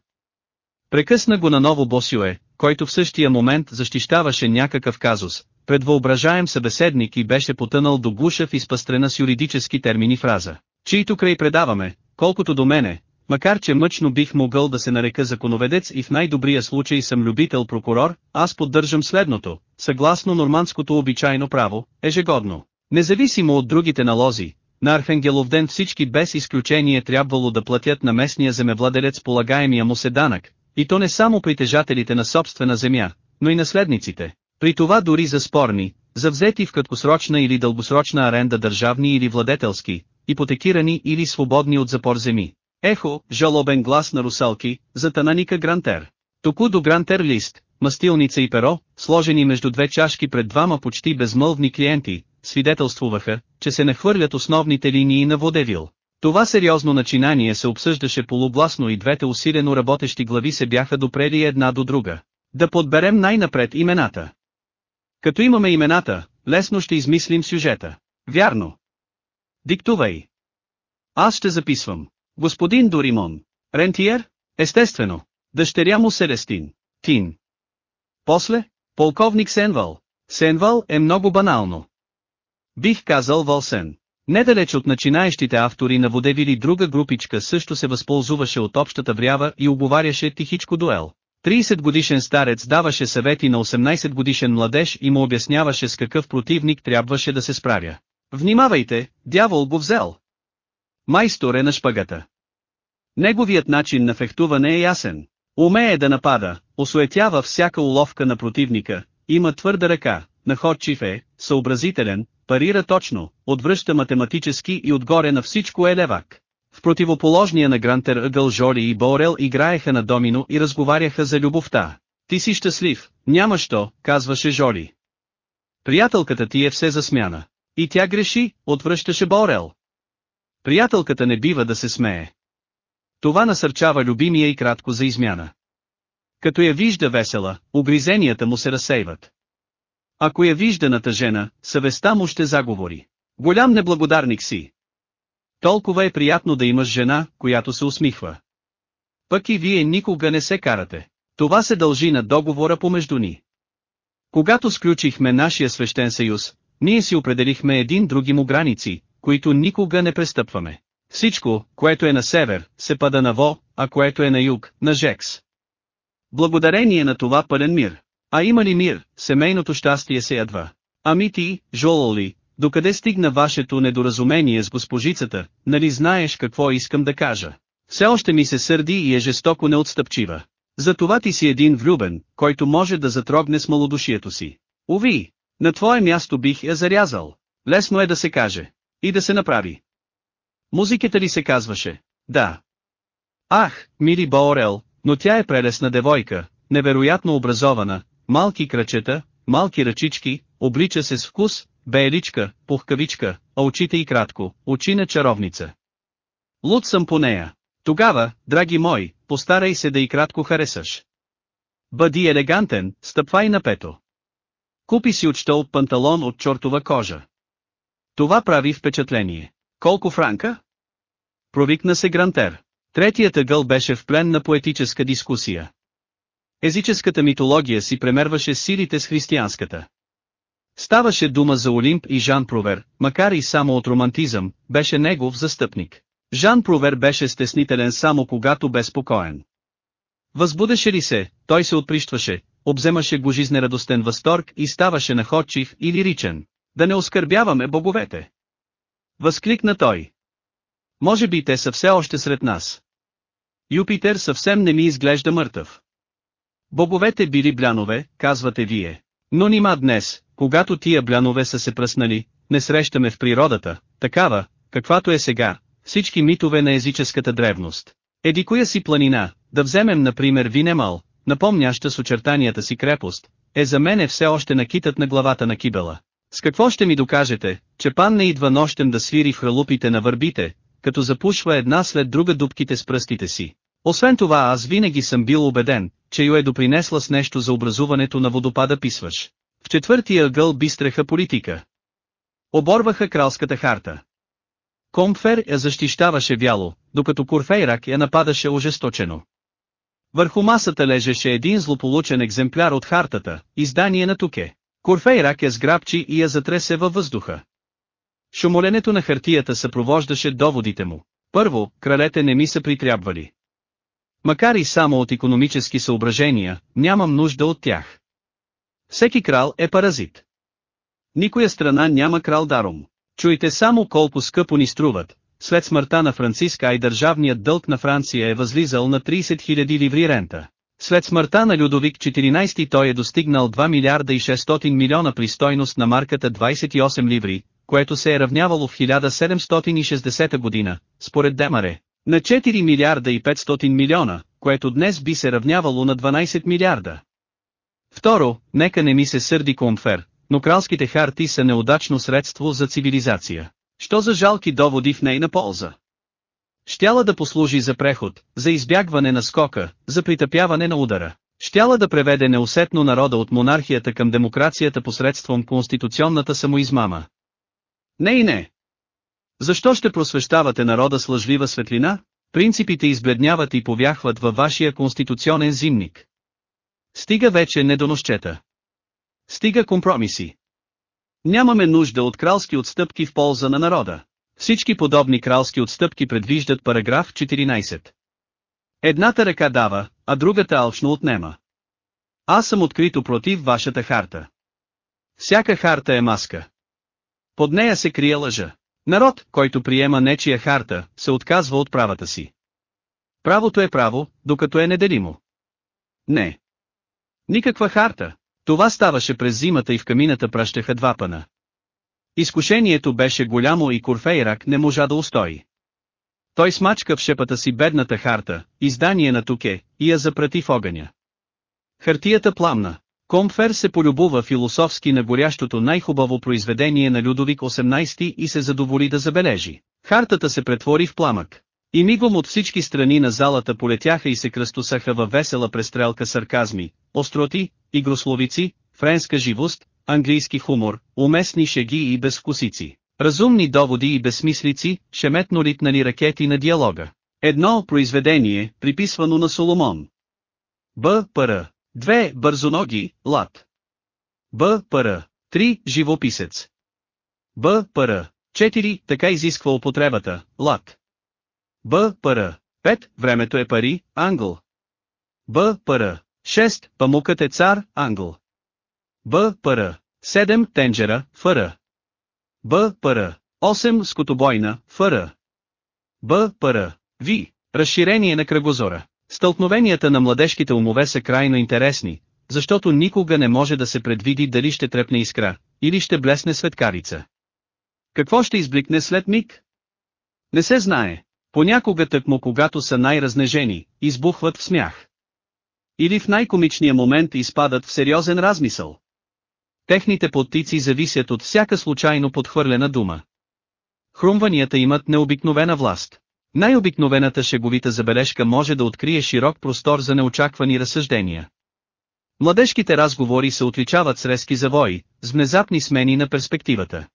Прекъсна го наново Босюе, който в същия момент защищаваше някакъв казус, пред въображаем събеседник и беше потънал до гуша в изпъстрена с юридически термини фраза, чието край предаваме, колкото до мене, Макар че мъчно бих могъл да се нарека законоведец и в най-добрия случай съм любител-прокурор, аз поддържам следното, съгласно нормандското обичайно право, ежегодно. Независимо от другите налози, на Архангеловден всички без изключение трябвало да платят на местния земевладелец полагаемия му се данък, и то не само притежателите на собствена земя, но и наследниците. При това дори за спорни, за взети в краткосрочна или дългосрочна аренда държавни или владетелски, ипотекирани или свободни от запор земи. Ехо, жалобен глас на русалки, за Тананика Грантер. Току до Грантер лист, мастилница и перо, сложени между две чашки пред двама почти безмълвни клиенти, свидетелствуваха, че се нахвърлят основните линии на Водевил. Това сериозно начинание се обсъждаше полубласно и двете усилено работещи глави се бяха допрели една до друга. Да подберем най-напред имената. Като имаме имената, лесно ще измислим сюжета. Вярно. Диктувай. Аз ще записвам. Господин Доримон. Рентиер? Естествено. Дъщеря му Селестин. Тин. После? Полковник Сенвал. Сенвал е много банално. Бих казал Валсен. Недалеч от начинаещите автори на водевили друга групичка също се възползваше от общата врява и оговаряше тихичко дуел. 30 годишен старец даваше съвети на 18 годишен младеж и му обясняваше с какъв противник трябваше да се справя. Внимавайте, дявол го взел. Майстор е на шпагата. Неговият начин на фехтуване е ясен. Умее да напада, осуетява всяка уловка на противника, има твърда ръка, находчив е, съобразителен, парира точно, отвръща математически и отгоре на всичко е левак. В противоположния на Грантер ъгъл Жоли и Борел играеха на домино и разговаряха за любовта. Ти си щастлив, няма що, казваше Жоли. Приятелката ти е все за смяна. И тя греши, отвръщаше Борел. Приятелката не бива да се смее. Това насърчава любимия и кратко за измяна. Като я вижда весела, огризенията му се разсейват. Ако я вижда натъжена, съвестта му ще заговори. Голям неблагодарник си. Толкова е приятно да имаш жена, която се усмихва. Пък и вие никога не се карате. Това се дължи на договора помежду ни. Когато сключихме нашия свещен съюз, ние си определихме един други му граници, които никога не престъпваме. Всичко, което е на север, се пада на Во, а което е на юг, на Жекс. Благодарение на това пълен мир. А има ли мир, семейното щастие се ядва. Ами ти, Жололи, докъде стигна вашето недоразумение с госпожицата, нали знаеш какво искам да кажа? Все още ми се сърди и е жестоко неотстъпчива. Затова ти си един влюбен, който може да затрогне с малодушието си. Уви, на твое място бих я зарязал. Лесно е да се каже. И да се направи. Музиката ли се казваше? Да. Ах, мили Боорел, но тя е прелесна девойка, невероятно образована, малки крачета, малки ръчички, облича се с вкус, беличка, пухкавичка, а очите и кратко, очи на чаровница. Луд съм по нея. Тогава, драги мой, постарай се да и кратко харесаш. Бъди елегантен, стъпвай на пето. Купи си от штълб панталон от чортова кожа. Това прави впечатление. Колко франка? Провикна се Грантер. Третият ъгъл беше в плен на поетическа дискусия. Езическата митология си премерваше силите с християнската. Ставаше дума за Олимп и Жан Провер, макар и само от романтизъм, беше негов застъпник. Жан Провер беше стеснителен само когато бе спокоен. Възбудеше ли се, той се отприщваше, обземаше го жизнерадостен възторг и ставаше находчив и лиричен. Да не оскърбяваме боговете. Възкликна той. Може би те са все още сред нас. Юпитер съвсем не ми изглежда мъртъв. Боговете били блянове, казвате вие. Но нима днес, когато тия блянове са се пръснали, не срещаме в природата, такава, каквато е сега, всички митове на езическата древност. Еди коя си планина, да вземем например Винемал, напомняща с очертанията си крепост, е за мене все още накитът на главата на кибела. С какво ще ми докажете, че пан не идва нощем да свири в хралупите на върбите, като запушва една след друга дубките с пръстите си? Освен това аз винаги съм бил убеден, че ю е допринесла с нещо за образуването на водопада писваш. В четвъртия ъгъл бистреха политика. Оборваха кралската харта. Комфер я защищаваше вяло, докато Курфейрак я нападаше ожесточено. Върху масата лежеше един злополучен екземпляр от хартата, издание на Туке. Курфейрак я сграбчи и я затресе във въздуха. Шумоленето на хартията съпровождаше доводите му. Първо, кралете не ми са притрябвали. Макар и само от економически съображения, нямам нужда от тях. Всеки крал е паразит. Никоя страна няма крал даром. Чуйте само колко скъпо ни струват. След смъртта на Франциска и държавният дълг на Франция е възлизал на 30 000 ливри рента. След смъртта на Людовик 14 той е достигнал 2 милиарда и 600 милиона при стойност на марката 28 ливри, което се е равнявало в 1760 година, според Демаре, на 4 милиарда и 500 милиона, което днес би се равнявало на 12 милиарда. Второ, нека не ми се сърди Комфер, но кралските харти са неудачно средство за цивилизация. Що за жалки доводи в нейна полза? Щяла да послужи за преход, за избягване на скока, за притъпяване на удара. Щяла да преведе неусетно народа от монархията към демокрацията посредством конституционната самоизмама. Не и не. Защо ще просвещавате народа с лъжлива светлина? Принципите избледняват и повяхват във вашия конституционен зимник. Стига вече недоносчета. Стига компромиси. Нямаме нужда от кралски отстъпки в полза на народа. Всички подобни кралски отстъпки предвиждат параграф 14. Едната ръка дава, а другата алчно отнема. Аз съм открито против вашата харта. Всяка харта е маска. Под нея се крие лъжа. Народ, който приема нечия харта, се отказва от правата си. Правото е право, докато е неделимо. Не. Никаква харта. Това ставаше през зимата и в камината пращаха два пана. Изкушението беше голямо и Курфейрак не можа да устои. Той смачка в шепата си бедната харта, издание на Туке, и я запрати в огъня. Хартията пламна. Комфер се полюбува философски на горящото най-хубаво произведение на Людовик 18 и се задоволи да забележи. Хартата се претвори в пламък. И мигом от всички страни на залата полетяха и се кръстосаха във весела престрелка сарказми, остроти, игрословици, френска живост, английски хумор, уместни шеги и безвкусици, разумни доводи и безсмислици, шеметно ритнали ракети на диалога. Едно произведение, приписвано на Соломон. Б. Пр. Две. Бързоноги, лад. Б. Пр. Три. Живописец. Б. Пр. Четири. Така изисква употребата, лад. Б. Пр. 5. Времето е пари, англ. Б. Пр. 6. Памукът е цар, англ. Б. Пр. 7. Тенджера, фр. Б. Пр. 8. Скотобойна, фр. Б. Пр. Ви. Разширение на кръгозора. Стълкновенията на младежките умове са крайно интересни, защото никога не може да се предвиди дали ще трепне искра, или ще блесне светкарица. Какво ще избликне след миг? Не се знае. Понякога тъкмо когато са най-разнежени, избухват в смях. Или в най-комичния момент изпадат в сериозен размисъл. Техните подтици зависят от всяка случайно подхвърлена дума. Хрумванията имат необикновена власт. Най-обикновената шеговита забележка може да открие широк простор за неочаквани разсъждения. Младежките разговори се отличават с резки завои, с внезапни смени на перспективата.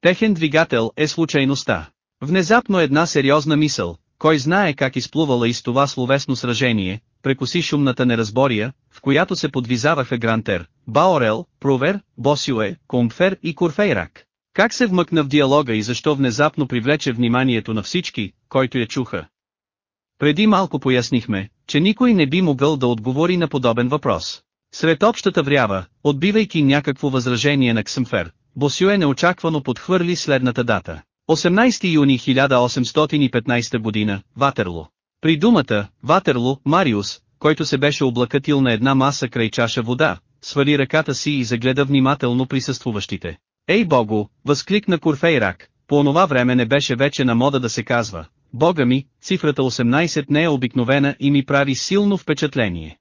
Техен двигател е случайността. Внезапно една сериозна мисъл, кой знае как изплувала из това словесно сражение, прекоси шумната неразбория, в която се подвизаваха Грантер, Баорел, Провер, Босюе, Комфер и Курфейрак. Как се вмъкна в диалога и защо внезапно привлече вниманието на всички, който я чуха? Преди малко пояснихме, че никой не би могъл да отговори на подобен въпрос. Сред общата врява, отбивайки някакво възражение на Ксъмфер, Босюе неочаквано подхвърли следната дата. 18 юни 1815 година, Ватерло. При думата, Ватерло, Мариус, който се беше облакатил на една маса край чаша вода, свали ръката си и загледа внимателно присъствуващите. Ей богу, възкликна Курфейрак, по онова време не беше вече на мода да се казва. Бога ми, цифрата 18 не е обикновена и ми прави силно впечатление.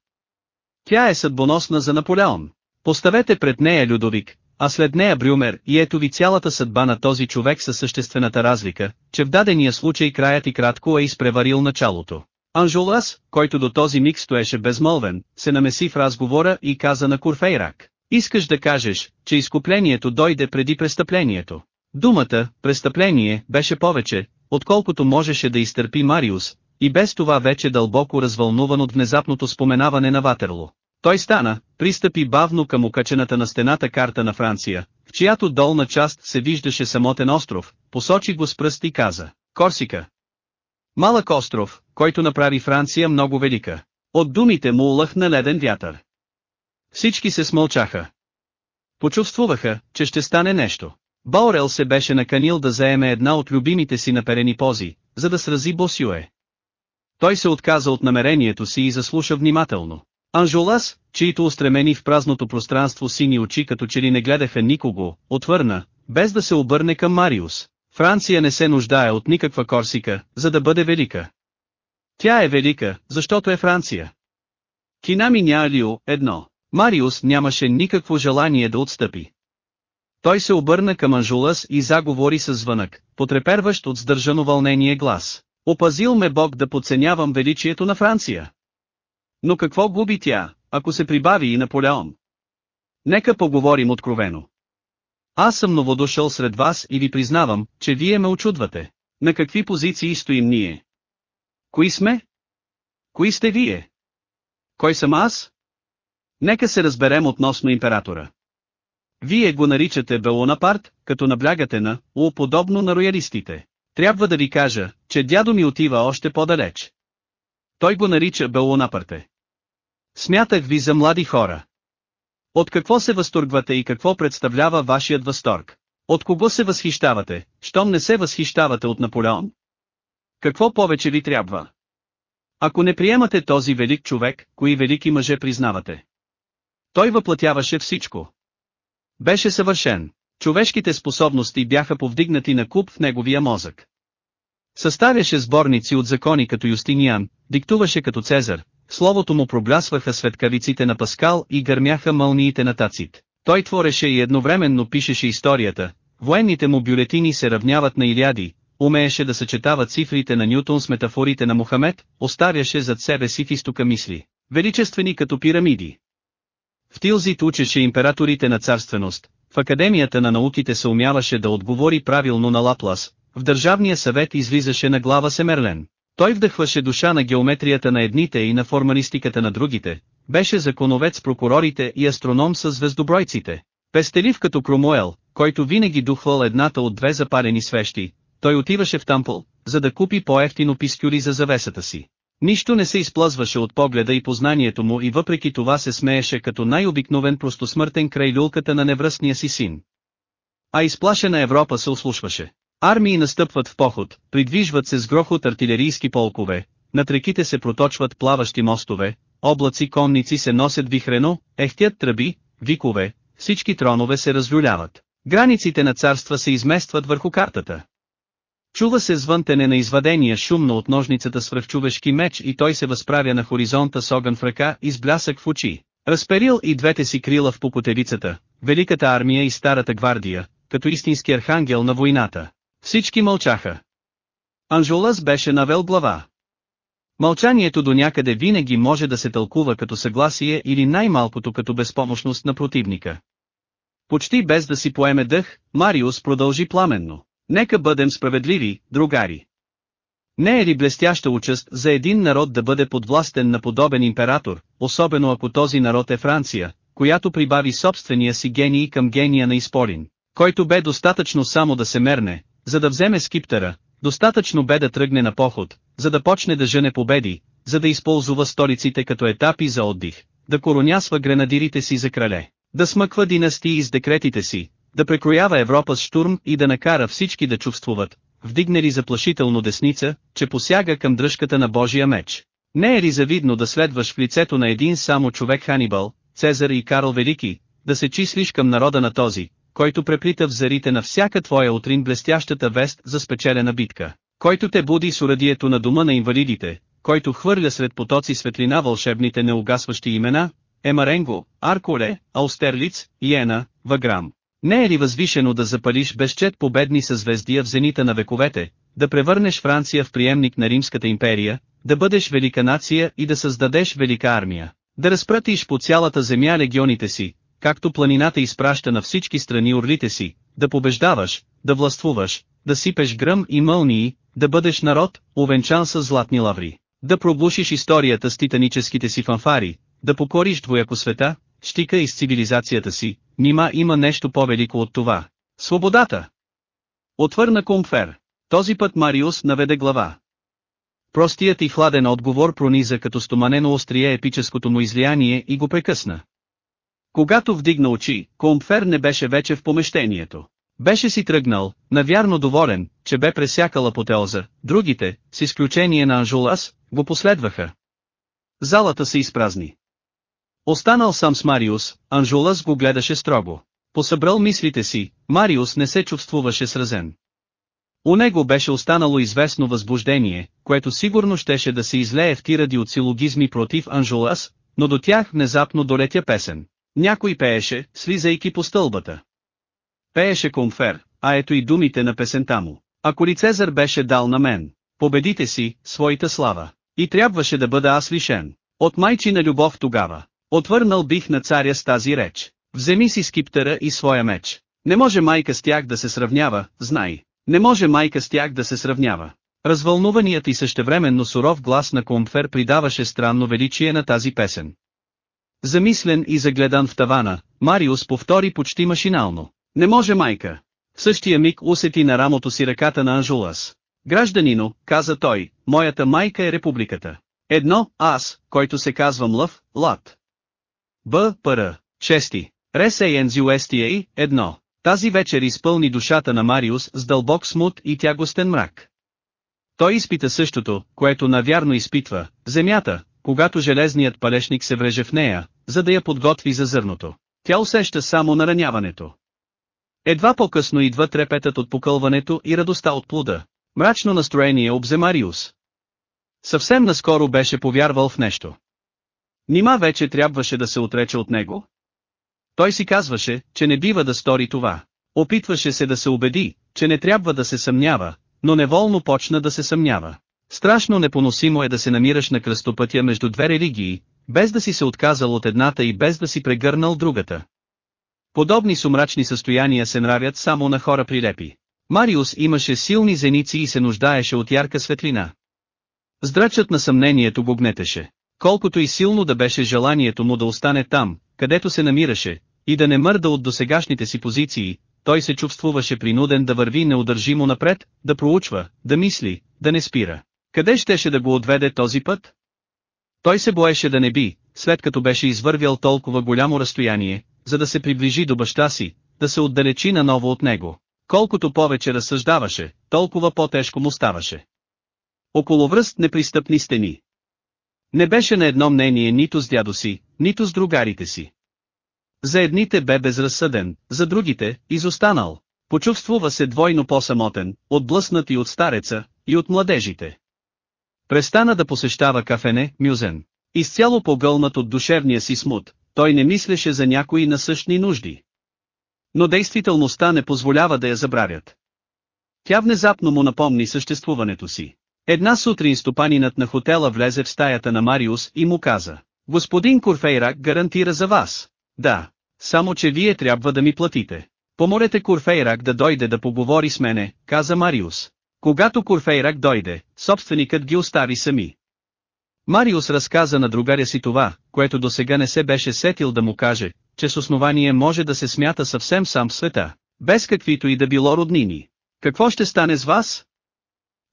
Тя е съдбоносна за Наполеон. Поставете пред нея Людовик, а след нея Брюмер и ето ви цялата съдба на този човек със съществената разлика, че в дадения случай краят и кратко е изпреварил началото. Анжулас, който до този миг стоеше безмолвен, се намеси в разговора и каза на Курфейрак. Искаш да кажеш, че изкуплението дойде преди престъплението. Думата, престъпление, беше повече, отколкото можеше да изтърпи Мариус, и без това вече дълбоко развълнуван от внезапното споменаване на Ватерло. Той стана, пристъпи бавно към окачената на стената карта на Франция, в чиято долна част се виждаше самотен остров, посочи го с пръст и каза, Корсика. Малък остров, който направи Франция много велика. От думите му улъхна леден вятър. Всички се смълчаха. Почувствуваха, че ще стане нещо. Баурел се беше наканил да заеме една от любимите си наперени пози, за да срази Босюе. Той се отказа от намерението си и заслуша внимателно. Анжолас, чието устремени в празното пространство сини очи като че ли не гледаха никого, отвърна, без да се обърне към Мариус. Франция не се нуждае от никаква Корсика, за да бъде велика. Тя е велика, защото е Франция. Кинами Нялио, едно. Мариус нямаше никакво желание да отстъпи. Той се обърна към Анжулас и заговори с звънък, потреперващ от сдържано вълнение глас. Опазил ме Бог да подценявам величието на Франция. Но какво губи тя, ако се прибави и Наполеон? Нека поговорим откровено. Аз съм новодошъл сред вас и ви признавам, че вие ме очудвате. На какви позиции стоим ние? Кои сме? Кои сте вие? Кой съм аз? Нека се разберем относно императора. Вие го наричате Белонапарт, като наблягате на, у подобно на роялистите. Трябва да ви кажа, че дядо ми отива още по-далеч. Той го нарича Белонапарте. Смятах ви за млади хора. От какво се възторгвате и какво представлява вашият възторг? От кого се възхищавате, щом не се възхищавате от Наполеон? Какво повече ви трябва? Ако не приемате този велик човек, кои велики мъже признавате? Той въплатяваше всичко. Беше съвършен. Човешките способности бяха повдигнати на куп в неговия мозък. Съставяше сборници от закони като Юстиниан, диктуваше като Цезар, словото му проблясваха светкавиците на Паскал и гърмяха мълниите на Тацит. Той твореше и едновременно пишеше историята, военните му бюлетини се равняват на Илиади, умееше да съчетава цифрите на Нютон с метафорите на Мохамед, оставяше зад себе си в изтока мисли, величествени като пирамиди. В Тилзит учеше императорите на царственост, в Академията на науките се умяваше да отговори правилно на Лаплас, в Държавния съвет излизаше на глава Семерлен. Той вдъхваше душа на геометрията на едните и на формалистиката на другите, беше законовец с прокурорите и астроном с звездобройците. Пестелив като Кромуел, който винаги духвал едната от две запалени свещи, той отиваше в Тампъл, за да купи по-ефтино пискюри за завесата си. Нищо не се изплъзваше от погледа и познанието му и въпреки това се смееше като най-обикновен простосмъртен край люлката на невръстния си син. А изплашена Европа се ослушваше. Армии настъпват в поход, придвижват се с грохот артилерийски полкове, над реките се проточват плаващи мостове, облаци конници се носят вихрено, ехтят тръби, викове, всички тронове се разлюляват. Границите на царства се изместват върху картата. Чува се звънтене на извадения шумно от ножницата свръхчовешки меч и той се възправя на хоризонта с огън в ръка и с блясък в очи. Разперил и двете си крила в попотерицата, Великата армия и Старата гвардия, като истински архангел на войната. Всички мълчаха. Анжолас беше навел глава. Мълчанието до някъде винаги може да се тълкува като съгласие или най-малкото като безпомощност на противника. Почти без да си поеме дъх, Мариус продължи пламенно. Нека бъдем справедливи, другари. Не е ли блестяща участ за един народ да бъде подвластен на подобен император, особено ако този народ е Франция, която прибави собствения си гений към гения на Изполин, който бе достатъчно само да се мерне, за да вземе скиптера, достатъчно бе да тръгне на поход, за да почне да жене победи, за да използва столиците като етапи за отдих, да коронясва гренадирите си за крале, да смъква династии с декретите си, да прекроява Европа с штурм и да накара всички да чувствуват, вдигне ли заплашително десница, че посяга към дръжката на Божия меч. Не е ли завидно да следваш в лицето на един само човек Ханибал, Цезар и Карл Велики, да се числиш към народа на този, който преплита в зарите на всяка твоя утрин блестящата вест за спечелена битка, който те буди с урадието на дома на инвалидите, който хвърля сред потоци светлина вълшебните неугасващи имена, Емаренго, Арколе, Аустерлиц, Иена, Ваграм. Не е ли възвишено да запалиш безчет победни съзвездия в зенита на вековете, да превърнеш Франция в приемник на Римската империя, да бъдеш велика нация и да създадеш велика армия, да разпратиш по цялата земя легионите си, както планината изпраща на всички страни орлите си, да побеждаваш, да властвуваш, да сипеш гръм и мълнии, да бъдеш народ, увенчан с златни лаври, да проглушиш историята с титаническите си фанфари, да покориш двояко света, щика из цивилизацията си, нима има нещо по-велико от това. Свободата! Отвърна Комфер. Този път Мариус наведе глава. Простият и хладен отговор прониза като стоманено острие епическото му излияние и го прекъсна. Когато вдигна очи, Комфер не беше вече в помещението. Беше си тръгнал, навярно доволен, че бе пресякал апотеоза, другите, с изключение на Анжулас, го последваха. Залата се изпразни. Останал сам с Мариус, Анжулас го гледаше строго. Посъбрал мислите си, Мариус не се чувствуваше сразен. У него беше останало известно възбуждение, което сигурно щеше да се излее в тиради от силогизми против Анжулас, но до тях внезапно долетя песен. Някой пееше, слизайки по стълбата. Пееше Комфер, а ето и думите на песента му. Ако ли Цезар беше дал на мен, победите си, своята слава, и трябваше да бъда аз лишен. От майчина любов тогава, отвърнал бих на царя с тази реч. Вземи си скиптера и своя меч. Не може майка с тях да се сравнява, знай. Не може майка с тях да се сравнява. Развълнуваният и същевременно суров глас на Комфер придаваше странно величие на тази песен. Замислен и загледан в тавана, Мариус повтори почти машинално. Не може майка. В същия миг усети на рамото си ръката на Анжулас. Гражданино, каза той, моята майка е републиката. Едно, аз, който се казвам Лъв, Лад. Б. Р. Чести. Ресейензюестия едно. Тази вечер изпълни душата на Мариус с дълбок смут и тягостен мрак. Той изпита същото, което навярно изпитва, земята, когато железният палешник се вреже в нея, за да я подготви за зърното. Тя усеща само нараняването. Едва по-късно идва трепетът от покълването и радостта от плода. Мрачно настроение обзе Мариус. Съвсем наскоро беше повярвал в нещо. Нима вече трябваше да се отрече от него? Той си казваше, че не бива да стори това. Опитваше се да се убеди, че не трябва да се съмнява, но неволно почна да се съмнява. Страшно непоносимо е да се намираш на кръстопътя между две религии, без да си се отказал от едната и без да си прегърнал другата. Подобни сумрачни състояния се нравят само на хора прилепи. Мариус имаше силни зеници и се нуждаеше от ярка светлина. Здрачът на съмнението го гнетеше. Колкото и силно да беше желанието му да остане там, където се намираше, и да не мърда от досегашните си позиции, той се чувствуваше принуден да върви неудържимо напред, да проучва, да мисли, да не спира. Къде щеше да го отведе този път? Той се боеше да не би, след като беше извървял толкова голямо разстояние, за да се приближи до баща си, да се отдалечи наново от него. Колкото повече разсъждаваше, толкова по-тежко му ставаше. Около връст непристъпни стени. Не беше на едно мнение нито с дядо си, нито с другарите си. За едните бе безразсъден, за другите – изостанал. Почувствува се двойно по-самотен, отблъснат и от стареца, и от младежите. Престана да посещава кафене, мюзен. Изцяло погълнат от душевния си смут, той не мислеше за някои насъщни нужди. Но действителността не позволява да я забравят. Тя внезапно му напомни съществуването си. Една сутрин стопанинът на хотела влезе в стаята на Мариус и му каза, Господин Курфейрак гарантира за вас. Да, само че вие трябва да ми платите. Помолете Курфейрак да дойде да поговори с мене, каза Мариус. Когато Курфейрак дойде, собственикът ги остави сами. Мариус разказа на другаря си това, което до сега не се беше сетил да му каже, че с основание може да се смята съвсем сам в света, без каквито и да било роднини. Какво ще стане с вас?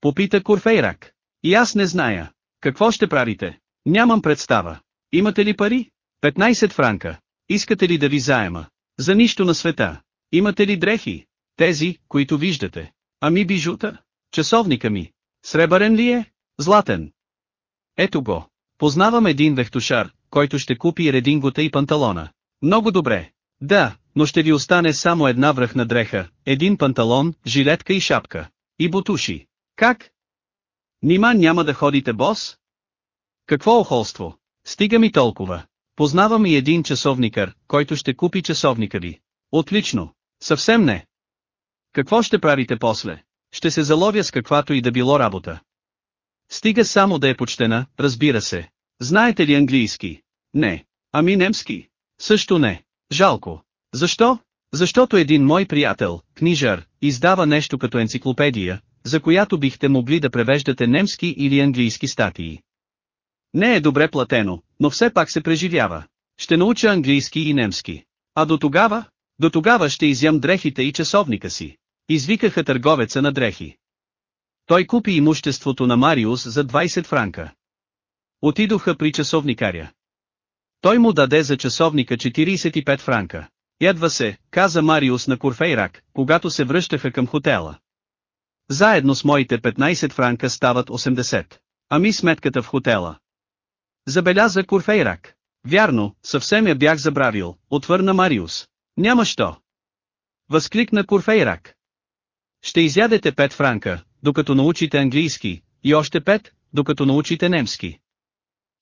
Попита Курфейрак. И аз не зная. Какво ще правите? Нямам представа. Имате ли пари? 15 франка. Искате ли да ви заема? За нищо на света. Имате ли дрехи? Тези, които виждате. Ами бижута? Часовника ми. Сребърен ли е? Златен. Ето го. Познавам един вехтушар, който ще купи редингота и панталона. Много добре. Да, но ще ви остане само една връхна дреха, един панталон, жилетка и шапка. И бутуши. Как? Нима няма да ходите бос? Какво охолство? Стига ми толкова. Познавам и един часовникър, който ще купи часовника ви. Отлично. Съвсем не. Какво ще правите после? Ще се заловя с каквато и да било работа. Стига само да е почтена, разбира се. Знаете ли английски? Не. Ами немски? Също не. Жалко. Защо? Защото един мой приятел, книжар, издава нещо като енциклопедия, за която бихте могли да превеждате немски или английски статии. Не е добре платено, но все пак се преживява. Ще науча английски и немски. А до тогава? До тогава ще изям дрехите и часовника си. Извикаха търговеца на дрехи. Той купи имуществото на Мариус за 20 франка. Отидоха при часовникаря. Той му даде за часовника 45 франка. Ядва се, каза Мариус на Курфейрак, когато се връщаха към хотела. Заедно с моите 15 франка стават 80. Ами сметката в хотела. Забеляза Курфейрак. Вярно, съвсем я бях забравил, отвърна Мариус. Няма що. Възкликна Курфейрак. Ще изядете 5 франка, докато научите английски, и още 5, докато научите немски.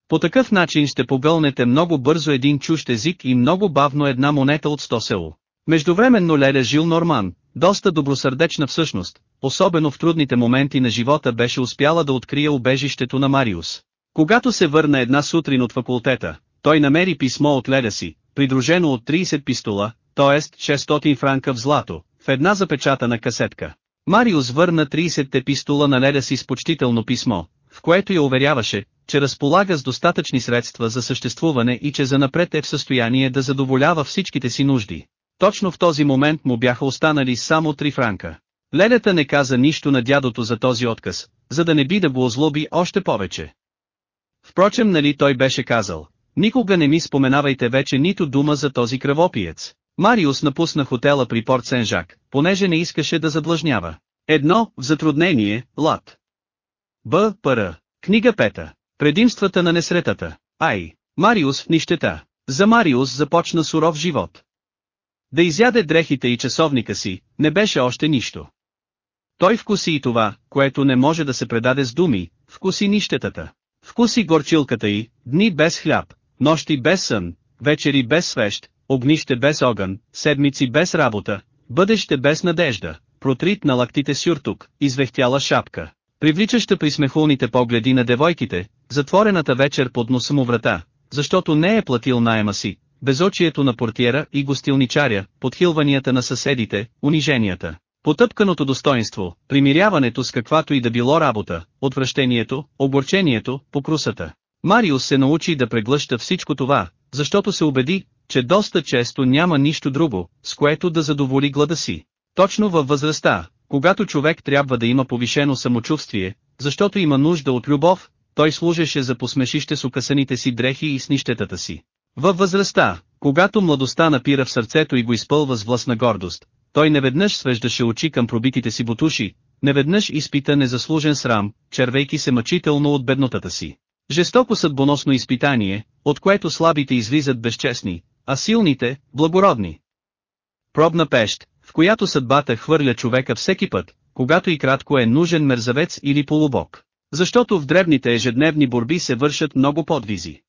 По такъв начин ще погълнете много бързо един чужд език и много бавно една монета от 100 село. Междувременно Леля Жил Норман, доста добросърдечна всъщност, особено в трудните моменти на живота беше успяла да открие убежището на Мариус. Когато се върна една сутрин от факултета, той намери писмо от Леля си, придружено от 30 пистола, т.е. 600 франка в злато, в една запечатана касетка. Мариус върна 30-те пистола на Леля си с почтително писмо, в което я уверяваше, че разполага с достатъчни средства за съществуване и че занапред е в състояние да задоволява всичките си нужди. Точно в този момент му бяха останали само 3 франка. Лелята не каза нищо на дядото за този отказ, за да не би да го озлоби още повече. Впрочем нали той беше казал, никога не ми споменавайте вече нито дума за този кръвопиец. Мариус напусна хотела при Порт Сен-Жак, понеже не искаше да задлъжнява. Едно, в затруднение, лад. Б. Пр. Книга пета. Предимствата на несретата. Ай. Мариус в нищета. За Мариус започна суров живот. Да изяде дрехите и часовника си, не беше още нищо. Той вкуси и това, което не може да се предаде с думи, вкуси нищетата. Вкуси горчилката й, дни без хляб, нощи без сън, вечери без свещ, огнище без огън, седмици без работа, бъдеще без надежда, протрит на лактите сюртук, извехтяла шапка, привличаща при смехулните погледи на девойките, затворената вечер под носа му врата, защото не е платил найема си, безочието на портиера и гостилничаря, подхилванията на съседите, униженията, потъпканото достоинство, примиряването с каквато и да било работа, отвращението, огорчението, покрусата. Мариус се научи да преглъща всичко това, защото се убеди, че доста често няма нищо друго, с което да задоволи глада си. Точно във възрастта, когато човек трябва да има повишено самочувствие, защото има нужда от любов, той служеше за посмешище с укъсаните си дрехи и с нищетата си. Във възрастта, когато младостта напира в сърцето и го изпълва с властна гордост, той неведнъж свеждаше очи към пробитите си бутуши, неведнъж изпита незаслужен срам, червейки се мъчително от беднотата си. Жестоко съдбоносно изпитание, от което слабите излизат безчестни, а силните – благородни. Пробна пещ, в която съдбата хвърля човека всеки път, когато и кратко е нужен мерзавец или полубок. Защото в дребните ежедневни борби се вършат много подвизи.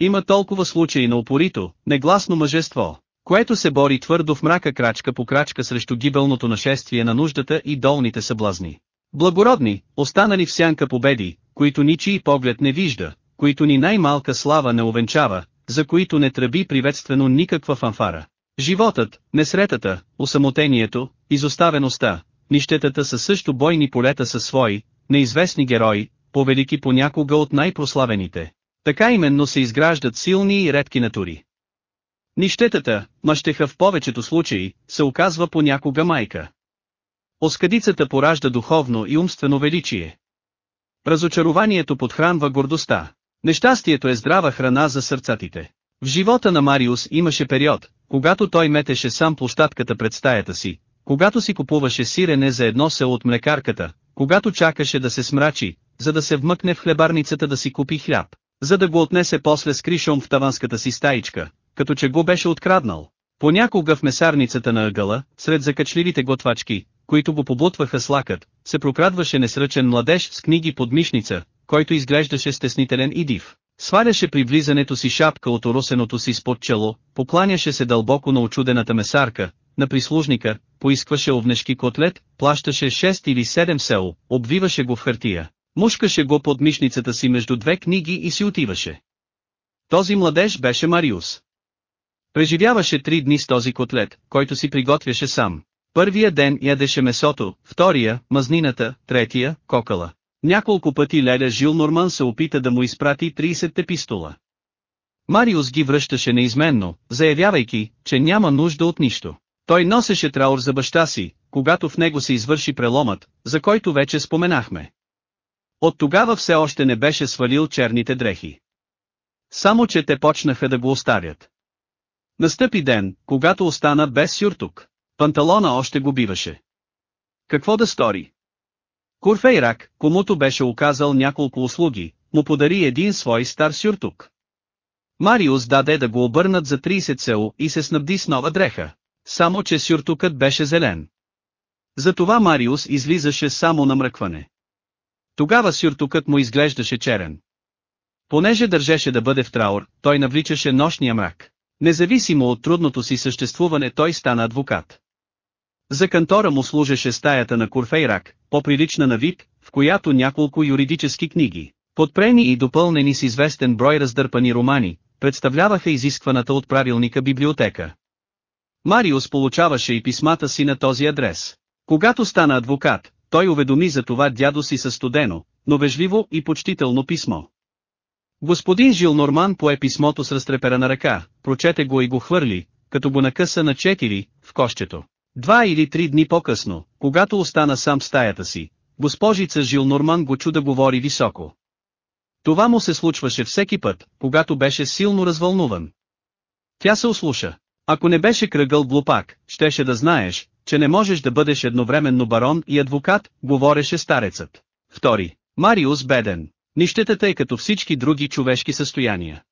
Има толкова случаи на упорито, негласно мъжество, което се бори твърдо в мрака крачка по крачка срещу гибелното нашествие на нуждата и долните съблазни. Благородни, останали в сянка победи, които ничий поглед не вижда, които ни най-малка слава не увенчава, за които не тръби приветствено никаква фанфара. Животът, несретата, усамотението, изоставеността, нищетата са също бойни полета със свои, неизвестни герои, повелики понякога от най-прославените. Така именно се изграждат силни и редки натури. Нищетата, мъщеха в повечето случаи, се оказва понякога майка. Оскадицата поражда духовно и умствено величие. Разочарованието подхранва гордостта. Нещастието е здрава храна за сърцатите. В живота на Мариус имаше период, когато той метеше сам площадката пред стаята си, когато си купуваше сирене за едно село от млекарката, когато чакаше да се смрачи, за да се вмъкне в хлебарницата да си купи хляб, за да го отнесе после с кришом в таванската си стаичка, като че го беше откраднал. Понякога в месарницата на ъгъла, сред закачливите готвачки, които го поблутваха с лакът, се прокрадваше несръчен младеж с книги под мишница, който изглеждаше стеснителен и див. Сваляше при влизането си шапка от орусеното си спод чело, покланяше се дълбоко на очудената месарка, на прислужника, поискваше овнешки котлет, плащаше 6 или 7 сел, обвиваше го в хартия, мушкаше го под мишницата си между две книги и си отиваше. Този младеж беше Мариус. Преживяваше три дни с този котлет, който си приготвяше сам. Първия ден ядеше месото, втория – мазнината, третия – кокала. Няколко пъти Леля Жил Норман се опита да му изпрати 30 пистола. Мариус ги връщаше неизменно, заявявайки, че няма нужда от нищо. Той носеше траур за баща си, когато в него се извърши преломът, за който вече споменахме. От тогава все още не беше свалил черните дрехи. Само че те почнаха да го оставят. Настъпи ден, когато остана без сюртук. Панталона още го биваше. Какво да стори? Курфейрак, комуто беше оказал няколко услуги, му подари един свой стар сюртук. Мариус даде да го обърнат за 30 село и се снабди с нова дреха. Само че сюртукът беше зелен. Затова Мариус излизаше само на мръкване. Тогава сюртукът му изглеждаше черен. Понеже държеше да бъде в траур, той навличаше нощния мрак. Независимо от трудното си съществуване той стана адвокат. За кантора му служеше стаята на Курфейрак, по-прилична на вид, в която няколко юридически книги, подпрени и допълнени с известен брой раздърпани романи, представляваха изискваната от правилника библиотека. Мариус получаваше и писмата си на този адрес. Когато стана адвокат, той уведоми за това дядо си със студено, но вежливо и почтително писмо. Господин Жил Норман пое писмото с разтреперана ръка, прочете го и го хвърли, като го накъса на четири, в кощето. Два или три дни по-късно, когато остана сам в стаята си, госпожица Жил Норман го чу да говори високо. Това му се случваше всеки път, когато беше силно развълнуван. Тя се услуша. Ако не беше кръгъл глупак, щеше да знаеш, че не можеш да бъдеш едновременно барон и адвокат, говореше старецът. Втори. Мариус беден. Нищетата е като всички други човешки състояния.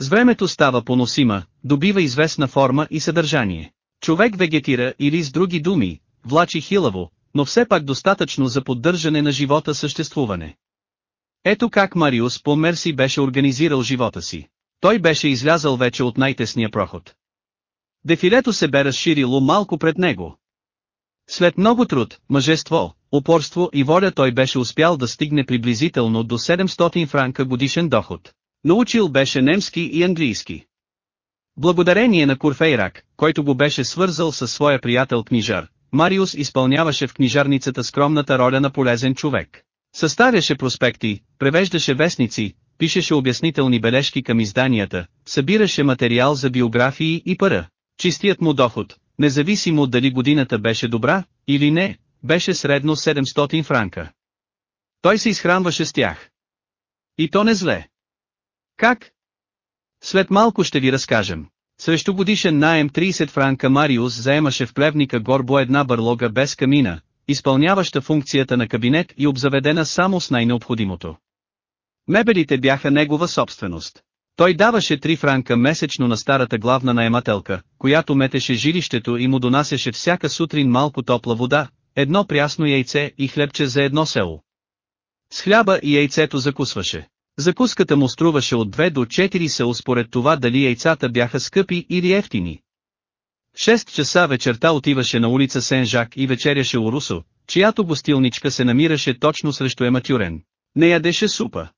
С времето става поносима, добива известна форма и съдържание. Човек вегетира или с други думи, влачи хилаво, но все пак достатъчно за поддържане на живота съществуване. Ето как Мариус по Мерси беше организирал живота си. Той беше излязъл вече от най-тесния проход. Дефилето се бе разширило малко пред него. След много труд, мъжество, упорство и воля той беше успял да стигне приблизително до 700 франка годишен доход. Научил беше немски и английски. Благодарение на Курфейрак, който го беше свързал със своя приятел книжар, Мариус изпълняваше в книжарницата скромната роля на полезен човек. Съставяше проспекти, превеждаше вестници, пишеше обяснителни бележки към изданията, събираше материал за биографии и пара. Чистият му доход, независимо дали годината беше добра, или не, беше средно 700 франка. Той се изхранваше с тях. И то не зле. Как? След малко ще ви разкажем. Срещу годишен наем 30 франка Мариус заемаше в плевника Горбо една бърлога без камина, изпълняваща функцията на кабинет и обзаведена само с най-необходимото. Мебелите бяха негова собственост. Той даваше 3 франка месечно на старата главна наемателка, която метеше жилището и му донасяше всяка сутрин малко топла вода, едно прясно яйце и хлебче за едно село. С хляба и яйцето закусваше. Закуската му струваше от 2 до 4 село според това дали яйцата бяха скъпи или ефтини. 6 часа вечерта отиваше на улица Сен-Жак и вечеряше у Русо, чиято гостилничка се намираше точно срещу Ематюрен. Не ядеше супа.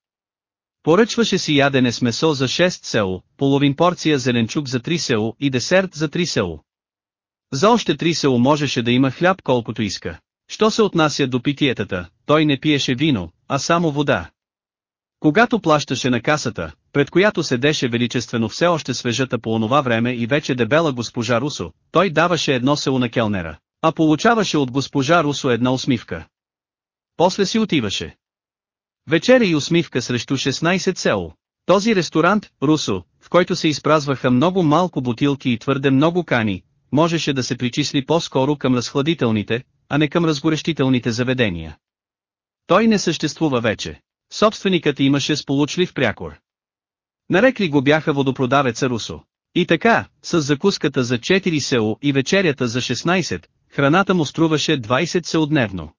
Поръчваше си ядене с месо за 6 село, половин порция зеленчук за 3 село и десерт за 3 село. За още 3 село можеше да има хляб колкото иска. Що се отнася до питиетата, той не пиеше вино, а само вода. Когато плащаше на касата, пред която седеше величествено все още свежата по онова време и вече дебела госпожа Русо, той даваше едно село на келнера, а получаваше от госпожа Русо една усмивка. После си отиваше. Вечеря и усмивка срещу 16 село. Този ресторант, Русо, в който се изпразваха много малко бутилки и твърде много кани, можеше да се причисли по-скоро към разхладителните, а не към разгорещителните заведения. Той не съществува вече. Собственикът имаше сполучлив прякор. Нарекли го бяха водопродавеца Русо. И така, с закуската за 4 село и вечерята за 16, храната му струваше 20 селодневно.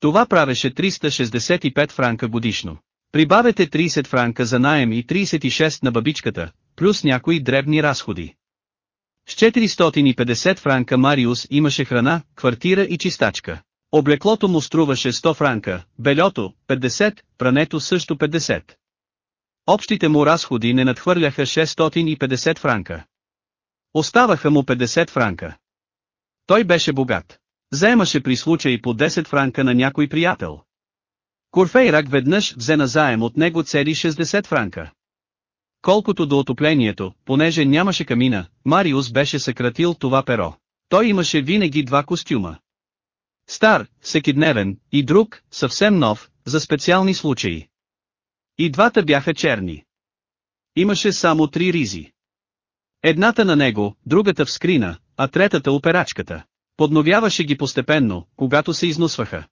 Това правеше 365 франка годишно. Прибавете 30 франка за наем и 36 на бабичката, плюс някои дребни разходи. С 450 франка Мариус имаше храна, квартира и чистачка. Облеклото му струваше 100 франка, бельото – 50, прането също 50. Общите му разходи не надхвърляха 650 франка. Оставаха му 50 франка. Той беше богат. Заемаше при случай по 10 франка на някой приятел. Курфейрак веднъж взе на заем от него цели 60 франка. Колкото до отоплението, понеже нямаше камина, Мариус беше съкратил това перо. Той имаше винаги два костюма. Стар, всекидневен, и друг, съвсем нов, за специални случаи. И двата бяха черни. Имаше само три ризи. Едната на него, другата в скрина, а третата операчката. Подновяваше ги постепенно, когато се износваха.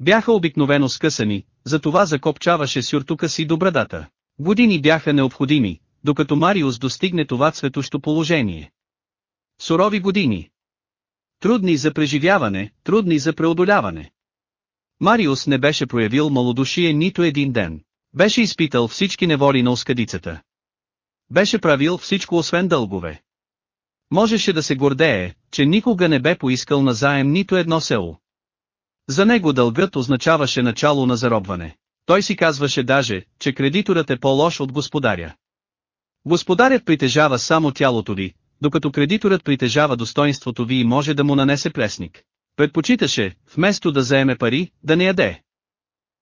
Бяха обикновено скъсани, затова закопчаваше сюртука си до брадата. Години бяха необходими, докато Мариус достигне това цветощо положение. Сурови години. Трудни за преживяване, трудни за преодоляване. Мариус не беше проявил малодушие нито един ден. Беше изпитал всички неволи на оскадицата. Беше правил всичко освен дългове. Можеше да се гордее, че никога не бе поискал на заем нито едно село. За него дългът означаваше начало на заробване. Той си казваше даже, че кредиторът е по-лош от господаря. Господарят притежава само тялото ви, докато кредиторът притежава достоинството ви и може да му нанесе плесник. Предпочиташе, вместо да заеме пари, да не яде.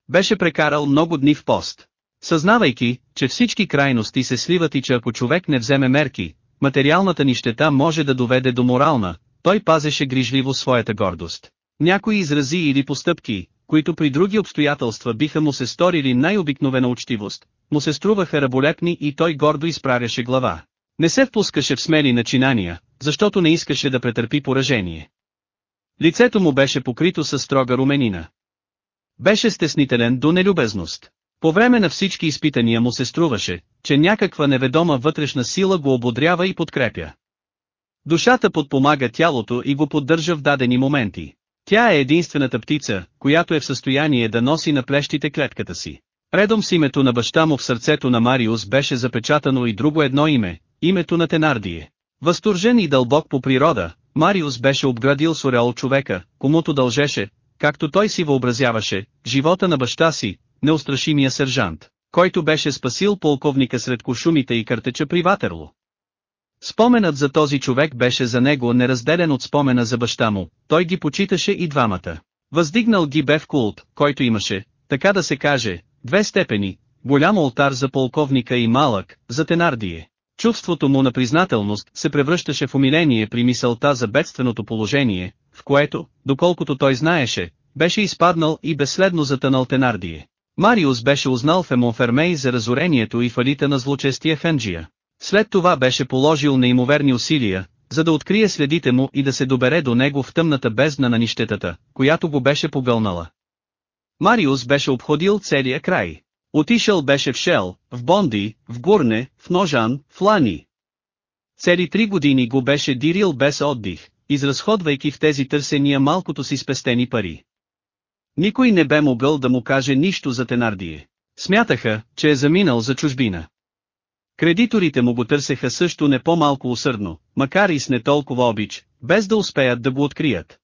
Беше прекарал много дни в пост. Съзнавайки, че всички крайности се сливат и че ако човек не вземе мерки, материалната нищета може да доведе до морална, той пазеше грижливо своята гордост. Някои изрази или постъпки, които при други обстоятелства биха му се сторили най-обикновена учтивост, му се струваха раболепни и той гордо изправяше глава. Не се впускаше в смели начинания, защото не искаше да претърпи поражение. Лицето му беше покрито със строга руменина. Беше стеснителен до нелюбезност. По време на всички изпитания му се струваше, че някаква неведома вътрешна сила го ободрява и подкрепя. Душата подпомага тялото и го поддържа в дадени моменти. Тя е единствената птица, която е в състояние да носи на плещите клетката си. Редом с името на баща му в сърцето на Мариус беше запечатано и друго едно име, името на Тенардие. Възторжен и дълбок по природа, Мариус беше обградил с ореол човека, комуто дължеше, както той си въобразяваше, живота на баща си, неустрашимия сержант, който беше спасил полковника сред кошумите и картеча при Ватерло. Споменът за този човек беше за него неразделен от спомена за баща му, той ги почиташе и двамата. Въздигнал ги бе в култ, който имаше, така да се каже, две степени, голям алтар за полковника и малък, за Тенардие. Чувството му на признателност се превръщаше в умиление при мисълта за бедственото положение, в което, доколкото той знаеше, беше изпаднал и безследно затънал Тенардие. Мариус беше узнал в Емонфермей за разорението и фалита на злочестия Фенджия. След това беше положил неимоверни усилия, за да открие следите му и да се добере до него в тъмната бездна на нищетата, която го беше погълнала. Мариус беше обходил целия край. Отишъл беше в Шел, в Бонди, в Гурне, в Ножан, в Лани. Цели три години го беше дирил без отдих, изразходвайки в тези търсения малкото си спестени пари. Никой не бе могъл да му каже нищо за Тенардие. Смятаха, че е заминал за чужбина. Кредиторите му го търсеха също не по-малко усърдно, макар и с не толкова обич, без да успеят да го открият.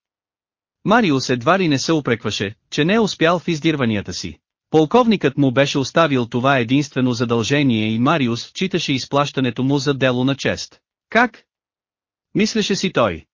Мариус едва ли не се упрекваше, че не е успял в издирванията си. Полковникът му беше оставил това единствено задължение и Мариус читаше изплащането му за дело на чест. Как? Мислеше си той.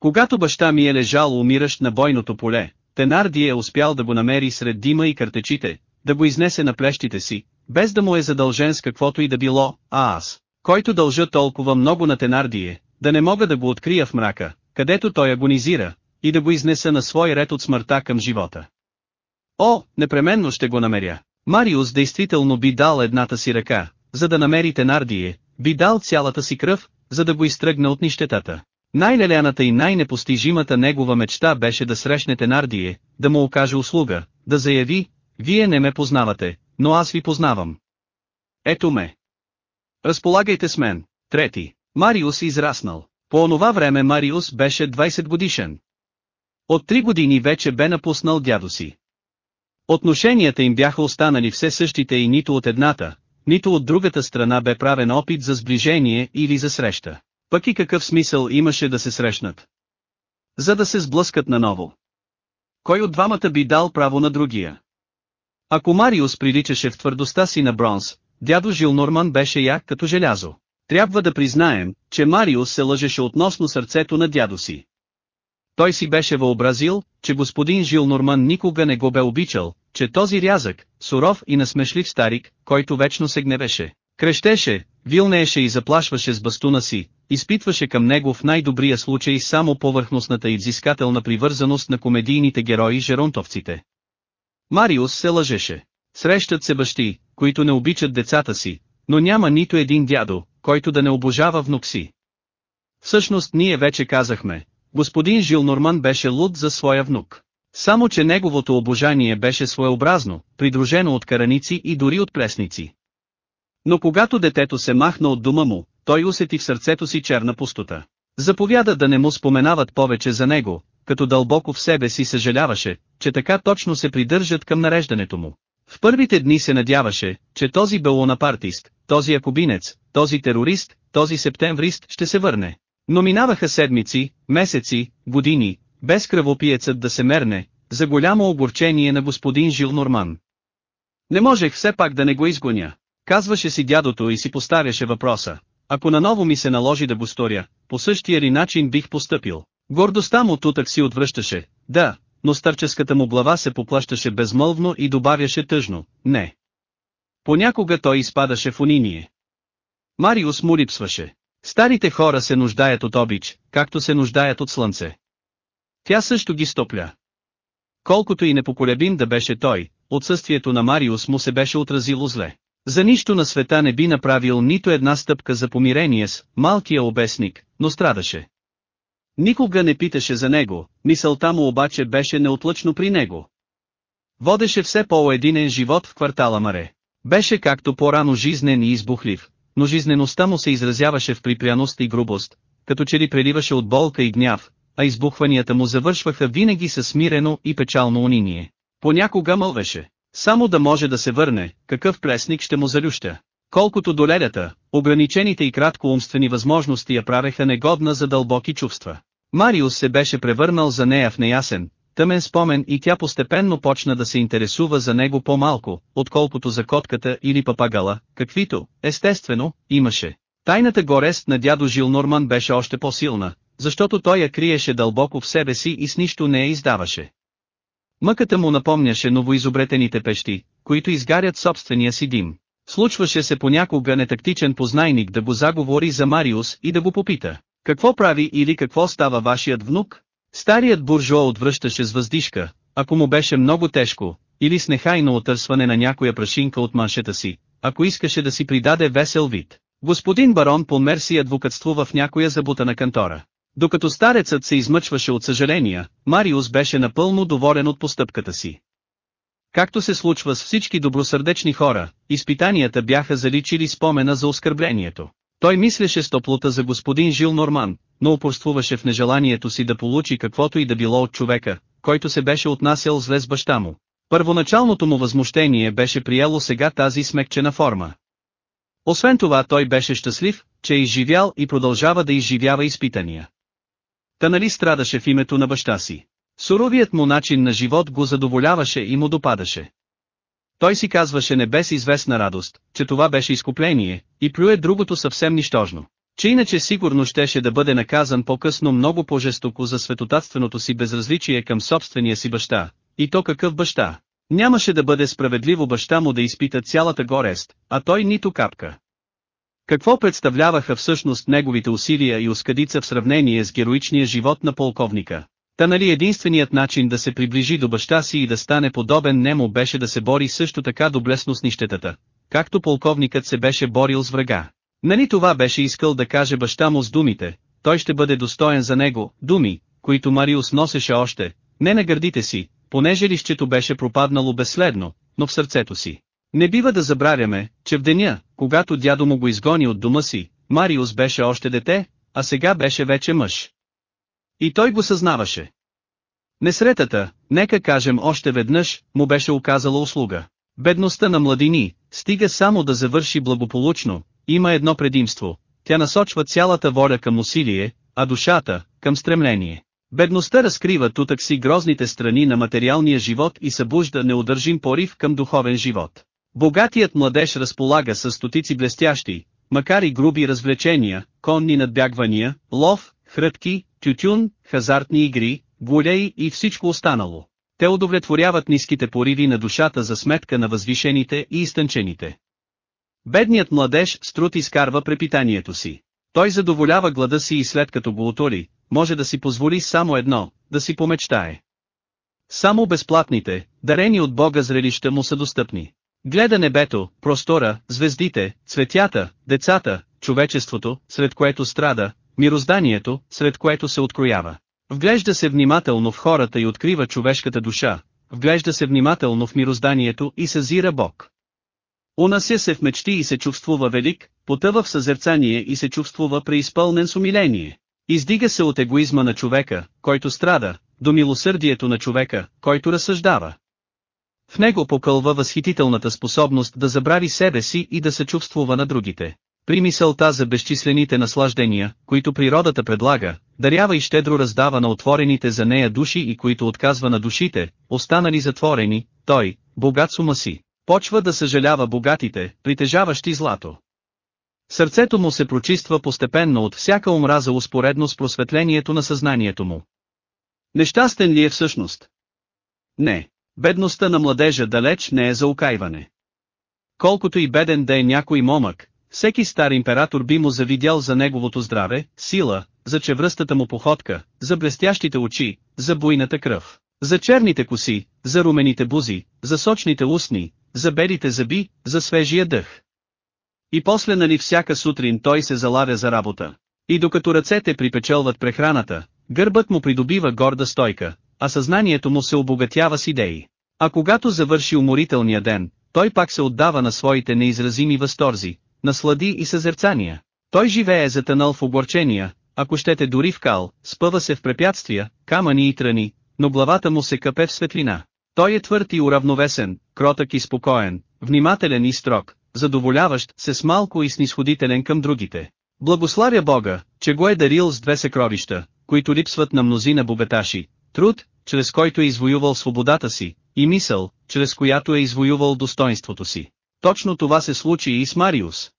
Когато баща ми е лежал умиращ на бойното поле, Тенарди е успял да го намери сред дима и картечите, да го изнесе на плещите си, без да му е задължен с каквото и да било, а аз, който дължа толкова много на Тенардие, да не мога да го открия в мрака, където той агонизира, и да го изнеса на свой ред от смъртта към живота. О, непременно ще го намеря. Мариус действително би дал едната си ръка, за да намери Тенардие, би дал цялата си кръв, за да го изтръгне от нищетата. Най-леляната и най-непостижимата негова мечта беше да срещне Тенардие, да му окаже услуга, да заяви, вие не ме познавате, но аз ви познавам. Ето ме. Разполагайте с мен. Трети. Мариус израснал. По онова време Мариус беше 20 годишен. От три години вече бе напуснал дядо си. Отношенията им бяха останали все същите и нито от едната, нито от другата страна бе правен опит за сближение или за среща. Пък и какъв смисъл имаше да се срещнат? За да се сблъскат наново. Кой от двамата би дал право на другия? Ако Мариус приличаше в твърдостта си на бронз, дядо Жил Норман беше як като желязо. Трябва да признаем, че Мариус се лъжеше относно сърцето на дядо си. Той си беше въобразил, че господин Жил Норман никога не го бе обичал, че този рязък, суров и насмешлив старик, който вечно се гневеше, крещеше, вилнееше и заплашваше с бастуна си, изпитваше към него в най-добрия случай само повърхностната и взискателна привързаност на комедийните герои жеронтовците. Мариус се лъжеше. Срещат се бащи, които не обичат децата си, но няма нито един дядо, който да не обожава внук си. Всъщност ние вече казахме, господин Жил Норман беше луд за своя внук. Само че неговото обожание беше своеобразно, придружено от караници и дори от плесници. Но когато детето се махна от дома му, той усети в сърцето си черна пустота. Заповяда да не му споменават повече за него, като дълбоко в себе си съжаляваше, че така точно се придържат към нареждането му. В първите дни се надяваше, че този белонапартист, този акубинец, този терорист, този септемврист ще се върне. Но минаваха седмици, месеци, години, без кръвопиецът да се мерне, за голямо огорчение на господин Жил Норман. Не можех все пак да не го изгоня. Казваше си дядото и си поставяше въпроса. Ако наново ми се наложи да го сторя, по същия ли начин бих поступил. Гордостта му тутък си отвръщаше, да, но старческата му глава се поплащаше безмълвно и добавяше тъжно, не. Понякога той изпадаше в униние. Мариус му липсваше. Старите хора се нуждаят от обич, както се нуждаят от слънце. Тя също ги стопля. Колкото и непоколебим да беше той, отсъствието на Мариус му се беше отразило зле. За нищо на света не би направил нито една стъпка за помирение с малкия обесник, но страдаше. Никога не питаше за него, мисълта му обаче беше неотлъчно при него. Водеше все по-уединен живот в квартала Маре. Беше както по-рано жизнен и избухлив, но жизнеността му се изразяваше в припряност и грубост, като че ли преливаше от болка и гняв, а избухванията му завършваха винаги със смирено и печално униние. Понякога мълвеше, само да може да се върне, какъв плесник ще му залюща. Колкото до ледата, ограничените и краткоумствени възможности я прареха негодна за дълбоки чувства. Мариус се беше превърнал за нея в неясен, тъмен спомен и тя постепенно почна да се интересува за него по-малко, отколкото за котката или папагала, каквито, естествено, имаше. Тайната горест на дядо Жил Норман беше още по-силна, защото той я криеше дълбоко в себе си и с нищо не я издаваше. Мъката му напомняше новоизобретените пещи, които изгарят собствения си дим. Случваше се понякога нетактичен познайник да го заговори за Мариус и да го попита. Какво прави или какво става вашият внук? Старият буржуа отвръщаше с въздишка, ако му беше много тежко, или с нехайно отърсване на някоя прашинка от маншета си, ако искаше да си придаде весел вид. Господин барон по Мерси адвокатствува в някоя забутана кантора. Докато старецът се измъчваше от съжаления, Мариус беше напълно доволен от постъпката си. Както се случва с всички добросърдечни хора, изпитанията бяха заличили спомена за оскърблението. Той мислеше с топлота за господин Жил Норман, но упорствуваше в нежеланието си да получи каквото и да било от човека, който се беше отнасял зле с баща му. Първоначалното му възмущение беше приело сега тази смекчена форма. Освен това той беше щастлив, че е изживял и продължава да изживява изпитания. Та нали страдаше в името на баща си. Суровият му начин на живот го задоволяваше и му допадаше. Той си казваше не без известна радост, че това беше изкупление, и плюе другото съвсем нищожно. Че иначе сигурно щеше да бъде наказан по-късно много по-жестоко за светотатственото си безразличие към собствения си баща. И то какъв баща? Нямаше да бъде справедливо баща му да изпита цялата горест, а той нито капка. Какво представляваха всъщност неговите усилия и оскадица в сравнение с героичния живот на полковника? Та нали единственият начин да се приближи до баща си и да стане подобен нему беше да се бори също така доблесно с нищетата, както полковникът се беше борил с врага. Нали това беше искал да каже баща му с думите, той ще бъде достоен за него, думи, които Мариус носеше още, не на гърдите си, понеже лището беше пропаднало безследно, но в сърцето си. Не бива да забравяме, че в деня, когато дядо му го изгони от дома си, Мариус беше още дете, а сега беше вече мъж. И той го съзнаваше. Несретата, нека кажем още веднъж, му беше оказала услуга. Бедността на младини, стига само да завърши благополучно, има едно предимство, тя насочва цялата воля към усилие, а душата, към стремление. Бедността разкрива тутък си грозните страни на материалния живот и събужда неудържим порив към духовен живот. Богатият младеж разполага с стотици блестящи, макар и груби развлечения, конни надбягвания, лов, хрътки, тютюн, хазартни игри, голеи и всичко останало. Те удовлетворяват ниските пориви на душата за сметка на възвишените и изтънчените. Бедният младеж с труд изкарва препитанието си. Той задоволява глада си и след като го отоли, може да си позволи само едно, да си помечтае. Само безплатните, дарени от Бога зрелища му са достъпни. Гледа небето, простора, звездите, цветята, децата, човечеството, сред което страда, мирозданието, сред което се откроява. Вглежда се внимателно в хората и открива човешката душа, вглежда се внимателно в мирозданието и съзира Бог. Унася се в мечти и се чувствува велик, потъва в съзерцание и се чувствува преизпълнен с умиление. Издига се от егоизма на човека, който страда, до милосърдието на човека, който разсъждава. В него покълва възхитителната способност да забрави себе си и да се чувствува на другите. При мисълта за безчислените наслаждения, които природата предлага, дарява и щедро раздава на отворените за нея души и които отказва на душите, останали затворени, той, богат с ума си, почва да съжалява богатите, притежаващи злато. Сърцето му се прочиства постепенно от всяка омраза успоредно с просветлението на съзнанието му. Нещастен ли е всъщност? Не. Бедността на младежа далеч не е за укайване. Колкото и беден да е някой момък, всеки стар император би му завидял за неговото здраве, сила, за чевръстата му походка, за блестящите очи, за буйната кръв, за черните коси, за румените бузи, за сочните устни, за белите зъби, за свежия дъх. И после нали всяка сутрин той се залавя за работа. И докато ръцете припечелват прехраната, гърбът му придобива горда стойка, а съзнанието му се обогатява с идеи. А когато завърши уморителния ден, той пак се отдава на своите неизразими възторзи, наслади и съзерцания. Той живее затънал в огорчения, ако щете дори в кал, спъва се в препятствия, камъни и трани, но главата му се къпе в светлина. Той е твърд и уравновесен, кротък и спокоен, внимателен и строг, задоволяващ се с малко и снисходителен към другите. Благославя Бога, че го е дарил с две съкровища, които липсват на мнозина богаташи, труд, чрез който е извоювал свободата си, и мисъл, чрез която е извоювал достоинството си. Точно това се случи и с Мариус.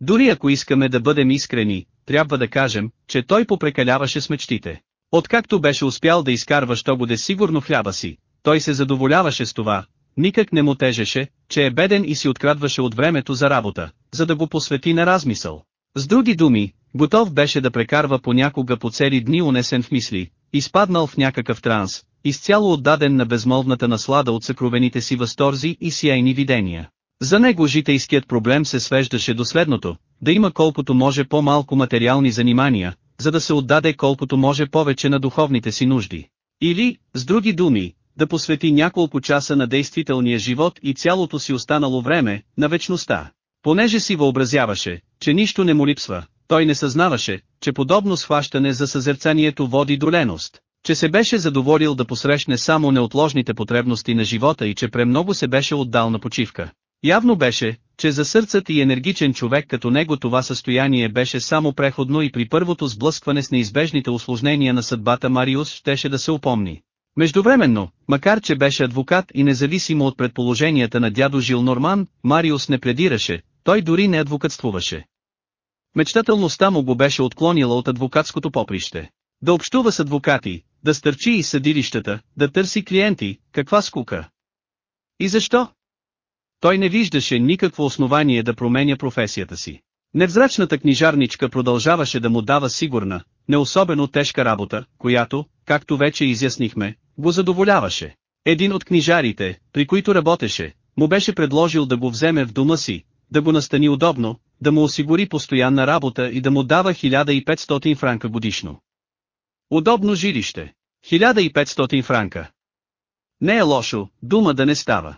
Дори ако искаме да бъдем искрени, трябва да кажем, че той попрекаляваше с мечтите. Откакто беше успял да изкарва що буде сигурно хляба си, той се задоволяваше с това, никак не му тежеше, че е беден и си открадваше от времето за работа, за да го посвети на размисъл. С други думи, готов беше да прекарва понякога по цели дни унесен в мисли, изпаднал в някакъв транс, изцяло отдаден на безмолвната наслада от съкровените си възторзи и сияйни видения. За него житейският проблем се свеждаше до следното, да има колкото може по-малко материални занимания, за да се отдаде колкото може повече на духовните си нужди. Или, с други думи, да посвети няколко часа на действителния живот и цялото си останало време, на вечността. Понеже си въобразяваше, че нищо не му липсва, той не съзнаваше, че подобно схващане за съзерцанието води до леност, че се беше задоволил да посрещне само неотложните потребности на живота и че премного се беше отдал на почивка. Явно беше, че за сърцът и енергичен човек като него това състояние беше само преходно и при първото сблъскване с неизбежните осложнения на съдбата Мариус щеше да се упомни. Междувременно, макар че беше адвокат и независимо от предположенията на дядо Жил Норман, Мариус не предираше, той дори не адвокатствуваше. Мечтателността му го беше отклонила от адвокатското поприще. Да общува с адвокати, да стърчи и съдилищата, да търси клиенти, каква скука. И защо? Той не виждаше никакво основание да променя професията си. Невзрачната книжарничка продължаваше да му дава сигурна, не особено тежка работа, която, както вече изяснихме, го задоволяваше. Един от книжарите, при които работеше, му беше предложил да го вземе в дома си, да го настани удобно, да му осигури постоянна работа и да му дава 1500 франка годишно. Удобно жилище. 1500 франка. Не е лошо, дума да не става.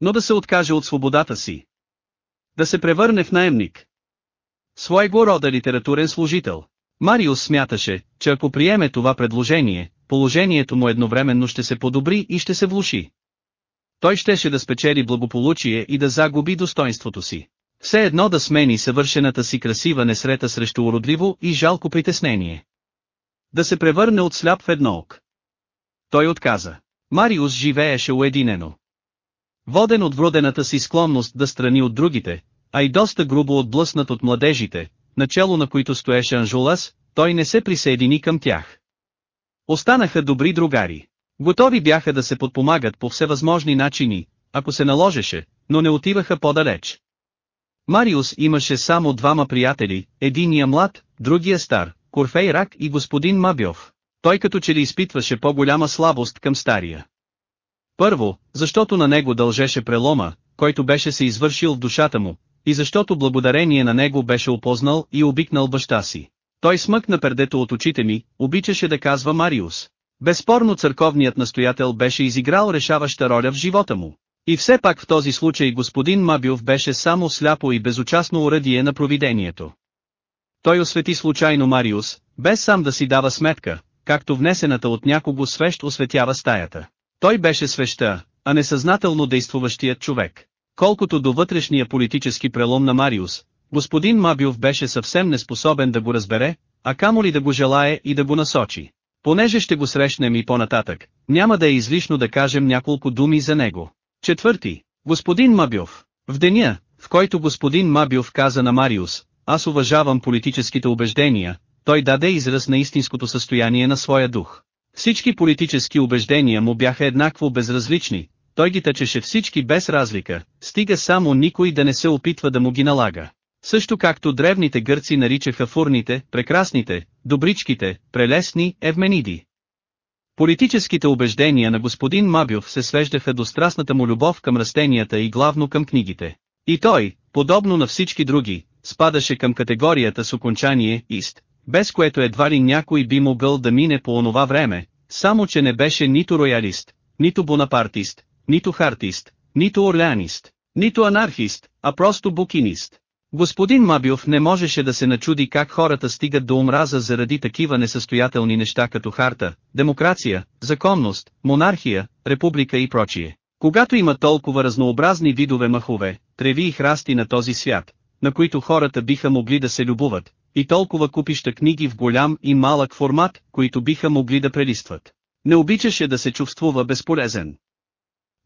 Но да се откаже от свободата си. Да се превърне в наемник. Своего рода литературен служител. Мариус смяташе, че ако приеме това предложение, положението му едновременно ще се подобри и ще се влуши. Той щеше да спечели благополучие и да загуби достоинството си. Все едно да смени съвършената си красива несрета срещу уродливо и жалко притеснение. Да се превърне от сляп в едноок. Той отказа. Мариус живееше уединено. Воден от вродената си склонност да страни от другите, а и доста грубо отблъснат от младежите, начало на които стоеше Анжулас, той не се присъедини към тях. Останаха добри другари. Готови бяха да се подпомагат по всевъзможни начини, ако се наложеше, но не отиваха по-далеч. Мариус имаше само двама приятели, единия млад, другия стар, Курфей Рак и господин Мабьов. Той като че ли изпитваше по-голяма слабост към стария. Първо, защото на него дължеше прелома, който беше се извършил в душата му, и защото благодарение на него беше опознал и обикнал баща си. Той смъкна пердето от очите ми, обичаше да казва Мариус. Безспорно църковният настоятел беше изиграл решаваща роля в живота му. И все пак в този случай господин Мабиов беше само сляпо и безучастно уръдие на провидението. Той освети случайно Мариус, без сам да си дава сметка, както внесената от някого свещ осветява стаята. Той беше свеща, а несъзнателно действуващият човек. Колкото до вътрешния политически прелом на Мариус, господин Мабиов беше съвсем неспособен да го разбере, а камо ли да го желае и да го насочи. Понеже ще го срещнем и по-нататък, няма да е излишно да кажем няколко думи за него. Четвърти, господин Мабиов. В деня, в който господин Мабиов каза на Мариус, аз уважавам политическите убеждения, той даде израз на истинското състояние на своя дух. Всички политически убеждения му бяха еднакво безразлични, той ги тъчеше всички без разлика, стига само никой да не се опитва да му ги налага. Също както древните гърци наричаха фурните, прекрасните, добричките, прелесни, евмениди. Политическите убеждения на господин Мабьов се свеждаха до страстната му любов към растенията и главно към книгите. И той, подобно на всички други, спадаше към категорията с окончание «ист», без което едва ли някой би могъл да мине по онова време, само че не беше нито роялист, нито бонапартист, нито хартист, нито орлеанист, нито анархист, а просто букинист. Господин Мабиов не можеше да се начуди как хората стигат до омраза заради такива несъстоятелни неща като харта, демокрация, законност, монархия, република и прочие. Когато има толкова разнообразни видове махове, треви и храсти на този свят, на които хората биха могли да се любуват, и толкова купища книги в голям и малък формат, които биха могли да прелистват. Не обичаше да се чувствува безполезен.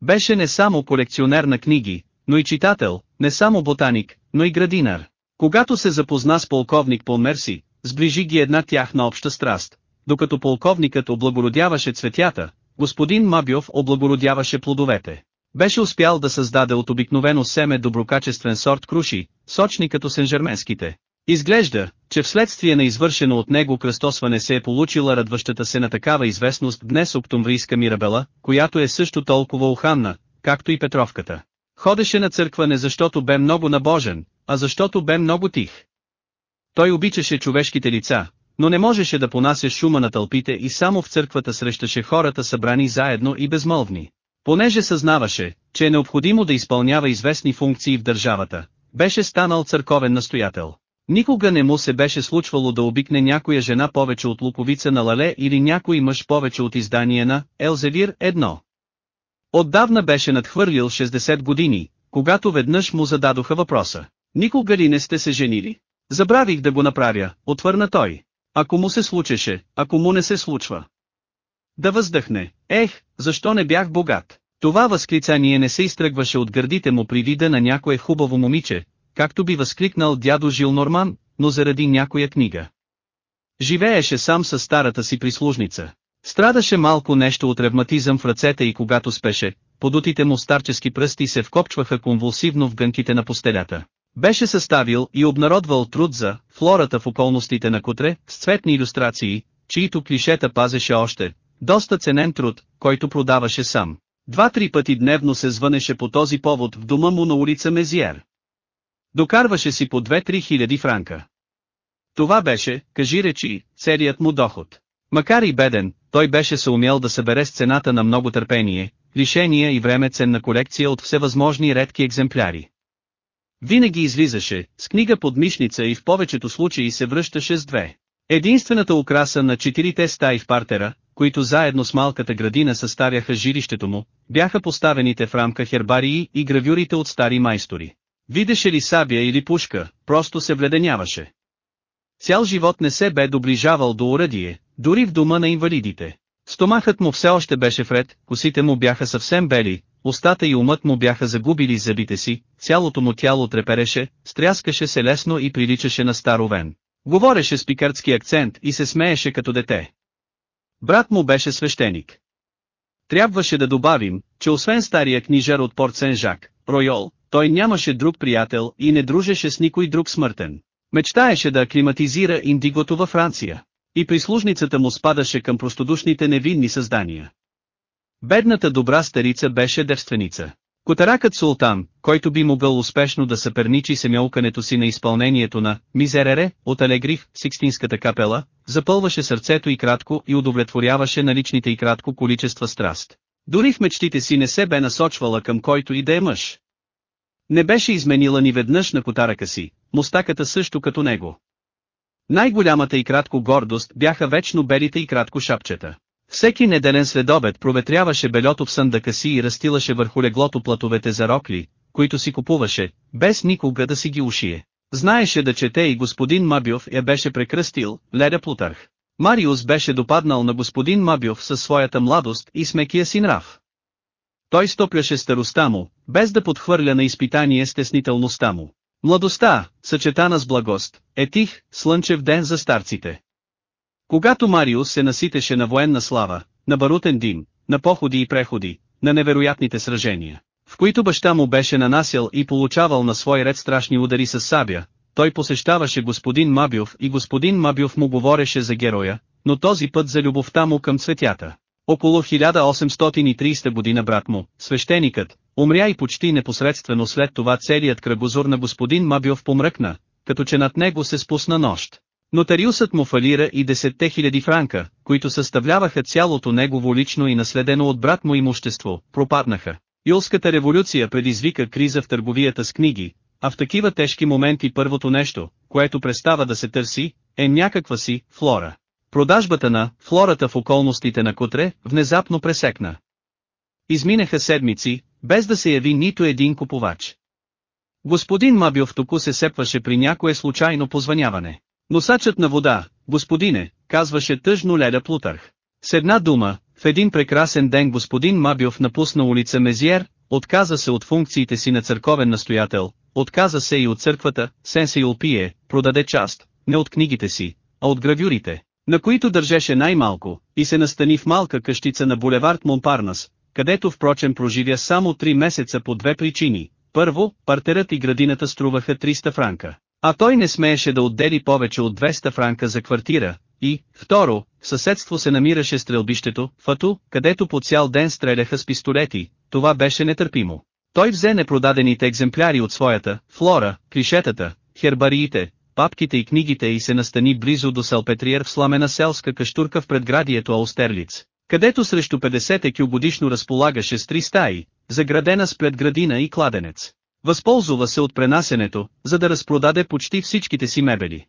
Беше не само колекционер на книги, но и читател, не само ботаник, но и градинар. Когато се запозна с полковник Полмерси, сближи ги една тяхна обща страст. Докато полковникът облагородяваше цветята, господин Мабиов облагородяваше плодовете. Беше успял да създаде от обикновено семе доброкачествен сорт круши, сочни като сенжерменските. Изглежда, че вследствие на извършено от него кръстосване се е получила радващата се на такава известност днес октомврийска Мирабела, която е също толкова уханна, както и Петровката. Ходеше на църква не защото бе много набожен, а защото бе много тих. Той обичаше човешките лица, но не можеше да понася шума на тълпите и само в църквата срещаше хората събрани заедно и безмълвни. Понеже съзнаваше, че е необходимо да изпълнява известни функции в държавата, беше станал църковен настоятел. Никога не му се беше случвало да обикне някоя жена повече от луковица на Лале или някой мъж повече от издание на Елзевир 1. Отдавна беше надхвърлил 60 години, когато веднъж му зададоха въпроса. Никога ли не сте се женили? Забравих да го направя, отвърна той. Ако му се случеше, ако му не се случва. Да въздъхне, ех, защо не бях богат? Това възклицание не се изтръгваше от гърдите му при вида на някое хубаво момиче, както би възкликнал дядо Жил Норман, но заради някоя книга. Живееше сам с старата си прислужница. Страдаше малко нещо от ревматизъм в ръцете и когато спеше, подутите му старчески пръсти се вкопчваха конвулсивно в гънките на постелята. Беше съставил и обнародвал труд за «Флората в околностите на Котре» с цветни иллюстрации, чието клишета пазеше още, доста ценен труд, който продаваше сам. Два-три пъти дневно се звънеше по този повод в дома му на улица Мезиер. Докарваше си по 2-3 хиляди франка. Това беше, кажи речи, целият му доход. Макар и беден, той беше се умял да събере с цената на много търпение, лишения и време ценна колекция от всевъзможни редки екземпляри. Винаги излизаше, с книга под мишница и в повечето случаи се връщаше с две. Единствената украса на четирите стаи в партера, които заедно с малката градина съставяха жилището му, бяха поставените в рамка хербарии и гравюрите от стари майстори. Видеше ли сабя или пушка, просто се вледеняваше. Цял живот не се бе доближавал до уръдие, дори в дома на инвалидите. Стомахът му все още беше вред, косите му бяха съвсем бели, устата и умът му бяха загубили зъбите си, цялото му тяло трепереше, стряскаше се лесно и приличаше на старовен. Говореше с пикардски акцент и се смееше като дете. Брат му беше свещеник. Трябваше да добавим, че освен стария книжер от Порт Сен-Жак, Ройол, той нямаше друг приятел и не дружеше с никой друг смъртен. Мечтаеше да аклиматизира индигото във Франция. И прислужницата му спадаше към простодушните невинни създания. Бедната добра старица беше девственица. Котаракът султан, който би могъл успешно да съперничи семялкането си на изпълнението на «Мизерере» от Алегрив, Сикстинската капела, запълваше сърцето и кратко и удовлетворяваше наличните и кратко количества страст. Дори в мечтите си не се бе насочвала към който и да е мъж. Не беше изменила ни веднъж на котарака си, мустаката също като него. Най-голямата и кратко гордост бяха вечно белите и кратко шапчета. Всеки неделен следобед проветряваше белето в съндака си и разтилаше върху леглото платовете за рокли, които си купуваше, без никога да си ги ушие. Знаеше да чете и господин Мабиов я беше прекръстил, Леда Плутарх. Мариус беше допаднал на господин Мабиов със своята младост и смекия си нрав. Той стопляше старостта му, без да подхвърля на изпитание стеснителността му. Младостта, съчетана с благост, е тих, слънчев ден за старците. Когато Мариус се наситеше на военна слава, на барутен дим, на походи и преходи, на невероятните сражения, в които баща му беше нанасял и получавал на свой ред страшни удари с сабя, той посещаваше господин Мабиов и господин Мабиов му говореше за героя, но този път за любовта му към цветята. Около 1830 година брат му, свещеникът, умря и почти непосредствено след това целият кръгозор на господин Мабиов помръкна, като че над него се спусна нощ. Нотариусът му фалира и 10 хиляди франка, които съставляваха цялото негово лично и наследено от брат му имущество, пропаднаха. Юлската революция предизвика криза в търговията с книги, а в такива тежки моменти първото нещо, което престава да се търси, е някаква си флора. Продажбата на флората в околностите на Котре внезапно пресекна. Изминаха седмици, без да се яви нито един купувач. Господин Мабиов току се сепваше при някое случайно позваняване. Носачът на вода, господине, казваше тъжно Леля Плутарх. С една дума, в един прекрасен ден господин Мабиов напусна улица Мезиер, отказа се от функциите си на църковен настоятел, отказа се и от църквата, Сенсе Юлпие, продаде част, не от книгите си, а от гравюрите, на които държеше най-малко, и се настани в малка къщица на булевард Монпарнас, където впрочем проживя само 3 месеца по две причини. Първо, партерът и градината струваха 300 франка, а той не смееше да отдели повече от 200 франка за квартира, и, второ, в съседство се намираше стрелбището, Фату, където по цял ден стреляха с пистолети, това беше нетърпимо. Той взе непродадените екземпляри от своята, флора, клишетата, хербариите, папките и книгите и се настани близо до Салпетриер в сламена селска каштурка в предградието Аустерлиц, където срещу 50 екю годишно разполагаше с три стаи, заградена с предградина и кладенец. Възползва се от пренасенето, за да разпродаде почти всичките си мебели.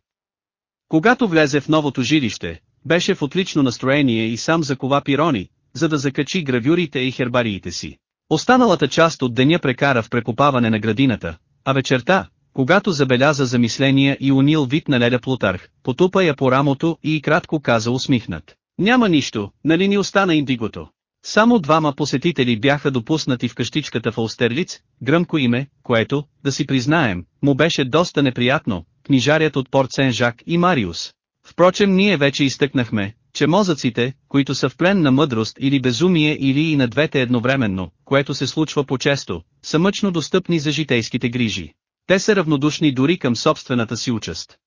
Когато влезе в новото жилище, беше в отлично настроение и сам закова пирони, за да закачи гравюрите и хербариите си. Останалата част от деня прекара в прекопаване на градината, а вечерта, когато забеляза замисления и унил вид на Леля Плутарх, потупа я по рамото и кратко каза усмихнат. Няма нищо, нали ни остана индигото. Само двама посетители бяха допуснати в къщичката в Аустерлиц, гръмко име, което, да си признаем, му беше доста неприятно, книжарят от Порт Сен-Жак и Мариус. Впрочем ние вече изтъкнахме, че мозъците, които са в плен на мъдрост или безумие или и на двете едновременно, което се случва по-често, са мъчно достъпни за житейските грижи. Те са равнодушни дори към собствената си участ.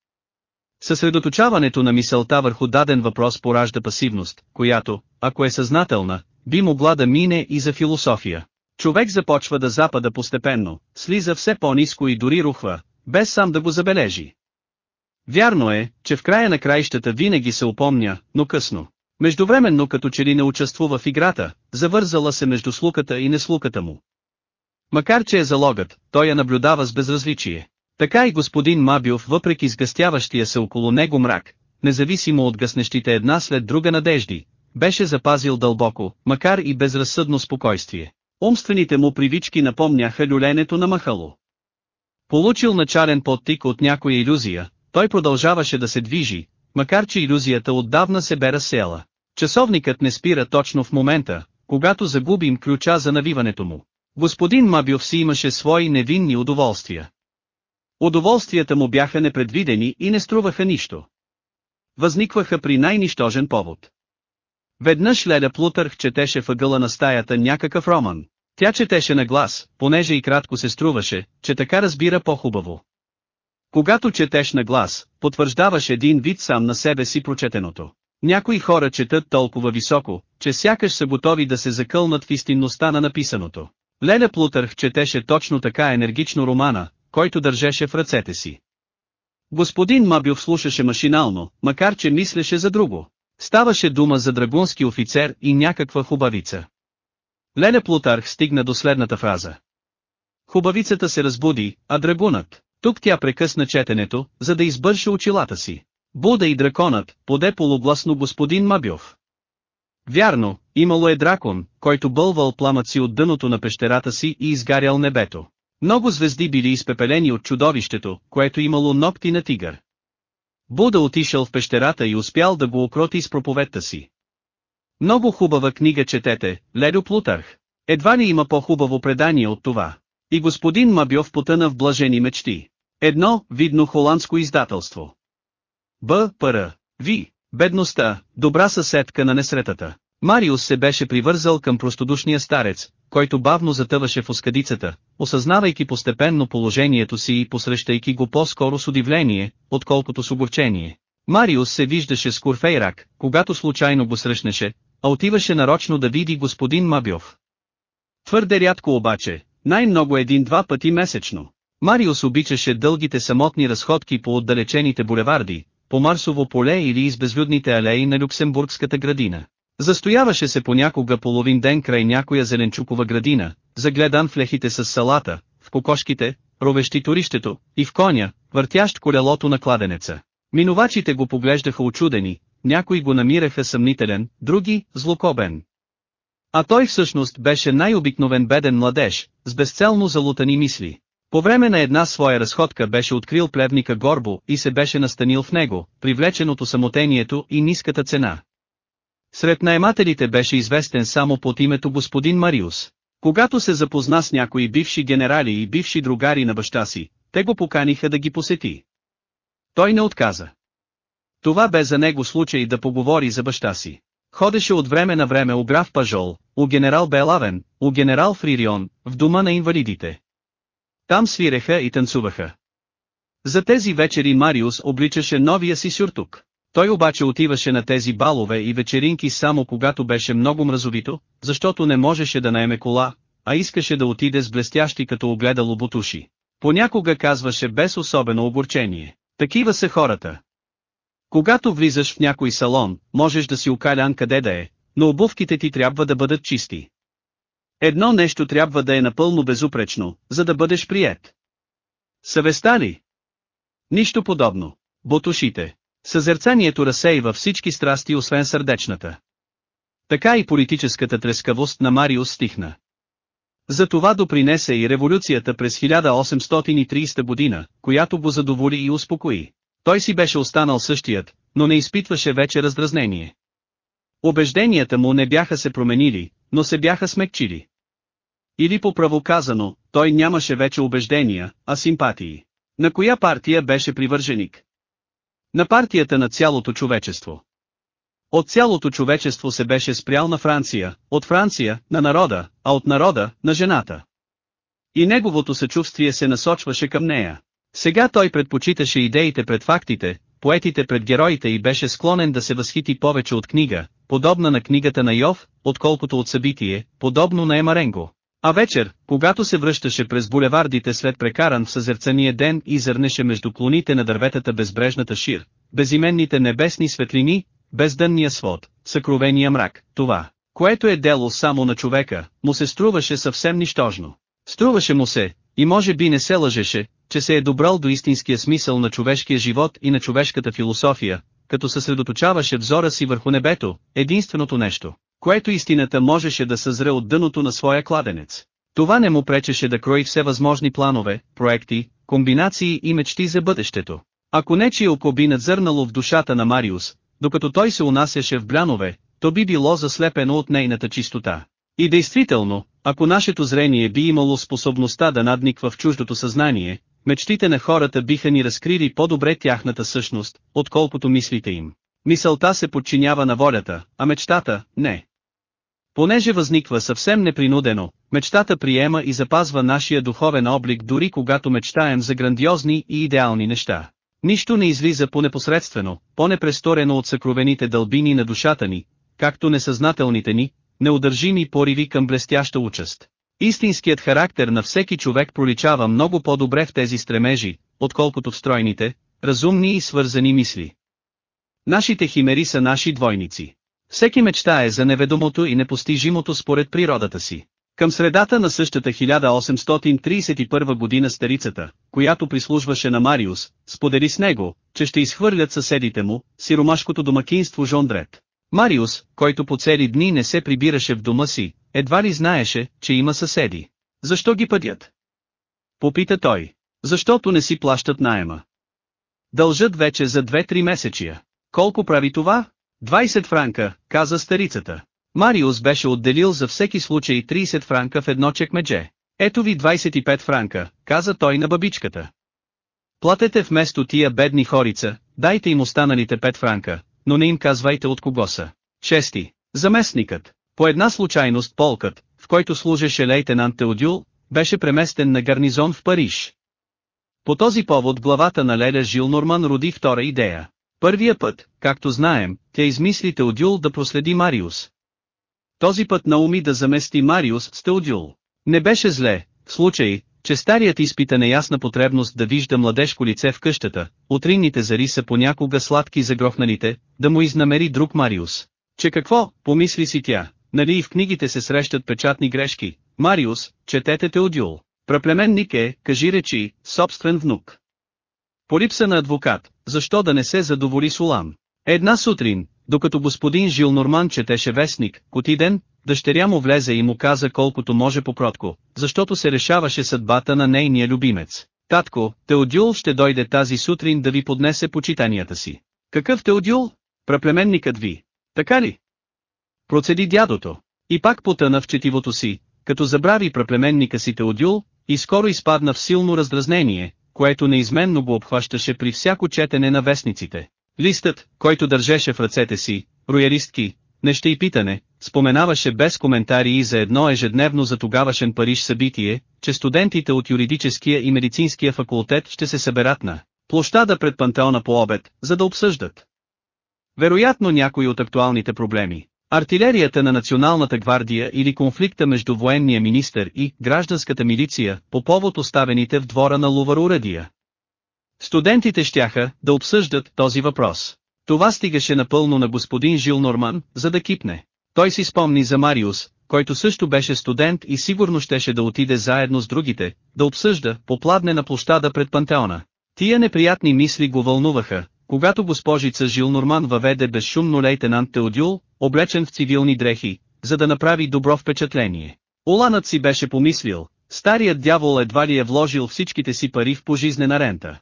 Съсредоточаването на мисълта върху даден въпрос поражда пасивност, която, ако е съзнателна, би могла да мине и за философия. Човек започва да запада постепенно, слиза все по-низко и дори рухва, без сам да го забележи. Вярно е, че в края на краищата винаги се упомня, но късно. Междувременно като че ли не участвува в играта, завързала се между слуката и неслуката му. Макар че е залогът, той я наблюдава с безразличие. Така и господин Мабиов въпреки сгъстяващия се около него мрак, независимо от гъснещите една след друга надежди, беше запазил дълбоко, макар и безразсъдно спокойствие. Умствените му привички напомняха люленето на махало. Получил начален подтик от някоя иллюзия, той продължаваше да се движи, макар че иллюзията отдавна се бе разсеяла. Часовникът не спира точно в момента, когато загубим ключа за навиването му. Господин Мабиов си имаше свои невинни удоволствия. Удоволствията му бяха непредвидени и не струваха нищо. Възникваха при най-нищожен повод. Веднъж Леля Плутърх четеше въгъла на стаята някакъв роман. Тя четеше на глас, понеже и кратко се струваше, че така разбира по-хубаво. Когато четеш на глас, потвърждаваш един вид сам на себе си прочетеното. Някои хора четат толкова високо, че сякаш са готови да се закълнат в истинността на написаното. Леля Плутърх четеше точно така енергично романа, който държеше в ръцете си. Господин Мабюв слушаше машинално, макар че мислеше за друго. Ставаше дума за драгунски офицер и някаква хубавица. Леля Плутарх стигна до следната фраза. Хубавицата се разбуди, а драгунът, тук тя прекъсна четенето, за да избърши очилата си. Буда и драконът, поде полугласно господин Мабьов. Вярно, имало е дракон, който бълвал пламъци от дъното на пещерата си и изгарял небето. Много звезди били изпепелени от чудовището, което имало ногти на тигър. Буда отишъл в пещерата и успял да го окроти с проповедта си. Много хубава книга четете, Ледо Плутарх. Едва ли има по-хубаво предание от това. И господин Мабьов потъна в блажени мечти. Едно, видно холандско издателство. Б. Р. Ви. Бедността, добра съседка на несретата. Мариус се беше привързал към простодушния старец, който бавно затъваше в оскадицата, осъзнавайки постепенно положението си и посрещайки го по-скоро с удивление, отколкото с огорчение. Мариус се виждаше с Курфейрак, когато случайно го срещнеше, а отиваше нарочно да види господин Мабьов. Твърде рядко обаче, най-много един-два пъти месечно. Мариус обичаше дългите самотни разходки по отдалечените булеварди, по Марсово поле или из безлюдните алеи на Люксембургската градина. Застояваше се понякога половин ден край някоя зеленчукова градина, загледан в лехите с салата, в кокошките, ровещи турището, и в коня, въртящ колелото на кладенеца. Минувачите го поглеждаха очудени, някои го намираха съмнителен, други – злокобен. А той всъщност беше най-обикновен беден младеж, с безцелно залутани мисли. По време на една своя разходка беше открил плевника Горбо и се беше настанил в него, привлечен от самотението и ниската цена. Сред наемателите беше известен само под името господин Мариус. Когато се запозна с някои бивши генерали и бивши другари на баща си, те го поканиха да ги посети. Той не отказа. Това бе за него случай да поговори за баща си. Ходеше от време на време у граф Пажол, у генерал Белавен, у генерал Фририон, в дома на инвалидите. Там свиреха и танцуваха. За тези вечери Мариус обличаше новия си сюртук. Той обаче отиваше на тези балове и вечеринки само когато беше много мразовито, защото не можеше да наеме кола, а искаше да отиде с блестящи като огледало бутуши. Понякога казваше без особено огорчение. Такива са хората. Когато влизаш в някой салон, можеш да си окалян къде да е, но обувките ти трябва да бъдат чисти. Едно нещо трябва да е напълно безупречно, за да бъдеш прият. Съвестта ли? Нищо подобно. Бутушите. Съзерцанието разсейва всички страсти освен сърдечната. Така и политическата трескавост на Мариус стихна. За това допринесе и революцията през 1830 година, която го задоволи и успокои. Той си беше останал същият, но не изпитваше вече раздразнение. Обежденията му не бяха се променили, но се бяха смекчили. Или по право казано, той нямаше вече убеждения, а симпатии. На коя партия беше привърженик? На партията на цялото човечество. От цялото човечество се беше спрял на Франция, от Франция, на народа, а от народа, на жената. И неговото съчувствие се насочваше към нея. Сега той предпочиташе идеите пред фактите, поетите пред героите и беше склонен да се възхити повече от книга, подобна на книгата на Йов, отколкото от събитие, подобно на Емаренго. А вечер, когато се връщаше през булевардите след прекаран в съзерцания ден и зърнеше между клоните на дърветата безбрежната шир, безименните небесни светлини, бездънния свод, съкровения мрак, това, което е дело само на човека, му се струваше съвсем нищожно. Струваше му се, и може би не се лъжеше, че се е добрал до истинския смисъл на човешкия живот и на човешката философия, като съсредоточаваше взора си върху небето, единственото нещо, което истината можеше да съзре от дъното на своя кладенец. Това не му пречеше да крои всевъзможни планове, проекти, комбинации и мечти за бъдещето. Ако нечие око би надзърнало в душата на Мариус, докато той се унасяше в блянове, то би било заслепено от нейната чистота. И действително, ако нашето зрение би имало способността да надниква в чуждото съзнание, мечтите на хората биха ни разкрили по-добре тяхната същност, отколкото мислите им. Мисълта се подчинява на волята, а мечтата – не. Понеже възниква съвсем непринудено, мечтата приема и запазва нашия духовен облик дори когато мечтаем за грандиозни и идеални неща. Нищо не излиза по-непосредствено, по-непресторено от съкровените дълбини на душата ни, както несъзнателните ни, неудържими пориви към блестяща участ. Истинският характер на всеки човек проличава много по-добре в тези стремежи, отколкото в стройните, разумни и свързани мисли. Нашите химери са наши двойници. Всеки мечтае за неведомото и непостижимото според природата си. Към средата на същата 1831 година старицата, която прислужваше на Мариус, сподели с него, че ще изхвърлят съседите му, сиромашкото домакинство Жондрет. Мариус, който по цели дни не се прибираше в дома си, едва ли знаеше, че има съседи. Защо ги пъдят? Попита той. Защото не си плащат найема. Дължат вече за 2-3 месечия. Колко прави това? 20 франка, каза старицата. Мариус беше отделил за всеки случай 30 франка в едно чекмедже. Ето ви 25 франка, каза той на бабичката. Платете вместо тия бедни хорица, дайте им останалите 5 франка, но не им казвайте от кого са. Чести, заместникът, по една случайност полкът, в който служеше лейтенант Теодюл, беше преместен на гарнизон в Париж. По този повод главата на Леля Жил Норман роди втора идея. Първия път, както знаем, тя измисли Теодюл да проследи Мариус. Този път науми да замести Мариус с Теодюл. Не беше зле, в случай, че старият изпита неясна потребност да вижда младежко лице в къщата, утринните зари са понякога сладки за грохналите, да му изнамери друг Мариус. Че какво, помисли си тя, нали и в книгите се срещат печатни грешки, Мариус, четете Теодюл. Праплеменник е, кажи речи, собствен внук. По липса на адвокат, защо да не се задоволи Сулам? Една сутрин, докато господин Жил Норман четеше вестник, Котиден, дъщеря му влезе и му каза колкото може по-кротко, защото се решаваше съдбата на нейния любимец. Татко, Теодюл ще дойде тази сутрин да ви поднесе почитанията си. Какъв Теодюл? Праплеменникът ви. Така ли? Процеди дядото. И пак потъна в четивото си, като забрави праплеменника си Теодюл, и скоро изпадна в силно раздразнение, което неизменно го обхващаше при всяко четене на вестниците. Листът, който държеше в ръцете си, роялистки, нещо и питане, споменаваше без коментари за едно ежедневно за тогавашен Париж събитие, че студентите от юридическия и медицинския факултет ще се съберат на площада пред пантеона по обед, за да обсъждат. Вероятно някои от актуалните проблеми. Артилерията на Националната гвардия или конфликта между военния министър и гражданската милиция по повод оставените в двора на Лувар урадия. Студентите щяха да обсъждат този въпрос. Това стигаше напълно на господин Жил Норман, за да кипне. Той си спомни за Мариус, който също беше студент и сигурно щеше да отиде заедно с другите, да обсъжда, попладне на площада пред пантеона. Тия неприятни мисли го вълнуваха, когато госпожица Жил Норман въведе безшумно лейтенант Теодюл, облечен в цивилни дрехи, за да направи добро впечатление. Уланът си беше помислил, старият дявол едва ли е вложил всичките си пари в пожизнена рента.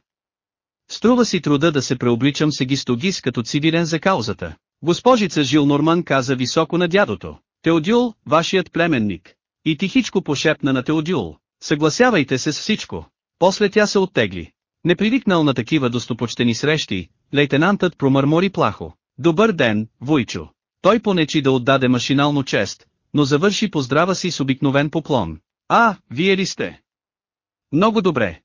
Струва си труда да се преобличам сегистогис като цивилен за каузата. Госпожица Жил Норман каза високо на дядото. Теодюл, вашият племенник. И тихичко пошепна на Теодюл. Съгласявайте се с всичко. После тя се оттегли. Непривикнал на такива достопочтени срещи, лейтенантът промърмори плахо. Добър ден, Войчо. Той понечи да отдаде машинално чест, но завърши поздрава си с обикновен поклон. А, вие ли сте? Много добре.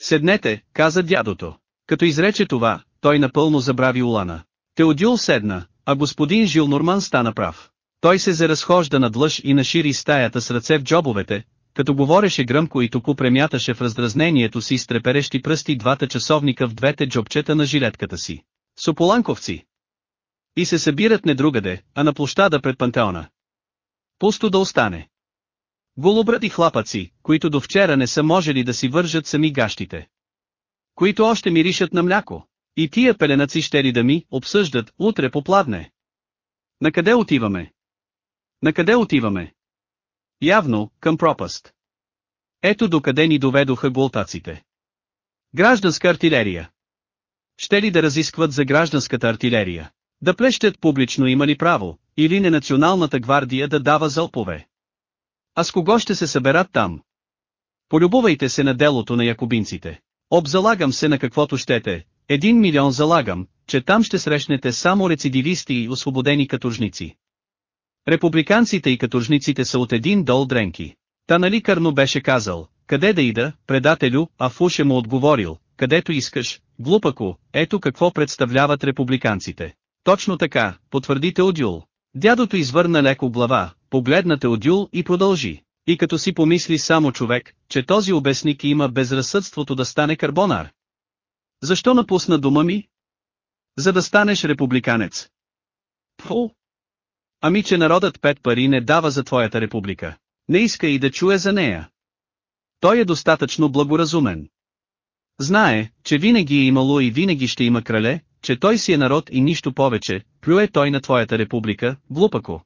Седнете, каза дядото. Като изрече това, той напълно забрави Улана. Теодюл седна, а господин Жил Норман стана прав. Той се заразхожда над лъж и нашири стаята с ръце в джобовете, като говореше гръмко и току премяташе в раздразнението си с треперещи пръсти двата часовника в двете джобчета на жилетката си. Сополанковци. И се събират не другаде, а на площада пред пантеона. Пусто да остане. Голобрати хлапаци, които до вчера не са можели да си вържат сами гащите. Които още миришат на мляко. И тия пеленаци ще ли да ми обсъждат утре попладне. Накъде отиваме? Накъде отиваме? Явно, към пропаст. Ето докъде ни доведоха голтаците. Гражданска артилерия. Ще ли да разискват за гражданската артилерия? Да плещат публично има ли право, или не националната гвардия да дава залпове? А с кого ще се съберат там? Полюбувайте се на делото на якобинците. Обзалагам се на каквото щете, един милион залагам, че там ще срещнете само рецидивисти и освободени каторжници. Републиканците и каторжниците са от един дол дренки. Та нали Карно беше казал, къде да ида, предателю, а Фуше му отговорил, където искаш, глупако, ето какво представляват републиканците. Точно така, потвърди Теодюл. Дядото извърна леко глава, погледна Теодюл и продължи. И като си помисли само човек, че този обясник има безразсъдството да стане карбонар. Защо напусна дома ми? За да станеш републиканец. Фу! Ами че народът пет пари не дава за твоята република. Не иска и да чуе за нея. Той е достатъчно благоразумен. Знае, че винаги е имало и винаги ще има крале, че той си е народ и нищо повече, плюе той на твоята република, глупако.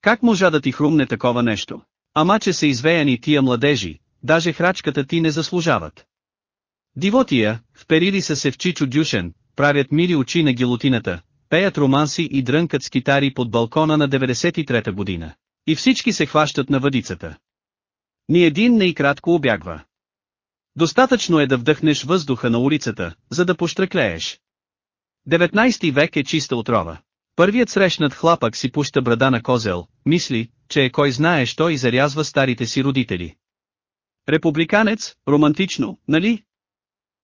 Как можа да ти хрумне такова нещо? Ама че са извеяни тия младежи, даже храчката ти не заслужават. Дивотия, вперили са се в Чичо Дюшен, правят мили очи на гилотината, пеят романси и дрънкат с китари под балкона на 93-та година. И всички се хващат на въдицата. Ни един не и кратко обягва. Достатъчно е да вдъхнеш въздуха на улицата, за да пощреклееш. 19 век е чиста отрова. Първият срещнат хлапък си пуща брада на козел, мисли, че е кой знае що и зарязва старите си родители. Републиканец, романтично, нали?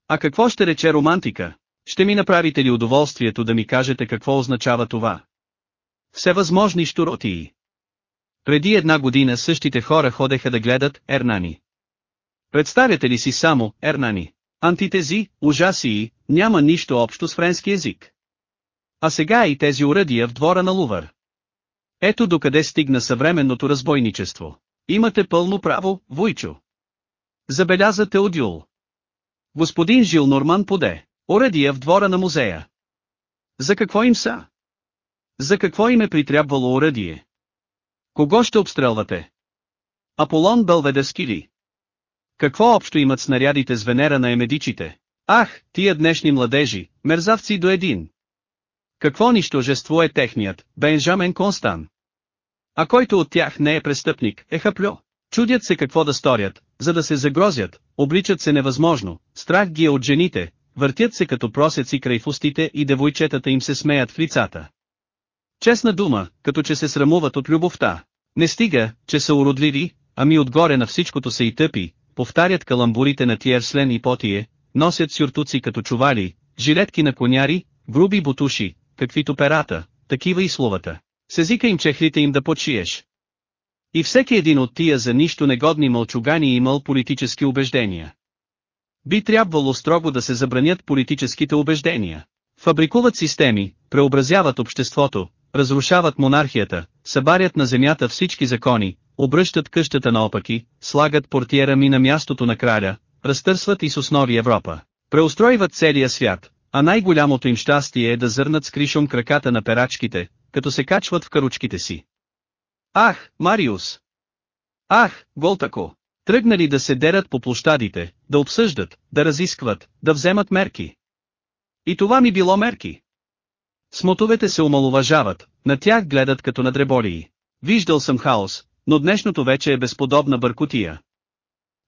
А какво ще рече романтика? Ще ми направите ли удоволствието да ми кажете какво означава това? Всевъзможни штуротии. Преди една година същите хора ходеха да гледат Ернани. Представяте ли си само, Ернани? Антитези, ужаси няма нищо общо с френски език. А сега и тези уръдия в двора на Лувър. Ето докъде стигна съвременното разбойничество. Имате пълно право, Войчо. Забеляза Теодюл. Господин Жил Норман поде. Оръдия в двора на музея. За какво им са? За какво им е притрябвало оръдие? Кого ще обстрелвате? Аполон Белведерски ли? Какво общо имат снарядите с Венера на емедичите? Ах, тия днешни младежи, мерзавци до един. Какво нищожество е техният, Бенжамен Констан? А който от тях не е престъпник, е хаплю. Чудят се какво да сторят, за да се загрозят, обличат се невъзможно, страх ги е от жените, въртят се като просеци край фустите и девойчетата им се смеят в лицата. Честна дума, като че се срамуват от любовта. Не стига, че са уродливи, ами отгоре на всичкото се и тъпи, повтарят каламбурите на Тиерслен и Потие, носят сюртуци като чували, жилетки на коняри, груби бутуши, каквито перата, такива и словата. Сезика им чехлите им да почиеш. И всеки един от тия за нищо негодни мълчугани имал политически убеждения. Би трябвало строго да се забранят политическите убеждения. Фабрикуват системи, преобразяват обществото, разрушават монархията, събарят на земята всички закони, обръщат къщата наопаки, слагат портиера ми на мястото на краля, разтърсват и с основи Европа. Преустройват целия свят, а най-голямото им щастие е да зърнат с кришом краката на перачките, като се качват в каручките си. Ах, Мариус! Ах, Голтако! Тръгнали да се дерат по площадите, да обсъждат, да разискват, да вземат мерки. И това ми било мерки. Смотовете се омалуважават, на тях гледат като на дреболии. Виждал съм хаос, но днешното вече е безподобна бъркотия.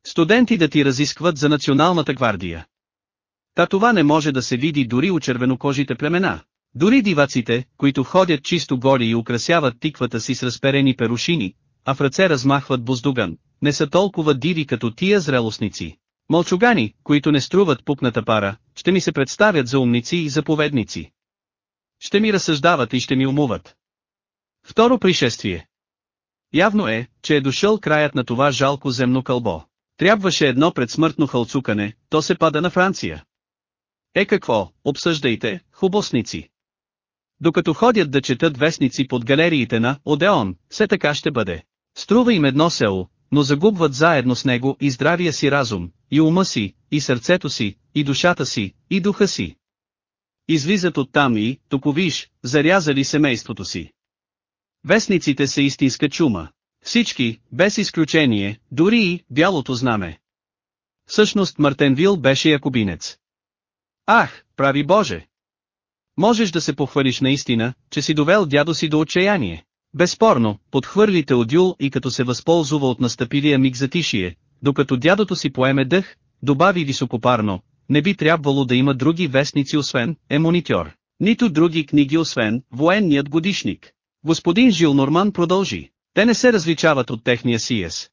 Студенти да ти разискват за националната гвардия. Та това не може да се види дори у червенокожите племена. Дори диваците, които ходят чисто голи и украсяват тиквата си с разперени перушини, а в ръце размахват буздуган, не са толкова диви като тия зрелостници. Мълчугани, които не струват пукната пара, ще ми се представят за умници и заповедници. Ще ми разсъждават и ще ми умуват. Второ пришествие. Явно е, че е дошъл краят на това жалко земно кълбо. Трябваше едно предсмъртно халцукане, то се пада на Франция. Е какво, обсъждайте, хубосници. Докато ходят да четат вестници под галериите на Одеон, все така ще бъде. Струва им едно село, но загубват заедно с него и здравия си разум, и ума си, и сърцето си, и душата си, и духа си. Излизат оттам и, тук виж, зарязали семейството си. Вестниците са истинска чума. Всички, без изключение, дори и бялото знаме. Всъщност Мартенвил беше якобинец. Ах, прави Боже! Можеш да се похвалиш наистина, че си довел дядо си до отчаяние. Безспорно, подхвърлите Одюл и като се възползва от настъпилия миг затишие, докато дядото си поеме дъх, добави високопарно, не би трябвало да има други вестници освен Емонитьор, нито други книги освен Военният годишник. Господин Жил Норман продължи. Те не се различават от техния сиес.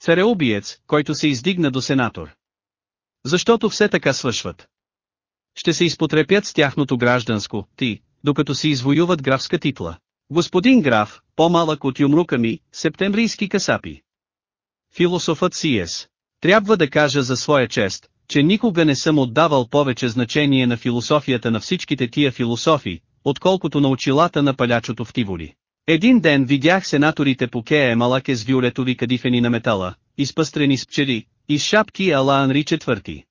Цареубиец, който се издигна до сенатор. Защото все така свършват. Ще се изпотрепят с тяхното гражданско, ти, докато си извоюват графска титла. Господин граф, по-малък от юмрука ми, септемврийски касапи. Философът Сиес. Трябва да кажа за своя чест, че никога не съм отдавал повече значение на философията на всичките тия философи, отколкото на очилата на палячото в Тиволи. Един ден видях сенаторите по Кея Малаке с виолетови кадифени на метала, изпъстрени с пчели, и с шапки Ала Анри IV.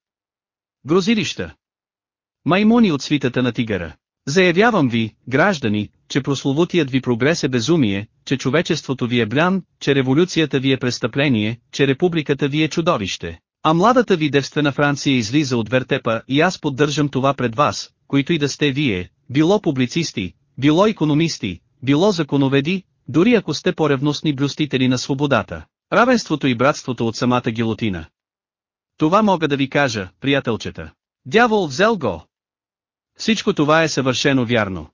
Грозилища. Маймуни от свитата на тигъра. Заявявам ви, граждани, че прословутият ви прогрес е безумие, че човечеството ви е блян, че революцията ви е престъпление, че републиката ви е чудовище. А младата ви девствена Франция излиза от вертепа и аз поддържам това пред вас, които и да сте вие, било публицисти, било економисти, било законоведи, дори ако сте по-ревностни блюстители на свободата, равенството и братството от самата гилотина. Това мога да ви кажа, приятелчета. Дявол взел го. Всичко това е съвършено вярно.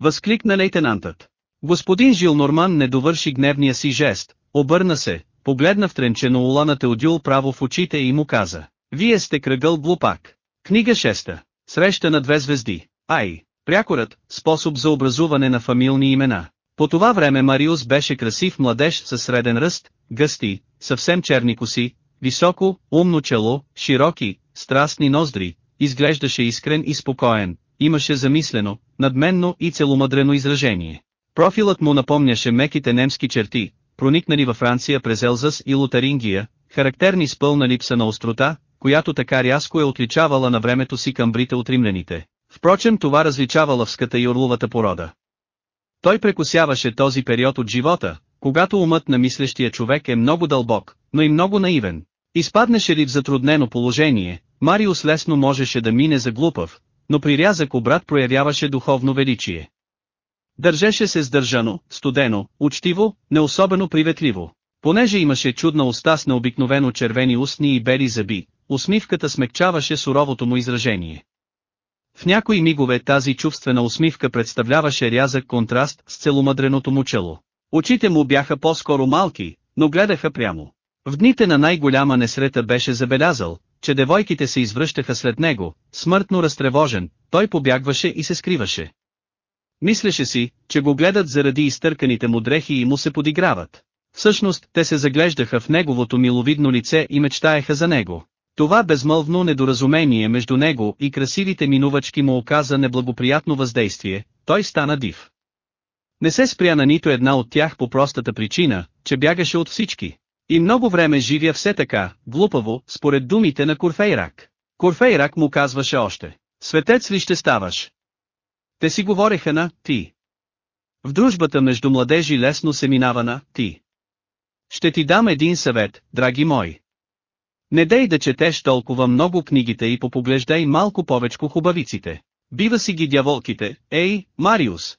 Възкликна лейтенантът. Господин Жил Норман не довърши гневния си жест, обърна се, погледна в тренчено ула на Теодюл право в очите и му каза. Вие сте кръгъл глупак. Книга 6. Среща на две звезди. Ай, прякорът, способ за образуване на фамилни имена. По това време Мариус беше красив младеж със среден ръст, гъсти, съвсем черни коси, високо, умно чело, широки, страстни ноздри, изглеждаше искрен и спокоен, имаше замислено, надменно и целомъдрено изражение. Профилът му напомняше меките немски черти, проникнали във Франция през Елзас и Лотарингия, характерни с пълна липса на острота, която така рязко е отличавала на времето си камбрите от римляните. Впрочем това различава лъвската и орловата порода. Той прекусяваше този период от живота, когато умът на мислещия човек е много дълбок, но и много наивен. Изпаднеше ли в затруднено положение, Мариус лесно можеше да мине за глупав, но при рязък обрат проявяваше духовно величие. Държеше се сдържано, студено, учтиво, не особено приветливо. Понеже имаше чудна уста с необикновено червени устни и бели зъби, усмивката смекчаваше суровото му изражение. В някои мигове тази чувствена усмивка представляваше рязък контраст с целомъдреното му чело. Очите му бяха по-скоро малки, но гледаха прямо. В дните на най-голяма несрета беше забелязал, че девойките се извръщаха след него, смъртно разтревожен, той побягваше и се скриваше. Мислеше си, че го гледат заради изтърканите му дрехи и му се подиграват. Всъщност, те се заглеждаха в неговото миловидно лице и мечтаеха за него. Това безмълвно недоразумение между него и красивите минувачки му оказа неблагоприятно въздействие, той стана див. Не се спря на нито една от тях по простата причина, че бягаше от всички. И много време живя все така, глупаво, според думите на Курфейрак. Курфейрак му казваше още, светец ли ще ставаш? Те си говореха на «ти». В дружбата между младежи лесно се минава на «ти». Ще ти дам един съвет, драги мой. Не дей да четеш толкова много книгите и попоглеждай малко повечко хубавиците. Бива си ги дяволките, ей, Мариус.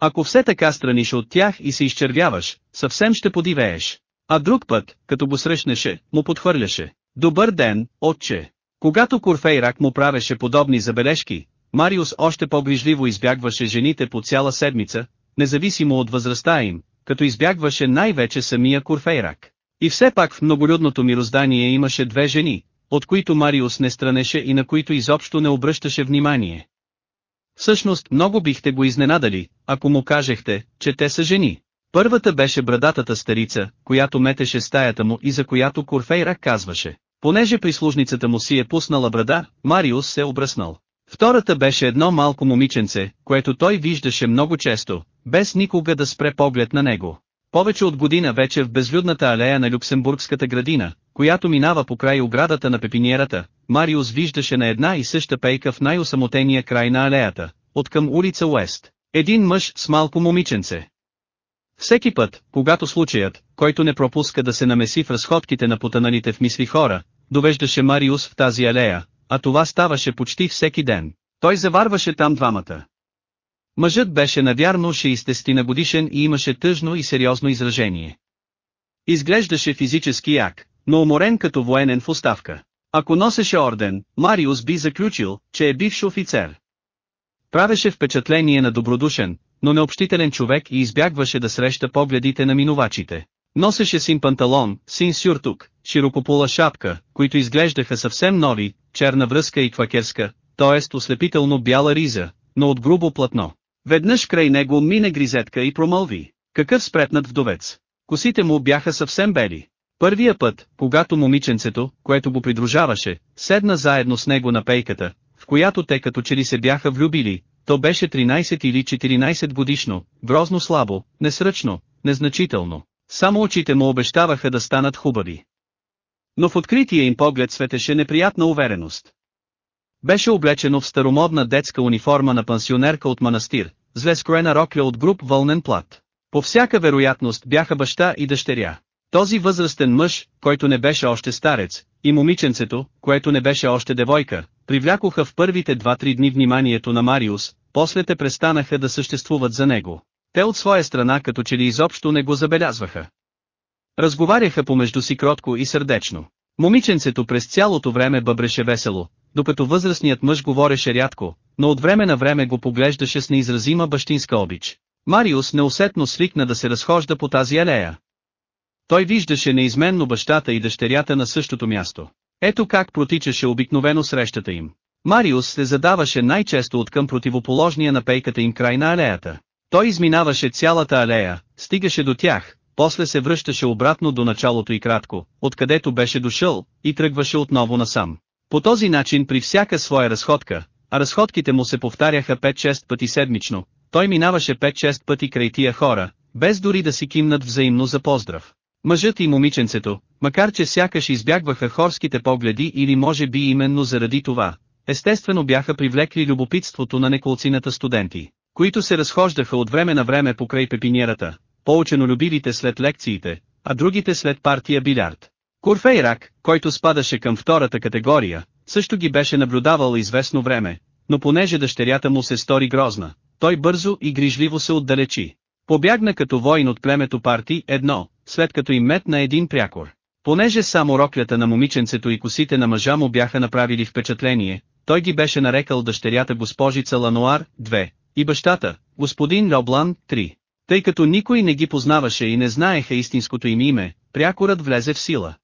Ако все така страниш от тях и се изчервяваш, съвсем ще подивееш. А друг път, като го срещнеше, му подхвърляше. Добър ден, отче. Когато Курфейрак му правеше подобни забележки, Мариус още по-грижливо избягваше жените по цяла седмица, независимо от възрастта им, като избягваше най-вече самия Курфейрак. И все пак в многолюдното мироздание имаше две жени, от които Мариус не странеше и на които изобщо не обръщаше внимание. Всъщност много бихте го изненадали, ако му кажехте, че те са жени. Първата беше брадатата старица, която метеше стаята му и за която Курфейрак казваше. Понеже прислужницата му си е пуснала брада, Мариус се е обръснал. Втората беше едно малко момиченце, което той виждаше много често, без никога да спре поглед на него. Повече от година вече в безлюдната алея на Люксембургската градина, която минава по край оградата на пепиниерата, Мариус виждаше на една и съща пейка в най-осамотения край на алеята, от към улица Уест. Един мъж с малко момиченце. Всеки път, когато случаят, който не пропуска да се намеси в разходките на потаналите в мисли хора, довеждаше Мариус в тази алея, а това ставаше почти всеки ден. Той заварваше там двамата. Мъжът беше навярно 60 на годишен и имаше тъжно и сериозно изражение. Изглеждаше физически як, но уморен като военен в оставка. Ако носеше орден, Мариус би заключил, че е бивш офицер. Правеше впечатление на добродушен, но необщителен човек и избягваше да среща погледите на минувачите. Носеше син панталон, син сюртук, широкопола шапка, които изглеждаха съвсем нови, черна връзка и квакерска, т.е. ослепително бяла риза, но от грубо платно. Веднъж край него мине гризетка и промълви. Какъв спретнат вдовец. Косите му бяха съвсем бели. Първия път, когато момиченцето, което го придружаваше, седна заедно с него на пейката, в която те като че ли се бяха влюбили, то беше 13 или 14 годишно, грозно слабо, несръчно, незначително. Само очите му обещаваха да станат хубави. Но в открития им поглед светеше неприятна увереност. Беше облечено в старомодна детска униформа на пансионерка от манастир, зле скроена рокля от груп вълнен плат. По всяка вероятност бяха баща и дъщеря. Този възрастен мъж, който не беше още старец, и момиченцето, което не беше още девойка, привлякоха в първите два-три дни вниманието на Мариус, после те престанаха да съществуват за него. Те от своя страна като че ли изобщо не го забелязваха. Разговаряха помежду си кротко и сърдечно. Момиченцето през цялото време бъбреше весело, докато възрастният мъж говореше рядко, но от време на време го поглеждаше с неизразима бащинска обич. Мариус неусетно свикна да се разхожда по тази алея. Той виждаше неизменно бащата и дъщерята на същото място. Ето как протичаше обикновено срещата им. Мариус се задаваше най-често от към противоположния на пейката им край на алеята. Той изминаваше цялата алея, стигаше до тях, после се връщаше обратно до началото и кратко, откъдето беше дошъл, и тръгваше отново насам. По този начин при всяка своя разходка, а разходките му се повтаряха 5-6 пъти седмично, той минаваше 5-6 пъти край тия хора, без дори да си кимнат взаимно за поздрав. Мъжът и момиченцето, макар че сякаш избягваха хорските погледи или може би именно заради това, естествено бяха привлекли любопитството на неколцината студенти, които се разхождаха от време на време покрай пепинierата, поучено любилите след лекциите, а другите след партия билярд. Курфейрак, който спадаше към втората категория, също ги беше наблюдавал известно време, но понеже дъщерята му се стори грозна, той бързо и грижливо се отдалечи. Побягна като воин от племето парти едно, след като им метна един прякор. Понеже само роклята на момиченцето и косите на мъжа му бяха направили впечатление, той ги беше нарекал дъщерята госпожица Лануар, 2, и бащата, господин Лоблан, 3. Тъй като никой не ги познаваше и не знаеха истинското им име, прякорът влезе в сила.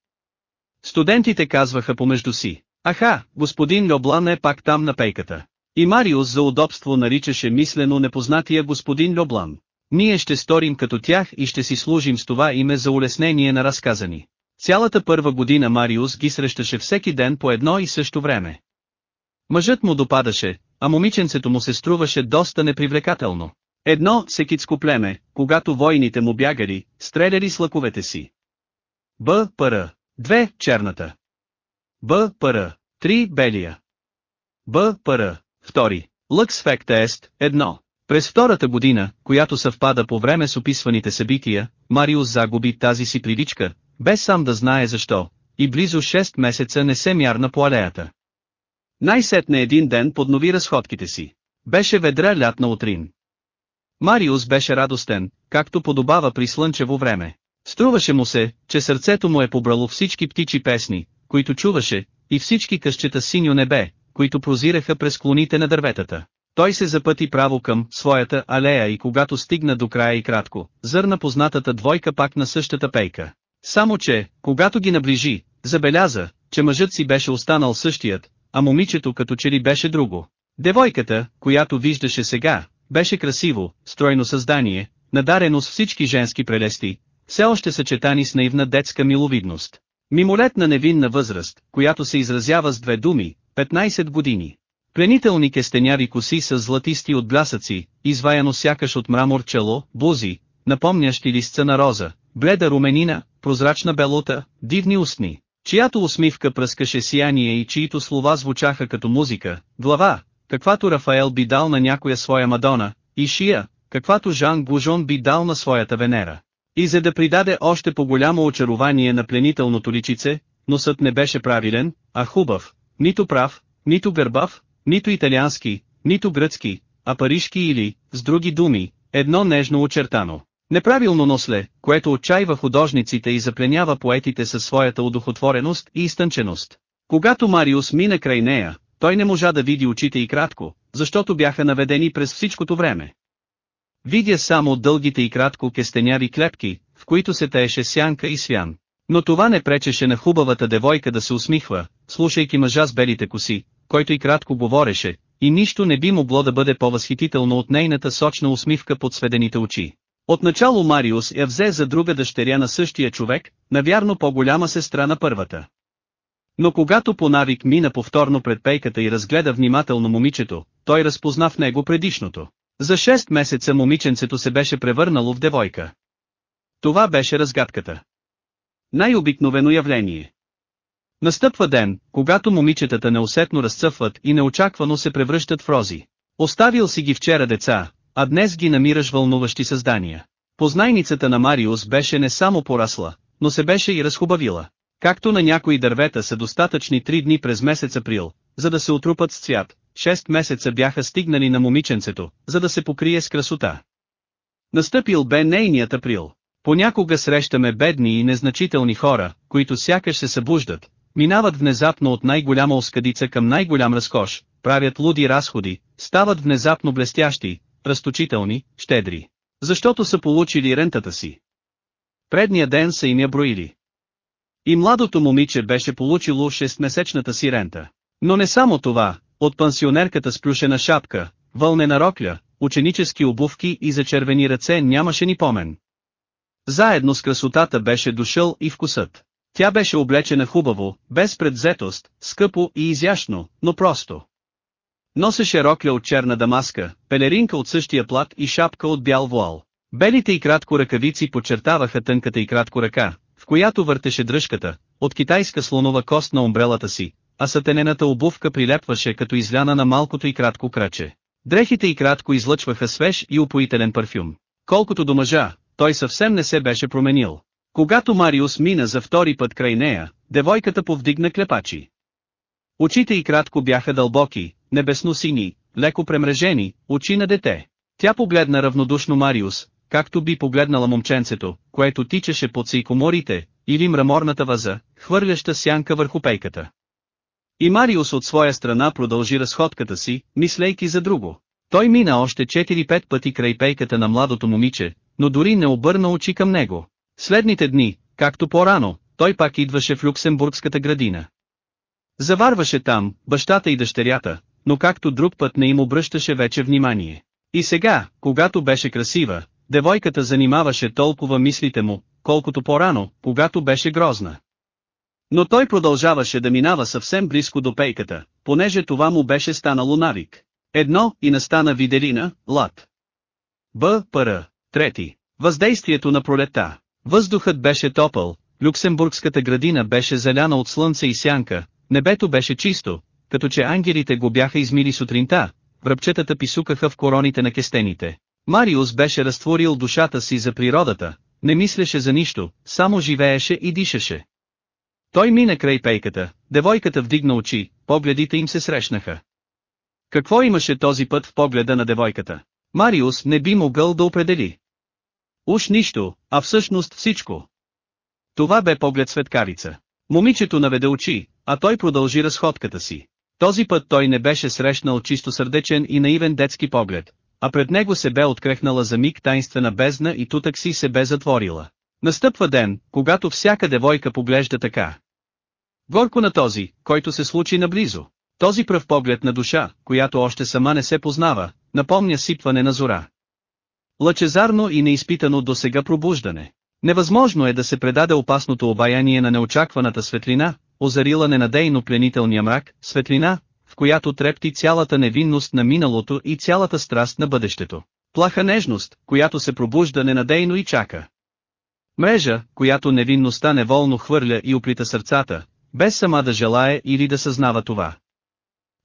Студентите казваха помежду си, аха, господин Лоблан е пак там на пейката. И Мариус за удобство наричаше мислено непознатия господин Лоблан. Ние ще сторим като тях и ще си служим с това име за улеснение на разказани. Цялата първа година Мариус ги срещаше всеки ден по едно и също време. Мъжът му допадаше, а момиченцето му се струваше доста непривлекателно. Едно секитско племе, когато войните му бягали, стреляли с лъковете си. Б. Пър. Две. Черната. Б. Пър. Три. Белия. Б. Пър. Втори. Лъкс фекта ест. Едно. През втората година, която съвпада по време с описваните събития, Мариус загуби тази си приличка, без сам да знае защо, и близо 6 месеца не се мярна по алеята. Най-сетне един ден поднови разходките си. Беше ведра лятна утрин. Мариус беше радостен, както подобава при слънчево време. Струваше му се, че сърцето му е побрало всички птичи песни, които чуваше, и всички къщета синьо небе, които прозираха през клоните на дърветата. Той се запъти право към своята алея и когато стигна до края и кратко, зърна познатата двойка пак на същата пейка. Само че, когато ги наближи, забеляза, че мъжът си беше останал същият, а момичето като че ли беше друго. Девойката, която виждаше сега, беше красиво, стройно създание, надарено с всички женски прелести, все още съчетани с наивна детска миловидност. Мимолетна невинна възраст, която се изразява с две думи, 15 години. Пленителни кестеняри коси с златисти от блясъци, изваяно сякаш от мрамор чело, бузи, напомнящи листца на роза, бледа руменина, прозрачна белота, дивни устни, чиято усмивка пръскаше сияние и чието слова звучаха като музика, глава, каквато Рафаел би дал на някоя своя Мадона, и шия, каквато Жан Гужон би дал на своята Венера. И за да придаде още по-голямо очарование на пленителното личице, носът не беше правилен, а хубав, нито прав, нито гърбав, нито италиански, нито гръцки, а парижки или, с други думи, едно нежно очертано. Неправилно носле, което отчаива художниците и запленява поетите със своята удохотвореност и изтънченост. Когато Мариус мина край нея, той не можа да види очите и кратко, защото бяха наведени през всичкото време. Видя само дългите и кратко кестеняри клепки, в които се таеше сянка и свян. Но това не пречеше на хубавата девойка да се усмихва, слушайки мъжа с белите коси, който и кратко говореше, и нищо не би могло да бъде по-възхитително от нейната сочна усмивка под сведените очи. Отначало Мариус я взе за друга дъщеря на същия човек, навярно по-голяма сестра на първата. Но когато по навик мина повторно пред пейката и разгледа внимателно момичето, той разпозна в него предишното. За 6 месеца момиченцето се беше превърнало в девойка. Това беше разгадката. Най-обикновено явление. Настъпва ден, когато момичетата неусетно разцъфват и неочаквано се превръщат в рози. Оставил си ги вчера деца, а днес ги намираш вълнуващи създания. Познайницата на Мариус беше не само порасла, но се беше и разхубавила. Както на някои дървета са достатъчни три дни през месец април, за да се отрупат с цвят, 6 месеца бяха стигнали на момиченцето, за да се покрие с красота. Настъпил бе нейният април. Понякога срещаме бедни и незначителни хора, които сякаш се събуждат, минават внезапно от най-голяма оскадица към най-голям разкош, правят луди разходи, стават внезапно блестящи, разточителни, щедри. Защото са получили рентата си. Предния ден са им я броили. И младото момиче беше получило 6-месечната си рента. Но не само това, от пансионерката с плюшена шапка, вълнена рокля, ученически обувки и зачервени ръце нямаше ни помен. Заедно с красотата беше дошъл и вкусът. Тя беше облечена хубаво, без предзетост, скъпо и изящно, но просто. Носеше рокля от черна дамаска, пелеринка от същия плат и шапка от бял вуал. Белите и кратко ръкавици подчертаваха тънката и кратко ръка, в която въртеше дръжката, от китайска слонова кост на умбрелата си, а сатенената обувка прилепваше като изляна на малкото и кратко краче. Дрехите и кратко излъчваха свеж и упоителен парфюм. Колкото до мъжа, той съвсем не се беше променил. Когато Мариус мина за втори път край нея, девойката повдигна клепачи. Очите й кратко бяха дълбоки, небесно-сини, леко премрежени, очи на дете. Тя погледна равнодушно Мариус, както би погледнала момченцето, което тичаше под сейкоморите, или мраморната ваза, хвърляща сянка върху пейката. И Мариус от своя страна продължи разходката си, мислейки за друго. Той мина още 4-5 пъти край пейката на младото момиче, но дори не обърна очи към него. Следните дни, както по-рано, той пак идваше в Люксембургската градина. Заварваше там, бащата и дъщерята, но както друг път не им обръщаше вече внимание. И сега, когато беше красива, девойката занимаваше толкова мислите му, колкото по-рано, когато беше грозна. Но той продължаваше да минава съвсем близко до пейката, понеже това му беше станало навик. Едно и настана виделина, лад. Б. Пр. Трети. Въздействието на пролета. Въздухът беше топъл, Люксембургската градина беше заляна от слънце и сянка, небето беше чисто, като че ангелите го бяха измили сутринта, връбчетата писукаха в короните на кестените. Мариус беше разтворил душата си за природата, не мислеше за нищо, само живееше и дишаше. Той мина край пейката, девойката вдигна очи, погледите им се срещнаха. Какво имаше този път в погледа на девойката? Мариус не би могъл да определи. Уж нищо, а всъщност всичко. Това бе поглед светкарица. Момичето наведе очи, а той продължи разходката си. Този път той не беше срещнал чисто сърдечен и наивен детски поглед, а пред него се бе открехнала за миг тайнствена бездна и тутък си се бе затворила. Настъпва ден, когато всяка девойка поглежда така. Горко на този, който се случи наблизо. Този пръв поглед на душа, която още сама не се познава, напомня сипване на зора. Лъчезарно и неизпитано до сега пробуждане. Невъзможно е да се предаде опасното обаяние на неочакваната светлина, озарила ненадейно пленителния мрак, светлина, в която трепти цялата невинност на миналото и цялата страст на бъдещето. Плаха нежност, която се пробужда ненадейно и чака. Мрежа, която невинността неволно хвърля и оплита сърцата, без сама да желае или да съзнава това.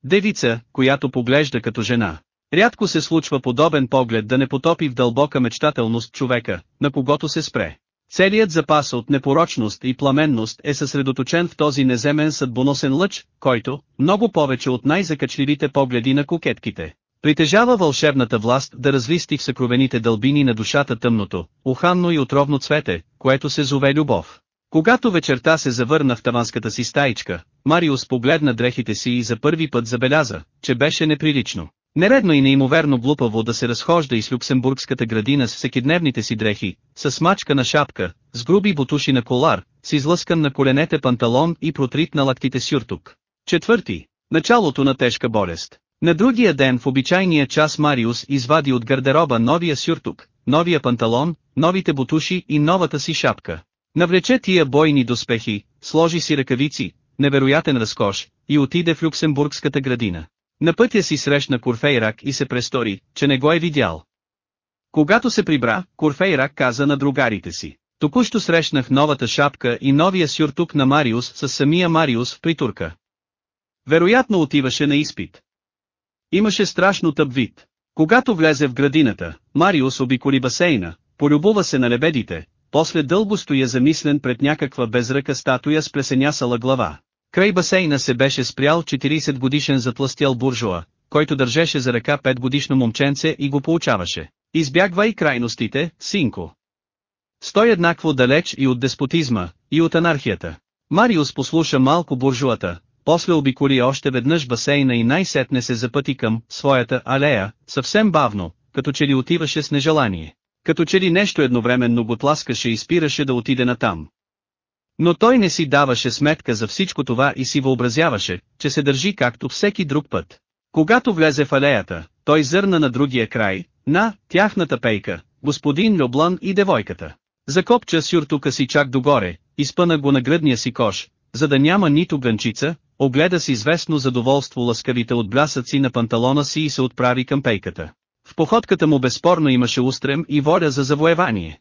Девица, която поглежда като жена. Рядко се случва подобен поглед да не потопи в дълбока мечтателност човека, на когото се спре. Целият запас от непорочност и пламенност е съсредоточен в този неземен съдбоносен лъч, който, много повече от най-закачливите погледи на кокетките, притежава вълшебната власт да развисти в съкровените дълбини на душата тъмното, уханно и отровно цвете, което се зове любов. Когато вечерта се завърна в таванската си стаичка, Мариус погледна дрехите си и за първи път забеляза, че беше неприлично. Нередно и неимоверно глупаво да се разхожда из люксембургската градина с всекидневните си дрехи, с мачка на шапка, с груби бутуши на колар, с излъскан на коленете панталон и протрит на лактите сюртук. Четвърти. Началото на тежка болест. На другия ден в обичайния час Мариус извади от гардероба новия сюртук, новия панталон, новите бутуши и новата си шапка. Навлече тия бойни доспехи, сложи си ръкавици, невероятен разкош, и отиде в Люксембургската градина. На пътя си срещна Курфейрак и се престори, че не го е видял. Когато се прибра, Курфейрак каза на другарите си. Току-що срещнах новата шапка и новия сюртук на Мариус с самия Мариус в притурка. Вероятно отиваше на изпит. Имаше страшно тъп вид. Когато влезе в градината, Мариус обиколи басейна, полюбува се на лебедите, после дълго стоя замислен пред някаква безръка статуя с плесенясала глава. Край басейна се беше спрял 40 годишен затластял буржуа, който държеше за ръка 5 годишно момченце и го получаваше. Избягвай крайностите, синко. Стой еднакво далеч и от деспотизма, и от анархията. Мариус послуша малко буржуата, после обиколи още веднъж басейна и най-сетне се запъти към своята алея, съвсем бавно, като че ли отиваше с нежелание. Като че ли нещо едновременно го тласкаше и спираше да отиде натам. Но той не си даваше сметка за всичко това и си въобразяваше, че се държи както всеки друг път. Когато влезе в алеята, той зърна на другия край, на тяхната пейка, господин Люблан и девойката. Закопча сюртука си чак догоре, изпъна го на гръдния си кош, за да няма нито гънчица, огледа с известно задоволство ласкавите отблясъци на панталона си и се отправи към пейката. В походката му безспорно имаше устрем и воля за завоевание.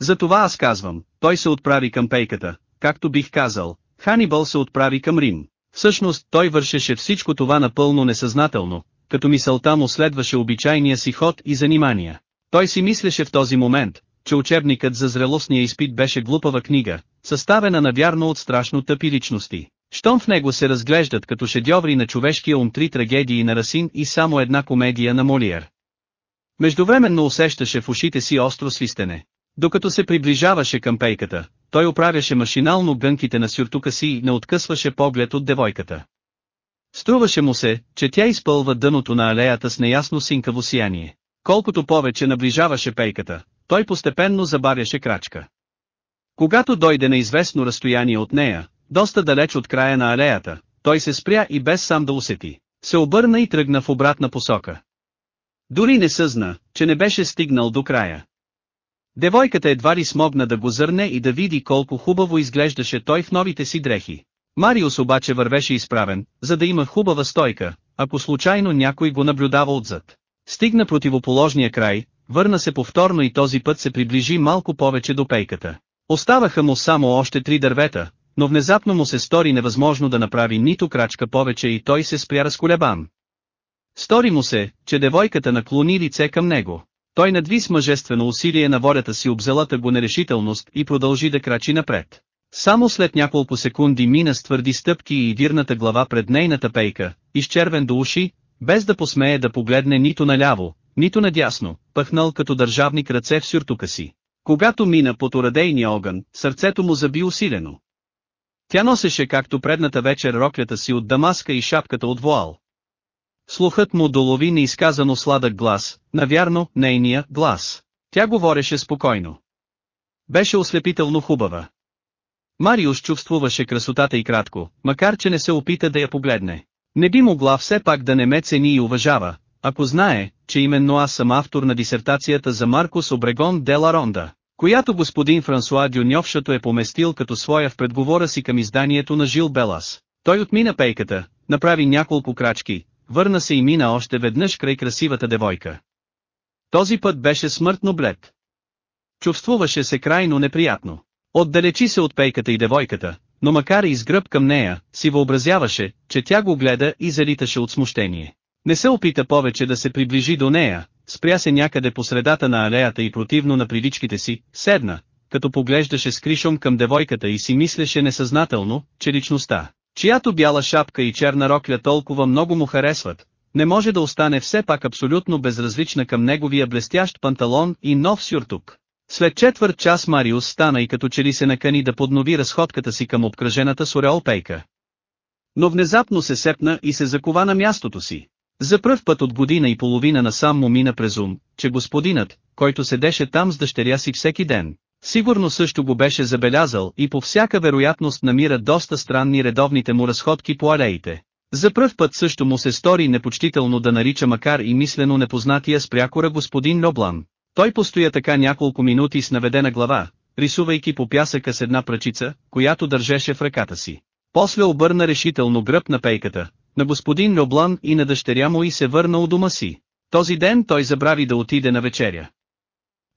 Затова аз казвам, той се отправи към пейката, както бих казал, Ханибал се отправи към Рим. Всъщност той вършеше всичко това напълно несъзнателно, като мисълта му следваше обичайния си ход и занимания. Той си мислеше в този момент, че учебникът за зрелостния изпит беше глупава книга, съставена навярно от страшно тъпи личности. Щом в него се разглеждат като шедьоври на човешкия ум три трагедии на Расин и само една комедия на Молиер. Междувременно усещаше в ушите си остро свистене. Докато се приближаваше към пейката, той оправяше машинално гънките на сюртука си и не откъсваше поглед от девойката. Струваше му се, че тя изпълва дъното на алеята с неясно синкаво сияние. Колкото повече наближаваше пейката, той постепенно забавяше крачка. Когато дойде на известно разстояние от нея, доста далеч от края на алеята, той се спря и без сам да усети, се обърна и тръгна в обратна посока. Дори не съзна, че не беше стигнал до края. Девойката едва ли смогна да го зърне и да види колко хубаво изглеждаше той в новите си дрехи. Мариус обаче вървеше изправен, за да има хубава стойка, ако случайно някой го наблюдава отзад. Стигна противоположния край, върна се повторно и този път се приближи малко повече до пейката. Оставаха му само още три дървета, но внезапно му се стори невъзможно да направи нито крачка повече и той се спря разколебан. Стори му се, че девойката наклони лице към него. Той надви с мъжествено усилие на волята си обзелата го нерешителност и продължи да крачи напред. Само след няколко секунди мина с твърди стъпки и дирната глава пред нейната пейка, изчервен до уши, без да посмее да погледне нито наляво, нито надясно, пъхнал като държавник ръце в сюртука си. Когато мина под орадейния огън, сърцето му заби усилено. Тя носеше както предната вечер роклята си от дамаска и шапката от вуал. Слухът му долови неизказано сладък глас, навярно, нейния глас. Тя говореше спокойно. Беше ослепително хубава. Мариус чувствуваше красотата и кратко, макар че не се опита да я погледне. Не би могла все пак да не ме цени и уважава, ако знае, че именно аз съм автор на дисертацията за Маркус Обрегон де ла Ронда, която господин Франсуа Дюньовшато е поместил като своя в предговора си към изданието на Жил Белас. Той отмина пейката, направи няколко крачки, върна се и мина още веднъж край красивата девойка. Този път беше смъртно блед. Чувствуваше се крайно неприятно. Отдалечи се от пейката и девойката, но макар и изгръб към нея, си въобразяваше, че тя го гледа и залиташе от смущение. Не се опита повече да се приближи до нея, спря се някъде по средата на алеята и противно на привичките си, седна, като поглеждаше с кришом към девойката и си мислеше несъзнателно, че личността, чиято бяла шапка и черна рокля толкова много му харесват, не може да остане все пак абсолютно безразлична към неговия блестящ панталон и нов сюртук. След четвърт час Мариус стана и като че ли се накани да поднови разходката си към обкръжената с ореол. Но внезапно се сепна и се закова на мястото си. За пръв път от година и половина насам му мина през ум, че господинът, който седеше там с дъщеря си всеки ден, сигурно също го беше забелязал и по всяка вероятност намира доста странни редовните му разходки по алеите. За пръв път също му се стори непочтително да нарича макар и мислено непознатия спрякора господин Лоблан. Той постоя така няколко минути с наведена глава, рисувайки по пясъка с една пръчица, която държеше в ръката си. После обърна решително гръб на пейката, на господин Лоблан и на дъщеря му и се върна у дома си. Този ден той забрави да отиде на вечеря.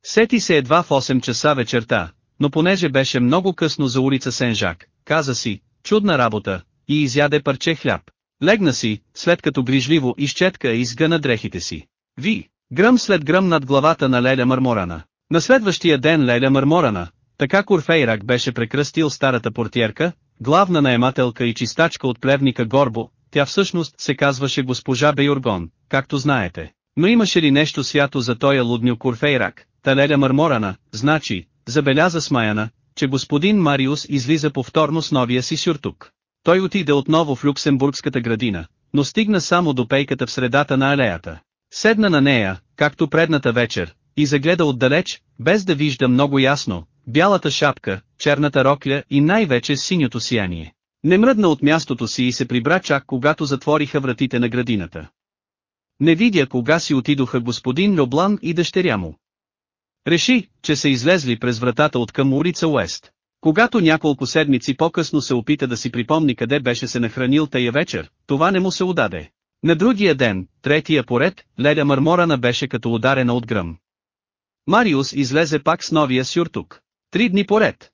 Сети се едва в 8 часа вечерта, но понеже беше много късно за улица Сен-Жак, каза си, чудна работа, и изяде парче хляб. Легна си, след като грижливо изчетка и изгъна дрехите си. Ви, гръм след гръм над главата на Леля Марморана. На следващия ден Леля Марморана, така Курфейрак беше прекръстил старата портиерка, главна наемателка и чистачка от плевника Горбо, тя всъщност се казваше госпожа Бейоргон, както знаете. Но имаше ли нещо свято за тоя лудню Курфейрак, Талеля Марморана, значи, забеляза смаяна, че господин Мариус излиза повторно с новия си сюртук. Той отиде отново в Люксембургската градина, но стигна само до пейката в средата на алеята. Седна на нея, както предната вечер, и загледа отдалеч, без да вижда много ясно, бялата шапка, черната рокля и най-вече синьото сияние. Не мръдна от мястото си и се прибра чак когато затвориха вратите на градината. Не видя кога си отидоха господин Лоблан и дъщеря му. Реши, че са излезли през вратата от към улица Уест. Когато няколко седмици по-късно се опита да си припомни къде беше се нахранил тая вечер, това не му се удаде. На другия ден, третия поред, леда Марморана беше като ударена от гръм. Мариус излезе пак с новия сюртук. Три дни поред.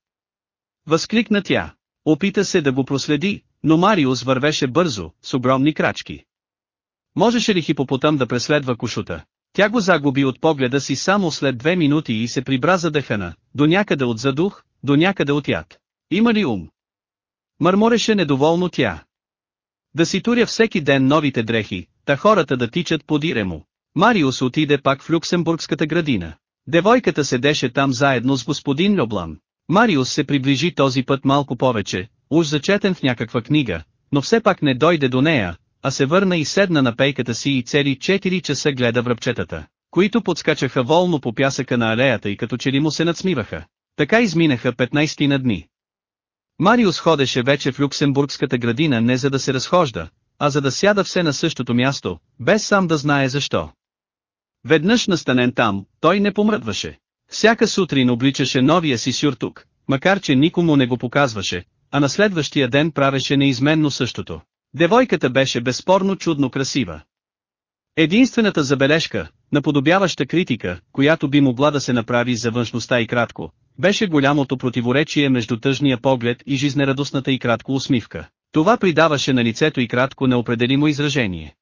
Възкликна тя. Опита се да го проследи, но Мариус вървеше бързо, с огромни крачки. Можеше ли хипопотам да преследва кошута? Тя го загуби от погледа си само след две минути и се прибра задъхана, до някъде от задух, до някъде от яд. Има ли ум? Мърмореше недоволно тя. Да си туря всеки ден новите дрехи, та хората да тичат подире му. Мариус отиде пак в Люксембургската градина. Девойката седеше там заедно с господин Льоблан. Мариус се приближи този път малко повече, уж зачетен в някаква книга, но все пак не дойде до нея, а се върна и седна на пейката си и цели 4 часа гледа връбчетата, които подскачаха волно по пясъка на алеята и като че ли му се надсмиваха. Така изминаха 15 на дни. Мариус ходеше вече в Люксембургската градина не за да се разхожда, а за да сяда все на същото място, без сам да знае защо. Веднъж настанен там, той не помръдваше. Всяка сутрин обличаше новия си сюртук, макар че никому не го показваше, а на следващия ден правеше неизменно същото. Девойката беше безспорно чудно красива. Единствената забележка, наподобяваща критика, която би могла да се направи за външността и кратко, беше голямото противоречие между тъжния поглед и жизнерадостната и кратко усмивка. Това придаваше на лицето и кратко неопределимо изражение.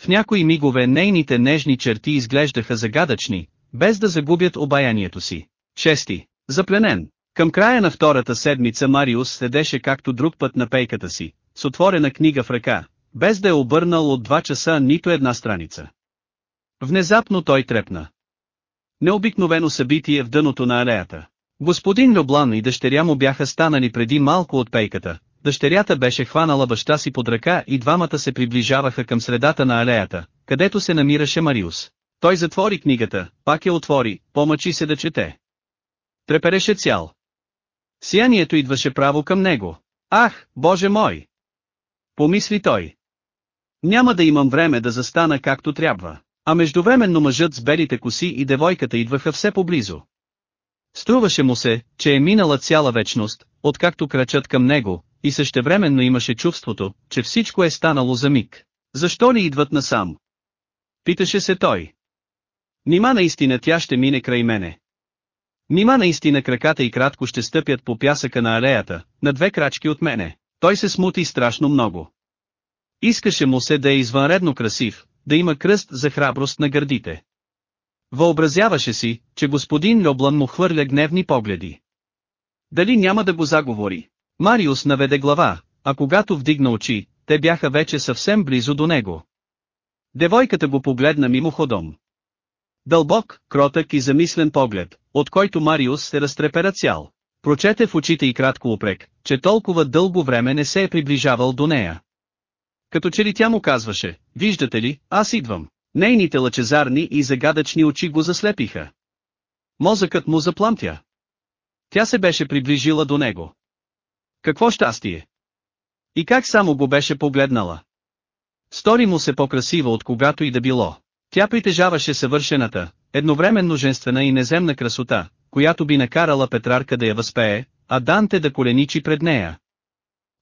В някои мигове нейните нежни черти изглеждаха загадъчни, без да загубят обаянието си. Шести. Запленен. Към края на втората седмица Мариус седеше както друг път на пейката си, с отворена книга в ръка, без да е обърнал от два часа нито една страница. Внезапно той трепна. Необикновено събитие в дъното на алеята. Господин Люблан и дъщеря му бяха станали преди малко от пейката, дъщерята беше хванала баща си под ръка и двамата се приближаваха към средата на алеята, където се намираше Мариус. Той затвори книгата, пак я отвори, помъчи се да чете. Трепереше цял. Сиянието идваше право към него. Ах, Боже мой! Помисли той. Няма да имам време да застана както трябва. А междувременно мъжът с белите коси и девойката идваха все поблизо. Струваше му се, че е минала цяла вечност, откакто крачат към него, и същевременно имаше чувството, че всичко е станало за миг. Защо ли идват насам? Питаше се той. Нима наистина тя ще мине край мене. Нима наистина краката и кратко ще стъпят по пясъка на алеята, на две крачки от мене. Той се смути страшно много. Искаше му се да е извънредно красив, да има кръст за храброст на гърдите. Въобразяваше си, че господин Льоблан му хвърля гневни погледи. Дали няма да го заговори? Мариус наведе глава, а когато вдигна очи, те бяха вече съвсем близо до него. Девойката го погледна мимоходом. Дълбок, кротък и замислен поглед, от който Мариус се разтрепера цял. Прочете в очите и кратко упрек, че толкова дълго време не се е приближавал до нея. Като че ли тя му казваше, виждате ли, аз идвам. Нейните лъчезарни и загадъчни очи го заслепиха. Мозъкът му запламтя. Тя се беше приближила до него. Какво щастие! И как само го беше погледнала? Стори му се по-красива от когато и да било. Тя притежаваше съвършената, едновременно женствена и неземна красота, която би накарала Петрарка да я възпее, а Данте да коленичи пред нея.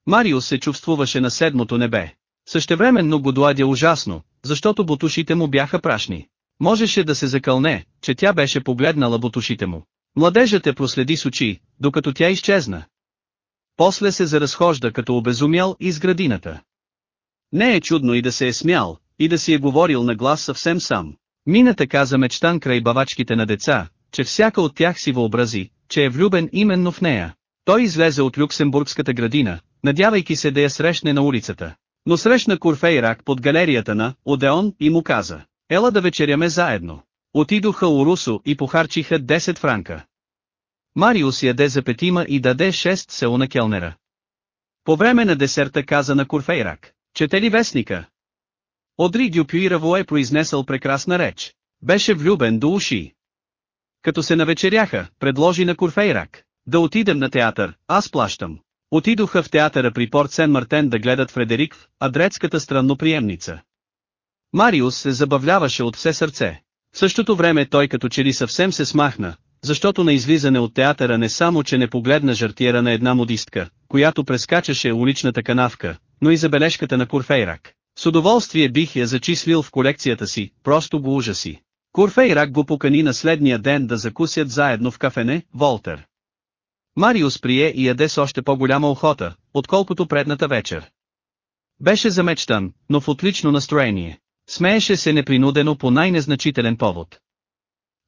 Мариус се чувствуваше на седмото небе. Същевременно го доадя ужасно, защото бутушите му бяха прашни. Можеше да се закълне, че тя беше погледнала бутушите му. Младежът я проследи с очи, докато тя изчезна. После се заразхожда като обезумял из градината. Не е чудно и да се е смял, и да си е говорил на глас съвсем сам. Мина така за мечтан край бавачките на деца, че всяка от тях си въобрази, че е влюбен именно в нея. Той излезе от Люксембургската градина, надявайки се да я срещне на улицата. Но срещна Курфейрак под галерията на Одеон и му каза, ела да вечеряме заедно. Отидоха у Русо и похарчиха 10 франка. Мариус яде за петима и даде 6 село на келнера. По време на десерта каза на Курфейрак, чете ли вестника? Одри Дюпюираво е произнесъл прекрасна реч. Беше влюбен до уши. Като се навечеряха, предложи на Курфейрак, да отидем на театър, аз плащам. Отидоха в театъра при Порт Сен Мартен да гледат Фредерик в адрецката странноприемница. Мариус се забавляваше от все сърце. В същото време той като че ли съвсем се смахна, защото на излизане от театъра не само че не погледна жартиера на една модистка, която прескачаше уличната канавка, но и забележката на Курфейрак. С удоволствие бих я зачислил в колекцията си, просто го ужаси. Курфейрак го покани на следния ден да закусят заедно в кафене, Волтер. Мариус прие и яде с още по-голяма охота, отколкото предната вечер. Беше замечтан, но в отлично настроение. Смееше се непринудено по най-незначителен повод.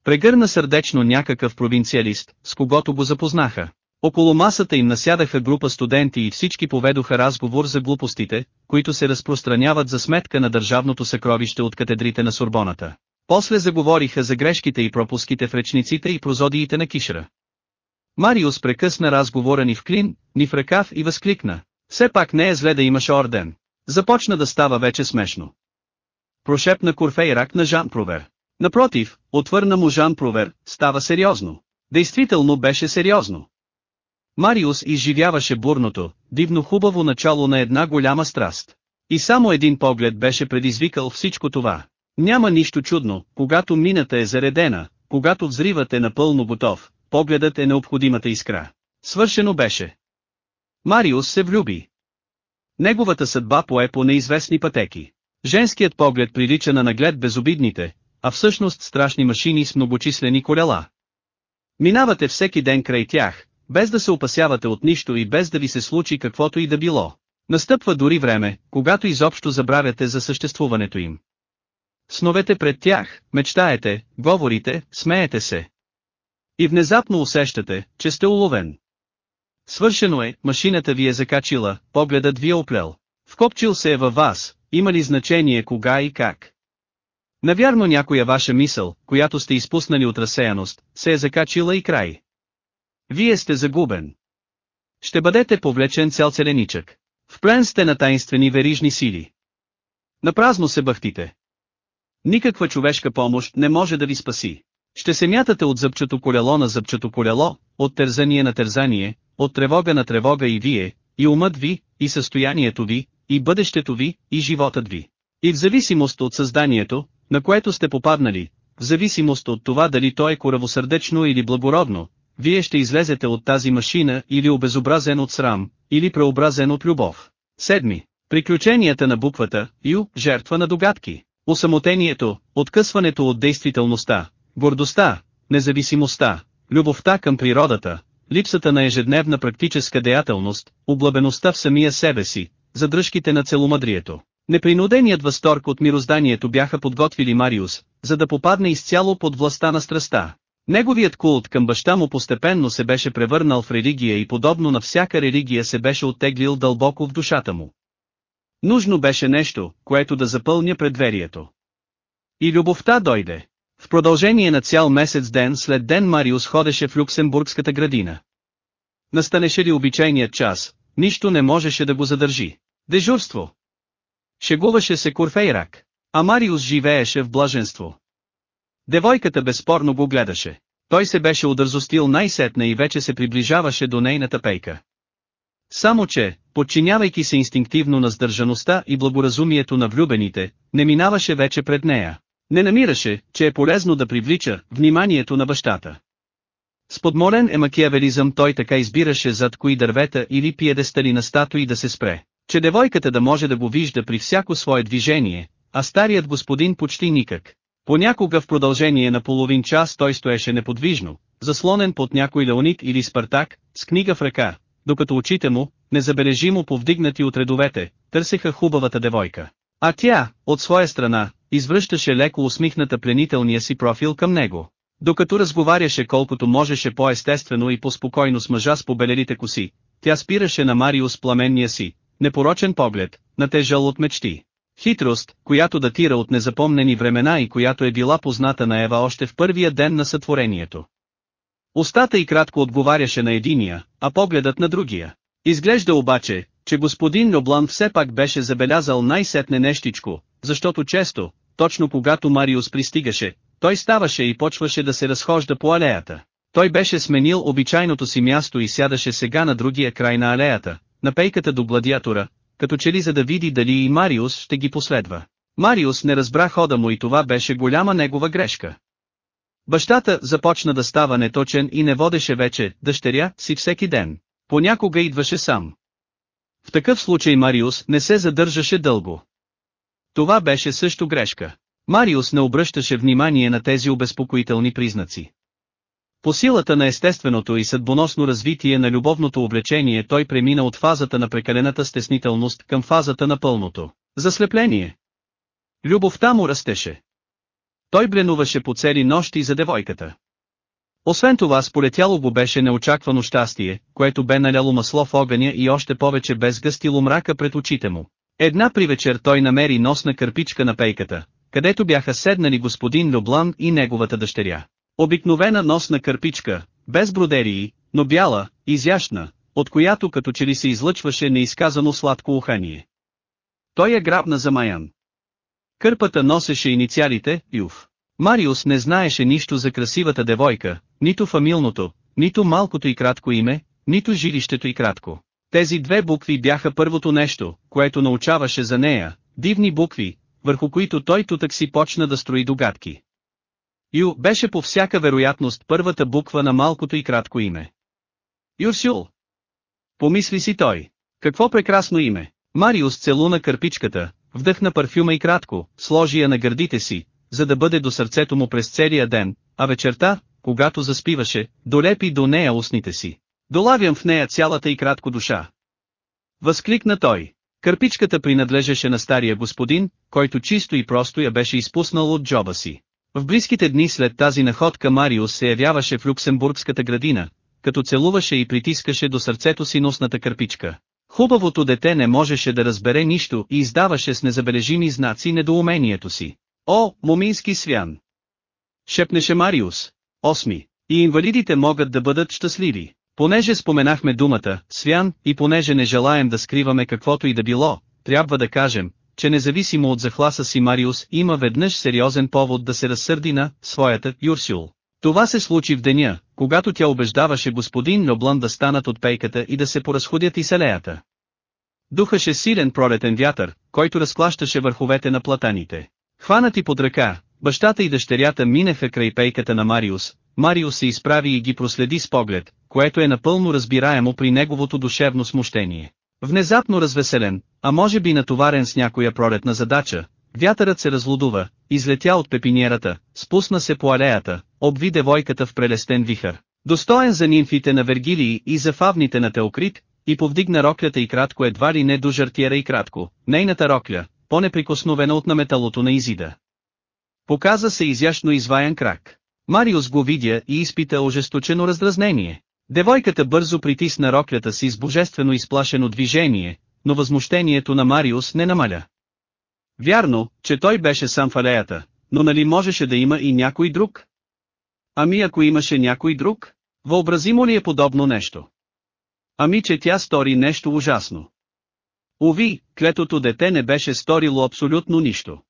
Прегърна сърдечно някакъв провинциалист, с когото го запознаха. Около масата им насядаха група студенти и всички поведоха разговор за глупостите, които се разпространяват за сметка на държавното съкровище от катедрите на Сорбоната. После заговориха за грешките и пропуските в речниците и прозодиите на Кишра. Мариус прекъсна разговора ни в клин, ни в ръкав и възкликна. Все пак не е зле да имаш орден. Започна да става вече смешно. Прошепна Курфейрак на Жан Провер. Напротив, отвърна му Жан Провер, става сериозно. Действително беше сериозно. Мариус изживяваше бурното, дивно хубаво начало на една голяма страст. И само един поглед беше предизвикал всичко това. Няма нищо чудно, когато мината е заредена, когато взривът е напълно готов, погледът е необходимата искра. Свършено беше. Мариус се влюби. Неговата съдба пое по неизвестни пътеки. Женският поглед прилича на наглед безобидните, а всъщност страшни машини с многочислени колела. Минавате всеки ден край тях, без да се опасявате от нищо и без да ви се случи каквото и да било. Настъпва дори време, когато изобщо забравяте за съществуването им. Сновете пред тях, мечтаете, говорите, смеете се. И внезапно усещате, че сте уловен. Свършено е, машината ви е закачила, погледът ви е оплел. Вкопчил се е във вас, има ли значение кога и как. Навярно някоя ваша мисъл, която сте изпуснали от разсеяност, се е закачила и край. Вие сте загубен. Ще бъдете повлечен цял целеничък. В плен сте на таинствени верижни сили. Напразно се бъхтите. Никаква човешка помощ не може да ви спаси. Ще се мятате от зъбчето колело на зъбчето колело, от тързание на тързание, от тревога на тревога и вие, и умът ви, и състоянието ви, и бъдещето ви, и животът ви. И в зависимост от създанието, на което сте попаднали, в зависимост от това дали то е коравосърдечно или благородно, вие ще излезете от тази машина или обезобразен от срам, или преобразен от любов. Седми. Приключенията на буквата Ю, жертва на догадки. Осамотението, откъсването от действителността, гордостта, независимостта, любовта към природата, липсата на ежедневна практическа деятелност, облабеността в самия себе си, задръжките на целомъдрието. Непринуденият възторг от мирозданието бяха подготвили Мариус, за да попадне изцяло под властта на страста. Неговият култ към баща му постепенно се беше превърнал в религия и подобно на всяка религия се беше оттеглил дълбоко в душата му. Нужно беше нещо, което да запълня предверието. И любовта дойде. В продължение на цял месец ден след ден Мариус ходеше в Люксембургската градина. Настанеше ли обичайният час, нищо не можеше да го задържи. Дежурство. Шегуваше се Курфейрак, а Мариус живееше в блаженство. Девойката безспорно го гледаше. Той се беше удързостил най-сетне и вече се приближаваше до нейната пейка. Само че, подчинявайки се инстинктивно на сдържаността и благоразумието на влюбените, не минаваше вече пред нея. Не намираше, че е полезно да привлича вниманието на бащата. С подмолен е макиавелизъм той така избираше зад кои дървета или пиедестали на статуи да се спре, че девойката да може да го вижда при всяко свое движение, а старият господин почти никак. Понякога в продължение на половин час той стоеше неподвижно, заслонен под някой Леонид или Спартак, с книга в ръка, докато очите му, незабележимо повдигнати от редовете, търсеха хубавата девойка. А тя, от своя страна, извръщаше леко усмихната пленителния си профил към него. Докато разговаряше колкото можеше по-естествено и по-спокойно с мъжа с побелелите коси, тя спираше на Мариус пламенния си, непорочен поглед, натежал от мечти. Хитрост, която датира от незапомнени времена и която е била позната на Ева още в първия ден на сътворението. Остата и кратко отговаряше на единия, а погледът на другия. Изглежда обаче, че господин Лоблан все пак беше забелязал най-сетне нещичко, защото често, точно когато Мариус пристигаше, той ставаше и почваше да се разхожда по алеята. Той беше сменил обичайното си място и сядаше сега на другия край на алеята, на пейката до гладиатора, като че ли за да види дали и Мариус ще ги последва. Мариус не разбра хода му и това беше голяма негова грешка. Бащата започна да става неточен и не водеше вече дъщеря си всеки ден. Понякога идваше сам. В такъв случай Мариус не се задържаше дълго. Това беше също грешка. Мариус не обръщаше внимание на тези обезпокоителни признаци. По силата на естественото и съдбоносно развитие на любовното облечение той премина от фазата на прекалената стеснителност към фазата на пълното заслепление. Любовта му растеше. Той бленуваше по цели нощи за девойката. Освен това сполетяло го беше неочаквано щастие, което бе наляло масло в огъня и още повече без гъстило мрака пред очите му. Една при вечер той намери носна кърпичка на пейката, където бяха седнали господин Люблан и неговата дъщеря. Обикновена носна кърпичка, без бродерии, но бяла, изящна, от която като че ли се излъчваше неизказано сладко ухание. Той е грабна за Маян. Кърпата носеше инициалите, Юв. Мариус не знаеше нищо за красивата девойка, нито фамилното, нито малкото и кратко име, нито жилището и кратко. Тези две букви бяха първото нещо, което научаваше за нея, дивни букви, върху които той тутък си почна да строи догадки. Ю беше по всяка вероятност първата буква на малкото и кратко име. Юрсюл. Помисли си той. Какво прекрасно име. Мариус целуна кърпичката, вдъхна парфюма и кратко, сложи я на гърдите си, за да бъде до сърцето му през целия ден, а вечерта, когато заспиваше, долепи до нея устните си. Долавям в нея цялата и кратко душа. Възкликна той. Кърпичката принадлежеше на стария господин, който чисто и просто я беше изпуснал от джоба си. В близките дни след тази находка Мариус се явяваше в Люксембургската градина, като целуваше и притискаше до сърцето си носната кърпичка. Хубавото дете не можеше да разбере нищо и издаваше с незабележими знаци недоумението си. О, момински свян! Шепнеше Мариус. Осми. И инвалидите могат да бъдат щастливи. Понеже споменахме думата, свян, и понеже не желаем да скриваме каквото и да било, трябва да кажем, че независимо от захласа си Мариус има веднъж сериозен повод да се разсърди на своята Юрсюл. Това се случи в деня, когато тя убеждаваше господин Лоблан да станат от пейката и да се поразходят и селеята. Духаше силен пролетен вятър, който разклащаше върховете на платаните. Хванати под ръка, бащата и дъщерята минеха край пейката на Мариус, Мариус се изправи и ги проследи с поглед, което е напълно разбираемо при неговото душевно смущение. Внезапно развеселен, а може би натоварен с някоя пролетна задача, вятърът се разлудува, излетя от пепинierата, спусна се по алеята, обви девойката в прелестен вихър, достоен за нимфите на Вергилии и за фавните на Теокрит, и повдигна роклята и кратко едва ли не до жартиера и кратко, нейната рокля, по-неприкосновена от наметалото на Изида. Показа се изящно изваян крак. Мариус го видя и изпита ожесточено раздразнение. Девойката бързо притисна роклята си с божествено изплашено движение, но възмущението на Мариус не намаля. Вярно, че той беше сам в алеята, но нали можеше да има и някой друг? Ами ако имаше някой друг? Въобразимо ли е подобно нещо? Ами че тя стори нещо ужасно. Уви, клетото дете не беше сторило абсолютно нищо.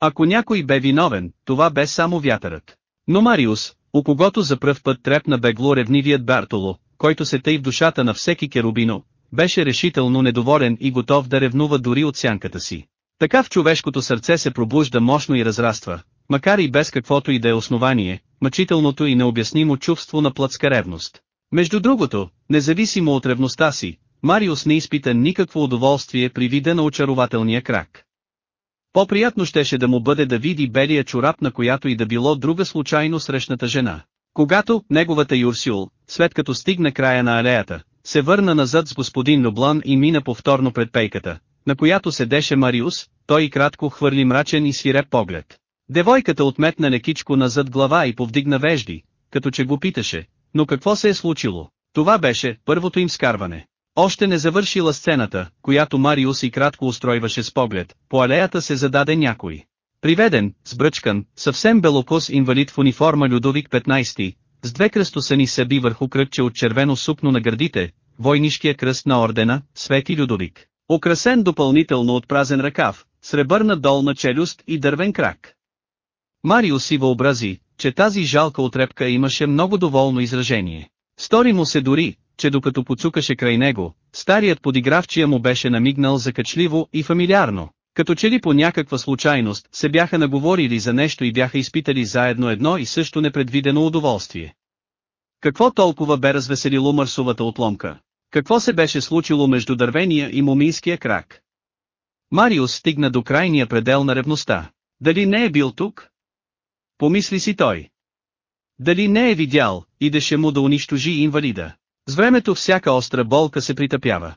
Ако някой бе виновен, това бе само вятърът. Но Мариус, у когото за пръв път трепна бегло ревнивият Бартоло, който се тъй в душата на всеки керубино, беше решително недоволен и готов да ревнува дори от сянката си. Така в човешкото сърце се пробужда мощно и разраства, макар и без каквото и да е основание, мъчителното и необяснимо чувство на плътска ревност. Между другото, независимо от ревността си, Мариус не изпита никакво удоволствие при вида на очарователния крак. По-приятно щеше да му бъде да види белия чорап на която и да било друга случайно срещната жена. Когато, неговата Юрсюл, след като стигна края на алеята, се върна назад с господин Люблан и мина повторно пред пейката, на която седеше Мариус, той и кратко хвърли мрачен и свиреп поглед. Девойката отметна лекичко назад глава и повдигна вежди, като че го питаше, но какво се е случило? Това беше първото им скарване. Още не завършила сцената, която Мариус и кратко устройваше с поглед, по алеята се зададе някой. Приведен, сбръчкан, съвсем белокос инвалид в униформа Людовик 15, с две кръстосани съби върху кръгче от червено сукно на гърдите, войнишкия кръст на ордена, Свети Людовик, украсен допълнително от празен ръкав, сребърна долна челюст и дървен крак. Мариус си въобрази, че тази жалка отрепка имаше много доволно изражение. Стори му се дори, че докато поцукаше край него, старият подигравчия му беше намигнал закачливо и фамилиарно. Като че ли по някаква случайност се бяха наговорили за нещо и бяха изпитали заедно едно и също непредвидено удоволствие. Какво толкова бе развеселило Марсовата отломка? Какво се беше случило между дървения и мумийския крак? Мариус стигна до крайния предел на ревността. Дали не е бил тук? Помисли си той. Дали не е видял, идеше му да унищожи инвалида. С времето всяка остра болка се притъпява.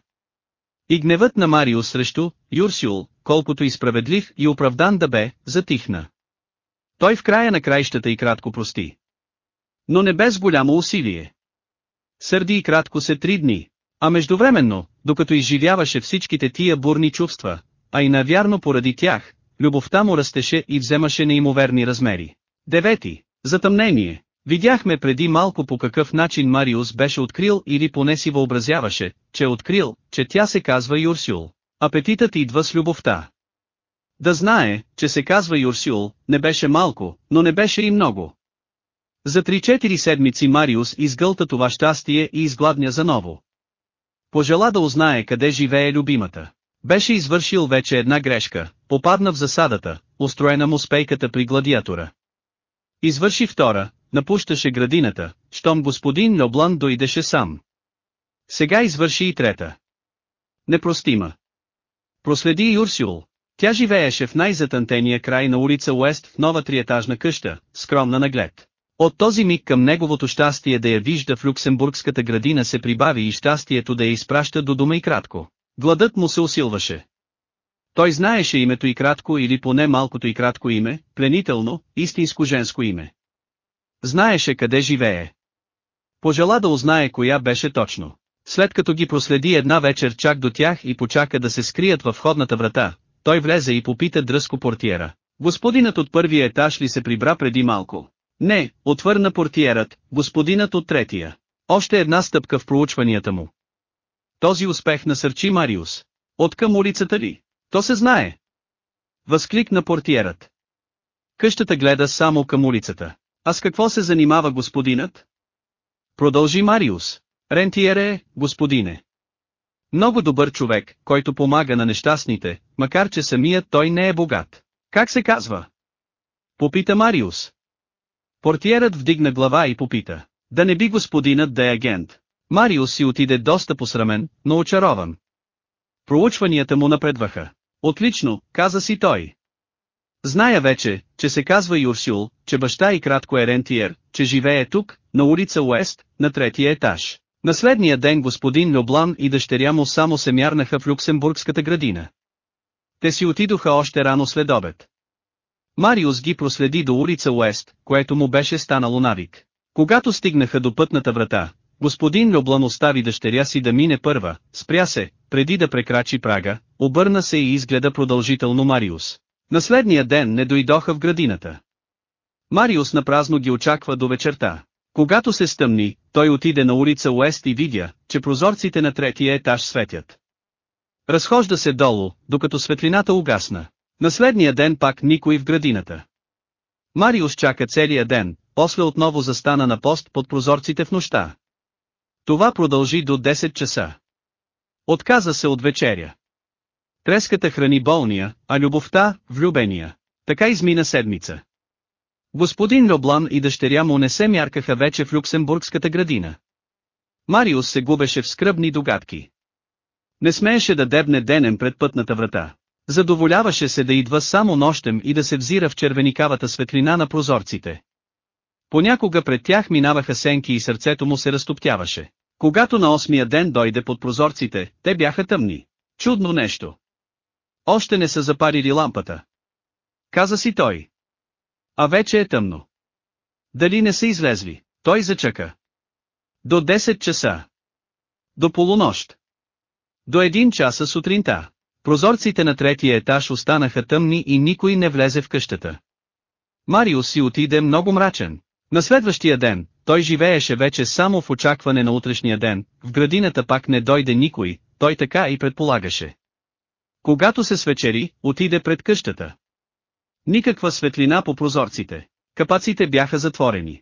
И гневът на Мариус срещу Юрсюл, колкото и справедлив и оправдан да бе, затихна. Той в края на краищата и кратко прости. Но не без голямо усилие. Сърди и кратко се три дни, а междувременно, докато изживяваше всичките тия бурни чувства, а и навярно поради тях, любовта му растеше и вземаше неимоверни размери. Девети. Затъмнение. Видяхме преди малко по какъв начин Мариус беше открил или поне си въобразяваше, че е открил, че тя се казва Юрсюл. Апетитът идва с любовта. Да знае, че се казва Юрсюл, не беше малко, но не беше и много. За 3-4 седмици Мариус изгълта това щастие и изгладня за ново. Пожела да узнае къде живее любимата. Беше извършил вече една грешка, попадна в засадата, устроена му спейката при гладиатора. Извърши втора, напущаше градината, щом господин Лоблан дойдеше сам. Сега извърши и трета. Непростима. Проследи Юрсюл. Тя живееше в най-затънтения край на улица Уест в нова триетажна къща, скромна наглед. От този миг към неговото щастие да я вижда в Люксембургската градина се прибави и щастието да я изпраща до дома и кратко. Гладът му се усилваше. Той знаеше името и кратко или поне малкото и кратко име, пленително, истинско женско име. Знаеше къде живее. Пожела да узнае коя беше точно. След като ги проследи една вечер чак до тях и почака да се скрият във входната врата, той влезе и попита дръско портиера. Господинът от първия етаж ли се прибра преди малко? Не, отвърна портиерът, господинът от третия. Още една стъпка в проучванията му. Този успех насърчи Мариус. От към улицата ли? То се знае. Възкликна портиерът. Къщата гледа само към улицата. А с какво се занимава господинът? Продължи Мариус. Рентиере, господине. Много добър човек, който помага на нещастните, макар че самият той не е богат. Как се казва? Попита Мариус. Портиерът вдигна глава и попита. Да не би господинът да е агент. Мариус си отиде доста посрамен, но очарован. Проучванията му напредваха. Отлично, каза си той. Зная вече, че се казва Юрсюл, че баща и кратко е рентиер, че живее тук, на улица Уест, на третия етаж. На следния ден господин Люблан и дъщеря му само се мярнаха в Люксембургската градина. Те си отидоха още рано след обед. Мариус ги проследи до улица Уест, което му беше станало навик. Когато стигнаха до пътната врата, господин Люблан остави дъщеря си да мине първа, спря се, преди да прекрачи прага, обърна се и изгледа продължително Мариус. На следния ден не дойдоха в градината. Мариус напразно ги очаква до вечерта. Когато се стъмни, той отиде на улица Уест и видя, че прозорците на третия етаж светят. Разхожда се долу, докато светлината угасна. На следния ден пак никой в градината. Мариус чака целия ден, после отново застана на пост под прозорците в нощта. Това продължи до 10 часа. Отказа се от вечеря. Треската храни болния, а любовта – влюбения. Така измина седмица. Господин Лоблан и дъщеря му не се мяркаха вече в Люксембургската градина. Мариус се губеше в скръбни догадки. Не смееше да дебне денем пред пътната врата. Задоволяваше се да идва само нощем и да се взира в червеникавата светлина на прозорците. Понякога пред тях минаваха сенки и сърцето му се разтоптяваше. Когато на осмия ден дойде под прозорците, те бяха тъмни. Чудно нещо. Още не са запарили лампата. Каза си той. А вече е тъмно. Дали не са излезли? Той зачака. До 10 часа. До полунощ. До един часа сутринта. Прозорците на третия етаж останаха тъмни и никой не влезе в къщата. Мариус си отиде много мрачен. На следващия ден, той живееше вече само в очакване на утрешния ден, в градината пак не дойде никой, той така и предполагаше. Когато се свечери, отиде пред къщата. Никаква светлина по прозорците. Капаците бяха затворени.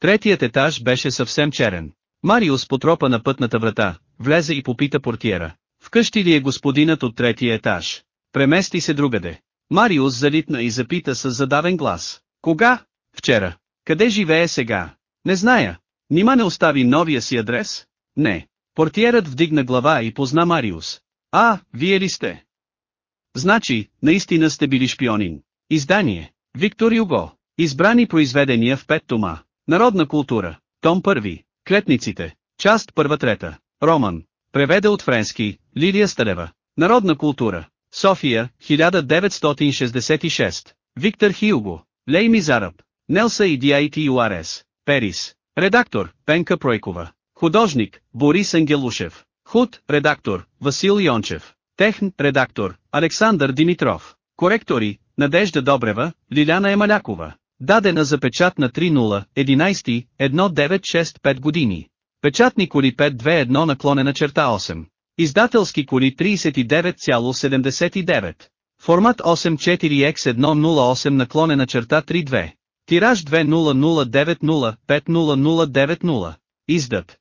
Третият етаж беше съвсем черен. Мариус потропа на пътната врата, влезе и попита портиера. Вкъщи ли е господинът от третия етаж? Премести се другаде. Мариус залитна и запита с задавен глас. Кога? Вчера. Къде живее сега? Не зная. Нима не остави новия си адрес? Не. Портиерът вдигна глава и позна Мариус. А, вие ли сте? Значи, наистина сте били шпионин. Издание. Виктор Юго. Избрани произведения в пет тома. Народна култура. Том първи. Клетниците. Част първа трета. Роман. Преведе от френски. Лилия Сталева. Народна култура. София, 1966. Виктор Хилго. Лей Мизараб. Нелса и Диайтиюарес. Перис. Редактор, Пенка Пройкова. Художник, Борис Ангелушев. Худ, редактор, Васил Йончев. Техн, редактор, Александър Димитров. Коректори, Надежда Добрева, Лиляна Емалякова. Дадена за печат на 3.0, 11, 1965 години. Печатни коли 521 наклонена черта 8. Издателски коли 39,79. Формат 84X108 наклонена черта 32. Тираж 20090509090. Издат.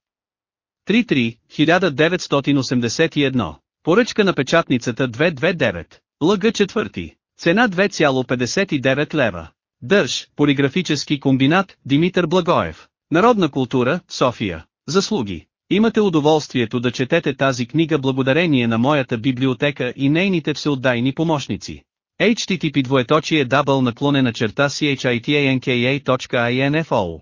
33, 1981. Поръчка на печатницата 229. ЛГ 4. Цена 2,59 лева. Държ, полиграфически комбинат, Димитър Благоев. Народна култура, София. Заслуги. Имате удоволствието да четете тази книга благодарение на моята библиотека и нейните всеотдайни помощници. HTTP двоеточие дабъл наклонена черта chitanka.info.